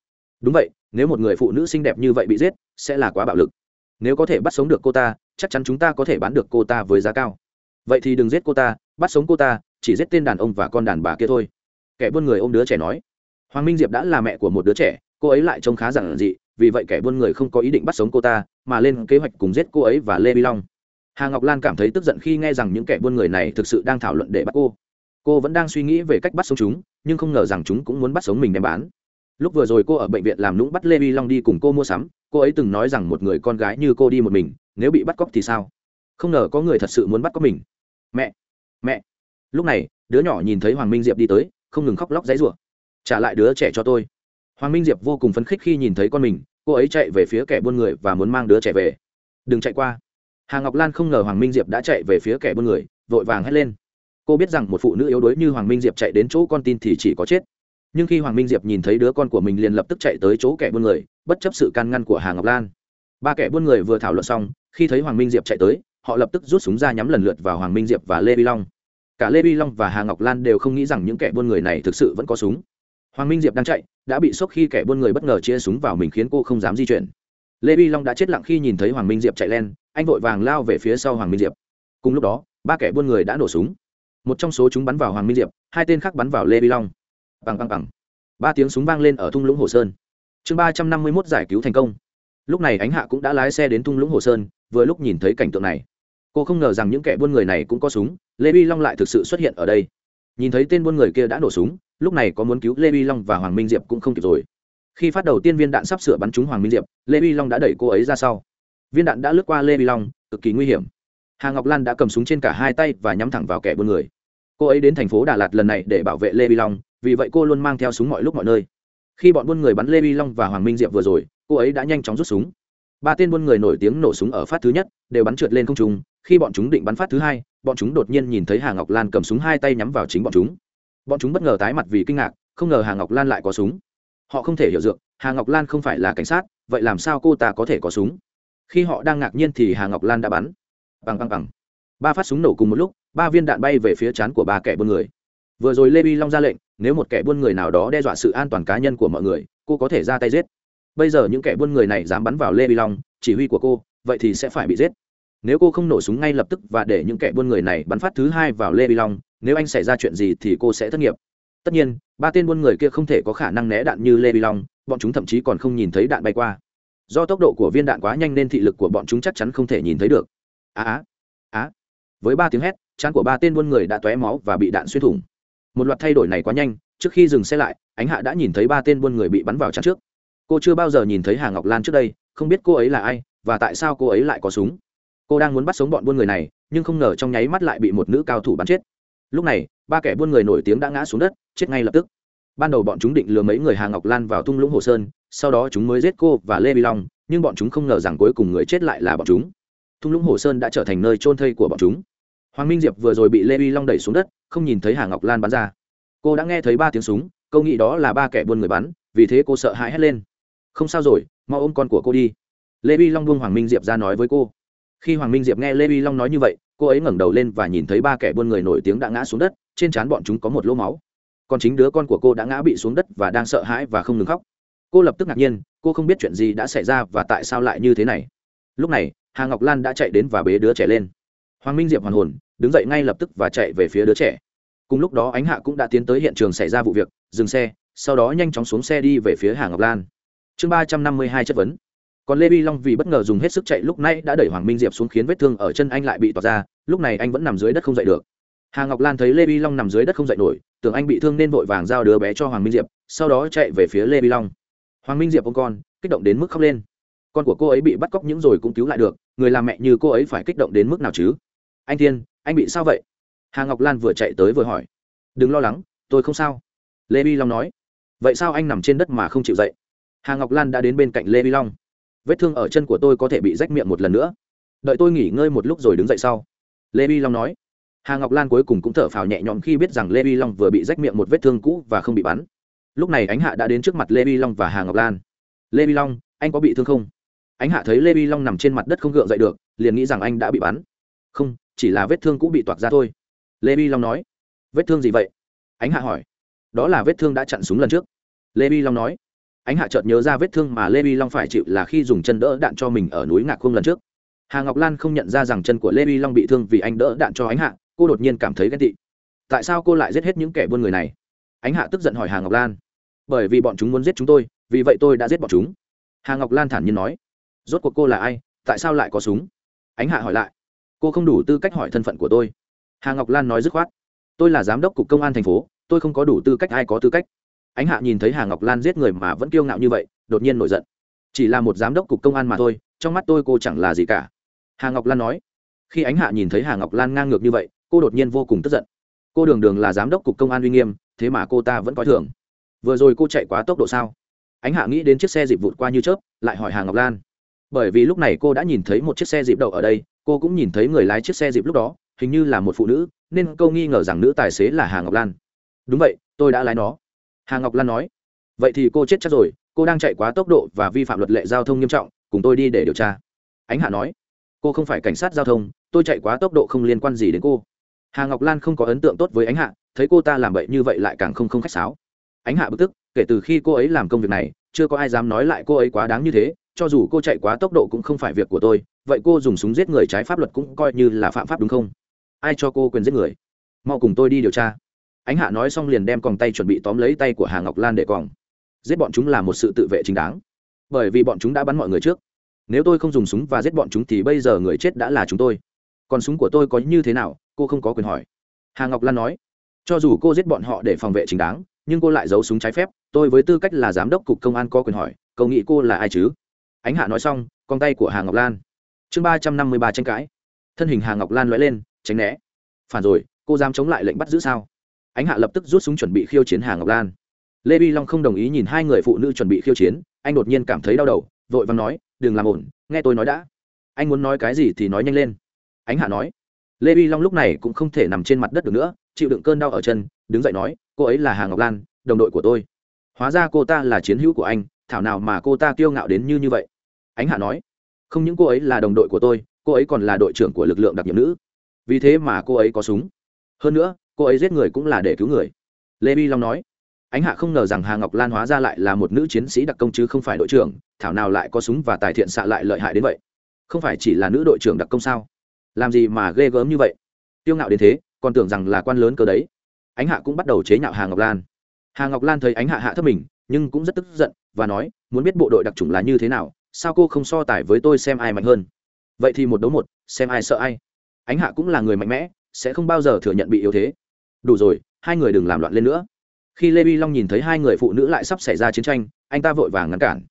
Đúng vậy, nếu một người phụ nữ xinh đẹp như vậy bị giết, sẽ là quá bạo lực nếu có thể bắt sống được cô ta, chắc chắn chúng ta có thể bán được cô ta với giá cao. Vậy thì đừng giết cô ta, bắt sống cô ta, chỉ giết tên đàn ông và con đàn bà kia thôi. Kẻ buôn người ôm đứa trẻ nói. Hoàng minh diệp đã là mẹ của một đứa trẻ, cô ấy lại trông khá giản dị, vì vậy kẻ buôn người không có ý định bắt sống cô ta, mà lên kế hoạch cùng giết cô ấy và lê vi long. Hà ngọc lan cảm thấy tức giận khi nghe rằng những kẻ buôn người này thực sự đang thảo luận để bắt cô. Cô vẫn đang suy nghĩ về cách bắt sống chúng, nhưng không ngờ rằng chúng cũng muốn bắt sống mình đem bán lúc vừa rồi cô ở bệnh viện làm nũng bắt lê vi long đi cùng cô mua sắm, cô ấy từng nói rằng một người con gái như cô đi một mình, nếu bị bắt cóc thì sao? Không ngờ có người thật sự muốn bắt cóc mình. Mẹ! Mẹ! Lúc này, đứa nhỏ nhìn thấy hoàng minh diệp đi tới, không ngừng khóc lóc dãy rủa. Trả lại đứa trẻ cho tôi. Hoàng minh diệp vô cùng phấn khích khi nhìn thấy con mình, cô ấy chạy về phía kẻ buôn người và muốn mang đứa trẻ về. Đừng chạy qua. Hà ngọc lan không ngờ hoàng minh diệp đã chạy về phía kẻ buôn người, vội vàng hét lên. Cô biết rằng một phụ nữ yếu đuối như hoàng minh diệp chạy đến chỗ con tin thì chỉ có chết nhưng khi hoàng minh diệp nhìn thấy đứa con của mình liền lập tức chạy tới chỗ kẻ buôn người, bất chấp sự can ngăn của hà ngọc lan. Ba kẻ buôn người vừa thảo luận xong, khi thấy hoàng minh diệp chạy tới, họ lập tức rút súng ra nhắm lần lượt vào hoàng minh diệp và lê vi long. Cả lê vi long và hà ngọc lan đều không nghĩ rằng những kẻ buôn người này thực sự vẫn có súng. Hoàng minh diệp đang chạy, đã bị sốc khi kẻ buôn người bất ngờ chia súng vào mình khiến cô không dám di chuyển. Lê vi long đã chết lặng khi nhìn thấy hoàng minh diệp chạy lên anh vội vàng lao về phía sau hoàng minh diệp. Cùng lúc đó, ba kẻ buôn người đã nổ súng. Một trong số chúng bắn vào hoàng minh diệp, hai tên khác bắn vào lê vi long bằng bằng bằng. Ba tiếng súng vang lên ở thung lũng hồ sơn. Chương ba trăm năm mươi mốt giải cứu thành công. Lúc này ánh hạ cũng đã lái xe đến thung lũng hồ sơn, vừa lúc nhìn thấy cảnh tượng này. Cô không ngờ rằng những kẻ buôn người này cũng có súng, lê vi long lại thực sự xuất hiện ở đây. Nhìn thấy tên buôn người kia đã nổ súng, lúc này có muốn cứu lê vi long và hoàng minh diệp cũng không kịp rồi. Khi phát đầu tiên viên đạn sắp sửa bắn trúng hoàng minh diệp, lê vi long đã đẩy cô ấy ra sau. Viên đạn đã lướt qua lê vi long, cực kỳ nguy hiểm. Hà ngọc lan đã cầm súng trên cả hai tay và nhắm thẳng vào kẻ buôn người cô ấy đến thành phố đà lạt lần này để bảo vệ lê vi long, vì vậy cô luôn mang theo súng mọi lúc mọi nơi. Khi bọn buôn người bắn lê vi long và hoàng minh diệp vừa rồi, cô ấy đã nhanh chóng rút súng. Ba tên buôn người nổi tiếng nổ súng ở phát thứ nhất, đều bắn trượt lên không trung. Khi bọn chúng định bắn phát thứ hai, bọn chúng đột nhiên nhìn thấy hà ngọc lan cầm súng hai tay nhắm vào chính bọn chúng. Bọn chúng bất ngờ tái mặt vì kinh ngạc, không ngờ hà ngọc lan lại có súng. Họ không thể hiểu được, hà ngọc lan không phải là cảnh sát, vậy làm sao cô ta có thể có súng? Khi họ đang ngạc nhiên thì hà ngọc lan đã bắn. Bằng bằng bằng. Ba phát súng nổ cùng một lúc ba viên đạn bay về phía chán của ba kẻ buôn người. Vừa rồi lê vi long ra lệnh, nếu một kẻ buôn người nào đó đe dọa sự an toàn cá nhân của mọi người, cô có thể ra tay giết. Bây giờ những kẻ buôn người này dám bắn vào lê vi long, chỉ huy của cô, vậy thì sẽ phải bị giết. Nếu cô không nổ súng ngay lập tức và để những kẻ buôn người này bắn phát thứ hai vào lê vi long, nếu anh xảy ra chuyện gì thì cô sẽ thất nghiệp. Tất nhiên, ba tên buôn người kia không thể có khả năng né đạn như lê vi long, bọn chúng thậm chí còn không nhìn thấy đạn bay qua. Do tốc độ của viên đạn quá nhanh nên thị lực của bọn chúng chắc chắn không thể nhìn thấy được. Á á á. Với ba tiếng hét chán của ba tên buôn người đã tóe máu và bị đạn xuyên thủng. Một loạt thay đổi này quá nhanh, trước khi dừng xe lại, ánh hạ đã nhìn thấy ba tên buôn người bị bắn vào chắn trước. Cô chưa bao giờ nhìn thấy hà ngọc lan trước đây, không biết cô ấy là ai, và tại sao cô ấy lại có súng. Cô đang muốn bắt sống bọn buôn người này, nhưng không ngờ trong nháy mắt lại bị một nữ cao thủ bắn chết. Lúc này, ba kẻ buôn người nổi tiếng đã ngã xuống đất, chết ngay lập tức. Ban đầu bọn chúng định lừa mấy người hà ngọc lan vào thung lũng hồ sơn, sau đó chúng mới giết cô và lê vi long, nhưng bọn chúng không ngờ rằng cuối cùng người chết lại là bọn chúng. Thung lũng hồ sơn đã trở thành nơi trôn thây của bọn chúng hoàng minh diệp vừa rồi bị lê vi long đẩy xuống đất, không nhìn thấy hà ngọc lan bắn ra. Cô đã nghe thấy ba tiếng súng câu nghĩ đó là ba kẻ buôn người bắn, vì thế cô sợ hãi hét lên. Không sao rồi, mau ôm con của cô đi. Lê vi long buông hoàng minh diệp ra nói với cô. Khi hoàng minh diệp nghe lê vi long nói như vậy, cô ấy ngẩng đầu lên và nhìn thấy ba kẻ buôn người nổi tiếng đã ngã xuống đất, trên trán bọn chúng có một lỗ máu. Còn chính đứa con của cô đã ngã bị xuống đất và đang sợ hãi và không ngừng khóc. Cô lập tức ngạc nhiên, cô không biết chuyện gì đã xảy ra và tại sao lại như thế này. Lúc này, hà ngọc lan đã chạy đến và bế đứa trẻ lên hoàng minh diệp hoàn hồn, đứng dậy ngay lập tức và chạy về phía đứa trẻ. Cùng lúc đó ánh hạ cũng đã tiến tới hiện trường xảy ra vụ việc, dừng xe, sau đó nhanh chóng xuống xe đi về phía hà ngọc lan. Chương ba trăm năm mươi hai chất vấn. Còn lê vi long vì bất ngờ dùng hết sức chạy lúc nãy đã đẩy hoàng minh diệp xuống khiến vết thương ở chân anh lại bị tỏa ra, lúc này anh vẫn nằm dưới đất không dậy được. Hà ngọc lan thấy lê vi long nằm dưới đất không dậy nổi, tưởng anh bị thương nên vội vàng giao đứa bé cho hoàng minh diệp, sau đó chạy về phía lê vi long. Hoàng minh diệp ôm con, kích động đến mức khóc lên. Con của cô ấy bị bắt cóc những rồi cũng cứu lại được, người làm mẹ như cô ấy phải kích động đến mức nào chứ? Anh thiên, anh bị sao vậy? Hà ngọc lan vừa chạy tới vừa hỏi. Đừng lo lắng, tôi không sao. Lê bi long nói. Vậy sao anh nằm trên đất mà không chịu dậy? Hà ngọc lan đã đến bên cạnh lê bi long. Vết thương ở chân của tôi có thể bị rách miệng một lần nữa. Đợi tôi nghỉ ngơi một lúc rồi đứng dậy sau. Lê bi long nói. Hà ngọc lan cuối cùng cũng thở phào nhẹ nhõm khi biết rằng lê bi long vừa bị rách miệng một vết thương cũ và không bị bắn. Lúc này ánh hạ đã đến trước mặt lê bi long và hà ngọc lan. Lê bi long, anh có bị thương không? Ánh hạ thấy lê bi long nằm trên mặt đất không gượng dậy được, liền nghĩ rằng anh đã bị bắn. Không chỉ là vết thương cũ bị toạc ra thôi. Lê bi long nói, vết thương gì vậy? Ánh hạ hỏi. Đó là vết thương đã chặn súng lần trước. Lê bi long nói, ánh hạ chợt nhớ ra vết thương mà lê bi long phải chịu là khi dùng chân đỡ đạn cho mình ở núi ngạc khung lần trước. Hà ngọc lan không nhận ra rằng chân của lê bi long bị thương vì anh đỡ đạn cho ánh hạ, cô đột nhiên cảm thấy ghen tị. Tại sao cô lại giết hết những kẻ buôn người này? Ánh hạ tức giận hỏi hà ngọc lan. Bởi vì bọn chúng muốn giết chúng tôi, vì vậy tôi đã giết bọn chúng. Hà ngọc lan thản nhiên nói, rốt cuộc cô là ai? Tại sao lại có súng? Ánh hạ hỏi lại cô không đủ tư cách hỏi thân phận của tôi. Hà ngọc lan nói dứt khoát. Tôi là giám đốc cục công an thành phố, tôi không có đủ tư cách ai có tư cách. Ánh hạ nhìn thấy hà ngọc lan giết người mà vẫn kiêu ngạo như vậy, đột nhiên nổi giận. Chỉ là một giám đốc cục công an mà thôi, trong mắt tôi cô chẳng là gì cả. Hà ngọc lan nói. Khi ánh hạ nhìn thấy hà ngọc lan ngang ngược như vậy, cô đột nhiên vô cùng tức giận. Cô đường đường là giám đốc cục công an uy nghiêm, thế mà cô ta vẫn coi thường. Vừa rồi cô chạy quá tốc độ sao? Ánh hạ nghĩ đến chiếc xe dịp vụt qua như chớp, lại hỏi hà ngọc lan. Bởi vì lúc này cô đã nhìn thấy một chiếc xe dịp đậu ở đây cô cũng nhìn thấy người lái chiếc xe dịp lúc đó, hình như là một phụ nữ, nên câu nghi ngờ rằng nữ tài xế là hà ngọc lan. Đúng vậy, tôi đã lái nó. Hà ngọc lan nói. Vậy thì cô chết chắc rồi, cô đang chạy quá tốc độ và vi phạm luật lệ giao thông nghiêm trọng, cùng tôi đi để điều tra. Ánh hạ nói. Cô không phải cảnh sát giao thông, tôi chạy quá tốc độ không liên quan gì đến cô. Hà ngọc lan không có ấn tượng tốt với ánh hạ, thấy cô ta làm vậy như vậy lại càng không không khách sáo. Ánh hạ bực tức, kể từ khi cô ấy làm công việc này, chưa có ai dám nói lại cô ấy quá đáng như thế, cho dù cô chạy quá tốc độ cũng không phải việc của tôi vậy cô dùng súng giết người trái pháp luật cũng coi như là phạm pháp đúng không? Ai cho cô quyền giết người? Mau cùng tôi đi điều tra. Ánh hạ nói xong liền đem còng tay chuẩn bị tóm lấy tay của hà ngọc lan để còng. Giết bọn chúng là một sự tự vệ chính đáng. Bởi vì bọn chúng đã bắn mọi người trước. Nếu tôi không dùng súng và giết bọn chúng thì bây giờ người chết đã là chúng tôi. Còn súng của tôi có như thế nào? Cô không có quyền hỏi. Hà ngọc lan nói. Cho dù cô giết bọn họ để phòng vệ chính đáng, nhưng cô lại giấu súng trái phép. Tôi với tư cách là giám đốc cục công an có quyền hỏi, cậu nghĩ cô là ai chứ? Ánh hạ nói xong con tay của hà ngọc lan chương ba trăm năm mươi ba tranh cãi. Thân hình hà ngọc lan l lên, tránh né. Phản rồi, cô dám chống lại lệnh bắt giữ sao? Ánh hạ lập tức rút súng chuẩn bị khiêu chiến hà ngọc lan. Lê vi long không đồng ý nhìn hai người phụ nữ chuẩn bị khiêu chiến, anh đột nhiên cảm thấy đau đầu, vội vàng nói, đừng làm ổn, nghe tôi nói đã. Anh muốn nói cái gì thì nói nhanh lên. Ánh hạ nói. Lê vi long lúc này cũng không thể nằm trên mặt đất được nữa, chịu đựng cơn đau ở chân, đứng dậy nói, cô ấy là hà ngọc lan, đồng đội của tôi. Hóa ra cô ta là chiến hữu của anh, thảo nào mà cô ta kiêu ngạo đến như như vậy. Ánh hạ nói không những cô ấy là đồng đội của tôi, cô ấy còn là đội trưởng của lực lượng đặc nhiệm nữ. Vì thế mà cô ấy có súng. Hơn nữa, cô ấy giết người cũng là để cứu người. Lê bi long nói. Ánh hạ không ngờ rằng hà ngọc lan hóa ra lại là một nữ chiến sĩ đặc công chứ không phải đội trưởng, thảo nào lại có súng và tài thiện xạ lại lợi hại đến vậy? Không phải chỉ là nữ đội trưởng đặc công sao? Làm gì mà ghê gớm như vậy? Tiêu ngạo đến thế, còn tưởng rằng là quan lớn cơ đấy. Ánh hạ cũng bắt đầu chế nhạo hà ngọc lan. Hà ngọc lan thấy ánh hạ hạ thấp mình, nhưng cũng rất tức giận và nói, muốn biết bộ đội đặc trùng là như thế nào sao cô không so tài với tôi xem ai mạnh hơn? Vậy thì một đấu một, xem ai sợ ai. Ánh hạ cũng là người mạnh mẽ, sẽ không bao giờ thừa nhận bị yếu thế. Đủ rồi, hai người đừng làm loạn lên nữa. Khi lê vi long nhìn thấy hai người phụ nữ lại sắp xảy ra chiến tranh, anh ta vội vàng ngăn cản.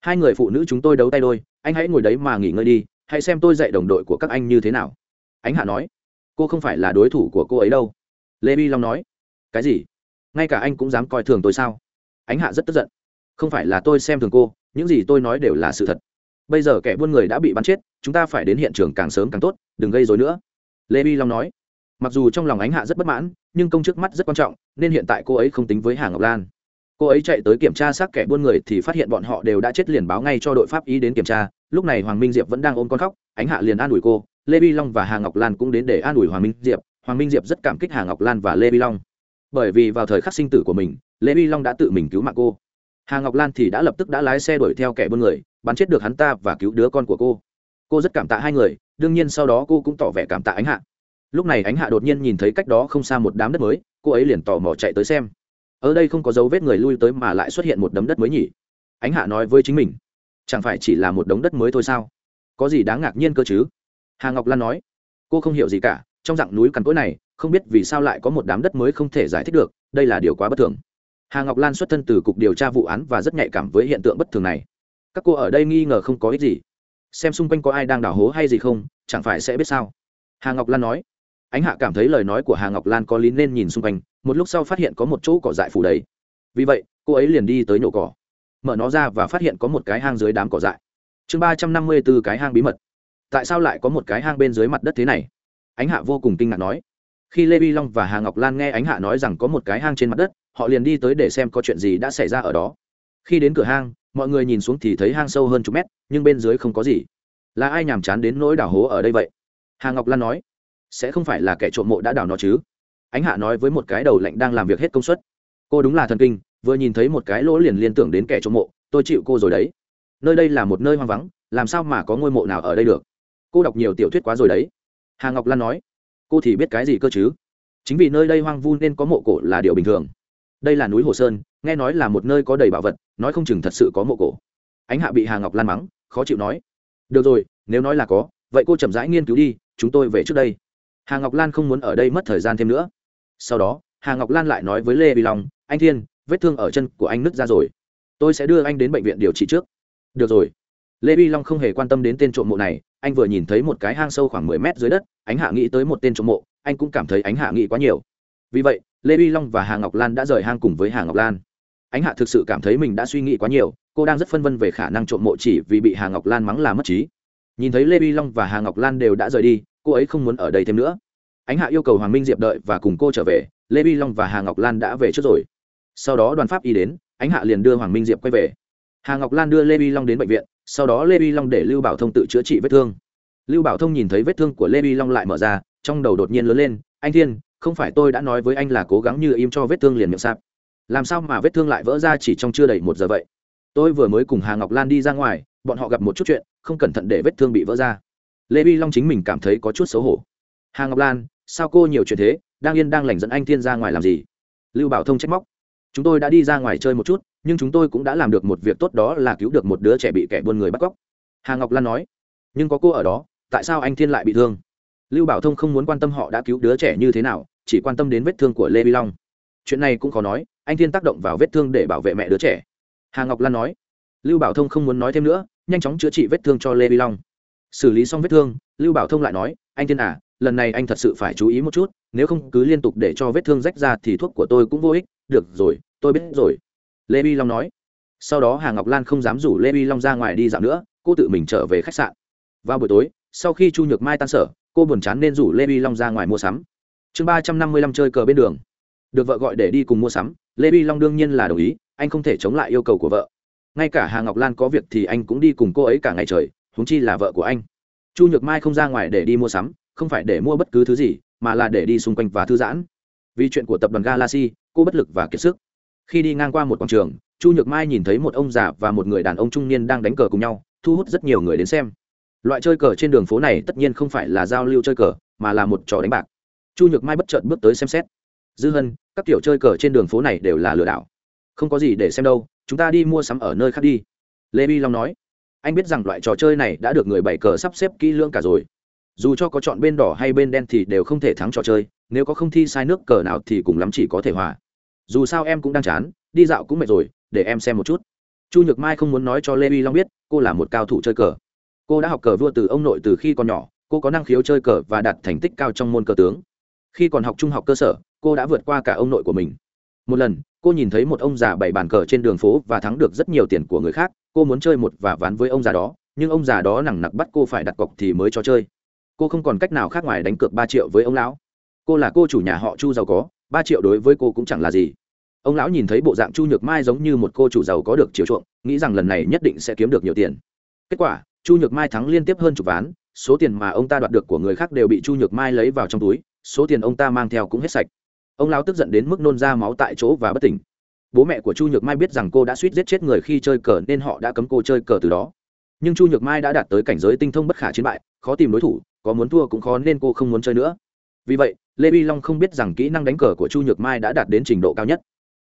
Hai người phụ nữ chúng tôi đấu tay đôi, anh hãy ngồi đấy mà nghỉ ngơi đi, hãy xem tôi dạy đồng đội của các anh như thế nào. Ánh hạ nói. Cô không phải là đối thủ của cô ấy đâu. Lê vi long nói. Cái gì? Ngay cả anh cũng dám coi thường tôi sao? Ánh hạ rất tức giận không phải là tôi xem thường cô, những gì tôi nói đều là sự thật. Bây giờ kẻ buôn người đã bị bắn chết, chúng ta phải đến hiện trường càng sớm càng tốt, đừng gây dối nữa. Lê vi long nói. Mặc dù trong lòng ánh hạ rất bất mãn, nhưng công trước mắt rất quan trọng, nên hiện tại cô ấy không tính với hà ngọc lan. Cô ấy chạy tới kiểm tra xác kẻ buôn người thì phát hiện bọn họ đều đã chết liền báo ngay cho đội pháp y đến kiểm tra. Lúc này hoàng minh diệp vẫn đang ôm con khóc, ánh hạ liền an ủi cô. Lê vi long và hà ngọc lan cũng đến để an ủi hoàng minh diệp. Hoàng minh diệp rất cảm kích hà ngọc lan và lê vi long. Bởi vì vào thời khắc sinh tử của mình, lê vi long đã tự mình cứu mạng cô hà ngọc lan thì đã lập tức đã lái xe đuổi theo kẻ buôn người, bắn chết được hắn ta và cứu đứa con của cô. Cô rất cảm tạ hai người, đương nhiên sau đó cô cũng tỏ vẻ cảm tạ ánh hạ. Lúc này ánh hạ đột nhiên nhìn thấy cách đó không xa một đám đất mới, cô ấy liền tò mò chạy tới xem. Ở đây không có dấu vết người lui tới mà lại xuất hiện một đấm đất mới nhỉ? Ánh hạ nói với chính mình. Chẳng phải chỉ là một đống đất mới thôi sao? Có gì đáng ngạc nhiên cơ chứ? Hà ngọc lan nói. Cô không hiểu gì cả, trong dạng núi cằn cỗi này, không biết vì sao lại có một đám đất mới không thể giải thích được, đây là điều quá bất thường hà ngọc lan xuất thân từ cục điều tra vụ án và rất nhạy cảm với hiện tượng bất thường này. Các cô ở đây nghi ngờ không có ích gì. Xem xung quanh có ai đang đào hố hay gì không, chẳng phải sẽ biết sao. Hà ngọc lan nói. Ánh hạ cảm thấy lời nói của hà ngọc lan có lý nên nhìn xung quanh, một lúc sau phát hiện có một chỗ cỏ dại phủ đấy vì vậy, cô ấy liền đi tới nhổ cỏ. Mở nó ra và phát hiện có một cái hang dưới đám cỏ dại. Chương ba trăm năm mươi b ố cái hang bí mật. Tại sao lại có một cái hang bên dưới mặt đất thế này? Ánh hạ vô cùng kinh ngạc nói khi lê vi long và hà ngọc lan nghe ánh hạ nói rằng có một cái hang trên mặt đất, họ liền đi tới để xem có chuyện gì đã xảy ra ở đó. Khi đến cửa hang, mọi người nhìn xuống thì thấy hang sâu hơn chục mét, nhưng bên dưới không có gì. Là ai nhàm chán đến nỗi đào hố ở đây vậy? Hà ngọc lan nói. Sẽ không phải là kẻ trộm mộ đã đào nó chứ? Ánh hạ nói với một cái đầu lạnh đang làm việc hết công suất. Cô đúng là thần kinh, vừa nhìn thấy một cái lỗ liền liên tưởng đến kẻ trộm mộ, tôi chịu cô rồi đấy. Nơi đây là một nơi hoang vắng, làm sao mà có ngôi mộ nào ở đây được? Cô đọc nhiều tiểu thuyết quá rồi đấy. Hà ngọc lan nói cô thì biết cái gì cơ chứ? Chính vì nơi đây hoang vu nên có mộ cổ là điều bình thường. Đây là núi hồ sơn, nghe nói là một nơi có đầy bảo vật, nói không chừng thật sự có mộ cổ. Ánh hạ bị hà ngọc lan mắng, khó chịu nói. Được rồi, nếu nói là có, vậy cô chậm rãi nghiên cứu đi, chúng tôi về trước đây. Hà ngọc lan không muốn ở đây mất thời gian thêm nữa. Sau đó, hà ngọc lan lại nói với lê vi long, anh thiên, vết thương ở chân của anh nứt ra rồi. Tôi sẽ đưa anh đến bệnh viện điều trị trước. Được rồi. Lê vi long không hề quan tâm đến tên trộm mộ này anh vừa nhìn thấy một cái hang sâu khoảng mười mét dưới đất, ánh hạ nghĩ tới một tên trộm mộ, anh cũng cảm thấy ánh hạ nghĩ quá nhiều. Vì vậy, lê vi long và hà ngọc lan đã rời hang cùng với hà ngọc lan. Ánh hạ thực sự cảm thấy mình đã suy nghĩ quá nhiều, cô đang rất phân vân về khả năng trộm mộ chỉ vì bị hà ngọc lan mắng là mất trí. Nhìn thấy lê vi long và hà ngọc lan đều đã rời đi, cô ấy không muốn ở đây thêm nữa. Ánh hạ yêu cầu hoàng minh diệp đợi và cùng cô trở về, lê vi long và hà ngọc lan đã về trước rồi. Sau đó đoàn pháp y đến, ánh hạ liền đưa hoàng minh diệp quay về. Hà ngọc lan đưa lê vi long đến bệnh viện sau đó lê vi long để lưu bảo thông tự chữa trị vết thương. Lưu bảo thông nhìn thấy vết thương của lê vi long lại mở ra, trong đầu đột nhiên lớn lên, anh thiên, không phải tôi đã nói với anh là cố gắng như im cho vết thương liền miệng sạp. Làm sao mà vết thương lại vỡ ra chỉ trong chưa đầy một giờ vậy? Tôi vừa mới cùng hà ngọc lan đi ra ngoài, bọn họ gặp một chút chuyện, không cẩn thận để vết thương bị vỡ ra. Lê vi long chính mình cảm thấy có chút xấu hổ. Hà ngọc lan, sao cô nhiều chuyện thế? Đang yên đang lành dẫn anh thiên ra ngoài làm gì? Lưu bảo thông trách móc. Chúng tôi đã đi ra ngoài chơi một chút nhưng chúng tôi cũng đã làm được một việc tốt đó là cứu được một đứa trẻ bị kẻ buôn người bắt cóc. Hà ngọc lan nói, nhưng có cô ở đó, tại sao anh thiên lại bị thương? Lưu bảo thông không muốn quan tâm họ đã cứu đứa trẻ như thế nào, chỉ quan tâm đến vết thương của lê vi long. Chuyện này cũng khó nói, anh thiên tác động vào vết thương để bảo vệ mẹ đứa trẻ. Hà ngọc lan nói, lưu bảo thông không muốn nói thêm nữa, nhanh chóng chữa trị vết thương cho lê vi long. Xử lý xong vết thương, lưu bảo thông lại nói, anh thiên à lần này anh thật sự phải chú ý một chút, nếu không cứ liên tục để cho vết thương rách ra thì thuốc của tôi cũng vô ích. Được rồi, tôi biết rồi lê vi long nói. Sau đó hà ngọc lan không dám rủ lê vi long ra ngoài đi dạo nữa, cô tự mình trở về khách sạn. Vào buổi tối, sau khi chu nhược mai tan sở, cô buồn chán nên rủ lê vi long ra ngoài mua sắm. Chương ba trăm năm mươi lăm chơi cờ bên đường. Được vợ gọi để đi cùng mua sắm, lê vi long đương nhiên là đồng ý, anh không thể chống lại yêu cầu của vợ. Ngay cả hà ngọc lan có việc thì anh cũng đi cùng cô ấy cả ngày trời húng chi là vợ của anh. Chu nhược mai không ra ngoài để đi mua sắm, không phải để mua bất cứ thứ gì, mà là để đi xung quanh và thư giãn. Vì chuyện của tập đoàn galaxy, cô bất lực và kiệt sức khi đi ngang qua một quảng trường, chu nhược mai nhìn thấy một ông già và một người đàn ông trung niên đang đánh cờ cùng nhau, thu hút rất nhiều người đến xem. Loại chơi cờ trên đường phố này tất nhiên không phải là giao lưu chơi cờ, mà là một trò đánh bạc. Chu nhược mai bất chợt bước tới xem xét. Dư hân, các kiểu chơi cờ trên đường phố này đều là lừa đảo. Không có gì để xem đâu, chúng ta đi mua sắm ở nơi khác đi. Lê bi long nói. Anh biết rằng loại trò chơi này đã được người bày cờ sắp xếp kỹ lưỡng cả rồi. Dù cho có chọn bên đỏ hay bên đen thì đều không thể thắng trò chơi, nếu có không thi sai nước cờ nào thì cùng lắm chỉ có thể hòa dù sao em cũng đang chán, đi dạo cũng mệt rồi, để em xem một chút. Chu nhược mai không muốn nói cho lê vi long biết, cô là một cao thủ chơi cờ. Cô đã học cờ vua từ ông nội từ khi còn nhỏ, cô có năng khiếu chơi cờ và đạt thành tích cao trong môn cờ tướng. Khi còn học trung học cơ sở, cô đã vượt qua cả ông nội của mình. Một lần, cô nhìn thấy một ông già bày bàn cờ trên đường phố và thắng được rất nhiều tiền của người khác, cô muốn chơi một và ván với ông già đó, nhưng ông già đó nặng nặc bắt cô phải đặt cọc thì mới cho chơi. Cô không còn cách nào khác ngoài đánh cược ba triệu với ông lão. Cô là cô chủ nhà họ chu giàu có ba triệu đối với cô cũng chẳng là gì. Ông lão nhìn thấy bộ dạng chu nhược mai giống như một cô chủ giàu có được chiều chuộng, nghĩ rằng lần này nhất định sẽ kiếm được nhiều tiền. Kết quả, chu nhược mai thắng liên tiếp hơn chục ván, số tiền mà ông ta đoạt được của người khác đều bị chu nhược mai lấy vào trong túi, số tiền ông ta mang theo cũng hết sạch. Ông lão tức giận đến mức nôn ra máu tại chỗ và bất tỉnh. Bố mẹ của chu nhược mai biết rằng cô đã suýt giết chết người khi chơi cờ nên họ đã cấm cô chơi cờ từ đó. Nhưng chu nhược mai đã đạt tới cảnh giới tinh thông bất khả chiến bại, khó tìm đối thủ, có muốn thua cũng khó nên cô không muốn chơi nữa vì vậy, lê vi long không biết rằng kỹ năng đánh cờ của chu nhược mai đã đạt đến trình độ cao nhất.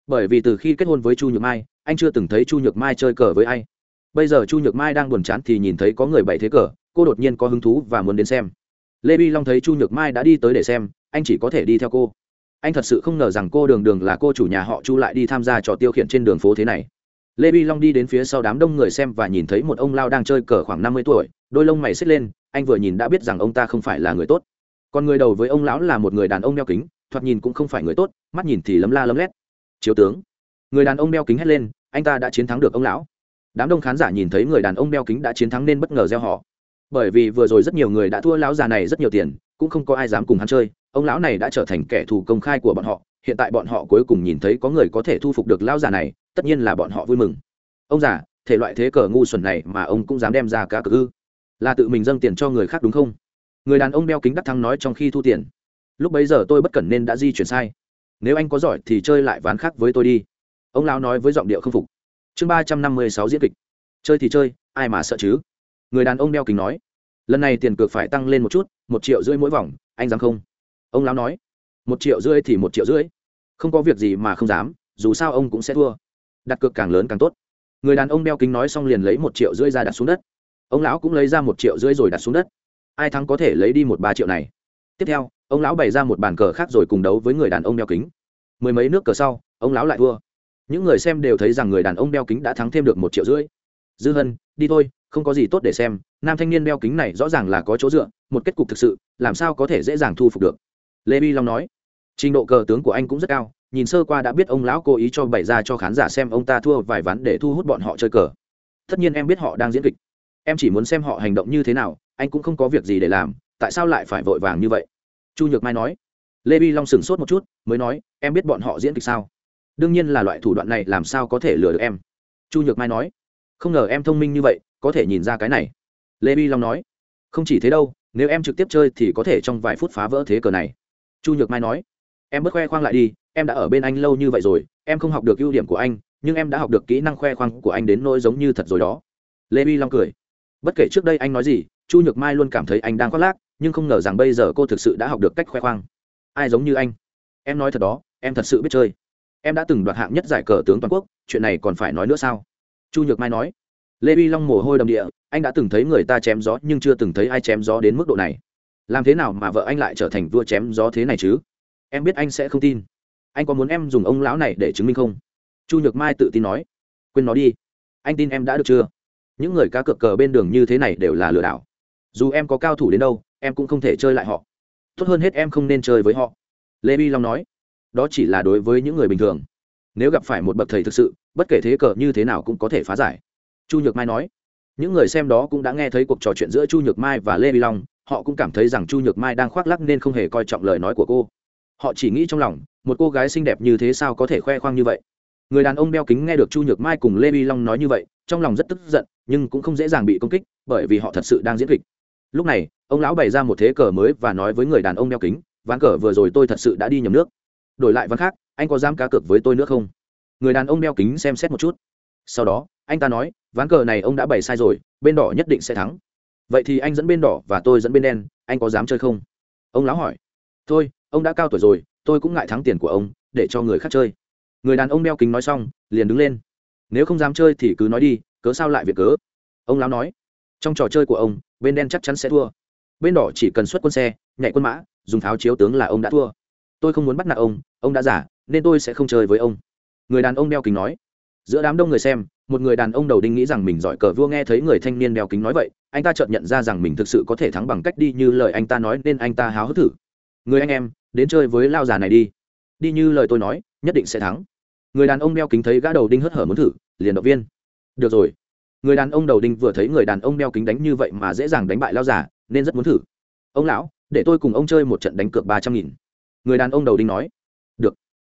Bởi vì từ khi kết hôn với chu nhược mai, anh chưa từng thấy chu nhược mai chơi cờ với ai. Bây giờ chu nhược mai đang buồn chán thì nhìn thấy có người bày thế cờ, cô đột nhiên có hứng thú và muốn đến xem. Lê vi long thấy chu nhược mai đã đi tới để xem, anh chỉ có thể đi theo cô. Anh thật sự không ngờ rằng cô đường đường là cô chủ nhà họ chu lại đi tham gia trò tiêu khiển trên đường phố thế này. Lê vi long đi đến phía sau đám đông người xem và nhìn thấy một ông lao đang chơi cờ khoảng năm mươi tuổi, đôi lông mày xích lên, anh vừa nhìn đã biết rằng ông ta không phải là người tốt còn người đầu với ông lão là một người đàn ông đeo kính, thoạt nhìn cũng không phải người tốt, mắt nhìn thì lấm la lấm lét. Chiếu tướng. Người đàn ông đeo kính hét lên, anh ta đã chiến thắng được ông lão. Đám đông khán giả nhìn thấy người đàn ông đeo kính đã chiến thắng nên bất ngờ gieo họ bởi vì vừa rồi rất nhiều người đã thua lão già này rất nhiều tiền, cũng không có ai dám cùng hắn chơi, ông lão này đã trở thành kẻ thù công khai của bọn họ, hiện tại bọn họ cuối cùng nhìn thấy có người có thể thu phục được lão già này, tất nhiên là bọn họ vui mừng. Ông già, thể loại thế cờ ngu xuẩn này mà ông cũng dám đem ra cá cờ ư? Là tự mình dâng tiền cho người khác đúng không? Người đàn ông đeo kính đắc thắng nói trong khi thu tiền. Lúc bấy giờ tôi bất cẩn nên đã di chuyển sai. Nếu anh có giỏi thì chơi lại ván khác với tôi đi. Ông lão nói với giọng điệu không phục. Chương ba trăm năm mươi sáu diễn kịch. Chơi thì chơi, ai mà sợ chứ? Người đàn ông đeo kính nói. Lần này tiền cược phải tăng lên một chút, một triệu rưỡi mỗi vòng, anh dám không? Ông lão nói. Một triệu rưỡi thì một triệu rưỡi. Không có việc gì mà không dám, dù sao ông cũng sẽ thua. Đặt cược càng lớn càng tốt. Người đàn ông đeo kính nói xong liền lấy một triệu rưỡi ra đặt xuống đất. Ông lão cũng lấy ra một triệu rưỡi rồi đặt xuống đất ai thắng có thể lấy đi một ba triệu này. Tiếp theo, ông lão bày ra một bàn cờ khác rồi cùng đấu với người đàn ông đeo kính. Mười mấy nước cờ sau, ông lão lại thua. Những người xem đều thấy rằng người đàn ông đeo kính đã thắng thêm được một triệu rưỡi. Dư hân, đi thôi, không có gì tốt để xem, nam thanh niên đeo kính này rõ ràng là có chỗ dựa, một kết cục thực sự, làm sao có thể dễ dàng thu phục được. Lê bi long nói, trình độ cờ tướng của anh cũng rất cao, nhìn sơ qua đã biết ông lão cố ý cho bày ra cho khán giả xem ông ta thua vài ván để thu hút bọn họ chơi cờ. Tất nhiên em biết họ đang diễn kịch em chỉ muốn xem họ hành động như thế nào, anh cũng không có việc gì để làm, tại sao lại phải vội vàng như vậy? Chu nhược mai nói. Lê vi long sửng sốt một chút, mới nói, em biết bọn họ diễn kịch sao? Đương nhiên là loại thủ đoạn này làm sao có thể lừa được em? Chu nhược mai nói. Không ngờ em thông minh như vậy, có thể nhìn ra cái này. Lê vi long nói. Không chỉ thế đâu, nếu em trực tiếp chơi thì có thể trong vài phút phá vỡ thế cờ này. Chu nhược mai nói. Em bớt khoe khoang lại đi, em đã ở bên anh lâu như vậy rồi, em không học được ưu điểm của anh, nhưng em đã học được kỹ năng khoe khoang của anh đến nỗi giống như thật rồi đó. Lê vi long cười bất kể trước đây anh nói gì, chu nhược mai luôn cảm thấy anh đang khoác lác, nhưng không ngờ rằng bây giờ cô thực sự đã học được cách khoe khoang. Ai giống như anh? Em nói thật đó, em thật sự biết chơi. Em đã từng đoạt hạng nhất giải cờ tướng toàn quốc, chuyện này còn phải nói nữa sao? Chu nhược mai nói. Lê vi long mồ hôi đầm địa, anh đã từng thấy người ta chém gió nhưng chưa từng thấy ai chém gió đến mức độ này. Làm thế nào mà vợ anh lại trở thành vua chém gió thế này chứ? Em biết anh sẽ không tin. Anh có muốn em dùng ông lão này để chứng minh không? Chu nhược mai tự tin nói. Quên nó đi. Anh tin em đã được chưa? Những người cá cược cờ bên đường như thế này đều là lừa đảo. Dù em có cao thủ đến đâu, em cũng không thể chơi lại họ. Tốt hơn hết em không nên chơi với họ. Lê bi long nói. Đó chỉ là đối với những người bình thường. Nếu gặp phải một bậc thầy thực sự, bất kể thế cờ như thế nào cũng có thể phá giải. Chu nhược mai nói. Những người xem đó cũng đã nghe thấy cuộc trò chuyện giữa chu nhược mai và lê bi long, họ cũng cảm thấy rằng chu nhược mai đang khoác lắc nên không hề coi trọng lời nói của cô. Họ chỉ nghĩ trong lòng, một cô gái xinh đẹp như thế sao có thể khoe khoang như vậy? Người đàn ông đeo kính nghe được chu nhược mai cùng lê bi long nói như vậy, trong lòng rất tức giận nhưng cũng không dễ dàng bị công kích, bởi vì họ thật sự đang diễn kịch. Lúc này, ông lão bày ra một thế cờ mới và nói với người đàn ông đeo kính, ván cờ vừa rồi tôi thật sự đã đi nhầm nước. Đổi lại ván khác, anh có dám cá cược với tôi nữa không? Người đàn ông đeo kính xem xét một chút. Sau đó, anh ta nói, ván cờ này ông đã bày sai rồi, bên đỏ nhất định sẽ thắng. Vậy thì anh dẫn bên đỏ và tôi dẫn bên đen, anh có dám chơi không? Ông lão hỏi. Thôi, ông đã cao tuổi rồi, tôi cũng ngại thắng tiền của ông, để cho người khác chơi. Người đàn ông đeo kính nói xong, liền đứng lên. Nếu không dám chơi thì cứ nói đi cớ sao lại việc cớ? Ông lão nói, trong trò chơi của ông, bên đen chắc chắn sẽ thua. Bên đỏ chỉ cần xuất quân xe, nhảy quân mã, dùng tháo chiếu tướng là ông đã thua. Tôi không muốn bắt nạt ông ông đã giả nên tôi sẽ không chơi với ông. Người đàn ông đeo kính nói, giữa đám đông người xem, một người đàn ông đầu đinh nghĩ rằng mình giỏi cờ vua nghe thấy người thanh niên đeo kính nói vậy, anh ta chợt nhận ra rằng mình thực sự có thể thắng bằng cách đi như lời anh ta nói nên anh ta háo hức thử. Người anh em, đến chơi với lao già này đi. Đi như lời tôi nói, nhất định sẽ thắng. Người đàn ông đeo kính thấy gã đầu đinh hớt hở muốn thử, liền động viên được rồi. Người đàn ông đầu đinh vừa thấy người đàn ông đeo kính đánh như vậy mà dễ dàng đánh bại lao giả nên rất muốn thử. Ông lão, để tôi cùng ông chơi một trận đánh cược ba trăm nghìn. Người đàn ông đầu đinh nói. Được.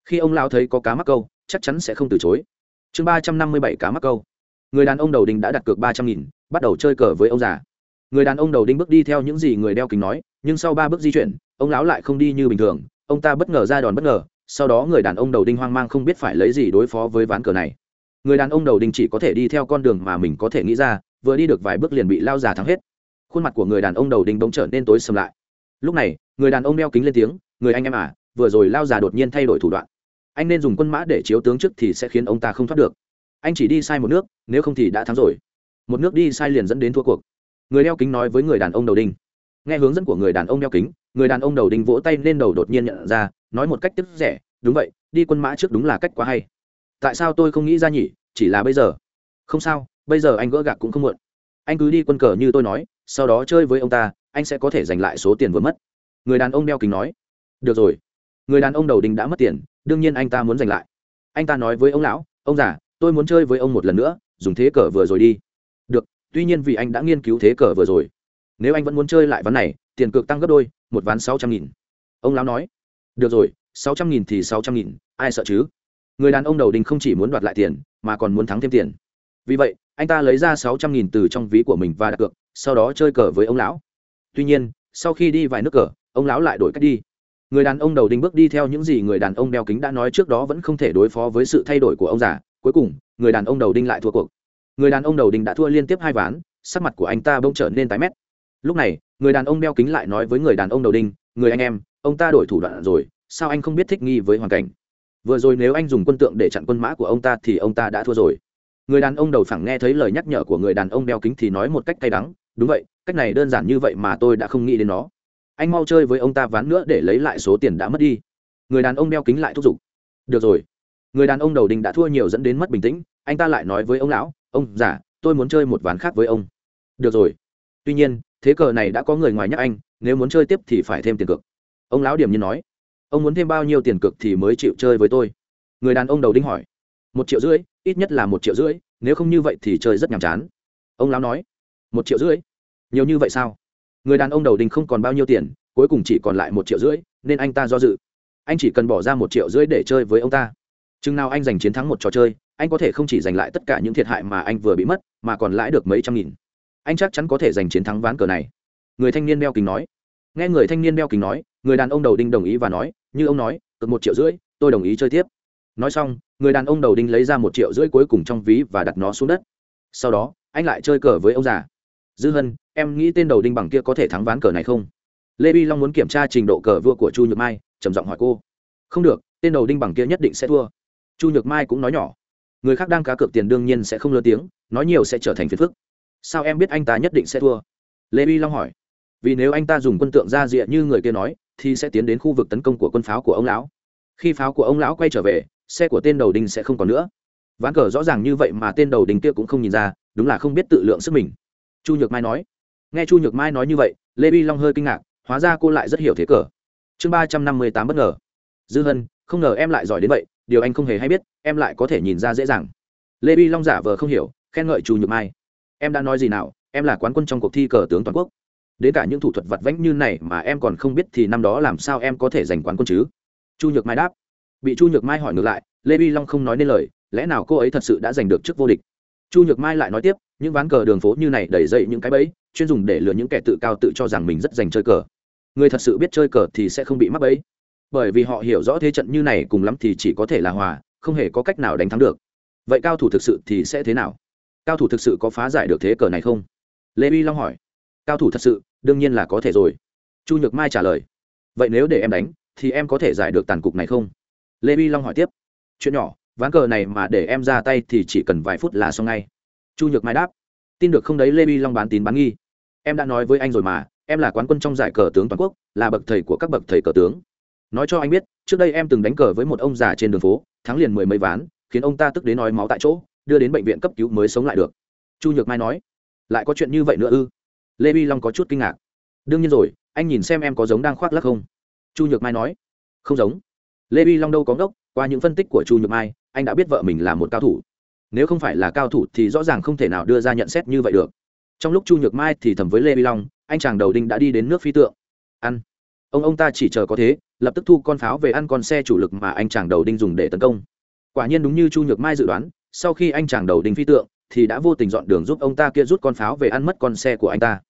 Khi ông lão thấy có cá mắc câu, chắc chắn sẽ không từ chối. Chương ba trăm năm mươi bảy cá mắc câu. Người đàn ông đầu đinh đã đặt cược ba trăm nghìn, bắt đầu chơi cờ với ông già. Người đàn ông đầu đinh bước đi theo những gì người đeo kính nói, nhưng sau ba bước di chuyển, ông lão lại không đi như bình thường. Ông ta bất ngờ ra đòn bất ngờ, sau đó người đàn ông đầu đinh hoang mang không biết phải lấy gì đối phó với ván cờ này người đàn ông đầu đinh chỉ có thể đi theo con đường mà mình có thể nghĩ ra, vừa đi được vài bước liền bị lao già thắng hết. Khuôn mặt của người đàn ông đầu đinh bỗng trở nên tối sầm lại. Lúc này, người đàn ông đeo kính lên tiếng, người anh em à vừa rồi lao già đột nhiên thay đổi thủ đoạn. Anh nên dùng quân mã để chiếu tướng trước thì sẽ khiến ông ta không thoát được. Anh chỉ đi sai một nước, nếu không thì đã thắng rồi. Một nước đi sai liền dẫn đến thua cuộc. Người đeo kính nói với người đàn ông đầu đinh. Nghe hướng dẫn của người đàn ông đeo kính, người đàn ông đầu đinh vỗ tay lên đầu đột nhiên nhận ra, nói một cách tức rẻ, đúng vậy, đi quân mã trước đúng là cách quá hay tại sao tôi không nghĩ ra nhỉ? Chỉ là bây giờ. Không sao, bây giờ anh gỡ gạc cũng không muộn. Anh cứ đi quân cờ như tôi nói, sau đó chơi với ông ta, anh sẽ có thể giành lại số tiền vừa mất. Người đàn ông đeo kính nói. Được rồi. Người đàn ông đầu đình đã mất tiền, đương nhiên anh ta muốn giành lại. Anh ta nói với ông lão, ông già, tôi muốn chơi với ông một lần nữa, dùng thế cờ vừa rồi đi. Được, tuy nhiên vì anh đã nghiên cứu thế cờ vừa rồi. Nếu anh vẫn muốn chơi lại ván này, tiền cược tăng gấp đôi, một ván sáu trăm nghìn. Ông lão nói. Được rồi, sáu trăm nghìn thì sáu trăm nghìn, ai sợ chứ? Người đàn ông đầu đình không chỉ muốn đoạt lại tiền, mà còn muốn thắng thêm tiền. Vì vậy, anh ta lấy ra sáu trăm nghìn từ trong ví của mình và đặt cược, sau đó chơi cờ với ông lão. Tuy nhiên, sau khi đi vài nước cờ, ông lão lại đổi cách đi. Người đàn ông đầu đinh bước đi theo những gì người đàn ông đeo kính đã nói trước đó vẫn không thể đối phó với sự thay đổi của ông già. Cuối cùng, người đàn ông đầu đinh lại thua cuộc. Người đàn ông đầu đinh đã thua liên tiếp hai ván, sắc mặt của anh ta bỗng trở nên tái mét. Lúc này, người đàn ông đeo kính lại nói với người đàn ông đầu đinh, người anh em, ông ta đổi thủ đoạn rồi, sao anh không biết thích nghi với hoàn cảnh? Vừa rồi nếu anh dùng quân tượng để chặn quân mã của ông ta thì ông ta đã thua rồi. Người đàn ông đầu phẳng nghe thấy lời nhắc nhở của người đàn ông đeo kính thì nói một cách cay đắng, đúng vậy, cách này đơn giản như vậy mà tôi đã không nghĩ đến nó. Anh mau chơi với ông ta ván nữa để lấy lại số tiền đã mất đi. Người đàn ông đeo kính lại thúc giục. Được rồi. Người đàn ông đầu đình đã thua nhiều dẫn đến mất bình tĩnh, anh ta lại nói với ông lão, ông giả tôi muốn chơi một ván khác với ông. Được rồi. Tuy nhiên, thế cờ này đã có người ngoài nhắc anh, nếu muốn chơi tiếp thì phải thêm tiền cược. Ông lão điểm như nói ông muốn thêm bao nhiêu tiền cược thì mới chịu chơi với tôi? Người đàn ông đầu đinh hỏi. Một triệu rưỡi, ít nhất là một triệu rưỡi, nếu không như vậy thì chơi rất nhàm chán. Ông lão nói. Một triệu rưỡi? Nhiều như vậy sao? Người đàn ông đầu đinh không còn bao nhiêu tiền, cuối cùng chỉ còn lại một triệu rưỡi, nên anh ta do dự. Anh chỉ cần bỏ ra một triệu rưỡi để chơi với ông ta. Chừng nào anh giành chiến thắng một trò chơi, anh có thể không chỉ giành lại tất cả những thiệt hại mà anh vừa bị mất, mà còn lãi được mấy trăm nghìn. Anh chắc chắn có thể giành chiến thắng ván cờ này. Người thanh niên đeo kính nói nghe người thanh niên đeo kính nói, người đàn ông đầu đinh đồng ý và nói, như ông nói, cực một triệu rưỡi, tôi đồng ý chơi tiếp. Nói xong, người đàn ông đầu đinh lấy ra một triệu rưỡi cuối cùng trong ví và đặt nó xuống đất. Sau đó, anh lại chơi cờ với ông già. Dư hân, em nghĩ tên đầu đinh bằng kia có thể thắng ván cờ này không? Lê vi long muốn kiểm tra trình độ cờ vua của chu nhược mai, trầm giọng hỏi cô. Không được, tên đầu đinh bằng kia nhất định sẽ thua. Chu nhược mai cũng nói nhỏ. Người khác đang cá cược tiền đương nhiên sẽ không lớn tiếng, nói nhiều sẽ trở thành phiền phức. Sao em biết anh ta nhất định sẽ thua? Lê vi long hỏi vì nếu anh ta dùng quân tượng ra rịa như người kia nói, thì sẽ tiến đến khu vực tấn công của quân pháo của ông lão. Khi pháo của ông lão quay trở về, xe của tên đầu đinh sẽ không còn nữa. Ván cờ rõ ràng như vậy mà tên đầu đinh kia cũng không nhìn ra, đúng là không biết tự lượng sức mình. Chu nhược mai nói. Nghe chu nhược mai nói như vậy, lê vi long hơi kinh ngạc, hóa ra cô lại rất hiểu thế cờ. Chương ba trăm năm mươi tám bất ngờ. Dư hân, không ngờ em lại giỏi đến vậy, điều anh không hề hay biết, em lại có thể nhìn ra dễ dàng. Lê vi long giả vờ không hiểu, khen ngợi chu nhược mai. Em đã nói gì nào, em là quán quân trong cuộc thi cờ tướng toàn quốc đến cả những thủ thuật vặt vãnh như này mà em còn không biết thì năm đó làm sao em có thể giành quán quân chứ? Chu nhược mai đáp. Bị chu nhược mai hỏi ngược lại, lê vi long không nói nên lời, lẽ nào cô ấy thật sự đã giành được chức vô địch? Chu nhược mai lại nói tiếp, những ván cờ đường phố như này đẩy dậy những cái bẫy, chuyên dùng để lừa những kẻ tự cao tự cho rằng mình rất dành chơi cờ. Người thật sự biết chơi cờ thì sẽ không bị mắc bẫy. Bởi vì họ hiểu rõ thế trận như này cùng lắm thì chỉ có thể là hòa, không hề có cách nào đánh thắng được. Vậy cao thủ thực sự thì sẽ thế nào? Cao thủ thực sự có phá giải được thế cờ này không? Lê vi long hỏi cao thủ thật sự, đương nhiên là có thể rồi. Chu nhược mai trả lời, vậy nếu để em đánh, thì em có thể giải được tàn cục này không? Lê vi long hỏi tiếp, chuyện nhỏ, ván cờ này mà để em ra tay thì chỉ cần vài phút là xong ngay. Chu nhược mai đáp, tin được không đấy, lê vi long bán tín bán nghi. Em đã nói với anh rồi mà, em là quán quân trong giải cờ tướng toàn quốc, là bậc thầy của các bậc thầy cờ tướng. Nói cho anh biết, trước đây em từng đánh cờ với một ông già trên đường phố, thắng liền mười mấy ván, khiến ông ta tức đến nói máu tại chỗ, đưa đến bệnh viện cấp cứu mới sống lại được. Chu nhược mai nói, lại có chuyện như vậy nữa ư? Lê vi long có chút kinh ngạc đương nhiên rồi anh nhìn xem em có giống đang khoác lắc không chu nhược mai nói không giống lê vi long đâu có ngốc qua những phân tích của chu nhược mai anh đã biết vợ mình là một cao thủ nếu không phải là cao thủ thì rõ ràng không thể nào đưa ra nhận xét như vậy được trong lúc chu nhược mai thì thầm với lê vi long anh chàng đầu đinh đã đi đến nước phi tượng ăn ông ông ta chỉ chờ có thế lập tức thu con pháo về ăn con xe chủ lực mà anh chàng đầu đinh dùng để tấn công quả nhiên đúng như chu nhược mai dự đoán sau khi anh chàng đầu đinh phi tượng thì đã vô tình dọn đường giúp ông ta kia rút con pháo về ăn mất con xe của anh ta.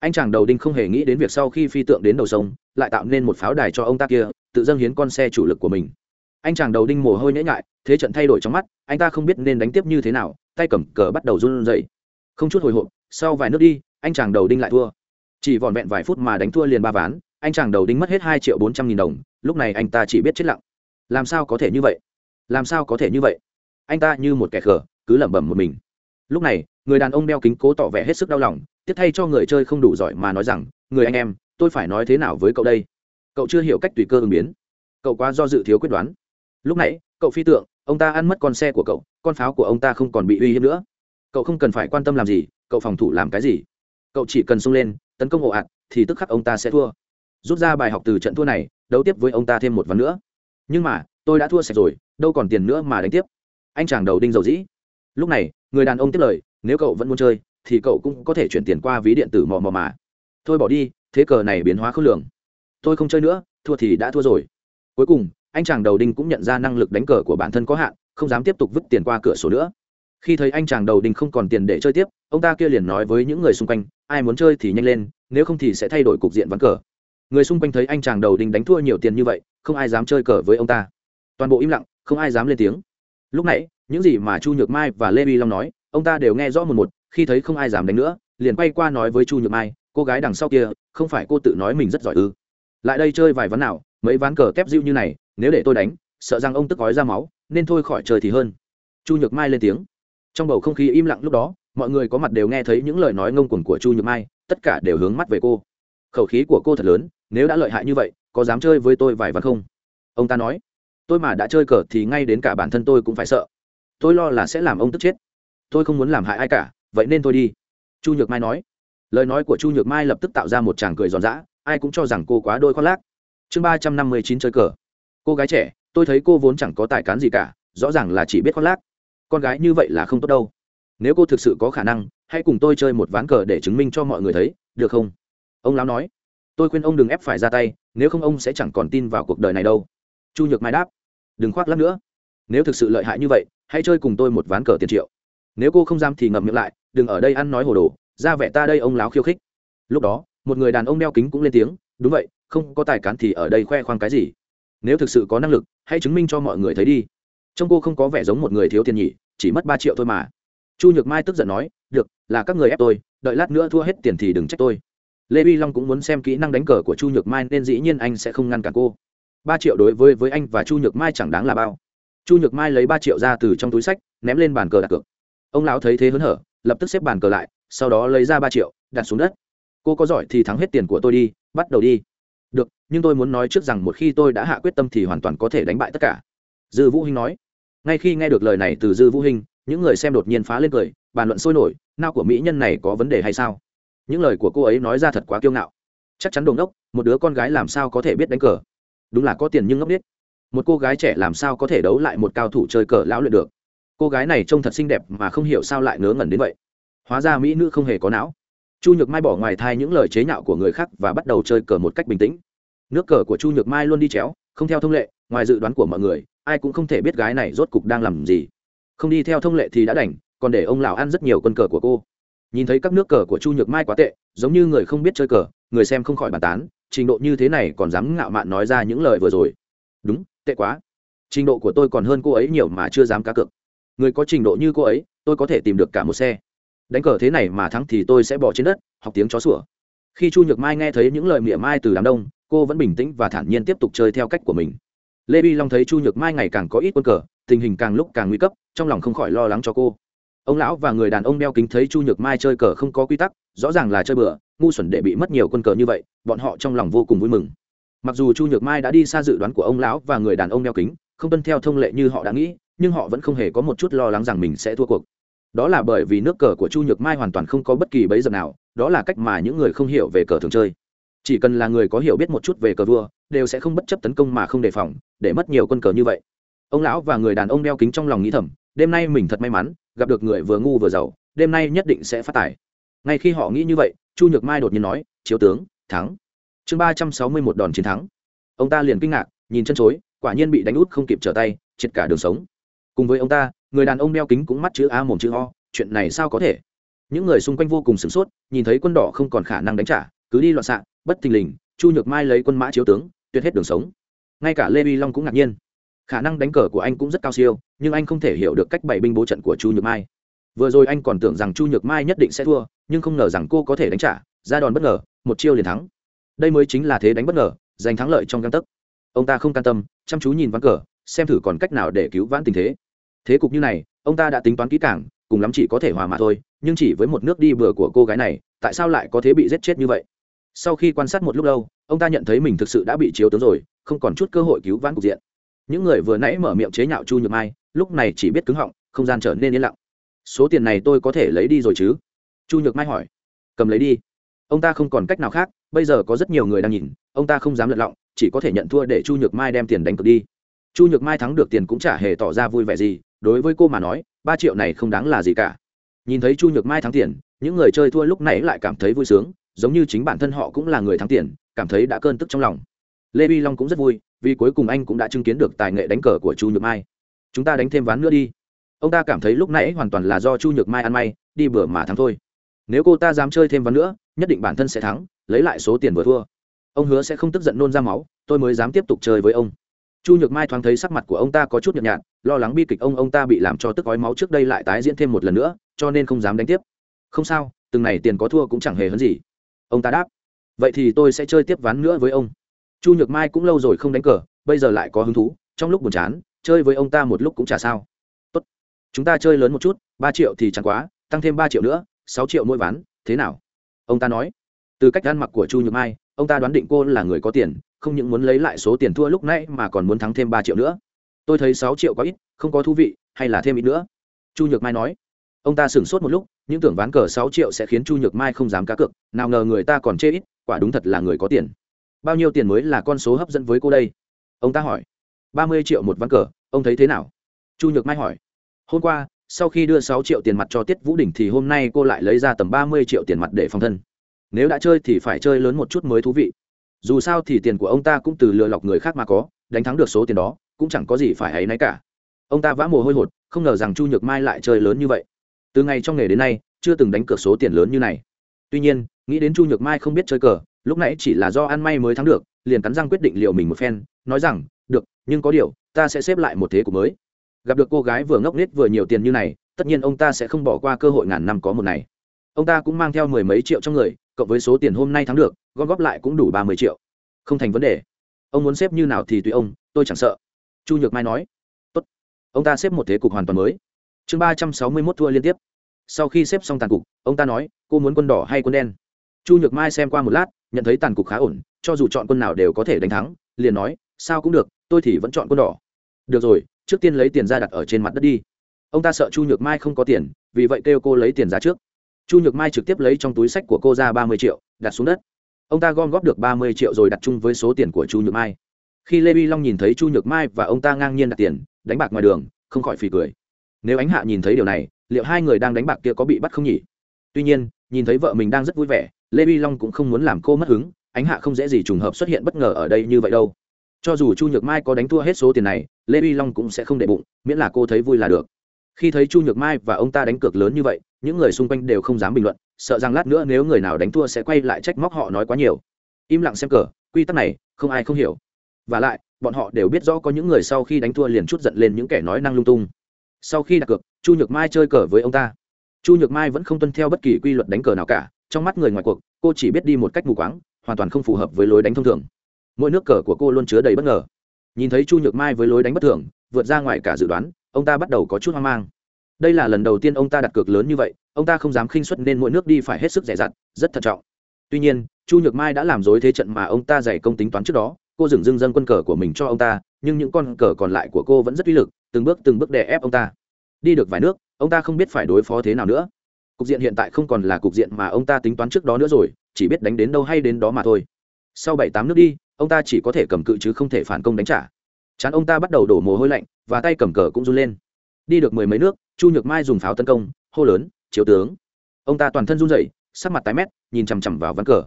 Anh chàng đầu đinh không hề nghĩ đến việc sau khi phi tượng đến đầu sông, lại tạo nên một pháo đài cho ông ta kia, tự dâng hiến con xe chủ lực của mình. Anh chàng đầu đinh mồ hôi nhễ ngại thế trận thay đổi trong mắt, anh ta không biết nên đánh tiếp như thế nào, tay cầm cờ bắt đầu run rẩy. Không chút hồi hộp, sau vài nước đi, anh chàng đầu đinh lại thua. Chỉ vòn vẹn vài phút mà đánh thua liền ba ván, anh chàng đầu đinh mất hết hai triệu bốn trăm nghìn đồng, lúc này anh ta chỉ biết chết lặng. Làm sao có thể như vậy? Làm sao có thể như vậy? Anh ta như một kẻ khờ, cứ lẩm bẩm một mình lúc này, người đàn ông đeo kính cố tỏ vẻ hết sức đau lòng, tiếp thay cho người chơi không đủ giỏi mà nói rằng, người anh em, tôi phải nói thế nào với cậu đây? Cậu chưa hiểu cách tùy cơ ứng biến. Cậu quá do dự thiếu quyết đoán. Lúc nãy, cậu phi tượng, ông ta ăn mất con xe của cậu, con pháo của ông ta không còn bị uy hiếp nữa. Cậu không cần phải quan tâm làm gì, cậu phòng thủ làm cái gì? Cậu chỉ cần xông lên, tấn công ồ ạt, thì tức khắc ông ta sẽ thua. Rút ra bài học từ trận thua này, đấu tiếp với ông ta thêm một ván nữa. Nhưng mà, tôi đã thua sạch rồi, đâu còn tiền nữa mà đánh tiếp. Anh chàng đầu đinh dầu dĩ lúc này, người đàn ông tiếp lời, nếu cậu vẫn muốn chơi, thì cậu cũng có thể chuyển tiền qua ví điện tử mò mò mà. Thôi bỏ đi, thế cờ này biến hóa khối lường. Tôi không chơi nữa, thua thì đã thua rồi. Cuối cùng, anh chàng đầu đinh cũng nhận ra năng lực đánh cờ của bản thân có hạn, không dám tiếp tục vứt tiền qua cửa sổ nữa. Khi thấy anh chàng đầu đinh không còn tiền để chơi tiếp, ông ta kia liền nói với những người xung quanh, ai muốn chơi thì nhanh lên, nếu không thì sẽ thay đổi cục diện ván cờ. Người xung quanh thấy anh chàng đầu đinh đánh thua nhiều tiền như vậy, không ai dám chơi cờ với ông ta. Toàn bộ im lặng, không ai dám lên tiếng. Lúc nãy những gì mà chu nhược mai và lê vi long nói, ông ta đều nghe rõ một một, khi thấy không ai dám đánh nữa, liền quay qua nói với chu nhược mai, cô gái đằng sau kia, không phải cô tự nói mình rất giỏi ư? Lại đây chơi vài ván nào, mấy ván cờ kép dịu như này, nếu để tôi đánh, sợ rằng ông tức gói ra máu, nên thôi khỏi chơi thì hơn. Chu nhược mai lên tiếng. Trong bầu không khí im lặng lúc đó, mọi người có mặt đều nghe thấy những lời nói ngông cuồng của chu nhược mai, tất cả đều hướng mắt về cô. Khẩu khí của cô thật lớn, nếu đã lợi hại như vậy, có dám chơi với tôi vài ván không? Ông ta nói. Tôi mà đã chơi cờ thì ngay đến cả bản thân tôi cũng phải sợ tôi lo là sẽ làm ông tức chết. Tôi không muốn làm hại ai cả, vậy nên tôi đi. Chu nhược mai nói. Lời nói của chu nhược mai lập tức tạo ra một tràng cười giòn giã, ai cũng cho rằng cô quá đôi khoác lác. Chương ba trăm năm mươi chín chơi cờ. Cô gái trẻ, tôi thấy cô vốn chẳng có tài cán gì cả, rõ ràng là chỉ biết khoác lác. Con gái như vậy là không tốt đâu. Nếu cô thực sự có khả năng, hãy cùng tôi chơi một ván cờ để chứng minh cho mọi người thấy, được không? Ông lão nói. Tôi khuyên ông đừng ép phải ra tay, nếu không ông sẽ chẳng còn tin vào cuộc đời này đâu. Chu nhược mai đáp. Đừng khoác lắc nữa. Nếu thực sự lợi hại như vậy hãy chơi cùng tôi một ván cờ tiền triệu. Nếu cô không dám thì ngậm miệng lại, đừng ở đây ăn nói hồ đồ, ra vẻ ta đây ông láo khiêu khích. Lúc đó, một người đàn ông đeo kính cũng lên tiếng, đúng vậy, không có tài cán thì ở đây khoe khoang cái gì? Nếu thực sự có năng lực, hãy chứng minh cho mọi người thấy đi. Trông cô không có vẻ giống một người thiếu tiền nhỉ, chỉ mất ba triệu thôi mà. Chu nhược mai tức giận nói, được, là các người ép tôi, đợi lát nữa thua hết tiền thì đừng trách tôi. Lê vi long cũng muốn xem kỹ năng đánh cờ của chu nhược mai nên dĩ nhiên anh sẽ không ngăn cản cô. Ba triệu đối với với anh và chu nhược mai chẳng đáng là bao chu nhược mai lấy ba triệu ra từ trong túi sách, ném lên bàn cờ đặt cược. Ông lão thấy thế hớn hở, lập tức xếp bàn cờ lại, sau đó lấy ra ba triệu, đặt xuống đất. Cô có giỏi thì thắng hết tiền của tôi đi, bắt đầu đi. Được, nhưng tôi muốn nói trước rằng một khi tôi đã hạ quyết tâm thì hoàn toàn có thể đánh bại tất cả. Dư vũ hinh nói. Ngay khi nghe được lời này từ dư vũ hinh, những người xem đột nhiên phá lên cười, bàn luận sôi nổi, nao của mỹ nhân này có vấn đề hay sao? Những lời của cô ấy nói ra thật quá kiêu ngạo. Chắc chắn đồ ngốc một đứa con gái làm sao có thể biết đánh cờ? Đúng là có tiền nhưng ngốc biết một cô gái trẻ làm sao có thể đấu lại một cao thủ chơi cờ lão luyện được? Cô gái này trông thật xinh đẹp mà không hiểu sao lại ngớ ngẩn đến vậy. Hóa ra mỹ nữ không hề có não. Chu nhược mai bỏ ngoài thai những lời chế nhạo của người khác và bắt đầu chơi cờ một cách bình tĩnh. Nước cờ của chu nhược mai luôn đi chéo, không theo thông lệ, ngoài dự đoán của mọi người, ai cũng không thể biết gái này rốt cục đang làm gì. Không đi theo thông lệ thì đã đành, còn để ông lão ăn rất nhiều quân cờ của cô. Nhìn thấy các nước cờ của chu nhược mai quá tệ, giống như người không biết chơi cờ, người xem không khỏi bàn tán, trình độ như thế này còn dám ngạo mạn nói ra những lời vừa rồi. Đúng tệ quá. Trình độ của tôi còn hơn cô ấy nhiều mà chưa dám cá cược. Người có trình độ như cô ấy, tôi có thể tìm được cả một xe. Đánh cờ thế này mà thắng thì tôi sẽ bỏ trên đất, học tiếng chó sủa. Khi chu nhược mai nghe thấy những lời mỉa mai từ đám đông, cô vẫn bình tĩnh và thản nhiên tiếp tục chơi theo cách của mình. Lê vi long thấy chu nhược mai ngày càng có ít quân cờ, tình hình càng lúc càng nguy cấp, trong lòng không khỏi lo lắng cho cô. Ông lão và người đàn ông đeo kính thấy chu nhược mai chơi cờ không có quy tắc, rõ ràng là chơi bừa, ngu xuẩn để bị mất nhiều quân cờ như vậy, bọn họ trong lòng vô cùng vui mừng mặc dù chu nhược mai đã đi xa dự đoán của ông lão và người đàn ông đeo kính, không tuân theo thông lệ như họ đã nghĩ, nhưng họ vẫn không hề có một chút lo lắng rằng mình sẽ thua cuộc. Đó là bởi vì nước cờ của chu nhược mai hoàn toàn không có bất kỳ bấy giờ nào, đó là cách mà những người không hiểu về cờ thường chơi. Chỉ cần là người có hiểu biết một chút về cờ vua, đều sẽ không bất chấp tấn công mà không đề phòng, để mất nhiều quân cờ như vậy. Ông lão và người đàn ông đeo kính trong lòng nghĩ thầm, đêm nay mình thật may mắn, gặp được người vừa ngu vừa giàu, đêm nay nhất định sẽ phát tài. Ngay khi họ nghĩ như vậy, chu nhược mai đột nhiên nói chiếu tướng, thắng chương ba trăm sáu mươi một đòn chiến thắng. Ông ta liền kinh ngạc, nhìn chân chối, quả nhiên bị đánh út không kịp trở tay, triệt cả đường sống. Cùng với ông ta, người đàn ông đeo kính cũng mắt chữ a mồm chữ o, chuyện này sao có thể? Những người xung quanh vô cùng sửng sốt, nhìn thấy quân đỏ không còn khả năng đánh trả, cứ đi loạn xạ, bất thình lình, chu nhược mai lấy quân mã chiếu tướng, tuyệt hết đường sống. Ngay cả lê vi long cũng ngạc nhiên. Khả năng đánh cờ của anh cũng rất cao siêu, nhưng anh không thể hiểu được cách bày binh bố trận của chu nhược mai. Vừa rồi anh còn tưởng rằng chu nhược mai nhất định sẽ thua, nhưng không ngờ rằng cô có thể đánh trả, ra đòn bất ngờ, một chiêu liền thắng đây mới chính là thế đánh bất ngờ, giành thắng lợi trong găng tấc. Ông ta không can tâm, chăm chú nhìn ván cờ, xem thử còn cách nào để cứu vãn tình thế. Thế cục như này, ông ta đã tính toán kỹ càng, cùng lắm chỉ có thể hòa mà thôi, nhưng chỉ với một nước đi bừa của cô gái này, tại sao lại có thế bị giết chết như vậy? Sau khi quan sát một lúc lâu, ông ta nhận thấy mình thực sự đã bị chiếu tướng rồi, không còn chút cơ hội cứu vãn cục diện. Những người vừa nãy mở miệng chế nhạo chu nhược mai, lúc này chỉ biết cứng họng, không gian trở nên yên lặng. Số tiền này tôi có thể lấy đi rồi chứ? Chu nhược mai hỏi. Cầm lấy đi. Ông ta không còn cách nào khác bây giờ có rất nhiều người đang nhìn, ông ta không dám lật lọng, chỉ có thể nhận thua để chu nhược mai đem tiền đánh cược đi. Chu nhược mai thắng được tiền cũng chả hề tỏ ra vui vẻ gì, đối với cô mà nói, ba triệu này không đáng là gì cả. Nhìn thấy chu nhược mai thắng tiền, những người chơi thua lúc này lại cảm thấy vui sướng, giống như chính bản thân họ cũng là người thắng tiền, cảm thấy đã cơn tức trong lòng. Lê vi long cũng rất vui, vì cuối cùng anh cũng đã chứng kiến được tài nghệ đánh cờ của chu nhược mai. Chúng ta đánh thêm ván nữa đi. Ông ta cảm thấy lúc nãy hoàn toàn là do chu nhược mai ăn may, đi bừa mà thắng thôi. Nếu cô ta dám chơi thêm ván nữa nhất định bản thân sẽ thắng, lấy lại số tiền vừa thua. Ông hứa sẽ không tức giận nôn ra máu, tôi mới dám tiếp tục chơi với ông. Chu nhược mai thoáng thấy sắc mặt của ông ta có chút nhợt nhạt, lo lắng bi kịch ông ông ta bị làm cho tức ói máu trước đây lại tái diễn thêm một lần nữa, cho nên không dám đánh tiếp. Không sao, từng này tiền có thua cũng chẳng hề hấn gì. Ông ta đáp. Vậy thì tôi sẽ chơi tiếp ván nữa với ông. Chu nhược mai cũng lâu rồi không đánh cờ, bây giờ lại có hứng thú, trong lúc buồn chán, chơi với ông ta một lúc cũng chả sao. Tốt. Chúng ta chơi lớn một chút, ba triệu thì chẳng quá, tăng thêm ba triệu nữa, sáu triệu mỗi ván, thế nào? Ông ta nói. Từ cách ăn mặc của chu nhược mai, ông ta đoán định cô là người có tiền, không những muốn lấy lại số tiền thua lúc nãy mà còn muốn thắng thêm ba triệu nữa. Tôi thấy sáu triệu có ít, không có thú vị, hay là thêm ít nữa? Chu nhược mai nói. Ông ta sửng sốt một lúc, những tưởng ván cờ sáu triệu sẽ khiến chu nhược mai không dám cá cược, nào ngờ người ta còn chê ít, quả đúng thật là người có tiền. Bao nhiêu tiền mới là con số hấp dẫn với cô đây? Ông ta hỏi. Ba mươi triệu một ván cờ, ông thấy thế nào? Chu nhược mai hỏi. Hôm qua sau khi đưa sáu triệu tiền mặt cho tiết vũ đình thì hôm nay cô lại lấy ra tầm ba mươi triệu tiền mặt để phòng thân. Nếu đã chơi thì phải chơi lớn một chút mới thú vị. Dù sao thì tiền của ông ta cũng từ lừa lọc người khác mà có, đánh thắng được số tiền đó, cũng chẳng có gì phải ấy nấy cả. Ông ta vã mồ hôi hột, không ngờ rằng chu nhược mai lại chơi lớn như vậy. Từ ngày trong nghề đến nay, chưa từng đánh cược số tiền lớn như này. Tuy nhiên, nghĩ đến chu nhược mai không biết chơi cờ, lúc nãy chỉ là do ăn may mới thắng được, liền cắn răng quyết định liệu mình một phen, nói rằng, được, nhưng có điều, ta sẽ xếp lại một thế cục mới gặp được cô gái vừa ngốc nghếch vừa nhiều tiền như này, tất nhiên ông ta sẽ không bỏ qua cơ hội ngàn năm có một này. Ông ta cũng mang theo mười mấy triệu trong người, cộng với số tiền hôm nay thắng được, gom góp lại cũng đủ ba mươi triệu. Không thành vấn đề. Ông muốn xếp như nào thì tùy ông, tôi chẳng sợ. Chu nhược mai nói. Tốt. Ông ta xếp một thế cục hoàn toàn mới. Chương ba trăm sáu mươi mốt thua liên tiếp. Sau khi xếp xong tàn cục, ông ta nói, cô muốn quân đỏ hay quân đen? Chu nhược mai xem qua một lát, nhận thấy tàn cục khá ổn, cho dù chọn quân nào đều có thể đánh thắng, liền nói, sao cũng được, tôi thì vẫn chọn quân đỏ. Được rồi trước tiên lấy tiền ra đặt ở trên mặt đất đi. Ông ta sợ chu nhược mai không có tiền, vì vậy kêu cô lấy tiền ra trước. Chu nhược mai trực tiếp lấy trong túi sách của cô ra ba mươi triệu, đặt xuống đất. Ông ta gom góp được ba mươi triệu rồi đặt chung với số tiền của chu nhược mai. Khi lê vi long nhìn thấy chu nhược mai và ông ta ngang nhiên đặt tiền, đánh bạc ngoài đường, không khỏi phì cười. Nếu ánh hạ nhìn thấy điều này, liệu hai người đang đánh bạc kia có bị bắt không nhỉ? Tuy nhiên, nhìn thấy vợ mình đang rất vui vẻ, lê vi long cũng không muốn làm cô mất hứng, ánh hạ không dễ gì trùng hợp xuất hiện bất ngờ ở đây như vậy đâu cho dù chu nhược mai có đánh thua hết số tiền này, lê vi long cũng sẽ không để bụng, miễn là cô thấy vui là được. Khi thấy chu nhược mai và ông ta đánh cược lớn như vậy, những người xung quanh đều không dám bình luận, sợ rằng lát nữa nếu người nào đánh thua sẽ quay lại trách móc họ nói quá nhiều. Im lặng xem cờ, quy tắc này, không ai không hiểu. V à lại, bọn họ đều biết rõ có những người sau khi đánh thua liền chút giận lên những kẻ nói năng lung tung. Sau khi đặt cược, chu nhược mai chơi cờ với ông ta. Chu nhược mai vẫn không tuân theo bất kỳ quy luật đánh cờ nào cả, trong mắt người ngoài cuộc, cô chỉ biết đi một cách mù quáng, hoàn toàn không phù hợp với lối đánh thông thường mỗi nước cờ của cô luôn chứa đầy bất ngờ. Nhìn thấy chu nhược mai với lối đánh bất thường, vượt ra ngoài cả dự đoán, ông ta bắt đầu có chút hoang mang. Đây là lần đầu tiên ông ta đặt cược lớn như vậy, ông ta không dám khinh xuất nên mỗi nước đi phải hết sức dè dặt, rất thận trọng. Tuy nhiên, chu nhược mai đã làm dối thế trận mà ông ta dày công tính toán trước đó, cô dừng dưng dân quân cờ của mình cho ông ta, nhưng những con cờ còn lại của cô vẫn rất uy lực, từng bước từng bước đè ép ông ta. Đi được vài nước, ông ta không biết phải đối phó thế nào nữa. Cục diện hiện tại không còn là cục diện mà ông ta tính toán trước đó nữa rồi, chỉ biết đánh đến đâu hay đến đó mà thôi. Sau bảy tám nước đi ông ta chỉ có thể cầm cự chứ không thể phản công đánh trả. Chán ông ta bắt đầu đổ mồ hôi lạnh, và tay cầm cờ cũng run lên. Đi được mười mấy nước, chu nhược mai dùng pháo tấn công, hô lớn chiếu tướng! Ông ta toàn thân run rẩy, sắc mặt tái mét, nhìn chằm chằm vào ván cờ.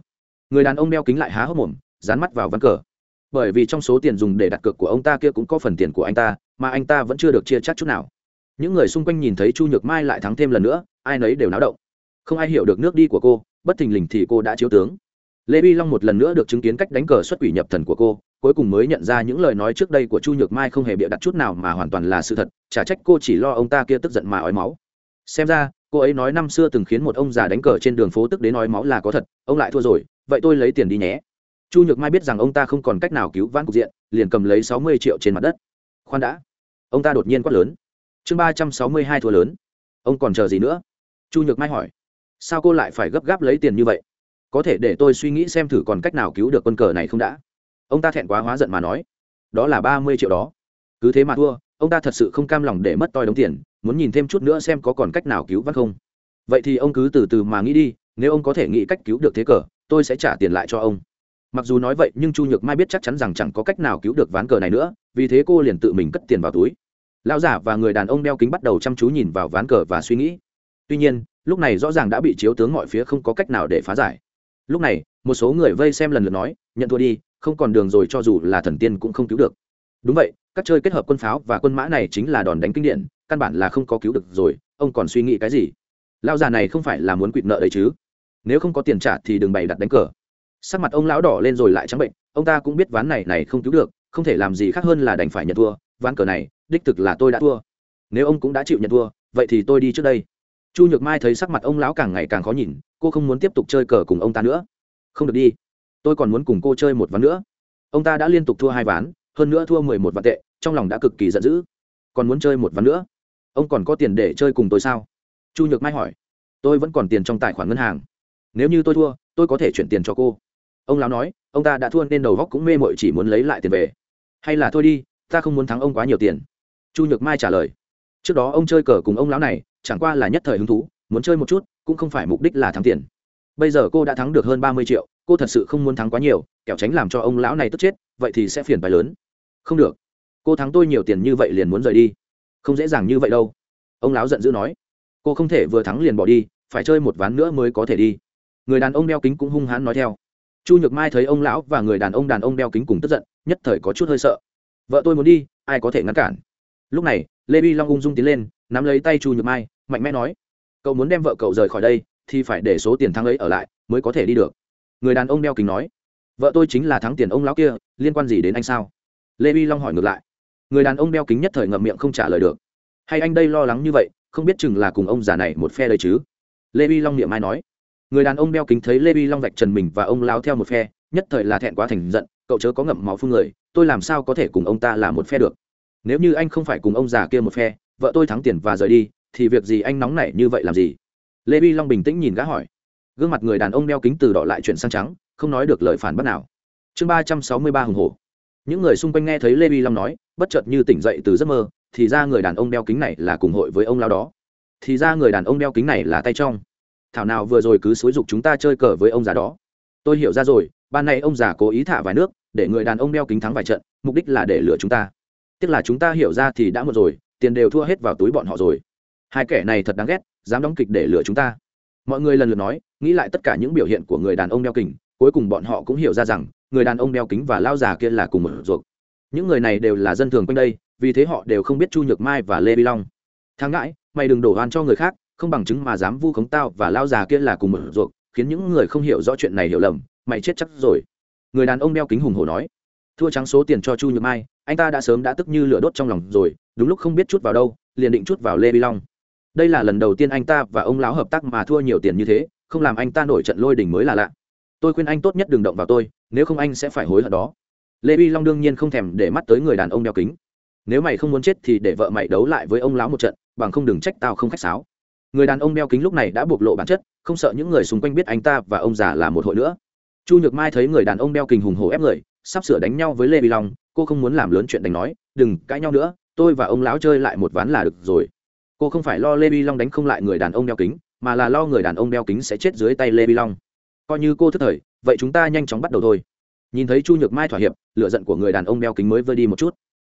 Người đàn ông đeo kính lại há hốc mồm, dán mắt vào ván cờ. Bởi vì trong số tiền dùng để đặt cược của ông ta kia cũng có phần tiền của anh ta, mà anh ta vẫn chưa được chia chắc chút nào. Những người xung quanh nhìn thấy chu nhược mai lại thắng thêm lần nữa, ai nấy đều náo động. Không ai hiểu được nước đi của cô, bất thình lình thì cô đã chiếu tướng lê vi long một lần nữa được chứng kiến cách đánh cờ xuất quỷ nhập thần của cô, cuối cùng mới nhận ra những lời nói trước đây của chu nhược mai không hề bịa đặt chút nào mà hoàn toàn là sự thật, chả trách cô chỉ lo ông ta kia tức giận mà ói máu. Xem ra, cô ấy nói năm xưa từng khiến một ông già đánh cờ trên đường phố tức đến ói máu là có thật, ông lại thua rồi, vậy tôi lấy tiền đi nhé. Chu nhược mai biết rằng ông ta không còn cách nào cứu vãn cục diện, liền cầm lấy sáu mươi triệu trên mặt đất. Khoan đã. Ông ta đột nhiên quát lớn. Chương ba trăm sáu mươi hai thua lớn. Ông còn chờ gì nữa? Chu nhược mai hỏi. Sao cô lại phải gấp gáp lấy tiền như vậy? Có thể để tôi suy nghĩ xem thử còn cách nào cứu được quân cờ này không đã. Ông ta thẹn quá hóa giận mà nói. Đó là ba mươi triệu đó. Cứ thế mà thua, ông ta thật sự không cam lòng để mất toi đống tiền, muốn nhìn thêm chút nữa xem có còn cách nào cứu văn không. Vậy thì ông cứ từ từ mà nghĩ đi, nếu ông có thể nghĩ cách cứu được thế cờ, tôi sẽ trả tiền lại cho ông. Mặc dù nói vậy, nhưng chu nhược mai biết chắc chắn rằng chẳng có cách nào cứu được ván cờ này nữa, vì thế cô liền tự mình cất tiền vào túi. Lão giả và người đàn ông đeo kính bắt đầu chăm chú nhìn vào ván cờ và suy nghĩ. Tuy nhiên, lúc này rõ ràng đã bị chiếu tướng mọi phía không có cách nào để phá giải lúc này, một số người vây xem lần lượt nói, nhận thua đi, không còn đường rồi cho dù là thần tiên cũng không cứu được. Đúng vậy, các chơi kết hợp quân pháo và quân mã này chính là đòn đánh kinh điển, căn bản là không có cứu được rồi, ông còn suy nghĩ cái gì? Lão già này không phải là muốn quỵt nợ đấy chứ? Nếu không có tiền trả thì đừng bày đặt đánh cờ. Sắc mặt ông lão đỏ lên rồi lại trắng bệnh, ông ta cũng biết ván này này không cứu được, không thể làm gì khác hơn là đành phải nhận thua, ván cờ này, đích thực là tôi đã thua. Nếu ông cũng đã chịu nhận thua, vậy thì tôi đi trước đây. Chu nhược mai thấy sắc mặt ông lão càng ngày càng khó nhìn cô không muốn tiếp tục chơi cờ cùng ông ta nữa. Không được đi. Tôi còn muốn cùng cô chơi một ván nữa. Ông ta đã liên tục thua hai ván, hơn nữa thua mười một vạn tệ, trong lòng đã cực kỳ giận dữ. Còn muốn chơi một ván nữa? Ông còn có tiền để chơi cùng tôi sao? Chu nhược mai hỏi. Tôi vẫn còn tiền trong tài khoản ngân hàng. Nếu như tôi thua, tôi có thể chuyển tiền cho cô. Ông lão nói, ông ta đã thua nên đầu góc cũng mê mội chỉ muốn lấy lại tiền về. Hay là thôi đi, ta không muốn thắng ông quá nhiều tiền. Chu nhược mai trả lời. Trước đó ông chơi cờ cùng ông lão này, chẳng qua là nhất thời hứng thú muốn chơi một chút, cũng không phải mục đích là thắng tiền. Bây giờ cô đã thắng được hơn ba mươi triệu, cô thật sự không muốn thắng quá nhiều, kẻo tránh làm cho ông lão này tức chết, vậy thì sẽ phiền bài lớn. Không được. Cô thắng tôi nhiều tiền như vậy liền muốn rời đi. Không dễ dàng như vậy đâu. Ông lão giận dữ nói. Cô không thể vừa thắng liền bỏ đi, phải chơi một ván nữa mới có thể đi. Người đàn ông đeo kính cũng hung hãn nói theo. Chu nhược mai thấy ông lão và người đàn ông đàn ông đeo kính cùng tức giận, nhất thời có chút hơi sợ. Vợ tôi muốn đi, ai có thể ngăn cản? Lúc này, lê bi long ung dung tiến lên, nắm lấy tay chu nhược mai, mạnh mẽ nói cậu muốn đem vợ cậu rời khỏi đây, thì phải để số tiền thắng ấy ở lại, mới có thể đi được. Người đàn ông đeo kính nói, vợ tôi chính là thắng tiền ông lão kia, liên quan gì đến anh sao? Lê vi long hỏi ngược lại, người đàn ông đeo kính nhất thời ngậm miệng không trả lời được. Hay anh đây lo lắng như vậy, không biết chừng là cùng ông già này một phe đây chứ? Lê vi long niệm ai nói, người đàn ông đeo kính thấy lê vi long vạch trần mình và ông lao theo một phe, nhất thời là thẹn quá thành giận, cậu chớ có ngậm máu phun người, tôi làm sao có thể cùng ông ta là một phe được? Nếu như anh không phải cùng ông già kia một phe, vợ tôi thắng tiền và rời đi thì việc gì anh nóng nảy như vậy làm gì? Lê vi long bình tĩnh nhìn gã hỏi. Gương mặt người đàn ông đeo kính từ đỏ lại chuyển sang trắng, không nói được lời phản bác nào. Chương ba trăm sáu mươi ba hùng hồ những người xung quanh nghe thấy lê vi long nói, bất chợt như tỉnh dậy từ giấc mơ, thì ra người đàn ông đeo kính này là cùng hội với ông lao đó. Thì ra người đàn ông đeo kính này là tay trong. Thảo nào vừa rồi cứ xúi dục chúng ta chơi cờ với ông già đó. Tôi hiểu ra rồi, ban nay ông già cố ý thả vài nước, để người đàn ông đeo kính thắng vài trận, mục đích là để lừa chúng ta. Tiếc là chúng ta hiểu ra thì đã một rồi, tiền đều thua hết vào túi bọn họ rồi hai kẻ này thật đáng ghét, dám đóng kịch để lừa chúng ta. Mọi người lần lượt nói, nghĩ lại tất cả những biểu hiện của người đàn ông đeo kính cuối cùng bọn họ cũng hiểu ra rằng, người đàn ông đeo kính và lao già kia là cùng một ruột. Những người này đều là dân thường quanh đây, vì thế họ đều không biết chu nhược mai và lê vi long. Thang ngãi, mày đừng đổ oan cho người khác, không bằng chứng mà dám vu khống tao và lao già kia là cùng một ruột, khiến những người không hiểu rõ chuyện này hiểu lầm, mày chết chắc rồi. Người đàn ông đeo kính hùng hổ nói, thua trắng số tiền cho chu nhược mai, anh ta đã sớm đã tức như lửa đốt trong lòng rồi, đúng lúc không biết chút vào đâu, liền định chút vào lê vi long đây là lần đầu tiên anh ta và ông lão hợp tác mà thua nhiều tiền như thế, không làm anh ta nổi trận lôi đình mới là lạ. Tôi khuyên anh tốt nhất đừng động vào tôi, nếu không anh sẽ phải hối hận đó. Lê vi long đương nhiên không thèm để mắt tới người đàn ông đeo kính. Nếu mày không muốn chết thì để vợ mày đấu lại với ông lão một trận, bằng không đừng trách tao không khách sáo. Người đàn ông đeo kính lúc này đã bộc lộ bản chất, không sợ những người xung quanh biết anh ta và ông già là một hội nữa. Chu nhược mai thấy người đàn ông đeo kính hùng hổ ép người, sắp sửa đánh nhau với lê vi long, cô không muốn làm lớn chuyện đánh nói, đừng cãi nhau nữa, tôi và ông lão chơi lại một ván là được rồi cô không phải lo lê bi long đánh không lại người đàn ông đeo kính, mà là lo người đàn ông đeo kính sẽ chết dưới tay lê bi long. Coi như cô thức thời, vậy chúng ta nhanh chóng bắt đầu thôi. Nhìn thấy chu nhược mai thỏa hiệp lựa giận của người đàn ông đeo kính mới vơi đi một chút.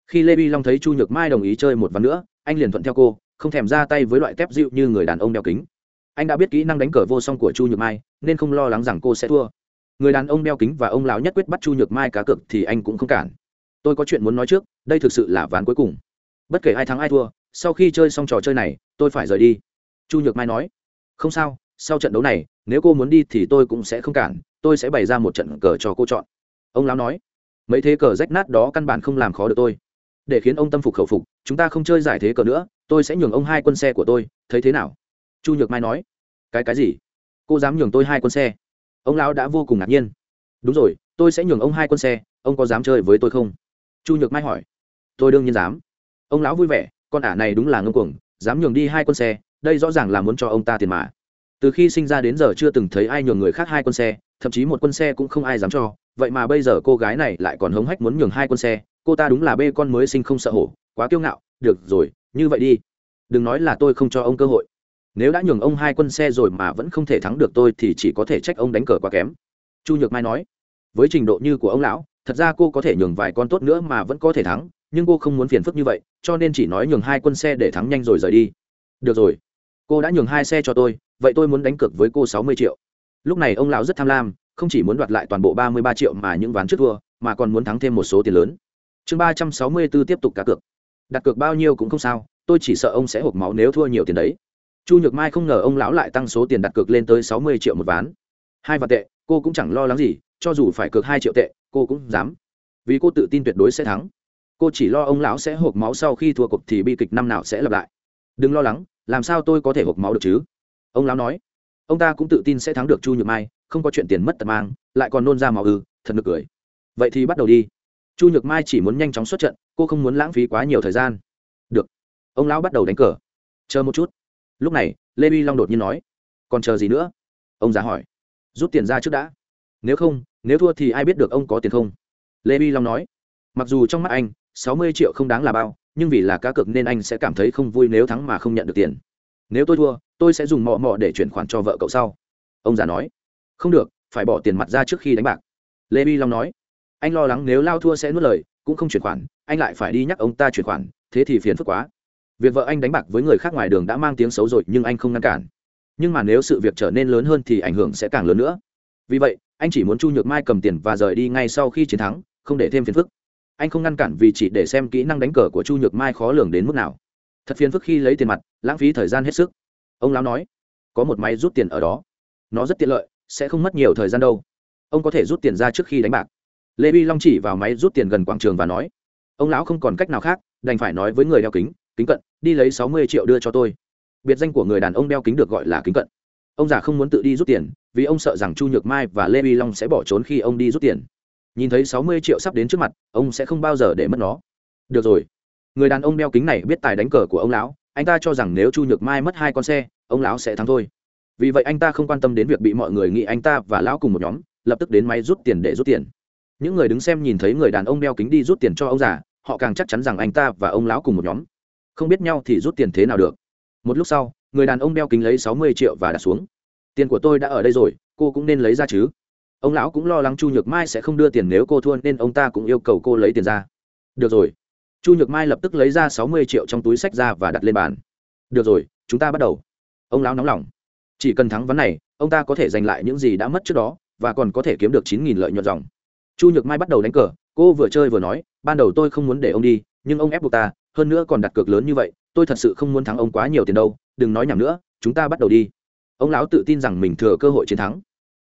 Khi lê bi long thấy chu nhược mai đồng ý chơi một ván nữa, anh liền thuận theo cô, không thèm ra tay với loại tép dịu như người đàn ông đeo kính. Anh đã biết kỹ năng đánh cờ vô song của chu nhược mai, nên không lo lắng rằng cô sẽ thua. Người đàn ông đeo kính và ông lão nhất quyết bắt chu nhược mai cá cược thì anh cũng không cản. Tôi có chuyện muốn nói trước, đây thực sự là ván cuối cùng. Bất kể ai thắng ai thua sau khi chơi xong trò chơi này, tôi phải rời đi. Chu nhược mai nói. Không sao, sau trận đấu này, nếu cô muốn đi thì tôi cũng sẽ không cản, tôi sẽ bày ra một trận cờ cho cô chọn. Ông lão nói. Mấy thế cờ rách nát đó căn bản không làm khó được tôi. Để khiến ông tâm phục khẩu phục, chúng ta không chơi giải thế cờ nữa, tôi sẽ nhường ông hai quân xe của tôi, thấy thế nào? Chu nhược mai nói. Cái cái gì? Cô dám nhường tôi hai quân xe? Ông lão đã vô cùng ngạc nhiên. Đúng rồi, tôi sẽ nhường ông hai quân xe, ông có dám chơi với tôi không? Chu nhược mai hỏi. Tôi đương nhiên dám. Ông lão vui vẻ con ả này đúng là ngông cuồng, dám nhường đi hai quân xe, đây rõ ràng là muốn cho ông ta tiền mà. Từ khi sinh ra đến giờ chưa từng thấy ai nhường người khác hai quân xe, thậm chí một quân xe cũng không ai dám cho, vậy mà bây giờ cô gái này lại còn hống hách muốn nhường hai quân xe, cô ta đúng là bê con mới sinh không sợ hổ, quá kiêu ngạo, được rồi, như vậy đi. Đừng nói là tôi không cho ông cơ hội. Nếu đã nhường ông hai quân xe rồi mà vẫn không thể thắng được tôi thì chỉ có thể trách ông đánh cờ quá kém. Chu nhược mai nói, với trình độ như của ông lão, thật ra cô có thể nhường vài con tốt nữa mà vẫn có thể thắng nhưng cô không muốn phiền phức như vậy, cho nên chỉ nói nhường hai quân xe để thắng nhanh rồi rời đi. Được rồi. Cô đã nhường hai xe cho tôi, vậy tôi muốn đánh cược với cô sáu mươi triệu. Lúc này ông lão rất tham lam, không chỉ muốn đoạt lại toàn bộ ba mươi ba triệu mà những ván trước thua, mà còn muốn thắng thêm một số tiền lớn. Chương ba trăm sáu mươi b ố tiếp tục cá cược. Đặt cược bao nhiêu cũng không sao, tôi chỉ sợ ông sẽ hộp máu nếu thua nhiều tiền đấy. Chu nhược mai không ngờ ông lão lại tăng số tiền đặt cược lên tới sáu mươi triệu một ván. Hai vạn tệ, cô cũng chẳng lo lắng gì, cho dù phải cược hai triệu tệ, cô cũng dám. Vì cô tự tin tuyệt đối sẽ thắng cô chỉ lo ông lão sẽ hộp máu sau khi thua cuộc thì bi kịch năm nào sẽ lặp lại. Đừng lo lắng, làm sao tôi có thể hộp máu được chứ? Ông lão nói. Ông ta cũng tự tin sẽ thắng được chu nhược mai, không có chuyện tiền mất tật mang, lại còn nôn ra máu ư, thật nực cười. Vậy thì bắt đầu đi. Chu nhược mai chỉ muốn nhanh chóng xuất trận, cô không muốn lãng phí quá nhiều thời gian. Được. Ông lão bắt đầu đánh cờ. Chờ một chút. Lúc này, lê vi long đột nhiên nói. Còn chờ gì nữa? Ông già hỏi. Rút tiền ra trước đã. Nếu không, nếu thua thì ai biết được ông có tiền không? Lê vi long nói. Mặc dù trong mắt anh sáu mươi triệu không đáng là bao, nhưng vì là cá cược nên anh sẽ cảm thấy không vui nếu thắng mà không nhận được tiền. Nếu tôi thua, tôi sẽ dùng mọ mọ để chuyển khoản cho vợ cậu sau. Ông già nói. Không được, phải bỏ tiền mặt ra trước khi đánh bạc. Lê bi long nói. Anh lo lắng nếu lao thua sẽ nuốt lời, cũng không chuyển khoản, anh lại phải đi nhắc ông ta chuyển khoản, thế thì phiền phức quá. Việc vợ anh đánh bạc với người khác ngoài đường đã mang tiếng xấu rồi, nhưng anh không ngăn cản. Nhưng mà nếu sự việc trở nên lớn hơn thì ảnh hưởng sẽ càng lớn nữa. Vì vậy, anh chỉ muốn chu nhược mai cầm tiền và rời đi ngay sau khi chiến thắng, không để thêm phiền phức anh không ngăn cản vì chỉ để xem kỹ năng đánh cờ của chu nhược mai khó lường đến mức nào. Thật phiền phức khi lấy tiền mặt, lãng phí thời gian hết sức. Ông lão nói, có một máy rút tiền ở đó. Nó rất tiện lợi, sẽ không mất nhiều thời gian đâu. Ông có thể rút tiền ra trước khi đánh bạc. Lê vi long chỉ vào máy rút tiền gần quảng trường và nói, ông lão không còn cách nào khác, đành phải nói với người đeo kính kính cận, đi lấy sáu mươi triệu đưa cho tôi. Biệt danh của người đàn ông đeo kính được gọi là kính cận. Ông già không muốn tự đi rút tiền, vì ông sợ rằng chu nhược mai và lê vi long sẽ bỏ trốn khi ông đi rút tiền nhìn thấy sáu mươi triệu sắp đến trước mặt, ông sẽ không bao giờ để mất nó. Được rồi. Người đàn ông đeo kính này biết tài đánh cờ của ông lão, anh ta cho rằng nếu chu nhược mai mất hai con xe, ông lão sẽ thắng thôi. Vì vậy anh ta không quan tâm đến việc bị mọi người nghĩ anh ta và lão cùng một nhóm, lập tức đến máy rút tiền để rút tiền. Những người đứng xem nhìn thấy người đàn ông đeo kính đi rút tiền cho ông già, họ càng chắc chắn rằng anh ta và ông lão cùng một nhóm. Không biết nhau thì rút tiền thế nào được. Một lúc sau, người đàn ông đeo kính lấy sáu mươi triệu và đặt xuống. Tiền của tôi đã ở đây rồi, cô cũng nên lấy ra chứ ông lão cũng lo lắng chu nhược mai sẽ không đưa tiền nếu cô thua nên ông ta cũng yêu cầu cô lấy tiền ra. Được rồi. Chu nhược mai lập tức lấy ra sáu mươi triệu trong túi sách ra và đặt lên bàn. Được rồi, chúng ta bắt đầu. Ông lão nóng lòng. Chỉ cần thắng ván này, ông ta có thể giành lại những gì đã mất trước đó, và còn có thể kiếm được chín nghìn lợi nhuận dòng. Chu nhược mai bắt đầu đánh cờ. Cô vừa chơi vừa nói, ban đầu tôi không muốn để ông đi, nhưng ông ép buộc ta, hơn nữa còn đặt cược lớn như vậy, tôi thật sự không muốn thắng ông quá nhiều tiền đâu, đừng nói nhầm nữa, chúng ta bắt đầu đi. Ông lão tự tin rằng mình thừa cơ hội chiến thắng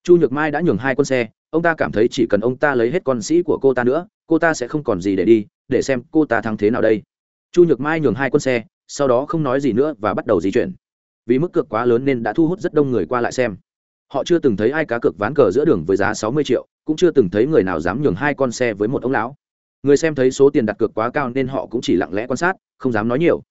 chu nhược mai đã nhường hai con xe, ông ta cảm thấy chỉ cần ông ta lấy hết con sĩ của cô ta nữa, cô ta sẽ không còn gì để đi, để xem cô ta thắng thế nào đây. Chu nhược mai nhường hai con xe, sau đó không nói gì nữa và bắt đầu di chuyển. Vì mức cược quá lớn nên đã thu hút rất đông người qua lại xem. Họ chưa từng thấy ai cá cược ván cờ giữa đường với giá sáu mươi triệu, cũng chưa từng thấy người nào dám nhường hai con xe với một ông lão. Người xem thấy số tiền đặt cược quá cao nên họ cũng chỉ lặng lẽ quan sát, không dám nói nhiều.